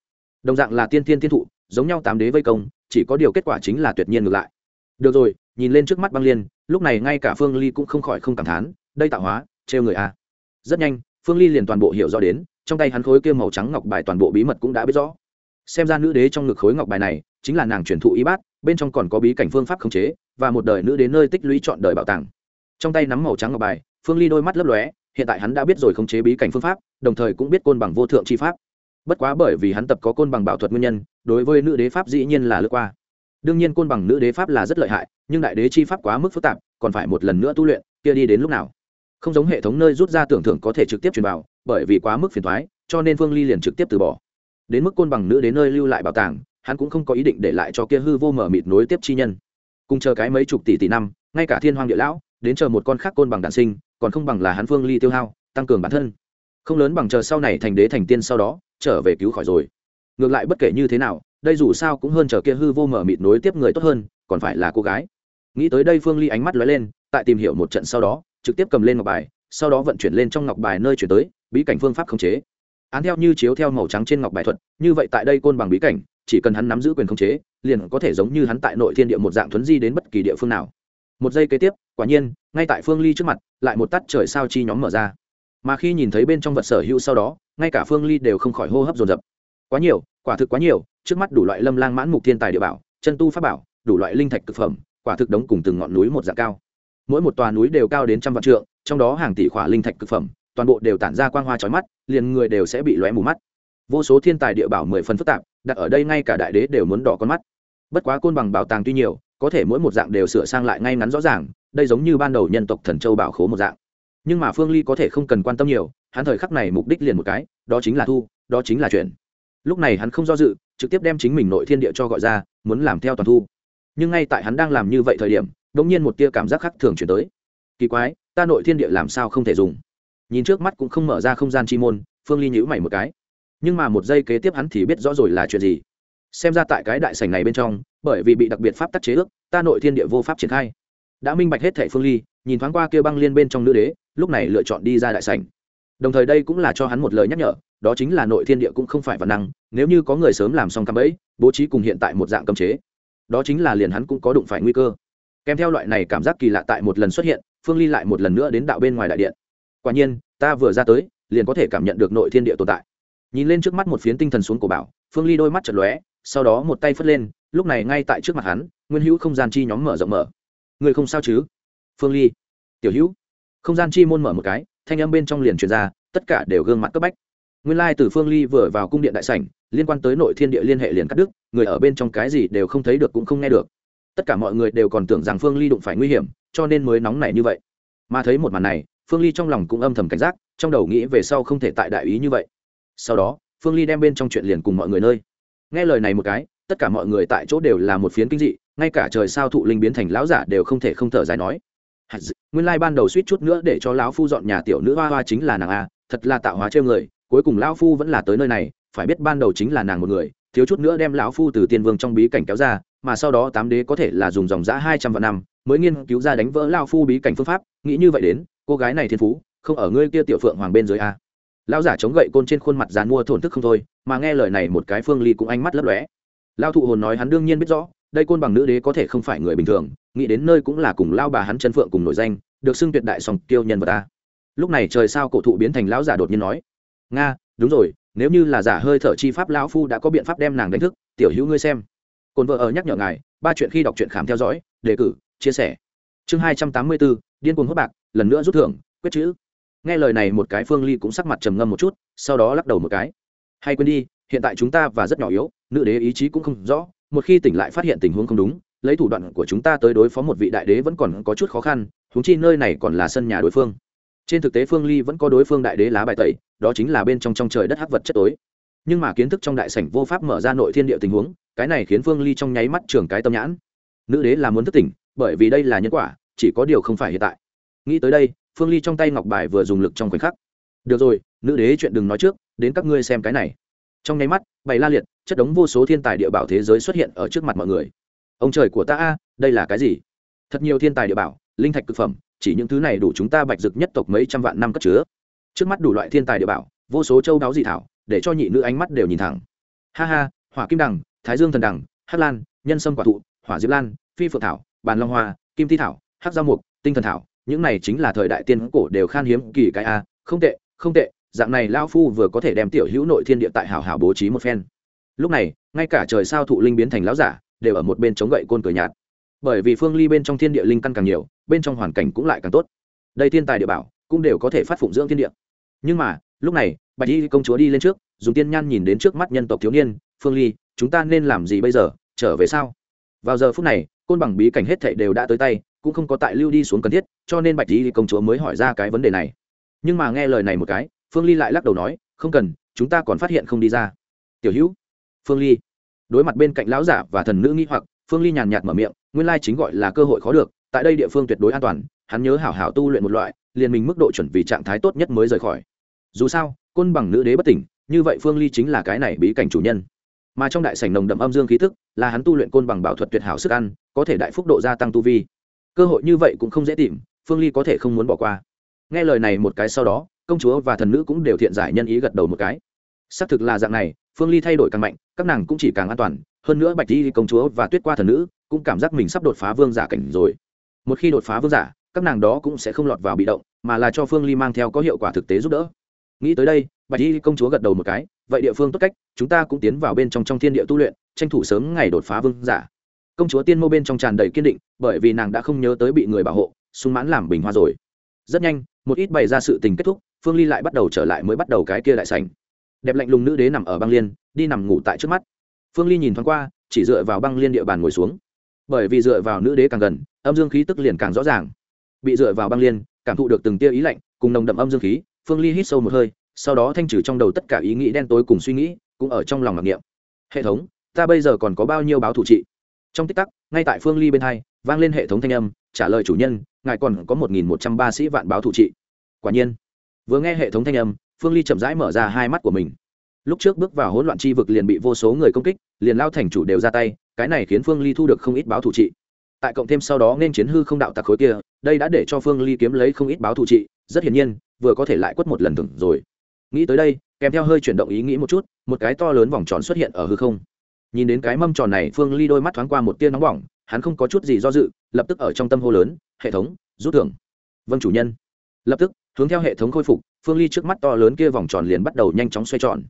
Speaker 1: Đồng dạng là tiên thiên tiên thụ, giống nhau tám đế vây công, chỉ có điều kết quả chính là tuyệt nhiên ngược lại. Được rồi, nhìn lên trước mắt băng liên, lúc này ngay cả phương ly cũng không khỏi không cảm thán, đây tạo hóa, trêu người a rất nhanh, phương ly liền toàn bộ hiểu rõ đến, trong tay hắn khối kia màu trắng ngọc bài toàn bộ bí mật cũng đã biết rõ. Xem ra nữ đế trong ngực khối ngọc bài này chính là nàng truyền thụ y bát, bên trong còn có bí cảnh phương pháp khống chế, và một đời nữ đến nơi tích lũy chọn đời bảo tàng. Trong tay nắm màu trắng ngọc bài, phương ly đôi mắt lấp lóe, hiện tại hắn đã biết rồi khống chế bí cảnh phương pháp, đồng thời cũng biết côn bằng vô thượng chi pháp. Bất quá bởi vì hắn tập có côn bằng bảo thuật nguyên nhân, đối với nữ đế pháp dĩ nhiên là lướt qua. Đương nhiên côn bằng nữ đế pháp là rất lợi hại, nhưng đại đế chi pháp quá mức phức tạp, còn phải một lần nữa tu luyện, kia đi đến lúc nào? Không giống hệ thống nơi rút ra tưởng thưởng có thể trực tiếp truyền vào, bởi vì quá mức phiền thoái cho nên phương ly liền trực tiếp từ bỏ. Đến mức côn bằng nữ đến nơi lưu lại bảo tàng hắn cũng không có ý định để lại cho kia hư vô mở mịt nối tiếp chi nhân. Cùng chờ cái mấy chục tỷ tỷ năm, ngay cả thiên hoàng địa lão, đến chờ một con khác côn bằng đạn sinh, còn không bằng là hắn phương ly tiêu hao, tăng cường bản thân. Không lớn bằng chờ sau này thành đế thành tiên sau đó, trở về cứu khỏi rồi. Ngược lại bất kể như thế nào, đây dù sao cũng hơn chờ kia hư vô mở mịt nối tiếp người tốt hơn, còn phải là cô gái. Nghĩ tới đây phương ly ánh mắt lóe lên, tại tìm hiểu một trận sau đó, trực tiếp cầm lên ngọc bài, sau đó vận chuyển lên trong ngọc bài nơi chuyển tới, bí cảnh phương pháp khống chế. Án theo như chiếu theo màu trắng trên ngọc bài thuật, như vậy tại đây côn bằng bí cảnh chỉ cần hắn nắm giữ quyền khống chế, liền có thể giống như hắn tại nội thiên địa một dạng thuấn di đến bất kỳ địa phương nào. Một giây kế tiếp, quả nhiên, ngay tại phương ly trước mặt, lại một tắt trời sao chi nhóm mở ra. Mà khi nhìn thấy bên trong vật sở hữu sau đó, ngay cả phương ly đều không khỏi hô hấp dồn dập. Quá nhiều, quả thực quá nhiều, trước mắt đủ loại lâm lang mãn mục thiên tài địa bảo, chân tu pháp bảo, đủ loại linh thạch thực phẩm, quả thực đống cùng từng ngọn núi một dạng cao. Mỗi một tòa núi đều cao đến trăm vạn trượng, trong đó hàng tỷ khỏa linh thạch thực phẩm, toàn bộ đều tản ra quang hoa chói mắt, liền người đều sẽ bị lóe mù mắt vô số thiên tài địa bảo mười phần phức tạp, đặt ở đây ngay cả đại đế đều muốn đỏ con mắt. Bất quá côn bằng bảo tàng tuy nhiều, có thể mỗi một dạng đều sửa sang lại ngay ngắn rõ ràng, đây giống như ban đầu nhân tộc thần châu bảo khố một dạng. Nhưng mà phương ly có thể không cần quan tâm nhiều, hắn thời khắc này mục đích liền một cái, đó chính là thu, đó chính là chuyện lúc này hắn không do dự, trực tiếp đem chính mình nội thiên địa cho gọi ra, muốn làm theo toàn thu. Nhưng ngay tại hắn đang làm như vậy thời điểm đ ỗ n g nhiên một tia cảm giác khác thường chuyển tới. Kỳ quái, ta nội thiên địa làm sao không thể dùng? Nhìn trước mắt cũng không mở ra không gian chi môn, phương ly nhữ mày một cái nhưng mà một giây kế tiếp hắn thì biết rõ rồi là chuyện gì. Xem ra tại cái đại sảnh này bên trong bởi vì bị đặc biệt pháp tắc chế ước ta nội thiên địa vô pháp triển khai. Đã minh bạch hết thẻ phương ly nhìn thoáng qua kia băng liên bên trong nữ đế lúc này lựa chọn đi ra đại sảnh. Đồng thời đây cũng là cho hắn một lời nhắc nhở đó chính là nội thiên địa cũng không phải văn năng nếu như có người sớm làm xong cắm ấy, bố trí cùng hiện tại một dạng cấm chế đó chính là liền hắn cũng có đụng phải nguy cơ. Kèm theo loại này cảm giác kỳ lạ tại một lần xuất hiện phương ly lại một lần nữa đến đạo bên ngoài đại điện. Quả nhiên ta vừa ra tới liền có thể cảm nhận được nội thiên địa tồn tại nhìn lên trước mắt một phiến tinh thần xuống của bảo, phương ly đôi mắt chật lóe, sau đó một tay phất lên, lúc này ngay tại trước mặt hắn, nguyên hữu không gian chi nhóm mở rộng mở. Người không sao chứ? Phương ly. Tiểu hữu. Không gian chi môn mở một cái, thanh âm bên trong liền truyền ra, tất cả đều gương mặt cấp bách. Nguyên lai từ phương ly vừa vào cung điện đại sảnh, liên quan tới nội thiên địa liên hệ liền cắt đứt, người ở bên trong cái gì đều không thấy được cũng không nghe được. Tất cả mọi người đều còn tưởng rằng phương ly đụng phải nguy hiểm, cho nên mới nóng nảy như vậy. Mà thấy một màn này, phương ly trong lòng cũng âm thầm cảnh giác, trong đầu nghĩ về sau không thể tại đại ý như vậy sau đó, phương ly đem bên trong chuyện liền cùng mọi người nơi. Nghe lời này một cái, tất cả mọi người tại chỗ đều là một phiến kinh dị, ngay cả trời sao thụ linh biến thành lão giả đều không thể không thở dài nói. Nguyên lai ban đầu suýt chút nữa để cho lão phu dọn nhà tiểu nữ hoa hoa chính là nàng a, thật là tạo hóa trêu người, cuối cùng lão phu vẫn là tới nơi này, phải biết ban đầu chính là nàng một người, thiếu chút nữa đem lão phu từ tiên vương trong bí cảnh kéo ra, mà sau đó tám đế có thể là dùng dòng giã hai trăm vạn năm mới nghiên cứu ra đánh vỡ lão phu bí cảnh phương pháp, nghĩ như vậy đến, cô gái này thiên phú, không ở ngươi kia tiểu phượng hoàng bên dưới a lão giả chống gậy côn trên khuôn mặt dàn mua thổn thức không thôi, mà nghe lời này một cái phương ly cũng ánh mắt lấp lóe. Lao thụ hồn nói hắn đương nhiên biết rõ, đây côn bằng nữ đế có thể không phải người bình thường, nghĩ đến nơi cũng là cùng lao bà hắn chân phượng cùng nổi danh, được xưng tuyệt đại song kiêu nhân vật ta. Lúc này trời sao cổ thụ biến thành lão giả đột nhiên nói, nga, đúng rồi, nếu như là giả hơi thở chi pháp lão phu đã có biện pháp đem nàng đánh thức, tiểu hữu ngươi xem. Cồn vợ ở nhắc nhở ngài, ba chuyện khi đọc truyện khám theo dõi, đề cử, chia sẻ. Chương hai trăm tám mươi bốn, điên cuồng hốt bạc, lần nữa rút thưởng, quyết chữ nghe lời này một cái phương ly cũng sắc mặt trầm ngâm một chút, sau đó lắc đầu một cái. Hay quên đi, hiện tại chúng ta và rất nhỏ yếu, nữ đế ý chí cũng không rõ, một khi tỉnh lại phát hiện tình huống không đúng, lấy thủ đoạn của chúng ta tới đối phó một vị đại đế vẫn còn có chút khó khăn thúng chi nơi này còn là sân nhà đối phương. Trên thực tế phương ly vẫn có đối phương đại đế lá bài tẩy, đó chính là bên trong trong trời đất hắc vật chất tối. Nhưng mà kiến thức trong đại sảnh vô pháp mở ra nội thiên địa tình huống, cái này khiến phương ly trong nháy mắt trường cái tâm nhãn. Nữ đế là muốn thức tỉnh, bởi vì đây là nhân quả, chỉ có điều không phải hiện tại. Nghĩ tới đây phương ly trong tay ngọc bài vừa dùng lực trong khoảnh khắc. Được rồi, nữ đế chuyện đừng nói trước, đến các ngươi xem cái này. Trong nháy mắt, bày la liệt, chất đống vô số thiên tài địa bảo thế giới xuất hiện ở trước mặt mọi người. Ông trời của ta a, đây là cái gì? Thật nhiều thiên tài địa bảo, linh thạch thực phẩm, chỉ những thứ này đủ chúng ta bạch dực nhất tộc mấy trăm vạn năm cất chứa. Trước mắt đủ loại thiên tài địa bảo, vô số châu đáo dị thảo, để cho nhị nữ ánh mắt đều nhìn thẳng. Ha ha, hỏa kim đằng, thái dương thần đằng hát lan, nhân sâm quả thụ, hỏa diệp lan, phi phượng thảo, bàn long hoa, kim thi thảo hát giao mục, tinh thần thảo những này chính là thời đại tiên cổ đều khan hiếm kỳ cái a, không tệ không tệ, dạng này lao phu vừa có thể đem tiểu hữu nội thiên địa tại hảo hảo bố trí một phen. Lúc này, ngay cả trời sao thụ linh biến thành lão giả, đều ở một bên chống gậy côn cửa nhạt. Bởi vì phương ly bên trong thiên địa linh căn càng nhiều, bên trong hoàn cảnh cũng lại càng tốt. Đây thiên tài địa bảo, cũng đều có thể phát phụng dưỡng thiên địa. Nhưng mà, lúc này, bạch y công chúa đi lên trước, dùng tiên nhan nhìn đến trước mắt nhân tộc thiếu niên, phương ly, chúng ta nên làm gì bây giờ? Trở về sao? Vào giờ phút này, côn bằng bí cảnh hết thảy đều đã tới tay, cũng không có tại lưu đi xuống cần thiết cho nên bạch lý công chúa mới hỏi ra cái vấn đề này nhưng mà nghe lời này một cái phương ly lại lắc đầu nói không cần chúng ta còn phát hiện không đi ra tiểu hữu phương ly đối mặt bên cạnh lão giả và thần nữ nghĩ hoặc phương ly nhàn nhạt mở miệng nguyên lai chính gọi là cơ hội khó được tại đây địa phương tuyệt đối an toàn hắn nhớ hảo hảo tu luyện một loại liền mình mức độ chuẩn bị trạng thái tốt nhất mới rời khỏi dù sao côn bằng nữ đế bất tỉnh như vậy phương ly chính là cái này bí cảnh chủ nhân mà trong đại sảnh nồng đậm âm dương khí thức là hắn tu luyện côn bằng bảo thuật tuyệt hảo sức ăn có thể đại phúc độ gia tăng tu vi cơ hội như vậy cũng không dễ tìm phương ly có thể không muốn bỏ qua. Nghe lời này một cái sau đó, công chúa và thần nữ cũng đều thiện giải nhân ý gật đầu một cái. Xác thực là dạng này, phương ly thay đổi càng mạnh, các nàng cũng chỉ càng an toàn. Hơn nữa bạch di công chúa và tuyết qua thần nữ cũng cảm giác mình sắp đột phá vương giả cảnh rồi. Một khi đột phá vương giả, các nàng đó cũng sẽ không lọt vào bị động, mà là cho phương ly mang theo có hiệu quả thực tế giúp đỡ. Nghĩ tới đây, bạch di công chúa gật đầu một cái. Vậy địa phương tốt cách, chúng ta cũng tiến vào bên trong trong thiên địa tu luyện, tranh thủ sớm ngày đột phá vương giả. Công chúa tiên mô bên trong tràn đầy kiên định, bởi vì nàng đã không nhớ tới bị người bảo hộ sung mãn làm bình hoa rồi. Rất nhanh, một ít bày ra sự tình kết thúc, phương ly lại bắt đầu trở lại mới bắt đầu cái kia đại sảnh. Đẹp lạnh lùng nữ đế nằm ở băng liên, đi nằm ngủ tại trước mắt. Phương ly nhìn thoáng qua, chỉ dựa vào băng liên địa bàn ngồi xuống. Bởi vì dựa vào nữ đế càng gần, âm dương khí tức liền càng rõ ràng. Bị dựa vào băng liên, cảm thụ được từng tia ý lạnh, cùng nồng đậm âm dương khí, phương ly hít sâu một hơi, sau đó thanh trừ trong đầu tất cả ý nghĩ đen tối cùng suy nghĩ, cũng ở trong lòng mặc niệm. Hệ thống, ta bây giờ còn có bao nhiêu báo thủ trị? Trong tích tắc, ngay tại phương ly bên hai, vang lên hệ thống thanh âm, trả lời chủ nhân ngài còn có một nghìn một trăm ba sĩ vạn báo thủ trị. Quả nhiên, vừa nghe hệ thống thanh âm, phương ly chậm rãi mở ra hai mắt của mình. Lúc trước bước vào hỗn loạn chi vực liền bị vô số người công kích, liền lao thành chủ đều ra tay, cái này khiến phương ly thu được không ít báo thủ trị. Tại cộng thêm sau đó nên chiến hư không đạo tặc khối kia, đây đã để cho phương ly kiếm lấy không ít báo thủ trị, rất hiển nhiên, vừa có thể lại quất một lần tưởng rồi. Nghĩ tới đây, kèm theo hơi chuyển động ý nghĩ một chút, một cái to lớn vòng tròn xuất hiện ở hư không. Nhìn đến cái mâm tròn này, phương ly đôi mắt thoáng qua một tia nóng bỏng hắn không có chút gì do dự, lập tức ở trong tâm hô lớn, hệ thống, rút thưởng. Vâng chủ nhân. Lập tức, hướng theo hệ thống khôi phục, phương ly trước mắt to lớn kia vòng tròn liền bắt đầu nhanh chóng xoay tròn.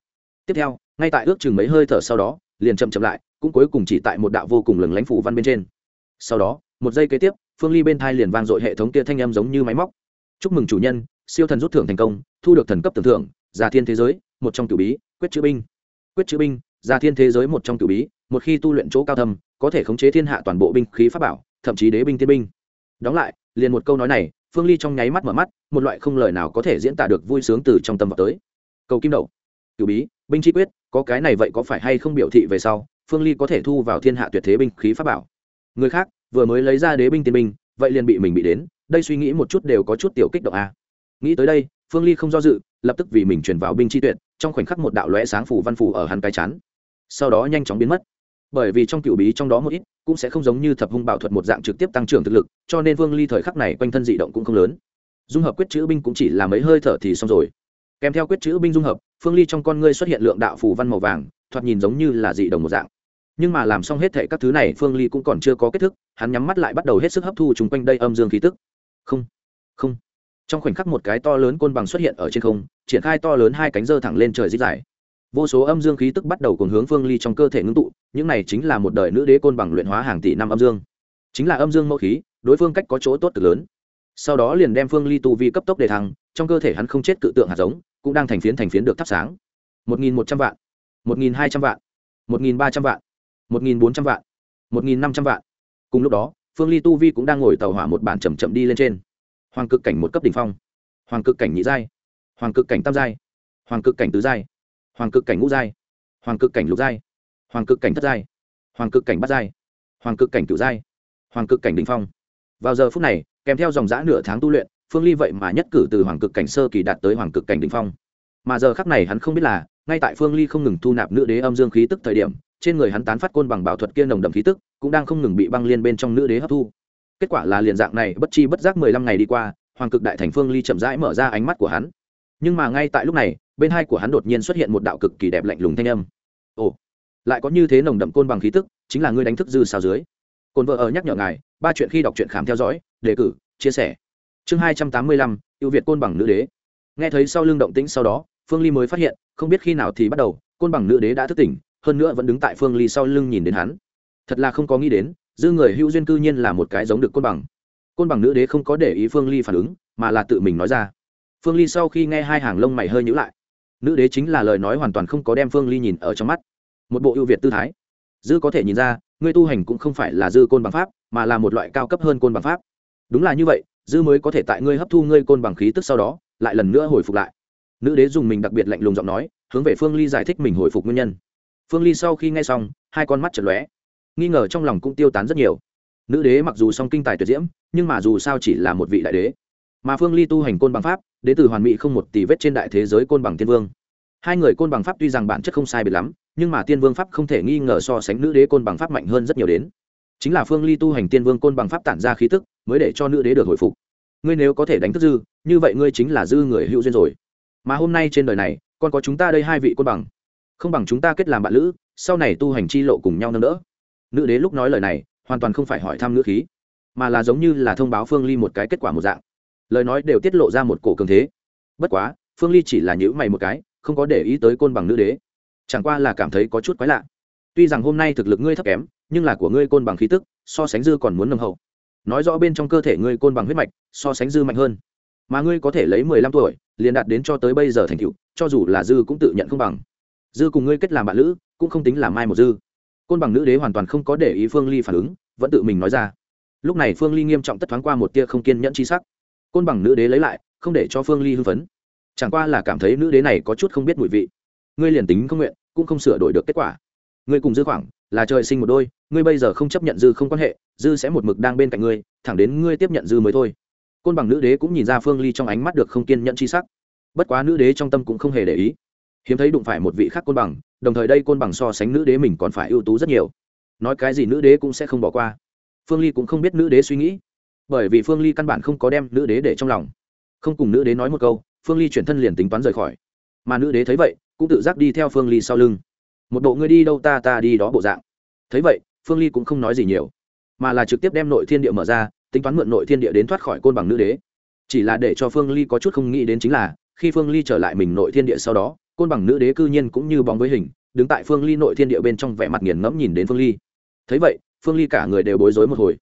Speaker 1: Tiếp theo, ngay tại ước chừng mấy hơi thở sau đó, liền chậm chậm lại, cũng cuối cùng chỉ tại một đạo vô cùng lừng lánh phủ văn bên trên. Sau đó, một giây kế tiếp, phương ly bên thai liền vang dội hệ thống kia thanh âm giống như máy móc. Chúc mừng chủ nhân, siêu thần rút thưởng thành công, thu được thần cấp tưởng thưởng, giả thiên thế giới, một trong cửu bí, quyết chữ binh. Quyết chữ binh gia thiên thế giới một trong cửu bí một khi tu luyện chỗ cao thâm có thể khống chế thiên hạ toàn bộ binh khí pháp bảo thậm chí đế binh tiên binh đóng lại liền một câu nói này phương ly trong nháy mắt mở mắt một loại không lời nào có thể diễn tả được vui sướng từ trong tâm vào tới cầu kim đầu, cửu bí binh chi quyết có cái này vậy có phải hay không biểu thị về sau phương ly có thể thu vào thiên hạ tuyệt thế binh khí pháp bảo người khác vừa mới lấy ra đế binh tiên binh vậy liền bị mình bị đến đây suy nghĩ một chút đều có chút tiểu kích động a à. nghĩ tới đây phương ly không do dự lập tức vì mình chuyển vào binh chi tuyệt trong khoảnh khắc một đạo lóe sáng phủ văn phủ ở hắn cái chán sau đó nhanh chóng biến mất. Bởi vì trong cựu bí trong đó một ít cũng sẽ không giống như thập hung bảo thuật một dạng trực tiếp tăng trưởng thực lực, cho nên vương ly thời khắc này quanh thân dị động cũng không lớn. Dung hợp quyết chữ binh cũng chỉ là mấy hơi thở thì xong rồi. Kèm theo quyết chữ binh dung hợp, phương ly trong con ngươi xuất hiện lượng đạo phù văn màu vàng, thoạt nhìn giống như là dị đồng một dạng. Nhưng mà làm xong hết thệ các thứ này, phương ly cũng còn chưa có kết thức, hắn nhắm mắt lại bắt đầu hết sức hấp thu chung quanh đây âm dương khí tức. Không không. Trong khoảnh khắc một cái to lớn côn bằng xuất hiện ở trên không, triển khai to lớn hai cánh dơ thẳng lên trời dít dài vô số âm dương khí tức bắt đầu cùng hướng phương ly trong cơ thể ngưng tụ, những này chính là một đời nữ đế côn bằng luyện hóa hàng tỷ năm âm dương. Chính là âm dương mẫu khí, đối phương cách có chỗ tốt cực lớn. Sau đó liền đem phương ly tu vi cấp tốc đề thăng, trong cơ thể hắn không chết cự tượng hạt giống, cũng đang thành phiến thành phiến được thắp sáng. Một nghìn một trăm vạn, một nghìn hai trăm vạn, một nghìn ba trăm vạn, một nghìn bốn trăm vạn, một nghìn năm trăm vạn. Cùng lúc đó, phương ly tu vi cũng đang ngồi tàu hỏa một bản chầm chậm đi lên trên. Hoàng cực cảnh một cấp đ ỉ n h phong, hoàng cực cảnh nhị giai, hoàng cực cảnh tam giai, hoàng cực cảnh tứ giai hoàng cực cảnh ngũ giai. Hoàng cực cảnh lục giai. Hoàng cực cảnh thất giai. Hoàng cực cảnh bát giai. Hoàng cực cảnh cửu giai. Hoàng cực cảnh đ ỉ n h phong. Vào giờ phút này, kèm theo dòng giã nửa tháng tu luyện, phương ly vậy mà nhất cử từ hoàng cực cảnh sơ kỳ đạt tới hoàng cực cảnh đ ỉ n h phong. Mà giờ khắc này hắn không biết là, ngay tại phương ly không ngừng thu nạp nữ đế âm dương khí tức thời điểm, trên người hắn tán phát côn bằng bảo thuật kia nồng đậm khí tức, cũng đang không ngừng bị băng liên bên trong nữ đế hấp thu. Kết quả là liền dạng này, bất chi bất giác mười lăm ngày đi qua, hoàng cực đại thành phương ly chậm rãi mở ra ánh mắt của hắn. Nhưng mà ngay tại lúc này bên hai của hắn đột nhiên xuất hiện một đạo cực kỳ đẹp lạnh lùng thanh âm. Ồ, lại có như thế nồng đậm côn bằng khí tức, chính là ngươi đánh thức dư sao dưới. Côn vợ ở nhắc nhở ngài, ba chuyện khi đọc truyện khám theo dõi, đề cử, chia sẻ. Chương hai trăm tám mươi lăm, ưu việt côn bằng nữ đế. Nghe thấy sau lưng động tĩnh sau đó, phương ly mới phát hiện, không biết khi nào thì bắt đầu, côn bằng nữ đế đã thức tỉnh, hơn nữa vẫn đứng tại phương ly sau lưng nhìn đến hắn. Thật là không có nghĩ đến, dư người hữu duyên cư nhiên là một cái giống được côn bằng. Côn bằng nữ đế không có để ý phương ly phản ứng, mà là tự mình nói ra. Phương ly sau khi nghe hai hàng lông mày hơi nhữ lại nữ đế chính là lời nói hoàn toàn không có đem phương ly nhìn ở trong mắt. Một bộ ưu việt tư thái. Dư có thể nhìn ra, ngươi tu hành cũng không phải là dư côn bằng pháp, mà là một loại cao cấp hơn côn bằng pháp. Đúng là như vậy, dư mới có thể tại ngươi hấp thu ngươi côn bằng khí tức sau đó, lại lần nữa hồi phục lại. Nữ đế dùng mình đặc biệt lạnh lùng giọng nói, hướng về phương ly giải thích mình hồi phục nguyên nhân. Phương ly sau khi nghe xong, hai con mắt chật lóe. Nghi ngờ trong lòng cũng tiêu tán rất nhiều. Nữ đế mặc dù song kinh tài tuyệt diễm, nhưng mà dù sao chỉ là một vị đại đế mà phương ly tu hành côn bằng pháp, đến từ hoàn mỹ không một tỷ vết trên đại thế giới côn bằng tiên vương. Hai người côn bằng pháp tuy rằng bản chất không sai biệt lắm, nhưng mà tiên vương pháp không thể nghi ngờ so sánh nữ đế côn bằng pháp mạnh hơn rất nhiều đến. Chính là phương ly tu hành tiên vương côn bằng pháp tản ra khí tức, mới để cho nữ đế được hồi phục. Ngươi nếu có thể đánh thức dư, như vậy ngươi chính là dư người hữu duyên rồi. Mà hôm nay trên đời này, còn có chúng ta đây hai vị côn bằng. Không bằng chúng ta kết làm bạn lữ, sau này tu hành chi lộ cùng nhau nâng đỡ. Nữ đế lúc nói lời này, hoàn toàn không phải hỏi thăm nữ khí, mà là giống như là thông báo phương ly một cái kết quả một dạng lời nói đều tiết lộ ra một cổ cường thế. Bất quá, phương ly chỉ là nhữ mày một cái, không có để ý tới côn bằng nữ đế. Chẳng qua là cảm thấy có chút quái lạ. Tuy rằng hôm nay thực lực ngươi thấp kém, nhưng là của ngươi côn bằng khí tức, so sánh dư còn muốn nâng hậu. Nói rõ bên trong cơ thể ngươi côn bằng huyết mạch, so sánh dư mạnh hơn. Mà ngươi có thể lấy mười lăm tuổi, liền đạt đến cho tới bây giờ thành cựu cho dù là dư cũng tự nhận không bằng. Dư cùng ngươi kết làm bạn lữ, cũng không tính là mai một dư. Côn bằng nữ đế hoàn toàn không có để ý phương ly phản ứng, vẫn tự mình nói ra. Lúc này phương ly nghiêm trọng tất thoáng qua một tia không kiên nhẫn c sắc côn bằng nữ đế lấy lại, không để cho phương ly hưng phấn. Chẳng qua là cảm thấy nữ đế này có chút không biết mùi vị. Ngươi liền tính không nguyện, cũng không sửa đổi được kết quả. Ngươi cùng dư khoảng, là trời sinh một đôi, ngươi bây giờ không chấp nhận dư không quan hệ, dư sẽ một mực đang bên cạnh ngươi, thẳng đến ngươi tiếp nhận dư mới thôi. Côn bằng nữ đế cũng nhìn ra phương ly trong ánh mắt được không kiên nhẫn c h i sắc. Bất quá nữ đế trong tâm cũng không hề để ý. Hiếm thấy đụng phải một vị khác côn bằng, đồng thời đây côn bằng so sánh nữ đế mình còn phải ưu tú rất nhiều. Nói cái gì nữ đế cũng sẽ không bỏ qua. Phương ly cũng không biết nữ đế suy nghĩ bởi vì phương ly căn bản không có đem nữ đế để trong lòng. Không cùng nữ đế nói một câu, phương ly chuyển thân liền tính toán rời khỏi. Mà nữ đế thấy vậy, cũng tự giác đi theo phương ly sau lưng. Một bộ ngươi đi đâu ta ta đi đó bộ dạng. Thấy vậy, phương ly cũng không nói gì nhiều, mà là trực tiếp đem nội thiên địa mở ra, tính toán mượn nội thiên địa đến thoát khỏi côn bằng nữ đế. Chỉ là để cho phương ly có chút không nghĩ đến chính là, khi phương ly trở lại mình nội thiên địa sau đó, côn bằng nữ đế cư nhiên cũng như bóng với hình, đứng tại phương ly nội thiên địa bên trong vẻ mặt nghiền ngẫm nhìn đến phương ly. Thấy vậy, phương ly cả người đều bối rối một hồi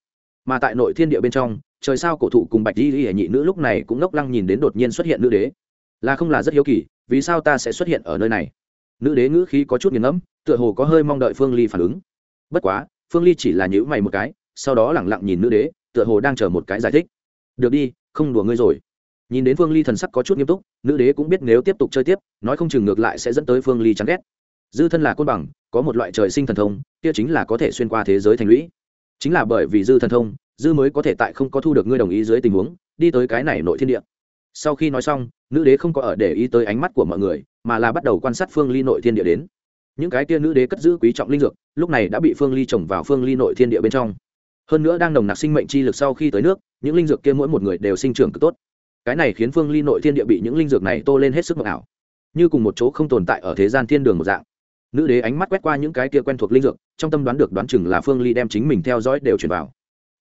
Speaker 1: mà tại nội thiên địa bên trong, trời sao cổ thụ cùng bạch di hệ nhị nữ lúc này cũng ngốc lăng nhìn đến đột nhiên xuất hiện nữ đế. Là không là rất hiếu kỳ, vì sao ta sẽ xuất hiện ở nơi này? Nữ đế ngữ khí có chút nghiền ngẫm, tựa hồ có hơi mong đợi phương ly phản ứng. Bất quá, phương ly chỉ là nhữ mày một cái, sau đó lẳng lặng nhìn nữ đế, tựa hồ đang chờ một cái giải thích. Được đi, không đùa ngươi rồi. Nhìn đến phương ly thần sắc có chút nghiêm túc, nữ đế cũng biết nếu tiếp tục chơi tiếp, nói không chừng ngược lại sẽ dẫn tới phương ly chán ghét. Dư thân là côn bằng, có một loại trời sinh thần thông, kia chính là có thể xuyên qua thế giới thành lũy chính là bởi vì dư thần thông, dư mới có thể tại không có thu được ngươi đồng ý dưới tình huống, đi tới cái này nội thiên địa. Sau khi nói xong, nữ đế không có ở để ý tới ánh mắt của mọi người, mà là bắt đầu quan sát phương ly nội thiên địa đến. Những cái kia nữ đế cất giữ quý trọng linh dược, lúc này đã bị phương ly trồng vào phương ly nội thiên địa bên trong. Hơn nữa đang nồng nặc sinh mệnh chi lực sau khi tới nước, những linh dược kia mỗi một người đều sinh trưởng cực tốt. Cái này khiến phương ly nội thiên địa bị những linh dược này tô lên hết sức mộng ảo. Như cùng một chỗ không tồn tại ở thế gian thiên đường một dạng nữ đế ánh mắt quét qua những cái kia quen thuộc linh dược, trong tâm đoán được đoán chừng là phương ly đem chính mình theo dõi đều chuyển vào.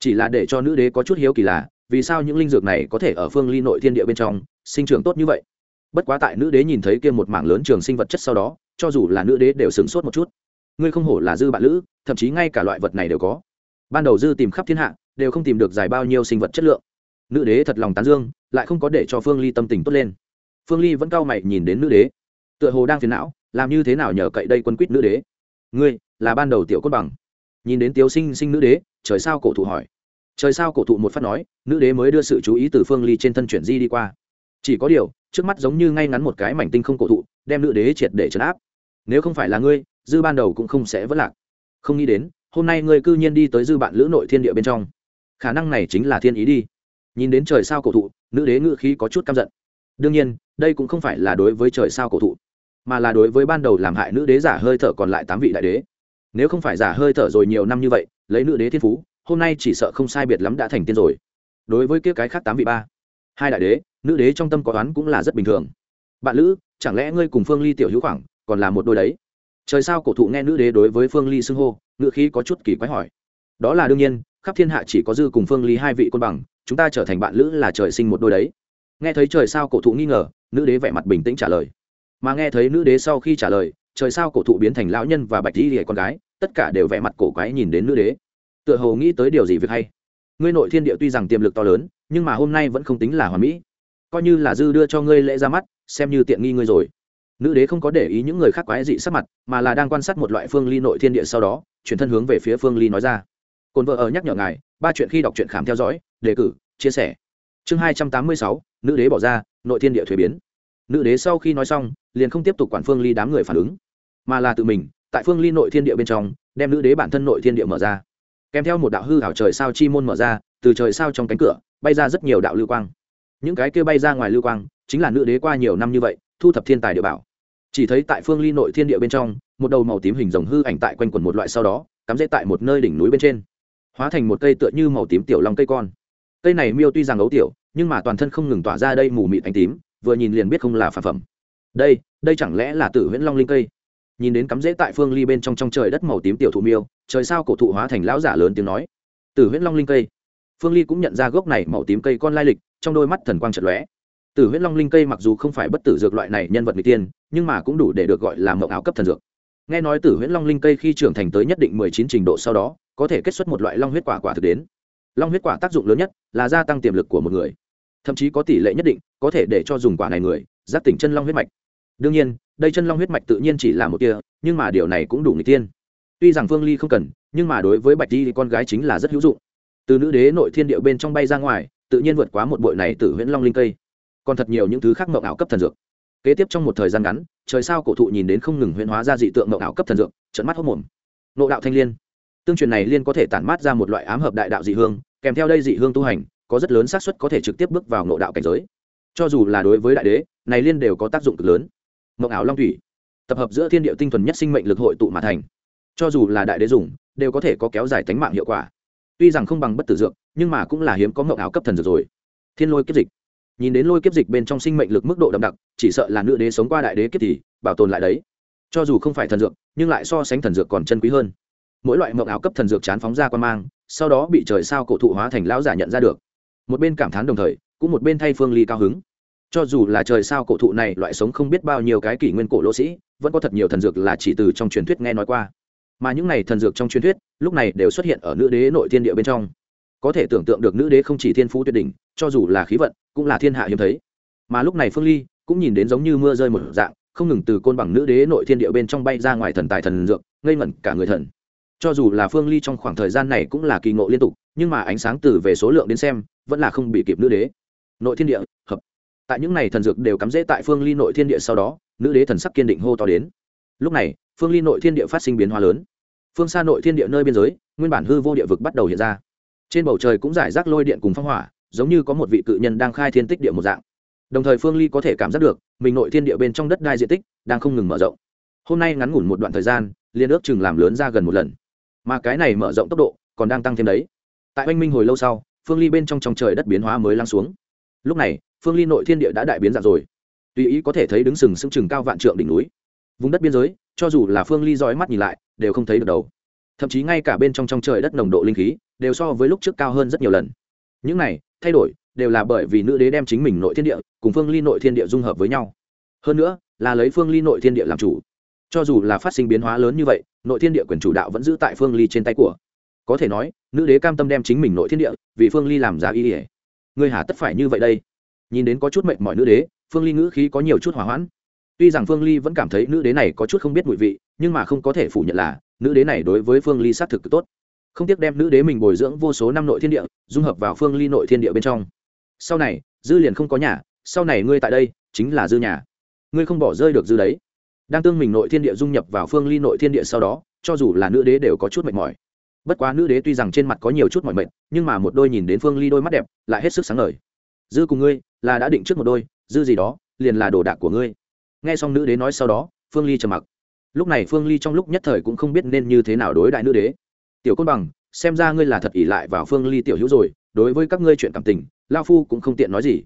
Speaker 1: Chỉ là để cho nữ đế có chút hiếu kỳ là, vì sao những linh dược này có thể ở phương ly nội thiên địa bên trong sinh trưởng tốt như vậy? Bất quá tại nữ đế nhìn thấy kia một mảng lớn trường sinh vật chất sau đó, cho dù là nữ đế đều sửng sốt một chút. Ngươi không hổ là dư bạn lữ, thậm chí ngay cả loại vật này đều có. Ban đầu dư tìm khắp thiên hạ, đều không tìm được dài bao nhiêu sinh vật chất lượng. Nữ đế thật lòng tán dương, lại không có để cho phương ly tâm tình tốt lên. Phương ly vẫn cau mày nhìn đến nữ đế. Tựa hồ đang phiền não làm như thế nào nhờ cậy đây quân quýt nữ đế? Ngươi, là ban đầu tiểu cốt bằng. Nhìn đến tiếu sinh sinh nữ đế, trời sao cổ thụ hỏi. Trời sao cổ thụ một phát nói, nữ đế mới đưa sự chú ý từ phương ly trên thân chuyển di đi qua. Chỉ có điều, trước mắt giống như ngay ngắn một cái mảnh tinh không cổ thụ, đem nữ đế triệt để trấn áp. Nếu không phải là ngươi, dư ban đầu cũng không sẽ vất lạc. Không nghĩ đến, hôm nay ngươi cư nhiên đi tới dư bạn lữ nội thiên địa bên trong. Khả năng này chính là thiên ý đi. Nhìn đến trời sao cổ thụ, nữ đế ngự khí có chút căm giận. Đương nhiên, đây cũng không phải là đối với trời sao cổ thụ mà là đối với ban đầu làm hại nữ đế giả hơi thở còn lại tám vị đại đế. Nếu không phải giả hơi thở rồi nhiều năm như vậy, lấy nữ đế thiên phú, hôm nay chỉ sợ không sai biệt lắm đã thành tiên rồi. Đối với kia cái khác tám vị ba, hai đại đế, nữ đế trong tâm có toán cũng là rất bình thường. Bạn lữ, chẳng lẽ ngươi cùng phương ly tiểu hữu khoảng, còn là một đôi đấy? Trời sao cổ thụ nghe nữ đế đối với phương ly xưng hô, ngựa khí có chút kỳ quái hỏi. Đó là đương nhiên, khắp thiên hạ chỉ có dư cùng phương ly hai vị côn bằng, chúng ta trở thành bạn lữ là trời sinh một đôi đấy. Nghe thấy trời sao cổ thụ nghi ngờ, nữ đế vẻ mặt bình tĩnh trả lời mà nghe thấy nữ đế sau khi trả lời, trời sao cổ thụ biến thành lão nhân và bạch di hề con gái, tất cả đều vẻ mặt cổ quái nhìn đến nữ đế. Tựa hồ nghĩ tới điều gì việc hay. Ngươi nội thiên địa tuy rằng tiềm lực to lớn, nhưng mà hôm nay vẫn không tính là hoàn mỹ. Coi như là dư đưa cho ngươi lễ ra mắt, xem như tiện nghi ngươi rồi. Nữ đế không có để ý những người khác quái dị sắc mặt, mà là đang quan sát một loại phương ly nội thiên địa sau đó, chuyển thân hướng về phía phương ly nói ra. Cồn vợ ở nhắc nhở ngài, ba chuyện khi đọc truyện khám theo dõi, đề cử, chia sẻ. Chương hai trăm tám mươi sáu, nữ đế bỏ ra, nội thiên địa thuế biến nữ đế sau khi nói xong, liền không tiếp tục quản phương ly đám người phản ứng, mà là tự mình, tại phương ly nội thiên địa bên trong, đem nữ đế bản thân nội thiên địa mở ra. Kèm theo một đạo hư hảo trời sao chi môn mở ra, từ trời sao trong cánh cửa, bay ra rất nhiều đạo lưu quang. Những cái kia bay ra ngoài lưu quang, chính là nữ đế qua nhiều năm như vậy, thu thập thiên tài địa bảo. Chỉ thấy tại phương ly nội thiên địa bên trong, một đầu màu tím hình rồng hư ảnh tại quanh quần một loại sau đó, cắm rễ tại một nơi đỉnh núi bên trên. Hóa thành một cây tựa như màu tím tiểu long cây con. Cây này miêu tuy rằng ấu tiểu, nhưng mà toàn thân không ngừng tỏa ra đây mù mịt ánh tím vừa nhìn liền biết không là phản phẩm. Đây đây chẳng lẽ là tử huyễn long linh cây? Nhìn đến cắm rễ tại phương ly bên trong trong trời đất màu tím tiểu thụ miêu, trời sao cổ thụ hóa thành lão giả lớn tiếng nói. Tử huyễn long linh cây. Phương ly cũng nhận ra gốc này màu tím cây con lai lịch, trong đôi mắt thần quang trận lóe. Tử huyễn long linh cây mặc dù không phải bất tử dược loại này nhân vật mỹ tiên, nhưng mà cũng đủ để được gọi là mộng áo cấp thần dược. Nghe nói tử huyễn long linh cây khi trưởng thành tới nhất định mười chín trình độ sau đó, có thể kết xuất một loại long huyết quả quả thực đến. Long huyết quả tác dụng lớn nhất là gia tăng tiềm lực của một người thậm chí có tỷ lệ nhất định, có thể để cho dùng quả này người, giác tỉnh chân long huyết mạch. Đương nhiên, đây chân long huyết mạch tự nhiên chỉ là một kia, nhưng mà điều này cũng đủ người tiên tuy rằng phương ly không cần, nhưng mà đối với bạch di con gái chính là rất hữu dụng. Từ nữ đế nội thiên điệu bên trong bay ra ngoài, tự nhiên vượt quá một bội này từ huyễn long linh cây. Còn thật nhiều những thứ khác mộng ảo cấp thần dược. Kế tiếp trong một thời gian ngắn, trời sao cổ thụ nhìn đến không ngừng huyễn hóa ra dị tượng mộng ảo cấp thần dược trận mắt hốc mồm. Nộ đạo thanh liên. Tương truyền này liên có thể tản mát ra một loại ám hợp đại đạo dị hương, kèm theo đây dị hương tu hành có rất lớn xác suất có thể trực tiếp bước vào ngộ đạo cảnh giới. Cho dù là đối với đại đế, này liên đều có tác dụng cực lớn. Mộng ảo long thủy, tập hợp giữa thiên địa tinh thuần nhất sinh mệnh lực hội tụ mà thành. Cho dù là đại đế dùng, đều có thể có kéo dài tánh mạng hiệu quả. Tuy rằng không bằng bất tử dược, nhưng mà cũng là hiếm có mộng ảo cấp thần dược rồi. Thiên lôi kiếp dịch. Nhìn đến lôi kiếp dịch bên trong sinh mệnh lực mức độ đậm đặc, chỉ sợ là nữ đế sống qua đại đế kiếp thì, bảo tồn lại đấy. Cho dù không phải thần dược, nhưng lại so sánh thần dược còn chân quý hơn. Mỗi loại mộng ảo cấp thần dược chán phóng ra quan mang, sau đó bị trời sao cổ thụ hóa thành lão giả nhận ra được một bên cảm thán đồng thời, cũng một bên thay phương ly cao hứng. Cho dù là trời sao cổ thụ này, loại sống không biết bao nhiêu cái kỷ nguyên cổ lỗ sĩ, vẫn có thật nhiều thần dược là chỉ từ trong truyền thuyết nghe nói qua. Mà những này thần dược trong truyền thuyết, lúc này đều xuất hiện ở nữ đế nội thiên địa bên trong. Có thể tưởng tượng được nữ đế không chỉ thiên phú tuyệt đỉnh, cho dù là khí vận, cũng là thiên hạ hiếm thấy. Mà lúc này phương ly cũng nhìn đến giống như mưa rơi một dạng, không ngừng từ côn bằng nữ đế nội thiên địa bên trong bay ra ngoài thần tài thần dược, ngây ngẩn cả người thần. Cho dù là phương ly trong khoảng thời gian này cũng là kỳ ngộ liên tục, nhưng mà ánh sáng từ về số lượng đến xem vẫn là không bị kịp nữ đế. Nội thiên địa, hợp. Tại những này thần dược đều cắm rễ tại phương ly nội thiên địa sau đó, nữ đế thần sắc kiên định hô to đến. Lúc này, phương ly nội thiên địa phát sinh biến hóa lớn. Phương xa nội thiên địa nơi biên giới, nguyên bản hư vô địa vực bắt đầu hiện ra. Trên bầu trời cũng giải rác lôi điện cùng phong hỏa, giống như có một vị cự nhân đang khai thiên tích địa một dạng. Đồng thời phương ly có thể cảm giác được, mình nội thiên địa bên trong đất đai diện tích đang không ngừng mở rộng. Hôm nay ngắn ngủn một đoạn thời gian liên ước chừng làm lớn ra gần một lần. Mà cái này mở rộng tốc độ còn đang tăng thêm đấy. Tại oanh minh hồi lâu sau phương ly bên trong trong trời đất biến hóa mới lắng xuống. Lúc này, phương ly nội thiên địa đã đại biến dạng rồi. Tùy ý có thể thấy đứng sừng sững chừng cao vạn trượng đỉnh núi. Vùng đất biên giới, cho dù là phương ly dõi mắt nhìn lại, đều không thấy được đầu. Thậm chí ngay cả bên trong trong trời đất nồng độ linh khí, đều so với lúc trước cao hơn rất nhiều lần. Những này, thay đổi, đều là bởi vì nữ đế đem chính mình nội thiên địa, cùng phương ly nội thiên địa dung hợp với nhau. Hơn nữa, là lấy phương ly nội thiên địa làm chủ. Cho dù là phát sinh biến hóa lớn như vậy, nội thiên địa quyền chủ đạo vẫn giữ tại phương ly trên tay của có thể nói, nữ đế cam tâm đem chính mình nội thiên địa, vì phương ly làm giá y ỉa người hà tất phải như vậy đây. Nhìn đến có chút mệnh mọi nữ đế, phương ly ngữ khí có nhiều chút hỏa hoãn. Tuy rằng phương ly vẫn cảm thấy nữ đế này có chút không biết mùi vị, nhưng mà không có thể phủ nhận là, nữ đế này đối với phương ly xác thực tốt. Không tiếc đem nữ đế mình bồi dưỡng vô số năm nội thiên địa, dung hợp vào phương ly nội thiên địa bên trong. Sau này, dư liền không có nhà, sau này ngươi tại đây, chính là dư nhà. Ngươi không bỏ rơi được dư đấy. Đang tương mình nội thiên địa dung nhập vào phương ly nội thiên địa sau đó, cho dù là nữ đế đều có chút mệt mỏi bất quá nữ đế tuy rằng trên mặt có nhiều chút mọi mệnh nhưng mà một đôi nhìn đến phương ly đôi mắt đẹp, lại hết sức sáng ngời. Dư cùng ngươi, là đã định trước một đôi, dư gì đó, liền là đồ đạc của ngươi. Nghe xong nữ đế nói sau đó, phương ly trầm mặc. Lúc này phương ly trong lúc nhất thời cũng không biết nên như thế nào đối đại nữ đế. Tiểu côn bằng, xem ra ngươi là thật ỷ lại vào phương ly tiểu hữu rồi, đối với các ngươi chuyện cảm tình, lao phu cũng không tiện nói gì.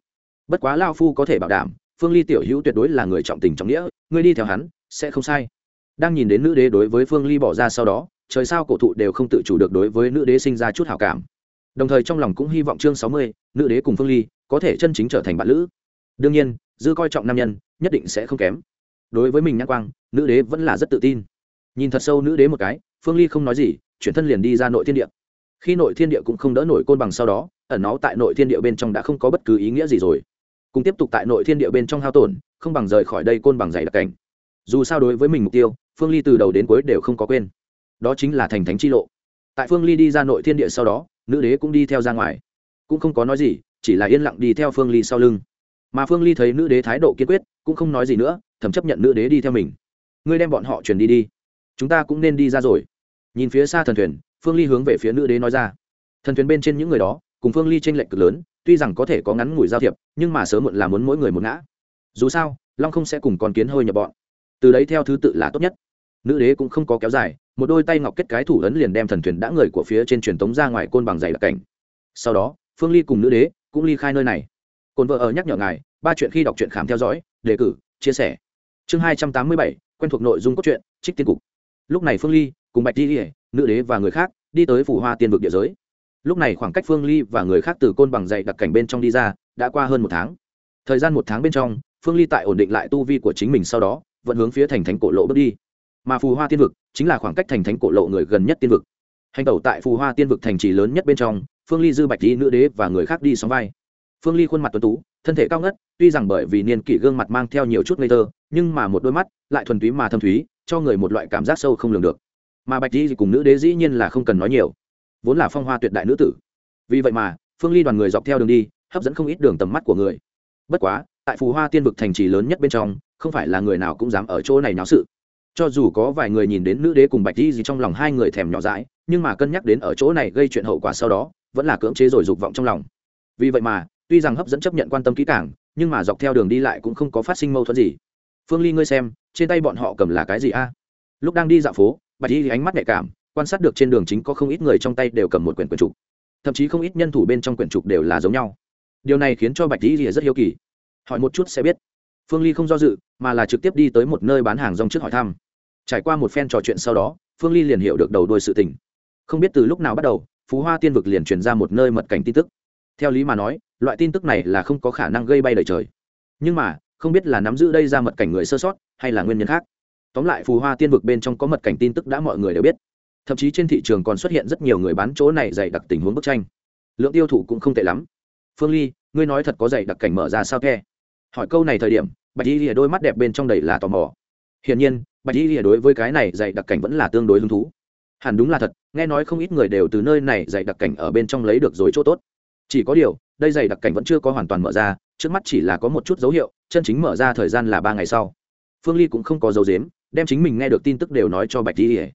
Speaker 1: Bất quá lao phu có thể bảo đảm, phương ly tiểu hữu tuyệt đối là người trọng tình trọng nghĩa, ngươi đi theo hắn, sẽ không sai. Đang nhìn đến nữ đế đối với phương ly bỏ ra sau đó trời sao cổ thụ đều không tự chủ được đối với nữ đế sinh ra chút hảo cảm. Đồng thời trong lòng cũng hy vọng chương sáu mươi, nữ đế cùng phương ly có thể chân chính trở thành bạn lữ. Đương nhiên, dư coi trọng nam nhân, nhất định sẽ không kém. Đối với mình nhãn quang, nữ đế vẫn là rất tự tin. Nhìn thật sâu nữ đế một cái, phương ly không nói gì, chuyển thân liền đi ra nội thiên địa. Khi nội thiên địa cũng không đỡ nổi côn bằng sau đó, ẩn nó tại nội thiên địa bên trong đã không có bất cứ ý nghĩa gì rồi. Cùng tiếp tục tại nội thiên địa bên trong hao tổn, không bằng rời khỏi đây côn bằng dày đặc cảnh. Dù sao đối với mình mục tiêu, phương ly từ đầu đến cuối đều không có quên đó chính là thành thánh chi lộ. Tại phương ly đi ra nội thiên địa sau đó, nữ đế cũng đi theo ra ngoài. Cũng không có nói gì, chỉ là yên lặng đi theo phương ly sau lưng. Mà phương ly thấy nữ đế thái độ kiên quyết, cũng không nói gì nữa, thầm chấp nhận nữ đế đi theo mình. Ngươi đem bọn họ chuyển đi đi. Chúng ta cũng nên đi ra rồi. Nhìn phía xa thần thuyền, phương ly hướng về phía nữ đế nói ra. Thần thuyền bên trên những người đó, cùng phương ly t r ê n lệch cực lớn, tuy rằng có thể có ngắn ngủi giao thiệp, nhưng mà sớm muộn là muốn mỗi người một ngã. Dù sao, long không sẽ cùng con kiến hơi nhập bọn. Từ đấy theo thứ tự là tốt nhất nữ đế cũng không có kéo dài, một đôi tay ngọc kết cái thủ ấn liền đem thần thuyền đã người của phía trên truyền tống ra ngoài côn bằng dày đặc cảnh. Sau đó, phương ly cùng nữ đế cũng ly khai nơi này. Cồn vợ ở nhắc nhở ngài, ba chuyện khi đọc truyện khám theo dõi, đề cử, chia sẻ. Chương hai trăm tám mươi bảy, quen thuộc nội dung cốt truyện, trích tiên cục. Lúc này phương ly cùng bạch di nữ đế và người khác đi tới phủ hoa tiên vực địa giới. Lúc này khoảng cách phương ly và người khác từ côn bằng dạy đặc cảnh bên trong đi ra đã qua hơn một tháng. Thời gian một tháng bên trong, phương ly tại ổn định lại tu vi của chính mình sau đó, vẫn hướng phía thành thánh cổ lộ bước đi mà phù hoa tiên vực chính là khoảng cách thành thánh cổ lộ người gần nhất tiên vực. Hành tẩu tại phù hoa tiên vực thành trì lớn nhất bên trong, phương ly dư bạch đi nữ đế và người khác đi sóng vai. Phương ly khuôn mặt tuấn tú, thân thể cao ngất, tuy rằng bởi vì niên kỷ gương mặt mang theo nhiều chút ngây thơ, nhưng mà một đôi mắt lại thuần túy mà thâm thúy, cho người một loại cảm giác sâu không lường được. Mà bạch đi cùng nữ đế dĩ nhiên là không cần nói nhiều, vốn là phong hoa tuyệt đại nữ tử. Vì vậy mà, phương ly đoàn người dọc theo đường đi, hấp dẫn không ít đường tầm mắt của người. Bất quá, tại phù hoa tiên vực thành trì lớn nhất bên trong, không phải là người nào cũng dám ở chỗ này náo sự cho dù có vài người nhìn đến nữ đế cùng bạch di gì trong lòng hai người thèm nhỏ dãi, nhưng mà cân nhắc đến ở chỗ này gây chuyện hậu quả sau đó, vẫn là cưỡng chế rồi dục vọng trong lòng. Vì vậy mà, tuy rằng hấp dẫn chấp nhận quan tâm kỹ càng, nhưng mà dọc theo đường đi lại cũng không có phát sinh mâu thuẫn gì. Phương ly ngươi xem, trên tay bọn họ cầm là cái gì a? Lúc đang đi dạo phố, bạch y ánh mắt nhạy cảm, quan sát được trên đường chính có không ít người trong tay đều cầm một quyển quyển trục. Thậm chí không ít nhân thủ bên trong quyển trục đều là giống nhau. Điều này khiến cho bạch y rất hiếu kỳ. Hỏi một chút sẽ biết. Phương ly không do dự, mà là trực tiếp đi tới một nơi bán hàng rong trước hỏi thăm trải qua một phen trò chuyện sau đó, phương ly liền hiểu được đầu đuôi sự tình. Không biết từ lúc nào bắt đầu, phú hoa tiên vực liền truyền ra một nơi mật cảnh tin tức. Theo lý mà nói, loại tin tức này là không có khả năng gây bay đời trời. Nhưng mà, không biết là nắm giữ đây ra mật cảnh người sơ sót, hay là nguyên nhân khác. Tóm lại phù hoa tiên vực bên trong có mật cảnh tin tức đã mọi người đều biết. Thậm chí trên thị trường còn xuất hiện rất nhiều người bán chỗ này dày đặc tình huống bức tranh. Lượng tiêu thụ cũng không tệ lắm. Phương ly, ngươi nói thật có dày đặc cảnh mở ra sao khe hỏi câu này thời điểm, bạch y lìa đôi mắt đẹp bên trong đầy là tò mò. Hiển nhiên bạch y lìa đối với cái này dạy đặc cảnh vẫn là tương đối hứng thú. Hẳn đúng là thật, nghe nói không ít người đều từ nơi này dạy đặc cảnh ở bên trong lấy được rồi chỗ tốt. Chỉ có điều, đây dạy đặc cảnh vẫn chưa có hoàn toàn mở ra, trước mắt chỉ là có một chút dấu hiệu, chân chính mở ra thời gian là ba ngày sau. Phương ly cũng không có dấu dếm đem chính mình nghe được tin tức đều nói cho bạch y lìa.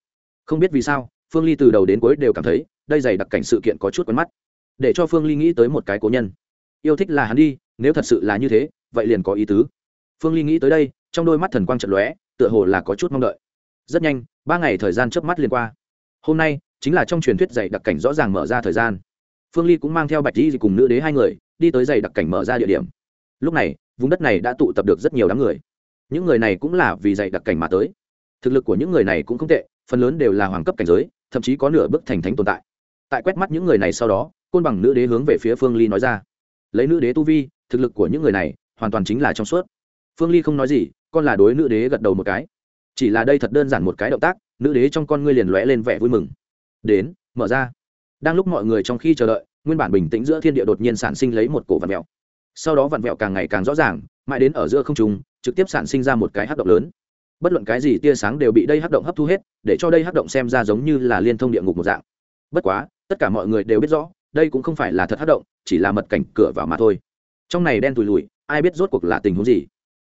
Speaker 1: Không biết vì sao, phương ly từ đầu đến cuối đều cảm thấy, đây dày đặc cảnh sự kiện có chút quen mắt. Để cho phương ly nghĩ tới một cái cố nhân. Yêu thích là hắn đi, nếu thật sự là như thế, vậy liền có ý tứ. Phương ly nghĩ tới đây, trong đôi mắt thần quang trận lóe tựa hồ là có chút mong đợi. Rất nhanh, ba ngày thời gian trước mắt liền qua. Hôm nay, chính là trong truyền thuyết dạy đặc cảnh rõ ràng mở ra thời gian. Phương ly cũng mang theo bạch di cùng nữ đế hai người, đi tới dạy đặc cảnh mở ra địa điểm. Lúc này, vùng đất này đã tụ tập được rất nhiều đám người. Những người này cũng là vì dạy đặc cảnh mà tới. Thực lực của những người này cũng không tệ, phần lớn đều là hoàng cấp cảnh giới, thậm chí có nửa bước thành thánh tồn tại. Tại quét mắt những người này sau đó, côn bằng nữ đế hướng về phía phương ly nói ra. Lấy nữ đế tu vi, thực lực của những người này hoàn toàn chính là trong suốt phương ly không nói gì, con là đối nữ đế gật đầu một cái. Chỉ là đây thật đơn giản một cái động tác, nữ đế trong con ngươi liền lóe lên vẻ vui mừng. Đến, mở ra. Đang lúc mọi người trong khi chờ đợi, nguyên bản bình tĩnh giữa thiên địa đột nhiên sản sinh lấy một cổ vạn mẹo sau đó vạn mẹo càng ngày càng rõ ràng, mãi đến ở giữa không trùng trực tiếp sản sinh ra một cái hát động lớn. Bất luận cái gì tia sáng đều bị đây hát động hấp thu hết, để cho đây hát động xem ra giống như là liên thông địa ngục một dạng. Bất quá, tất cả mọi người đều biết rõ, đây cũng không phải là thật hát động, chỉ là mật cảnh cửa vào mà thôi. Trong này đen tùi lùi ai biết rốt cuộc là tình huống gì?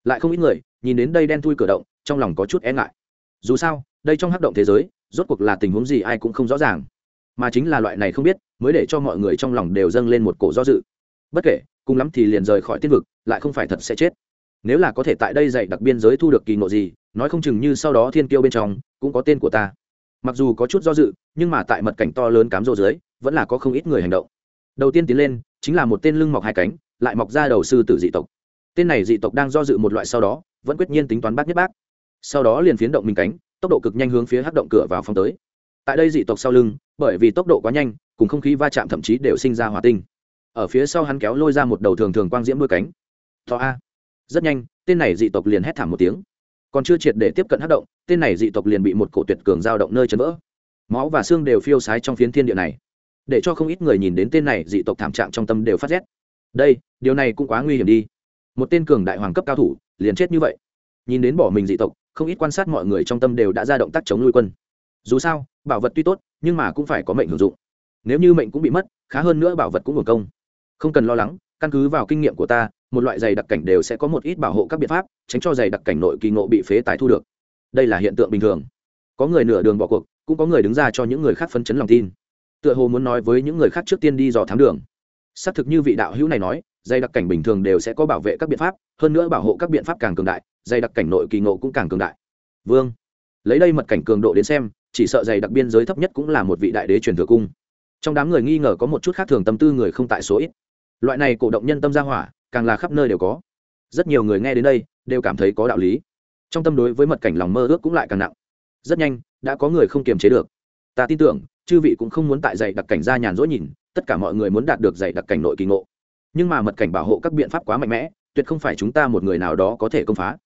Speaker 1: Lại không ít người nhìn đến đây đen thui cửa động, trong lòng có chút e ngại. Dù sao, đây trong hắc động thế giới, rốt cuộc là tình huống gì ai cũng không rõ ràng. Mà chính là loại này không biết, mới để cho mọi người trong lòng đều dâng lên một cổ do dự. Bất kể, cùng lắm thì liền rời khỏi tiên vực, lại không phải thật sẽ chết. Nếu là có thể tại đây dạy đặc biên giới thu được kỳ ngộ gì, nói không chừng như sau đó thiên kiêu bên trong, cũng có tên của ta. Mặc dù có chút do dự, nhưng mà tại mật cảnh to lớn cám rô dưới, vẫn là có không ít người hành động. Đầu tiên tiến lên, chính là một tên lưng mọc hai cánh, lại mọc ra đầu sư tử dị tộc tên này dị tộc đang do dự một loại sau đó, vẫn quyết nhiên tính toán bác nhất bác. Sau đó liền phiến động mình cánh, tốc độ cực nhanh hướng phía hắc động cửa vào phòng tới. Tại đây dị tộc sau lưng, bởi vì tốc độ quá nhanh, cùng không khí va chạm thậm chí đều sinh ra hỏa tinh. Ở phía sau hắn kéo lôi ra một đầu thường thường quang diễm đôi cánh. To a. Rất nhanh, tên này dị tộc liền hét thảm một tiếng. Còn chưa triệt để tiếp cận hắc động, tên này dị tộc liền bị một cổ tuyệt cường giao động nơi chấn vỡ. Máu và xương đều phiêu sái trong phiến thiên địa này. Để cho không ít người nhìn đến tên này dị tộc thảm trạng trong tâm đều phát rét. Đây, điều này cũng quá nguy hiểm đi một tên cường đại hoàng cấp cao thủ, liền chết như vậy. Nhìn đến bỏ mình dị tộc, không ít quan sát mọi người trong tâm đều đã ra động tác chống nuôi quân. Dù sao, bảo vật tuy tốt, nhưng mà cũng phải có mệnh hưởng dụng. Nếu như mệnh cũng bị mất, khá hơn nữa bảo vật cũng hưởng công. Không cần lo lắng, căn cứ vào kinh nghiệm của ta, một loại giày đặc cảnh đều sẽ có một ít bảo hộ các biện pháp, tránh cho giày đặc cảnh nội kỳ ngộ bị phế tài thu được. Đây là hiện tượng bình thường. Có người nửa đường bỏ cuộc, cũng có người đứng ra cho những người khác phấn chấn lòng tin. Tựa hồ muốn nói với những người khác trước tiên đi dò thám đường. Xác thực như vị đạo hữu này nói dây đặc cảnh bình thường đều sẽ có bảo vệ các biện pháp, hơn nữa bảo hộ các biện pháp càng cường đại dây đặc cảnh nội kỳ ngộ cũng càng cường đại. Vương, lấy đây mật cảnh cường độ đến xem, chỉ sợ dày đặc biên giới thấp nhất cũng là một vị đại đế truyền thừa cung. Trong đám người nghi ngờ có một chút khác thường tâm tư người không tại số ít. Loại này cổ động nhân tâm ra hỏa, càng là khắp nơi đều có. Rất nhiều người nghe đến đây, đều cảm thấy có đạo lý. Trong tâm đối với mật cảnh lòng mơ ước cũng lại càng nặng. Rất nhanh, đã có người không kiềm chế được. Ta tin tưởng, chư vị cũng không muốn tại dạy đặc cảnh ra nhàn rỗi nhìn, tất cả mọi người muốn đạt được dạy đặc cảnh nội kỳ ngộ nhưng mà mật cảnh bảo hộ các biện pháp quá mạnh mẽ, tuyệt không phải chúng ta một người nào đó có thể công phá.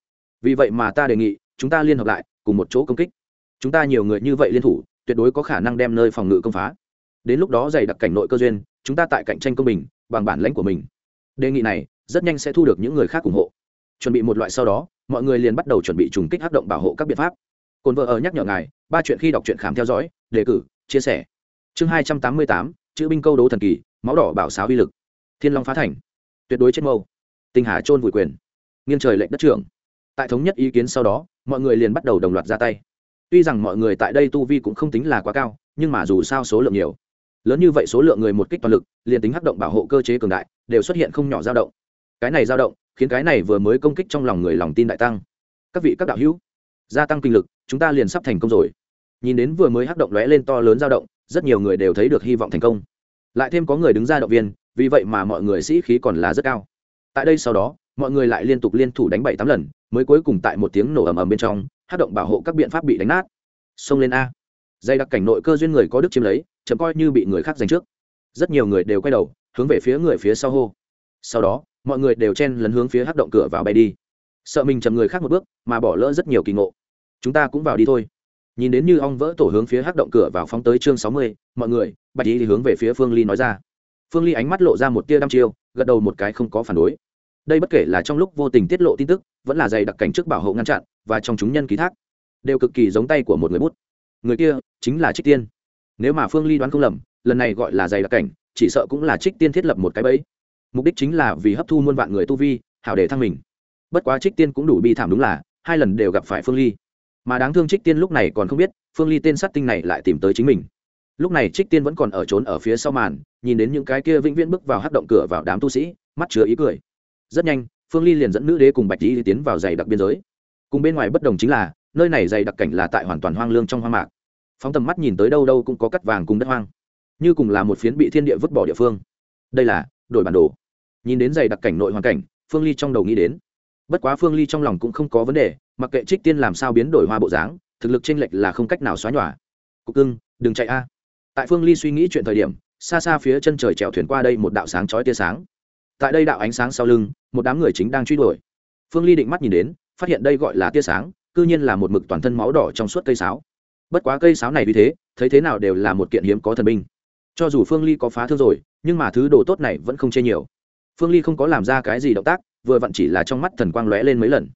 Speaker 1: Vì vậy mà ta đề nghị, chúng ta liên hợp lại, cùng một chỗ công kích. Chúng ta nhiều người như vậy liên thủ, tuyệt đối có khả năng đem nơi phòng ngự công phá. Đến lúc đó dày đặc cảnh nội cơ duyên, chúng ta tại cạnh tranh công bình, bằng bản lãnh của mình. Đề nghị này, rất nhanh sẽ thu được những người khác ủng hộ. Chuẩn bị một loại sau đó, mọi người liền bắt đầu chuẩn bị trùng kích hát động bảo hộ các biện pháp. Cồn vợ ở nhắc nhở ngài, ba chuyện khi đọc truyện khám theo dõi, đề cử, chia sẻ. Chương hai trăm tám mươi tám, chữ binh câu đố thần kỳ, máu đỏ bảo sáo uy lực thiên long phá thành. Tuyệt đối chết mâu. Tinh hà trôn vùi quyền. Nghiêng trời lệnh đất trưởng. Tại thống nhất ý kiến sau đó, mọi người liền bắt đầu đồng loạt ra tay. Tuy rằng mọi người tại đây tu vi cũng không tính là quá cao, nhưng mà dù sao số lượng nhiều. Lớn như vậy số lượng người một kích toàn lực, liền tính hắc động bảo hộ cơ chế cường đại, đều xuất hiện không nhỏ dao động. Cái này dao động, khiến cái này vừa mới công kích trong lòng người lòng tin đại tăng. Các vị, các đạo hữu, gia tăng kinh lực, chúng ta liền sắp thành công rồi. Nhìn đến vừa mới hắc động lóe lên to lớn dao động, rất nhiều người đều thấy được hy vọng thành công. Lại thêm có người đứng ra động viên vì vậy mà mọi người sĩ khí còn là rất cao. Tại đây sau đó, mọi người lại liên tục liên thủ đánh bảy tám lần, mới cuối cùng tại một tiếng nổ ầm ầm bên trong, hát động bảo hộ các biện pháp bị đánh nát. Xông lên a. Dây đặc cảnh nội cơ duyên người có đức chiếm lấy, chậm coi như bị người khác giành trước. Rất nhiều người đều quay đầu, hướng về phía người phía sau hô. Sau đó, mọi người đều chen lấn hướng phía hát động cửa vào bay đi. Sợ mình chậm người khác một bước, mà bỏ lỡ rất nhiều kỳ ngộ. Chúng ta cũng vào đi thôi. Nhìn đến như ong vỡ tổ hướng phía hát động cửa vào phóng tới chương sáu mươi, mọi người, bạch y thì hướng về phía phương ly nói ra phương ly ánh mắt lộ ra một tia đăm chiêu, gật đầu một cái không có phản đối. Đây bất kể là trong lúc vô tình tiết lộ tin tức, vẫn là dày đặc cảnh trước bảo hộ ngăn chặn, và trong chúng nhân ký thác, đều cực kỳ giống tay của một người bút. Người kia chính là trích tiên. Nếu mà phương ly đoán không lầm, lần này gọi là dày đặc cảnh, chỉ sợ cũng là trích tiên thiết lập một cái bẫy. Mục đích chính là vì hấp thu muôn vạn người tu vi, hảo để thăng mình. Bất quá trích tiên cũng đủ bi thảm đúng là, hai lần đều gặp phải phương ly. Mà đáng thương trích tiên lúc này còn không biết, phương ly tên sát tinh này lại tìm tới chính mình lúc này trích tiên vẫn còn ở trốn ở phía sau màn, nhìn đến những cái kia vĩnh viễn bước vào hát động cửa vào đám tu sĩ, mắt chứa ý cười. Rất nhanh, phương ly liền dẫn nữ đế cùng bạch lý tiến vào dày đặc biên giới. Cùng bên ngoài bất đồng chính là, nơi này dày đặc cảnh là tại hoàn toàn hoang lương trong hoang mạc. Phóng tầm mắt nhìn tới đâu đâu cũng có cắt vàng cùng đất hoang. Như cùng là một phiến bị thiên địa vứt bỏ địa phương. Đây là đổi bản đồ. Nhìn đến dày đặc cảnh nội hoàn cảnh, phương ly trong đầu nghĩ đến. Bất quá phương ly trong lòng cũng không có vấn đề, mặc kệ trích tiên làm sao biến đổi hoa bộ dáng, thực lực chênh lệch là không cách nào xóa nhòa. Cục cưng, đừng chạy a tại phương ly suy nghĩ chuyện thời điểm, xa xa phía chân trời chèo thuyền qua đây một đạo sáng chói tia sáng. Tại đây đạo ánh sáng sau lưng, một đám người chính đang truy đuổi. Phương ly định mắt nhìn đến, phát hiện đây gọi là tia sáng, cư nhiên là một mực toàn thân máu đỏ trong suốt cây sáo. Bất quá cây sáo này vì thế, thấy thế nào đều là một kiện hiếm có thần binh. Cho dù phương ly có phá thương rồi, nhưng mà thứ đồ tốt này vẫn không chê nhiều. Phương ly không có làm ra cái gì động tác, vừa vặn chỉ là trong mắt thần quang lóe lên mấy lần.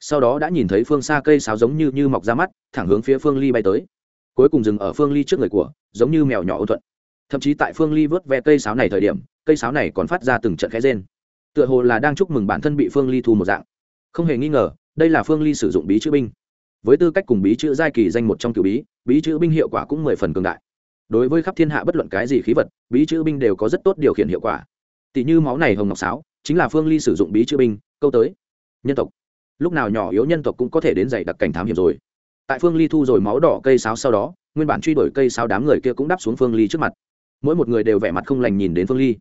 Speaker 1: Sau đó đã nhìn thấy phương xa cây sáo giống như như mọc ra mắt, thẳng hướng phía phương ly bay tới cuối cùng dừng ở phương ly trước người của, giống như mèo nhỏ ôn thuận. Thậm chí tại phương ly vớt ve cây sáo này thời điểm, cây sáo này còn phát ra từng trận khẽ rên. Tựa hồ là đang chúc mừng bản thân bị phương ly thu một dạng. Không hề nghi ngờ, đây là phương ly sử dụng bí chữ binh. Với tư cách cùng bí chữ giai kỳ danh một trong cựu bí bí chữ binh hiệu quả cũng mười phần cường đại. Đối với khắp thiên hạ bất luận cái gì khí vật, bí chữ binh đều có rất tốt điều khiển hiệu quả. Tỷ như máu này hồng ngọc sáo, chính là phương ly sử dụng bí chữ binh, câu tới. Nhân tộc. Lúc nào nhỏ yếu nhân tộc cũng có thể đến dạy đặc cảnh thám hiểm rồi tại phương ly thu rồi máu đỏ cây sáo sau đó, nguyên bản truy đuổi cây sáo đám người kia cũng đáp xuống phương ly trước mặt. Mỗi một người đều vẻ mặt không lành nhìn đến phương ly.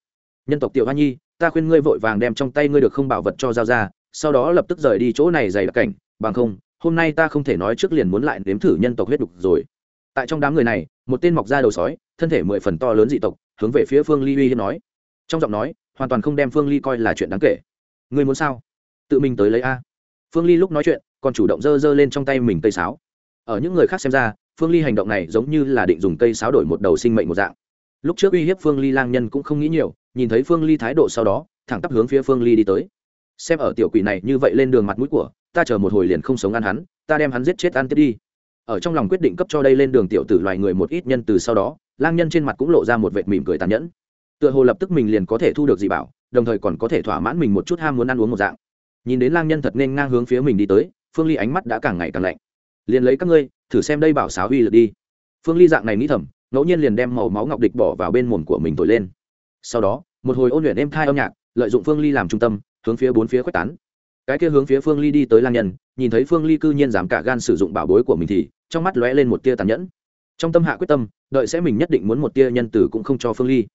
Speaker 1: Nhân tộc tiểu hoa nhi, ta khuyên ngươi vội vàng đem trong tay ngươi được không bảo vật cho giao ra, sau đó lập tức rời đi chỗ này dày đặc cảnh, bằng không, hôm nay ta không thể nói trước liền muốn lại nếm thử nhân tộc huyết đục rồi. Tại trong đám người này, một tên mọc ra đầu sói, thân thể mười phần to lớn dị tộc, hướng về phía phương ly uy hiếp nói. Trong giọng nói, hoàn toàn không đem phương ly coi là chuyện đáng kể. Ngươi muốn sao? Tự mình tới lấy a. Phương ly lúc nói chuyện, còn chủ động dơ dơ lên trong tay mình cây sáo ở những người khác xem ra, phương ly hành động này giống như là định dùng cây sáo đổi một đầu sinh mệnh một dạng. Lúc trước uy hiếp phương ly lang nhân cũng không nghĩ nhiều, nhìn thấy phương ly thái độ sau đó, thẳng tắp hướng phía phương ly đi tới. Xem ở tiểu quỷ này như vậy lên đường mặt mũi của, ta chờ một hồi liền không sống ăn hắn, ta đem hắn giết chết ăn tiếp đi. Ở trong lòng quyết định cấp cho đây lên đường tiểu tử loài người một ít nhân từ sau đó, lang nhân trên mặt cũng lộ ra một vệt mỉm cười tàn nhẫn. Tựa hồ lập tức mình liền có thể thu được gì bảo, đồng thời còn có thể thỏa mãn mình một chút ham muốn ăn uống một dạng. Nhìn đến lang nhân thật nên ngang hướng phía mình đi tới, phương ly ánh mắt đã càng ngày càng lạnh liền lấy các ngươi, thử xem đây bảo sáo uy lực đi. Phương ly dạng này nghĩ thầm, ngẫu nhiên liền đem màu máu ngọc địch bỏ vào bên mồm của mình thổi lên. Sau đó, một hồi ôn luyện êm thai âm nhạc, lợi dụng phương ly làm trung tâm, hướng phía bốn phía quét tán. Cái kia hướng phía phương ly đi tới lang nhân, nhìn thấy phương ly cư nhiên dám cả gan sử dụng bảo bối của mình thì, trong mắt lóe lên một tia tàn nhẫn. Trong tâm hạ quyết tâm, đợi sẽ mình nhất định muốn một tia nhân tử cũng không cho phương ly.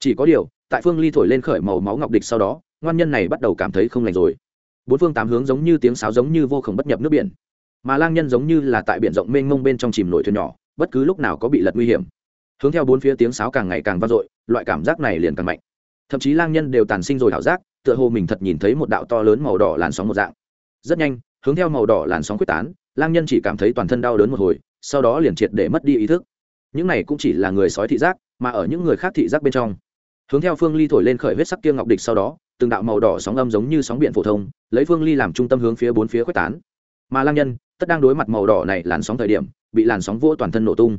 Speaker 1: Chỉ có điều, tại phương ly thổi lên khởi màu máu ngọc địch sau đó, ngoan nhân này bắt đầu cảm thấy không lành rồi. Bốn phương tám hướng giống như tiếng sáo giống như vô khổng bất nhập nước biển mà lang nhân giống như là tại biển rộng mênh mông bên trong chìm nổi thuyền nhỏ, bất cứ lúc nào có bị lật nguy hiểm. Hướng theo bốn phía tiếng sáo càng ngày càng vang dội, loại cảm giác này liền càng mạnh. Thậm chí lang nhân đều tàn sinh rồi ảo giác, tựa hồ mình thật nhìn thấy một đạo to lớn màu đỏ làn sóng một dạng. Rất nhanh, hướng theo màu đỏ làn sóng quyết tán, lang nhân chỉ cảm thấy toàn thân đau đớn một hồi, sau đó liền triệt để mất đi ý thức. Những này cũng chỉ là người sói thị giác, mà ở những người khác thị giác bên trong. Hướng theo phương ly thổi lên khởi huyết sắc kia ngọc địch sau đó, từng đạo màu đỏ sóng âm giống như sóng biển phổ thông, lấy phương ly làm trung tâm hướng phía bốn phía quyết tán. Mà lang nhân tất đang đối mặt màu đỏ này làn sóng thời điểm, bị làn sóng vô toàn thân nổ tung.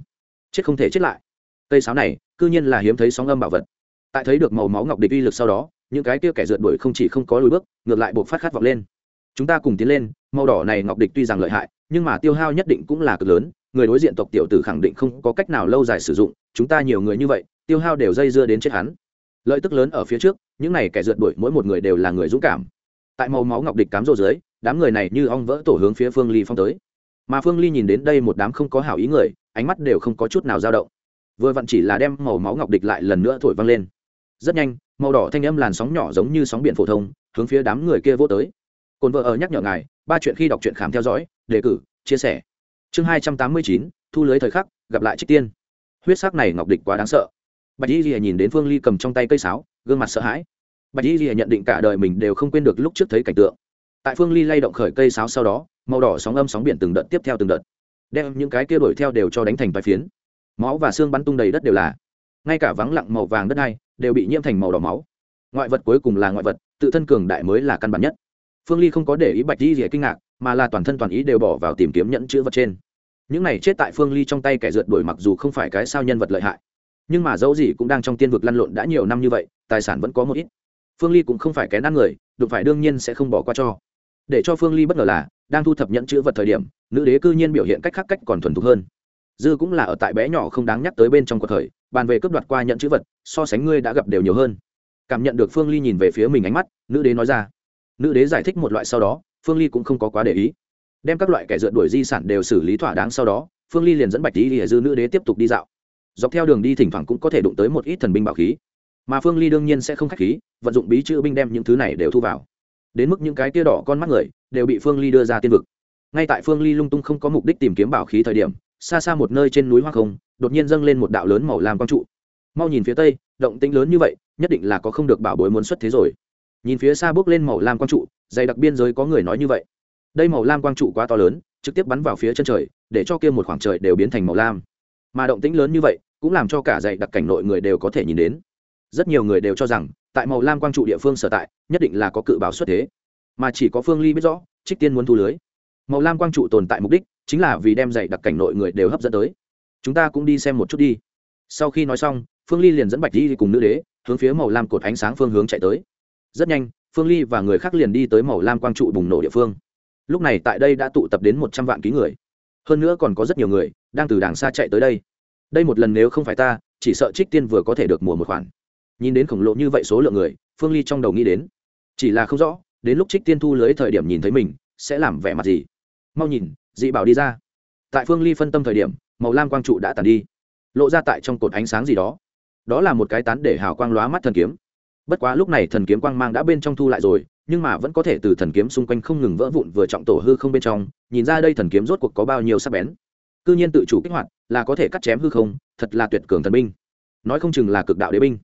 Speaker 1: Chết không thể chết lại. Cây sáo này, cư nhiên là hiếm thấy sóng âm bảo vật. Tại thấy được màu máu ngọc địch uy lực sau đó, những cái kia kẻ rượt đuổi không chỉ không có lùi bước, ngược lại buộc phát khát vọng lên. Chúng ta cùng tiến lên, màu đỏ này ngọc địch tuy rằng lợi hại, nhưng mà tiêu hao nhất định cũng là cực lớn, người đối diện tộc tiểu tử khẳng định không có cách nào lâu dài sử dụng, chúng ta nhiều người như vậy, tiêu hao đều dây dưa đến chết hắn. Lợi tức lớn ở phía trước, những này kẻ rượt đuổi mỗi một người đều là người dũng cảm tại màu máu ngọc địch cám rô dưới, đám người này như ong vỡ tổ hướng phía phương ly phong tới. Mà phương ly nhìn đến đây một đám không có hảo ý người, ánh mắt đều không có chút nào dao động. Vừa vặn chỉ là đem màu máu ngọc địch lại lần nữa thổi văng lên. Rất nhanh, màu đỏ thanh âm làn sóng nhỏ giống như sóng biển phổ thông, hướng phía đám người kia vô tới. Cồn vợ ở nhắc nhở ngài, ba chuyện khi đọc truyện khám theo dõi, đề cử, chia sẻ. Chương hai trăm tám mươi chín, thu lưới thời khắc, gặp lại trích tiên. Huyết sắc này ngọc địch quá đáng sợ. Bạch y rìa nhìn đến phương ly cầm trong tay cây sáo, gương mặt sợ hãi bạch y Lìa nhận định cả đời mình đều không quên được lúc trước thấy cảnh tượng. Tại phương ly lay động khởi cây sáo sau đó, màu đỏ sóng âm sóng biển từng đợt tiếp theo từng đợt, đem những cái kia đuổi theo đều cho đánh thành vài phiến. Máu và xương bắn tung đầy đất đều là, ngay cả vắng lặng màu vàng đất này đều bị nhiễm thành màu đỏ máu. Ngoại vật cuối cùng là ngoại vật, tự thân cường đại mới là căn bản nhất. Phương ly không có để ý bạch Y Lìa kinh ngạc, mà là toàn thân toàn ý đều bỏ vào tìm kiếm nhẫn chữ vật trên. Những này chết tại phương ly trong tay kẻ rượt đuổi mặc dù không phải cái sao nhân vật lợi hại, nhưng mà dẫu gì cũng đang trong tiên vực lăn lộn đã nhiều năm như vậy, tài sản vẫn có một ít phương ly cũng không phải kén ăn người, đụng phải đương nhiên sẽ không bỏ qua cho. Để cho phương ly bất ngờ là, đang thu thập nhận chữ vật thời điểm, nữ đế cư nhiên biểu hiện cách khác cách còn thuần thục hơn. Dư cũng là ở tại bé nhỏ không đáng nhắc tới bên trong cuộc thời bàn về cướp đoạt qua nhận chữ vật, so sánh ngươi đã gặp đều nhiều hơn. Cảm nhận được phương ly nhìn về phía mình ánh mắt, nữ đế nói ra. Nữ đế giải thích một loại sau đó, phương ly cũng không có quá để ý. Đem các loại kẻ dựa đuổi di sản đều xử lý thỏa đáng sau đó, phương ly liền dẫn bạch lý lìa dư nữ đế tiếp tục đi dạo. Dọc theo đường đi thỉnh thoảng cũng có thể đụng tới một ít thần binh bảo khí mà phương ly đương nhiên sẽ không k h á c h khí, vận dụng bí chữ binh đem những thứ này đều thu vào. đến mức những cái tia đỏ con mắt người đều bị phương ly đưa ra tiên vực. ngay tại phương ly lung tung không có mục đích tìm kiếm bảo khí thời điểm, xa xa một nơi trên núi hoa không, đột nhiên dâng lên một đạo lớn màu làm quang trụ. mau nhìn phía tây, động tĩnh lớn như vậy, nhất định là có không được bảo bối muốn xuất thế rồi. nhìn phía xa bước lên màu lam quang trụ, dày đặc biên giới có người nói như vậy. đây màu lam quang trụ quá to lớn, trực tiếp bắn vào phía chân trời, để cho kia một khoảng trời đều biến thành màu lam. mà động tĩnh lớn như vậy, cũng làm cho cả dày đặc cảnh nội người đều có thể nhìn đến rất nhiều người đều cho rằng, tại màu lam quang trụ địa phương sở tại, nhất định là có cự báo xuất thế. Mà chỉ có phương ly biết rõ, trích tiên muốn thu lưới. Màu lam quang trụ tồn tại mục đích chính là vì đem dạy đặc cảnh nội người đều hấp dẫn tới. Chúng ta cũng đi xem một chút đi. Sau khi nói xong, phương ly liền dẫn bạch đi cùng nữ đế, hướng phía màu lam cột ánh sáng phương hướng chạy tới. Rất nhanh, phương ly và người khác liền đi tới màu lam quang trụ bùng nổ địa phương. Lúc này tại đây đã tụ tập đến một trăm vạn ký người. Hơn nữa còn có rất nhiều người đang từ đàng xa chạy tới đây. Đây một lần nếu không phải ta, chỉ sợ trích tiên vừa có thể được mùa một khoản nhìn đến khổng lồ như vậy số lượng người, phương ly trong đầu nghĩ đến. Chỉ là không rõ, đến lúc trích tiên thu lưới thời điểm nhìn thấy mình, sẽ làm vẻ mặt gì? Mau nhìn, dị bảo đi ra. Tại phương ly phân tâm thời điểm, màu lam quang trụ đã tàn đi. Lộ ra tại trong cột ánh sáng gì đó. Đó là một cái tán để hào quang lóa mắt thần kiếm. Bất quá lúc này thần kiếm quang mang đã bên trong thu lại rồi, nhưng mà vẫn có thể từ thần kiếm xung quanh không ngừng vỡ vụn vừa trọng tổ hư không bên trong, nhìn ra đây thần kiếm rốt cuộc có bao nhiêu sắc bén. Cư nhiên tự chủ kích hoạt là có thể cắt chém hư không, thật là tuyệt cường thần binh. Nói không chừng là cực đạo đế binh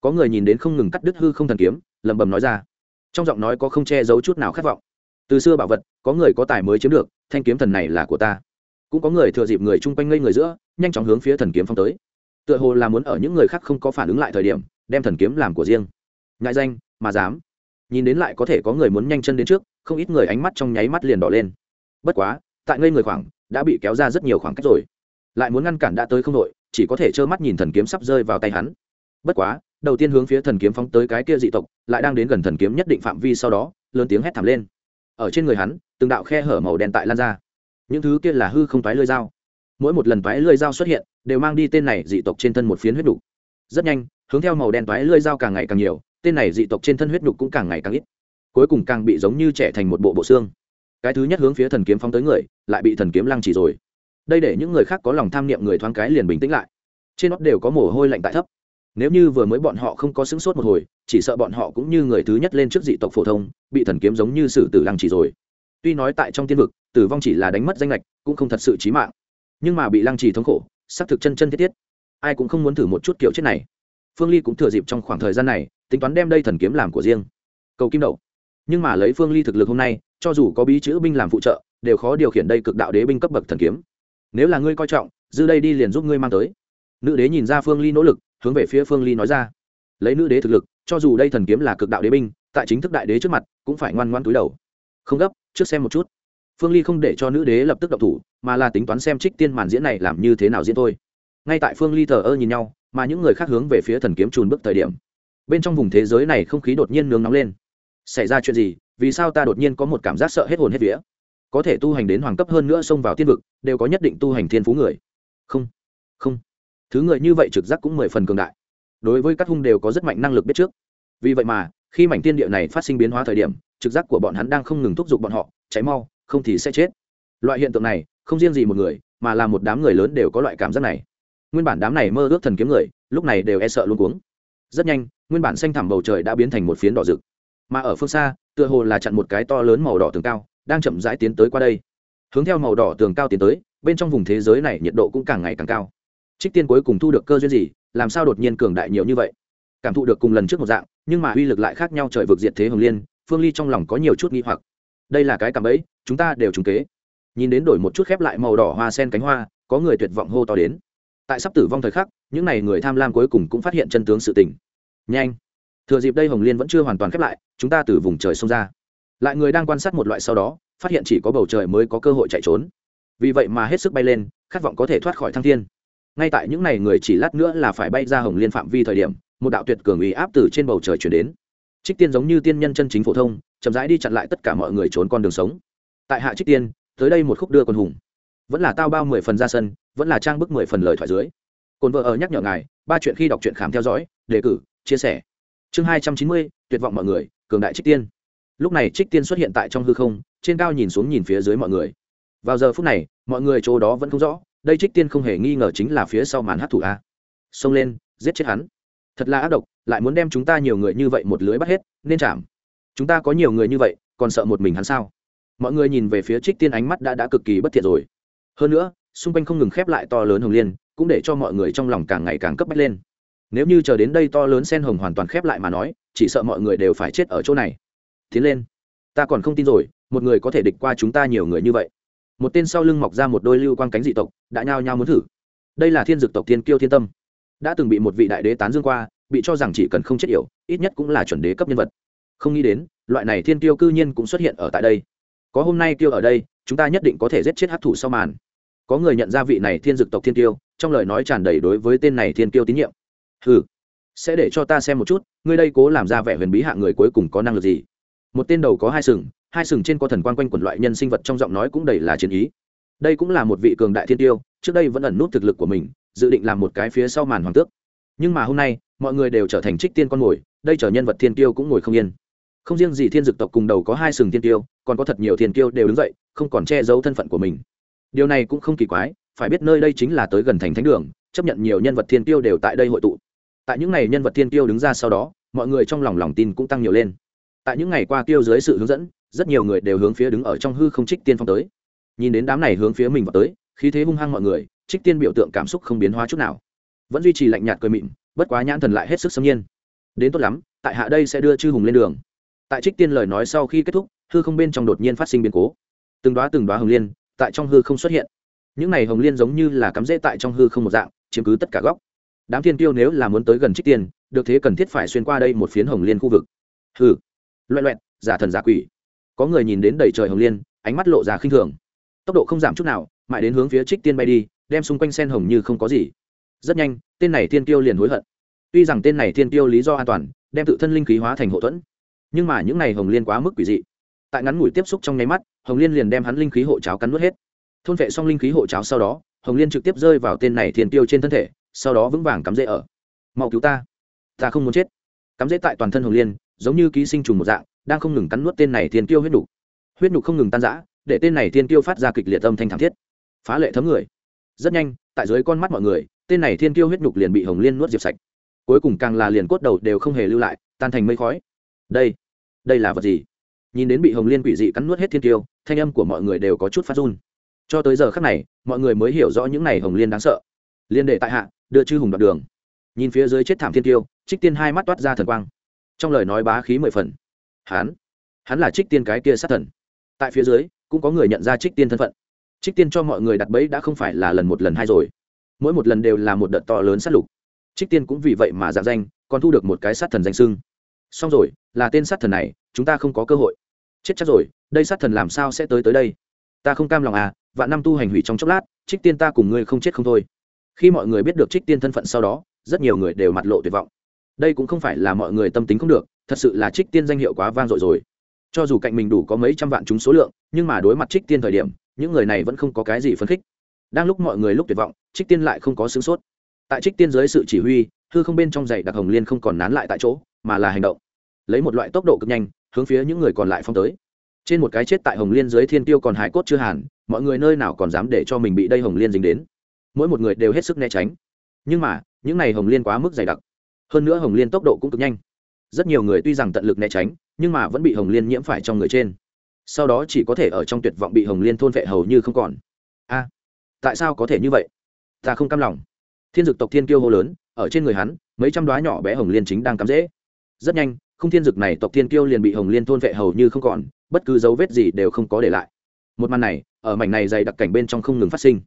Speaker 1: có người nhìn đến không ngừng cắt đứt hư không thần kiếm, lẩm bẩm nói ra. Trong giọng nói có không che giấu chút nào khát vọng. Từ xưa bảo vật, có người có tài mới chiếm được, thanh kiếm thần này là của ta. Cũng có người thừa dịp người chung quanh ngây người giữa, nhanh chóng hướng phía thần kiếm phong tới. Tựa hồ là muốn ở những người khác không có phản ứng lại thời điểm, đem thần kiếm làm của riêng. Ngại danh, mà dám. Nhìn đến lại có thể có người muốn nhanh chân đến trước, không ít người ánh mắt trong nháy mắt liền đỏ lên. Bất quá, tại ngây người khoảng, đã bị kéo ra rất nhiều khoảng cách rồi. Lại muốn ngăn cản đã tới không đội chỉ có thể trơ mắt nhìn thần kiếm sắp rơi vào tay hắn. Bất quá đầu tiên hướng phía thần kiếm phóng tới cái kia dị tộc, lại đang đến gần thần kiếm nhất định phạm vi sau đó, lớn tiếng hét thảm lên. Ở trên người hắn, từng đạo khe hở màu đen tại lan ra. Những thứ kia là hư không toái lưỡi dao. Mỗi một lần toái lưỡi dao xuất hiện, đều mang đi tên này dị tộc trên thân một phiến huyết đục. Rất nhanh, hướng theo màu đen toái lưỡi dao càng ngày càng nhiều, tên này dị tộc trên thân huyết đục cũng càng ngày càng ít. Cuối cùng càng bị giống như trẻ thành một bộ bộ xương. Cái thứ nhất hướng phía thần kiếm phóng tới người, lại bị thần kiếm lăng chỉ rồi. Đây để những người khác có lòng tham niệm người thoáng cái liền bình tĩnh lại. Trên nót đều có mồ hôi lạnh tại thấp nếu như vừa mới bọn họ không có sững sốt một hồi, chỉ sợ bọn họ cũng như người thứ nhất lên trước dị tộc phổ thông, bị thần kiếm giống như sử tử lăng chỉ rồi. Tuy nói tại trong tiên vực, tử vong chỉ là đánh mất danh lệch cũng không thật sự chí mạng. Nhưng mà bị lăng trì thống khổ, xác thực chân chân thiết thiết. Ai cũng không muốn thử một chút kiểu chết này. Phương ly cũng thừa dịp trong khoảng thời gian này, tính toán đem đây thần kiếm làm của riêng. Cầu kim đậu. Nhưng mà lấy phương ly thực lực hôm nay, cho dù có bí chữ binh làm phụ trợ, đều khó điều khiển đây cực đạo đế binh cấp bậc thần kiếm. Nếu là ngươi coi trọng, dư đây đi liền giúp ngươi mang tới nữ đế nhìn ra phương ly nỗ lực, hướng về phía phương ly nói ra. Lấy nữ đế thực lực, cho dù đây thần kiếm là cực đạo đế binh, tại chính thức đại đế trước mặt, cũng phải ngoan ngoan túi đầu. Không gấp, trước xem một chút. Phương ly không để cho nữ đế lập tức độc thủ, mà là tính toán xem trích tiên màn diễn này làm như thế nào diễn thôi. Ngay tại phương ly thờ ơ nhìn nhau, mà những người khác hướng về phía thần kiếm trùn bước thời điểm. Bên trong vùng thế giới này không khí đột nhiên nướng nóng lên. Xảy ra chuyện gì? Vì sao ta đột nhiên có một cảm giác sợ hết hồn hết vía? Có thể tu hành đến hoàng cấp hơn nữa xông vào tiên vực, đều có nhất định tu hành thiên phú người. Không. Không thứ người như vậy trực giác cũng mười phần cường đại. Đối với các hung đều có rất mạnh năng lực biết trước. Vì vậy mà, khi mảnh tiên địa này phát sinh biến hóa thời điểm, trực giác của bọn hắn đang không ngừng thúc giục bọn họ cháy mau, không thì sẽ chết. Loại hiện tượng này, không riêng gì một người, mà là một đám người lớn đều có loại cảm giác này. Nguyên bản đám này mơ ước thần kiếm người, lúc này đều e sợ luôn cuống. Rất nhanh, nguyên bản xanh thẳm bầu trời đã biến thành một phiến đỏ rực. Mà ở phương xa, tựa hồ là chặn một cái to lớn màu đỏ tường cao, đang chậm rãi tiến tới qua đây. Hướng theo màu đỏ tường cao tiến tới, bên trong vùng thế giới này nhiệt độ cũng càng ngày càng cao trích tiên cuối cùng thu được cơ duyên gì, làm sao đột nhiên cường đại nhiều như vậy? Cảm thụ được cùng lần trước một dạng, nhưng mà uy lực lại khác nhau trời vực diệt thế hồng liên, phương ly trong lòng có nhiều chút nghi hoặc. Đây là cái cảm ấy chúng ta đều trúng kế. Nhìn đến đổi một chút khép lại màu đỏ hoa sen cánh hoa, có người tuyệt vọng hô to đến. Tại sắp tử vong thời khắc, những n à y người tham lam cuối cùng cũng phát hiện chân tướng sự tình. Nhanh! Thừa dịp đây hồng liên vẫn chưa hoàn toàn khép lại, chúng ta từ vùng trời xông ra. Lại người đang quan sát một loại sau đó, phát hiện chỉ có bầu trời mới có cơ hội chạy trốn. Vì vậy mà hết sức bay lên, khát vọng có thể thoát khỏi thăng thiên ngay tại những ngày người chỉ lát nữa là phải bay ra hồng liên phạm vi thời điểm, một đạo tuyệt cường ý áp từ trên bầu trời chuyển đến. Trích tiên giống như tiên nhân chân chính phổ thông, chậm rãi đi chặn lại tất cả mọi người trốn con đường sống. Tại hạ trích tiên, tới đây một khúc đưa con hùng. Vẫn là tao bao mười phần ra sân, vẫn là trang bức mười phần lời thoại dưới. Cồn vợ ở nhắc nhở ngài, ba chuyện khi đọc truyện khám theo dõi, đề cử, chia sẻ. Chương hai trăm chín mươi, tuyệt vọng mọi người, cường đại trích tiên. Lúc này trích tiên xuất hiện tại trong hư không, trên cao nhìn xuống nhìn phía dưới mọi người. Vào giờ phút này, mọi người chỗ đó vẫn không rõ đây trích tiên không hề nghi ngờ chính là phía sau màn hát thủ a. Xông lên, giết chết hắn. Thật là ác độc, lại muốn đem chúng ta nhiều người như vậy một lưới bắt hết, nên chạm. Chúng ta có nhiều người như vậy, còn sợ một mình hắn sao? Mọi người nhìn về phía trích tiên ánh mắt đã đã cực kỳ bất thiện rồi. Hơn nữa, xung quanh không ngừng khép lại to lớn hồng liên, cũng để cho mọi người trong lòng càng ngày càng cấp bách lên. Nếu như chờ đến đây to lớn sen hồng hoàn toàn khép lại mà nói, chỉ sợ mọi người đều phải chết ở chỗ này. Tiến lên. Ta còn không tin rồi, một người có thể địch qua chúng ta nhiều người như vậy một tên sau lưng mọc ra một đôi lưu quang cánh dị tộc, đã nhao nhao muốn thử. Đây là thiên dực tộc thiên kiêu thiên tâm. Đã từng bị một vị đại đế tán dương qua, bị cho rằng chỉ cần không chết yểu, ít nhất cũng là chuẩn đế cấp nhân vật. Không nghĩ đến, loại này thiên tiêu cư nhiên cũng xuất hiện ở tại đây. Có hôm nay tiêu ở đây, chúng ta nhất định có thể giết chết hát thủ sau màn. Có người nhận ra vị này thiên dực tộc thiên tiêu trong lời nói tràn đầy đối với tên này thiên tiêu tín nhiệm. Ừ sẽ để cho ta xem một chút, ngươi đây cố làm ra vẻ huyền bí hạng người cuối cùng có năng lực gì? Một tên đầu có hai sừng hai sừng trên có thần quan quanh quẩn loại nhân sinh vật trong giọng nói cũng đầy là chiến ý. Đây cũng là một vị cường đại thiên tiêu, trước đây vẫn ẩn nút thực lực của mình, dự định làm một cái phía sau màn hoàng tước. Nhưng mà hôm nay, mọi người đều trở thành trích tiên con mồi, đây trở nhân vật thiên tiêu cũng ngồi không yên. Không riêng gì thiên dực tộc cùng đầu có hai sừng thiên tiêu, còn có thật nhiều thiên tiêu đều đứng dậy, không còn che giấu thân phận của mình. Điều này cũng không kỳ quái, phải biết nơi đây chính là tới gần thành thánh đường, chấp nhận nhiều nhân vật thiên tiêu đều tại đây hội tụ. Tại những ngày nhân vật thiên tiêu đứng ra sau đó, mọi người trong lòng lòng tin cũng tăng nhiều lên. Tại những ngày qua tiêu dưới sự hướng dẫn rất nhiều người đều hướng phía đứng ở trong hư không trích tiên phong tới. Nhìn đến đám này hướng phía mình vào tới, khí thế hung hăng mọi người, trích tiên biểu tượng cảm xúc không biến hóa chút nào. Vẫn duy trì lạnh nhạt cười mịn, bất quá nhãn thần lại hết sức xâm nhiên. Đến tốt lắm, tại hạ đây sẽ đưa chư hùng lên đường. Tại trích tiên lời nói sau khi kết thúc, hư không bên trong đột nhiên phát sinh biến cố. Từng đoá từng đoá hồng liên tại trong hư không xuất hiện. Những này hồng liên giống như là cắm rễ tại trong hư không một dạng, chiếm cứ tất cả góc. Đám thiên tiêu nếu là muốn tới gần trích tiên, được thế cần thiết phải xuyên qua đây một phiến hồng liên khu vực. Hư loẹ loẹt, giả thần giả quỷ có người nhìn đến đầy trời hồng liên, ánh mắt lộ ra khinh thường. Tốc độ không giảm chút nào, mãi đến hướng phía trích tiên bay đi, đem xung quanh sen hồng như không có gì. Rất nhanh, tên này thiên tiêu liền hối hận. Tuy rằng tên này thiên tiêu lý do an toàn, đem tự thân linh khí hóa thành hậu thuẫn, nhưng mà những này hồng liên quá mức quỷ dị. Tại ngắn ngủi tiếp xúc trong nháy mắt, hồng liên liền đem hắn linh khí hộ cháo cắn nuốt hết. Thôn vệ xong linh khí hộ cháo sau đó, hồng liên trực tiếp rơi vào tên này thiên tiêu trên thân thể, sau đó vững vàng cắm rễ ở. Mau cứu ta ta không muốn chết. Cắm rễ tại toàn thân hồng liên, giống như ký sinh trùng một dạng đang không ngừng cắn nuốt tên này thiên tiêu huyết nục. Huyết nục không ngừng tan rã, để tên này thiên tiêu phát ra kịch liệt âm thanh thảm thiết. Phá lệ thấm người. Rất nhanh, tại dưới con mắt mọi người, tên này thiên tiêu huyết nục liền bị hồng liên nuốt diệp sạch. Cuối cùng càng là liền cốt đầu đều không hề lưu lại, tan thành mây khói. Đây đây là vật gì? Nhìn đến bị hồng liên quỷ dị cắn nuốt hết thiên tiêu thanh âm của mọi người đều có chút phát run. Cho tới giờ khác này, mọi người mới hiểu rõ những này hồng liên đáng sợ. Liên đệ tại hạ, đưa chư hùng đoạt đường. Nhìn phía dưới chết thảm thiên tiêu trích tiên hai mắt toát ra thần quang. Trong lời nói bá khí mười phần hắn hắn là trích tiên cái kia sát thần. Tại phía dưới, cũng có người nhận ra trích tiên thân phận. Trích tiên cho mọi người đặt bẫy đã không phải là lần một lần hai rồi. Mỗi một lần đều là một đợt to lớn sát lục. Trích tiên cũng vì vậy mà giả danh, còn thu được một cái sát thần danh sưng xong rồi, là tên sát thần này, chúng ta không có cơ hội. Chết chắc rồi, đây sát thần làm sao sẽ tới tới đây? Ta không cam lòng à và năm tu hành hủy trong chốc lát, trích tiên ta cùng ngươi không chết không thôi. Khi mọi người biết được trích tiên thân phận sau đó, rất nhiều người đều mặt lộ tuyệt vọng. Đây cũng không phải là mọi người tâm tính không được thật sự là trích tiên danh hiệu quá vang dội rồi. Cho dù cạnh mình đủ có mấy trăm vạn chúng số lượng, nhưng mà đối mặt trích tiên thời điểm, những người này vẫn không có cái gì phấn khích. Đang lúc mọi người lúc tuyệt vọng, trích tiên lại không có sướng sốt. Tại trích tiên dưới sự chỉ huy, hư không bên trong giày đặc hồng liên không còn nán lại tại chỗ, mà là hành động. Lấy một loại tốc độ cực nhanh, hướng phía những người còn lại phong tới. Trên một cái chết tại hồng liên dưới thiên tiêu còn hải cốt chưa hàn, mọi người nơi nào còn dám để cho mình bị đây hồng liên dính đến. Mỗi một người đều hết sức né tránh. Nhưng mà, những này hồng liên quá mức dày đặc. Hơn nữa hồng liên tốc độ cũng cực nhanh rất nhiều người tuy rằng tận lực né tránh, nhưng mà vẫn bị hồng liên nhiễm phải trong người trên. Sau đó chỉ có thể ở trong tuyệt vọng bị hồng liên thôn vệ hầu như không còn. A, tại sao có thể như vậy? Ta không cam lòng. Thiên dực tộc thiên kiêu hô lớn, ở trên người hắn, mấy trăm đoá nhỏ bé hồng liên chính đang cắm dễ. rất nhanh không thiên dực này tộc thiên kiêu liền bị hồng liên thôn vệ hầu như không còn, bất cứ dấu vết gì đều không có để lại. Một màn này, ở mảnh này dày đặc cảnh bên trong không ngừng phát sinh.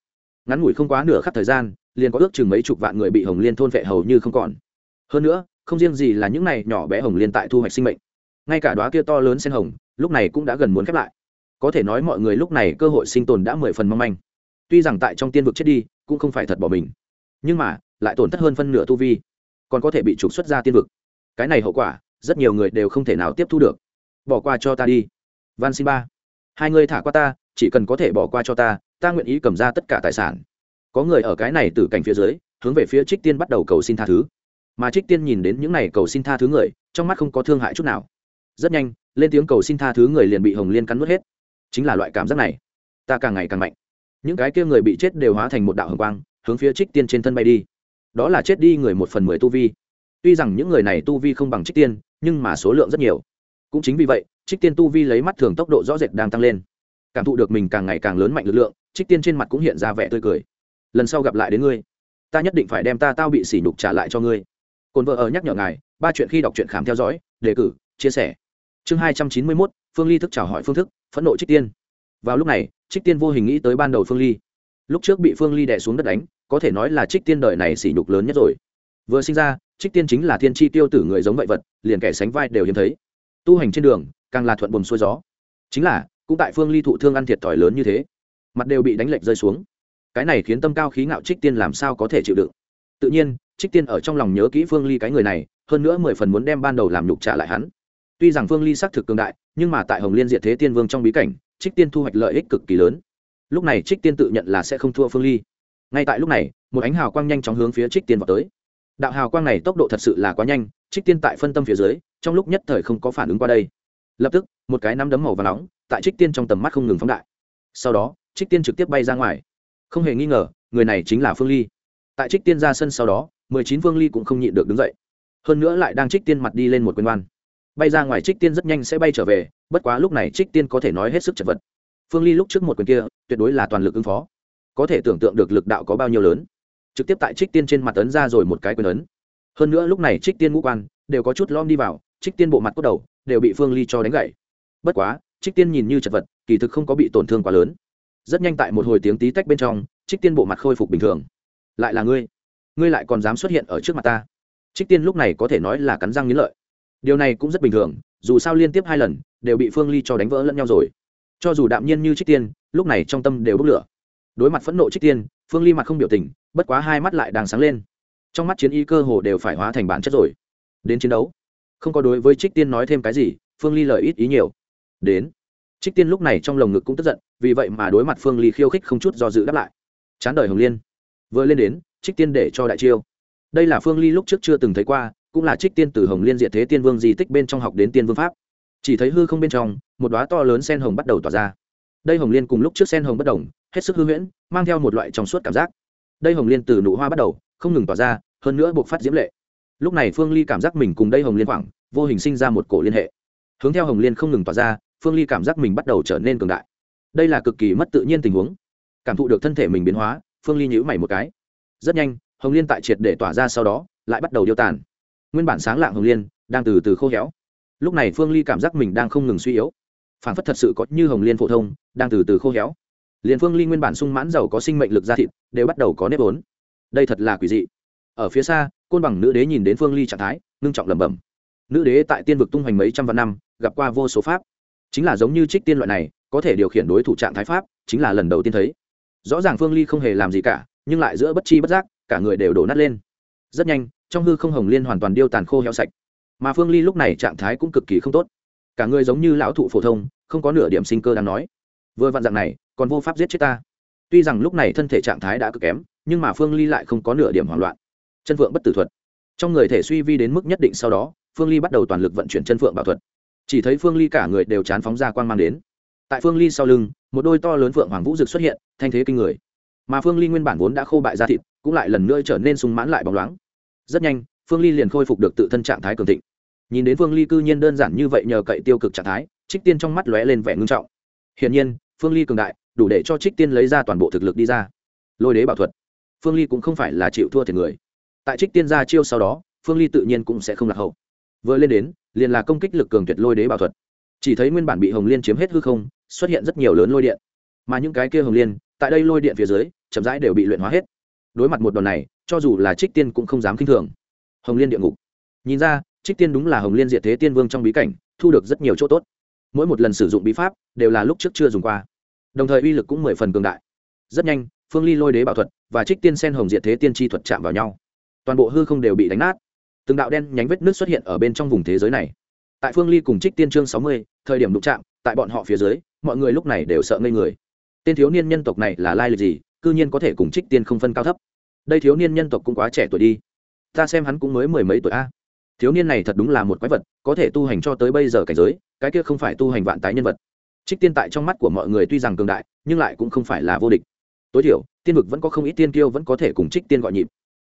Speaker 1: Ngắn ngủi không quá nửa khắc thời gian, liền có ước chừng mấy chục vạn người bị hồng liên thôn vệ hầu như không còn. Hơn nữa không riêng gì là những này nhỏ bé hồng liên tại thu hoạch sinh mệnh. Ngay cả đoá kia to lớn sen hồng, lúc này cũng đã gần muốn khép lại. Có thể nói mọi người lúc này cơ hội sinh tồn đã mười phần mong manh. Tuy rằng tại trong tiên vực chết đi, cũng không phải thật bỏ mình. Nhưng mà, lại tổn thất hơn phân nửa tu vi. Còn có thể bị trục xuất ra tiên vực. Cái này hậu quả, rất nhiều người đều không thể nào tiếp thu được. Bỏ qua cho ta đi. Van xin ba. Hai người thả qua ta, chỉ cần có thể bỏ qua cho ta ta nguyện ý cầm ra tất cả tài sản. Có người ở cái này từ cảnh phía dưới, hướng về phía trích tiên bắt đầu cầu xin tha thứ mà trích tiên nhìn đến những này cầu xin tha thứ người, trong mắt không có thương hại chút nào. Rất nhanh, lên tiếng cầu xin tha thứ người liền bị hồng liên cắn nuốt hết. Chính là loại cảm giác này, ta càng ngày càng mạnh. Những cái kia người bị chết đều hóa thành một đạo hồng quang, hướng phía trích tiên trên thân bay đi. Đó là chết đi người một phần mười tu vi. Tuy rằng những người này tu vi không bằng trích tiên, nhưng mà số lượng rất nhiều. Cũng chính vì vậy, trích tiên tu vi lấy mắt thường tốc độ rõ rệt đang tăng lên. Cảm thụ được mình càng ngày càng lớn mạnh lực lượng, trích tiên trên mặt cũng hiện ra vẻ tươi cười. Lần sau gặp lại đến ngươi, ta nhất định phải đem ta tao bị sỉ nhục trả lại cho ngươi cồn vợ ở nhắc nhở ngài, ba chuyện khi đọc truyện khám theo dõi, đề cử, chia sẻ. Chương hai trăm chín mươi mốt, phương ly thức chào hỏi phương thức, phẫn nộ trích tiên. Vào lúc này, trích tiên vô hình nghĩ tới ban đầu phương ly. Lúc trước bị phương ly đè xuống đất đánh, có thể nói là trích tiên đời này sỉ nhục lớn nhất rồi. Vừa sinh ra, trích tiên chính là thiên tri tiêu tử người giống vậy vật, liền kẻ sánh vai đều hiếm thấy. Tu hành trên đường, càng là thuận buồm xuôi gió. Chính là, cũng tại phương ly thụ thương ăn thiệt thòi lớn như thế, mặt đều bị đánh lệch rơi xuống. Cái này khiến tâm cao khí ngạo trích tiên làm sao có thể chịu đựng? Tự nhiên, trích tiên ở trong lòng nhớ kỹ phương ly cái người này, hơn nữa mười phần muốn đem ban đầu làm nhục trả lại hắn. Tuy rằng phương ly xác thực cường đại, nhưng mà tại hồng liên diệt thế tiên vương trong bí cảnh, trích tiên thu hoạch lợi ích cực kỳ lớn. Lúc này trích tiên tự nhận là sẽ không thua phương ly. Ngay tại lúc này, một ánh hào quang nhanh chóng hướng phía trích tiên vào tới. Đạo hào quang này tốc độ thật sự là quá nhanh, trích tiên tại phân tâm phía dưới, trong lúc nhất thời không có phản ứng qua đây. Lập tức, một cái nắm đấm màu và nóng, tại trích tiên trong tầm mắt không ngừng phóng đại. Sau đó, trích tiên trực tiếp bay ra ngoài. Không hề nghi ngờ, người này chính là phương ly tại trích tiên ra sân sau đó, mười chín Vương ly cũng không nhịn được đứng dậy. Hơn nữa lại đang trích tiên mặt đi lên một quyền oan. Bay ra ngoài trích tiên rất nhanh sẽ bay trở về, bất quá lúc này trích tiên có thể nói hết sức chật vật. Phương ly lúc trước một quyền kia, tuyệt đối là toàn lực ứng phó. Có thể tưởng tượng được lực đạo có bao nhiêu lớn. Trực tiếp tại trích tiên trên mặt ấn ra rồi một cái quyền ấn. Hơn nữa lúc này trích tiên ngũ quan, đều có chút lom đi vào, trích tiên bộ mặt cốt đầu, đều bị phương ly cho đánh gậy bất quá, trích tiên nhìn như chật vật, kỳ thực không có bị tổn thương quá lớn. Rất nhanh tại một hồi tiếng tí tách bên trong, trích tiên bộ mặt khôi phục bình thường lại là ngươi. Ngươi lại còn dám xuất hiện ở trước mặt ta. Trích tiên lúc này có thể nói là cắn răng nghĩ lợi. Điều này cũng rất bình thường, dù sao liên tiếp hai lần, đều bị phương ly cho đánh vỡ lẫn nhau rồi. Cho dù đạm nhiên như trích tiên, lúc này trong tâm đều bốc lửa. Đối mặt phẫn nộ trích tiên, phương ly mặt không biểu tình, bất quá hai mắt lại đang sáng lên. Trong mắt chiến y cơ hồ đều phải hóa thành bản chất rồi. Đến chiến đấu. Không có đối với trích tiên nói thêm cái gì, phương ly lời ít ý nhiều. Đến. Trích tiên lúc này trong lồng ngực cũng tức giận, vì vậy mà đối mặt phương ly khiêu khích không chút do dự đáp lại. Chán đời hồng liên vừa lên đến, trích tiên để cho đại chiêu. Đây là phương ly lúc trước chưa từng thấy qua, cũng là trích tiên từ hồng liên diệt thế tiên vương di tích bên trong học đến tiên vương pháp. Chỉ thấy hư không bên trong, một đoá to lớn sen hồng bắt đầu tỏa ra. Đây hồng liên cùng lúc trước sen hồng bất đồng, hết sức hư huyễn, mang theo một loại trong suốt cảm giác. Đây hồng liên từ nụ hoa bắt đầu, không ngừng tỏa ra, hơn nữa buộc phát diễm lệ. Lúc này phương ly cảm giác mình cùng đây hồng liên khoảng, vô hình sinh ra một cổ liên hệ. Hướng theo hồng liên không ngừng tỏa ra, phương ly cảm giác mình bắt đầu trở nên cường đại. Đây là cực kỳ mất tự nhiên tình huống. Cảm thụ được thân thể mình biến hóa phương ly nhữ mày một cái. Rất nhanh, hồng liên tại triệt để tỏa ra sau đó, lại bắt đầu điêu tàn. Nguyên bản sáng lạng hồng liên đang từ từ khô héo. Lúc này phương ly cảm giác mình đang không ngừng suy yếu. Phản phất thật sự có như hồng liên phổ thông, đang từ từ khô héo. Liền phương ly nguyên bản sung mãn giàu có sinh mệnh lực ra thịt, đều bắt đầu có nếp ốn đây thật là quỷ dị. Ở phía xa, côn bằng nữ đế nhìn đến phương ly trạng thái, ngưng trọng lẩm bẩm. Nữ đế tại tiên vực tung hoành mấy trăm vạn năm, gặp qua vô số pháp. Chính là giống như trích tiên loại này, có thể điều khiển đối thủ trạng thái pháp, chính là lần đầu tiên thấy rõ ràng phương ly không hề làm gì cả, nhưng lại giữa bất chi bất giác, cả người đều đổ nát lên. Rất nhanh, trong hư không hồng liên hoàn toàn điêu tàn khô heo sạch. Mà phương ly lúc này trạng thái cũng cực kỳ không tốt. Cả người giống như lão thụ phổ thông, không có nửa điểm sinh cơ đáng nói. Vừa vặn dạng này, còn vô pháp giết chết ta. Tuy rằng lúc này thân thể trạng thái đã cực kém, nhưng mà phương ly lại không có nửa điểm hoảng loạn. Chân phượng bất tử thuật. Trong người thể suy vi đến mức nhất định sau đó, phương ly bắt đầu toàn lực vận chuyển chân phượng bảo thuật. Chỉ thấy phương ly cả người đều chán phóng ra quang mang đến tại phương ly sau lưng, một đôi to lớn phượng hoàng vũ dực xuất hiện, thanh thế kinh người. Mà phương ly nguyên bản vốn đã khô bại ra thịt, cũng lại lần nữa trở nên sung mãn lại bóng loáng. Rất nhanh, phương ly liền khôi phục được tự thân trạng thái cường thịnh. Nhìn đến phương ly cư nhiên đơn giản như vậy nhờ cậy tiêu cực trạng thái, trích tiên trong mắt lóe lên vẻ ngưng trọng. Hiển nhiên, phương ly cường đại, đủ để cho trích tiên lấy ra toàn bộ thực lực đi ra. Lôi đế bảo thuật. Phương ly cũng không phải là chịu thua thiệt người. Tại trích tiên ra chiêu sau đó, phương ly tự nhiên cũng sẽ không lạc hậu. Vừa lên đến, liền là công kích lực cường tuyệt lôi đế bảo thuật. Chỉ thấy nguyên bản bị hồng liên chiếm hết hư không xuất hiện rất nhiều lớn lôi điện. Mà những cái kia hồng liên, tại đây lôi điện phía dưới, chậm rãi đều bị luyện hóa hết. Đối mặt một đòn này, cho dù là trích tiên cũng không dám k i n h thường. Hồng liên địa ngục. Nhìn ra, trích tiên đúng là hồng liên diệt thế tiên vương trong bí cảnh, thu được rất nhiều chỗ tốt. Mỗi một lần sử dụng bí pháp, đều là lúc trước chưa dùng qua. Đồng thời uy lực cũng mười phần cường đại. Rất nhanh, phương ly lôi đế bảo thuật và trích tiên sen hồng diệt thế tiên tri thuật chạm vào nhau. Toàn bộ hư không đều bị đánh nát. Từng đạo đen nhánh vết nước xuất hiện ở bên trong vùng thế giới này. Tại phương ly cùng trích tiên trương sáu mươi, thời điểm đụng chạm, tại bọn họ phía dưới mọi người lúc này đều sợ ngây người. Tên thiếu niên nhân tộc này là lai lịch gì, cư nhiên có thể cùng trích tiên không phân cao thấp. Đây thiếu niên nhân tộc cũng quá trẻ tuổi đi. Ta xem hắn cũng mới mười mấy tuổi a. Thiếu niên này thật đúng là một quái vật, có thể tu hành cho tới bây giờ cảnh giới, cái kia không phải tu hành vạn tái nhân vật. Trích tiên tại trong mắt của mọi người tuy rằng cường đại, nhưng lại cũng không phải là vô địch. Tối thiểu, tiên vực vẫn có không ít tiên tiêu vẫn có thể cùng trích tiên gọi nhịp.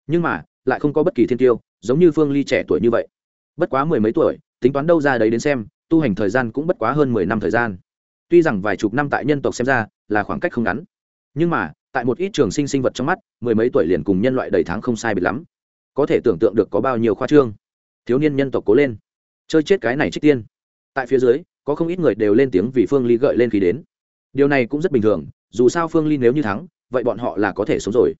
Speaker 1: Nhưng mà, lại không có bất kỳ thiên tiêu giống như phương ly trẻ tuổi như vậy. Bất quá mười mấy tuổi, tính toán đâu ra đấy đến xem, tu hành thời gian cũng bất quá hơn mười năm thời gian tuy rằng vài chục năm tại nhân tộc xem ra là khoảng cách không ngắn, nhưng mà tại một ít trường sinh sinh vật trong mắt, mười mấy tuổi liền cùng nhân loại đầy tháng không sai biệt lắm. Có thể tưởng tượng được có bao nhiêu khoa trương. Thiếu niên nhân tộc cố lên. Chơi chết cái này trích tiên. Tại phía dưới, có không ít người đều lên tiếng vì phương ly gợi lên khi đến. Điều này cũng rất bình thường, dù sao phương ly nếu như thắng, vậy bọn họ là có thể sống rồi.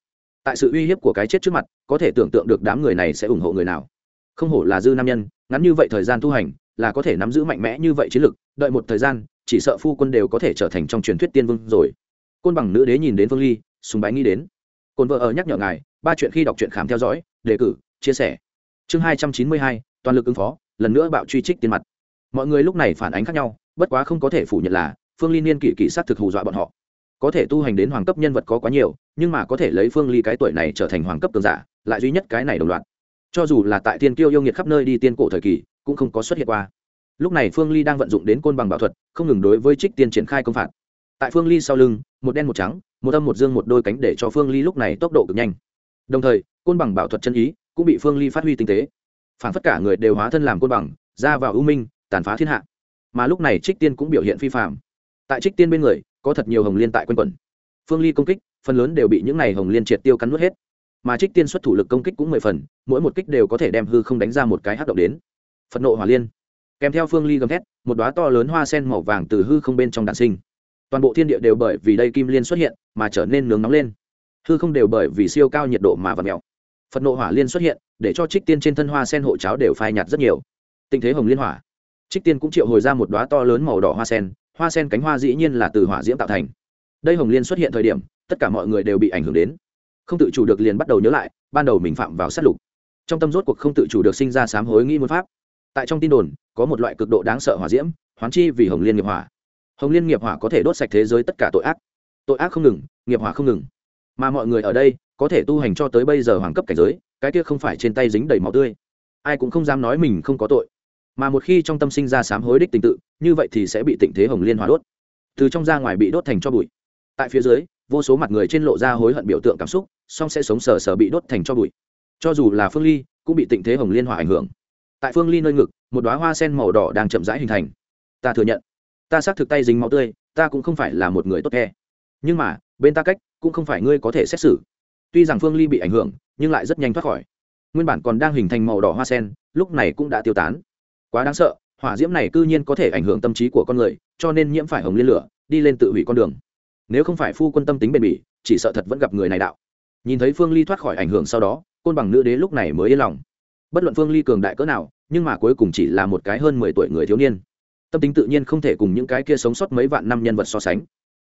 Speaker 1: Tại sự uy hiếp của cái chết trước mặt, có thể tưởng tượng được đám người này sẽ ủng hộ người nào. Không hổ là dư nam nhân, ngắn như vậy thời gian tu hành là có thể nắm giữ mạnh mẽ như vậy chiến lực, đợi một thời gian, chỉ sợ phu quân đều có thể trở thành trong truyền thuyết tiên vương rồi. Côn bằng nữ đế nhìn đến phương ly, sùng bái nghĩ đến. Côn vợ ở nhắc nhở ngài, ba chuyện khi đọc truyện khám theo dõi, đề cử, chia sẻ. Chương hai trăm chín mươi hai, toàn lực ứng phó, lần nữa bạo truy trích tiền mặt. Mọi người lúc này phản ánh khác nhau, bất quá không có thể phủ nhận là, phương ly niên kỷ kỷ sát thực hù dọa bọn họ. Có thể tu hành đến hoàng cấp nhân vật có quá nhiều, nhưng mà có thể lấy phương ly cái tuổi này trở thành hoàng cấp cường giả, lại duy nhất cái này đồng loạt. Cho dù là tại tiên kiêu yêu nghiệt khắp nơi đi tiên cổ thời kỳ cũng không có xuất hiện qua. Lúc này phương ly đang vận dụng đến côn bằng bảo thuật, không ngừng đối với trích tiên triển khai công phạt. Tại phương ly sau lưng, một đen một trắng, một âm một dương một đôi cánh để cho phương ly lúc này tốc độ cực nhanh. Đồng thời, côn bằng bảo thuật chân ý cũng bị phương ly phát huy tinh tế. Phản phất cả người đều hóa thân làm côn bằng, ra vào ưu minh, tàn phá thiên hạ. Mà lúc này trích tiên cũng biểu hiện phi phạm tại trích tiên bên người, có thật nhiều hồng liên tại quân quẩn. Phương ly công kích, phần lớn đều bị những này hồng liên triệt tiêu cắn nuốt hết. Mà trích tiên xuất thủ lực công kích cũng mười phần, mỗi một kích đều có thể đem hư không đánh ra một cái hát động đến phật nộ hỏa liên. Kèm theo phương ly gầm thét, một đoá to lớn hoa sen màu vàng từ hư không bên trong đạn sinh. Toàn bộ thiên địa đều bởi vì đây kim liên xuất hiện mà trở nên nướng nóng lên. Hư không đều bởi vì siêu cao nhiệt độ mà và mèo. Phật nộ hỏa liên xuất hiện, để cho trích tiên trên thân hoa sen hộ cháo đều phai nhạt rất nhiều. Tình thế hồng liên hỏa. Trích tiên cũng triệu hồi ra một đoá to lớn màu đỏ hoa sen hoa sen cánh hoa dĩ nhiên là từ hỏa diễm tạo thành. Đây hồng liên xuất hiện thời điểm, tất cả mọi người đều bị ảnh hưởng đến. Không tự chủ được liền bắt đầu nhớ lại, ban đầu mình phạm vào sát lục. Trong tâm rốt cuộc không tự chủ được sinh ra sám hối nghĩ muốn pháp tại trong tin đồn, có một loại cực độ đáng sợ hỏa diễm, hoán chi vì hồng liên nghiệp hỏa. Hồng liên nghiệp hỏa có thể đốt sạch thế giới tất cả tội ác. Tội ác không ngừng, nghiệp hỏa không ngừng. Mà mọi người ở đây, có thể tu hành cho tới bây giờ hoàng cấp cảnh giới, cái kia không phải trên tay dính đầy máu tươi. Ai cũng không dám nói mình không có tội. Mà một khi trong tâm sinh ra sám hối đích tình tự, như vậy thì sẽ bị tịnh thế hồng liên hỏa đốt. Từ trong ra ngoài bị đốt thành cho bụi. Tại phía dưới, vô số mặt người trên lộ ra hối hận biểu tượng cảm xúc, song sẽ sống sờ sờ bị đốt thành cho bụi. Cho dù là phương ly, cũng bị tịnh thế hồng liên hỏa ảnh hưởng tại phương ly nơi ngực, một đoá hoa sen màu đỏ đang chậm rãi hình thành. Ta thừa nhận. Ta xác thực tay dính máu tươi, ta cũng không phải là một người tốt khe nhưng mà, bên ta cách, cũng không phải ngươi có thể xét xử. Tuy rằng phương ly bị ảnh hưởng, nhưng lại rất nhanh thoát khỏi. Nguyên bản còn đang hình thành màu đỏ hoa sen, lúc này cũng đã tiêu tán. Quá đáng sợ, hỏa diễm này c ư nhiên có thể ảnh hưởng tâm trí của con người, cho nên nhiễm phải hồng liên lửa, đi lên tự hủy con đường. Nếu không phải phu quân tâm tính bền bỉ, chỉ sợ thật vẫn gặp người này đạo. Nhìn thấy phương ly thoát khỏi ảnh hưởng sau đó, côn bằng nữ đế lúc này mới yên lòng bất luận phương ly cường đại cỡ nào, nhưng mà cuối cùng chỉ là một cái hơn mười tuổi người thiếu niên. Tâm tính tự nhiên không thể cùng những cái kia sống sót mấy vạn năm nhân vật so sánh.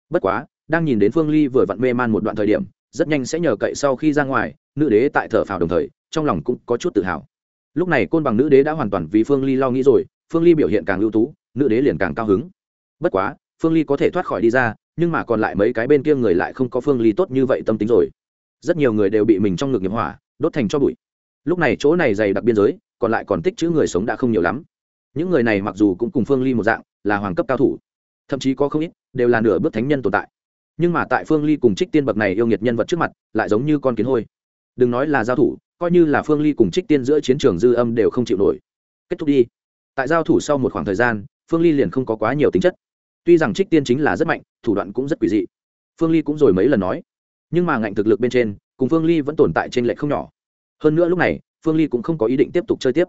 Speaker 1: Bất quá, đang nhìn đến phương ly vừa vặn mê man một đoạn thời điểm, rất nhanh sẽ nhờ cậy sau khi ra ngoài, nữ đế tại thở phào đồng thời, trong lòng cũng có chút tự hào. Lúc này côn bằng nữ đế đã hoàn toàn vì phương ly lo nghĩ rồi, phương ly biểu hiện càng ưu tú, nữ đế liền càng cao hứng. Bất quá, phương ly có thể thoát khỏi đi ra, nhưng mà còn lại mấy cái bên kia người lại không có phương ly tốt như vậy tâm tính rồi. Rất nhiều người đều bị mình trong ngực nghiệp hỏa, đốt thành cho bụi lúc này chỗ này dày đặc biên giới, còn lại còn tích chữ người sống đã không nhiều lắm. Những người này mặc dù cũng cùng phương ly một dạng, là hoàng cấp cao thủ, thậm chí có không ít, đều là nửa bước thánh nhân tồn tại. Nhưng mà tại phương ly cùng trích tiên bậc này yêu nghiệt nhân vật trước mặt, lại giống như con kiến hôi. Đừng nói là giao thủ, coi như là phương ly cùng trích tiên giữa chiến trường dư âm đều không chịu nổi. Kết thúc đi. Tại giao thủ sau một khoảng thời gian, phương ly liền không có quá nhiều tính chất. Tuy rằng trích tiên chính là rất mạnh, thủ đoạn cũng rất quỷ dị. Phương ly cũng rồi mấy lần nói. Nhưng mà ngạnh thực lực bên trên, cùng phương ly vẫn tồn tại trên lệch không nhỏ hơn nữa lúc này, phương ly cũng không có ý định tiếp tục chơi tiếp.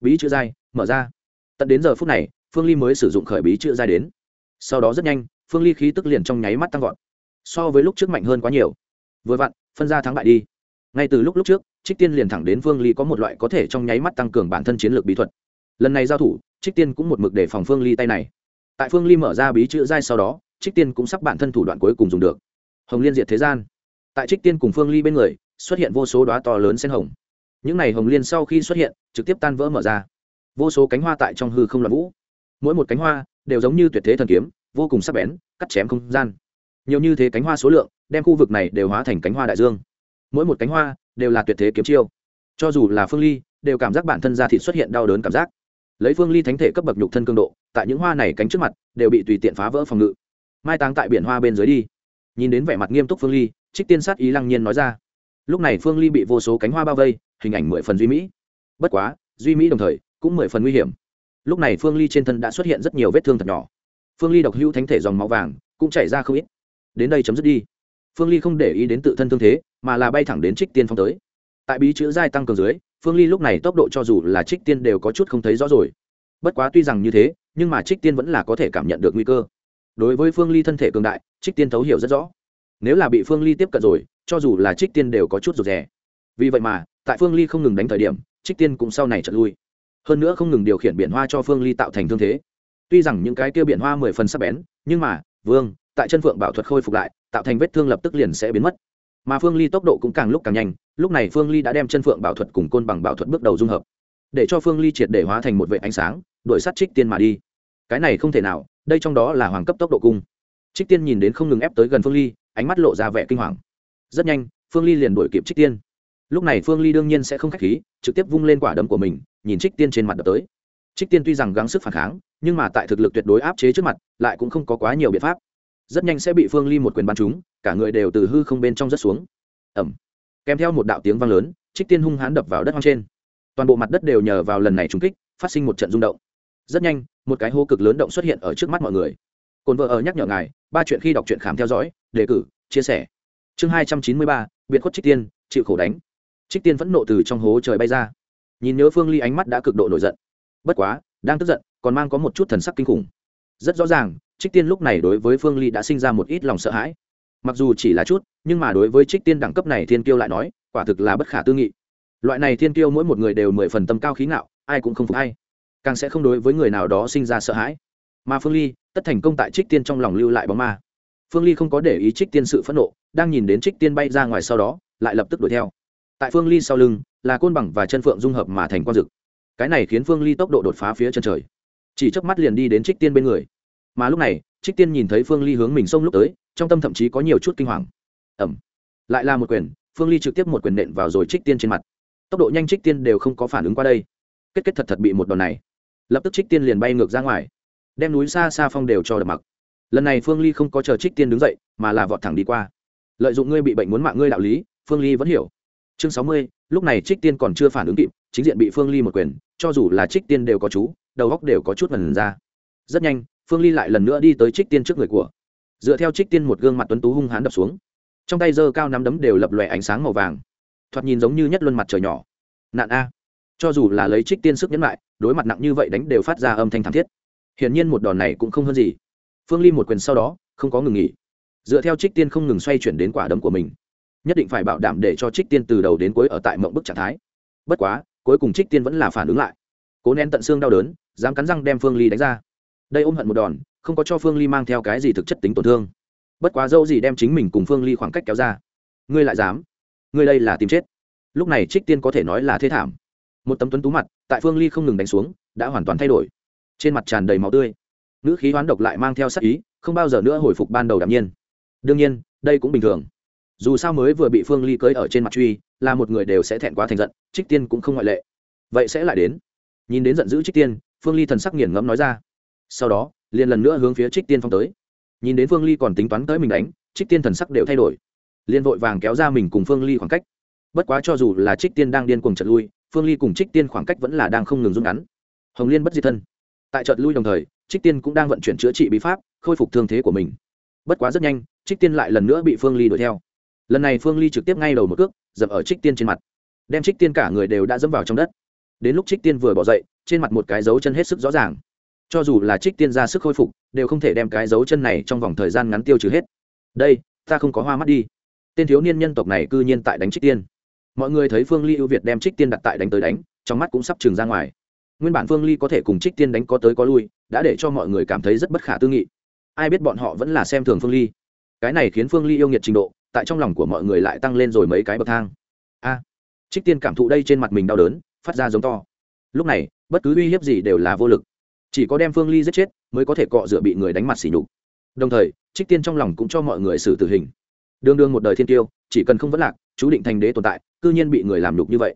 Speaker 1: Bí chữ giai mở ra. Tận đến giờ phút này, phương ly mới sử dụng khởi bí chữ giai đến. Sau đó rất nhanh, phương ly khí tức liền trong nháy mắt tăng vọt. So với lúc trước mạnh hơn quá nhiều. Vừa vặn, phân ra thắng bại đi. Ngay từ lúc lúc trước, trích tiên liền thẳng đến phương ly có một loại có thể trong nháy mắt tăng cường bản thân chiến lược bí thuật. Lần này giao thủ, trích tiên cũng một mực để phòng phương ly tay này. Tại phương ly mở ra bí chữ giai sau đó, trích tiên cũng sắp bản thân thủ đoạn cuối cùng dùng được. Hồng liên diệt thế gian. Tại trích tiên cùng phương ly bên người xuất hiện vô số đoá to lớn sen hồng. Những này hồng liên sau khi xuất hiện, trực tiếp tan vỡ mở ra. Vô số cánh hoa tại trong hư không l vũ. Mỗi một cánh hoa đều giống như tuyệt thế thần kiếm, vô cùng sắc bén, cắt chém không gian. Nhiều như thế cánh hoa số lượng, đem khu vực này đều hóa thành cánh hoa đại dương. Mỗi một cánh hoa đều là tuyệt thế kiếm chiêu. Cho dù là phương ly, đều cảm giác bản thân ra thịt xuất hiện đau đớn cảm giác. Lấy phương ly thánh thể cấp bậc nhục thân cường độ, tại những hoa này cánh trước mặt đều bị tùy tiện phá vỡ phòng ngự. Mai táng tại biển hoa bên dưới đi. Nhìn đến vẻ mặt nghiêm túc phương ly, trích tiên sát ý lăng nhiên nói ra lúc này phương ly bị vô số cánh hoa bao vây, hình ảnh mười phần duy mỹ. Bất quá, duy mỹ đồng thời, cũng mười phần nguy hiểm. Lúc này phương ly trên thân đã xuất hiện rất nhiều vết thương thật nhỏ. Phương ly độc hữu thánh thể dòng máu vàng, cũng chảy ra không ít. Đến đây chấm dứt đi. Phương ly không để ý đến tự thân thương thế, mà là bay thẳng đến trích tiên phong tới. Tại bí chữ giai tăng cường dưới, phương ly lúc này tốc độ cho dù là trích tiên đều có chút không thấy rõ rồi. Bất quá tuy rằng như thế, nhưng mà trích tiên vẫn là có thể cảm nhận được nguy cơ. Đối với phương ly thân thể cường đại, trích tiên thấu hiểu rất rõ nếu là bị phương ly tiếp cận rồi, cho dù là trích tiên đều có chút rụt rè. Vì vậy mà, tại phương ly không ngừng đánh thời điểm, trích tiên cũng sau này trận lui. Hơn nữa không ngừng điều khiển biển hoa cho phương ly tạo thành thương thế. Tuy rằng những cái kia biển hoa mười phần sắc bén, nhưng mà, vương, tại chân phượng bảo thuật khôi phục lại, tạo thành vết thương lập tức liền sẽ biến mất. Mà phương ly tốc độ cũng càng lúc càng nhanh, lúc này phương ly đã đem chân phượng bảo thuật cùng côn bằng bảo thuật bước đầu dung hợp. Để cho phương ly triệt để hóa thành một vệ ánh sáng, đuổi sát trích tiên mà đi. Cái này không thể nào, đây trong đó là hoàng cấp tốc độ cung. Trích tiên nhìn đến không ngừng ép tới gần phương ly ánh mắt lộ ra vẻ kinh hoàng. Rất nhanh, phương ly liền đuổi kịp trích tiên. Lúc này phương ly đương nhiên sẽ không k h á c h khí, trực tiếp vung lên quả đấm của mình, nhìn trích tiên trên mặt đập tới. Trích tiên tuy rằng gắng sức phản kháng, nhưng mà tại thực lực tuyệt đối áp chế trước mặt, lại cũng không có quá nhiều biện pháp. Rất nhanh sẽ bị phương ly một quyền bắn trúng, cả người đều từ hư không bên trong rất xuống. Ẩm kèm theo một đạo tiếng vang lớn, trích tiên hung hãn đập vào đất hoang trên. Toàn bộ mặt đất đều nhờ vào lần này trúng kích, phát sinh một trận rung động. Rất nhanh, một cái hô cực lớn động xuất hiện ở trước mắt mọi người cồn vợ ở nhắc nhở ngài, ba chuyện khi đọc truyện khám theo dõi, đề cử, chia sẻ. Chương hai trăm chín mươi ba, biệt khuất trích tiên, chịu khổ đánh. Trích tiên vẫn nộ từ trong hố trời bay ra. Nhìn nhớ phương ly ánh mắt đã cực độ nổi giận. Bất quá, đang tức giận, còn mang có một chút thần sắc kinh khủng. Rất rõ ràng, trích tiên lúc này đối với phương ly đã sinh ra một ít lòng sợ hãi. Mặc dù chỉ là chút, nhưng mà đối với trích tiên đẳng cấp này thiên kiêu lại nói, quả thực là bất khả tư nghị. Loại này thiên kiêu mỗi một người đều mười phần tâm cao khí ngạo, ai cũng không phục hay càng sẽ không đối với người nào đó sinh ra sợ hãi mà phương ly, tất thành công tại trích tiên trong lòng lưu lại bóng ma. Phương ly không có để ý trích tiên sự phẫn nộ, đang nhìn đến trích tiên bay ra ngoài sau đó, lại lập tức đuổi theo. Tại phương ly sau lưng, là côn bằng và chân phượng dung hợp mà thành quang dực. Cái này khiến phương ly tốc độ đột phá phía chân trời. Chỉ chớp mắt liền đi đến trích tiên bên người. Mà lúc này, trích tiên nhìn thấy phương ly hướng mình xông lúc tới, trong tâm thậm chí có nhiều chút kinh hoàng. Ẩm lại là một quyền, phương ly trực tiếp một quyền nện vào rồi trích tiên trên mặt. Tốc độ nhanh trích tiên đều không có phản ứng qua đây. Kết kết thật thật bị một đòn này. Lập tức trích tiên liền bay ngược ra ngoài đem núi xa xa phong đều cho đập mặc. Lần này phương ly không có chờ trích tiên đứng dậy, mà là vọt thẳng đi qua. Lợi dụng ngươi bị bệnh muốn mạng ngươi đạo lý, phương ly vẫn hiểu. Chương sáu mươi, lúc này trích tiên còn chưa phản ứng kịp, chính diện bị phương ly một quyền, cho dù là trích tiên đều có chú, đầu góc đều có chút vần ra. Rất nhanh, phương ly lại lần nữa đi tới trích tiên trước người của. Dựa theo trích tiên một gương mặt tuấn tú hung hán đập xuống. Trong tay giơ cao nắm đấm đều lập lòe ánh sáng màu vàng. Thoạt nhìn giống như nhất luân mặt trời nhỏ. Nạn a. Cho dù là lấy trích tiên sức nhẫn lại đối mặt nặng như vậy đánh đều phát ra âm thanh thảm thiết hiển nhiên một đòn này cũng không hơn gì. Phương ly một quyền sau đó, không có ngừng nghỉ. Dựa theo trích tiên không ngừng xoay chuyển đến quả đấm của mình, nhất định phải bảo đảm để cho trích tiên từ đầu đến cuối ở tại mộng bức trạng thái. Bất quá, cuối cùng trích tiên vẫn là phản ứng lại. Cố nén tận xương đau đớn, dám cắn răng đem phương ly đánh ra. Đây ôm hận một đòn, không có cho phương ly mang theo cái gì thực chất tính tổn thương. Bất quá dâu gì đem chính mình cùng phương ly khoảng cách kéo ra. Ngươi lại dám? Ngươi đây là tìm chết. Lúc này trích tiên có thể nói là thế thảm. Một tấm tuấn tú mặt, tại phương ly không ngừng đánh xuống, đã hoàn toàn thay đổi trên mặt tràn đầy máu tươi. Ngữ khí hoán độc lại mang theo sắc ý, không bao giờ nữa hồi phục ban đầu đạm nhiên. Đương nhiên, đây cũng bình thường. Dù sao mới vừa bị phương ly cưới ở trên mặt truy, là một người đều sẽ thẹn quá thành giận, trích tiên cũng không ngoại lệ. Vậy sẽ lại đến. Nhìn đến giận dữ trích tiên, phương ly thần sắc nghiền ngẫm nói ra. Sau đó, liền lần nữa hướng phía trích tiên phong tới. Nhìn đến phương ly còn tính toán tới mình đánh, trích tiên thần sắc đều thay đổi. Liền vội vàng kéo ra mình cùng phương ly khoảng cách. Bất quá cho dù là trích tiên đang điên cuồng trật lui, phương ly cùng trích tiên khoảng cách vẫn là đang không ngừng rút ngắn. Hồng liên bất di thân tại trận lui đồng thời, trích tiên cũng đang vận chuyển chữa trị bí pháp, khôi phục thương thế của mình. Bất quá rất nhanh, trích tiên lại lần nữa bị phương ly đuổi theo. Lần này phương ly trực tiếp ngay đầu một cước, dập ở trích tiên trên mặt. Đem trích tiên cả người đều đã dẫm vào trong đất. Đến lúc trích tiên vừa bỏ dậy, trên mặt một cái dấu chân hết sức rõ ràng. Cho dù là trích tiên ra sức khôi phục, đều không thể đem cái dấu chân này trong vòng thời gian ngắn tiêu trừ hết. Đây, ta không có hoa mắt đi. Tên thiếu niên nhân tộc này cư nhiên tại đánh trích tiên. Mọi người thấy phương ly ưu việt đem trích tiên đặt tại đánh tới đánh, trong mắt cũng sắp trừng ra ngoài nguyên bản phương ly có thể cùng trích tiên đánh có tới có lui, đã để cho mọi người cảm thấy rất bất khả tư nghị. Ai biết bọn họ vẫn là xem thường phương ly. Cái này khiến phương ly yêu nghiệt trình độ, tại trong lòng của mọi người lại tăng lên rồi mấy cái bậc thang. A! Trích tiên cảm thụ đây trên mặt mình đau đớn, phát ra giống to. Lúc này, bất cứ uy hiếp gì đều là vô lực. Chỉ có đem phương ly giết chết, mới có thể cọ dựa bị người đánh mặt xỉ nhục. Đồng thời, trích tiên trong lòng cũng cho mọi người xử tử hình. Đương đương một đời thiên tiêu, chỉ cần không vấn lạc, chú định thành đế tồn tại, cư nhiên bị người làm nhục như vậy.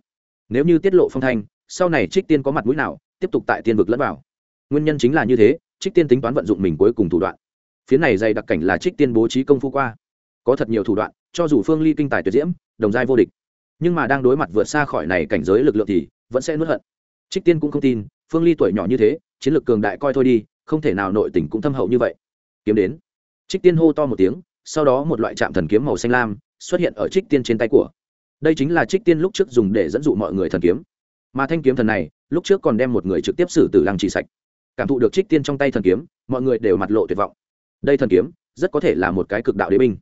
Speaker 1: Nếu như tiết lộ phong thanh sau này trích tiên có mặt mũi nào, tiếp tục tại tiên vực lẫn vào. Nguyên nhân chính là như thế, trích tiên tính toán vận dụng mình cuối cùng thủ đoạn. Phía này dày đặc cảnh là trích tiên bố trí công phu qua. Có thật nhiều thủ đoạn, cho dù phương ly kinh tài tuyệt diễm, đồng giai vô địch. Nhưng mà đang đối mặt vượt xa khỏi này cảnh giới lực lượng thì vẫn sẽ nuốt hận. Trích tiên cũng không tin, phương ly tuổi nhỏ như thế, chiến lược cường đại coi thôi đi, không thể nào nội tình cũng thâm hậu như vậy. Kiếm đến. Trích tiên hô to một tiếng, sau đó một loại trạm thần kiếm màu xanh lam xuất hiện ở trích tiên trên tay của. Đây chính là trích tiên lúc trước dùng để dẫn dụ mọi người thần kiếm mà thanh kiếm thần này, lúc trước còn đem một người trực tiếp xử tử lăng trì sạch. Cảm thụ được trích tiên trong tay thần kiếm, mọi người đều mặt lộ tuyệt vọng. Đây thần kiếm, rất có thể là một cái cực đạo đế binh.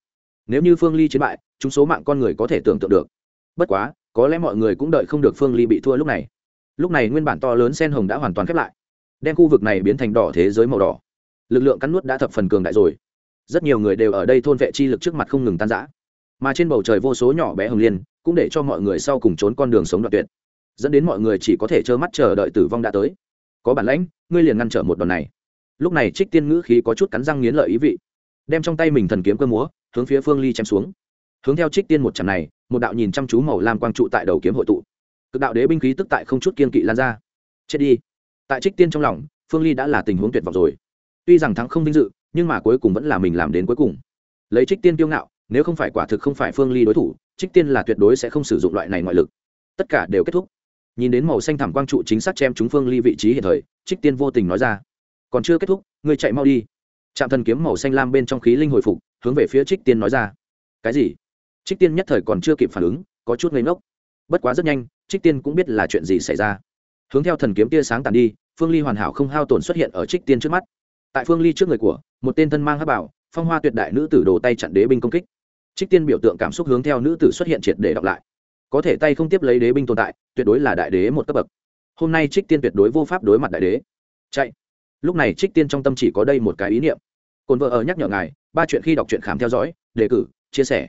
Speaker 1: Nếu như phương ly chiến bại, chúng số mạng con người có thể tưởng tượng được. Bất quá, có lẽ mọi người cũng đợi không được phương ly bị thua lúc này. Lúc này nguyên bản to lớn sen hồng đã hoàn toàn khép lại, đem khu vực này biến thành đỏ thế giới màu đỏ. Lực lượng cắn nuốt đã thập phần cường đại rồi. Rất nhiều người đều ở đây thôn vệ chi lực trước mặt không ngừng tan giã mà trên bầu trời vô số nhỏ bé hồng liên, cũng để cho mọi người sau cùng trốn con đường sống đoạn tuyệt dẫn đến mọi người chỉ có thể trơ mắt chờ đợi tử vong đã tới. Có bản lãnh, ngươi liền ngăn trở một đòn này. Lúc này trích tiên ngữ khí có chút cắn răng nghiến lợi ý vị. Đem trong tay mình thần kiếm cơ múa, hướng phía phương ly chém xuống. Hướng theo trích tiên một chạm này, một đạo nhìn chăm chú màu lam quang trụ tại đầu kiếm hội tụ. Cực đạo đế binh khí tức tại không chút kiên kỵ lan ra. Chết đi. Tại trích tiên trong lòng, phương ly đã là tình huống tuyệt vọng rồi. Tuy rằng thắng không vinh dự, nhưng mà cuối cùng vẫn là mình làm đến cuối cùng. Lấy trích tiên kiêu ngạo, nếu không phải quả thực không phải phương ly đối thủ, trích tiên là tuyệt đối sẽ không sử dụng loại này ngoại lực. Tất cả đều kết thúc nhìn đến màu xanh thảm quang trụ chính xác chém chúng phương ly vị trí hiện thời, trích tiên vô tình nói ra. Còn chưa kết thúc, ngươi chạy mau đi. Trạm thần kiếm màu xanh lam bên trong khí linh hồi phục, hướng về phía trích tiên nói ra. Cái gì? Trích tiên nhất thời còn chưa kịp phản ứng, có chút ngây ngốc. Bất quá rất nhanh, trích tiên cũng biết là chuyện gì xảy ra. Hướng theo thần kiếm tia sáng tàn đi, phương ly hoàn hảo không hao tổn xuất hiện ở trích tiên trước mắt. Tại phương ly trước người của, một tên thân mang hát bảo, phong hoa tuyệt đại nữ tử đồ tay chặn đế binh công kích. Trích tiên biểu tượng cảm xúc hướng theo nữ tử xuất hiện triệt để đọc lại có thể tay không tiếp lấy đế binh tồn tại, tuyệt đối là đại đế một cấp bậc. Hôm nay trích tiên tuyệt đối vô pháp đối mặt đại đế. Chạy. Lúc này trích tiên trong tâm chỉ có đây một cái ý niệm. Cồn vợ ở nhắc nhở ngài, ba chuyện khi đọc truyện khám theo dõi, đề cử, chia sẻ.